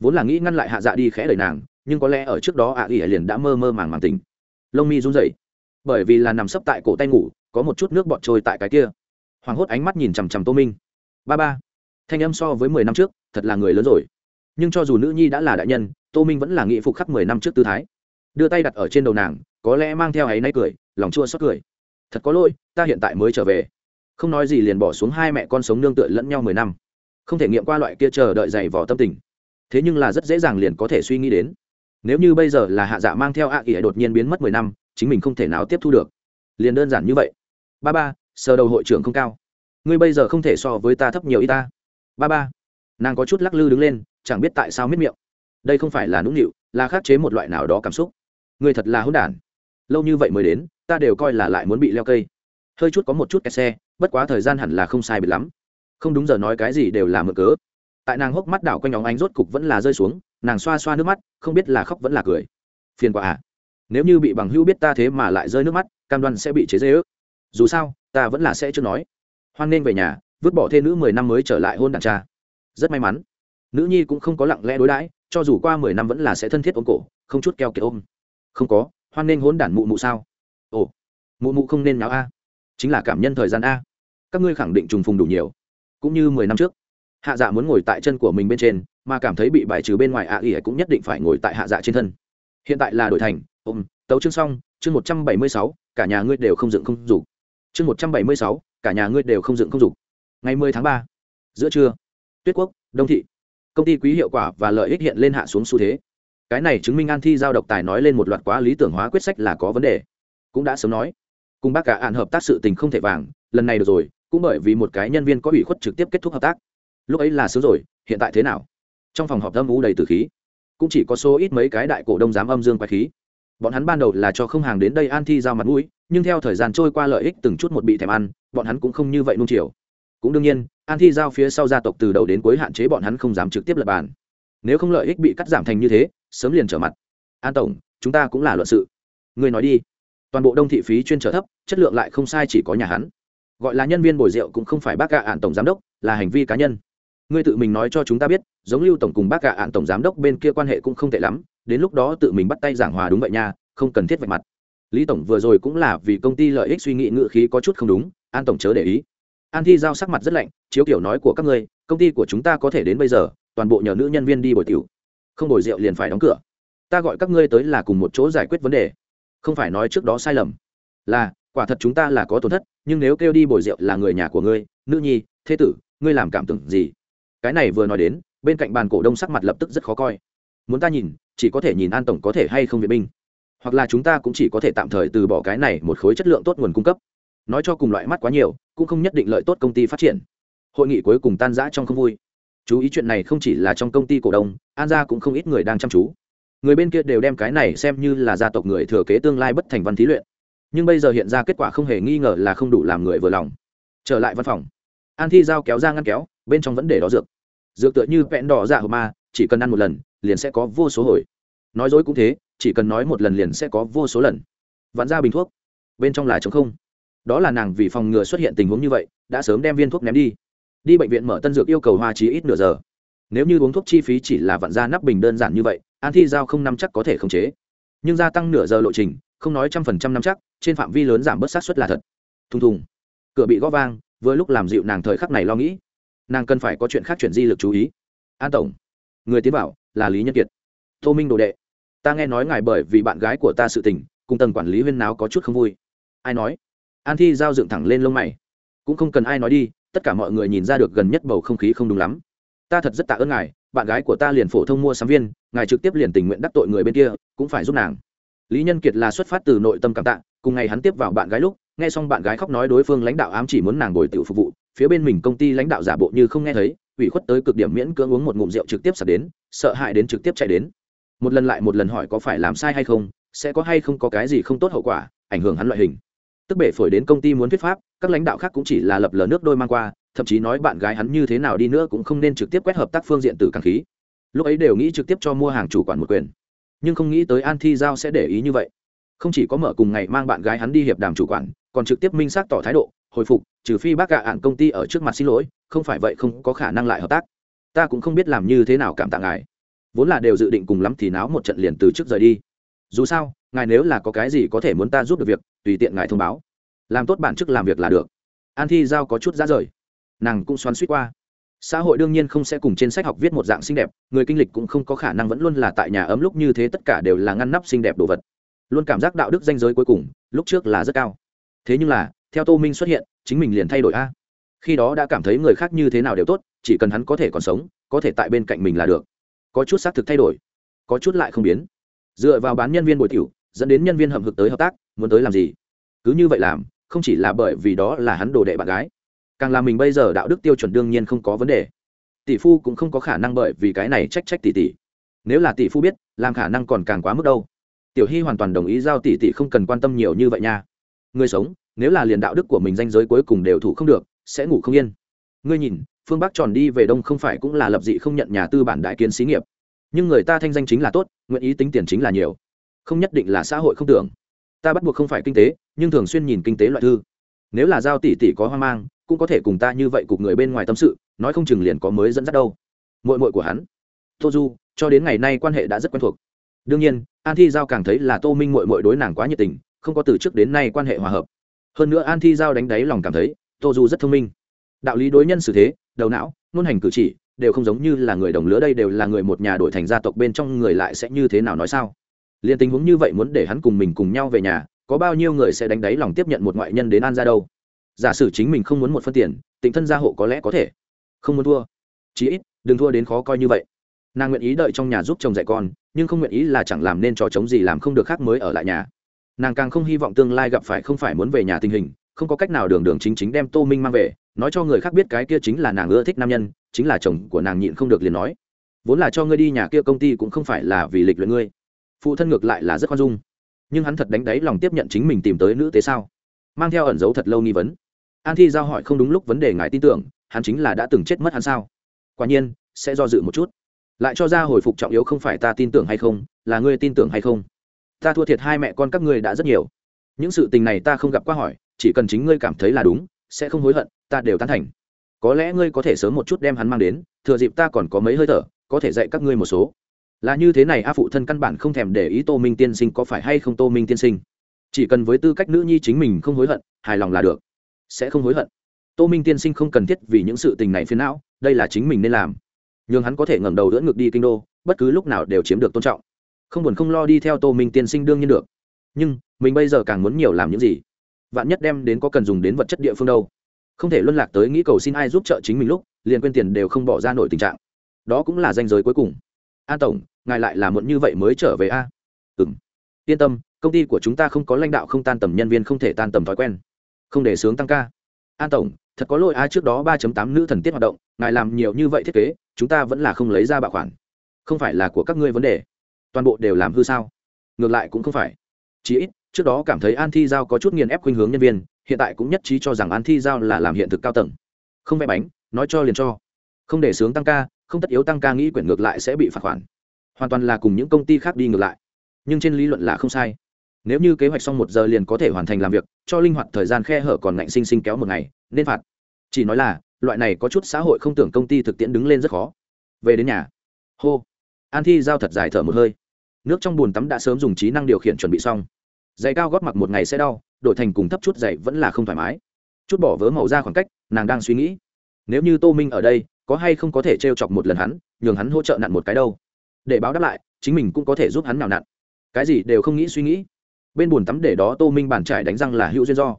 Vốn là nghĩ ngăn lại hạ dạ đi khẽ lời nàng, nhưng có lẽ ở trước đó a gì liền đã mơ mơ màng màng tỉnh. Lông mi run rẩy. Bởi vì là nằm sấp tại cổ tay ngủ, có một chút nước bọt trôi tại cái kia. Hoàng hốt ánh mắt nhìn chằm chằm tô minh. Ba ba, thanh âm so với mười năm trước, thật là người lớn rồi nhưng cho dù nữ nhi đã là đại nhân, tô minh vẫn là nghị phục khắc mười năm trước tư thái. Đưa tay đặt ở trên đầu nàng, có lẽ mang theo áy náy cười, lòng chua xót cười. Thật có lỗi, ta hiện tại mới trở về. Không nói gì liền bỏ xuống hai mẹ con sống nương tựa lẫn nhau mười năm. Không thể nghiệm qua loại kia chờ đợi dày vỏ tâm tình. Thế nhưng là rất dễ dàng liền có thể suy nghĩ đến. Nếu như bây giờ là hạ dạ mang theo ạ ỉa đột nhiên biến mất mười năm, chính mình không thể nào tiếp thu được. Liền đơn giản như vậy. Ba ba, sờ đầu hội trưởng không cao. Ngươi bây giờ không thể so với ta thấp nhiều y ta. Ba ba. Nàng có chút lắc lư đứng lên chẳng biết tại sao miết miệng. Đây không phải là nũng nịu, là khắc chế một loại nào đó cảm xúc. Người thật là hỗn đản. Lâu như vậy mới đến, ta đều coi là lại muốn bị leo cây. Hơi chút có một chút kẹt xe, bất quá thời gian hẳn là không sai biệt lắm. Không đúng giờ nói cái gì đều là mượn cớ. Tại nàng hốc mắt đảo quanh óng ánh rốt cục vẫn là rơi xuống, nàng xoa xoa nước mắt, không biết là khóc vẫn là cười. Phiền quả à. Nếu như bị bằng hữu biết ta thế mà lại rơi nước mắt, cam đoan sẽ bị chế dễ ước dù sao, ta vẫn là sẽ chưa nói. Hoan nên về nhà, vứt bỏ thê nữ mười năm mới trở lại hôn đàn cha. Rất may mắn nữ nhi cũng không có lặng lẽ đối đãi, cho dù qua mười năm vẫn là sẽ thân thiết ôm cổ, không chút keo kiệt ôm. Không có, hoan nên hôn đản mụ mụ sao? Ồ, mụ mụ không nên nháo a. Chính là cảm nhân thời gian a. Các ngươi khẳng định trùng phùng đủ nhiều. Cũng như mười năm trước, hạ dạ muốn ngồi tại chân của mình bên trên, mà cảm thấy bị bài trừ bên ngoài ạ à ỉ cũng nhất định phải ngồi tại hạ dạ trên thân. Hiện tại là đổi thành, ôm, tấu chương xong, chương một trăm bảy mươi sáu, cả nhà ngươi đều không dựng không dục. Chương một trăm bảy mươi sáu, cả nhà ngươi đều không dựng không dục. Ngày mười tháng ba, giữa trưa, tuyết quốc, đông thị công ty quý hiệu quả và lợi ích hiện lên hạ xuống xu thế. Cái này chứng minh an thi giao độc tài nói lên một loạt quá lý tưởng hóa quyết sách là có vấn đề. Cũng đã sớm nói, cùng bác cả ạn hợp tác sự tình không thể vàng, lần này được rồi, cũng bởi vì một cái nhân viên có ủy khuất trực tiếp kết thúc hợp tác. Lúc ấy là sớm rồi, hiện tại thế nào? Trong phòng họp âm u đầy từ khí, cũng chỉ có số ít mấy cái đại cổ đông dám âm dương quái khí. Bọn hắn ban đầu là cho không hàng đến đây an thi giao mặt mũi, nhưng theo thời gian trôi qua lợi ích từng chút một bị thèm ăn, bọn hắn cũng không như vậy nung chiều cũng đương nhiên, an thi giao phía sau gia tộc từ đầu đến cuối hạn chế bọn hắn không dám trực tiếp lập bàn. Nếu không lợi ích bị cắt giảm thành như thế, sớm liền trở mặt. An tổng, chúng ta cũng là luận sự. Người nói đi. Toàn bộ đông thị phí chuyên trở thấp, chất lượng lại không sai chỉ có nhà hắn. Gọi là nhân viên bồi rượu cũng không phải bác gạ ạn tổng giám đốc, là hành vi cá nhân. Ngươi tự mình nói cho chúng ta biết, giống lưu tổng cùng bác gạ ạn tổng giám đốc bên kia quan hệ cũng không tệ lắm, đến lúc đó tự mình bắt tay giảng hòa đúng vậy nha, không cần thiết vạch mặt. Lý tổng vừa rồi cũng là vì công ty lợi ích suy nghĩ ngự khí có chút không đúng, an tổng chớ để ý an thi giao sắc mặt rất lạnh, chiếu kiểu nói của các ngươi, công ty của chúng ta có thể đến bây giờ, toàn bộ nhờ nữ nhân viên đi bồi tiểu. Không bồi rượu liền phải đóng cửa. Ta gọi các ngươi tới là cùng một chỗ giải quyết vấn đề. Không phải nói trước đó sai lầm. Là, quả thật chúng ta là có tổn thất, nhưng nếu kêu đi bồi rượu là người nhà của ngươi, nữ nhi, thế tử, ngươi làm cảm tưởng gì? Cái này vừa nói đến, bên cạnh bàn cổ đông sắc mặt lập tức rất khó coi. Muốn ta nhìn, chỉ có thể nhìn an tổng có thể hay không viện binh. Hoặc là chúng ta cũng chỉ có thể tạm thời từ bỏ cái này một khối chất lượng tốt nguồn cung cấp nói cho cùng loại mắt quá nhiều, cũng không nhất định lợi tốt công ty phát triển. Hội nghị cuối cùng tan rã trong không vui. Chú ý chuyện này không chỉ là trong công ty cổ đông, an gia cũng không ít người đang chăm chú. Người bên kia đều đem cái này xem như là gia tộc người thừa kế tương lai bất thành văn thí luyện. Nhưng bây giờ hiện ra kết quả không hề nghi ngờ là không đủ làm người vừa lòng. Trở lại văn phòng. An thi giao kéo ra ngăn kéo, bên trong vấn đề đó dược. Dược tựa như vẹn đỏ dạ hộp ma, chỉ cần ăn một lần, liền sẽ có vô số hồi. Nói dối cũng thế, chỉ cần nói một lần liền sẽ có vô số lần. Vặn ra bình thuốc. Bên trong là chống không đó là nàng vì phòng ngừa xuất hiện tình huống như vậy, đã sớm đem viên thuốc ném đi. Đi bệnh viện mở tân dược yêu cầu hoa trí ít nửa giờ. Nếu như uống thuốc chi phí chỉ là vặn ra nắp bình đơn giản như vậy, an thi giao không nắm chắc có thể khống chế. Nhưng gia tăng nửa giờ lộ trình, không nói trăm phần trăm nắm chắc, trên phạm vi lớn giảm bớt sát xuất là thật. Thùng thùng. Cửa bị gõ vang, vừa lúc làm dịu nàng thời khắc này lo nghĩ. Nàng cần phải có chuyện khác chuyển di lực chú ý. An tổng. Người tiến bảo là lý nhân kiệt. Tô minh đồ đệ. Ta nghe nói ngài bởi vì bạn gái của ta sự tình, cùng tầng quản lý huyên náo có chút không vui. Ai nói? An thi giao dựng thẳng lên lông mày. Cũng không cần ai nói đi, tất cả mọi người nhìn ra được gần nhất bầu không khí không đúng lắm. Ta thật rất tạ ơn ngài, bạn gái của ta liền phổ thông mua sắm viên, ngài trực tiếp liền tình nguyện đắc tội người bên kia, cũng phải giúp nàng. Lý nhân kiệt là xuất phát từ nội tâm cảm tạ, cùng ngày hắn tiếp vào bạn gái lúc, nghe xong bạn gái khóc nói đối phương lãnh đạo ám chỉ muốn nàng bồi tự phục vụ, phía bên mình công ty lãnh đạo giả bộ như không nghe thấy, ủy khuất tới cực điểm miễn cưỡng uống một ngụm rượu trực tiếp sập đến, sợ hãi đến trực tiếp chạy đến. Một lần lại một lần hỏi có phải làm sai hay không, sẽ có hay không có cái gì không tốt hậu quả, ảnh hưởng hắn loại hình tức bể phổi đến công ty muốn thuyết pháp, các lãnh đạo khác cũng chỉ là lập lờ nước đôi mang qua, thậm chí nói bạn gái hắn như thế nào đi nữa cũng không nên trực tiếp quét hợp tác phương diện từ càng khí. Lúc ấy đều nghĩ trực tiếp cho mua hàng chủ quản một quyền. Nhưng không nghĩ tới an thi giao sẽ để ý như vậy. Không chỉ có mở cùng ngày mang bạn gái hắn đi hiệp đàm chủ quản, còn trực tiếp minh xác tỏ thái độ, hồi phục, trừ phi bác gạ ạn công ty ở trước mặt xin lỗi, không phải vậy không có khả năng lại hợp tác. Ta cũng không biết làm như thế nào cảm tạ ngài. Vốn là đều dự định cùng lắm thì náo một trận liền từ trước rời đi dù sao, ngài nếu là có cái gì có thể muốn ta giúp được việc, tùy tiện ngài thông báo. Làm tốt bản chức làm việc là được. An thi giao có chút ra rời. Nàng cũng xoắn suýt qua. Xã hội đương nhiên không sẽ cùng trên sách học viết một dạng xinh đẹp, người kinh lịch cũng không có khả năng vẫn luôn là tại nhà ấm lúc như thế tất cả đều là ngăn nắp xinh đẹp đồ vật. Luôn cảm giác đạo đức danh giới cuối cùng, lúc trước là rất cao. Thế nhưng là, theo tô minh xuất hiện, chính mình liền thay đổi a. Khi đó đã cảm thấy người khác như thế nào đều tốt, chỉ cần hắn có thể còn sống, có thể tại bên cạnh mình là được. Có chút xác thực thay đổi, có chút lại không biến dựa vào bán nhân viên bồi tiểu, dẫn đến nhân viên hậm hực tới hợp tác, muốn tới làm gì? Cứ như vậy làm, không chỉ là bởi vì đó là hắn đồ đệ bạn gái, càng là mình bây giờ đạo đức tiêu chuẩn đương nhiên không có vấn đề. Tỷ phu cũng không có khả năng bởi vì cái này trách trách tỷ tỷ nếu là tỷ phu biết, làm khả năng còn càng quá mức đâu. Tiểu hy hoàn toàn đồng ý giao tỷ tỷ không cần quan tâm nhiều như vậy nha. Người sống, nếu là liền đạo đức của mình danh giới cuối cùng đều thủ không được, sẽ ngủ không yên. Ngươi nhìn, phương bắc tròn đi về đông không phải cũng là lập dị không nhận nhà tư bản đại kiến xí nghiệp nhưng người ta thanh danh chính là tốt, nguyện ý tính tiền chính là nhiều. Không nhất định là xã hội không tưởng. Ta bắt buộc không phải kinh tế, nhưng thường xuyên nhìn kinh tế loại thư. Nếu là giao tỷ tỷ có hoang mang, cũng có thể cùng ta như vậy cục người bên ngoài tâm sự, nói không chừng liền có mới dẫn dắt đâu. Mội mội của hắn, tô du, cho đến ngày nay quan hệ đã rất quen thuộc. Đương nhiên, an thi giao càng thấy là tô minh mội mội đối nàng quá nhiệt tình, không có từ trước đến nay quan hệ hòa hợp. Hơn nữa an thi giao đánh đáy lòng cảm thấy, tô du rất thông minh. Đạo lý đối nhân xử thế, đầu não, ngôn hành cử chỉ đều không giống như là người đồng lứa đây đều là người một nhà đổi thành gia tộc bên trong người lại sẽ như thế nào nói sao? Liền tình huống như vậy muốn để hắn cùng mình cùng nhau về nhà, có bao nhiêu người sẽ đánh đáy lòng tiếp nhận một ngoại nhân đến an ra đâu? Giả sử chính mình không muốn một phân tiền, tịnh thân gia hộ có lẽ có thể. Không muốn thua. Chí ít, đừng thua đến khó coi như vậy. Nàng nguyện ý đợi trong nhà giúp chồng dạy con, nhưng không nguyện ý là chẳng làm nên trò chống gì làm không được khác mới ở lại nhà. Nàng càng không hy vọng tương lai gặp phải không phải muốn về nhà tình hình, không có cách nào đường đường chính chính đem tô minh mang về nói cho người khác biết cái kia chính là nàng ưa thích nam nhân, chính là chồng của nàng nhịn không được liền nói. Vốn là cho ngươi đi nhà kia công ty cũng không phải là vì lịch luyện ngươi. Phụ thân ngược lại là rất khoan dung. Nhưng hắn thật đánh đáy lòng tiếp nhận chính mình tìm tới nữ tế sao? Mang theo ẩn dấu thật lâu nghi vấn. An thi giao hỏi không đúng lúc vấn đề ngài tin tưởng, hắn chính là đã từng chết mất hắn sao? Quả nhiên, sẽ do dự một chút. Lại cho ra hồi phục trọng yếu không phải ta tin tưởng hay không, là ngươi tin tưởng hay không? Ta thua thiệt hai mẹ con các ngươi đã rất nhiều. Những sự tình này ta không gặp qua hỏi, chỉ cần chính ngươi cảm thấy là đúng, sẽ không hối hận ta đều tán thành. Có lẽ ngươi có thể sớm một chút đem hắn mang đến, thừa dịp ta còn có mấy hơi thở, có thể dạy các ngươi một số. Là như thế này, a phụ thân căn bản không thèm để ý tô minh tiên sinh có phải hay không tô minh tiên sinh. Chỉ cần với tư cách nữ nhi chính mình không hối hận, hài lòng là được. Sẽ không hối hận. Tô minh tiên sinh không cần thiết vì những sự tình này phiền não, đây là chính mình nên làm. N h ư n g hắn có thể ngẩng đầu đỡ ngược đi kinh đô, bất cứ lúc nào đều chiếm được tôn trọng. Không buồn không lo đi theo tô minh tiên sinh đương nhiên được. Nhưng, mình bây giờ càng muốn nhiều làm những gì? Vạn nhất đem đến có cần dùng đến vật chất địa phương đâu? Không thể luân lạc tới nghĩ cầu xin ai giúp trợ chính mình lúc, liền quên tiền đều không bỏ ra nổi tình trạng. Đó cũng là danh giới cuối cùng. An tổng, ngài lại là muộn như vậy mới trở về a? À? ừng yên tâm, công ty của chúng ta không có lãnh đạo không tan tầm nhân viên không thể tan tầm thói quen. Không để sướng tăng ca. An tổng, thật có lỗi ai trước đó ba tám nữ thần tiết hoạt động, ngài làm nhiều như vậy thiết kế, chúng ta vẫn là không lấy ra bạo khoản. Không phải là của các ngươi vấn đề. Toàn bộ đều làm hư sao? Ngược lại cũng không phải. Chí ít, trước đó cảm thấy an thi giao có chút nghiền ép khuynh hướng nhân viên hiện tại cũng nhất trí cho rằng an thi giao là làm hiện thực cao tầng. Không vẽ bánh, nói cho liền cho. Không để sướng tăng ca, không tất yếu tăng ca nghĩ quyển ngược lại sẽ bị phạt khoản. Hoàn toàn là cùng những công ty khác đi ngược lại. Nhưng trên lý luận là không sai. Nếu như kế hoạch xong một giờ liền có thể hoàn thành làm việc, cho linh hoạt thời gian khe hở còn ngạnh sinh sinh kéo một ngày, nên phạt. Chỉ nói là, loại này có chút xã hội không tưởng công ty thực tiễn đứng lên rất khó. Về đến nhà. Hô. An thi giao thật dài thở một hơi. Nước trong bùn tắm đã sớm dùng trí năng điều khiển chuẩn bị xong. Giày cao gót mặc một ngày sẽ đau đổi thành cùng thấp chút dày vẫn là không thoải mái. Chút bỏ vớ màu ra khoảng cách, nàng đang suy nghĩ, nếu như tô minh ở đây, có hay không có thể t r e o chọc một lần hắn, nhường hắn hỗ trợ nặn một cái đâu. Để báo đáp lại, chính mình cũng có thể giúp hắn nào nặn. Cái gì đều không nghĩ suy nghĩ. Bên bồn tắm để đó tô minh bàn trải đánh răng là hữu duyên do.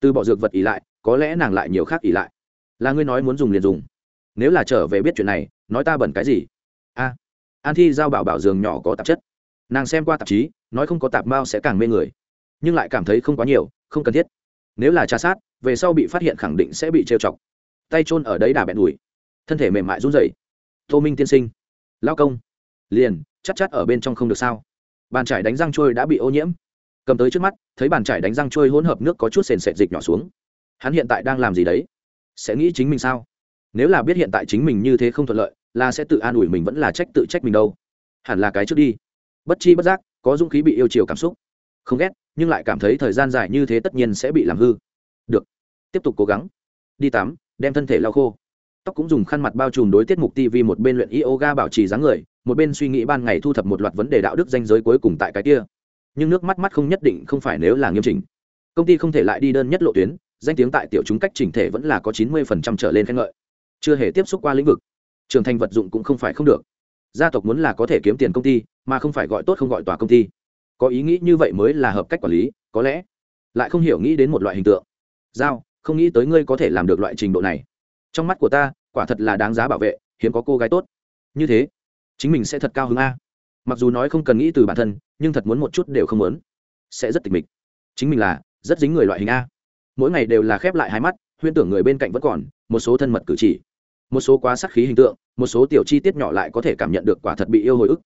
Từ bỏ dược vật ỉ lại, có lẽ nàng lại nhiều khác ỉ lại. Là ngươi nói muốn dùng liền dùng. Nếu là trở về biết chuyện này, nói ta bẩn cái gì? A. An thi giao bảo bảo giường nhỏ có tạp chất. Nàng xem qua tạp chí, nói không có tạp mao sẽ càng mê người nhưng lại cảm thấy không quá nhiều, không cần thiết. Nếu là trà sát, về sau bị phát hiện khẳng định sẽ bị trêu chọc. Tay chôn ở đấy đà bẹn đùi. Thân thể mềm mại run rẩy. Tô minh tiên sinh. Lao công. Liền, chắc chắc ở bên trong không được sao. Bàn trải đánh răng trôi đã bị ô nhiễm. Cầm tới trước mắt, thấy bàn trải đánh răng trôi hỗn hợp nước có chút sền sệt dịch nhỏ xuống. Hắn hiện tại đang làm gì đấy? Sẽ nghĩ chính mình sao? Nếu là biết hiện tại chính mình như thế không thuận lợi, là sẽ tự an ủi mình vẫn là trách tự trách mình đâu. Hẳn là cái trước đi. Bất chi bất giác, có dũng khí bị yêu chiều cảm xúc. Không ghét nhưng lại cảm thấy thời gian dài như thế tất nhiên sẽ bị làm hư. Được, tiếp tục cố gắng. Đi tắm, đem thân thể lau khô. Tóc cũng dùng khăn mặt bao trùm đối tiết mục tv một bên luyện yoga bảo trì dáng người, một bên suy nghĩ ban ngày thu thập một loạt vấn đề đạo đức danh giới cuối cùng tại cái kia. Nhưng nước mắt mắt không nhất định không phải nếu là nghiêm chỉnh. Công ty không thể lại đi đơn nhất lộ tuyến, danh tiếng tại tiểu chúng cách chỉnh thể vẫn là có chín mươi phần trăm trở lên khen ngợi. Chưa hề tiếp xúc qua lĩnh vực. Trưởng thành vật dụng cũng không phải không được. Gia tộc muốn là có thể kiếm tiền công ty, mà không phải gọi tốt không gọi tòa công ty có ý nghĩ như vậy mới là hợp cách quản lý, có lẽ lại không hiểu nghĩ đến một loại hình tượng. Giao, không nghĩ tới ngươi có thể làm được loại trình độ này. Trong mắt của ta, quả thật là đáng giá bảo vệ, hiếm có cô gái tốt. Như thế, chính mình sẽ thật cao hứng a. Mặc dù nói không cần nghĩ từ bản thân, nhưng thật muốn một chút đều không muốn. Sẽ rất tịch mịch. Chính mình là rất dính người loại hình a. Mỗi ngày đều là khép lại hai mắt huyên tưởng người bên cạnh vẫn còn, một số thân mật cử chỉ, một số quá sắc khí hình tượng, một số tiểu chi tiết nhỏ lại có thể cảm nhận được quả thật bị yêu hồi ức.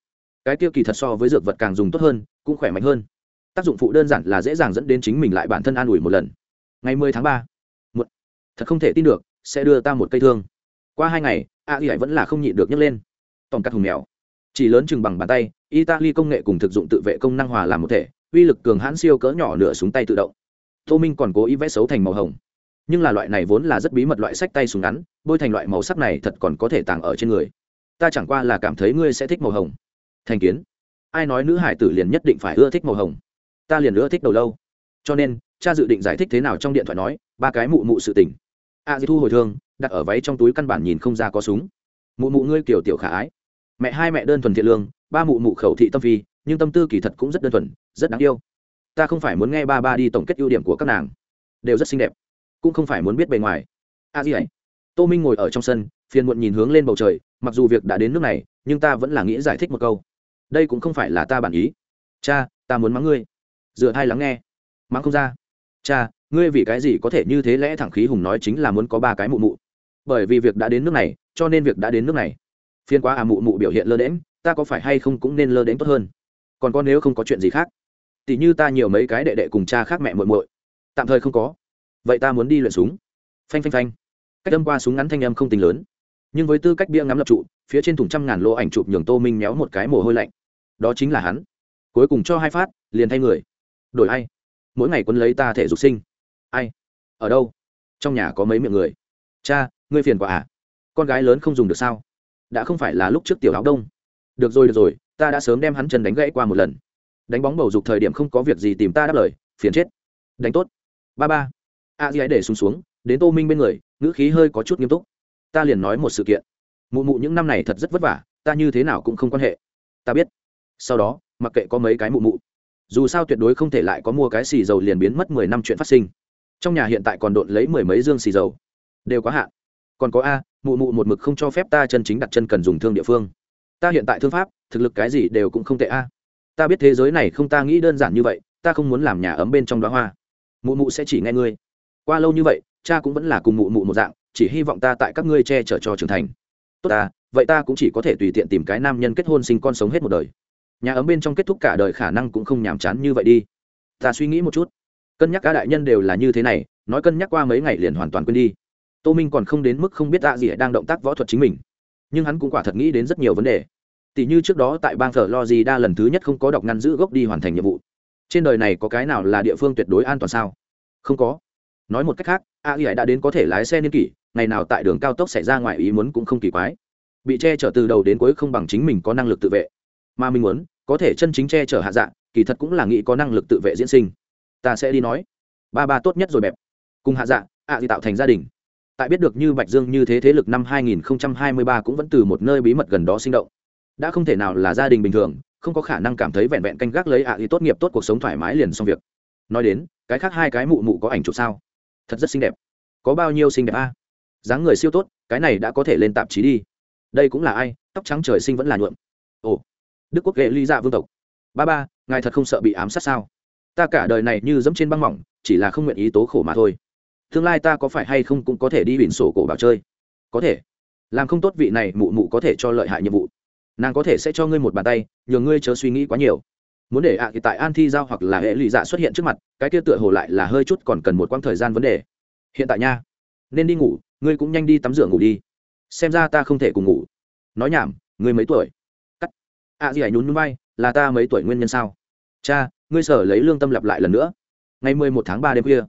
Cái tiêu kỳ thật so với dược vật càng dùng tốt hơn cũng khỏe mạnh hơn. Tác dụng phụ đơn giản là dễ dàng dẫn đến chính mình lại bản thân an ủi một lần. Ngày mười tháng ba, một. Thật không thể tin được, sẽ đưa ta một cây thương. Qua hai ngày, a y vẫn là không nhịn được nhấc lên. Tổng cắt hùng mèo. Chỉ lớn chừng bằng bàn tay, italy công nghệ cùng thực dụng tự vệ công năng hòa làm một thể, uy lực cường hãn siêu cỡ nhỏ nửa súng tay tự động. Tô minh còn cố ý vẽ xấu thành màu hồng. Nhưng là loại này vốn là rất bí mật loại sách tay súng ngắn, bôi thành loại màu sắc này thật còn có thể tàng ở trên người. Ta chẳng qua là cảm thấy ngươi sẽ thích màu hồng. Thành kiến ai nói nữ hải tử liền nhất định phải ưa thích màu hồng? Ta liền ưa thích đầu lâu. Cho nên, cha dự định giải thích thế nào trong điện thoại nói, ba cái mụ mụ sự tình. A di thu hồi thương, đặt ở váy trong túi căn bản nhìn không ra có súng. Mụ mụ ngươi kiểu tiểu khả ái. Mẹ hai mẹ đơn thuần thiện lương, ba mụ mụ khẩu thị tâm phi, nhưng tâm tư kỳ thật cũng rất đơn thuần, rất đáng yêu. Ta không phải muốn nghe ba ba đi tổng kết ưu điểm của các nàng. Đều rất xinh đẹp, cũng không phải muốn biết bề ngoài. A à gì ấy tô minh ngồi ở trong sân, phiền muộn nhìn hướng lên bầu trời, mặc dù việc đã đến nước này, nhưng ta vẫn là nghĩ giải thích một câu đây cũng không phải là ta bản ý. Cha, ta muốn mắng ngươi. Dựa hai lắng nghe. Mắng không ra. Cha, ngươi vì cái gì có thể như thế lẽ thẳng khí hùng nói chính là muốn có ba cái mụ mụ? Bởi vì việc đã đến nước này, cho nên việc đã đến nước này. Phiên quá à mụ mụ biểu hiện lơ đễm ta có phải hay không cũng nên lơ đễm tốt hơn? Còn có nếu không có chuyện gì khác? Tỷ như ta nhiều mấy cái đệ đệ cùng cha khác mẹ muội muội. Tạm thời không có. Vậy ta muốn đi luyện súng. Phanh phanh phanh. Cách đâm qua súng ngắn thanh âm không tính lớn. Nhưng với tư cách bia ngắm lập trụ, phía trên thùng trăm ngàn lô ảnh chụp nhường tô minh méo một cái mồ hôi lạnh đó chính là hắn. Cuối cùng cho hai phát, liền thay người. Đổi ai? Mỗi ngày quân lấy ta thể dục sinh. Ai? Ở đâu? Trong nhà có mấy miệng người. Cha, ngươi phiền quả à? Con gái lớn không dùng được sao? Đã không phải là lúc trước tiểu áo đông. Được rồi được rồi, ta đã sớm đem hắn chân đánh gãy qua một lần. Đánh bóng bầu dục thời điểm không có việc gì tìm ta đáp lời, phiền chết. Đánh tốt. Ba ba. A di ấy để xuống xuống, đến tô minh bên người, ngữ khí hơi có chút nghiêm túc. Ta liền nói một sự kiện. Mụ mụ những năm này thật rất vất vả, ta như thế nào cũng không quan hệ. Ta biết sau đó, mặc kệ có mấy cái mụ mụ, dù sao tuyệt đối không thể lại có mua cái xì dầu liền biến mất mười năm chuyện phát sinh. Trong nhà hiện tại còn độn lấy mười mấy dương xì dầu. Đều quá hạn. Còn có a, mụ mụ một mực không cho phép ta chân chính đặt chân cần dùng thương địa phương. Ta hiện tại thương pháp, thực lực cái gì đều cũng không tệ a. Ta biết thế giới này không ta nghĩ đơn giản như vậy, ta không muốn làm nhà ấm bên trong đó hoa. Mụ mụ sẽ chỉ nghe ngươi. Qua lâu như vậy, cha cũng vẫn là cùng mụ mụ một dạng, chỉ hy vọng ta tại các ngươi che chở cho trưởng thành. Tốt ta, vậy ta cũng chỉ có thể tùy tiện tìm cái nam nhân kết hôn sinh con sống hết một đời nhà ấm bên trong kết thúc cả đời khả năng cũng không nhàm chán như vậy đi. Ta suy nghĩ một chút. Cân nhắc cả đại nhân đều là như thế này, nói cân nhắc qua mấy ngày liền hoàn toàn quên đi. Tô minh còn không đến mức không biết tạ gì đang động tác võ thuật chính mình. Nhưng hắn cũng quả thật nghĩ đến rất nhiều vấn đề. Tỷ như trước đó tại bang thờ lo gì đa lần thứ nhất không có đọc ngăn giữ gốc đi hoàn thành nhiệm vụ. Trên đời này có cái nào là địa phương tuyệt đối an toàn sao? Không có. Nói một cách khác, a ghi đã đến có thể lái xe niên kỷ, ngày nào tại đường cao tốc xảy ra ngoài ý muốn cũng không kỳ quái. Bị che chở từ đầu đến cuối không bằng chính mình có năng lực tự vệ. Mà mình muốn có thể chân chính che chở hạ dạng kỳ thật cũng là nghĩ có năng lực tự vệ diễn sinh. Ta sẽ đi nói. Ba ba tốt nhất rồi bẹp. Cùng hạ dạng ạ thì tạo thành gia đình. Tại biết được như bạch dương như thế thế lực năm 2023 cũng vẫn từ một nơi bí mật gần đó sinh động. Đã không thể nào là gia đình bình thường, không có khả năng cảm thấy vẹn vẹn canh gác lấy ạ à tốt nghiệp tốt cuộc sống thoải mái liền xong việc. Nói đến, cái khác hai cái mụ mụ có ảnh chụp sao? Thật rất xinh đẹp. Có bao nhiêu xinh đẹp a? Dáng người siêu tốt, cái này đã có thể lên tạp chí đi. Đây cũng là ai? Tóc trắng trời sinh vẫn là nhuộm. Ồ đức quốc ghệ ly dạ vương tộc ba ba ngài thật không sợ bị ám sát sao ta cả đời này như dẫm trên băng mỏng chỉ là không nguyện ý tố khổ mà thôi tương lai ta có phải hay không cũng có thể đi biển sổ cổ bảo chơi có thể làm không tốt vị này mụ mụ có thể cho lợi hại nhiệm vụ nàng có thể sẽ cho ngươi một bàn tay nhờ ngươi chớ suy nghĩ quá nhiều muốn để ạ thì tại an thi giao hoặc là hệ lụy dạ xuất hiện trước mặt cái kia tựa hồ lại là hơi chút còn cần một quãng thời gian vấn đề hiện tại nha nên đi ngủ ngươi cũng nhanh đi tắm rửa ngủ đi xem ra ta không thể cùng ngủ nói nhảm ngươi mấy tuổi cắt ạ gì hãy nhún núi bay là ta mấy tuổi nguyên nhân sao? Cha, ngươi sở lấy lương tâm lặp lại lần nữa. Ngày mười một tháng ba đêm khuya,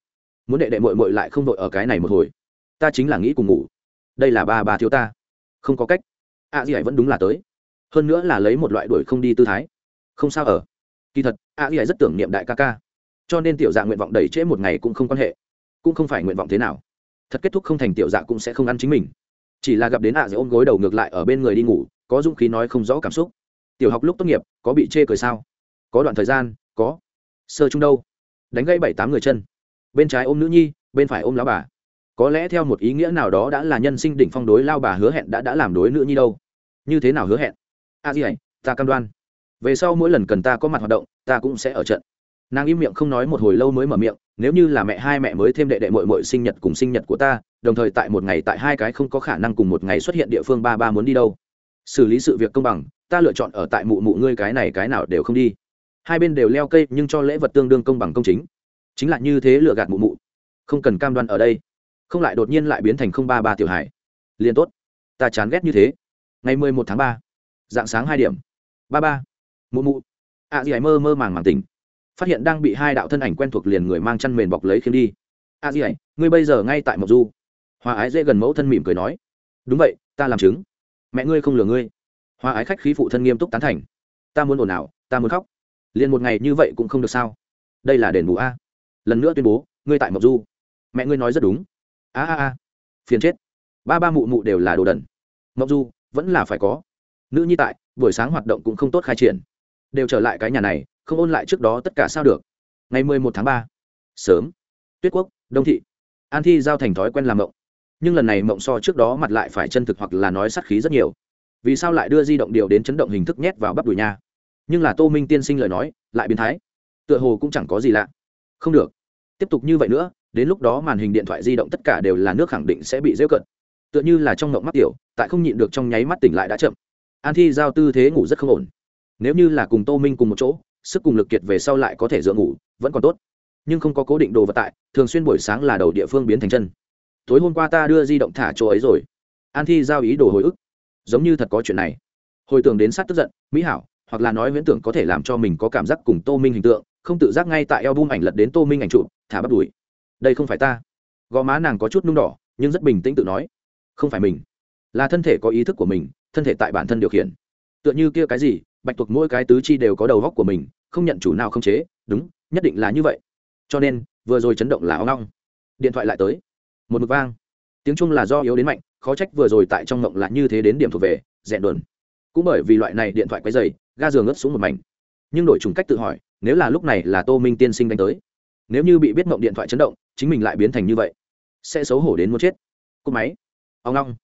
muốn đệ đệ mội mội lại không đội ở cái này một hồi. Ta chính là nghĩ cùng ngủ. Đây là ba bà thiếu ta. Không có cách. Ạ gì hãy vẫn đúng là tới. Hơn nữa là lấy một loại đuổi không đi tư thái. Không sao ở. Kỳ thật, a y rất tưởng niệm đại ca ca. Cho nên tiểu dạ nguyện vọng đẩy trễ một ngày cũng không quan hệ. Cũng không phải nguyện vọng thế nào. Thật kết thúc không thành tiểu dạ cũng sẽ không ăn chính mình. Chỉ là gặp đến ạ à ôm gối đầu ngược lại ở bên người đi ngủ, có dũng khí nói không rõ cảm xúc tiểu học lúc tốt nghiệp, có bị chê cười sao? Có đoạn thời gian, có. Sơ chung đâu? Đánh gãy bảy tám người chân. Bên trái ôm nữ nhi, bên phải ôm lão bà. Có lẽ theo một ý nghĩa nào đó đã là nhân sinh đỉnh phong đối lao bà hứa hẹn đã đã làm đối nữ nhi đâu. Như thế nào hứa hẹn? A à gì ấy ta cam đoan. Về sau mỗi lần cần ta có mặt hoạt động, ta cũng sẽ ở trận. Nàng im miệng không nói một hồi lâu mới mở miệng, nếu như là mẹ hai mẹ mới thêm đệ đệ mội mội sinh nhật cùng sinh nhật của ta, đồng thời tại một ngày tại hai cái không có khả năng cùng một ngày xuất hiện địa phương ba ba muốn đi đâu xử lý sự việc công bằng, ta lựa chọn ở tại mụ mụ ngươi cái này cái nào đều không đi. Hai bên đều leo cây nhưng cho lễ vật tương đương công bằng công chính. Chính là như thế lựa gạt mụ mụ. Không cần cam đoan ở đây. Không lại đột nhiên lại biến thành không ba ba tiểu hải liền tốt. Ta chán ghét như thế. Ngày mười một tháng ba, dạng sáng hai điểm. Ba ba. Mụ mụ. A hải mơ mơ màng màng tỉnh. Phát hiện đang bị hai đạo thân ảnh quen thuộc liền người mang chăn mền bọc lấy khiến đi. A dì ngươi bây giờ ngay tại mộc du. Hòa ái dễ gần mẫu thân mỉm cười nói. Đúng vậy, ta làm chứng mẹ ngươi không lừa ngươi. Hòa ái khách khí phụ thân nghiêm túc tán thành. Ta muốn ồn ào, ta muốn khóc. Liền một ngày như vậy cũng không được sao? Đây là đền bù a. Lần nữa tuyên bố, ngươi tại mộc du. Mẹ ngươi nói rất đúng. A a a. Phiền chết. Ba ba mụ mụ đều là đồ đần. Mộc du, vẫn là phải có. Nữ nhi tại, buổi sáng hoạt động cũng không tốt khai triển. Đều trở lại cái nhà này, không ôn lại trước đó tất cả sao được. Ngày mười một tháng ba. Sớm. Tuyết quốc, đông thị. An thi giao thành thói quen làm mộng nhưng lần này mộng so trước đó mặt lại phải chân thực hoặc là nói sát khí rất nhiều. Vì sao lại đưa di động điều đến chấn động hình thức nhét vào bắp đùi nha? Nhưng là tô minh tiên sinh lời nói, lại biến thái. Tựa hồ cũng chẳng có gì lạ. Không được. Tiếp tục như vậy nữa, đến lúc đó màn hình điện thoại di động tất cả đều là nước khẳng định sẽ bị rêu cận. Tựa như là trong mộng mắt tiểu, tại không nhịn được trong nháy mắt tỉnh lại đã chậm. An thi giao tư thế ngủ rất không ổn. Nếu như là cùng tô minh cùng một chỗ, sức cùng lực kiệt về sau lại có thể dựa ngủ, vẫn còn tốt. Nhưng không có cố định đồ vật tại, thường xuyên buổi sáng là đầu địa phương biến thành chân tối hôm qua ta đưa di động thả chỗ ấy rồi. An thi giao ý đồ hồi ức. Giống như thật có chuyện này. Hồi tưởng đến sát tức giận, mỹ hảo, hoặc là nói viễn tưởng có thể làm cho mình có cảm giác cùng tô minh hình tượng, không tự giác ngay tại eo bum ảnh lật đến tô minh ảnh trụ thả bắt đùi đây không phải ta. Gò má nàng có chút nung đỏ, nhưng rất bình tĩnh tự nói. Không phải mình. Là thân thể có ý thức của mình, thân thể tại bản thân điều khiển. Tựa như kia cái gì, bạch tuộc mỗi cái tứ chi đều có đầu góc của mình, không nhận chủ nào không chế, đúng, nhất định là như vậy. Cho nên, vừa rồi chấn động là ong ong. Điện thoại lại tới một mực vang. Tiếng trung là do yếu đến mạnh, khó trách vừa rồi tại trong ngộng là như thế đến điểm thuộc về rẽn đồn. Cũng bởi vì loại này điện thoại quấy dày ga giường ướt xuống một mảnh. Nhưng đổi trùng cách tự hỏi, nếu là lúc này là tô minh tiên sinh đánh tới, nếu như bị biết mộng điện thoại chấn động, chính mình lại biến thành như vậy, sẽ xấu hổ đến muốn chết. Cúp máy. Ông long.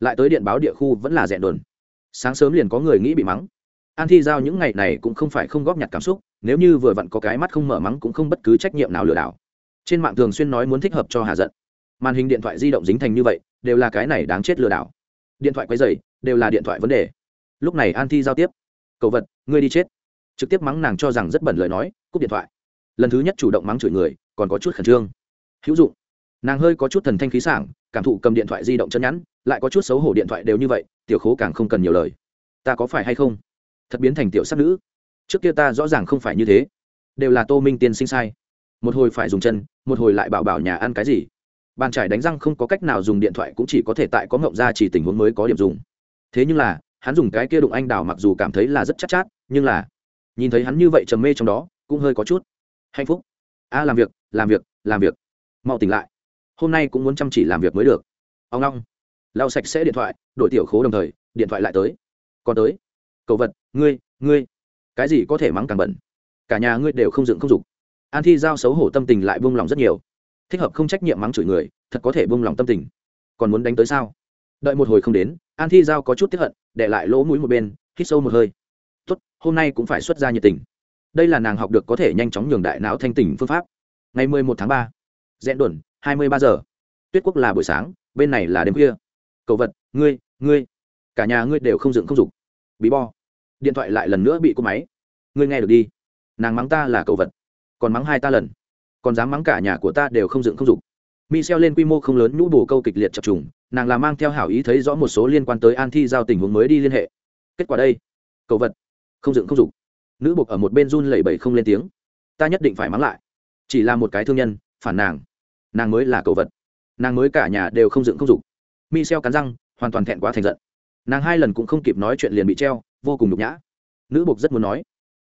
Lại tới điện báo địa khu vẫn là rẽn đồn. Sáng sớm liền có người nghĩ bị mắng. An thi giao những ngày này cũng không phải không góp nhặt cảm xúc, nếu như vừa vặn có cái mắt không mở mắng cũng không bất cứ trách nhiệm nào lừa đảo. Trên mạng thường xuyên nói muốn thích hợp cho hà giận màn hình điện thoại di động dính thành như vậy, đều là cái này đáng chết lừa đảo. Điện thoại quấy dày đều là điện thoại vấn đề. Lúc này an thi giao tiếp. Cầu vật, ngươi đi chết. Trực tiếp mắng nàng cho rằng rất bẩn lời nói, cúp điện thoại. Lần thứ nhất chủ động mắng chửi người, còn có chút khẩn trương. Hữu dụng. Nàng hơi có chút thần thanh khí sảng, cảm thụ cầm điện thoại di động chân nhắn, lại có chút xấu hổ điện thoại đều như vậy, tiểu khố càng không cần nhiều lời. Ta có phải hay không? Thật biến thành tiểu sắc nữ. Trước kia ta rõ ràng không phải như thế. Đều là tô minh tiên sinh sai. Một hồi phải dùng chân, một hồi lại bảo bảo nhà ăn cái gì bàn trải đánh răng không có cách nào dùng điện thoại cũng chỉ có thể tại có ngộng ra chỉ tình huống mới có điểm dùng. Thế nhưng là hắn dùng cái kia đụng anh đào mặc dù cảm thấy là rất chắc chát, chát nhưng là nhìn thấy hắn như vậy trầm mê trong đó cũng hơi có chút hạnh phúc. A làm việc làm việc làm việc. Mau tỉnh lại. Hôm nay cũng muốn chăm chỉ làm việc mới được. Ông long lau sạch sẽ điện thoại đổi tiểu khố đồng thời điện thoại lại tới. Còn tới. Cầu vật ngươi ngươi. Cái gì có thể mắng càng bẩn. Cả nhà ngươi đều không dựng không dục. An thi giao xấu hổ tâm tình lại buông lòng rất nhiều thích hợp không trách nhiệm mắng chửi người, thật có thể buông lòng tâm tình. Còn muốn đánh tới sao? Đợi một hồi không đến, an thi giao có chút tiếp hận, để lại lỗ mũi một bên, hít sâu một hơi. Tốt, hôm nay cũng phải xuất ra nhiệt tình. Đây là nàng học được có thể nhanh chóng nhường đại não thanh tỉnh phương pháp. Ngày mười một tháng ba rẽn đuẩn hai mươi ba giờ. Tuyết quốc là buổi sáng, bên này là đêm khuya. Cầu vật, ngươi ngươi. Cả nhà ngươi đều không dựng không dục. Bí bo điện thoại lại lần nữa bị cô máy. Ngươi nghe được đi. Nàng mắng ta là cầu vật, còn mắng hai ta lần còn dám mắng cả nhà của ta đều không dựng không dục. Mi xeo lên quy mô không lớn nhũ bù câu kịch liệt chập trùng, nàng là mang theo hảo ý thấy rõ một số liên quan tới an thi giao tình huống mới đi liên hệ. Kết quả đây. Cầu vật. Không dựng không dục. Nữ buộc ở một bên run lẩy bẩy không lên tiếng. Ta nhất định phải mắng lại. Chỉ là một cái thương nhân, phản nàng. Nàng mới là cầu vật. Nàng mới cả nhà đều không dựng không dục. Mi xeo cắn răng, hoàn toàn thẹn quá thành giận. Nàng hai lần cũng không kịp nói chuyện liền bị treo, vô cùng nhục nhã. Nữ buộc rất muốn nói.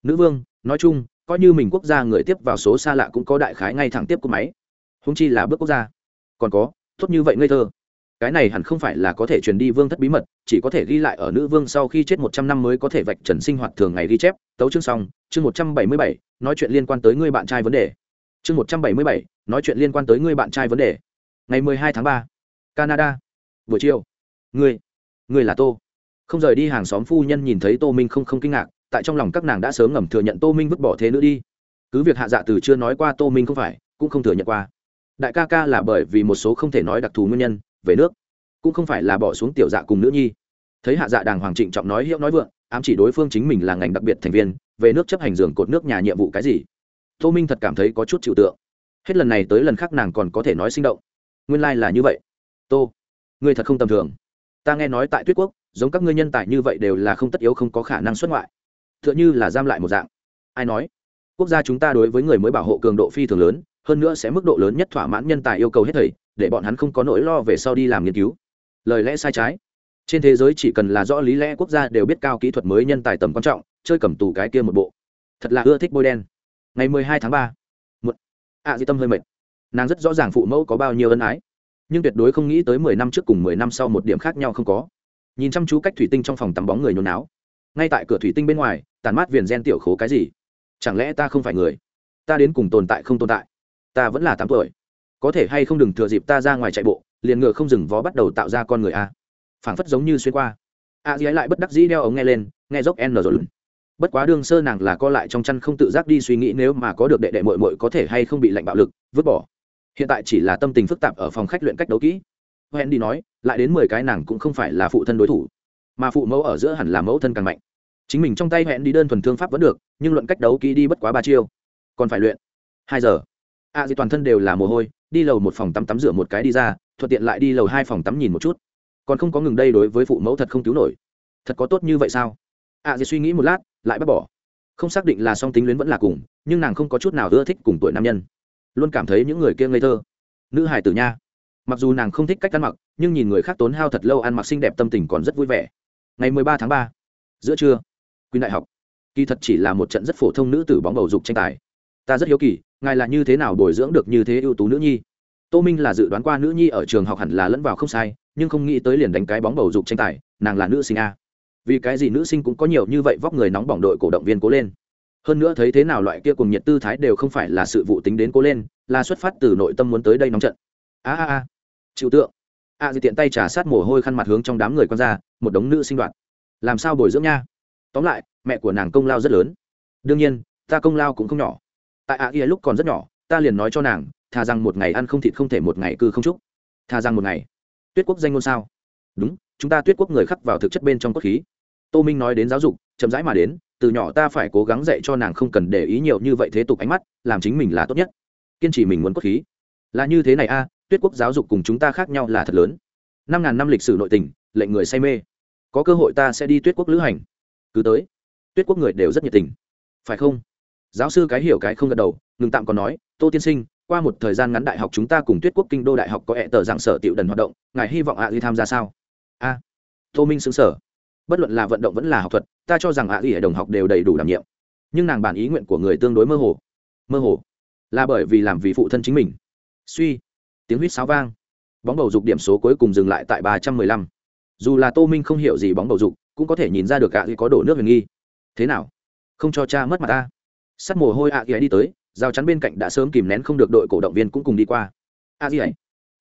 Nữ vương, nói chung coi như mình quốc gia người tiếp vào số xa lạ cũng có đại khái ngay thẳng tiếp của máy. Húng chi là bước quốc gia. Còn có, tốt như vậy ngây thơ. Cái này hẳn không phải là có thể truyền đi vương thất bí mật, chỉ có thể ghi lại ở nữ vương sau khi chết một trăm năm mới có thể vạch trần sinh hoạt thường ngày ghi chép. Tấu chương xong, chương một trăm bảy mươi bảy, nói chuyện liên quan tới người bạn trai vấn đề. Chương một trăm bảy mươi bảy, nói chuyện liên quan tới người bạn trai vấn đề. Ngày mười hai tháng ba, canada. Buổi chiều, ngươi ngươi là tô. Không rời đi hàng xóm phu nhân nhìn thấy tô minh không không kinh ngạc tại trong lòng các nàng đã sớm ngầm thừa nhận tô minh vứt bỏ thế nữa đi. Cứ việc hạ dạ từ chưa nói qua tô minh không phải, cũng không thừa nhận qua. Đại ca ca là bởi vì một số không thể nói đặc thù nguyên nhân, về nước, cũng không phải là bỏ xuống tiểu dạ cùng nữ nhi. Thấy hạ dạ đàng hoàng trịnh trọng nói hiệu nói vượng, ám chỉ đối phương chính mình là ngành đặc biệt thành viên, về nước chấp hành giường cột nước nhà nhiệm vụ cái gì? Tô minh thật cảm thấy có chút chịu tượng. Hết lần này tới lần khác nàng còn có thể nói sinh động. Nguyên lai、like、là như vậy. Tô, ngươi thật không tầm thường. Ta nghe nói tại tuyết quốc, giống các ngươi nhân tài như vậy đều là không tất yếu không có khả năng xuất ngoại tựa như là giam lại một dạng. Ai nói? Quốc gia chúng ta đối với người mới bảo hộ cường độ phi thường lớn, hơn nữa sẽ mức độ lớn nhất thỏa mãn nhân tài yêu cầu hết thầy, để bọn hắn không có nỗi lo về sau đi làm nghiên cứu. Lời lẽ sai trái. Trên thế giới chỉ cần là rõ lý lẽ, quốc gia đều biết cao kỹ thuật mới nhân tài tầm quan trọng, chơi cầm tù cái kia một bộ. Thật là ưa thích bôi đen. Ngày mười hai tháng ba một ạ di tâm hơi mệt. Nàng rất rõ ràng phụ mẫu có bao nhiêu ân ái. Nhưng tuyệt đối không nghĩ tới mười năm trước cùng mười năm sau một điểm khác nhau không có. Nhìn chăm chú cách thủy tinh trong phòng tắm bóng người nhốn náo ngay tại cửa thủy tinh bên ngoài, tàn mát viền gen tiểu khố cái gì? Chẳng lẽ ta không phải người? Ta đến cùng tồn tại không tồn tại? Ta vẫn là tám tuổi. Có thể hay không đừng thừa dịp ta ra ngoài chạy bộ, liền ngựa không dừng vó bắt đầu tạo ra con người a. Phảng phất giống như xuyên qua. A dí lại bất đắc dĩ đeo ống nghe lên, nghe dốc n rồi. Bất quá đương sơ nàng là co lại trong chăn không tự giác đi suy nghĩ nếu mà có được đệ đệ mội mội có thể hay không bị lạnh bạo lực, vứt bỏ. Hiện tại chỉ là tâm tình phức tạp ở phòng khách luyện cách đấu kỹ. Hẹn đi nói, lại đến mười cái nàng cũng không phải là phụ thân đối thủ mà phụ mẫu ở giữa hẳn là mẫu thân càng mạnh. Chính mình trong tay hẹn đi đơn thuần thương pháp vẫn được nhưng luận cách đấu kỹ đi bất quá ba chiêu. Còn phải luyện. Hai giờ. A à, gì toàn thân đều là mồ hôi đi lầu một phòng tắm tắm rửa một cái đi ra thuận tiện lại đi lầu hai phòng tắm nhìn một chút. Còn không có ngừng đây đối với phụ mẫu thật không cứu nổi. Thật có tốt như vậy sao? A à, gì suy nghĩ một lát lại bác bỏ. Không xác định là song tính luyến vẫn là cùng nhưng nàng không có chút nào ưa thích cùng tuổi nam nhân. Luôn cảm thấy những người kia ngây thơ. Nữ hải tử nha. Mặc dù nàng không thích cách ăn mặc nhưng nhìn người khác tốn hao thật lâu ăn mặc xinh đẹp tâm tình còn rất vui vẻ ngày mười ba tháng ba giữa trưa quyên đại học. Kỳ thật chỉ là một trận rất phổ thông nữ tử bóng bầu dục tranh tài. Ta rất hiếu kỳ ngài là như thế nào bồi dưỡng được như thế ưu tú nữ nhi? Tô minh là dự đoán qua nữ nhi ở trường học hẳn là lẫn vào không sai nhưng không nghĩ tới liền đánh cái bóng bầu dục tranh tài nàng là nữ sinh a. Vì cái gì nữ sinh cũng có nhiều như vậy vóc người nóng bỏng đội cổ động viên cố lên. Hơn nữa thấy thế nào loại kia cùng nhiệt tư thái đều không phải là sự vụ tính đến cố lên là xuất phát từ nội tâm muốn tới đây nóng trận. A a a. Chịu tượng. A à, di tiện tay trả sát mồ hôi khăn mặt hướng trong đám người quan ra một đống nữ sinh đoạn làm sao bồi dưỡng nha? Tóm lại mẹ của nàng công lao rất lớn. Đương nhiên ta công lao cũng không nhỏ. Tại ạ, kia lúc còn rất nhỏ ta liền nói cho nàng thà rằng một ngày ăn không thịt không thể một ngày cư không chúc thà rằng một ngày. Tuyết quốc danh ngôn sao? Đúng chúng ta tuyết quốc người khắc vào thực chất bên trong cốt khí. Tô minh nói đến giáo dục chậm rãi mà đến từ nhỏ ta phải cố gắng dạy cho nàng không cần để ý nhiều như vậy thế tục ánh mắt làm chính mình là tốt nhất. Kiên trì mình muốn cốt khí. Là như thế này a tuyết quốc giáo dục cùng chúng ta khác nhau là thật lớn. Năm ngàn năm lịch sử nội tình lệnh người say mê. Có cơ hội ta sẽ đi tuyết quốc lữ hành. Cứ tới. Tuyết quốc người đều rất nhiệt tình. Phải không? Giáo sư cái hiểu cái không gật đầu, ngừng tạm còn nói, tô tiên sinh, qua một thời gian ngắn đại học chúng ta cùng tuyết quốc kinh đô đại học có hẹ tờ dạng sở tiểu đần hoạt động, ngài hy vọng ạ đi tham gia sao? A. Tô minh xứng sở bất luận là vận động vẫn là học thuật, ta cho rằng ạ ghi hệ đồng học đều đầy đủ đảm nhiệm. Nhưng nàng bản ý nguyện của người tương đối mơ hồ. Mơ hồ? Là bởi vì làm vì phụ thân chính mình. Suy. Tiếng huýt sáo vang. Bóng bầu dục điểm số cuối cùng dừng lại tại ba trăm mười lăm dù là tô minh không hiểu gì bóng bầu dục, cũng có thể nhìn ra được ạ à có đổ nước huyền nghi. Thế nào? Không cho cha mất mặt ta. Sắt mồ hôi ạ à đi tới, rào chắn bên cạnh đã sớm kìm nén không được đội cổ động viên cũng cùng đi qua. A gì ấy,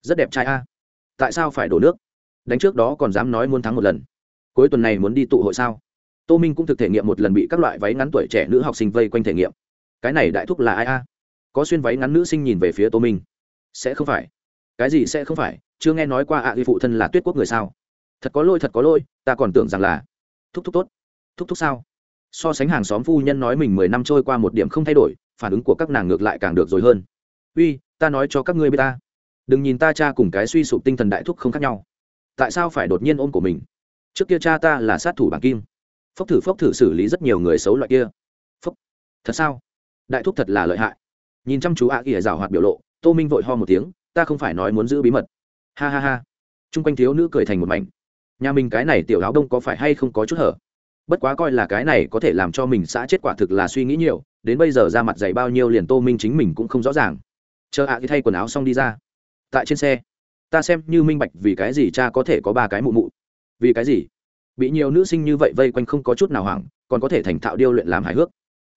rất đẹp trai a. Tại sao phải đổ nước? Đánh trước đó còn dám nói muốn thắng một lần. Cuối tuần này muốn đi tụ hội sao? Tô minh cũng thực thể nghiệm một lần bị các loại váy ngắn tuổi trẻ nữ học sinh vây quanh thể nghiệm. Cái này đại thúc là ai a? Có xuyên váy ngắn nữ sinh nhìn về phía tô minh. Sẽ không phải. Cái gì sẽ không phải? Chưa nghe nói qua ạ à phụ thân là tuyết quốc người sao? Thật có lôi thật có lôi ta còn tưởng rằng là thúc thúc tốt thúc thúc sao so sánh hàng xóm phu nhân nói mình mười năm trôi qua một điểm không thay đổi phản ứng của các nàng ngược lại càng được rồi hơn uy ta nói cho các ngươi biết ta đừng nhìn ta cha cùng cái suy sụp tinh thần đại thúc không khác nhau tại sao phải đột nhiên ôm của mình trước kia cha ta là sát thủ bảng kim phốc thử phốc thử xử lý rất nhiều người xấu loại kia phốc thật sao đại thúc thật là lợi hại nhìn chăm chú ạ ỉa rào hoạt biểu lộ tô minh vội ho một tiếng ta không phải nói muốn giữ bí mật ha ha ha t r u n g quanh thiếu nữ cười thành một mảnh nhà mình cái này tiểu áo đông có phải hay không có chút hở? Bất quá coi là cái này có thể làm cho mình xã chết quả thực là suy nghĩ nhiều, đến bây giờ ra mặt dày bao nhiêu liền tô minh chính mình cũng không rõ ràng. Chờ ạ à thay quần áo xong đi ra. Tại trên xe, ta xem như minh bạch vì cái gì cha có thể có ba cái mụ mụ. Vì cái gì? Bị nhiều nữ sinh như vậy vây quanh không có chút nào hoảng, còn có thể thành thạo điêu luyện làm hài hước.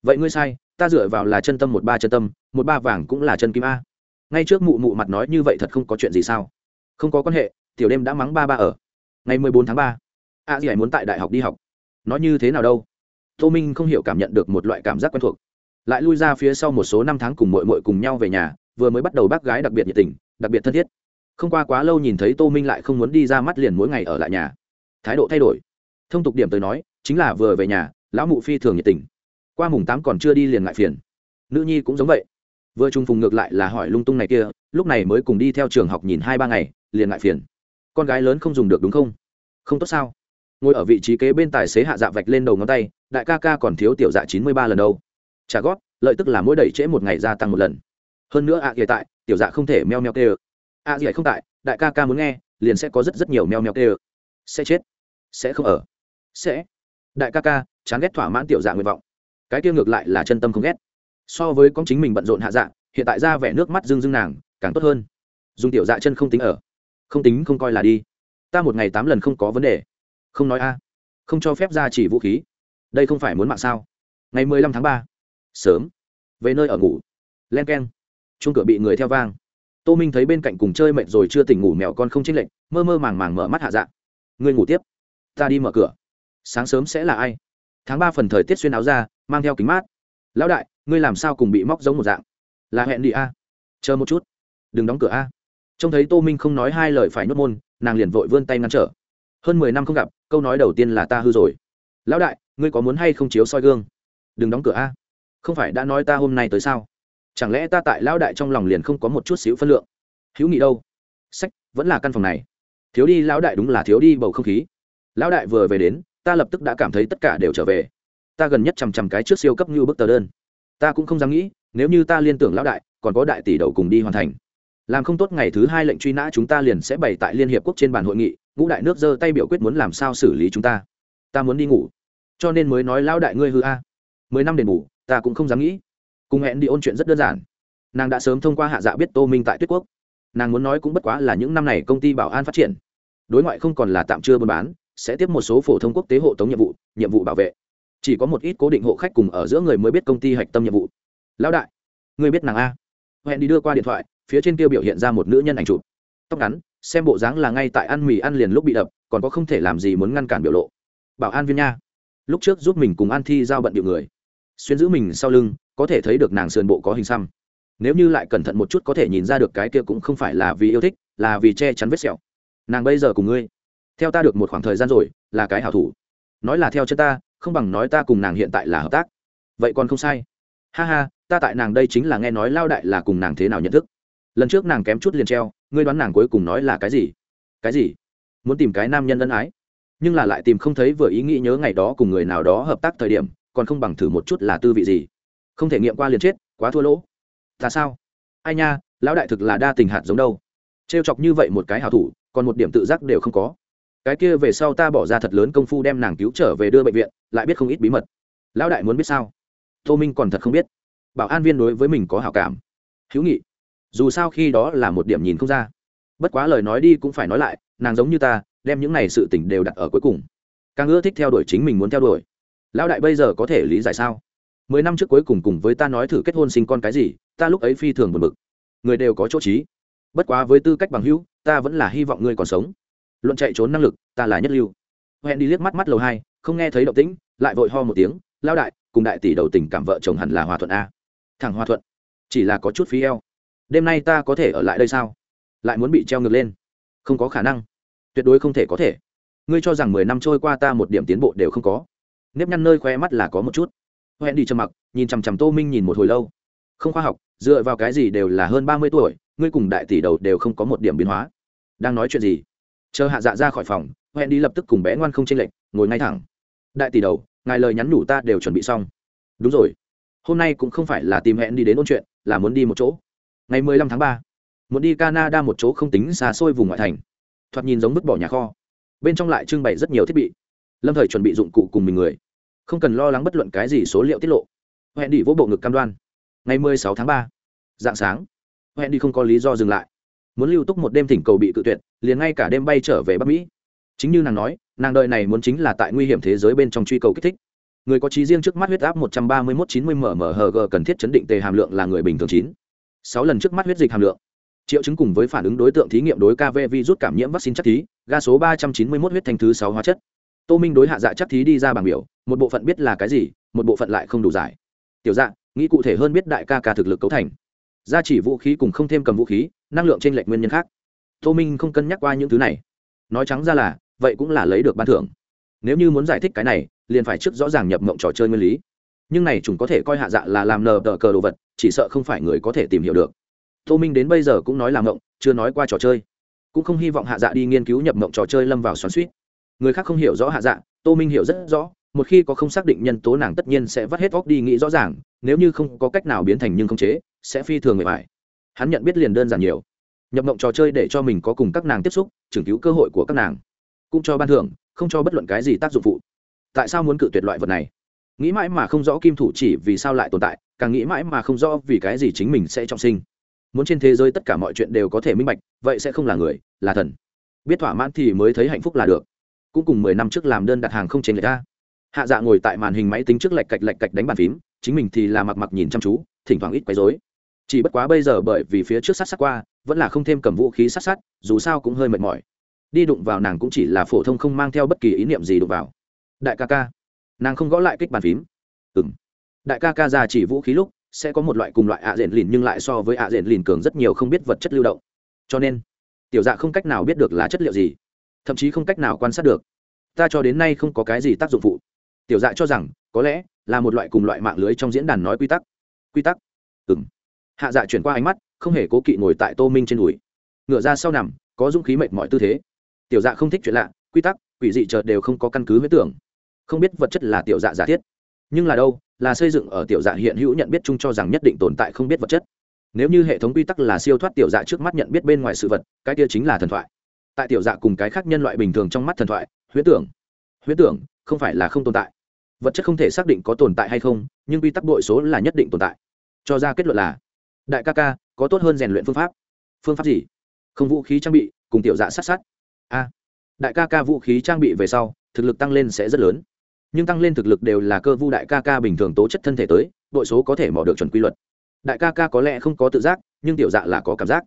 Vậy ngươi sai, ta dựa vào là chân tâm một ba chân tâm, một ba vàng cũng là chân kim a. Ngay trước mụ mụ mặt nói như vậy thật không có chuyện gì sao? Không có quan hệ, tiểu đêm đã mắng ba ba ở ngày mười bốn tháng ba, a dì muốn tại đại học đi học. Nó như thế nào đâu? Tô minh không hiểu cảm nhận được một loại cảm giác quen thuộc. Lại lui ra phía sau một số năm tháng cùng mội mội cùng nhau về nhà, vừa mới bắt đầu bác gái đặc biệt nhiệt tình, đặc biệt thân thiết. Không qua quá lâu nhìn thấy tô minh lại không muốn đi ra mắt liền mỗi ngày ở lại nhà. Thái độ thay đổi. Thông tục điểm tới nói, chính là vừa về nhà, lão mụ phi thường nhiệt tình. Qua mùng tám còn chưa đi liền ngại phiền. Nữ nhi cũng giống vậy. Vừa trùng phùng ngược lại là hỏi lung tung này kia, lúc này mới cùng đi theo trường học nhìn hai ba ngày, liền ngại phiền con gái lớn không dùng được đúng không? Không tốt sao? Ngồi ở vị trí kế bên tài xế hạ dạ vạch lên đầu ngón tay, đại ca ca còn thiếu tiểu dạ chín mươi ba lần đâu. Trả góp lợi tức là mỗi đẩy trễ một ngày gia tăng một lần. Hơn nữa ạ à hiện tại, tiểu dạ không thể meo meo kê ơ. Ạ gì không tại, đại ca ca muốn nghe, liền sẽ có rất rất nhiều meo meo kê ơ. Sẽ chết. Sẽ không ở. Sẽ. Đại ca ca, chán ghét thỏa mãn tiểu dạ nguyện vọng. Cái kia ngược lại là chân tâm không ghét. So với con chính mình bận rộn hạ dạ hiện tại ra vẻ nước mắt dưng dưng nàng, càng tốt hơn. Dùng tiểu dạ chân không tính ở không tính không coi là đi. Ta một ngày tám lần không có vấn đề. Không nói a. Không cho phép ra chỉ vũ khí. Đây không phải muốn mạng sao? Ngày mười lăm tháng ba. Sớm. Về nơi ở ngủ. Len k e n chung cửa bị người theo vang. Tô minh thấy bên cạnh cùng chơi mệt rồi chưa tỉnh ngủ mèo con không chênh lệch, mơ mơ màng màng mở mắt hạ dạ. Ngươi ngủ tiếp. Ta đi mở cửa. Sáng sớm sẽ là ai? Tháng ba phần thời tiết xuyên áo ra mang theo kính mát. Lão đại, ngươi làm sao cùng bị móc giống một dạng? Là hẹn đi a. Chờ một chút. Đừng đóng cửa a trông thấy tô minh không nói hai lời phải nhốt môn, nàng liền vội vươn tay ngăn trở. Hơn mười năm không gặp, câu nói đầu tiên là ta hư rồi. Lão đại, ngươi có muốn hay không chiếu soi gương? Đừng đóng cửa a. Không phải đã nói ta hôm nay tới sao? Chẳng lẽ ta tại lão đại trong lòng liền không có một chút xíu phân lượng? Hữu nghị đâu? Sách, vẫn là căn phòng này. Thiếu đi, lão đại đúng là thiếu đi bầu không khí. Lão đại vừa về đến, ta lập tức đã cảm thấy tất cả đều trở về. Ta gần nhất chằm chằm cái trước siêu cấp như bức tờ đơn. Ta cũng không dám nghĩ, nếu như ta liên tưởng lão đại, còn có đại tỷ đầu cùng đi hoàn thành làm không tốt ngày thứ hai lệnh truy nã chúng ta liền sẽ bày tại liên hiệp quốc trên bàn hội nghị, ngũ đại nước giơ tay biểu quyết muốn làm sao xử lý chúng ta. Ta muốn đi ngủ. Cho nên mới nói, lão đại ngươi hư a. Mười năm đền bù, ta cũng không dám nghĩ. Cùng hẹn đi ôn chuyện rất đơn giản. Nàng đã sớm thông qua hạ dạ biết tô minh tại tuyết quốc. Nàng muốn nói cũng bất quá là những năm này công ty bảo an phát triển. Đối ngoại không còn là tạm chưa buôn bán, sẽ tiếp một số phổ thông quốc tế hộ tống nhiệm vụ nhiệm vụ bảo vệ. Chỉ có một ít cố định hộ khách cùng ở giữa người mới biết công ty hạch tâm nhiệm vụ. Lão đại người biết nàng a? Hẹn đi đưa qua điện thoại phía trên kia biểu hiện ra một nữ nhân ảnh chụp. Tóc ngắn, xem bộ dáng là ngay tại ăn mì ăn liền lúc bị đập, còn có không thể làm gì muốn ngăn cản biểu lộ. Bảo an viên nha. Lúc trước giúp mình cùng an thi giao bận điệu người. Xuyên giữ mình sau lưng, có thể thấy được nàng sườn bộ có hình xăm. Nếu như lại cẩn thận một chút có thể nhìn ra được cái kia cũng không phải là vì yêu thích, là vì che chắn vết sẹo. Nàng bây giờ cùng ngươi, theo ta được một khoảng thời gian rồi, là cái hảo thủ. Nói là theo chân ta, không bằng nói ta cùng nàng hiện tại là hợp tác. Vậy còn không sai. Ha ha, ta tại nàng đây chính là nghe nói lao đại là cùng nàng thế nào nhận thức lần trước nàng kém chút liền treo, ngươi đoán nàng cuối cùng nói là cái gì? Cái gì? Muốn tìm cái nam nhân ân ái? Nhưng là lại tìm không thấy vừa ý nghĩ nhớ ngày đó cùng người nào đó hợp tác thời điểm, còn không bằng thử một chút là tư vị gì. Không thể nghiệm qua liền chết, quá thua lỗ. Ta sao? Ai nha, lão đại thực là đa tình hạt giống đâu. Trêu chọc như vậy một cái hảo thủ, còn một điểm tự giác đều không có. Cái kia về sau ta bỏ ra thật lớn công phu đem nàng cứu trở về đưa bệnh viện, lại biết không ít bí mật. Lão đại muốn biết sao? Tô minh còn thật không biết. Bảo an viên đối với mình có hảo cảm. Hữu nghị dù sao khi đó là một điểm nhìn không ra. Bất quá lời nói đi cũng phải nói lại, nàng giống như ta, đem những này sự t ì n h đều đặt ở cuối cùng. Càng ưa thích theo đuổi chính mình muốn theo đuổi. Lão đại bây giờ có thể lý giải sao? Mười năm trước cuối cùng cùng với ta nói thử kết hôn sinh con cái gì, ta lúc ấy phi thường buồn bực. Người đều có chỗ trí. Bất quá với tư cách bằng hữu, ta vẫn là hy vọng ngươi còn sống. Luận chạy trốn năng lực, ta là nhất lưu. Hẹn đi liếc mắt mắt lầu hai, không nghe thấy động tĩnh, lại vội ho một tiếng lao đại, cùng đại tỷ đầu tình cảm vợ chồng hẳn là hòa thuận a. Thằng hòa thuận, chỉ là có chút phí eo đêm nay ta có thể ở lại đây sao? Lại muốn bị treo ngược lên. Không có khả năng. Tuyệt đối không thể có thể. Ngươi cho rằng mười năm trôi qua ta một điểm tiến bộ đều không có. Nếp nhăn nơi khoe mắt là có một chút. Hẹn đi trầm mặc, nhìn chằm chằm tô minh nhìn một hồi lâu. Không khoa học, dựa vào cái gì đều là hơn ba mươi tuổi, ngươi cùng đại tỷ đầu đều không có một điểm biến hóa. Đang nói chuyện gì? Chờ hạ dạ ra khỏi phòng hẹn đi lập tức cùng bé ngoan không chênh lệch, ngồi ngay thẳng. Đại tỷ đầu, ngài lời nhắn nhủ ta đều chuẩn bị xong. Đúng rồi. Hôm nay cũng không phải là tìm hẹn đi đến ôn chuyện, là muốn đi một chỗ ngày 15 tháng 3, muốn đi canada một chỗ không tính xa xôi vùng ngoại thành. Thoạt nhìn giống vứt bỏ nhà kho. Bên trong lại trưng bày rất nhiều thiết bị. Lâm thời chuẩn bị dụng cụ cùng mình người. Không cần lo lắng bất luận cái gì số liệu tiết lộ. Hẹn đi vỗ bộ ngực cam đoan. Ngày 16 tháng 3, dạng sáng. Hẹn đi không có lý do dừng lại. Muốn lưu túc một đêm thỉnh cầu bị cự tuyệt liền ngay cả đêm bay trở về bắc mỹ. Chính như nàng nói nàng đợi này muốn chính là tại nguy hiểm thế giới bên trong truy cầu kích thích. Người có trí riêng trước mắt huyết áp 131-90 mmHg cần thiết chấn định tề hàm lượng là người bình thường chín sáu lần trước mắt huyết dịch hàm lượng. Triệu chứng cùng với phản ứng đối tượng thí nghiệm đối kv virus cảm nhiễm vaccine chất thí, ga số ba trăm chín mươi một huyết thanh thứ sáu hóa chất. Tô minh đối hạ dạ chắc thí đi ra bảng biểu, một bộ phận biết là cái gì, một bộ phận lại không đủ giải. Tiểu dạng nghĩ cụ thể hơn biết đại ca ca thực lực cấu thành. Gia chỉ vũ khí cùng không thêm cầm vũ khí, năng lượng trên lệch nguyên nhân khác. Tô minh không cân nhắc qua những thứ này. Nói trắng ra là, vậy cũng là lấy được ban thưởng. Nếu như muốn giải thích cái này, liền phải trước rõ ràng nhập mộng trò chơi nguyên lý. Nhưng này chúng có thể coi hạ dạ là làm nờ đỡ cờ đồ vật chỉ sợ không phải người có thể tìm hiểu được. Tô minh đến bây giờ cũng nói làm mộng, chưa nói qua trò chơi. Cũng không hy vọng hạ dạ đi nghiên cứu nhập mộng trò chơi lâm vào xoắn suýt người khác không hiểu rõ hạ dạ tô minh hiểu rất rõ, một khi có không xác định nhân tố nàng tất nhiên sẽ vắt hết óc đi nghĩ rõ ràng, nếu như không có cách nào biến thành nhưng không chế, sẽ phi thường người phải hắn nhận biết liền đơn giản nhiều. Nhập mộng trò chơi để cho mình có cùng các nàng tiếp xúc chứng cứu cơ hội của các nàng, cũng cho ban thưởng, không cho bất luận cái gì tác dụng phụ. Tại sao muốn cự tuyệt loại vật này? Nghĩ mãi mà không rõ kim thủ chỉ vì sao lại tồn tại càng nghĩ mãi mà không rõ vì cái gì chính mình sẽ trọng sinh. Muốn trên thế giới tất cả mọi chuyện đều có thể minh bạch, vậy sẽ không là người, là thần. Biết thỏa mãn thì mới thấy hạnh phúc là được. Cũng cùng mười năm trước làm đơn đặt hàng không trên người ta hạ dạ ngồi tại màn hình máy tính trước lạch cạch lạch cạch đánh bàn phím, chính mình thì là mặc mặc nhìn chăm chú, thỉnh thoảng ít quấy dối chỉ bất quá bây giờ bởi vì phía trước sát sát qua, vẫn là không thêm cầm vũ khí sát sát, dù sao cũng hơi mệt mỏi. Đi đụng vào nàng cũng chỉ là phổ thông không mang theo bất kỳ ý niệm gì đụng vào. Đại ca ca, nàng không gõ lại kích bàn phím. Ừ m đại ca ca ra chỉ vũ khí lúc, sẽ có một loại cùng loại ạ à lìn nhưng lại so với ạ à lìn cường rất nhiều không biết vật chất lưu động. Cho nên, tiểu dạ không cách nào biết được là chất liệu gì, thậm chí không cách nào quan sát được. Ta cho đến nay không có cái gì tác dụng phụ. Tiểu dạ cho rằng, có lẽ là một loại cùng loại mạng lưới trong diễn đàn nói quy tắc. Quy tắc? Ừ m hạ dạ chuyển qua ánh mắt, không hề cố kỵ ngồi tại tô minh trên đùi. Ngựa ra sau nằm, có dũng khí mệt mọi tư thế. Tiểu dạ không thích chuyện lạ, quy tắc, quỷ dị chợt đều không có căn cứ với tưởng. Không biết vật chất là tiểu dạ giả thiết. Nhưng là đâu là xây dựng ở tiểu dạ hiện hữu nhận biết chung cho rằng nhất định tồn tại không biết vật chất. Nếu như hệ thống quy tắc là siêu thoát tiểu dạ trước mắt nhận biết bên ngoài sự vật, cái kia chính là thần thoại. Tại tiểu dạ cùng cái khác nhân loại bình thường trong mắt thần thoại, huyễn tưởng huyễn tưởng không phải là không tồn tại. Vật chất không thể xác định có tồn tại hay không, nhưng quy tắc bội số là nhất định tồn tại. Cho ra kết luận là, đại ca ca, có tốt hơn rèn luyện phương pháp. Phương pháp gì? Không vũ khí trang bị, cùng tiểu dạ sát sát. A, đại ca ca vũ khí trang bị về sau, thực lực tăng lên sẽ rất lớn nhưng tăng lên thực lực đều là cơ vu đại ca ca bình thường tố chất thân thể tới, đội số có thể mò được chuẩn quy luật. Đại ca ca có lẽ không có tự giác, nhưng tiểu dạ là có cảm giác.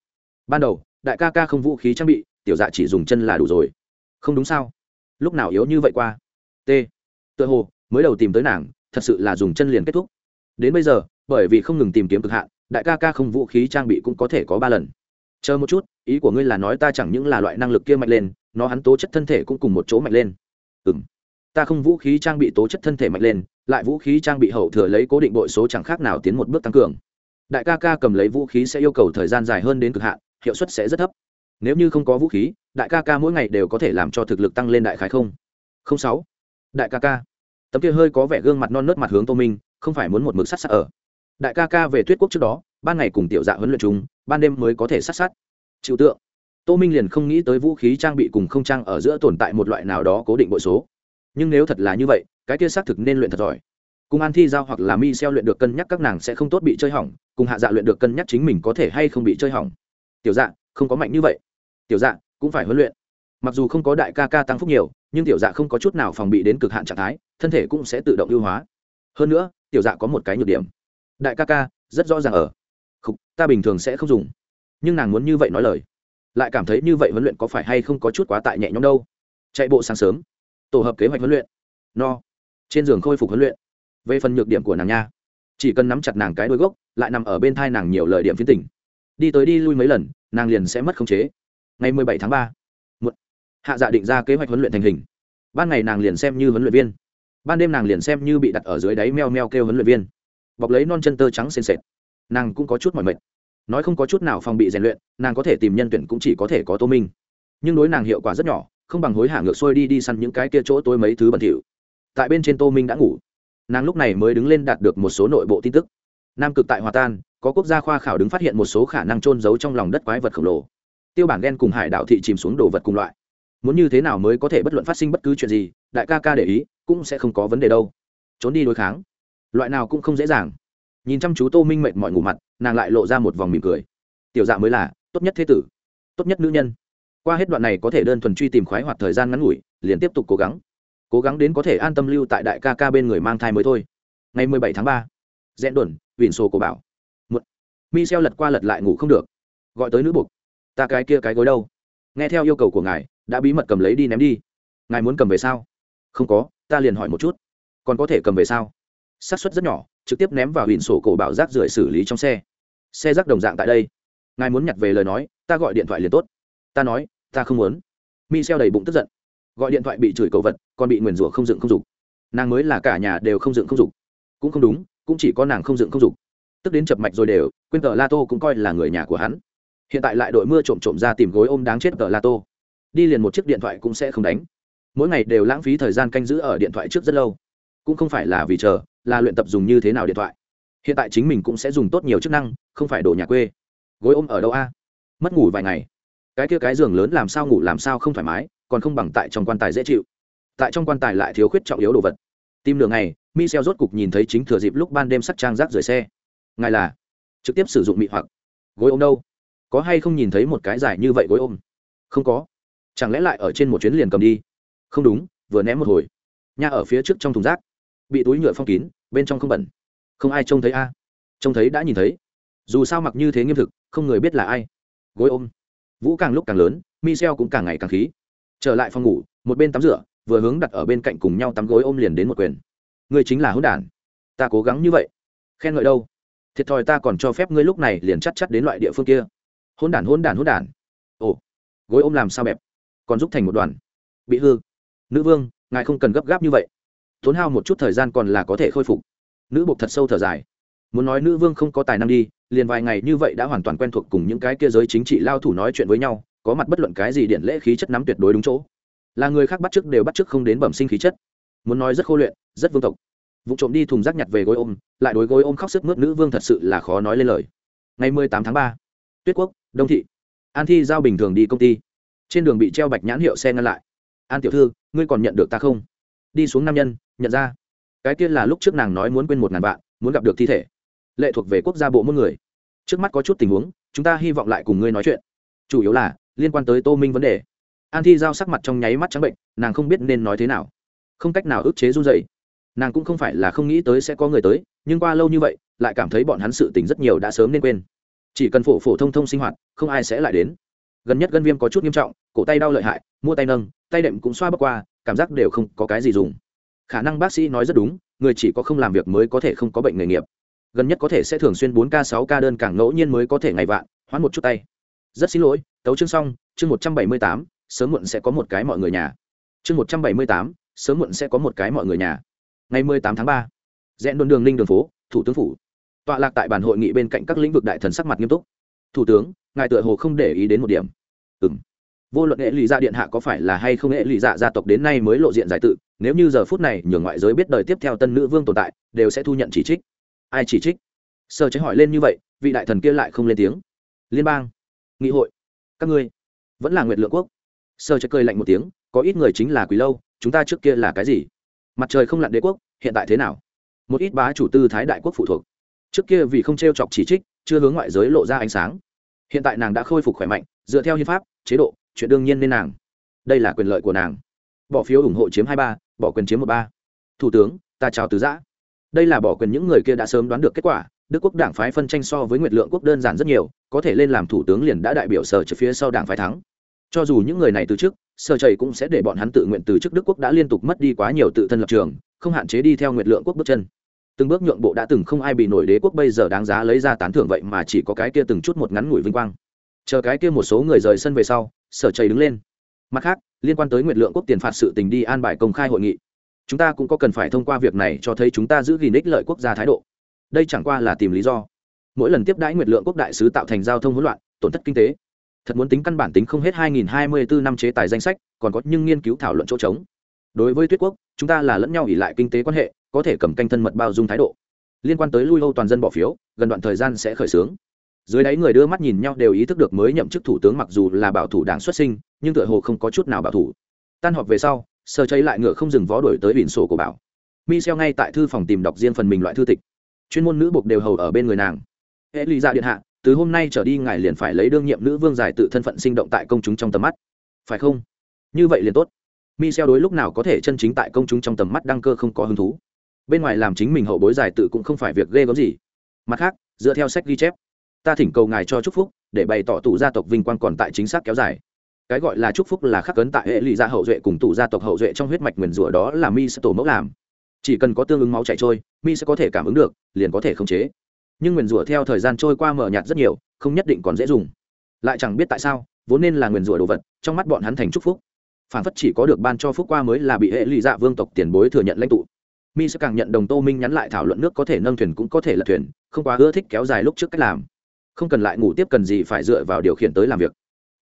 Ban đầu, đại ca ca không vũ khí trang bị, tiểu dạ chỉ dùng chân là đủ rồi. Không đúng sao? Lúc nào yếu như vậy qua? T. Tựa hồ, mới đầu tìm tới nàng, thật sự là dùng chân liền kết thúc. Đến bây giờ, bởi vì không ngừng tìm kiếm cực hạn, đại ca ca không vũ khí trang bị cũng có thể có ba lần. Chờ một chút, ý của ngươi là nói ta chẳng những là loại năng lực kia mạnh lên, nó hắn tố chất thân thể cũng cùng một chỗ mạnh lên. Ừ m ta không vũ khí trang bị tố chất thân thể mạnh lên, lại vũ khí trang bị hậu thừa lấy cố định bội số chẳng khác nào tiến một bước tăng cường. Đại ca ca cầm lấy vũ khí sẽ yêu cầu thời gian dài hơn đến cực hạn, hiệu suất sẽ rất thấp. Nếu như không có vũ khí, đại ca ca mỗi ngày đều có thể làm cho thực lực tăng lên đại khái không? Không sáu. Đại ca ca. Tấm kia hơi có vẻ gương mặt non nớt mặt hướng tô minh, không phải muốn một mực sắt sắt ở. Đại ca ca về tuyết quốc trước đó, ban ngày cùng tiểu dạ huấn luyện chúng ban đêm mới có thể sát sát. Chịu tượng. Tô minh liền không nghĩ tới vũ khí trang bị cùng không trang ở giữa tồn tại một loại nào đó cố định bội số nhưng nếu thật là như vậy cái kia xác thực nên luyện thật giỏi. Cùng an thi giao hoặc là mi xeo luyện được cân nhắc các nàng sẽ không tốt bị chơi hỏng cùng hạ dạ luyện được cân nhắc chính mình có thể hay không bị chơi hỏng. Tiểu dạ không có mạnh như vậy. Tiểu dạ cũng phải huấn luyện. Mặc dù không có đại ca ca tăng phúc nhiều nhưng tiểu dạ không có chút nào phòng bị đến cực hạn trạng thái thân thể cũng sẽ tự động ưu hóa. Hơn nữa tiểu dạ có một cái nhược điểm. Đại ca ca rất rõ ràng ở. Không, ta bình thường sẽ không dùng. Nhưng nàng muốn như vậy nói lời. Lại cảm thấy như vậy huấn luyện có phải hay không có chút quá tại nhẹ nhõm đâu. Chạy bộ sáng sớm tổ hợp kế hoạch huấn luyện. No. Trên giường khôi phục huấn luyện. Về phần nhược điểm của nàng nha. Chỉ cần nắm chặt nàng cái đôi gốc, lại nằm ở bên thai nàng nhiều lời điểm phiến tỉnh đi tới đi lui mấy lần, nàng liền sẽ mất khống chế. Ngày mười bảy tháng ba hạ dạ định ra kế hoạch huấn luyện thành hình. Ban ngày nàng liền xem như huấn luyện viên. Ban đêm nàng liền xem như bị đặt ở dưới đáy meo meo kêu huấn luyện viên. Bọc lấy non chân tơ trắng sền sệt nàng cũng có chút mỏi mệt. Nói không có chút nào phòng bị rèn luyện, nàng có thể tìm nhân tuyển cũng chỉ có thể có tô minh. Nhưng đối nàng hiệu quả rất nhỏ không bằng hối hả ngược xuôi đi đi săn những cái kia chỗ tối mấy thứ bẩn thỉu. Tại bên trên tô minh đã ngủ. Nàng lúc này mới đứng lên đạt được một số nội bộ tin tức. Nam cực tại hòa tan, có quốc gia khoa khảo đứng phát hiện một số khả năng trôn giấu trong lòng đất quái vật khổng lồ. Tiêu bản ghen cùng hải đảo thị chìm xuống đồ vật cùng loại. Muốn như thế nào mới có thể bất luận phát sinh bất cứ chuyện gì, đại ca ca để ý, cũng sẽ không có vấn đề đâu. Trốn đi đối kháng. Loại nào cũng không dễ dàng. Nhìn chăm chú tô minh mệt mọi ngủ mặt, nàng lại lộ ra một vòng mỉm cười. Tiểu dạ mới là tốt nhất thế tử, tốt nhất nữ nhân qua hết đoạn này có thể đơn thuần truy tìm khoái hoạt thời gian ngắn ngủi, liền tiếp tục cố gắng. Cố gắng đến có thể an tâm lưu tại đại ca ca bên người mang thai mới thôi. Ngày mười bảy tháng ba rẽn đuẩn vỉn sổ của bảo. Một mi xeo lật qua lật lại ngủ không được. Gọi tới nữ buộc. Ta cái kia cái gối đâu? Nghe theo yêu cầu của ngài, đã bí mật cầm lấy đi ném đi. Ngài muốn cầm về sao? Không có, ta liền hỏi một chút. Còn có thể cầm về sao? Xác suất rất nhỏ, trực tiếp ném vào huỳnh sổ cổ bảo rác rưởi xử lý trong xe. Xe rác đồng dạng tại đây. Ngài muốn nhặt về lời nói, ta gọi điện thoại liền tốt. Ta nói ta không muốn. Mi xeo đầy bụng tức giận. Gọi điện thoại bị chửi cầu vật, còn bị nguyền rủa không dựng không dục. Nàng mới là cả nhà đều không dựng không dục. Cũng không đúng, cũng chỉ có nàng không dựng không dục. Tức đến chập mạch rồi đều, quên tờ la tô cũng coi là người nhà của hắn. Hiện tại lại đội mưa trộm trộm ra tìm gối ôm đáng chết tờ la tô. Đi liền một chiếc điện thoại cũng sẽ không đánh. Mỗi ngày đều lãng phí thời gian canh giữ ở điện thoại trước rất lâu. Cũng không phải là vì chờ, là luyện tập dùng như thế nào điện thoại. Hiện tại chính mình cũng sẽ dùng tốt nhiều chức năng, không phải đồ nhà quê. Gối ôm ở đâu a? Mất ngủ vài ngày cái kia cái giường lớn làm sao ngủ làm sao không thoải mái, còn không bằng tại trong quan tài dễ chịu. Tại trong quan tài lại thiếu khuyết trọng yếu đồ vật. Tim đường này michel rốt cục nhìn thấy chính thừa dịp lúc ban đêm sắc trang rác rời xe. Ngài là? Trực tiếp sử dụng mị hoặc. Gối ôm đâu? Có hay không nhìn thấy một cái dài như vậy gối ôm? Không có. Chẳng lẽ lại ở trên một chuyến liền cầm đi? Không đúng, vừa ném một hồi. Nhà ở phía trước trong thùng rác. Bị túi nhựa phong kín, bên trong không bẩn. Không ai trông thấy a. Trông thấy đã nhìn thấy. Dù sao mặc như thế nghiêm thực, không người biết là ai. Gối ôm vũ càng lúc càng lớn, michel cũng càng ngày càng khí. Trở lại phòng ngủ, một bên tắm rửa, vừa hướng đặt ở bên cạnh cùng nhau tắm gối ôm liền đến một quyền. Ngươi chính là hỗn đản. Ta cố gắng như vậy. Khen ngợi đâu? Thiệt thòi ta còn cho phép ngươi lúc này liền chắc chắc đến loại địa phương kia. Hỗn đản hỗn đản hỗn đản. Ồ, gối ôm làm sao bẹp? Còn giúp thành một đoàn. Bị hư. Nữ vương, ngài không cần gấp gáp như vậy. Tốn hao một chút thời gian còn là có thể khôi phục. Nữ buộc thật sâu thở dài. Muốn nói nữ vương không có tài năng đi liền vài ngày như vậy đã hoàn toàn quen thuộc cùng những cái kia giới chính trị lao thủ nói chuyện với nhau, có mặt bất luận cái gì điện lễ khí chất nắm tuyệt đối đúng chỗ. Là người khác bắt chước đều bắt chước không đến bẩm sinh khí chất. Muốn nói rất khô luyện, rất vương tộc. Vụ trộm đi thùng rác nhặt về gối ôm, lại đối gối ôm khóc sức mướt nữ vương thật sự là khó nói lên lời. Ngày mười tám tháng ba, tuyết quốc, đông thị. An thi giao bình thường đi công ty. Trên đường bị treo bạch nhãn hiệu xe ngăn lại. An tiểu thư, ngươi còn nhận được ta không? Đi xuống nam nhân, nhận ra. Cái tiên là lúc trước nàng nói muốn quên một ngàn vạn, muốn gặp được thi thể lệ thuộc về quốc gia bộ môn người. Trước mắt có chút tình huống, chúng ta hy vọng lại cùng ngươi nói chuyện. Chủ yếu là, liên quan tới tô minh vấn đề. An thi giao sắc mặt trong nháy mắt trắng bệnh, nàng không biết nên nói thế nào. Không cách nào ức chế run dậy nàng cũng không phải là không nghĩ tới sẽ có người tới, nhưng qua lâu như vậy, lại cảm thấy bọn hắn sự tình rất nhiều đã sớm nên quên. Chỉ cần phổ phổ thông thông sinh hoạt, không ai sẽ lại đến. Gần nhất gân viêm có chút nghiêm trọng, cổ tay đau lợi hại, mua tay nâng, tay đệm cũng xoa bước qua, cảm giác đều không có cái gì dùng. Khả năng bác sĩ nói rất đúng, người chỉ có không làm việc mới có thể không có bệnh nghề nghiệp gần nhất có thể sẽ thường xuyên bốn k, sáu k đơn càng ngẫu nhiên mới có thể ngày vạn, hoãn một chút tay. Rất xin lỗi, tấu chương xong, chương một trăm bảy mươi tám, sớm muộn sẽ có một cái mọi người nhà. Chương một trăm bảy mươi tám, sớm muộn sẽ có một cái mọi người nhà. Ngày mười tám tháng ba, rẽ đồn đường linh đường phố, thủ tướng phủ. Tọa lạc tại bản hội nghị bên cạnh các lĩnh vực đại thần sắc mặt nghiêm túc. Thủ tướng, ngài tựa hồ không để ý đến một điểm. Ừm. vô luận nghệ lụy gia điện hạ có phải là hay không nghệ lụy dạ gia tộc đến nay mới lộ diện giải tự, nếu như giờ phút này nhường ngoại giới biết đời tiếp theo tân nữ vương tồn tại, đều sẽ thu nhận chỉ trích ai chỉ trích? Sơ chế hỏi lên như vậy, vị đại thần kia lại không lên tiếng. Liên bang, nghị hội, các ngươi, vẫn là nguyệt lượng quốc. Sơ chế cười lạnh một tiếng, có ít người chính là quý lâu, chúng ta trước kia là cái gì? Mặt trời không lặn đế quốc, hiện tại thế nào? Một ít bá chủ tư thái đại quốc phụ thuộc. Trước kia vì không t r e o chọc chỉ trích, chưa hướng ngoại giới lộ ra ánh sáng. Hiện tại nàng đã khôi phục khỏe mạnh, dựa theo hiến pháp, chế độ, chuyện đương nhiên nên nàng. Đây là quyền lợi của nàng. Bỏ phiếu ủng hộ chiếm hai ba, bỏ quyền chiếm một ba. Thủ tướng, ta chào từ giã đây là bỏ quyền những người kia đã sớm đoán được kết quả, đức quốc đảng phái phân tranh so với nguyệt lượng quốc đơn giản rất nhiều, có thể lên làm thủ tướng liền đã đại biểu sở trừ phía sau đảng phái thắng. Cho dù những người này từ trước sở chảy cũng sẽ để bọn hắn tự nguyện từ chức đức quốc đã liên tục mất đi quá nhiều tự thân lập trường, không hạn chế đi theo nguyệt lượng quốc bước chân. Từng bước nhượng bộ đã từng không ai bị nổi đế quốc bây giờ đáng giá lấy ra tán thưởng vậy mà chỉ có cái kia từng chút một ngắn ngủi vinh quang. Chờ cái kia một số người rời sân về sau, sở chảy đứng lên. Mặt khác, liên quan tới nguyệt lượng quốc tiền phạt sự tình đi an bài công khai hội nghị chúng ta cũng có cần phải thông qua việc này cho thấy chúng ta giữ gìn ích lợi quốc gia thái độ. Đây chẳng qua là tìm lý do. Mỗi lần tiếp đãi nguyệt lượng quốc đại sứ tạo thành giao thông hỗn loạn, tổn thất kinh tế. Thật muốn tính căn bản tính không hết 2024 năm chế tài danh sách, còn có nhưng nghiên cứu thảo luận chỗ trống. Đối với tuyết quốc, chúng ta là lẫn nhau ỉ lại kinh tế quan hệ, có thể cầm canh thân mật bao dung thái độ. Liên quan tới lui âu toàn dân bỏ phiếu, gần đoạn thời gian sẽ khởi xướng. Dưới đáy người đưa mắt nhìn nhau đều ý thức được mới nhậm chức thủ tướng mặc dù là bảo thủ đảng xuất sinh, nhưng tựa hồ không có chút nào bảo thủ. Tan họp về sau sơ cháy lại ngựa không dừng vó đổi tới biển sổ của bảo. Michel ngay tại thư phòng tìm đọc riêng phần mình loại thư tịch. Chuyên môn nữ buộc đều hầu ở bên người nàng. Hệ lụy ra điện hạ, từ hôm nay trở đi ngài liền phải lấy đương nhiệm nữ vương giải tự thân phận sinh động tại công chúng trong tầm mắt. Phải không? Như vậy liền tốt. Michel đối lúc nào có thể chân chính tại công chúng trong tầm mắt đăng cơ không có hứng thú. Bên ngoài làm chính mình hậu bối giải tự cũng không phải việc ghê gớm gì. Mặt khác, dựa theo sách ghi chép, ta thỉnh cầu ngài cho chúc phúc, để bày tỏ tủ gia tộc vinh quang còn tại chính xác kéo dài cái gọi là chúc phúc là khắc cấn tại hệ lụy gia hậu duệ cùng tủ gia tộc hậu duệ trong huyết mạch nguyền rủa đó là mi sẽ tổ mẫu làm. Chỉ cần có tương ứng máu chảy trôi, mi sẽ có thể cảm ứng được, liền có thể khống chế. Nhưng nguyền rủa theo thời gian trôi qua mở nhạt rất nhiều, không nhất định còn dễ dùng. Lại chẳng biết tại sao, vốn nên là nguyền rủa đồ vật, trong mắt bọn hắn thành chúc phúc. Phản phất chỉ có được ban cho phúc qua mới là bị hệ lụy dạ vương tộc tiền bối thừa nhận lãnh tụ. Mi sẽ càng nhận đồng tô minh nhắn lại thảo luận nước có thể nâng thuyền cũng có thể lật thuyền, không quá ưa thích kéo dài lúc trước cách làm. Không cần lại ngủ tiếp cần gì phải dựa vào điều khiển tới làm việc.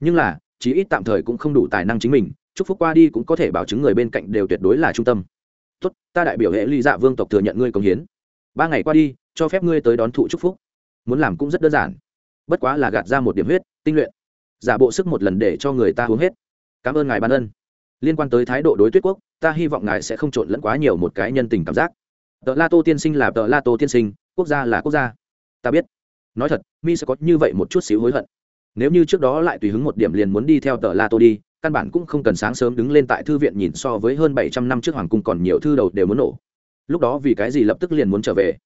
Nhưng là chí ít tạm thời cũng không đủ tài năng chính mình, chúc phúc qua đi cũng có thể bảo chứng người bên cạnh đều tuyệt đối là trung tâm. Tốt, ta đại biểu hệ ly dạ vương tộc thừa nhận ngươi công hiến. Ba ngày qua đi, cho phép ngươi tới đón thụ chúc phúc. Muốn làm cũng rất đơn giản. Bất quá là gạt ra một điểm huyết, tinh luyện. Giả bộ sức một lần để cho người ta uống hết. Cảm ơn ngài ban ân. Liên quan tới thái độ đối tuyết quốc, ta hy vọng ngài sẽ không trộn lẫn quá nhiều một cái nhân tình cảm giác. Tờ la tô tiên sinh là tờ la tô tiên sinh, quốc gia là quốc gia. Ta biết. Nói thật, mi sẽ có như vậy một chút xíu hối hận nếu như trước đó lại tùy hứng một điểm liền muốn đi theo tờ la tô đi, căn bản cũng không cần sáng sớm đứng lên tại thư viện nhìn so với hơn bảy trăm năm trước hoàng cung còn nhiều thư đầu đều muốn nổ. Lúc đó vì cái gì lập tức liền muốn trở về?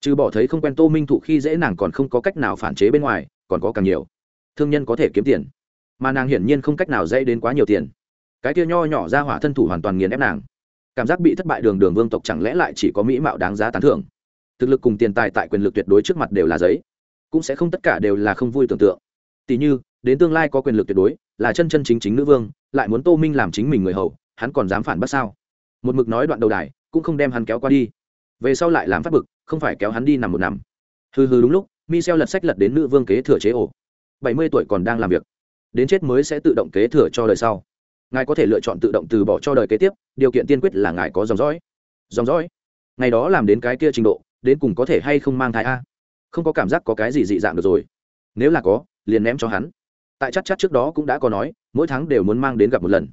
Trừ bỏ thấy không quen tô minh thụ khi dễ nàng còn không có cách nào phản chế bên ngoài, còn có càng nhiều. Thương nhân có thể kiếm tiền. Mà nàng hiển nhiên không cách nào dễ đến quá nhiều tiền. Cái kia nho nhỏ ra hỏa thân thủ hoàn toàn nghiền ép nàng. Cảm giác bị thất bại đường đường vương tộc chẳng lẽ lại chỉ có mỹ mạo đáng giá tán thưởng? Thực lực cùng tiền tài tại quyền lực tuyệt đối trước mặt đều là giấy. Cũng sẽ không tất cả đều là không vui tưởng tượng tỷ như, đến tương lai có quyền lực tuyệt đối, là chân chân chính chính nữ vương, lại muốn tô minh làm chính mình người hầu, hắn còn dám phản bác sao? Một mực nói đoạn đầu đài, cũng không đem hắn kéo qua đi. Về sau lại làm phát bực, không phải kéo hắn đi nằm một nằm. Hừ hừ đúng lúc, michel lật sách lật đến nữ vương kế thừa chế ổ. Bảy mươi tuổi còn đang làm việc. Đến chết mới sẽ tự động kế thừa cho đời sau. Ngài có thể lựa chọn tự động từ bỏ cho đời kế tiếp, điều kiện tiên quyết là ngài có dòng dõi. Dòng dõi? Ngày đó làm đến cái kia trình độ, đến cùng có thể hay không mang thai a? Không có cảm giác có cái gì dị dạng được rồi. Nếu là có liền ném cho hắn. Tại chắc chắc trước đó cũng đã có nói, mỗi tháng đều muốn mang đến gặp một lần.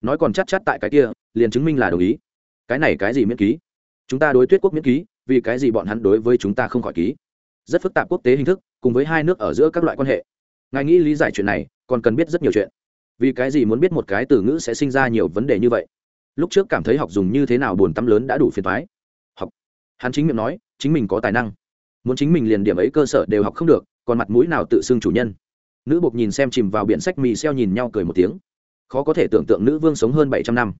Nói còn chắc chắc tại cái kia, liền chứng minh là đồng ý. Cái này cái gì miễn ký? Chúng ta đối tuyết quốc miễn ký, vì cái gì bọn hắn đối với chúng ta không khỏi ký? Rất phức tạp quốc tế hình thức, cùng với hai nước ở giữa các loại quan hệ. Ngài nghĩ lý giải chuyện này, còn cần biết rất nhiều chuyện. Vì cái gì muốn biết một cái từ ngữ sẽ sinh ra nhiều vấn đề như vậy? Lúc trước cảm thấy học dùng như thế nào buồn tắm lớn đã đủ phiền thoái học. Hắn chính miệng nói, chính mình có tài năng. Muốn chính mình liền điểm ấy cơ sở đều học không được còn mặt mũi nào tự xưng chủ nhân? Nữ bộc nhìn xem chìm vào biển sách mì xeo nhìn nhau cười một tiếng. Khó có thể tưởng tượng nữ vương sống hơn bảy trăm năm.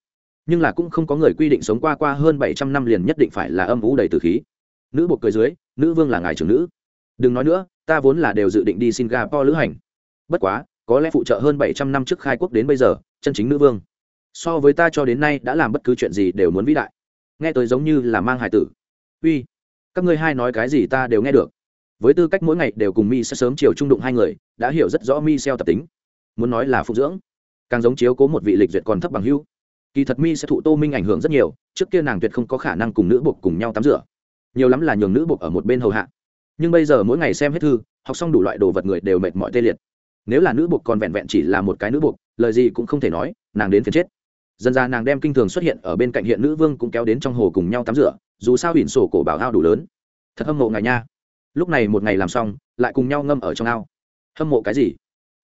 Nhưng là cũng không có người quy định sống qua qua hơn bảy trăm năm liền nhất định phải là âm vũ đầy từ khí. Nữ bộc cười dưới, nữ vương là ngài trưởng nữ. Đừng nói nữa, ta vốn là đều dự định đi singapore lữ hành. Bất quá, có lẽ phụ trợ hơn bảy trăm năm trước khai quốc đến bây giờ, chân chính nữ vương. So với ta cho đến nay đã làm bất cứ chuyện gì đều muốn vĩ đại. Nghe tới giống như là mang hải tử. Uy, các ngươi hai nói cái gì ta đều nghe được với tư cách mỗi ngày đều cùng mi sẽ sớm chiều trung đụng hai người, đã hiểu rất rõ mi xeo tập tính. Muốn nói là phụ dưỡng, càng giống chiếu cố một vị lịch duyệt còn thấp bằng hưu. Kỳ thật mi sẽ thụ tô minh ảnh hưởng rất nhiều, trước kia nàng tuyệt không có khả năng cùng nữ buộc cùng nhau tắm rửa. Nhiều lắm là nhường nữ buộc ở một bên hầu hạ. Nhưng bây giờ mỗi ngày xem hết thư, học xong đủ loại đồ vật người đều mệt mỏi tê liệt. Nếu là nữ buộc còn vẹn vẹn chỉ là một cái nữ buộc, lời gì cũng không thể nói, nàng đến phiền chết. Dần ra nàng đem kinh thường xuất hiện ở bên cạnh hiện nữ vương cũng kéo đến trong hồ cùng nhau tắm rửa, dù sao biển sổ cổ bảo ao đủ lớn. Thật hâm mộ ngài nha lúc này một ngày làm xong, lại cùng nhau ngâm ở trong ao. Hâm mộ cái gì?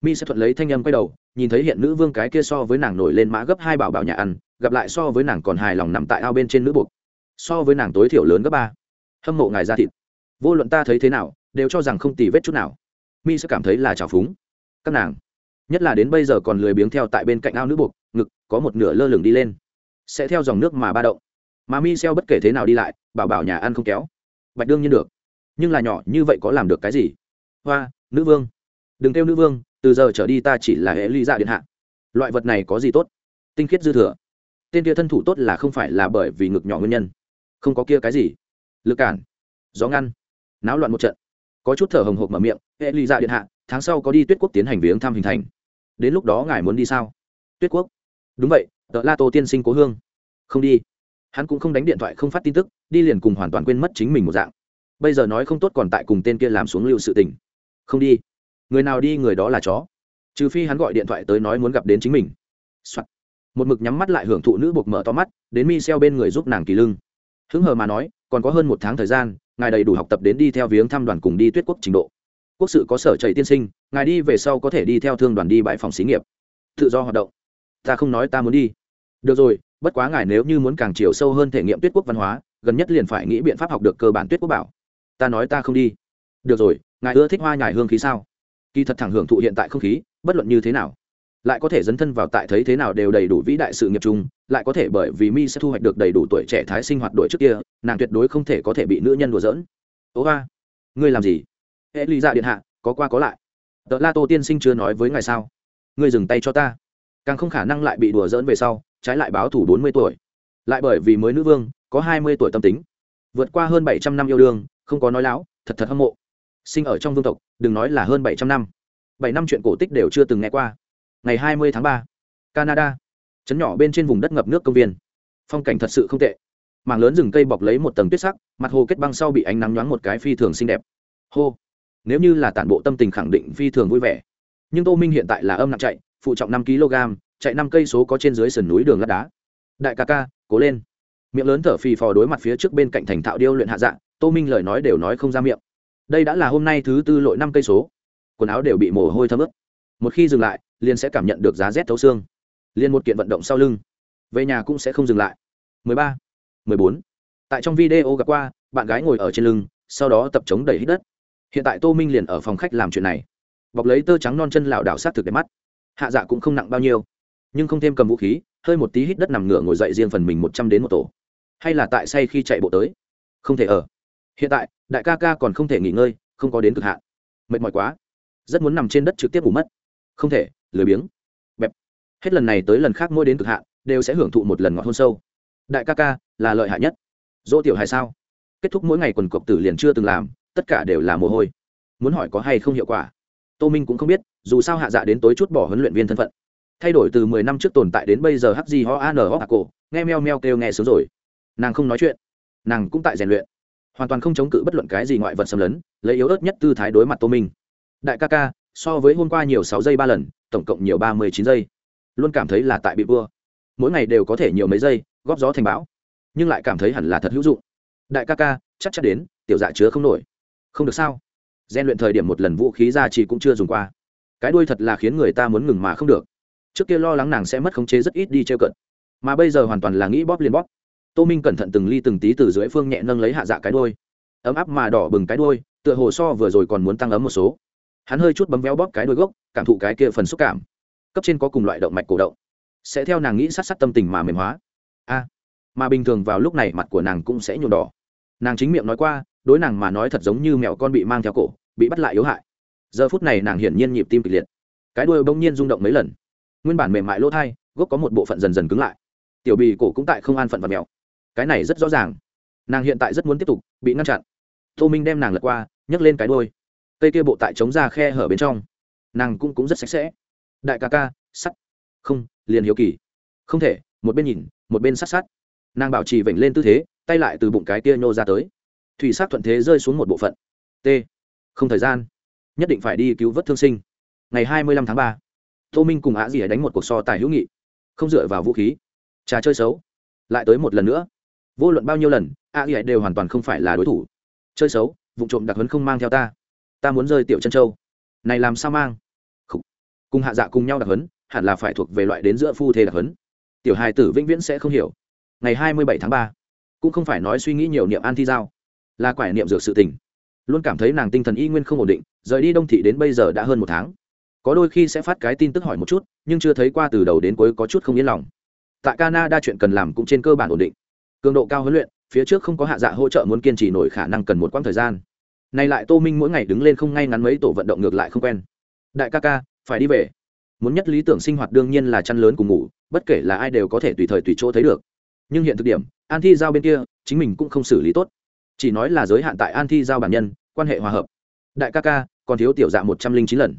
Mi sẽ thuận lấy thanh âm quay đầu, nhìn thấy hiện nữ vương cái kia so với nàng nổi lên mã gấp hai bảo bảo nhà ăn, gặp lại so với nàng còn hài lòng nằm tại ao bên trên nữ buộc. So với nàng tối thiểu lớn gấp ba. Hâm mộ ngài ra thịt. Vô luận ta thấy thế nào, đều cho rằng không tì vết chút nào. Mi sẽ cảm thấy là trào phúng. Các nàng. Nhất là đến bây giờ còn lười biếng theo tại bên cạnh ao nữ buộc, ngực, có một nửa lơ lửng đi lên. Sẽ theo dòng nước mà ba động. Mà mi xeo bất kể thế nào đi lại, bảo bảo nhà ăn không kéo. Bạch đương nhiên được nhưng là nhỏ như vậy có làm được cái gì? Hoa, nữ vương. Đừng kêu nữ vương, từ giờ trở đi ta chỉ là hệ ly dạ điện hạ. Loại vật này có gì tốt? Tinh khiết dư thừa. Tên kia thân thủ tốt là không phải là bởi vì ngực nhỏ nguyên nhân. Không có kia cái gì. Lực cản. Gió ngăn. Náo loạn một trận. Có chút thở hồng hộc mở miệng, hệ ly dạ điện hạ, tháng sau có đi tuyết quốc tiến hành viếng thăm hình thành. Đến lúc đó ngài muốn đi sao? Tuyết quốc? Đúng vậy, tợ la tô tiên sinh cố hương. Không đi. Hắn cũng không đánh điện thoại, không phát tin tức, đi liền cùng hoàn toàn quên mất chính mình một dạng bây giờ nói không tốt còn tại cùng tên kia làm xuống lưu sự tình. Không đi. Người nào đi, người đó là chó. Trừ phi hắn gọi điện thoại tới nói muốn gặp đến chính mình、Soạn. một mực nhắm mắt lại hưởng thụ nữ buộc mở to mắt, đến mi xeo bên người giúp nàng kỳ lưng. Hứng hờ mà nói, còn có hơn một tháng thời gian, ngài đầy đủ học tập đến đi theo viếng thăm đoàn cùng đi tuyết quốc trình độ. Quốc sự có sở chảy tiên sinh, ngài đi về sau có thể đi theo thương đoàn đi bãi phòng xí nghiệp. Tự do hoạt động. Ta không nói ta muốn đi. Được rồi, bất quá ngài nếu như muốn càng chiều sâu hơn thể nghiệm tuyết quốc văn hóa, gần nhất liền phải nghĩ biện pháp học được cơ bản tuyết quốc bảo ta nói ta không đi. Được rồi, ngài ưa thích hoa nhài hương khí sao? Kỳ thật thẳng hưởng thụ hiện tại không khí, bất luận như thế nào, lại có thể dấn thân vào tại thấy thế nào đều đầy đủ vĩ đại sự nghiệp chung, lại có thể bởi vì mi sẽ thu hoạch được đầy đủ tuổi trẻ thái sinh hoạt đổi trước kia, nàng tuyệt đối không thể có thể bị nữ nhân đùa giỡn. Ố ba, ngươi làm gì? Hệ ly dạ điện hạ, có qua có lại. Tờ la tô tiên sinh chưa nói với ngài sao? Ngươi dừng tay cho ta. Càng không khả năng lại bị đùa dỡn về sau, trái lại báo thủ bốn mươi tuổi. Lại bởi vì mới nữ vương, có hai mươi tuổi tâm tính. Vượt qua hơn bảy trăm năm yêu đương không có nói láo, thật thật hâm mộ. Sinh ở trong vương tộc, đừng nói là hơn bảy trăm năm. Bảy năm chuyện cổ tích đều chưa từng nghe qua. Ngày hai mươi tháng ba, canada. Chấn nhỏ bên trên vùng đất ngập nước công viên. Phong cảnh thật sự không tệ. Mảng lớn rừng cây bọc lấy một tầng tuyết sắc, mặt hồ kết băng sau bị ánh nắng nhoáng một cái phi thường xinh đẹp. Hô. Nếu như là tản bộ tâm tình khẳng định phi thường vui vẻ. Nhưng tô minh hiện tại là âm nặng chạy, phụ trọng năm kg, chạy năm cây số có trên dưới sườn núi đường lát đá. Đại ca ca, cố lên. Miệng lớn thở phì phò đối mặt phía trước bên cạnh thành thạo điêu luyện hạ dạng tô minh lời nói đều nói không ra miệng. Đây đã là hôm nay thứ tư lội năm cây số. Quần áo đều bị mồ hôi thấm ướt. Một khi dừng lại, liền sẽ cảm nhận được giá rét thấu xương. Liền một kiện vận động sau lưng. Về nhà cũng sẽ không dừng lại. 13. 14. tại trong video gặp qua, bạn gái ngồi ở trên lưng, sau đó tập chống đẩy hít đất. Hiện tại tô minh liền ở phòng khách làm chuyện này. Bọc lấy tơ trắng non chân lảo đảo sát thực đẹp mắt. Hạ dạ cũng không nặng bao nhiêu, nhưng không thêm cầm vũ khí, hơi một tí hít đất nằm ngửa ngồi dậy riêng phần mình một trăm đến một tổ. Hay là tại say khi chạy bộ tới. Không thể ở hiện tại, đại ca ca còn không thể nghỉ ngơi, không có đến cực hạn. Mệt mỏi quá. Rất muốn nằm trên đất trực tiếp ngủ mất. Không thể, lười biếng. Bẹp. Hết lần này tới lần khác mỗi đến cực hạn, đều sẽ hưởng thụ một lần ngọt hôn sâu. Đại ca ca là lợi hại nhất. Dỗ tiểu hài sao? Kết thúc mỗi ngày quần cộc tử liền chưa từng làm, tất cả đều là mồ hôi. Muốn hỏi có hay không hiệu quả? Tô minh cũng không biết, dù sao hạ dạ đến tối chút bỏ huấn luyện viên thân phận. Thay đổi từ mười năm trước tồn tại đến bây giờ hắc gì ho an ho cổ, nghe meo meo kêu nghe sướng rồi. Nàng không nói chuyện. Nàng cũng tại rèn luyện hoàn toàn không chống cự bất luận cái gì ngoại vật xâm lấn, lấy yếu ớt nhất tư thái đối mặt tô minh. Đại ca ca, so với hôm qua nhiều sáu giây ba lần, tổng cộng nhiều ba mươi chín giây. Luôn cảm thấy là tại bị vua. Mỗi ngày đều có thể nhiều mấy giây, góp gió thành bão. Nhưng lại cảm thấy hẳn là thật hữu dụng. Đại ca ca, chắc chắn đến, tiểu dạ chứa không nổi. Không được sao? Gian luyện thời điểm một lần vũ khí ra chỉ cũng chưa dùng qua. Cái đuôi thật là khiến người ta muốn ngừng mà không được. Trước kia lo lắng nàng sẽ mất khống chế rất ít đi treo cận. Mà bây giờ hoàn toàn là nghĩ bóp liền bóp tô minh cẩn thận từng ly từng tí từ dưới phương nhẹ nâng lấy hạ dạ cái đôi ấm áp mà đỏ bừng cái đôi tựa hồ so vừa rồi còn muốn tăng ấm một số. Hắn hơi chút bấm véo bóp cái đôi gốc, cảm thụ cái kia phần xúc cảm. Cấp trên có cùng loại động mạch cổ động. Sẽ theo nàng nghĩ sát sát tâm tình mà mềm hóa. A. Mà bình thường vào lúc này mặt của nàng cũng sẽ nhuộm đỏ. Nàng chính miệng nói qua, đối nàng mà nói thật giống như mẹo con bị mang theo cổ, bị bắt lại yếu hại. Giờ phút này nàng hiển nhiên nhịp tim kịch liệt. Cái đuôi bỗng nhiên rung động mấy lần. Nguyên bản mềm mại lỗ thai, gốc có một bộ phận dần dần cứng lại. Tiểu bì cổ cũng tại không an phận và mèo cái này rất rõ ràng. Nàng hiện tại rất muốn tiếp tục, bị ngăn chặn. Tô minh đem nàng lật qua, nhấc lên cái đôi cây kia bộ tại chống ra khe hở bên trong. Nàng cũng cũng rất sạch sẽ. Đại ca ca, sắt. Không, liền hiếu kỳ. Không thể, một bên nhìn, một bên sát sát nàng bảo trì vểnh lên tư thế, tay lại từ bụng cái kia nhô ra tới. Thủy sát thuận thế rơi xuống một bộ phận. T. Không thời gian. Nhất định phải đi cứu vớt thương sinh. Ngày hai mươi lăm tháng ba, tô minh cùng á dì đánh một cuộc so tài hữu nghị. Không dựa vào vũ khí. Trà chơi xấu. Lại tới một lần nữa vô luận bao nhiêu lần, a ghi đều hoàn toàn không phải là đối thủ. Chơi xấu, vụ trộm đặc hấn không mang theo ta. Ta muốn rơi tiểu chân châu. Này làm sao mang? Cùng hạ dạ cùng nhau đặc hấn hẳn là phải thuộc về loại đến giữa phu thê đặc hấn tiểu hài tử vĩnh viễn sẽ không hiểu. Ngày hai mươi bảy tháng ba, cũng không phải nói suy nghĩ nhiều niệm an thi giao, là quải niệm dược sự tình. Luôn cảm thấy nàng tinh thần y nguyên không ổn định, rời đi đông thị đến bây giờ đã hơn một tháng. Có đôi khi sẽ phát cái tin tức hỏi một chút, nhưng chưa thấy qua từ đầu đến cuối có chút không yên lòng. Tại canada chuyện cần làm cũng trên cơ bản ổn định cường độ cao huấn luyện, phía trước không có hạ dạ hỗ trợ muốn kiên trì nổi khả năng cần một quãng thời gian. Này lại tô minh mỗi ngày đứng lên không ngay ngắn mấy tổ vận động ngược lại không quen. Đại ca ca, phải đi về. Muốn nhất lý tưởng sinh hoạt đương nhiên là chăn lớn cùng ngủ, bất kể là ai đều có thể tùy thời tùy chỗ thấy được. Nhưng hiện thực điểm, an thi giao bên kia, chính mình cũng không xử lý tốt. Chỉ nói là giới hạn tại an thi giao bản nhân, quan hệ hòa hợp. Đại ca ca, còn thiếu tiểu dạ một trăm linh chín lần.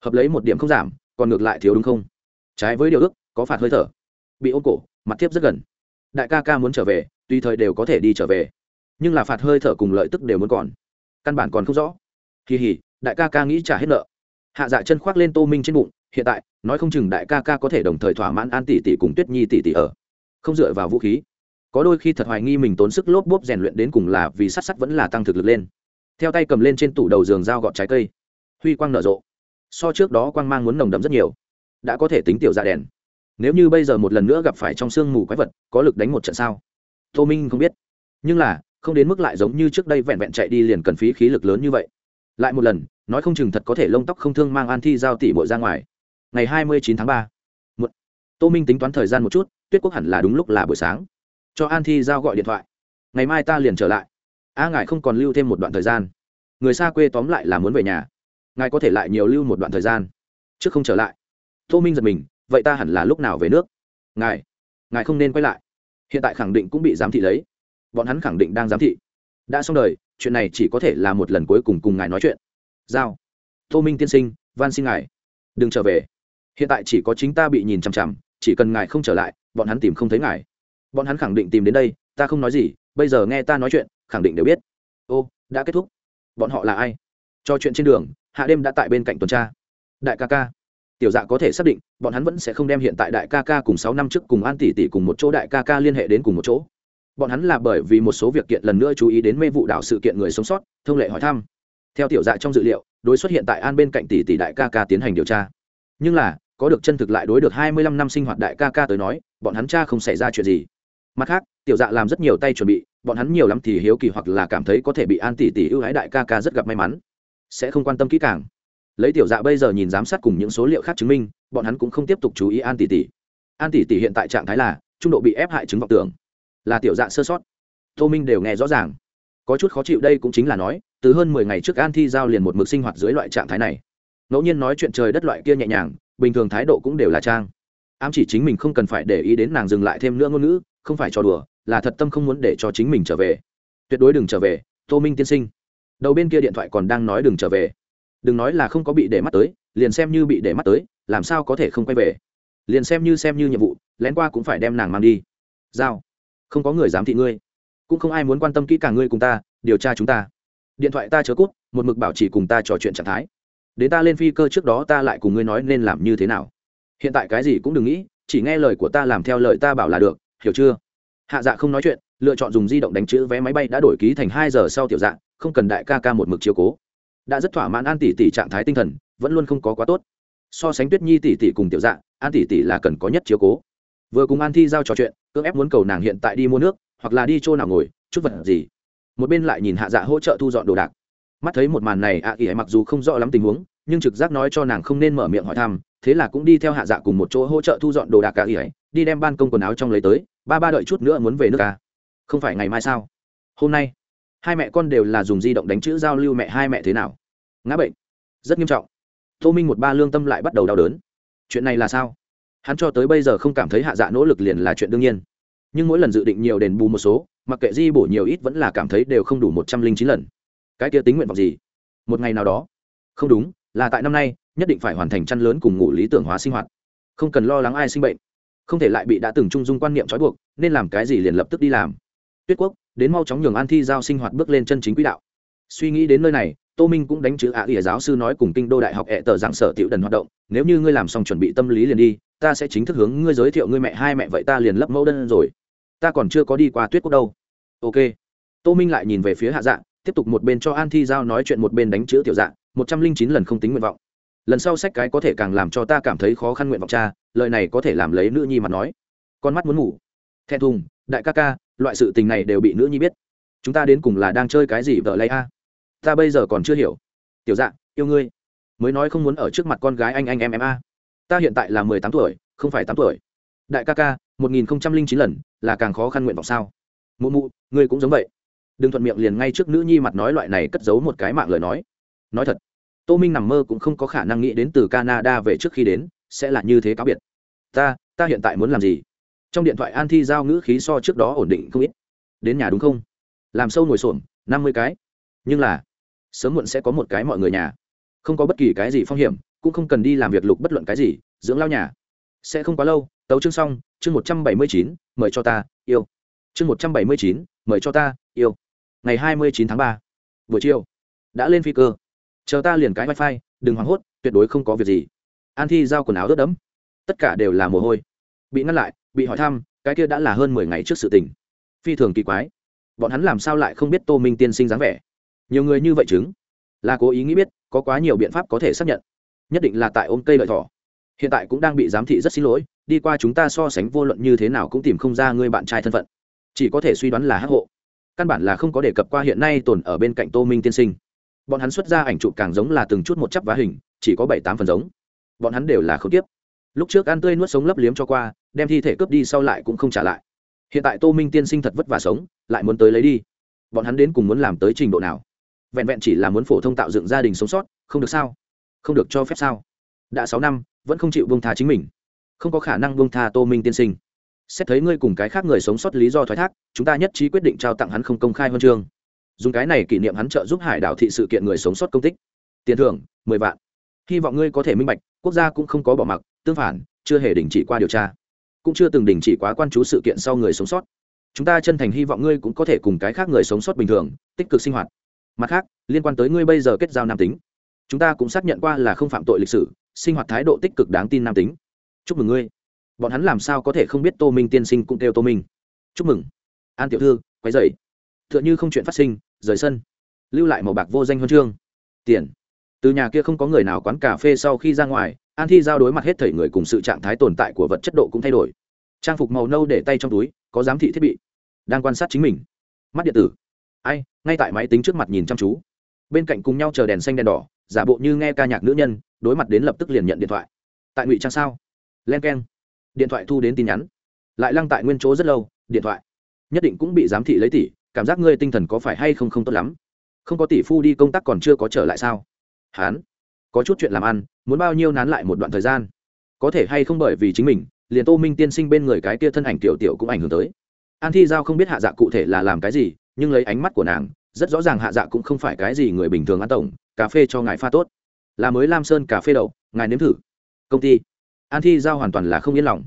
Hợp lấy một điểm không giảm, còn ngược lại thiếu đúng không? Trái với điều ước, có phạt hơi thở. Bị ôm cổ, mặt tiếp rất gần đại ca ca muốn trở về, tùy thời đều có thể đi trở về. Nhưng là phạt hơi thở cùng lợi tức đều muốn còn. Căn bản còn không rõ. Kỳ hỉ, đại ca ca nghĩ trả hết nợ. Hạ dạ chân khoác lên tô minh trên bụng, hiện tại, nói không chừng đại ca ca có thể đồng thời thỏa mãn an tỷ tỷ cùng tuyết nhi tỷ tỷ ở. Không dựa vào vũ khí. Có đôi khi thật hoài nghi mình tốn sức lốp bốp rèn luyện đến cùng là vì sắt sắt vẫn là tăng thực lực lên. Theo tay cầm lên trên tủ đầu giường dao gọt trái cây. Huy quang nở rộ. So trước đó quang mang muốn nồng đậm rất nhiều. Đã có thể tính tiểu ra đèn nếu như bây giờ một lần nữa gặp phải trong sương mù quái vật, có lực đánh một trận sao? Tô minh không biết. Nhưng là, không đến mức lại giống như trước đây vẹn vẹn chạy đi liền cần phí khí lực lớn như vậy. Lại một lần, nói không chừng thật có thể lông tóc không thương mang an thi giao tỷ bội ra ngoài. Ngày hai mươi chín tháng ba. Một tô minh tính toán thời gian một chút, tuyết quốc hẳn là đúng lúc là buổi sáng. Cho an thi giao gọi điện thoại. Ngày mai ta liền trở lại. A à, ngài không còn lưu thêm một đoạn thời gian. Người xa quê tóm lại là muốn về nhà. Ngài có thể lại nhiều lưu một đoạn thời gian. Trước không trở lại. Tô minh giật mình vậy ta hẳn là lúc nào về nước? Ngài ngài không nên quay lại. Hiện tại khẳng định cũng bị giám thị lấy. Bọn hắn khẳng định đang giám thị. Đã xong đời, chuyện này chỉ có thể là một lần cuối cùng cùng ngài nói chuyện. Giao. Tô minh tiên sinh, van xin ngài. Đừng trở về. Hiện tại chỉ có chính ta bị nhìn chằm chằm, chỉ cần ngài không trở lại, bọn hắn tìm không thấy ngài. Bọn hắn khẳng định tìm đến đây, ta không nói gì, bây giờ nghe ta nói chuyện, khẳng định đều biết. Ô, đã kết thúc. Bọn họ là ai? Cho chuyện trên đường, hạ đêm đã tại bên cạnh tuần tra. Đại ca ca tiểu dạ có thể xác định, bọn hắn vẫn sẽ không đem hiện tại đại ca ca cùng sáu năm trước cùng an tỷ tỷ cùng một chỗ đại ca ca liên hệ đến cùng một chỗ. Bọn hắn là bởi vì một số việc kiện lần nữa chú ý đến mê vụ đảo sự kiện người sống sót, thông lệ hỏi thăm. Theo tiểu dạ trong dự liệu, đối xuất hiện tại an bên cạnh tỷ tỷ đại ca ca tiến hành điều tra. Nhưng là, có được chân thực lại đối được hai mươi lăm năm sinh hoạt đại ca ca tới nói, bọn hắn cha không xảy ra chuyện gì. Mặt khác, tiểu dạ làm rất nhiều tay chuẩn bị, bọn hắn nhiều lắm thì hiếu kỳ hoặc là cảm thấy có thể bị an tỷ tỷ ưu ái đại ca ca rất gặp may mắn. Sẽ không quan tâm kỹ càng lấy tiểu dạ bây giờ nhìn giám sát cùng những số liệu khác chứng minh, bọn hắn cũng không tiếp tục chú ý an tỷ tỷ. An tỷ tỷ hiện tại trạng thái là, trung độ bị ép hại chứng vọng tưởng. Là tiểu dạ sơ sót. Tô minh đều nghe rõ ràng. Có chút khó chịu đây cũng chính là nói, từ hơn mười ngày trước an thi giao liền một mực sinh hoạt dưới loại trạng thái này. Ngẫu nhiên nói chuyện trời đất loại kia nhẹ nhàng, bình thường thái độ cũng đều là trang. Ám chỉ chính mình không cần phải để ý đến nàng dừng lại thêm nữa ngôn ngữ, không phải cho đùa, là thật tâm không muốn để cho chính mình trở về. Tuyệt đối đừng trở về, tô minh tiên sinh. Đầu bên kia điện thoại còn đang nói đừng trở về đừng nói là không có bị để mắt tới liền xem như bị để mắt tới làm sao có thể không quay về? Liền xem như xem như nhiệm vụ lén qua cũng phải đem nàng mang đi. Giao. Không có người dám thị ngươi. Cũng không ai muốn quan tâm kỹ cả ngươi cùng ta điều tra chúng ta. Điện thoại ta chớ cút một mực bảo chỉ cùng ta trò chuyện trạng thái. Đến ta lên phi cơ trước đó ta lại cùng ngươi nói nên làm như thế nào. Hiện tại cái gì cũng đừng nghĩ chỉ nghe lời của ta làm theo lời ta bảo là được hiểu chưa? Hạ dạ không nói chuyện lựa chọn dùng di động đánh chữ vé máy bay đã đổi ký thành hai giờ sau tiểu dạng, không cần đại ca ca một mực chiều cố đã rất thỏa mãn an tỷ tỷ trạng thái tinh thần, vẫn luôn không có quá tốt. So sánh tuyết nhi tỷ tỷ cùng tiểu dạ an tỷ tỷ là cần có nhất chiếu cố. Vừa cùng an thi giao trò chuyện, cưỡng ép muốn cầu nàng hiện tại đi mua nước, hoặc là đi chỗ nào ngồi, chút vật gì. Một bên lại nhìn hạ dạ hỗ trợ thu dọn đồ đạc. Mắt thấy một màn này ạ à ỉ mặc dù không rõ lắm tình huống, nhưng trực giác nói cho nàng không nên mở miệng hỏi thăm, thế là cũng đi theo hạ dạ cùng một chỗ hỗ trợ thu dọn đồ đạc cả ỉ đi đem ban công quần áo trong lấy tới, ba ba đợi chút nữa muốn về nước à không phải ngày mai sao? Hôm nay hai mẹ con đều là dùng di động đánh chữ giao lưu mẹ hai mẹ thế nào? Ngã bệnh. Rất nghiêm trọng. Tô minh một ba lương tâm lại bắt đầu đau đớn. Chuyện này là sao? Hắn cho tới bây giờ không cảm thấy hạ dạ nỗ lực liền là chuyện đương nhiên. Nhưng mỗi lần dự định nhiều đền bù một số, mặc kệ di bổ nhiều ít vẫn là cảm thấy đều không đủ một trăm linh chín lần. Cái kia tính nguyện vọng gì? Một ngày nào đó. Không đúng, là tại năm nay, nhất định phải hoàn thành chăn lớn cùng ngủ lý tưởng hóa sinh hoạt. Không cần lo lắng ai sinh bệnh. Không thể lại bị đã từng trung dung quan niệm trói buộc, nên làm cái gì liền lập tức đi làm. Tuyết quốc đến mau chóng nhường an thi giao sinh hoạt bước lên chân chính quỹ đạo. Suy nghĩ đến nơi này, tô minh cũng đánh chữ ạ ỉa giáo sư nói cùng kinh đô đại học ẹ tờ giảng sở tiểu đần hoạt động, nếu như ngươi làm xong chuẩn bị tâm lý liền đi, ta sẽ chính thức hướng ngươi giới thiệu ngươi mẹ hai mẹ vậy ta liền lấp mẫu đơn rồi. Ta còn chưa có đi qua tuyết quốc đâu. Ok. Tô minh lại nhìn về phía hạ dạng tiếp tục một bên cho an thi giao nói chuyện một bên đánh chữ tiểu dạng một trăm linh chín lần không tính nguyện vọng. Lần sau sách cái có thể càng làm cho ta cảm thấy khó khăn nguyện vọng cha, lời này có thể làm lấy nữ nhi mà nói. Con mắt muốn ngủ. Thẹn thùng, đại ca ca loại sự tình này đều bị nữ nhi biết. Chúng ta đến cùng là đang chơi cái gì vợ lấy a? Ta bây giờ còn chưa hiểu. Tiểu dạ yêu ngươi. Mới nói không muốn ở trước mặt con gái anh anh em em a. Ta hiện tại là mười tám tuổi, không phải tám tuổi. Đại ca ca, một nghìn không trăm linh chín lần, là càng khó khăn nguyện vọng sao? Mụ mụ, ngươi cũng giống vậy. Đừng thuận miệng liền ngay trước nữ nhi mặt nói loại này cất giấu một cái mạng lời nói. Nói thật, tô minh nằm mơ cũng không có khả năng nghĩ đến từ canada về trước khi đến, sẽ là như thế cáo biệt. Ta ta hiện tại muốn làm gì? Trong điện thoại an thi giao ngữ khí so trước đó ổn định không ít. Đến nhà đúng không? Làm sâu ngồi xổm, năm mươi cái. Nhưng là, sớm muộn sẽ có một cái mọi người nhà. Không có bất kỳ cái gì phong hiểm, cũng không cần đi làm việc lục bất luận cái gì, dưỡng lao nhà. Sẽ không quá lâu, tấu chương xong, chương một trăm bảy mươi chín, mời cho ta, yêu. Chương một trăm bảy mươi chín, mời cho ta, yêu. Ngày hai mươi chín tháng ba, buổi chiều, đã lên phi cơ. Chờ ta liền cái wifi, đừng hoảng hốt, tuyệt đối không có việc gì. An thi giao quần áo ướt đẫm. Tất cả đều là mồ hôi bị ngăn lại, bị hỏi thăm, cái kia đã là hơn mười ngày trước sự tình. Phi thường kỳ quái. Bọn hắn làm sao lại không biết tô minh tiên sinh dáng vẻ? Nhiều người như vậy chứng, là cố ý nghĩ biết, có quá nhiều biện pháp có thể xác nhận. Nhất định là tại ôm cây lợi thỏ. Hiện tại cũng đang bị giám thị rất xin lỗi, đi qua chúng ta so sánh vô luận như thế nào cũng tìm không ra người bạn trai thân phận. Chỉ có thể suy đoán là hắc hộ. Căn bản là không có đề cập qua hiện nay tồn ở bên cạnh tô minh tiên sinh. Bọn hắn xuất ra ảnh chụp càng giống là từng chút một chắp vá hình, chỉ có bảy tám phần giống. Bọn hắn đều là không tiếp lúc trước ăn tươi nuốt sống lấp liếm cho qua đem thi thể cướp đi sau lại cũng không trả lại. Hiện tại tô minh tiên sinh thật vất vả sống, lại muốn tới lấy đi. Bọn hắn đến cùng muốn làm tới trình độ nào? Vẹn vẹn chỉ là muốn phổ thông tạo dựng gia đình sống sót, không được sao? Không được cho phép sao? Đã sáu năm, vẫn không chịu bông tha chính mình. Không có khả năng bông tha tô minh tiên sinh. Xét thấy ngươi cùng cái khác người sống sót lý do thoái thác, chúng ta nhất trí quyết định trao tặng hắn không công khai huân chương. Dùng cái này kỷ niệm hắn trợ giúp hải đảo thị sự kiện người sống sót công tích. Tiền thưởng, mười vạn. Hy vọng ngươi có thể minh bạch, quốc gia cũng không có bỏ mặc, tương phản, chưa hề đình chỉ qua điều tra cũng chưa từng đình chỉ quá quan chú sự kiện sau người sống sót. Chúng ta chân thành hy vọng ngươi cũng có thể cùng cái khác người sống sót bình thường, tích cực sinh hoạt. Mặt khác, liên quan tới ngươi bây giờ kết giao nam tính, chúng ta cũng xác nhận qua là không phạm tội lịch sử, sinh hoạt thái độ tích cực đáng tin nam tính. Chúc mừng ngươi. Bọn hắn làm sao có thể không biết tô minh tiên sinh cũng kêu tô minh. Chúc mừng. An tiểu thư quay dậy t h ư ợ n h ư không chuyện phát sinh, rời sân. Lưu lại màu bạc vô danh huân chương. Tiền. Từ nhà kia không có người nào quán cà phê sau khi ra ngoài an thi giao đối mặt hết thảy người cùng sự trạng thái tồn tại của vật chất độ cũng thay đổi. Trang phục màu nâu để tay trong túi, có giám thị thiết bị, đang quan sát chính mình. Mắt điện tử. Ai, ngay tại máy tính trước mặt nhìn chăm chú. Bên cạnh cùng nhau chờ đèn xanh đèn đỏ, giả bộ như nghe ca nhạc nữ nhân, đối mặt đến lập tức liền nhận điện thoại. Tại ngụy trang sao? Len k e n điện thoại thu đến tin nhắn. Lại lăng tại nguyên chỗ rất lâu, điện thoại. Nhất định cũng bị giám thị lấy tỷ, cảm giác ngươi tinh thần có phải hay không không tốt lắm? Không có tỷ phu đi công tác còn chưa có trở lại sao? Hán có chút chuyện làm ăn, muốn bao nhiêu nán lại một đoạn thời gian. Có thể hay không bởi vì chính mình, liền tô minh tiên sinh bên người cái kia thân ảnh tiểu tiểu cũng ảnh hưởng tới. An thi giao không biết hạ dạ cụ thể là làm cái gì, nhưng lấy ánh mắt của nàng, rất rõ ràng hạ dạ cũng không phải cái gì người bình thường ăn tổng, cà phê cho ngài pha tốt. Là mới lam sơn cà phê đậu, ngài nếm thử. Công ty. An thi giao hoàn toàn là không yên lòng.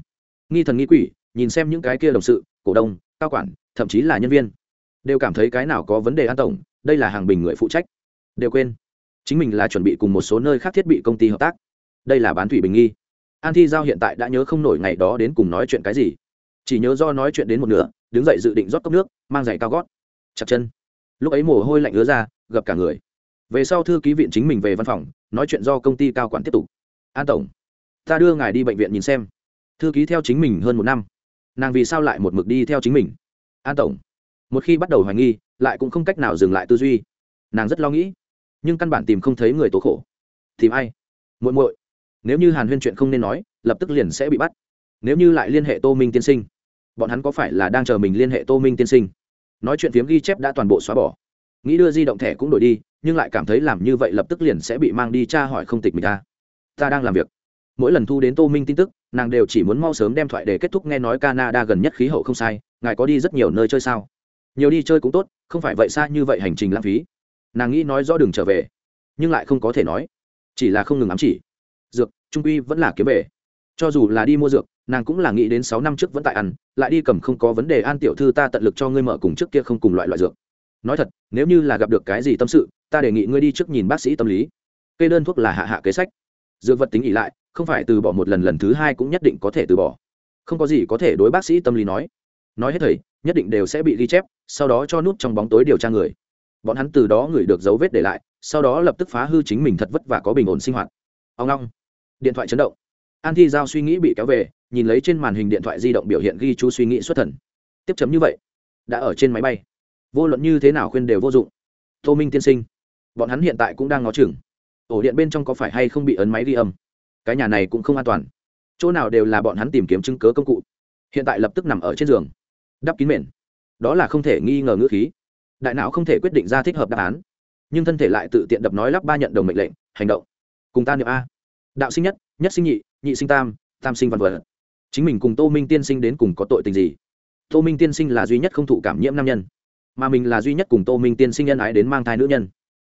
Nghi thần nghi quỷ, nhìn xem những cái kia đồng sự, cổ đông, cao quản, thậm chí là nhân viên, đều cảm thấy cái nào có vấn đề an tổng, đây là hàng bình người phụ trách. Đều quên chính mình là chuẩn bị cùng một số nơi khác thiết bị công ty hợp tác. Đây là bán thủy bình nghi. An thi giao hiện tại đã nhớ không nổi ngày đó đến cùng nói chuyện cái gì. Chỉ nhớ do nói chuyện đến một nửa, đứng dậy dự định rót cốc nước, mang giày cao gót. Chặt chân. Lúc ấy mồ hôi lạnh ứa ra gập cả người. Về sau thư ký viện chính mình về văn phòng, nói chuyện do công ty cao quản tiếp tục. An tổng, ta đưa ngài đi bệnh viện nhìn xem. Thư ký theo chính mình hơn một năm. Nàng vì sao lại một mực đi theo chính mình? An tổng, một khi bắt đầu hoài nghi, lại cũng không cách nào dừng lại tư duy. Nàng rất lo nghĩ nhưng căn bản tìm không thấy người tố khổ. Tìm ai? Muội muội. Nếu như hàn huyên chuyện không nên nói, lập tức liền sẽ bị bắt. Nếu như lại liên hệ tô minh tiên sinh, bọn hắn có phải là đang chờ mình liên hệ tô minh tiên sinh? Nói chuyện phiếm ghi chép đã toàn bộ xóa bỏ. Nghĩ đưa di động thẻ cũng đổi đi, nhưng lại cảm thấy làm như vậy lập tức liền sẽ bị mang đi tra hỏi không tịch mình ta. Ta đang làm việc. Mỗi lần thu đến tô minh tin tức, nàng đều chỉ muốn mau sớm đem thoại để kết thúc nghe nói canada gần nhất khí hậu không sai, ngài có đi rất nhiều nơi chơi sao? Nhiều đi chơi cũng tốt, không phải vậy xa như vậy hành trình lãng phí nàng nghĩ nói rõ đường trở về, nhưng lại không có thể nói, chỉ là không ngừng ám chỉ. Dược, trung quy vẫn là kiếm về. Cho dù là đi mua dược, nàng cũng là nghĩ đến sáu năm trước vẫn tại ăn, lại đi cầm không có vấn đề, an tiểu thư ta tận lực cho ngươi mở cùng trước kia không cùng loại loại dược. Nói thật, nếu như là gặp được cái gì tâm sự, ta đề nghị ngươi đi trước nhìn bác sĩ tâm lý. Kê đơn thuốc là hạ hạ kế sách. Dược vật tính ỉ lại, không phải từ bỏ một lần lần thứ hai cũng nhất định có thể từ bỏ. Không có gì có thể đối bác sĩ tâm lý nói. Nói hết thầy, nhất định đều sẽ bị ghi chép, sau đó cho nút trong bóng tối điều tra người bọn hắn từ đó gửi được dấu vết để lại, sau đó lập tức phá hư chính mình thật vất vả có bình ổn sinh hoạt. Ông long. Điện thoại chấn động. An thi giao suy nghĩ bị kéo về, nhìn lấy trên màn hình điện thoại di động biểu hiện ghi chú suy nghĩ xuất thần. Tiếp chấm như vậy, đã ở trên máy bay. Vô luận như thế nào khuyên đều vô dụng. Tô minh tiên sinh, bọn hắn hiện tại cũng đang ngó chừng. Ổ điện bên trong có phải hay không bị ấn máy ghi âm? Cái nhà này cũng không an toàn. Chỗ nào đều là bọn hắn tìm kiếm chứng cớ công cụ. Hiện tại lập tức nằm ở trên giường. Đắp kín mền. Đó là không thể nghi ngờ ngữ khí đại não không thể quyết định ra thích hợp đáp án. Nhưng thân thể lại tự tiện đập nói lắp ba nhận đồng mệnh lệnh, hành động. Cùng ta niệm a. Đạo sinh nhất nhất sinh nhị nhị sinh tam tam sinh văn vật. Chính mình cùng tô minh tiên sinh đến cùng có tội tình gì? Tô minh tiên sinh là duy nhất không thụ cảm nhiễm nam nhân, mà mình là duy nhất cùng tô minh tiên sinh nhân ái đến mang thai nữ nhân.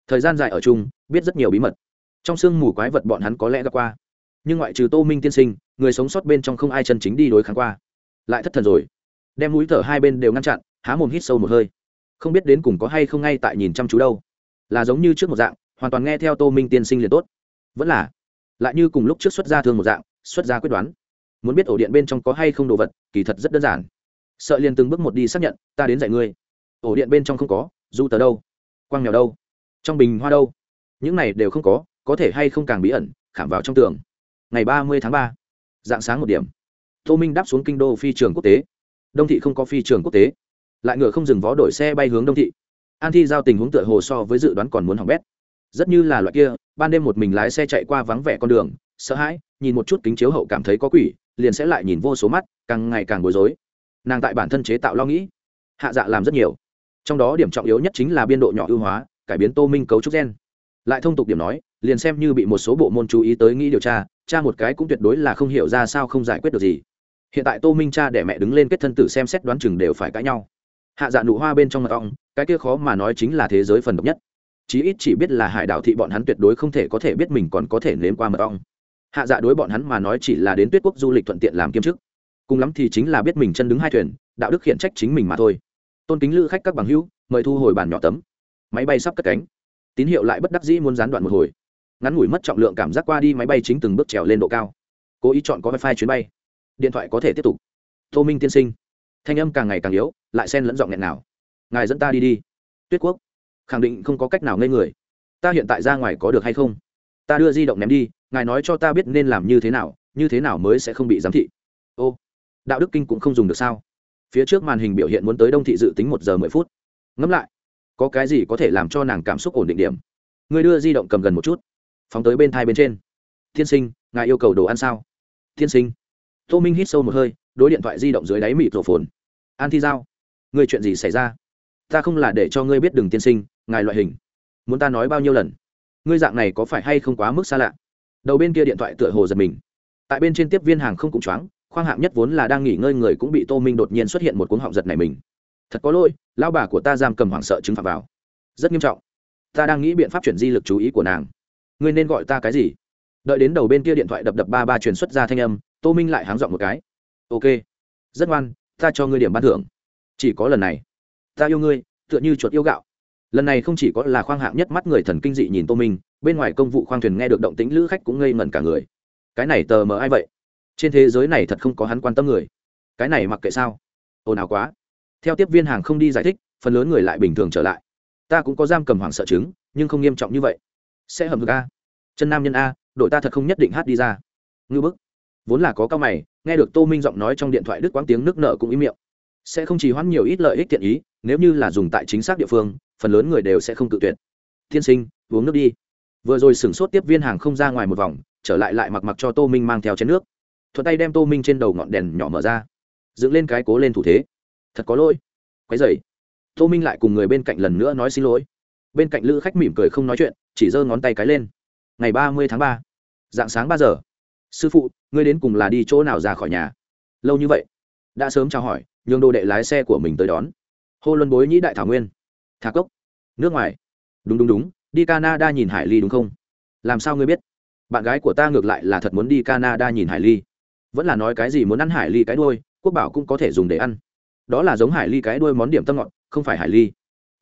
Thời gian dài ở chung, biết rất nhiều bí mật. Trong sương mù quái vật bọn hắn có lẽ gặp qua. Nhưng ngoại trừ tô minh tiên sinh, người sống sót bên trong không ai chân chính đi đối kháng qua. Lại thất thần rồi. Đem mũi thở hai bên đều ngăn chặn, há mồm hít sâu một hơi không biết đến cùng có hay không ngay tại nhìn chăm chú đâu. Là giống như trước một dạng, hoàn toàn nghe theo tô minh tiên sinh liền tốt. Vẫn là, lại như cùng lúc trước xuất ra thương một dạng, xuất ra quyết đoán. Muốn biết ổ điện bên trong có hay không đồ vật, kỳ thật rất đơn giản. Sợ liền từng bước một đi xác nhận, ta đến dạy ngươi. Ổ điện bên trong không có, du tờ đâu? Quang mèo đâu? Trong bình hoa đâu? Những này đều không có có thể hay không càng bí ẩn, khảm vào trong tường. Ngày ba mươi tháng ba, dạng sáng một điểm. Tô minh đáp xuống kinh đô phi trường quốc tế. Đông thị không có phi trường quốc tế lại ngựa không dừng vó đổi xe bay hướng đông thị. An thi giao tình huống tựa hồ so với dự đoán còn muốn hỏng bét. Rất như là loại kia, ban đêm một mình lái xe chạy qua vắng vẻ con đường, sợ hãi, nhìn một chút kính chiếu hậu cảm thấy có quỷ, liền sẽ lại nhìn vô số mắt, càng ngày càng bối rối. Nàng tại bản thân chế tạo lo nghĩ, hạ dạ làm rất nhiều. Trong đó điểm trọng yếu nhất chính là biên độ nhỏ ưu hóa, cải biến tô minh cấu trúc gen. Lại thông tục điểm nói, liền xem như bị một số bộ môn chú ý tới nghĩ điều tra, cha một cái cũng tuyệt đối là không hiểu ra sao không giải quyết được gì. Hiện tại tô minh cha để mẹ đứng lên kết thân tử xem xét đoán chừng đều phải cãi nhau hạ dạ nụ hoa bên trong mật ong, cái kia khó mà nói chính là thế giới phần độc nhất. Chí ít chỉ biết là hải đảo thị bọn hắn tuyệt đối không thể có thể biết mình còn có thể nếm qua mật ong. Hạ dạ đối bọn hắn mà nói chỉ là đến tuyết quốc du lịch thuận tiện làm kiêm chức. Cùng lắm thì chính là biết mình chân đứng hai thuyền, đạo đức khiển trách chính mình mà thôi. Tôn kính lữ khách các bằng hữu, mời thu hồi bàn nhỏ tấm. Máy bay sắp cất cánh. Tín hiệu lại bất đắc dĩ muốn gián đoạn một hồi. Ngắn ngủi mất trọng lượng cảm giác qua đi máy bay chính từng bước trèo lên độ cao. Cố ý chọn có wifi chuyến bay. Điện thoại có thể tiếp tục. Tô minh tiên sinh. Thanh âm càng ngày càng yếu lại xen lẫn giọng nghẹn nào. Ngài dẫn ta đi đi. Tuyết quốc, khẳng định không có cách nào ngây người. Ta hiện tại ra ngoài có được hay không? Ta đưa di động ném đi, ngài nói cho ta biết nên làm như thế nào, như thế nào mới sẽ không bị giám thị. Ô, đạo đức kinh cũng không dùng được sao? Phía trước màn hình biểu hiện muốn tới đông thị dự tính một giờ mười phút. Ngẫm lại, có cái gì có thể làm cho nàng cảm xúc ổn định điểm? Người đưa di động cầm gần một chút, phóng tới bên thai bên trên. Tiên sinh, ngài yêu cầu đồ ăn sao? Tiên sinh. Tô minh hít sâu một hơi, đối điện thoại di động dưới đáy mịt rổ phồn. An thi giao. Ngươi chuyện gì xảy ra? Ta không là để cho ngươi biết đừng tiên sinh, ngài loại hình. Muốn ta nói bao nhiêu lần? Ngươi dạng này có phải hay không quá mức xa lạ? Đầu bên kia điện thoại tựa hồ giật mình. Tại bên trên tiếp viên hàng không cũng choáng, khoang hạng nhất vốn là đang nghỉ ngơi người cũng bị tô minh đột nhiên xuất hiện một cuốn họng giật này mình. Thật có lỗi lao bà của ta giam cầm hoảng sợ chứng phạt vào. Rất nghiêm trọng. Ta đang nghĩ biện pháp chuyển di lực chú ý của nàng. Ngươi nên gọi ta cái gì? Đợi đến đầu bên kia điện thoại đập đập ba ba truyền xuất ra thanh âm, tô minh lại háng dọn một cái. Ok. Rất ngoan, ta cho ngươi điểm ban thưởng chỉ có lần này. Ta yêu ngươi, tựa như chuột yêu gạo. Lần này không chỉ có là khoang hạng nhất mắt người thần kinh dị nhìn tô minh, bên ngoài công vụ khoang thuyền nghe được động tĩnh lữ khách cũng ngây ngẩn cả người. Cái này tờ mờ ai vậy? Trên thế giới này thật không có hắn quan tâm người. Cái này mặc kệ sao? Ồn ào quá. Theo tiếp viên hàng không đi giải thích, phần lớn người lại bình thường trở lại. Ta cũng có giam cầm hoảng sợ chứng, nhưng không nghiêm trọng như vậy. Sẽ hầm được a. Chân nam nhân a, đội ta thật không nhất định hát đi ra. Ngư bức. Vốn là có cao mày, nghe được tô minh giọng nói trong điện thoại đức quãng tiếng nước nợ cũng im miệng sẽ không chỉ hoãn nhiều ít lợi ích tiện ý, nếu như là dùng tại chính xác địa phương, phần lớn người đều sẽ không tự tuyệt. Tiên sinh, uống nước đi. Vừa rồi sửng sốt tiếp viên hàng không ra ngoài một vòng, trở lại lại mặc mặc cho tô minh mang theo chén nước. Thuận tay đem tô minh trên đầu ngọn đèn nhỏ mở ra. Dựng lên cái cố lên thủ thế. Thật có lỗi. Quái dày tô minh lại cùng người bên cạnh lần nữa nói xin lỗi. Bên cạnh lữ khách mỉm cười không nói chuyện, chỉ giơ ngón tay cái lên. Ngày ba mươi tháng ba. Dạng sáng ba giờ. Sư phụ, ngươi đến cùng là đi chỗ nào ra khỏi nhà? Lâu như vậy đã sớm chào hỏi, nhường đồ đệ lái xe của mình tới đón. Hô luân bối nhĩ đại thảo nguyên. Thả cốc. Nước ngoài. Đúng đúng đúng, đi canada nhìn hải ly đúng không? Làm sao ngươi biết? Bạn gái của ta ngược lại là thật muốn đi canada nhìn hải ly. Vẫn là nói cái gì muốn ăn hải ly cái đôi quốc bảo cũng có thể dùng để ăn. Đó là giống hải ly cái đôi món điểm tâm ngọt, không phải hải ly.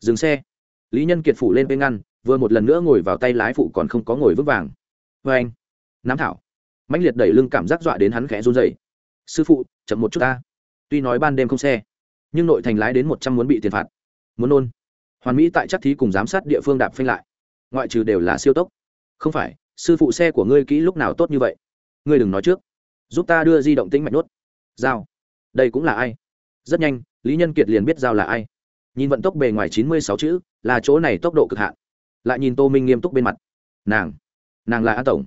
Dừng xe. Lý nhân kiệt phủ lên bên ngăn, vừa một lần nữa ngồi vào tay lái phụ còn không có ngồi vững vàng. Vê anh. Nam thảo. Mãnh liệt đẩy lưng cảm giác dọa đến hắn khẽ run dày sư phụ, chậm một chút ta tuy nói ban đêm không xe, nhưng nội thành lái đến một trăm muốn bị tiền phạt. Muốn nôn. Hoàn mỹ tại chắc thí cùng giám sát địa phương đạp phanh lại. Ngoại trừ đều là siêu tốc. Không phải, sư phụ xe của ngươi kỹ lúc nào tốt như vậy? Ngươi đừng nói trước. Giúp ta đưa di động tĩnh mạch nuốt giao. Đây cũng là ai? Rất nhanh, lý nhân kiệt liền biết giao là ai. Nhìn vận tốc bề ngoài chín mươi sáu chữ, là chỗ này tốc độ cực hạn. Lại nhìn tô minh nghiêm túc bên mặt. Nàng. Nàng là an tổng.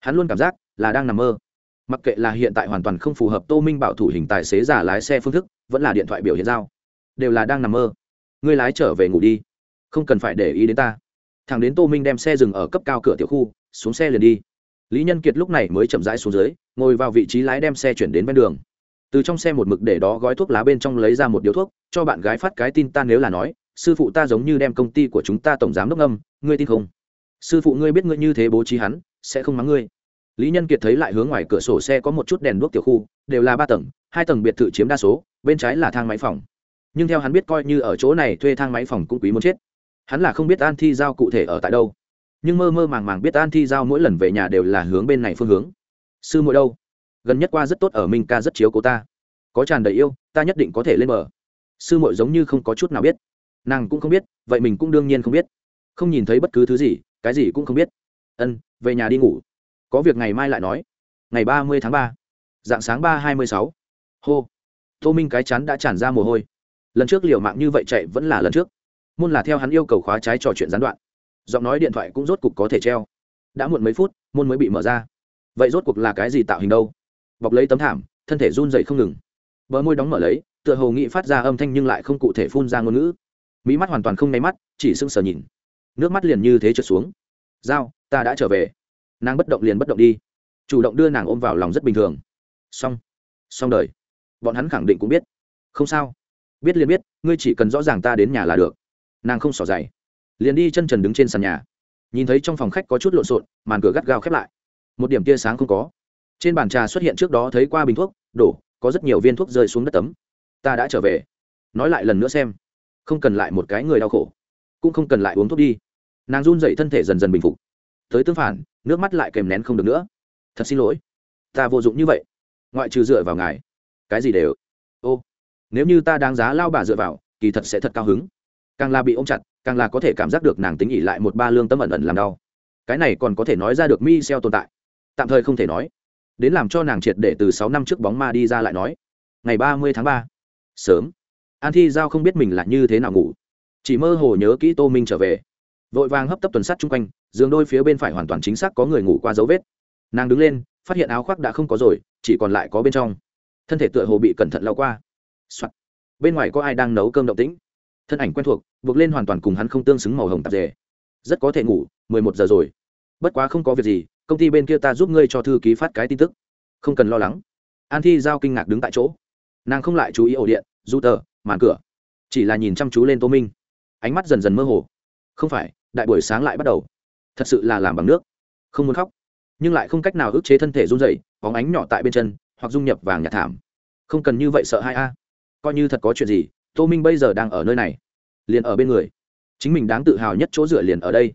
Hắn luôn cảm giác là đang nằm mơ mặc kệ là hiện tại hoàn toàn không phù hợp tô minh bảo thủ hình tài xế giả lái xe phương thức, vẫn là điện thoại biểu hiện giao. Đều là đang nằm mơ. Ngươi lái trở về ngủ đi. Không cần phải để ý đến ta. Thằng đến tô minh đem xe dừng ở cấp cao cửa tiểu khu, xuống xe liền đi. Lý nhân kiệt lúc này mới chậm rãi xuống dưới, ngồi vào vị trí lái đem xe chuyển đến ven đường. Từ trong xe một mực để đó gói thuốc lá bên trong lấy ra một điếu thuốc, cho bạn gái phát cái tin ta nếu là nói, sư phụ ta giống như đem công ty của chúng ta tổng giám đốc âm ngươi tin không? Sư phụ ngươi biết ngươi như thế bố trí hắn, sẽ không mắng ngươi lý nhân kiệt thấy lại hướng ngoài cửa sổ xe có một chút đèn đuốc tiểu khu, đều là ba tầng, hai tầng biệt thự chiếm đa số, bên trái là thang máy phòng. Nhưng theo hắn biết coi như ở chỗ này thuê thang máy phòng cũng quý muốn chết. Hắn là không biết an thi giao cụ thể ở tại đâu. Nhưng mơ mơ màng màng biết an thi giao mỗi lần về nhà đều là hướng bên này phương hướng. Sư muội đâu? Gần nhất qua rất tốt ở minh ca rất chiếu cố ta. Có tràn đầy yêu, ta nhất định có thể lên bờ. Sư muội giống như không có chút nào biết. Nàng cũng không biết, vậy mình cũng đương nhiên không biết. Không nhìn thấy bất cứ thứ gì, cái gì cũng không biết. Ân, về nhà đi ngủ có việc ngày mai lại nói. Ngày ba mươi tháng ba. Dạng sáng ba hai mươi sáu. Hô. Tô minh cái chắn đã tràn ra mồ hôi. Lần trước liều mạng như vậy chạy vẫn là lần trước. Môn là theo hắn yêu cầu khóa trái trò chuyện gián đoạn. Giọng nói điện thoại cũng rốt cục có thể treo. Đã muộn mấy phút, môn mới bị mở ra. Vậy rốt cuộc là cái gì tạo hình đâu? Bọc lấy tấm thảm, thân thể run dậy không ngừng. Bờ môi đóng mở lấy, tựa hồ nghĩ phát ra âm thanh nhưng lại không cụ thể phun ra ngôn ngữ. Mỹ mắt hoàn toàn không nháy mắt, chỉ sưng sờ nhìn. Nước mắt liền như thế trượt xuống. Dao ta đã trở về nàng bất động liền bất động đi. Chủ động đưa nàng ôm vào lòng rất bình thường. Xong. Xong đời. Bọn hắn khẳng định cũng biết. Không sao. Biết liền biết, ngươi chỉ cần rõ ràng ta đến nhà là được. Nàng không xỏ dày liền đi chân trần đứng trên sàn nhà. Nhìn thấy trong phòng khách có chút lộn xộn, màn cửa gắt gao khép lại. Một điểm tia sáng không có. Trên bàn trà xuất hiện trước đó thấy qua bình thuốc, đổ, có rất nhiều viên thuốc rơi xuống đất tấm. Ta đã trở về. Nói lại lần nữa xem. Không cần lại một cái người đau khổ. Cũng không cần lại uống thuốc đi. Nàng run dậy thân thể dần dần bình phục tới tương phản, nước mắt lại kèm nén không được nữa. Thật xin lỗi. Ta vô dụng như vậy. Ngoại trừ dựa vào ngài. Cái gì đều. Ô, nếu như ta đáng giá lao bà dựa vào, kỳ thật sẽ thật cao hứng. Càng là bị ôm chặt, càng là có thể cảm giác được nàng tính ỉ lại một ba lương tâm ẩn ẩn làm đau. Cái này còn có thể nói ra được mi xeo tồn tại. Tạm thời không thể nói. Đến làm cho nàng triệt để từ sáu năm trước bóng ma đi ra lại nói. Ngày ba mươi tháng ba. Sớm. An thi giao không biết mình là như thế nào ngủ. Chỉ mơ hồ nhớ kỹ tô minh trở về vội vàng hấp tấp tuần sát chung quanh, giường đôi phía bên phải hoàn toàn chính xác có người ngủ qua dấu vết. Nàng đứng lên, phát hiện áo khoác đã không có rồi, chỉ còn lại có bên trong. Thân thể tựa hồ bị cẩn thận lao qua、Soạn. bên ngoài có ai đang nấu cơm động tĩnh? Thân ảnh quen thuộc, buộc lên hoàn toàn cùng hắn không tương xứng màu hồng tạp dề. Rất có thể ngủ, mười một giờ rồi. Bất quá không có việc gì, công ty bên kia ta giúp ngươi cho thư ký phát cái tin tức. Không cần lo lắng. An thi giao kinh ngạc đứng tại chỗ. Nàng không lại chú ý ổ điện du tờ màn cửa. Chỉ là nhìn chăm chú lên tô minh. Ánh mắt dần dần mơ hồ. Không phải đại buổi sáng lại bắt đầu. Thật sự là làm bằng nước. Không muốn khóc. Nhưng lại không cách nào ức chế thân thể run dày bóng ánh nhỏ tại bên chân, hoặc dung nhập vàng nhạt thảm. Không cần như vậy sợ hai a. À. Coi như thật có chuyện gì, tô minh bây giờ đang ở nơi này. Liền ở bên người. Chính mình đáng tự hào nhất chỗ dựa liền ở đây.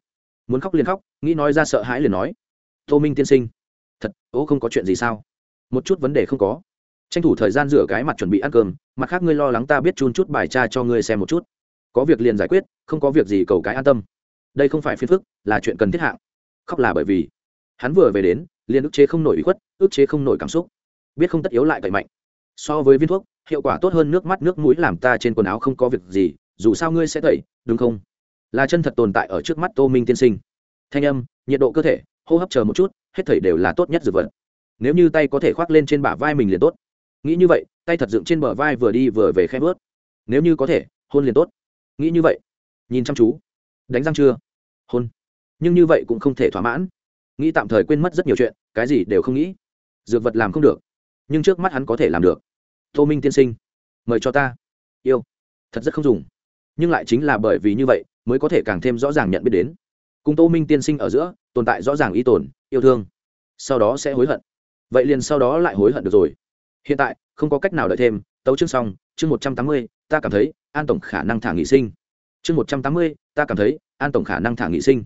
Muốn khóc liền khóc, nghĩ nói ra sợ hãi liền nói. Tô minh tiên sinh. Thật, ố không có chuyện gì sao? Một chút vấn đề không có. Tranh thủ thời gian rửa cái mặt chuẩn bị ăn cơm, mặt khác ngươi lo lắng ta biết chun chút bài tra cho ngươi xem một chút. Có việc liền giải quyết, không có việc gì cầu cái an tâm đây không phải phiền phức, là chuyện cần thiết hạng. Khóc là bởi vì, hắn vừa về đến, liền ức chế không nổi ý khuất, ức chế không nổi cảm xúc. Biết không tất yếu lại cậy mạnh. So với viên thuốc, hiệu quả tốt hơn nước mắt nước mũi làm ta trên quần áo không có việc gì, dù sao ngươi sẽ tẩy, đúng không? Là chân thật tồn tại ở trước mắt tô minh tiên sinh. Thanh âm, nhiệt độ cơ thể, hô hấp chờ một chút, hết thảy đều là tốt nhất dược vật. Nếu như tay có thể khoác lên trên bả vai mình liền tốt. Nghĩ như vậy, tay thật dựng trên bờ vai vừa đi vừa về khẽ bớt. nếu như có thể, hôn liền tốt. Nghĩ như vậy. Nhìn chăm chú. Đánh răng chưa? Hôn. Nhưng như vậy cũng không thể thỏa mãn. Nghĩ tạm thời quên mất rất nhiều chuyện, cái gì đều không nghĩ. Dược vật làm không được, nhưng trước mắt hắn có thể làm được. Tô minh tiên sinh, mời cho ta. Yêu, thật rất không dùng. Nhưng lại chính là bởi vì như vậy, mới có thể càng thêm rõ ràng nhận biết đến. Cùng tô minh tiên sinh ở giữa, tồn tại rõ ràng y tồn, yêu thương. Sau đó sẽ hối hận. Vậy liền sau đó lại hối hận được rồi. Hiện tại, không có cách nào đợi thêm. Tấu chương xong, chương một trăm tám mươi, ta cảm thấy, an tổng khả năng thả nghị sinh chương một trăm tám mươi, ta cảm thấy, an tổng khả năng thả nghị sinh.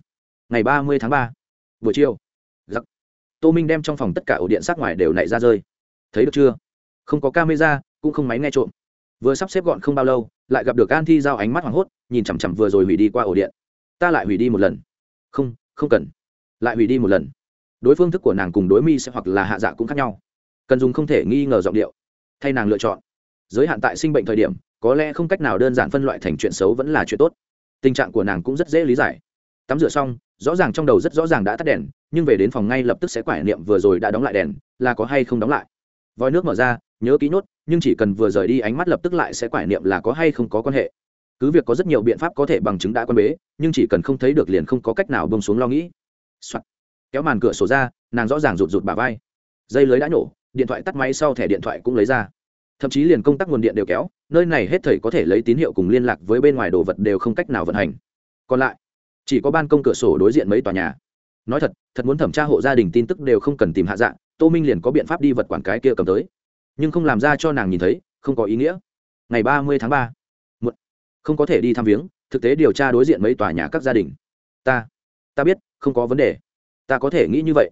Ngày ba mươi tháng ba, buổi chiều. Giặc. Tô minh đem trong phòng tất cả ổ điện sát ngoài đều nảy ra rơi. Thấy được chưa? Không có camera, cũng không máy nghe trộm. Vừa sắp xếp gọn không bao lâu, lại gặp được an thi giao ánh mắt hoảng hốt, nhìn chằm chằm vừa rồi hủy đi qua ổ điện. Ta lại hủy đi một lần. Không không cần. Lại hủy đi một lần. Đối phương thức của nàng cùng đối mi sẽ hoặc là hạ dạ cũng khác nhau. Cần dùng không thể nghi ngờ giọng điệu. Thay nàng lựa chọn. Giới hạn tại sinh bệnh thời điểm có lẽ không cách nào đơn giản phân loại thành chuyện xấu vẫn là chuyện tốt. Tình trạng của nàng cũng rất dễ lý giải. Tắm rửa xong, rõ ràng trong đầu rất rõ ràng đã tắt đèn, nhưng về đến phòng ngay lập tức sẽ quải niệm vừa rồi đã đóng lại đèn, là có hay không đóng lại. Vòi nước mở ra, nhớ ký nhốt nhưng chỉ cần vừa rời đi ánh mắt lập tức lại sẽ quải niệm là có hay không có quan hệ. Cứ việc có rất nhiều biện pháp có thể bằng chứng đã quan bế, nhưng chỉ cần không thấy được liền không có cách nào bông xuống lo nghĩ、Soạn. kéo màn cửa sổ ra, nàng rõ ràng rụt rụt bà vai. Dây lưới đã nổ, điện thoại tắt máy sau thẻ điện thoại cũng lấy ra thậm chí liền công tắc nguồn điện đều kéo, nơi này hết thầy có thể lấy tín hiệu cùng liên lạc với bên ngoài đồ vật đều không cách nào vận hành. Còn lại, chỉ có ban công cửa sổ đối diện mấy tòa nhà. Nói thật thật muốn thẩm tra hộ gia đình tin tức đều không cần tìm hạ dạng, tô minh liền có biện pháp đi vật quản cái kia cầm tới. Nhưng không làm ra cho nàng nhìn thấy, không có ý nghĩa. Ngày ba mươi tháng ba không có thể đi thăm viếng, thực tế điều tra đối diện mấy tòa nhà các gia đình. Ta ta biết, không có vấn đề. Ta có thể nghĩ như vậy.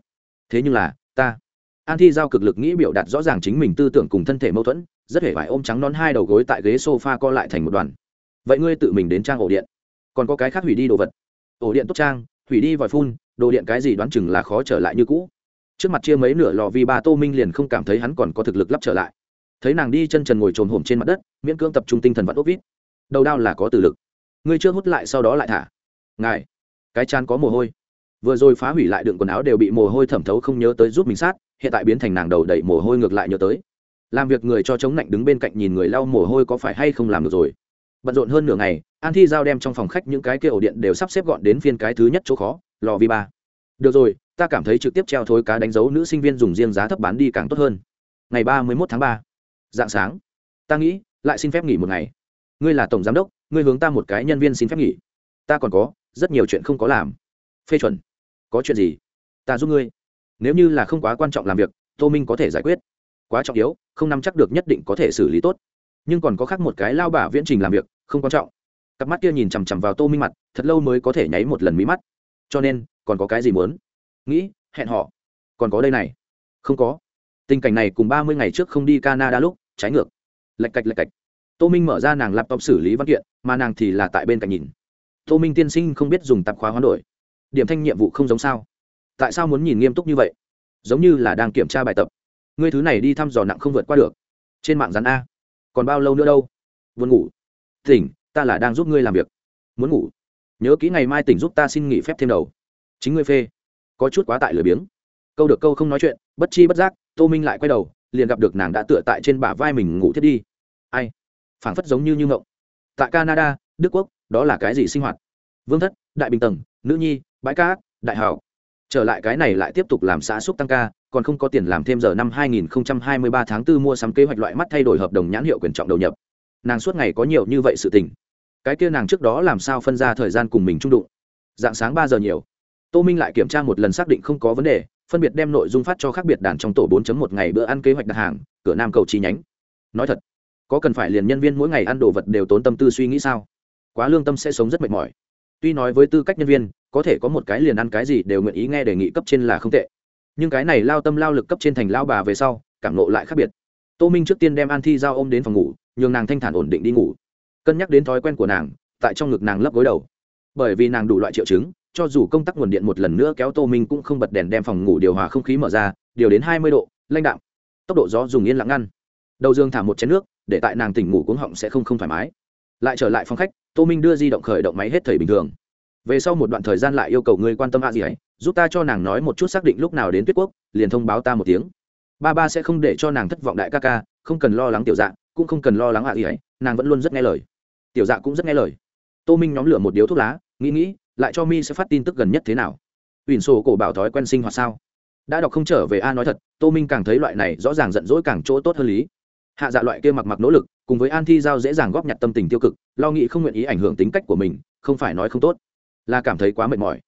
Thế nhưng là, ta, an thi giao cực lực nghĩ biểu đạt rõ ràng chính mình tư tưởng cùng thân thể mâu thuẫn rất hề vải ôm trắng nón hai đầu gối tại ghế sofa co lại thành một đoàn. Vậy ngươi tự mình đến trang ổ điện. Còn có cái khác hủy đi đồ vật. Ổ điện tốt trang, hủy đi vòi phun, đồ điện cái gì đoán chừng là khó trở lại như cũ. Trước mặt chia mấy nửa lò vì bà tô minh liền không cảm thấy hắn còn có thực lực lắp trở lại. Thấy nàng đi chân trần ngồi trồn hổm trên mặt đất, miễn cưỡng tập trung tinh thần vẫn ốc vít. Đầu đao là có từ lực. Ngươi chưa hút lại sau đó lại thả. Ngài, cái chán có mồ hôi. Vừa rồi phá hủy lại đựng quần áo đều bị mồ hôi thẩm thấu không nhớ tới giúp mình sát, hiện tại biến thành nàng đầu đẩy mồ hôi ngược lại nhớ tới làm việc người cho chống lạnh đứng bên cạnh nhìn người lau mồ hôi có phải hay không làm được rồi. Bận rộn hơn nửa ngày, an thi giao đem trong phòng khách những cái kia ổ điện đều sắp xếp gọn đến phiên cái thứ nhất chỗ khó, lò vi ba. Được rồi, ta cảm thấy trực tiếp treo thối cá đánh dấu nữ sinh viên dùng riêng giá thấp bán đi càng tốt hơn. Ngày ba mươi một tháng ba. Dạng sáng. Ta nghĩ, lại xin phép nghỉ một ngày. Ngươi là tổng giám đốc, ngươi hướng ta một cái nhân viên xin phép nghỉ. Ta còn có, rất nhiều chuyện không có làm. Phê chuẩn. Có chuyện gì? Ta giúp ngươi. Nếu như là không quá quan trọng làm việc, tô minh có thể giải quyết quá trọng yếu, không nắm chắc được nhất định có thể xử lý tốt. Nhưng còn có khác một cái lao bà viễn trình làm việc, không quan trọng. Cặp mắt kia nhìn chằm chằm vào tô minh mặt, thật lâu mới có thể nháy một lần mí mắt. Cho nên, còn có cái gì muốn? Nghĩ, hẹn họ còn có đây này. Không có. Tình cảnh này cùng ba mươi ngày trước không đi canada lúc, trái ngược. Lạch cạch lạch cạch. Tô minh mở ra nàng laptop xử lý văn kiện, mà nàng thì là tại bên cạnh nhìn. Tô minh tiên sinh không biết dùng tạp khóa hoán đổi. Điểm thanh nhiệm vụ không giống sao. Tại sao muốn nhìn nghiêm túc như vậy? Giống như là đang kiểm tra bài tập ngươi thứ này đi thăm dò nặng không vượt qua được. Trên mạng rắn a. Còn bao lâu nữa đâu? Buồn ngủ. Tỉnh, ta là đang giúp ngươi làm việc. Muốn ngủ. Nhớ kỹ ngày mai tỉnh giúp ta xin nghỉ phép thêm đầu. Chính ngươi phê. Có chút quá tại lười biếng. Câu được câu không nói chuyện, bất chi bất giác, tô minh lại quay đầu, liền gặp được nàng đã tựa tại trên bả vai mình ngủ thiết đi. Ai? Phảng phất giống như như ngộng. Tại canada, đức quốc, đó là cái gì sinh hoạt? Vương thất, đại bình tầng, nữ nhi, bãi cát, đại hảo trở lại cái này lại tiếp tục làm xã xúc tăng ca, còn không có tiền làm thêm giờ năm 2023 tháng 4 mua sắm kế hoạch loại mắt thay đổi hợp đồng nhãn hiệu quyền trọng đầu nhập. Nàng suốt ngày có nhiều như vậy sự tình. Cái kia nàng trước đó làm sao phân ra thời gian cùng mình trung đụng? Dạng sáng ba giờ nhiều. Tô minh lại kiểm tra một lần xác định không có vấn đề, phân biệt đem nội dung phát cho khác biệt đàn trong tổ 4.1 ngày bữa ăn kế hoạch đặt hàng, cửa nam cầu chi nhánh. Nói thật, có cần phải liền nhân viên mỗi ngày ăn đồ vật đều tốn tâm tư suy nghĩ sao? Quá lương tâm sẽ sống rất mệt mỏi. Tuy nói với tư cách nhân viên có thể có một cái liền ăn cái gì đều nguyện ý nghe đề nghị cấp trên là không tệ. Nhưng cái này lao tâm lao lực cấp trên thành lao bà về sau, cảm nộ lại khác biệt. Tô minh trước tiên đem an thi giao ôm đến phòng ngủ, nhường nàng thanh thản ổn định đi ngủ. Cân nhắc đến thói quen của nàng, tại trong ngực nàng lấp gối đầu. Bởi vì nàng đủ loại triệu chứng, cho dù công tắc nguồn điện một lần nữa kéo tô minh cũng không bật đèn đem phòng ngủ điều hòa không khí mở ra, điều đến hai mươi độ lanh đạm. Tốc độ gió dùng yên lặng ngăn. Đầu dương thả một chén nước, để tại nàng tỉnh ngủ cuống họng sẽ không không thoải mái. Lại trở lại phòng khách, tô minh đưa di động khởi động máy hết thời bình thường về sau một đoạn thời gian lại yêu cầu ngươi quan tâm a gì ấy giúp ta cho nàng nói một chút xác định lúc nào đến tuyết quốc, liền thông báo ta một tiếng. Ba ba sẽ không để cho nàng thất vọng đại ca ca, không cần lo lắng tiểu dạ cũng không cần lo lắng a gì ấy nàng vẫn luôn rất nghe lời. Tiểu dạ cũng rất nghe lời. Tô minh nhóm lửa một điếu thuốc lá, nghĩ nghĩ, lại cho mi sẽ phát tin tức gần nhất thế nào. Ủyển sổ cổ bảo thói quen sinh hoạt sao? Đã đọc không trở về a nói thật, tô minh càng thấy loại này rõ ràng giận dỗi càng chỗ tốt hơn lý. Hạ dạ loại kia mặc mặc nỗ lực, cùng với an thi giao dễ dàng góp nhặt tâm tình tiêu cực, lo nghĩ không nguyện ý ảnh hưởng tính cách của mình, không phải nói không tốt là cảm thấy quá mệt mỏi.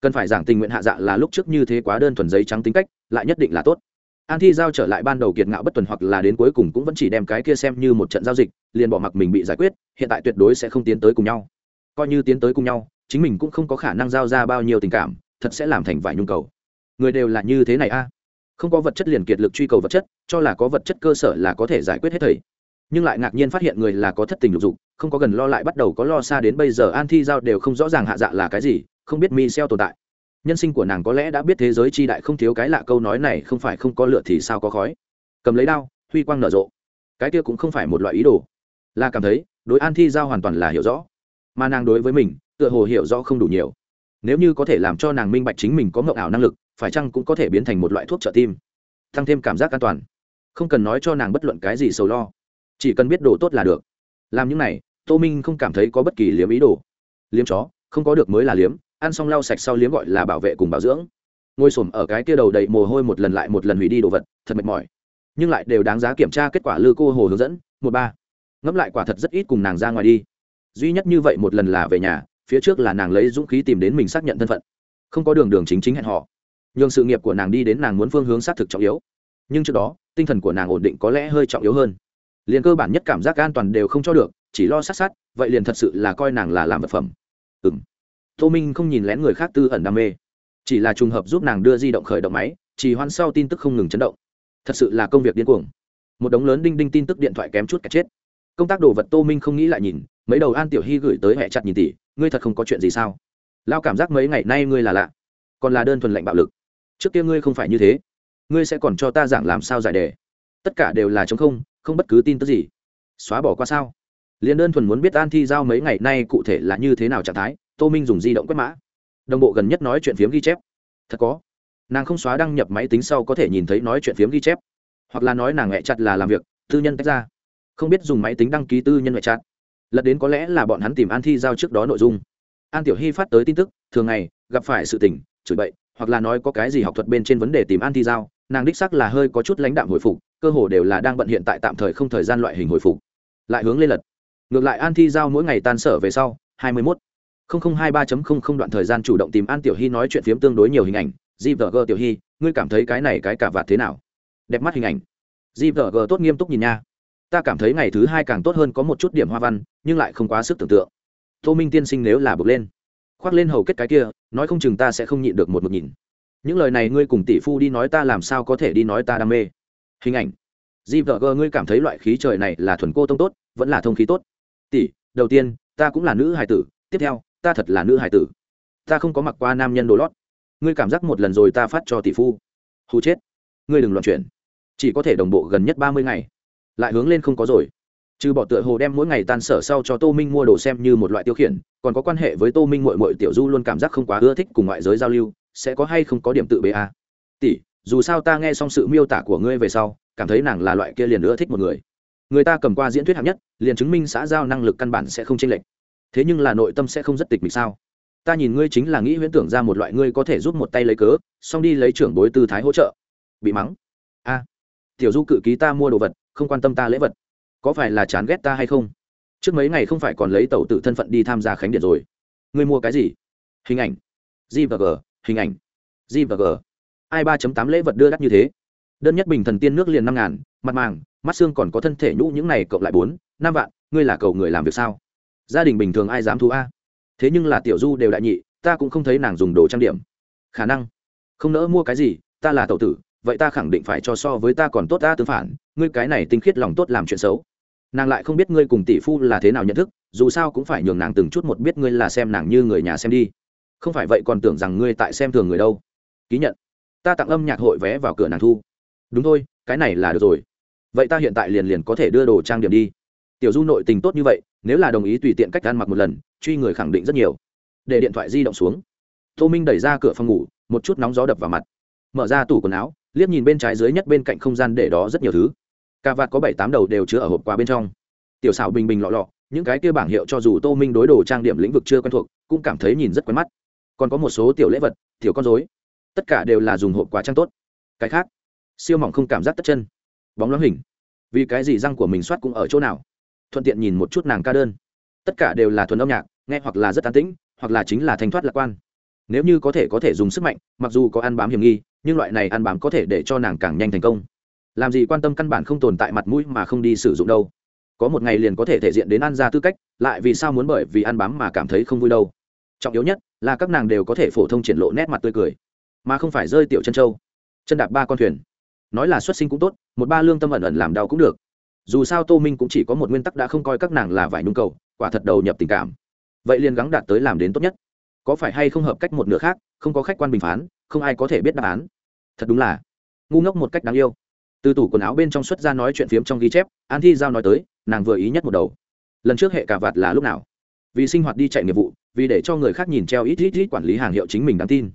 Cần phải giảng tình nguyện hạ dạ là lúc trước như thế quá đơn thuần giấy trắng tính cách, lại nhất định là tốt. An thi giao trở lại ban đầu kiệt ngạo bất tuần hoặc là đến cuối cùng cũng vẫn chỉ đem cái kia xem như một trận giao dịch, liền bỏ mặc mình bị giải quyết, hiện tại tuyệt đối sẽ không tiến tới cùng nhau. Coi như tiến tới cùng nhau, chính mình cũng không có khả năng giao ra bao nhiêu tình cảm, thật sẽ làm thành vài nhu cầu. Người đều là như thế này a. Không có vật chất liền kiệt lực truy cầu vật chất, cho là có vật chất cơ sở là có thể giải quyết hết thầy nhưng lại ngạc nhiên phát hiện người là có thất tình lục dục, không có gần lo lại bắt đầu có lo xa đến bây giờ an thi giao đều không rõ ràng hạ dạ là cái gì, không biết mi xeo tồn tại. Nhân sinh của nàng có lẽ đã biết thế giới chi đại không thiếu cái lạ câu nói này, không phải không có lửa thì sao có khói. Cầm lấy đao, huy quang nở rộ. Cái kia cũng không phải một loại ý đồ. Là cảm thấy, đối an thi giao hoàn toàn là hiểu rõ. Mà nàng đối với mình, tựa hồ hiểu rõ không đủ nhiều. Nếu như có thể làm cho nàng minh bạch chính mình có mậu ảo năng lực, phải chăng cũng có thể biến thành một loại thuốc trợ tim. Tăng thêm cảm giác an toàn. Không cần nói cho nàng bất luận cái gì sầu lo chỉ cần biết đồ tốt là được. Làm những này, tô minh không cảm thấy có bất kỳ liếm ý đồ. Liếm chó, không có được mới là liếm, ăn xong lau sạch sau liếm gọi là bảo vệ cùng bảo dưỡng. Ngồi s ổ m ở cái kia đầu đầy mồ hôi một lần lại một lần hủy đi đồ vật, thật mệt mỏi. Nhưng lại đều đáng giá kiểm tra kết quả lư cô hồ hướng dẫn, một ba. Ngẫm lại quả thật rất ít cùng nàng ra ngoài đi. Duy nhất như vậy một lần là về nhà, phía trước là nàng lấy dũng khí tìm đến mình xác nhận thân phận. Không có đường đường chính chính hẹn họ nhường sự nghiệp của nàng đi đến nàng muốn phương hướng xác thực trọng yếu. Nhưng trước đó, tinh thần của nàng ổn định có lẽ hơi trọng yếu hơn liền cơ bản nhất cảm giác an toàn đều không cho được chỉ lo sát sát vậy liền thật sự là coi nàng là làm vật phẩm. Ừ m tô minh không nhìn lén người khác tư ẩn đam mê. Chỉ là trùng hợp giúp nàng đưa di động khởi động máy chỉ hoan sau tin tức không ngừng chấn động. Thật sự là công việc điên cuồng. Một đống lớn đinh đinh tin tức điện thoại kém chút cả chết. Công tác đồ vật tô minh không nghĩ lại nhìn mấy đầu an tiểu hy gửi tới hẹ chặt nhìn tỷ, ngươi thật không có chuyện gì sao? Lao cảm giác mấy ngày nay ngươi là lạ còn là đơn thuần lệnh bạo lực. Trước kia ngươi không phải như thế ngươi sẽ còn cho ta giảng làm sao giải đề? Tất cả đều là chống không không bất cứ tin tức gì. Xóa bỏ qua sao? Liền đơn thuần muốn biết an thi giao mấy ngày nay cụ thể là như thế nào trạng thái, tô minh dùng di động quét mã. Đồng bộ gần nhất nói chuyện phiếm ghi chép. Thật có. Nàng không xóa đăng nhập máy tính sau có thể nhìn thấy nói chuyện phiếm ghi chép. Hoặc là nói nàng hẹ chặt là làm việc, tư nhân tách ra. Không biết dùng máy tính đăng ký tư nhân hẹ chặt. Lật đến có lẽ là bọn hắn tìm an thi giao trước đó nội dung. An tiểu hy phát tới tin tức, thường ngày gặp phải sự tình, chửi bậy, hoặc là nói có cái gì học thuật bên trên vấn đề tìm an thi giao nàng đích sắc là hơi có chút lãnh đạm hồi phục, cơ hồ đều là đang bận hiện tại tạm thời không thời gian loại hình hồi phục. Lại hướng lên lật. Ngược lại an thi giao mỗi ngày tan sở về sau, hai mươi mốt. hai ba đoạn thời gian chủ động tìm an tiểu hy nói chuyện phiếm tương đối nhiều hình ảnh. G tiểu hy, ngươi cảm thấy cái này cái cả vạt thế nào? Đẹp mắt hình ảnh. Gvg tốt nghiêm túc nhìn nha. Ta cảm thấy ngày thứ hai càng tốt hơn có một chút điểm hoa văn, nhưng lại không quá sức tưởng tượng. Tô minh tiên sinh nếu là bực lên, khoác lên hầu kết cái kia, nói không chừng ta sẽ không nhịn được một mực nhìn những lời này ngươi cùng tỷ phu đi nói ta làm sao có thể đi nói ta đam mê? Hình ảnh. Gvg ngươi cảm thấy loại khí trời này là thuần cô tông tốt, vẫn là thông khí tốt? Tỷ, đầu tiên, ta cũng là nữ hài tử, tiếp theo, ta thật là nữ hài tử. Ta không có mặc qua nam nhân đồ lót. Ngươi cảm giác một lần rồi ta phát cho tỷ phu. Hù chết. Ngươi đừng loạn chuyển chỉ có thể đồng bộ gần nhất ba mươi ngày. Lại hướng lên không có rồi. Trừ bỏ tựa hồ đem mỗi ngày tan sở sau cho tô minh mua đồ xem như một loại tiêu khiển, còn có quan hệ với tô minh mội mội tiểu du luôn cảm giác không quá ưa thích cùng ngoại giới giao lưu sẽ có hay không có điểm tự bế a tỷ, dù sao ta nghe xong sự miêu tả của ngươi về sau, cảm thấy nàng là loại kia liền nữa thích một người. Người ta cầm qua diễn thuyết hạng nhất, liền chứng minh xã giao năng lực căn bản sẽ không chênh lệch. Thế nhưng là nội tâm sẽ không rất tịch mịch sao? Ta nhìn ngươi chính là nghĩ huyễn tưởng ra một loại ngươi có thể giúp một tay lấy cớ, xong đi lấy trưởng bối tư thái hỗ trợ. Bị mắng. A. Tiểu du cự ký ta mua đồ vật, không quan tâm ta lễ vật. Có phải là chán ghét ta hay không? Trước mấy ngày không phải còn lấy tàu tự thân phận đi tham gia khánh điện rồi. Ngươi mua cái gì? Hình ảnh. G và g hình ảnh. G và g. Ai ba tám lễ vật đưa đắt như thế. Đơn nhất bình thần tiên nước liền năm ngàn, mặt màng, mắt xương còn có thân thể nhũ những này cộng lại bốn, năm vạn, ngươi là cầu người làm việc sao? Gia đình bình thường ai dám thu a? Thế nhưng là tiểu du đều đại nhị, ta cũng không thấy nàng dùng đồ trang điểm. Khả năng. Không nỡ mua cái gì, ta là tậu tử, vậy ta khẳng định phải cho so với ta còn tốt ta tương phản, ngươi cái này tinh khiết lòng tốt làm chuyện xấu. Nàng lại không biết ngươi cùng tỷ phu là thế nào nhận thức, dù sao cũng phải nhường nàng từng chút một biết ngươi là xem nàng như người nhà xem đi không phải vậy còn tưởng rằng ngươi tại xem thường người đâu. Ký nhận. Ta tặng âm nhạc hội vé vào cửa nàng thu. Đúng thôi, cái này là được rồi. Vậy ta hiện tại liền liền có thể đưa đồ trang điểm đi. Tiểu du nội tình tốt như vậy, nếu là đồng ý tùy tiện cách ăn mặc một lần, truy người khẳng định rất nhiều. Để điện thoại di động xuống. Tô minh đẩy ra cửa phòng ngủ, một chút nóng gió đập vào mặt. Mở ra tủ quần áo, liếc nhìn bên trái dưới nhất bên cạnh không gian để đó rất nhiều thứ. Cà vạt có bảy tám đầu đều chứa ở hộp quà bên trong. Tiểu xảo bình bình lọ lọ, những cái kia bảng hiệu cho dù tô minh đối đồ trang điểm lĩnh vực chưa quen thuộc, cũng cảm thấy nhìn rất quen mắt còn có một số tiểu lễ vật, tiểu con dối tất cả đều là dùng hộp quà trang tốt. Cái khác, siêu mỏng không cảm giác tất chân. Bóng loáng hình. Vì cái gì răng của mình soát cũng ở chỗ nào? Thuận tiện nhìn một chút nàng ca đơn. Tất cả đều là thuần âm nhạc, nghe hoặc là rất an tĩnh, hoặc là chính là thanh thoát lạc quan. Nếu như có thể có thể dùng sức mạnh, mặc dù có ăn bám hiểm nghi, nhưng loại này ăn bám có thể để cho nàng càng nhanh thành công. Làm gì quan tâm căn bản không tồn tại mặt mũi mà không đi sử dụng đâu. Có một ngày liền có thể thể diện đến ăn ra tư cách, lại vì sao muốn bởi vì ăn bám mà cảm thấy không vui đâu trọng yếu nhất là các nàng đều có thể phổ thông triển lộ nét mặt tươi cười, mà không phải rơi tiểu chân trâu. Chân đạp ba con thuyền. Nói là xuất sinh cũng tốt, một ba lương tâm ẩn ẩn làm đau cũng được. Dù sao tô minh cũng chỉ có một nguyên tắc đã không coi các nàng là vải nhu cầu, quả thật đầu nhập tình cảm. Vậy liền gắng đạt tới làm đến tốt nhất. Có phải hay không hợp cách một nửa khác, không có khách quan bình phán, không ai có thể biết đáp án. Thật đúng là ngu ngốc một cách đáng yêu. Từ tủ quần áo bên trong xuất ra nói chuyện phiếm trong ghi chép, an thi giao nói tới, nàng vừa ý nhất một đầu. Lần trước hệ cà vạt là lúc nào? Vì sinh hoạt đi chạy nghiệp vụ, vì để cho người khác nhìn treo ít ít ít quản lý hàng hiệu chính mình đáng tin.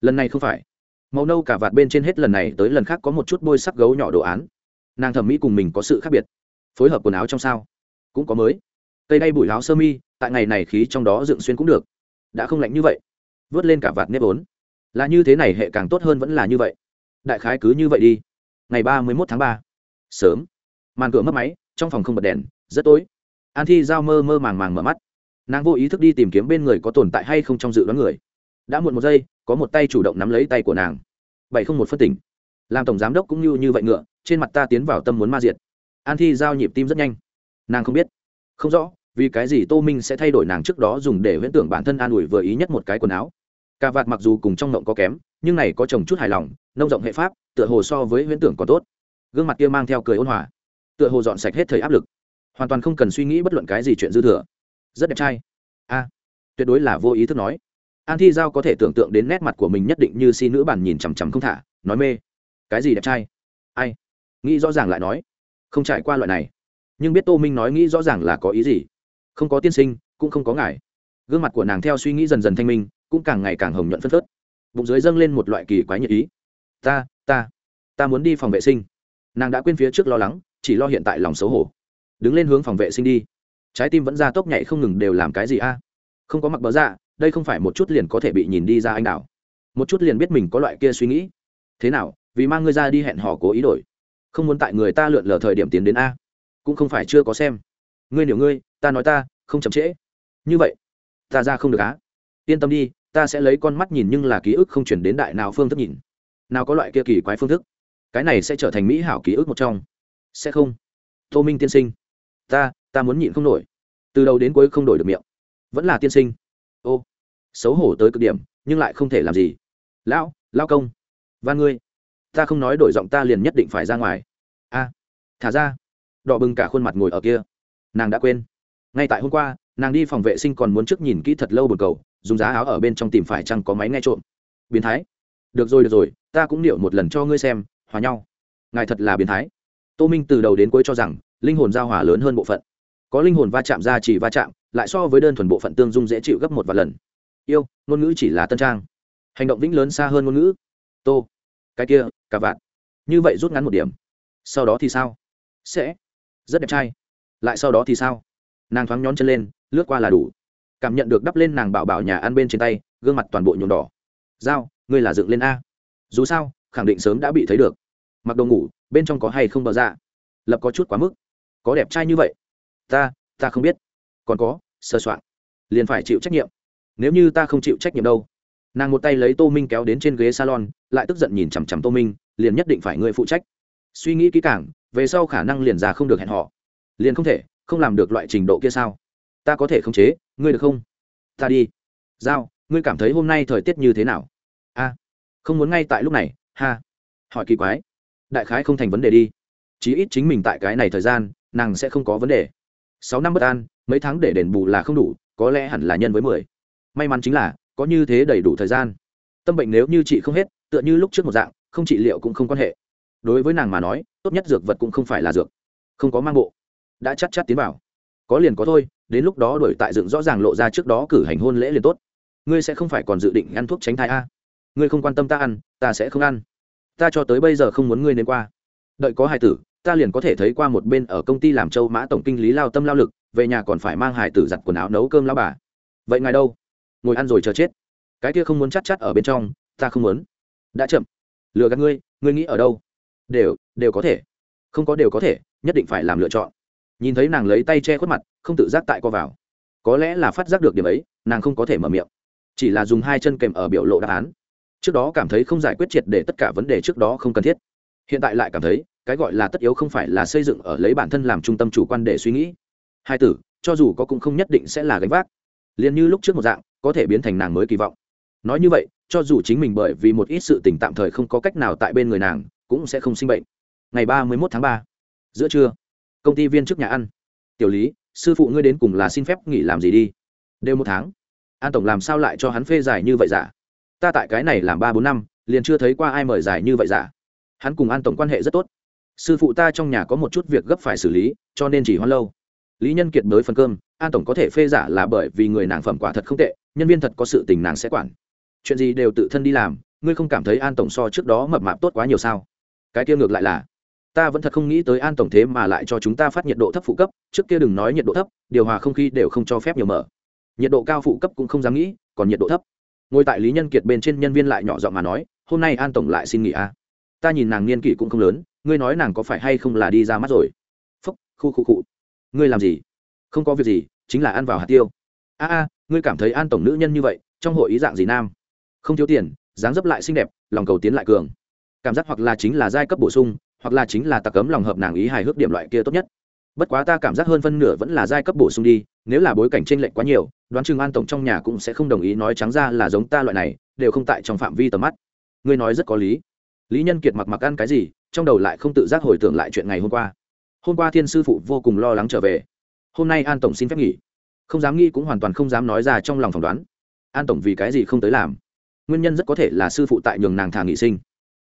Lần này không phải. Màu nâu cả vạt bên trên hết lần này tới lần khác có một chút bôi sắc gấu nhỏ đồ án. Nàng thẩm mỹ cùng mình có sự khác biệt. Phối hợp quần áo trong sao. Cũng có mới. Tây đay bụi áo sơ mi, tại ngày này khí trong đó dựng xuyên cũng được. Đã không lạnh như vậy. Vớt lên cả vạt nếp ốn. Là như thế này hệ càng tốt hơn vẫn là như vậy. Đại khái cứ như vậy đi. Ngày ba mươi một tháng ba. Sớm. Màn cửa mất máy, trong phòng không bật đèn, rất tối. An thi giao mơ mơ màng màng mở mắt nàng vô ý thức đi tìm kiếm bên người có tồn tại hay không trong dự đoán người. Đã muộn một giây, có một tay chủ động nắm lấy tay của nàng. Bảy không một phân tỉnh. Làm tổng giám đốc cũng như như vậy ngựa, trên mặt ta tiến vào tâm muốn ma diệt. An thi giao nhịp tim rất nhanh. Nàng không biết. Không rõ, vì cái gì tô minh sẽ thay đổi nàng trước đó dùng để huyễn tưởng bản thân an ủi vừa ý nhất một cái quần áo. Cà vạt mặc dù cùng trong ngộng có kém, nhưng này có chồng chút hài lòng, nông rộng hệ pháp, tựa hồ so với huyễn tưởng còn tốt. Gương mặt kia mang theo cười ôn hòa. Tựa hồ dọn sạch hết thời áp lực. Hoàn toàn không cần suy nghĩ bất luận cái gì chuyện dư thừa rất đẹp trai. A, tuyệt đối là vô ý thức nói. An thi giao có thể tưởng tượng đến nét mặt của mình nhất định như si nữ bản nhìn chằm chằm không thả, nói mê. Cái gì đẹp trai? Ai? Nghĩ rõ ràng lại nói. Không trải qua loại này. Nhưng biết tô minh nói nghĩ rõ ràng là có ý gì? Không có tiên sinh, cũng không có ngài. Gương mặt của nàng theo suy nghĩ dần dần thanh minh, cũng càng ngày càng hồng nhuận phân phớt. Bụng dưới dâng lên một loại kỳ quái nhật ý. Ta ta ta muốn đi phòng vệ sinh. Nàng đã quên phía trước lo lắng, chỉ lo hiện tại lòng xấu hổ. Đứng lên hướng phòng vệ sinh đi trái tim vẫn ra tốc nhảy không ngừng đều làm cái gì a? Không có mặc bờ dạ đây không phải một chút liền có thể bị nhìn đi ra anh đảo. Một chút liền biết mình có loại kia suy nghĩ. Thế nào, vì mang ngươi ra đi hẹn hò cố ý đổi? Không muốn tại người ta lượn lờ thời điểm tiến đến a? Cũng không phải chưa có xem. Ngươi hiểu ngươi, ta nói ta, không chậm trễ. Như vậy, ta ra không được á. Yên tâm đi, ta sẽ lấy con mắt nhìn nhưng là ký ức không chuyển đến đại nào phương thức nhìn. Nào có loại kia kỳ quái phương thức. Cái này sẽ trở thành mỹ hảo ký ức một trong. Sẽ không. Tô minh tiên sinh. Ta ta muốn nhịn không nổi. Từ đầu đến cuối không đổi được miệng. Vẫn là tiên sinh. Ô, xấu hổ tới cực điểm, nhưng lại không thể làm gì. Lão lao công. Và ngươi. Ta không nói đổi giọng ta liền nhất định phải ra ngoài. A, thả ra. Đỏ bừng cả khuôn mặt ngồi ở kia. Nàng đã quên. Ngay tại hôm qua, nàng đi phòng vệ sinh còn muốn trước nhìn kỹ thật lâu bồn cầu, dùng giá áo ở bên trong tìm phải chăng có máy nghe trộm. Biến thái. Được rồi được rồi, ta cũng điệu một lần cho ngươi xem, hòa nhau. Ngài thật là biến thái. Tô minh từ đầu đến cuối cho rằng, linh hồn giao hòa lớn hơn bộ phận có linh hồn va chạm ra chỉ va chạm, lại so với đơn thuần bộ phận tương dung dễ chịu gấp một vài lần. Yêu, ngôn ngữ chỉ là tân trang. Hành động vĩnh lớn xa hơn ngôn ngữ. Tô, cái kia cả vạn như vậy rút ngắn một điểm. Sau đó thì sao? Sẽ. Rất đẹp trai. Lại sau đó thì sao? Nàng thoáng nhón chân lên, lướt qua là đủ. Cảm nhận được đắp lên nàng bảo bảo nhà ăn bên trên tay, gương mặt toàn bộ nhuộm đỏ. Dao ngươi là dựng lên a. Dù sao, khẳng định sớm đã bị thấy được. Mặc đồ ngủ, bên trong có hay không bờ ra lập có chút quá mức. Có đẹp trai như vậy ta ta không biết. Còn có sơ soạn liền phải chịu trách nhiệm. Nếu như ta không chịu trách nhiệm đâu. Nàng một tay lấy tô minh kéo đến trên ghế salon, lại tức giận nhìn chằm chằm tô minh, liền nhất định phải ngươi phụ trách. Suy nghĩ kỹ càng, về sau khả năng liền già không được hẹn họ liền không thể, không làm được loại trình độ kia sao? Ta có thể khống chế, ngươi được không? Ta đi. Giao, ngươi cảm thấy hôm nay thời tiết như thế nào? A. Không muốn ngay tại lúc này, ha. Hỏi kỳ quái. Đại khái không thành vấn đề đi. Chí ít chính mình tại cái này thời gian, nàng sẽ không có vấn đề sáu năm bất an, mấy tháng để đền bù là không đủ, có lẽ hẳn là nhân với mười. May mắn chính là, có như thế đầy đủ thời gian. Tâm bệnh nếu như chị không hết, tựa như lúc trước một dạng, không trị liệu cũng không quan hệ. Đối với nàng mà nói, tốt nhất dược vật cũng không phải là dược. Không có mang bộ. Đã chắc chắc tiến vào. Có liền có thôi, đến lúc đó đổi tại dựng rõ ràng lộ ra trước đó cử hành hôn lễ liền tốt. Ngươi sẽ không phải còn dự định ăn thuốc tránh thai a. Ngươi không quan tâm ta ăn, ta sẽ không ăn. Ta cho tới bây giờ không muốn ngươi đến qua. Đợi có hài tử ta liền có thể thấy qua một bên ở công ty làm châu mã tổng kinh lý lao tâm lao lực, về nhà còn phải mang hải tử giặt quần áo nấu cơm lao bà. Vậy ngài đâu? Ngồi ăn rồi chờ chết. Cái kia không muốn chắc chắc ở bên trong, ta không muốn. Đã chậm. Lừa gạt ngươi ngươi nghĩ ở đâu? Đều đều có thể. Không có đều có thể, nhất định phải làm lựa chọn. Nhìn thấy nàng lấy tay che khuất mặt, không tự giác tại co vào. Có lẽ là phát giác được điểm ấy, nàng không có thể mở miệng. Chỉ là dùng hai chân kèm ở biểu lộ đáp án. Trước đó cảm thấy không giải quyết triệt để tất cả vấn đề trước đó không cần thiết hiện tại lại cảm thấy, cái gọi là tất yếu không phải là xây dựng ở lấy bản thân làm trung tâm chủ quan để suy nghĩ. Hai tử, cho dù có cũng không nhất định sẽ là gánh vác. Liền như lúc trước một dạng, có thể biến thành nàng mới kỳ vọng. Nói như vậy, cho dù chính mình bởi vì một ít sự tình tạm thời không có cách nào tại bên người nàng, cũng sẽ không sinh bệnh. Ngày ba mươi một tháng ba, giữa trưa, công ty viên trước nhà ăn. Tiểu lý, sư phụ ngươi đến cùng là xin phép nghỉ làm gì đi? Đều một tháng. An tổng làm sao lại cho hắn phê giải như vậy giả? Ta tại cái này làm ba bốn năm, liền chưa thấy qua ai mời giải như vậy giả hắn cùng an tổng quan hệ rất tốt. Sư phụ ta trong nhà có một chút việc gấp phải xử lý, cho nên chỉ hoan lâu. Lý nhân kiệt mới phần cơm, an tổng có thể phê giả là bởi vì người nàng phẩm quả thật không tệ, nhân viên thật có sự tình nàng sẽ quản. Chuyện gì đều tự thân đi làm, ngươi không cảm thấy an tổng so trước đó mập mạp tốt quá nhiều sao? Cái kia ngược lại là, ta vẫn thật không nghĩ tới an tổng thế mà lại cho chúng ta phát nhiệt độ thấp phụ cấp, trước kia đừng nói nhiệt độ thấp, điều hòa không khí đều không cho phép nhiều mở. Nhiệt độ cao phụ cấp cũng không dám nghĩ, còn nhiệt độ thấp. Ngồi tại lý nhân kiệt bên trên nhân viên lại nhỏ giọng mà nói, hôm nay an tổng lại xin nghỉ a. à ta nhìn nàng niên kỷ cũng không lớn, ngươi nói nàng có phải hay không là đi ra mắt rồi? Phúc, khu khu khu. Ngươi làm gì? Không có việc gì, chính là ăn vào hạt tiêu. A a, ngươi cảm thấy an tổng nữ nhân như vậy, trong hội ý dạng gì nam? Không thiếu tiền, dáng dấp lại xinh đẹp, lòng cầu tiến lại cường. Cảm giác hoặc là chính là giai cấp bổ sung, hoặc là chính là tặc cấm lòng hợp nàng ý hài hước điểm loại kia tốt nhất. Bất quá ta cảm giác hơn phân nửa vẫn là giai cấp bổ sung đi, nếu là bối cảnh t r ê n lệch quá nhiều, đoán chừng an tổng trong nhà cũng sẽ không đồng ý nói trắng ra là giống ta loại này, đều không tại trong phạm vi tầm mắt. Ngươi nói rất có lý lý nhân kiệt mặc mặc ăn cái gì, trong đầu lại không tự giác hồi tưởng lại chuyện ngày hôm qua. Hôm qua thiên sư phụ vô cùng lo lắng trở về. Hôm nay an tổng xin phép nghỉ. Không dám nghĩ cũng hoàn toàn không dám nói ra trong lòng phỏng đoán. An tổng vì cái gì không tới làm? Nguyên nhân rất có thể là sư phụ tại nhường nàng thả nghỉ sinh.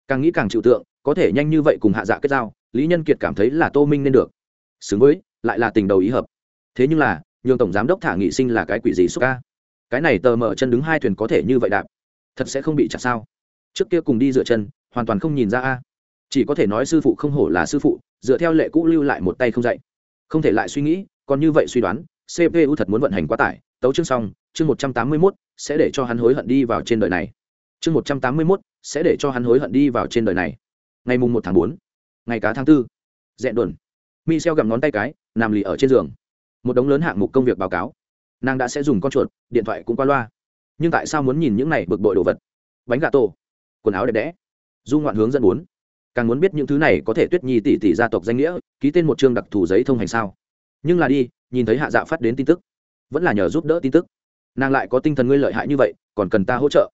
Càng nghĩ càng chịu tượng, có thể nhanh như vậy cùng hạ dạ kết giao, lý nhân kiệt cảm thấy là tô minh nên được. Xứng với, lại là tình đầu ý hợp. Thế nhưng là, nhường tổng giám đốc thả nghị sinh là cái quỷ gì xúc ca? Cái này tờ mở chân đứng hai thuyền có thể như vậy đạp. Thật sẽ không bị chặt sao? Trước kia cùng đi dựa chân hoàn toàn không nhìn ra a. Chỉ có thể nói sư phụ không hổ là sư phụ, dựa theo lệ cũ lưu lại một tay không dạy. Không thể lại suy nghĩ, còn như vậy suy đoán cpu thật muốn vận hành quá tải, tấu chương xong, chương một trăm tám mươi mốt sẽ để cho hắn hối hận đi vào trên đời này. Chương một trăm tám mươi mốt sẽ để cho hắn hối hận đi vào trên đời này. Ngày mùng một tháng bốn, ngày cá tháng b ố dẹn đuẩn mi xeo gặm ngón tay cái, nằm lì ở trên giường. Một đống lớn hạng mục công việc báo cáo. Nàng đã sẽ dùng con chuột, điện thoại cũng qua loa. Nhưng tại sao muốn nhìn những này bực bội đồ vật? Bánh gà tổ, quần áo đẹp đẽ du ngoạn hướng dẫn bốn. Càng muốn biết những thứ này có thể tuyết nhi tỷ tỷ gia tộc danh nghĩa, ký tên một chương đặc thù giấy thông hành sao? Nhưng là đi, nhìn thấy hạ dạ phát đến tin tức, vẫn là nhờ giúp đỡ tin tức. Nàng lại có tinh thần ngươi lợi hại như vậy, còn cần ta hỗ trợ.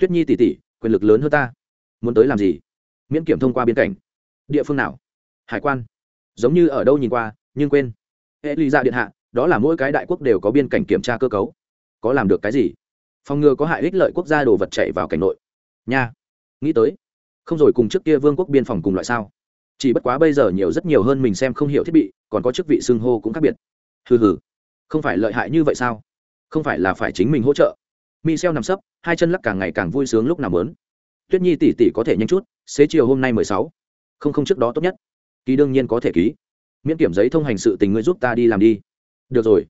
Tuyết nhi tỷ tỷ, quyền lực lớn hơn ta. Muốn tới làm gì? Miễn kiểm thông qua biên cảnh. Địa phương nào? Hải quan. Giống như ở đâu nhìn qua, nhưng quên. Hệ ly ra điện hạ, đó là mỗi cái đại quốc đều có biên cảnh kiểm tra cơ cấu. Có làm được cái gì? Phòng ngừa có hại ích lợi quốc gia đồ vật chạy vào cảnh nội. Nha. Nghĩ tới không rồi cùng trước kia vương quốc biên phòng cùng loại sao? Chỉ bất quá bây giờ nhiều rất nhiều hơn mình xem không hiểu thiết bị, còn có chức vị xưng hô cũng khác biệt. Hừ hừ, không phải lợi hại như vậy sao? Không phải là phải chính mình hỗ trợ. Mi xeo nằm sấp, hai chân lắc càng ngày càng vui sướng lúc nào mớn tuyết nhi tỷ tỷ có thể nhanh chút, xế chiều hôm nay mười sáu. Không không trước đó tốt nhất. Ký đương nhiên có thể ký. Miễn kiểm giấy thông hành sự tình ngươi giúp ta đi làm đi. Được rồi.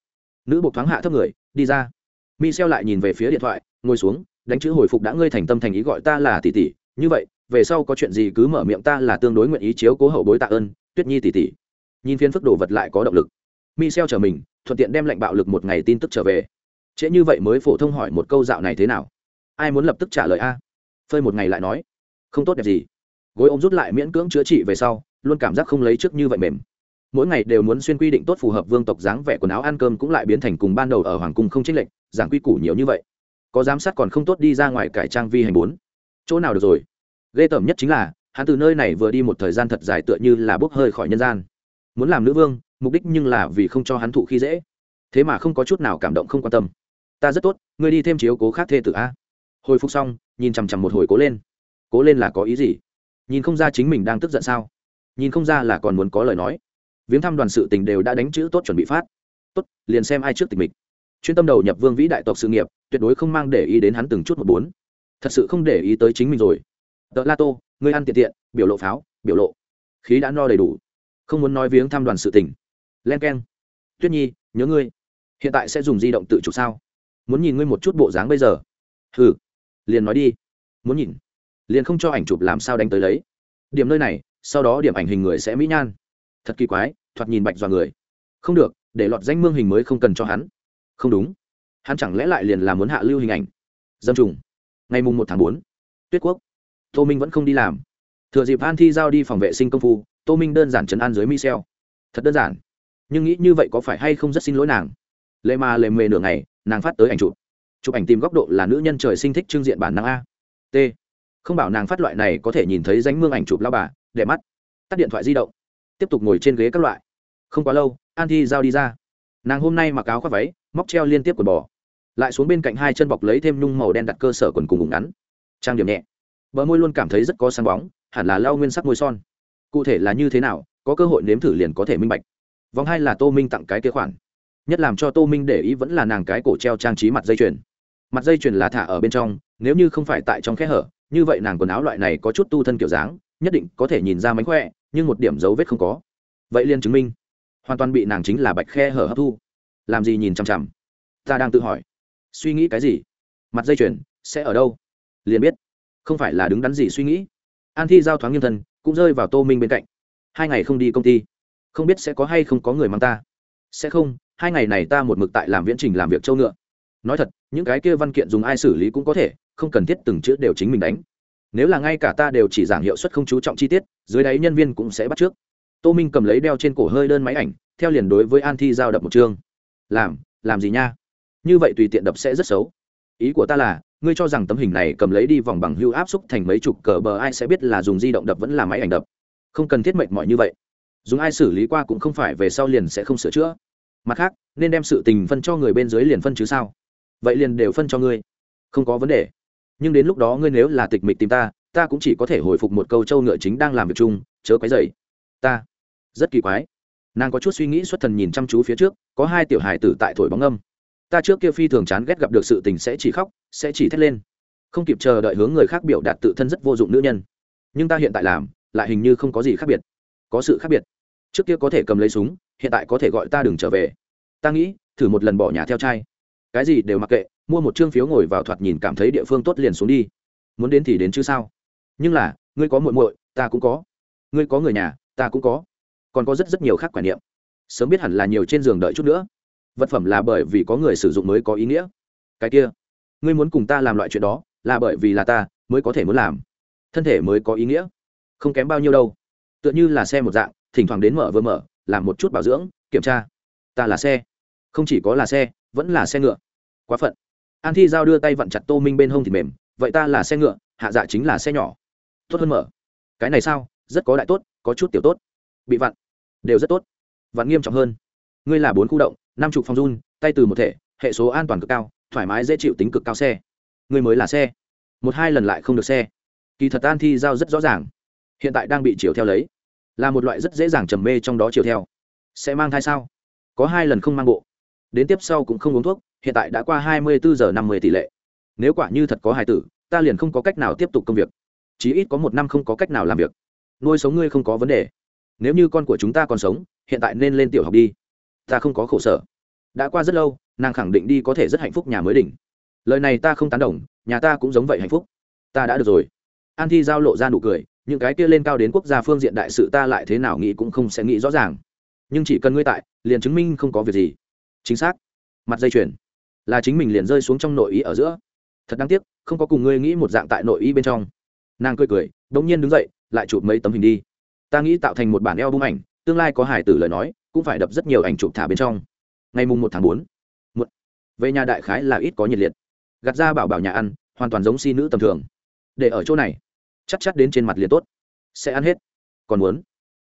Nữ buộc thoáng hạ thấp người, đi ra. Mi xeo lại nhìn về phía điện thoại, ngồi xuống, đánh chữ hồi phục đã ngươi thành tâm thành ý gọi ta là tỷ tỷ. Như vậy về sau có chuyện gì cứ mở miệng ta là tương đối nguyện ý chiếu cố hậu bối tạ ơn, tuyết nhi tỷ tỷ nhìn phiên phức đồ vật lại có động lực. Mi xeo chờ mình, thuận tiện đem lệnh bạo lực một ngày tin tức trở về. Trễ như vậy mới phổ thông hỏi một câu dạo này thế nào? Ai muốn lập tức trả lời a? Phơi một ngày lại nói. Không tốt đẹp gì. Gối ôm rút lại miễn cưỡng chữa trị về sau, luôn cảm giác không lấy trước như vậy mềm. Mỗi ngày đều muốn xuyên quy định tốt phù hợp vương tộc dáng vẻ quần áo ăn cơm cũng lại biến thành cùng ban đầu ở hoàng cung không chênh lệch, giảng quy củ nhiều như vậy. Có giám sát còn không tốt đi ra ngoài cải trang vi hành bốn. Chỗ nào được rồi? Ghê tởm nhất chính là, hắn từ nơi này vừa đi một thời gian thật dài tựa như là bốc hơi khỏi nhân gian. Muốn làm nữ vương, mục đích nhưng là vì không cho hắn thụ khi dễ. Thế mà không có chút nào cảm động không quan tâm. Ta rất tốt, ngươi đi thêm chiếu cố khác thê tử a. Hồi phục xong, nhìn chằm chằm một hồi cố lên. Cố lên là có ý gì? Nhìn không ra chính mình đang tức giận sao? Nhìn không ra là còn muốn có lời nói. Viếng thăm đoàn sự tình đều đã đánh chữ tốt chuẩn bị phát. Tốt, liền xem ai trước tình mình chuyên tâm đầu nhập vương vĩ đại tộc sự nghiệp, tuyệt đối không mang để ý đến hắn từng chút một bốn. Thật sự không để ý tới chính mình rồi tờ la tô, ngươi ăn tiện tiện, biểu lộ pháo, biểu lộ. Khí đã no đầy đủ. Không muốn nói viếng thăm đoàn sự tình. Len k e n tuyết nhi, nhớ ngươi. Hiện tại sẽ dùng di động tự chụp sao? Muốn nhìn ngươi một chút bộ dáng bây giờ. Ừ liền nói đi. Muốn nhìn. Liền không cho ảnh chụp làm sao đánh tới lấy. Điểm nơi này, sau đó điểm ảnh hình người sẽ mỹ nhan. Thật kỳ quái, thoạt nhìn bạch dọa người. Không được, để lọt danh mương hình mới không cần cho hắn. Không đúng. Hắn chẳng lẽ lại liền là muốn hạ lưu hình ảnh? Dâm trùng. Ngày mùng một tháng bốn. Tuyết quốc tô minh vẫn không đi làm. Thừa dịp an thi giao đi phòng vệ sinh công phu, tô minh đơn giản chấn an dưới michel. Thật đơn giản. Nhưng nghĩ như vậy có phải hay không rất xin lỗi nàng. Lệ mà lệ mề nửa ngày, nàng phát tới ảnh chụp. Chụp ảnh tìm góc độ là nữ nhân trời sinh thích trưng diện bản năng a. T. Không bảo nàng phát loại này có thể nhìn thấy danh mương ảnh chụp lao bà đẹp mắt. Tắt điện thoại di động. Tiếp tục ngồi trên ghế các loại. Không quá lâu, an thi giao đi ra. Nàng hôm nay mặc áo khoác váy, móc treo liên tiếp quần bò. Lại xuống bên cạnh hai chân bọc lấy thêm nhung màu đen đặt cơ sở quần cùng ngủ ngắn. Trang điểm nhẹ bờ môi luôn cảm thấy rất có sáng bóng, hẳn là lao nguyên sắc môi son. Cụ thể là như thế nào, có cơ hội nếm thử liền có thể minh bạch. Vòng hai là tô minh tặng cái kế khoản. Nhất làm cho tô minh để ý vẫn là nàng cái cổ treo trang trí mặt dây chuyền. Mặt dây chuyền là thả ở bên trong, nếu như không phải tại trong kẽ hở, như vậy nàng quần áo loại này có chút tu thân kiểu dáng, nhất định có thể nhìn ra mánh khỏe, nhưng một điểm dấu vết không có. Vậy liền chứng minh. Hoàn toàn bị nàng chính là bạch khe hở hấp thu. Làm gì nhìn chằm chằm? Ta đang tự hỏi. Suy nghĩ cái gì? Mặt dây chuyền sẽ ở đâu? Liền biết không phải là đứng đắn gì suy nghĩ. An thi giao thoáng nghiêng thân cũng rơi vào tô minh bên cạnh. Hai ngày không đi công ty, không biết sẽ có hay không có người mang ta. Sẽ không, hai ngày này ta một mực tại làm viễn trình làm việc châu ngựa. Nói thật, những cái kia văn kiện dùng ai xử lý cũng có thể, không cần thiết từng chữ đều chính mình đánh. Nếu là ngay cả ta đều chỉ giảng hiệu suất không chú trọng chi tiết, dưới đáy nhân viên cũng sẽ bắt trước. Tô minh cầm lấy đeo trên cổ hơi đơn máy ảnh, theo liền đối với an thi giao đập một chương. Làm làm gì nha? Như vậy tùy tiện đập sẽ rất xấu ý của ta là, ngươi cho rằng tấm hình này cầm lấy đi vòng bằng hưu áp xúc thành mấy chục cờ bờ, ai sẽ biết là dùng di động đập vẫn là máy ảnh đập. Không cần thiết mệnh mọi như vậy. Dùng ai xử lý qua cũng không phải về sau liền sẽ không sửa chữa. Mặt khác, nên đem sự tình phân cho người bên dưới liền phân chứ sao? Vậy liền đều phân cho ngươi. Không có vấn đề. Nhưng đến lúc đó ngươi nếu là tịch mịch tìm ta ta cũng chỉ có thể hồi phục một câu châu ngựa chính đang làm việc chung, chớ quấy dày ta. Rất kỳ quái. Nàng có chút suy nghĩ xuất thần nhìn chăm chú phía trước, có hai tiểu hài tử tại thổi bóng âm ta trước kia phi thường chán ghét gặp được sự tình sẽ chỉ khóc, sẽ chỉ thét lên. Không kịp chờ đợi hướng người khác biểu đạt tự thân rất vô dụng nữ nhân. Nhưng ta hiện tại làm, lại hình như không có gì khác biệt. Có sự khác biệt. Trước kia có thể cầm lấy súng, hiện tại có thể gọi ta đừng trở về. Ta nghĩ, thử một lần bỏ nhà theo trai cái gì đều mặc kệ, mua một chương phiếu ngồi vào thoạt nhìn cảm thấy địa phương tốt liền xuống đi. Muốn đến thì đến chứ sao? Nhưng là, ngươi có muội muội, ta cũng có. Ngươi có người nhà, ta cũng có. Còn có rất rất nhiều khác quản niệm. Sớm biết hẳn là nhiều trên giường đợi chút nữa vật phẩm là bởi vì có người sử dụng mới có ý nghĩa. Cái kia, ngươi muốn cùng ta làm loại chuyện đó, là bởi vì là ta mới có thể muốn làm. Thân thể mới có ý nghĩa. Không kém bao nhiêu đâu. Tựa như là xe một dạng, thỉnh thoảng đến mở vừa mở, làm một chút bảo dưỡng, kiểm tra. Ta là xe. Không chỉ có là xe, vẫn là xe ngựa. Quá phận. An thi giao đưa tay vặn chặt tô minh bên hông thì mềm. Vậy ta là xe ngựa, hạ dạ chính là xe nhỏ. Tốt hơn mở. Cái này sao? Rất có đại tốt, có chút tiểu tốt. Bị vặn. Đều rất tốt. Vặn nghiêm trọng hơn. Ngươi là bốn khu động năm chục phòng run, tay từ một thể, hệ số an toàn cực cao, thoải mái dễ chịu tính cực cao xe. Ngươi mới là xe. Một hai lần lại không được xe. Kỳ thật an thi giao rất rõ ràng. Hiện tại đang bị chiều theo lấy. Là một loại rất dễ dàng trầm mê trong đó chiều theo. Sẽ mang thai sao? Có hai lần không mang bộ. Đến tiếp sau cũng không uống thuốc, hiện tại đã qua hai mươi bốn giờ năm mươi tỷ lệ. Nếu quả như thật có hài tử, ta liền không có cách nào tiếp tục công việc. Chí ít có một năm không có cách nào làm việc. Nuôi sống ngươi không có vấn đề. Nếu như con của chúng ta còn sống, hiện tại nên lên tiểu học đi. Ta không có khổ sở đã qua rất lâu, nàng khẳng định đi có thể rất hạnh phúc nhà mới đỉnh. Lời này ta không tán đồng, nhà ta cũng giống vậy hạnh phúc. Ta đã được rồi. An thi giao lộ ra nụ cười, những cái kia lên cao đến quốc gia phương diện đại sự ta lại thế nào nghĩ cũng không sẽ nghĩ rõ ràng. Nhưng chỉ cần ngươi tại, liền chứng minh không có việc gì. Chính xác. Mặt dây chuyền. Là chính mình liền rơi xuống trong nội ý ở giữa. Thật đáng tiếc, không có cùng ngươi nghĩ một dạng tại nội ý bên trong. Nàng cười cười đ ỗ n g nhiên đứng dậy, lại chụp mấy tấm hình đi. Ta nghĩ tạo thành một bản eo bung ảnh, tương lai có hải tử lời nói, cũng phải đập rất nhiều ảnh chụp thả bên trong ngày mùng một tháng bốn. Một về nhà đại khái là ít có nhiệt liệt. Gạt ra bảo bảo nhà ăn hoàn toàn giống si nữ tầm thường. Để ở chỗ này chắc chắc đến trên mặt liền tốt. Sẽ ăn hết. Còn muốn?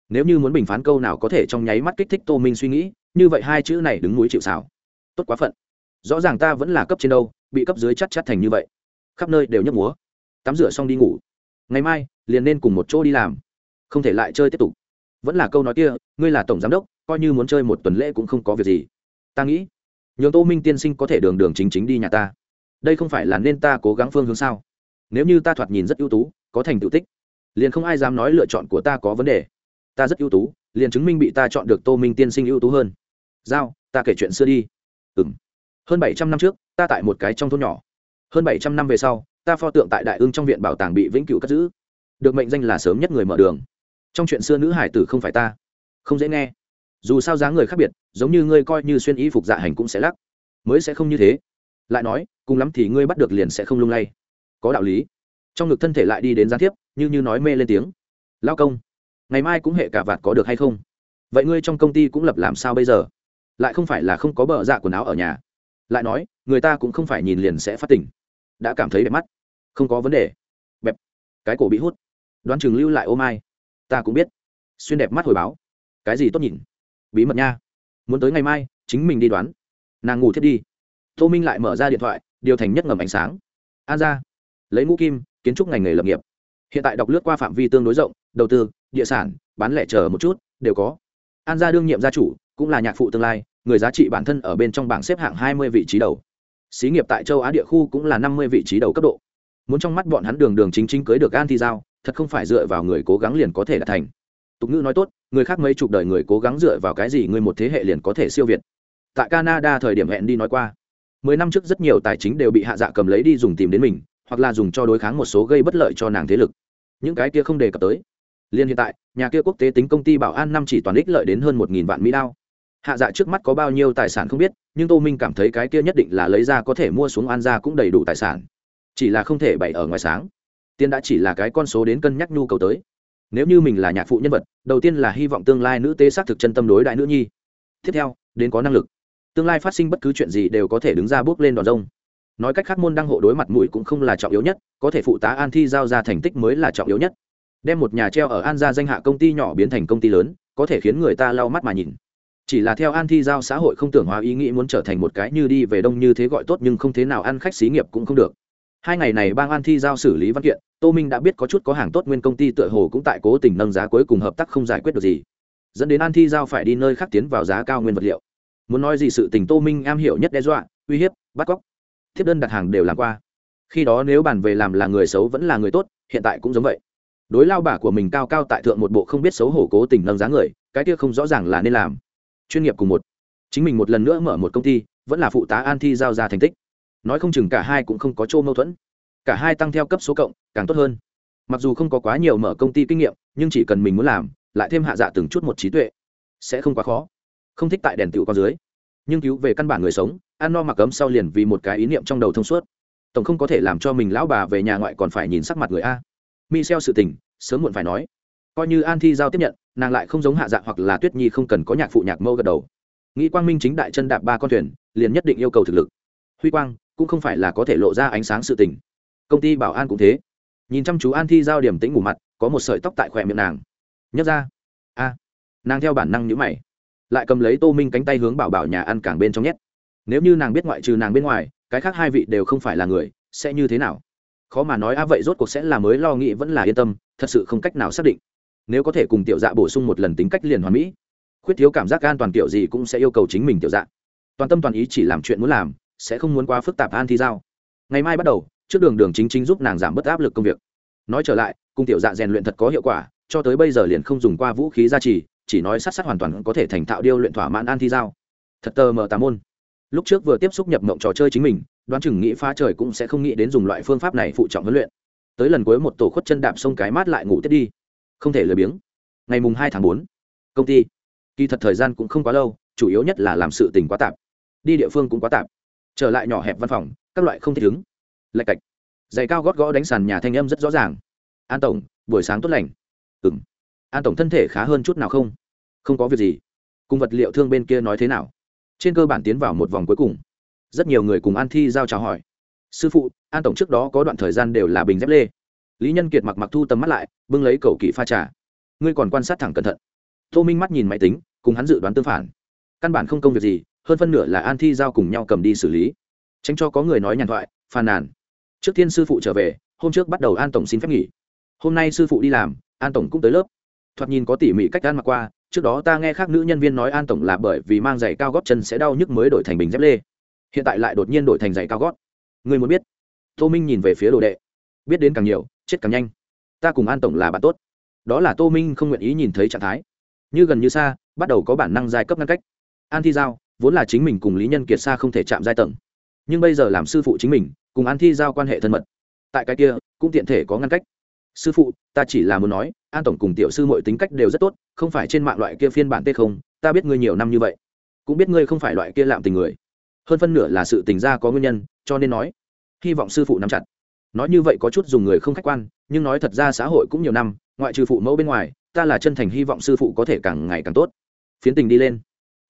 Nếu như muốn bình phán câu nào có thể trong nháy mắt kích thích tô minh suy nghĩ như vậy hai chữ này đứng núi chịu sào, tốt quá phận. Rõ ràng ta vẫn là cấp trên đâu bị cấp dưới chắc chắc thành như vậy. Khắp nơi đều nhấp múa. Tắm rửa xong đi ngủ. Ngày mai liền nên cùng một chỗ đi làm. Không thể lại chơi tiếp tục. Vẫn là câu nói kia ngươi là tổng giám đốc coi như muốn chơi một tuần lễ cũng không có việc gì ta nghĩ nhường tô minh tiên sinh có thể đường đường chính chính đi nhà ta đây không phải là nên ta cố gắng phương hướng sao nếu như ta thoạt nhìn rất ưu tú có thành tựu tích liền không ai dám nói lựa chọn của ta có vấn đề ta rất ưu tú liền chứng minh bị ta chọn được tô minh tiên sinh ưu tú hơn giao ta kể chuyện xưa đi ừ m hơn bảy trăm năm trước ta tại một cái trong thôn nhỏ hơn bảy trăm năm về sau ta pho tượng tại đại ương trong viện bảo tàng bị vĩnh cửu cất giữ được mệnh danh là sớm nhất người mở đường trong chuyện xưa nữ hải tử không phải ta không dễ nghe dù sao dáng người khác biệt, giống như ngươi coi như xuyên y phục dạ hành cũng sẽ lắc. Mới sẽ không như thế. Lại nói, cùng lắm thì ngươi bắt được liền sẽ không lung lay. Có đạo lý. Trong ngực thân thể lại đi đến gián tiếp, như như nói mê lên tiếng. Lao công, ngày mai cũng hệ cả vạt có được hay không? Vậy ngươi trong công ty cũng lập làm sao bây giờ? Lại không phải là không có bờ dạ quần áo ở nhà. Lại nói, người ta cũng không phải nhìn liền sẽ phát tỉnh. Đã cảm thấy đẹp mắt. Không có vấn đề. Bẹp. Cái cổ bị hút. Đoán chừng lưu lại ô mai. Ta cũng biết. Xuyên đẹp mắt hồi báo. Cái gì tốt nhìn? Bí mật nha. Muốn tới ngày mai, chính mình đi đoán. Nàng ngủ thiết đi. Tô minh lại mở ra điện thoại, điều thành nhất ngầm ánh sáng. An ra. Lấy ngũ kim, kiến trúc ngành nghề lập nghiệp. Hiện tại đọc lướt qua phạm vi tương đối rộng, đầu tư, địa sản, bán lẻ chờ một chút, đều có. An gia đương nhiệm gia chủ, cũng là nhạc phụ tương lai, người giá trị bản thân ở bên trong bảng xếp hạng hai mươi vị trí đầu. Xí nghiệp tại châu á địa khu cũng là năm mươi vị trí đầu cấp độ. Muốn trong mắt bọn hắn đường đường chính chính cưới được an thi giao, thật không phải dựa vào người cố gắng liền có thể đạt thành tục ngữ nói tốt, người khác mấy chục đời người cố gắng dựa vào cái gì người một thế hệ liền có thể siêu việt. Tại canada thời điểm hẹn đi nói qua, mười năm trước rất nhiều tài chính đều bị hạ dạ cầm lấy đi dùng tìm đến mình, hoặc là dùng cho đối kháng một số gây bất lợi cho nàng thế lực. Những cái kia không đề cập tới. Liên hiện tại, nhà kia quốc tế tính công ty bảo an năm chỉ toàn ích lợi đến hơn một nghìn vạn mỹ đao. Hạ dạ trước mắt có bao nhiêu tài sản không biết, nhưng tô minh cảm thấy cái kia nhất định là lấy ra có thể mua xuống an ra cũng đầy đủ tài sản. Chỉ là không thể bày ở ngoài sáng. Tiên đã chỉ là cái con số đến cân nhắc nhu cầu tới nếu như mình là nhạc phụ nhân vật, đầu tiên là hy vọng tương lai nữ tế xác thực chân tâm đối đại nữ nhi. Tiếp theo, đến có năng lực. Tương lai phát sinh bất cứ chuyện gì đều có thể đứng ra bước lên đòn rông. Nói cách khác môn đăng hộ đối mặt mũi cũng không là trọng yếu nhất, có thể phụ tá an thi giao ra thành tích mới là trọng yếu nhất. Đem một nhà treo ở an gia danh hạ công ty nhỏ biến thành công ty lớn, có thể khiến người ta lau mắt mà nhìn. Chỉ là theo an thi giao xã hội không tưởng hóa ý nghĩ muốn trở thành một cái như đi về đông như thế gọi tốt nhưng không thế nào ăn khách xí nghiệp cũng không được hai ngày này bang an thi giao xử lý văn kiện, tô minh đã biết có chút có hàng tốt nguyên công ty tựa hồ cũng tại cố tình nâng giá cuối cùng hợp tác không giải quyết được gì. Dẫn đến an thi giao phải đi nơi khác tiến vào giá cao nguyên vật liệu. Muốn nói gì sự tình tô minh am hiểu nhất đe dọa, uy hiếp, bắt cóc. Thiếp đơn đặt hàng đều làm qua. Khi đó nếu bàn về làm là người xấu vẫn là người tốt, hiện tại cũng giống vậy. Đối lao bả của mình cao cao tại thượng một bộ không biết xấu hổ cố tình nâng giá người, cái kia không rõ ràng là nên làm. Chuyên nghiệp cùng một. Chính mình một lần nữa mở một công ty, vẫn là phụ tá an thi giao ra thành tích nói không chừng cả hai cũng không có chỗ mâu thuẫn. Cả hai tăng theo cấp số cộng, càng tốt hơn. Mặc dù không có quá nhiều mở công ty kinh nghiệm, nhưng chỉ cần mình muốn làm, lại thêm hạ dạ từng chút một trí tuệ, sẽ không quá khó. Không thích tại đèn tựu con dưới. Nhưng cứu về căn bản người sống, ăn no mặc ấm sau liền vì một cái ý niệm trong đầu thông suốt. Tổng không có thể làm cho mình lão bà về nhà ngoại còn phải nhìn sắc mặt người a. Mi xeo sự tình, sớm muộn phải nói. Coi như an thi giao tiếp nhận, nàng lại không giống hạ dạ hoặc là tuyết nhi không cần có nhạc phụ nhạc mâu gật đầu. Nghĩ quang minh chính đại chân đạp ba con thuyền, liền nhất định yêu cầu thực lực. Huy quang cũng không phải là có thể lộ ra ánh sáng sự tình. Công ty bảo an cũng thế. Nhìn chăm chú an thi giao điểm tĩnh ngủ mặt, có một sợi tóc tại khỏe miệng nàng. Nhấc ra. A. Nàng theo bản năng nhữ mày. Lại cầm lấy tô minh cánh tay hướng bảo bảo nhà ăn cảng bên trong nhét. Nếu như nàng biết ngoại trừ nàng bên ngoài, cái khác hai vị đều không phải là người, sẽ như thế nào? Khó mà nói, a, vậy rốt cuộc sẽ là mới lo nghĩ vẫn là yên tâm, thật sự không cách nào xác định. Nếu có thể cùng tiểu dạ bổ sung một lần tính cách liền hoàn mỹ. Khuyết thiếu cảm giác an toàn tiểu gì cũng sẽ yêu cầu chính mình tiểu dạ. Toàn tâm toàn ý chỉ làm chuyện muốn làm sẽ không muốn quá phức tạp an thi giao. Ngày mai bắt đầu, trước đường đường chính chính giúp nàng giảm bớt áp lực công việc. Nói trở lại cung tiểu dạ rèn luyện thật có hiệu quả, cho tới bây giờ liền không dùng qua vũ khí gia trì, chỉ nói sát sát hoàn toàn có thể thành thạo điêu luyện thỏa mãn an thi giao. Thật tờ mờ tà môn. Lúc trước vừa tiếp xúc nhập mộng trò chơi chính mình, đoán chừng nghĩ phá trời cũng sẽ không nghĩ đến dùng loại phương pháp này phụ trọng huấn luyện. Tới lần cuối một tổ khuất chân đạp sông cái mát lại ngủ tiếp đi. Không thể lười biếng. Ngày mùng hai tháng bốn, công ty. Kỳ thật thời gian cũng không quá lâu, chủ yếu nhất là làm sự tình quá tạp. Đi địa phương cũng quá tạp trở lại nhỏ hẹp văn phòng, các loại không thể đứng. Lạch cạch. Giày cao gót gõ đánh sàn nhà thanh âm rất rõ ràng. An tổng, buổi sáng tốt lành. Ừ m an tổng thân thể khá hơn chút nào không? Không có việc gì. Cùng vật liệu thương bên kia nói thế nào? Trên cơ bản tiến vào một vòng cuối cùng. Rất nhiều người cùng an thi giao chào hỏi. Sư phụ, an tổng trước đó có đoạn thời gian đều là bình dép lê. Lý nhân kiệt mặc mặc thu tầm mắt lại, bưng lấy cầu kỵ pha trà. Ngươi còn quan sát thẳng cẩn thận. Tô minh mắt nhìn máy tính, cùng hắn dự đoán tương phản. Căn bản không công việc gì hơn phân nửa là an thi giao cùng nhau cầm đi xử lý. Tránh cho có người nói nhàn thoại, phàn nàn. Trước tiên sư phụ trở về, hôm trước bắt đầu an tổng xin phép nghỉ. Hôm nay sư phụ đi làm, an tổng cũng tới lớp. Thoạt nhìn có tỉ mỉ cách ăn mặc qua, trước đó ta nghe khác nữ nhân viên nói an tổng là bởi vì mang giày cao gót chân sẽ đau nhức mới đổi thành bình dép lê. Hiện tại lại đột nhiên đổi thành giày cao gót. Người muốn biết? Tô minh nhìn về phía đồ đệ. Biết đến càng nhiều, chết càng nhanh. Ta cùng an tổng là bạn tốt. Đó là tô minh không nguyện ý nhìn thấy trạng thái. Như gần như xa, bắt đầu có bản năng giai cấp ngăn cách. An thi giao vốn là chính mình cùng lý nhân kiệt xa không thể chạm giai tầng. Nhưng bây giờ làm sư phụ chính mình, cùng an thi giao quan hệ thân mật. Tại cái kia, cũng tiện thể có ngăn cách. Sư phụ, ta chỉ là muốn nói, an tổng cùng tiểu sư mọi tính cách đều rất tốt, không phải trên mạng loại kia phiên bản t không, ta biết ngươi nhiều năm như vậy. Cũng biết ngươi không phải loại kia lạm tình người. Hơn phân nửa là sự tình gia có nguyên nhân, cho nên nói, hy vọng sư phụ nắm chặt. Nói như vậy có chút dùng người không khách quan, nhưng nói thật ra xã hội cũng nhiều năm, ngoại trừ phụ mẫu bên ngoài, ta là chân thành hy vọng sư phụ có thể càng ngày càng tốt. Phiến tình đi lên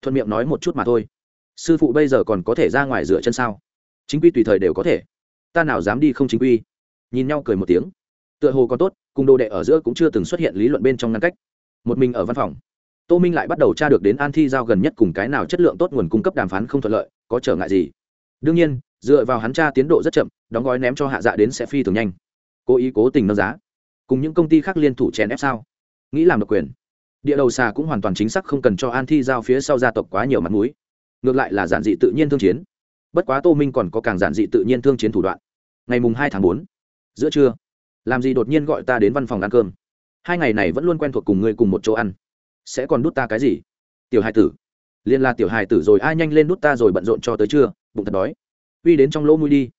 thuận miệng nói một chút mà thôi. Sư phụ bây giờ còn có thể ra ngoài rửa chân sao? Chính quy tùy thời đều có thể. Ta nào dám đi không chính quy? Nhìn nhau cười một tiếng. Tựa hồ còn tốt, cùng đồ đệ ở giữa cũng chưa từng xuất hiện lý luận bên trong ngăn cách. Một mình ở văn phòng, tô minh lại bắt đầu tra được đến an thi giao gần nhất cùng cái nào chất lượng tốt nguồn cung cấp đàm phán không thuận lợi, có trở ngại gì? Đương nhiên, dựa vào hắn tra tiến độ rất chậm, đóng gói ném cho hạ dạ đến sẽ phi thường nhanh. Cố ý cố tình nâng giá. Cùng những công ty khác liên thủ chèn ép sao? Nghĩ làm độc quyền địa đầu xà cũng hoàn toàn chính xác không cần cho an thi giao phía sau gia tộc quá nhiều mặt mũi. Ngược lại là giản dị tự nhiên thương chiến. Bất quá tô minh còn có càng giản dị tự nhiên thương chiến thủ đoạn. Ngày mùng hai tháng bốn, giữa trưa, làm gì đột nhiên gọi ta đến văn phòng ăn cơm? Hai ngày này vẫn luôn quen thuộc cùng ngươi cùng một chỗ ăn. Sẽ còn đút ta cái gì? Tiểu hài tử. Liên là tiểu hài tử rồi ai nhanh lên đút ta rồi bận rộn cho tới trưa, bụng thật đói. Uy đến trong lỗ mũi đi.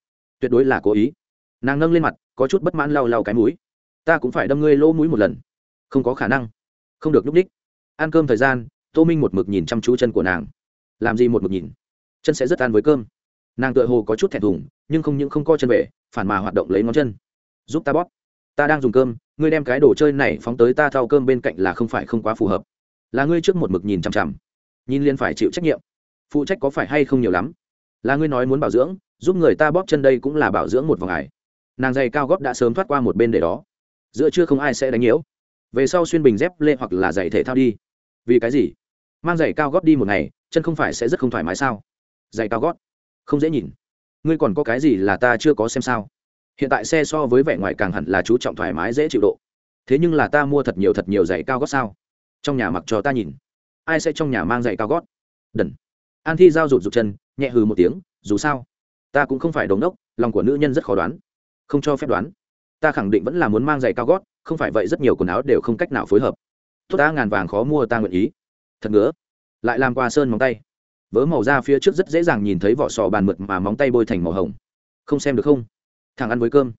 Tuyệt đối là cố ý. Nàng nâng lên mặt, có chút bất mãn lau lau cái mũi. Ta cũng phải đâm ngươi lỗ mũi một lần. Không có khả năng không được núp đích ăn cơm thời gian, tô minh một mực nhìn chăm chú chân của nàng. Làm gì một mực nhìn? Chân sẽ rất ăn với cơm. Nàng tựa hồ có chút thẹn thùng, nhưng không những không co chân về, phản mà hoạt động lấy ngón chân. Giúp ta bóp. Ta đang dùng cơm, ngươi đem cái đồ chơi này phóng tới ta thao cơm bên cạnh là không phải không quá phù hợp. Là ngươi trước một mực nhìn chằm chằm. Nhìn liên phải chịu trách nhiệm. Phụ trách có phải hay không nhiều lắm? Là ngươi nói muốn bảo dưỡng, giúp người ta bóp chân đây cũng là bảo dưỡng một vòng ải. Nàng giày cao góp đã sớm thoát qua một bên để đó. Giữa chưa không ai sẽ đánh nhiễu về sau xuyên bình dép lê hoặc là giày thể thao đi. Vì cái gì? Mang giày cao gót đi một ngày, chân không phải sẽ rất không thoải mái sao? Giày cao gót? Không dễ nhìn. Ngươi còn có cái gì là ta chưa có xem sao? Hiện tại xe so với vẻ ngoài càng hẳn là chú trọng thoải mái dễ chịu độ. Thế nhưng là ta mua thật nhiều thật nhiều giày cao gót sao? Trong nhà mặc cho ta nhìn. Ai sẽ trong nhà mang giày cao gót? Đần. An thi giao rụt rụt chân, nhẹ hừ một tiếng, dù sao, ta cũng không phải đống đốc, lòng của nữ nhân rất khó đoán. Không cho phép đoán. Ta khẳng định vẫn là muốn mang giày cao gót không phải vậy rất nhiều quần áo đều không cách nào phối hợp. Tốt ta, ngàn vàng khó mua, ta nguyện ý. Thật ngứa. Lại làm qua sơn móng tay. Vớ màu da phía trước rất dễ dàng nhìn thấy vỏ sò bàn mượt mà móng tay bôi thành màu hồng. Không xem được không? Thằng ăn với cơm.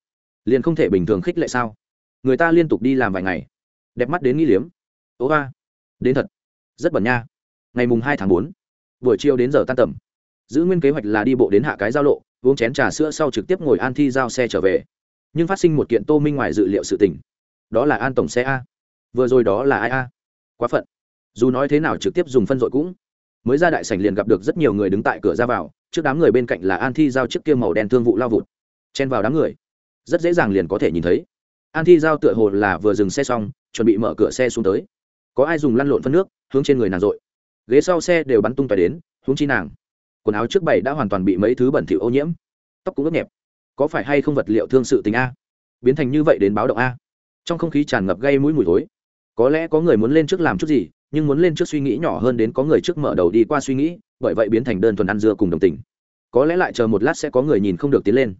Liền không thể bình thường khích lệ sao? Người ta liên tục đi làm vài ngày. Đẹp mắt đến nghi liếm. Ố ba. Đến thật. Rất bẩn nha. Ngày mùng hai tháng bốn. Buổi chiều đến giờ tan tầm. Giữ nguyên kế hoạch là đi bộ đến hạ cái giao lộ, uống chén trà sữa sau trực tiếp ngồi an thi giao xe trở về. Nhưng phát sinh một kiện tô minh ngoài dự liệu sự tình đó là an tổng xe a. Vừa rồi đó là ai a? Quá phận. Dù nói thế nào trực tiếp dùng phân dội cũng. Mới ra đại sảnh liền gặp được rất nhiều người đứng tại cửa ra vào, trước đám người bên cạnh là an thi giao chiếc kia màu đen thương vụ lao vụt. Chen vào đám người. Rất dễ dàng liền có thể nhìn thấy. An thi giao tựa hồ là vừa dừng xe xong, chuẩn bị mở cửa xe xuống tới. Có ai dùng lăn lộn phân nước, hướng trên người nàng dội. Ghế sau xe đều bắn tung tói đến hướng chi nàng. Quần áo trước bày đã hoàn toàn bị mấy thứ bẩn thỉu ô nhiễm. Tóc cũng ướt nhẹp. Có phải hay không vật liệu thương sự tình a? Biến thành như vậy đến báo động a? Trong không khí tràn ngập gây mũi mùi thối. Có lẽ có người muốn lên trước làm chút gì, nhưng muốn lên trước suy nghĩ nhỏ hơn đến có người trước mở đầu đi qua suy nghĩ, bởi vậy biến thành đơn thuần ăn dưa cùng đồng tình. Có lẽ lại chờ một lát sẽ có người nhìn không được tiến lên.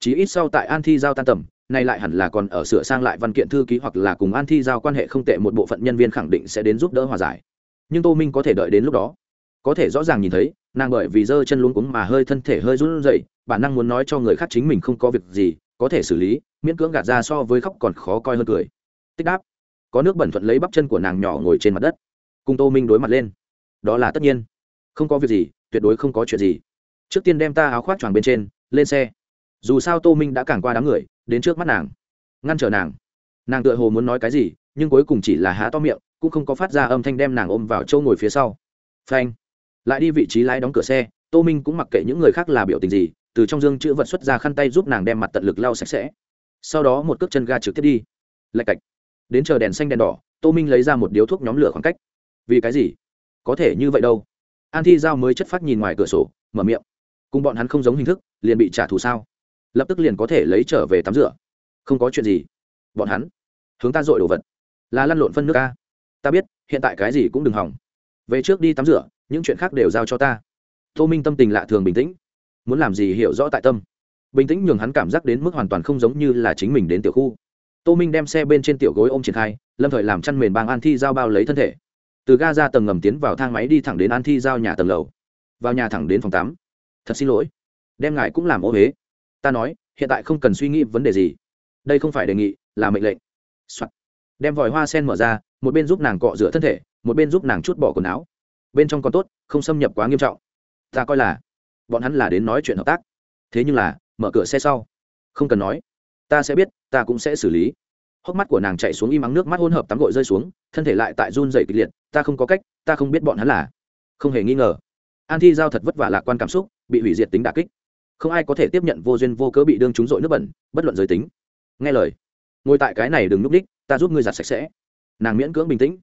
Chỉ ít sau tại an thi giao tan tầm, nay lại hẳn là còn ở sửa sang lại văn kiện thư ký hoặc là cùng an thi giao quan hệ không tệ một bộ phận nhân viên khẳng định sẽ đến giúp đỡ hòa giải. Nhưng tô minh có thể đợi đến lúc đó. Có thể rõ ràng nhìn thấy, nàng bởi vì giơ chân luống cuống mà hơi thân thể hơi run rẩy, bản năng muốn nói cho người khác chính mình không có việc gì, có thể xử lý miễn cưỡng gạt ra so với khóc còn khó coi hơn cười. Tích đáp, có nước bẩn thuận lấy bắp chân của nàng nhỏ ngồi trên mặt đất. Cùng tô minh đối mặt lên. Đó là tất nhiên. Không có việc gì, tuyệt đối không có chuyện gì. Trước tiên đem ta áo khoác choàng bên trên, lên xe. Dù sao tô minh đã càng qua đám người, đến trước mắt nàng. Ngăn trở nàng. Nàng tựa hồ muốn nói cái gì, nhưng cuối cùng chỉ là há to miệng, cũng không có phát ra âm thanh đem nàng ôm vào châu ngồi phía sau. Phanh. Lại đi vị trí lái đóng cửa xe, tô minh cũng mặc kệ những người khác là biểu tình gì, từ trong dương chữ vật xuất ra khăn tay giúp nàng đem mặt tận lực lau sạch sẽ sau đó một cước chân ga trực tiếp đi. Lạch cạch. Đến chờ đèn xanh đèn đỏ, tô minh lấy ra một điếu thuốc nhóm lửa khoảng cách. Vì cái gì? Có thể như vậy đâu. An thi giao mới chất phát nhìn ngoài cửa sổ, mở miệng. Cùng bọn hắn không giống hình thức, liền bị trả thù sao? Lập tức liền có thể lấy trở về tắm rửa. Không có chuyện gì. Bọn hắn, hướng ta dội đồ vật. Là lăn lộn phân nước ca ta biết, hiện tại cái gì cũng đừng hỏng. Về trước đi tắm rửa, những chuyện khác đều giao cho ta. Tô minh tâm tình lạ thường bình tĩnh. Muốn làm gì hiểu rõ tại tâm bình tĩnh nhường hắn cảm giác đến mức hoàn toàn không giống như là chính mình đến tiểu khu. Tô minh đem xe bên trên tiểu gối ôm triển khai, lâm thời làm chăn mền bang an thi giao bao lấy thân thể. Từ ga ra tầng ngầm tiến vào thang máy đi thẳng đến an thi giao nhà tầng lầu. Vào nhà thẳng đến phòng tắm. Thật xin lỗi. Đem ngài cũng làm ô huế ta nói, hiện tại không cần suy nghĩ vấn đề gì. Đây không phải đề nghị, là mệnh lệnh、Soạn. đem vòi hoa sen mở ra, một bên giúp nàng cọ rửa thân thể, một bên giúp nàng chút bỏ quần áo. Bên trong còn tốt, không xâm nhập quá nghiêm trọng. Ta coi là, bọn hắn là đến nói chuyện hợp tác. Thế nhưng là mở cửa xe sau. Không cần nói. Ta sẽ biết, ta cũng sẽ xử lý. Hốc mắt của nàng chạy xuống im ắng nước mắt hôn hợp tắm gội rơi xuống, thân thể lại tại run dày kịch liệt, ta không có cách, ta không biết bọn hắn là. Không hề nghi ngờ. An thi giao thật vất vả lạc quan cảm xúc, bị hủy diệt tính đà kích. Không ai có thể tiếp nhận vô duyên vô cớ bị đương trúng dội nước bẩn, bất luận giới tính. Nghe lời. Ngồi tại cái này đừng núp đích, ta giúp ngươi giặt sạch sẽ. Nàng miễn cưỡng bình tĩnh.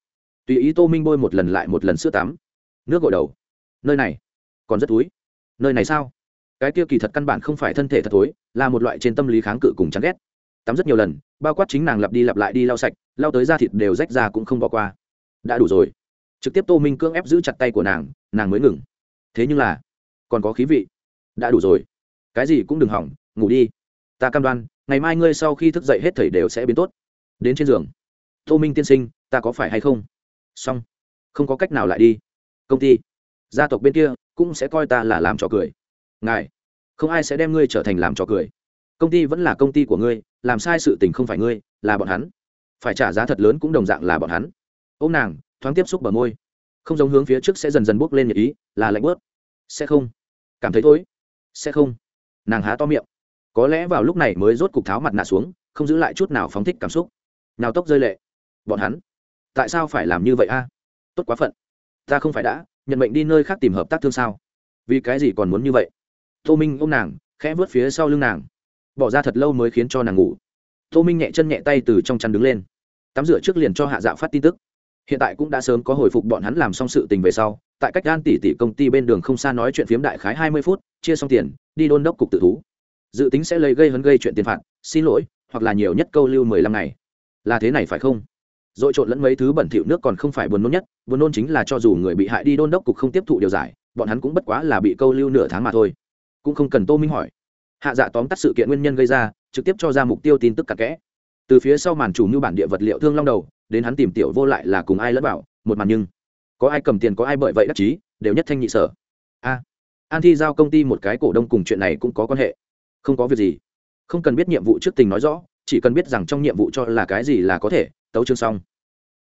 Tùy ý tô minh bôi một lần lại một lần sữa tắm. Nước gội đầu. Nơi này. Còn rất túi nơi này sao? Cái kia kỳ thật căn bản không phải thân thể thật thối, là một loại trên tâm lý kháng cự cùng chán ghét. Tắm rất nhiều lần, bao quát chính nàng lặp đi lặp lại đi lau sạch, lau tới da thịt đều rách ra cũng không bỏ qua. Đã đủ rồi. Trực tiếp tô minh cưỡng ép giữ chặt tay của nàng nàng mới ngừng. Thế nhưng là, còn có khí vị. Đã đủ rồi. Cái gì cũng đừng hỏng, ngủ đi. Ta cam đoan, ngày mai ngươi sau khi thức dậy hết thầy đều sẽ biến tốt. Đến trên giường. Tô minh tiên sinh, ta có phải hay không? Xong. Không có cách nào lại đi. Công ty. Gia tộc bên kia cũng sẽ coi ta là làm trò cười ngài, không ai sẽ đem ngươi trở thành làm trò cười. Công ty vẫn là công ty của ngươi, làm sai sự tình không phải ngươi, là bọn hắn. Phải trả giá thật lớn cũng đồng dạng là bọn hắn. Ô m nàng, thoáng tiếp xúc bờ môi. Không giống hướng phía trước sẽ dần dần bốc lên nhật ý, là lạnh bớt. Sẽ không. Cảm thấy thối. Sẽ không. Nàng há to miệng. Có lẽ vào lúc này mới rốt cục tháo mặt nạ xuống, không giữ lại chút nào phóng thích cảm xúc. Nào tốc rơi lệ. Bọn hắn. Tại sao phải làm như vậy a? Tốt quá phận. Ta không phải đã, nhận mệnh đi nơi khác tìm hợp tác thương sao. Vì cái gì còn muốn như vậy? Tô minh ôm nàng, khẽ vớt phía sau lưng nàng. Bỏ ra thật lâu mới khiến cho nàng ngủ. Tô minh nhẹ chân nhẹ tay từ trong chăn đứng lên. Tắm rửa trước liền cho hạ Dạo phát tin tức. Hiện tại cũng đã sớm có hồi phục bọn hắn làm xong sự tình về sau, tại cách gan tỷ tỷ công ty bên đường không xa nói chuyện phiếm đại khái hai mươi phút, chia xong tiền, đi đôn đốc cục tự thú. Dự tính sẽ lấy gây hấn gây chuyện tiền phạt, xin lỗi, hoặc là nhiều nhất câu lưu mười lăm ngày. Là thế này phải không? Dội trộn lẫn mấy thứ bẩn thỉu nước còn không phải buồn nôn nhất, buồn nôn chính là cho dù người bị hại đi đôn đốc cục không tiếp thụ điều giải, bọn hắn cũng bất quá là bị câu lưu nửa tháng mà thôi cũng không cần tô minh hỏi. Hạ dạ tóm tắt sự kiện nguyên nhân gây ra, trực tiếp cho ra mục tiêu tin tức cặn kẽ. Từ phía sau màn chủ như bản địa vật liệu thương long đầu, đến hắn tìm tiểu vô lại là cùng ai lẫn bảo một màn nhưng, có ai cầm tiền, có ai bởi vậy đắc chí, đều nhất thanh nhị sở. A, an thi giao công ty một cái cổ đông cùng chuyện này cũng có quan hệ. Không có việc gì. Không cần biết nhiệm vụ trước tình nói rõ, chỉ cần biết rằng trong nhiệm vụ cho là cái gì là có thể, tấu chương xong.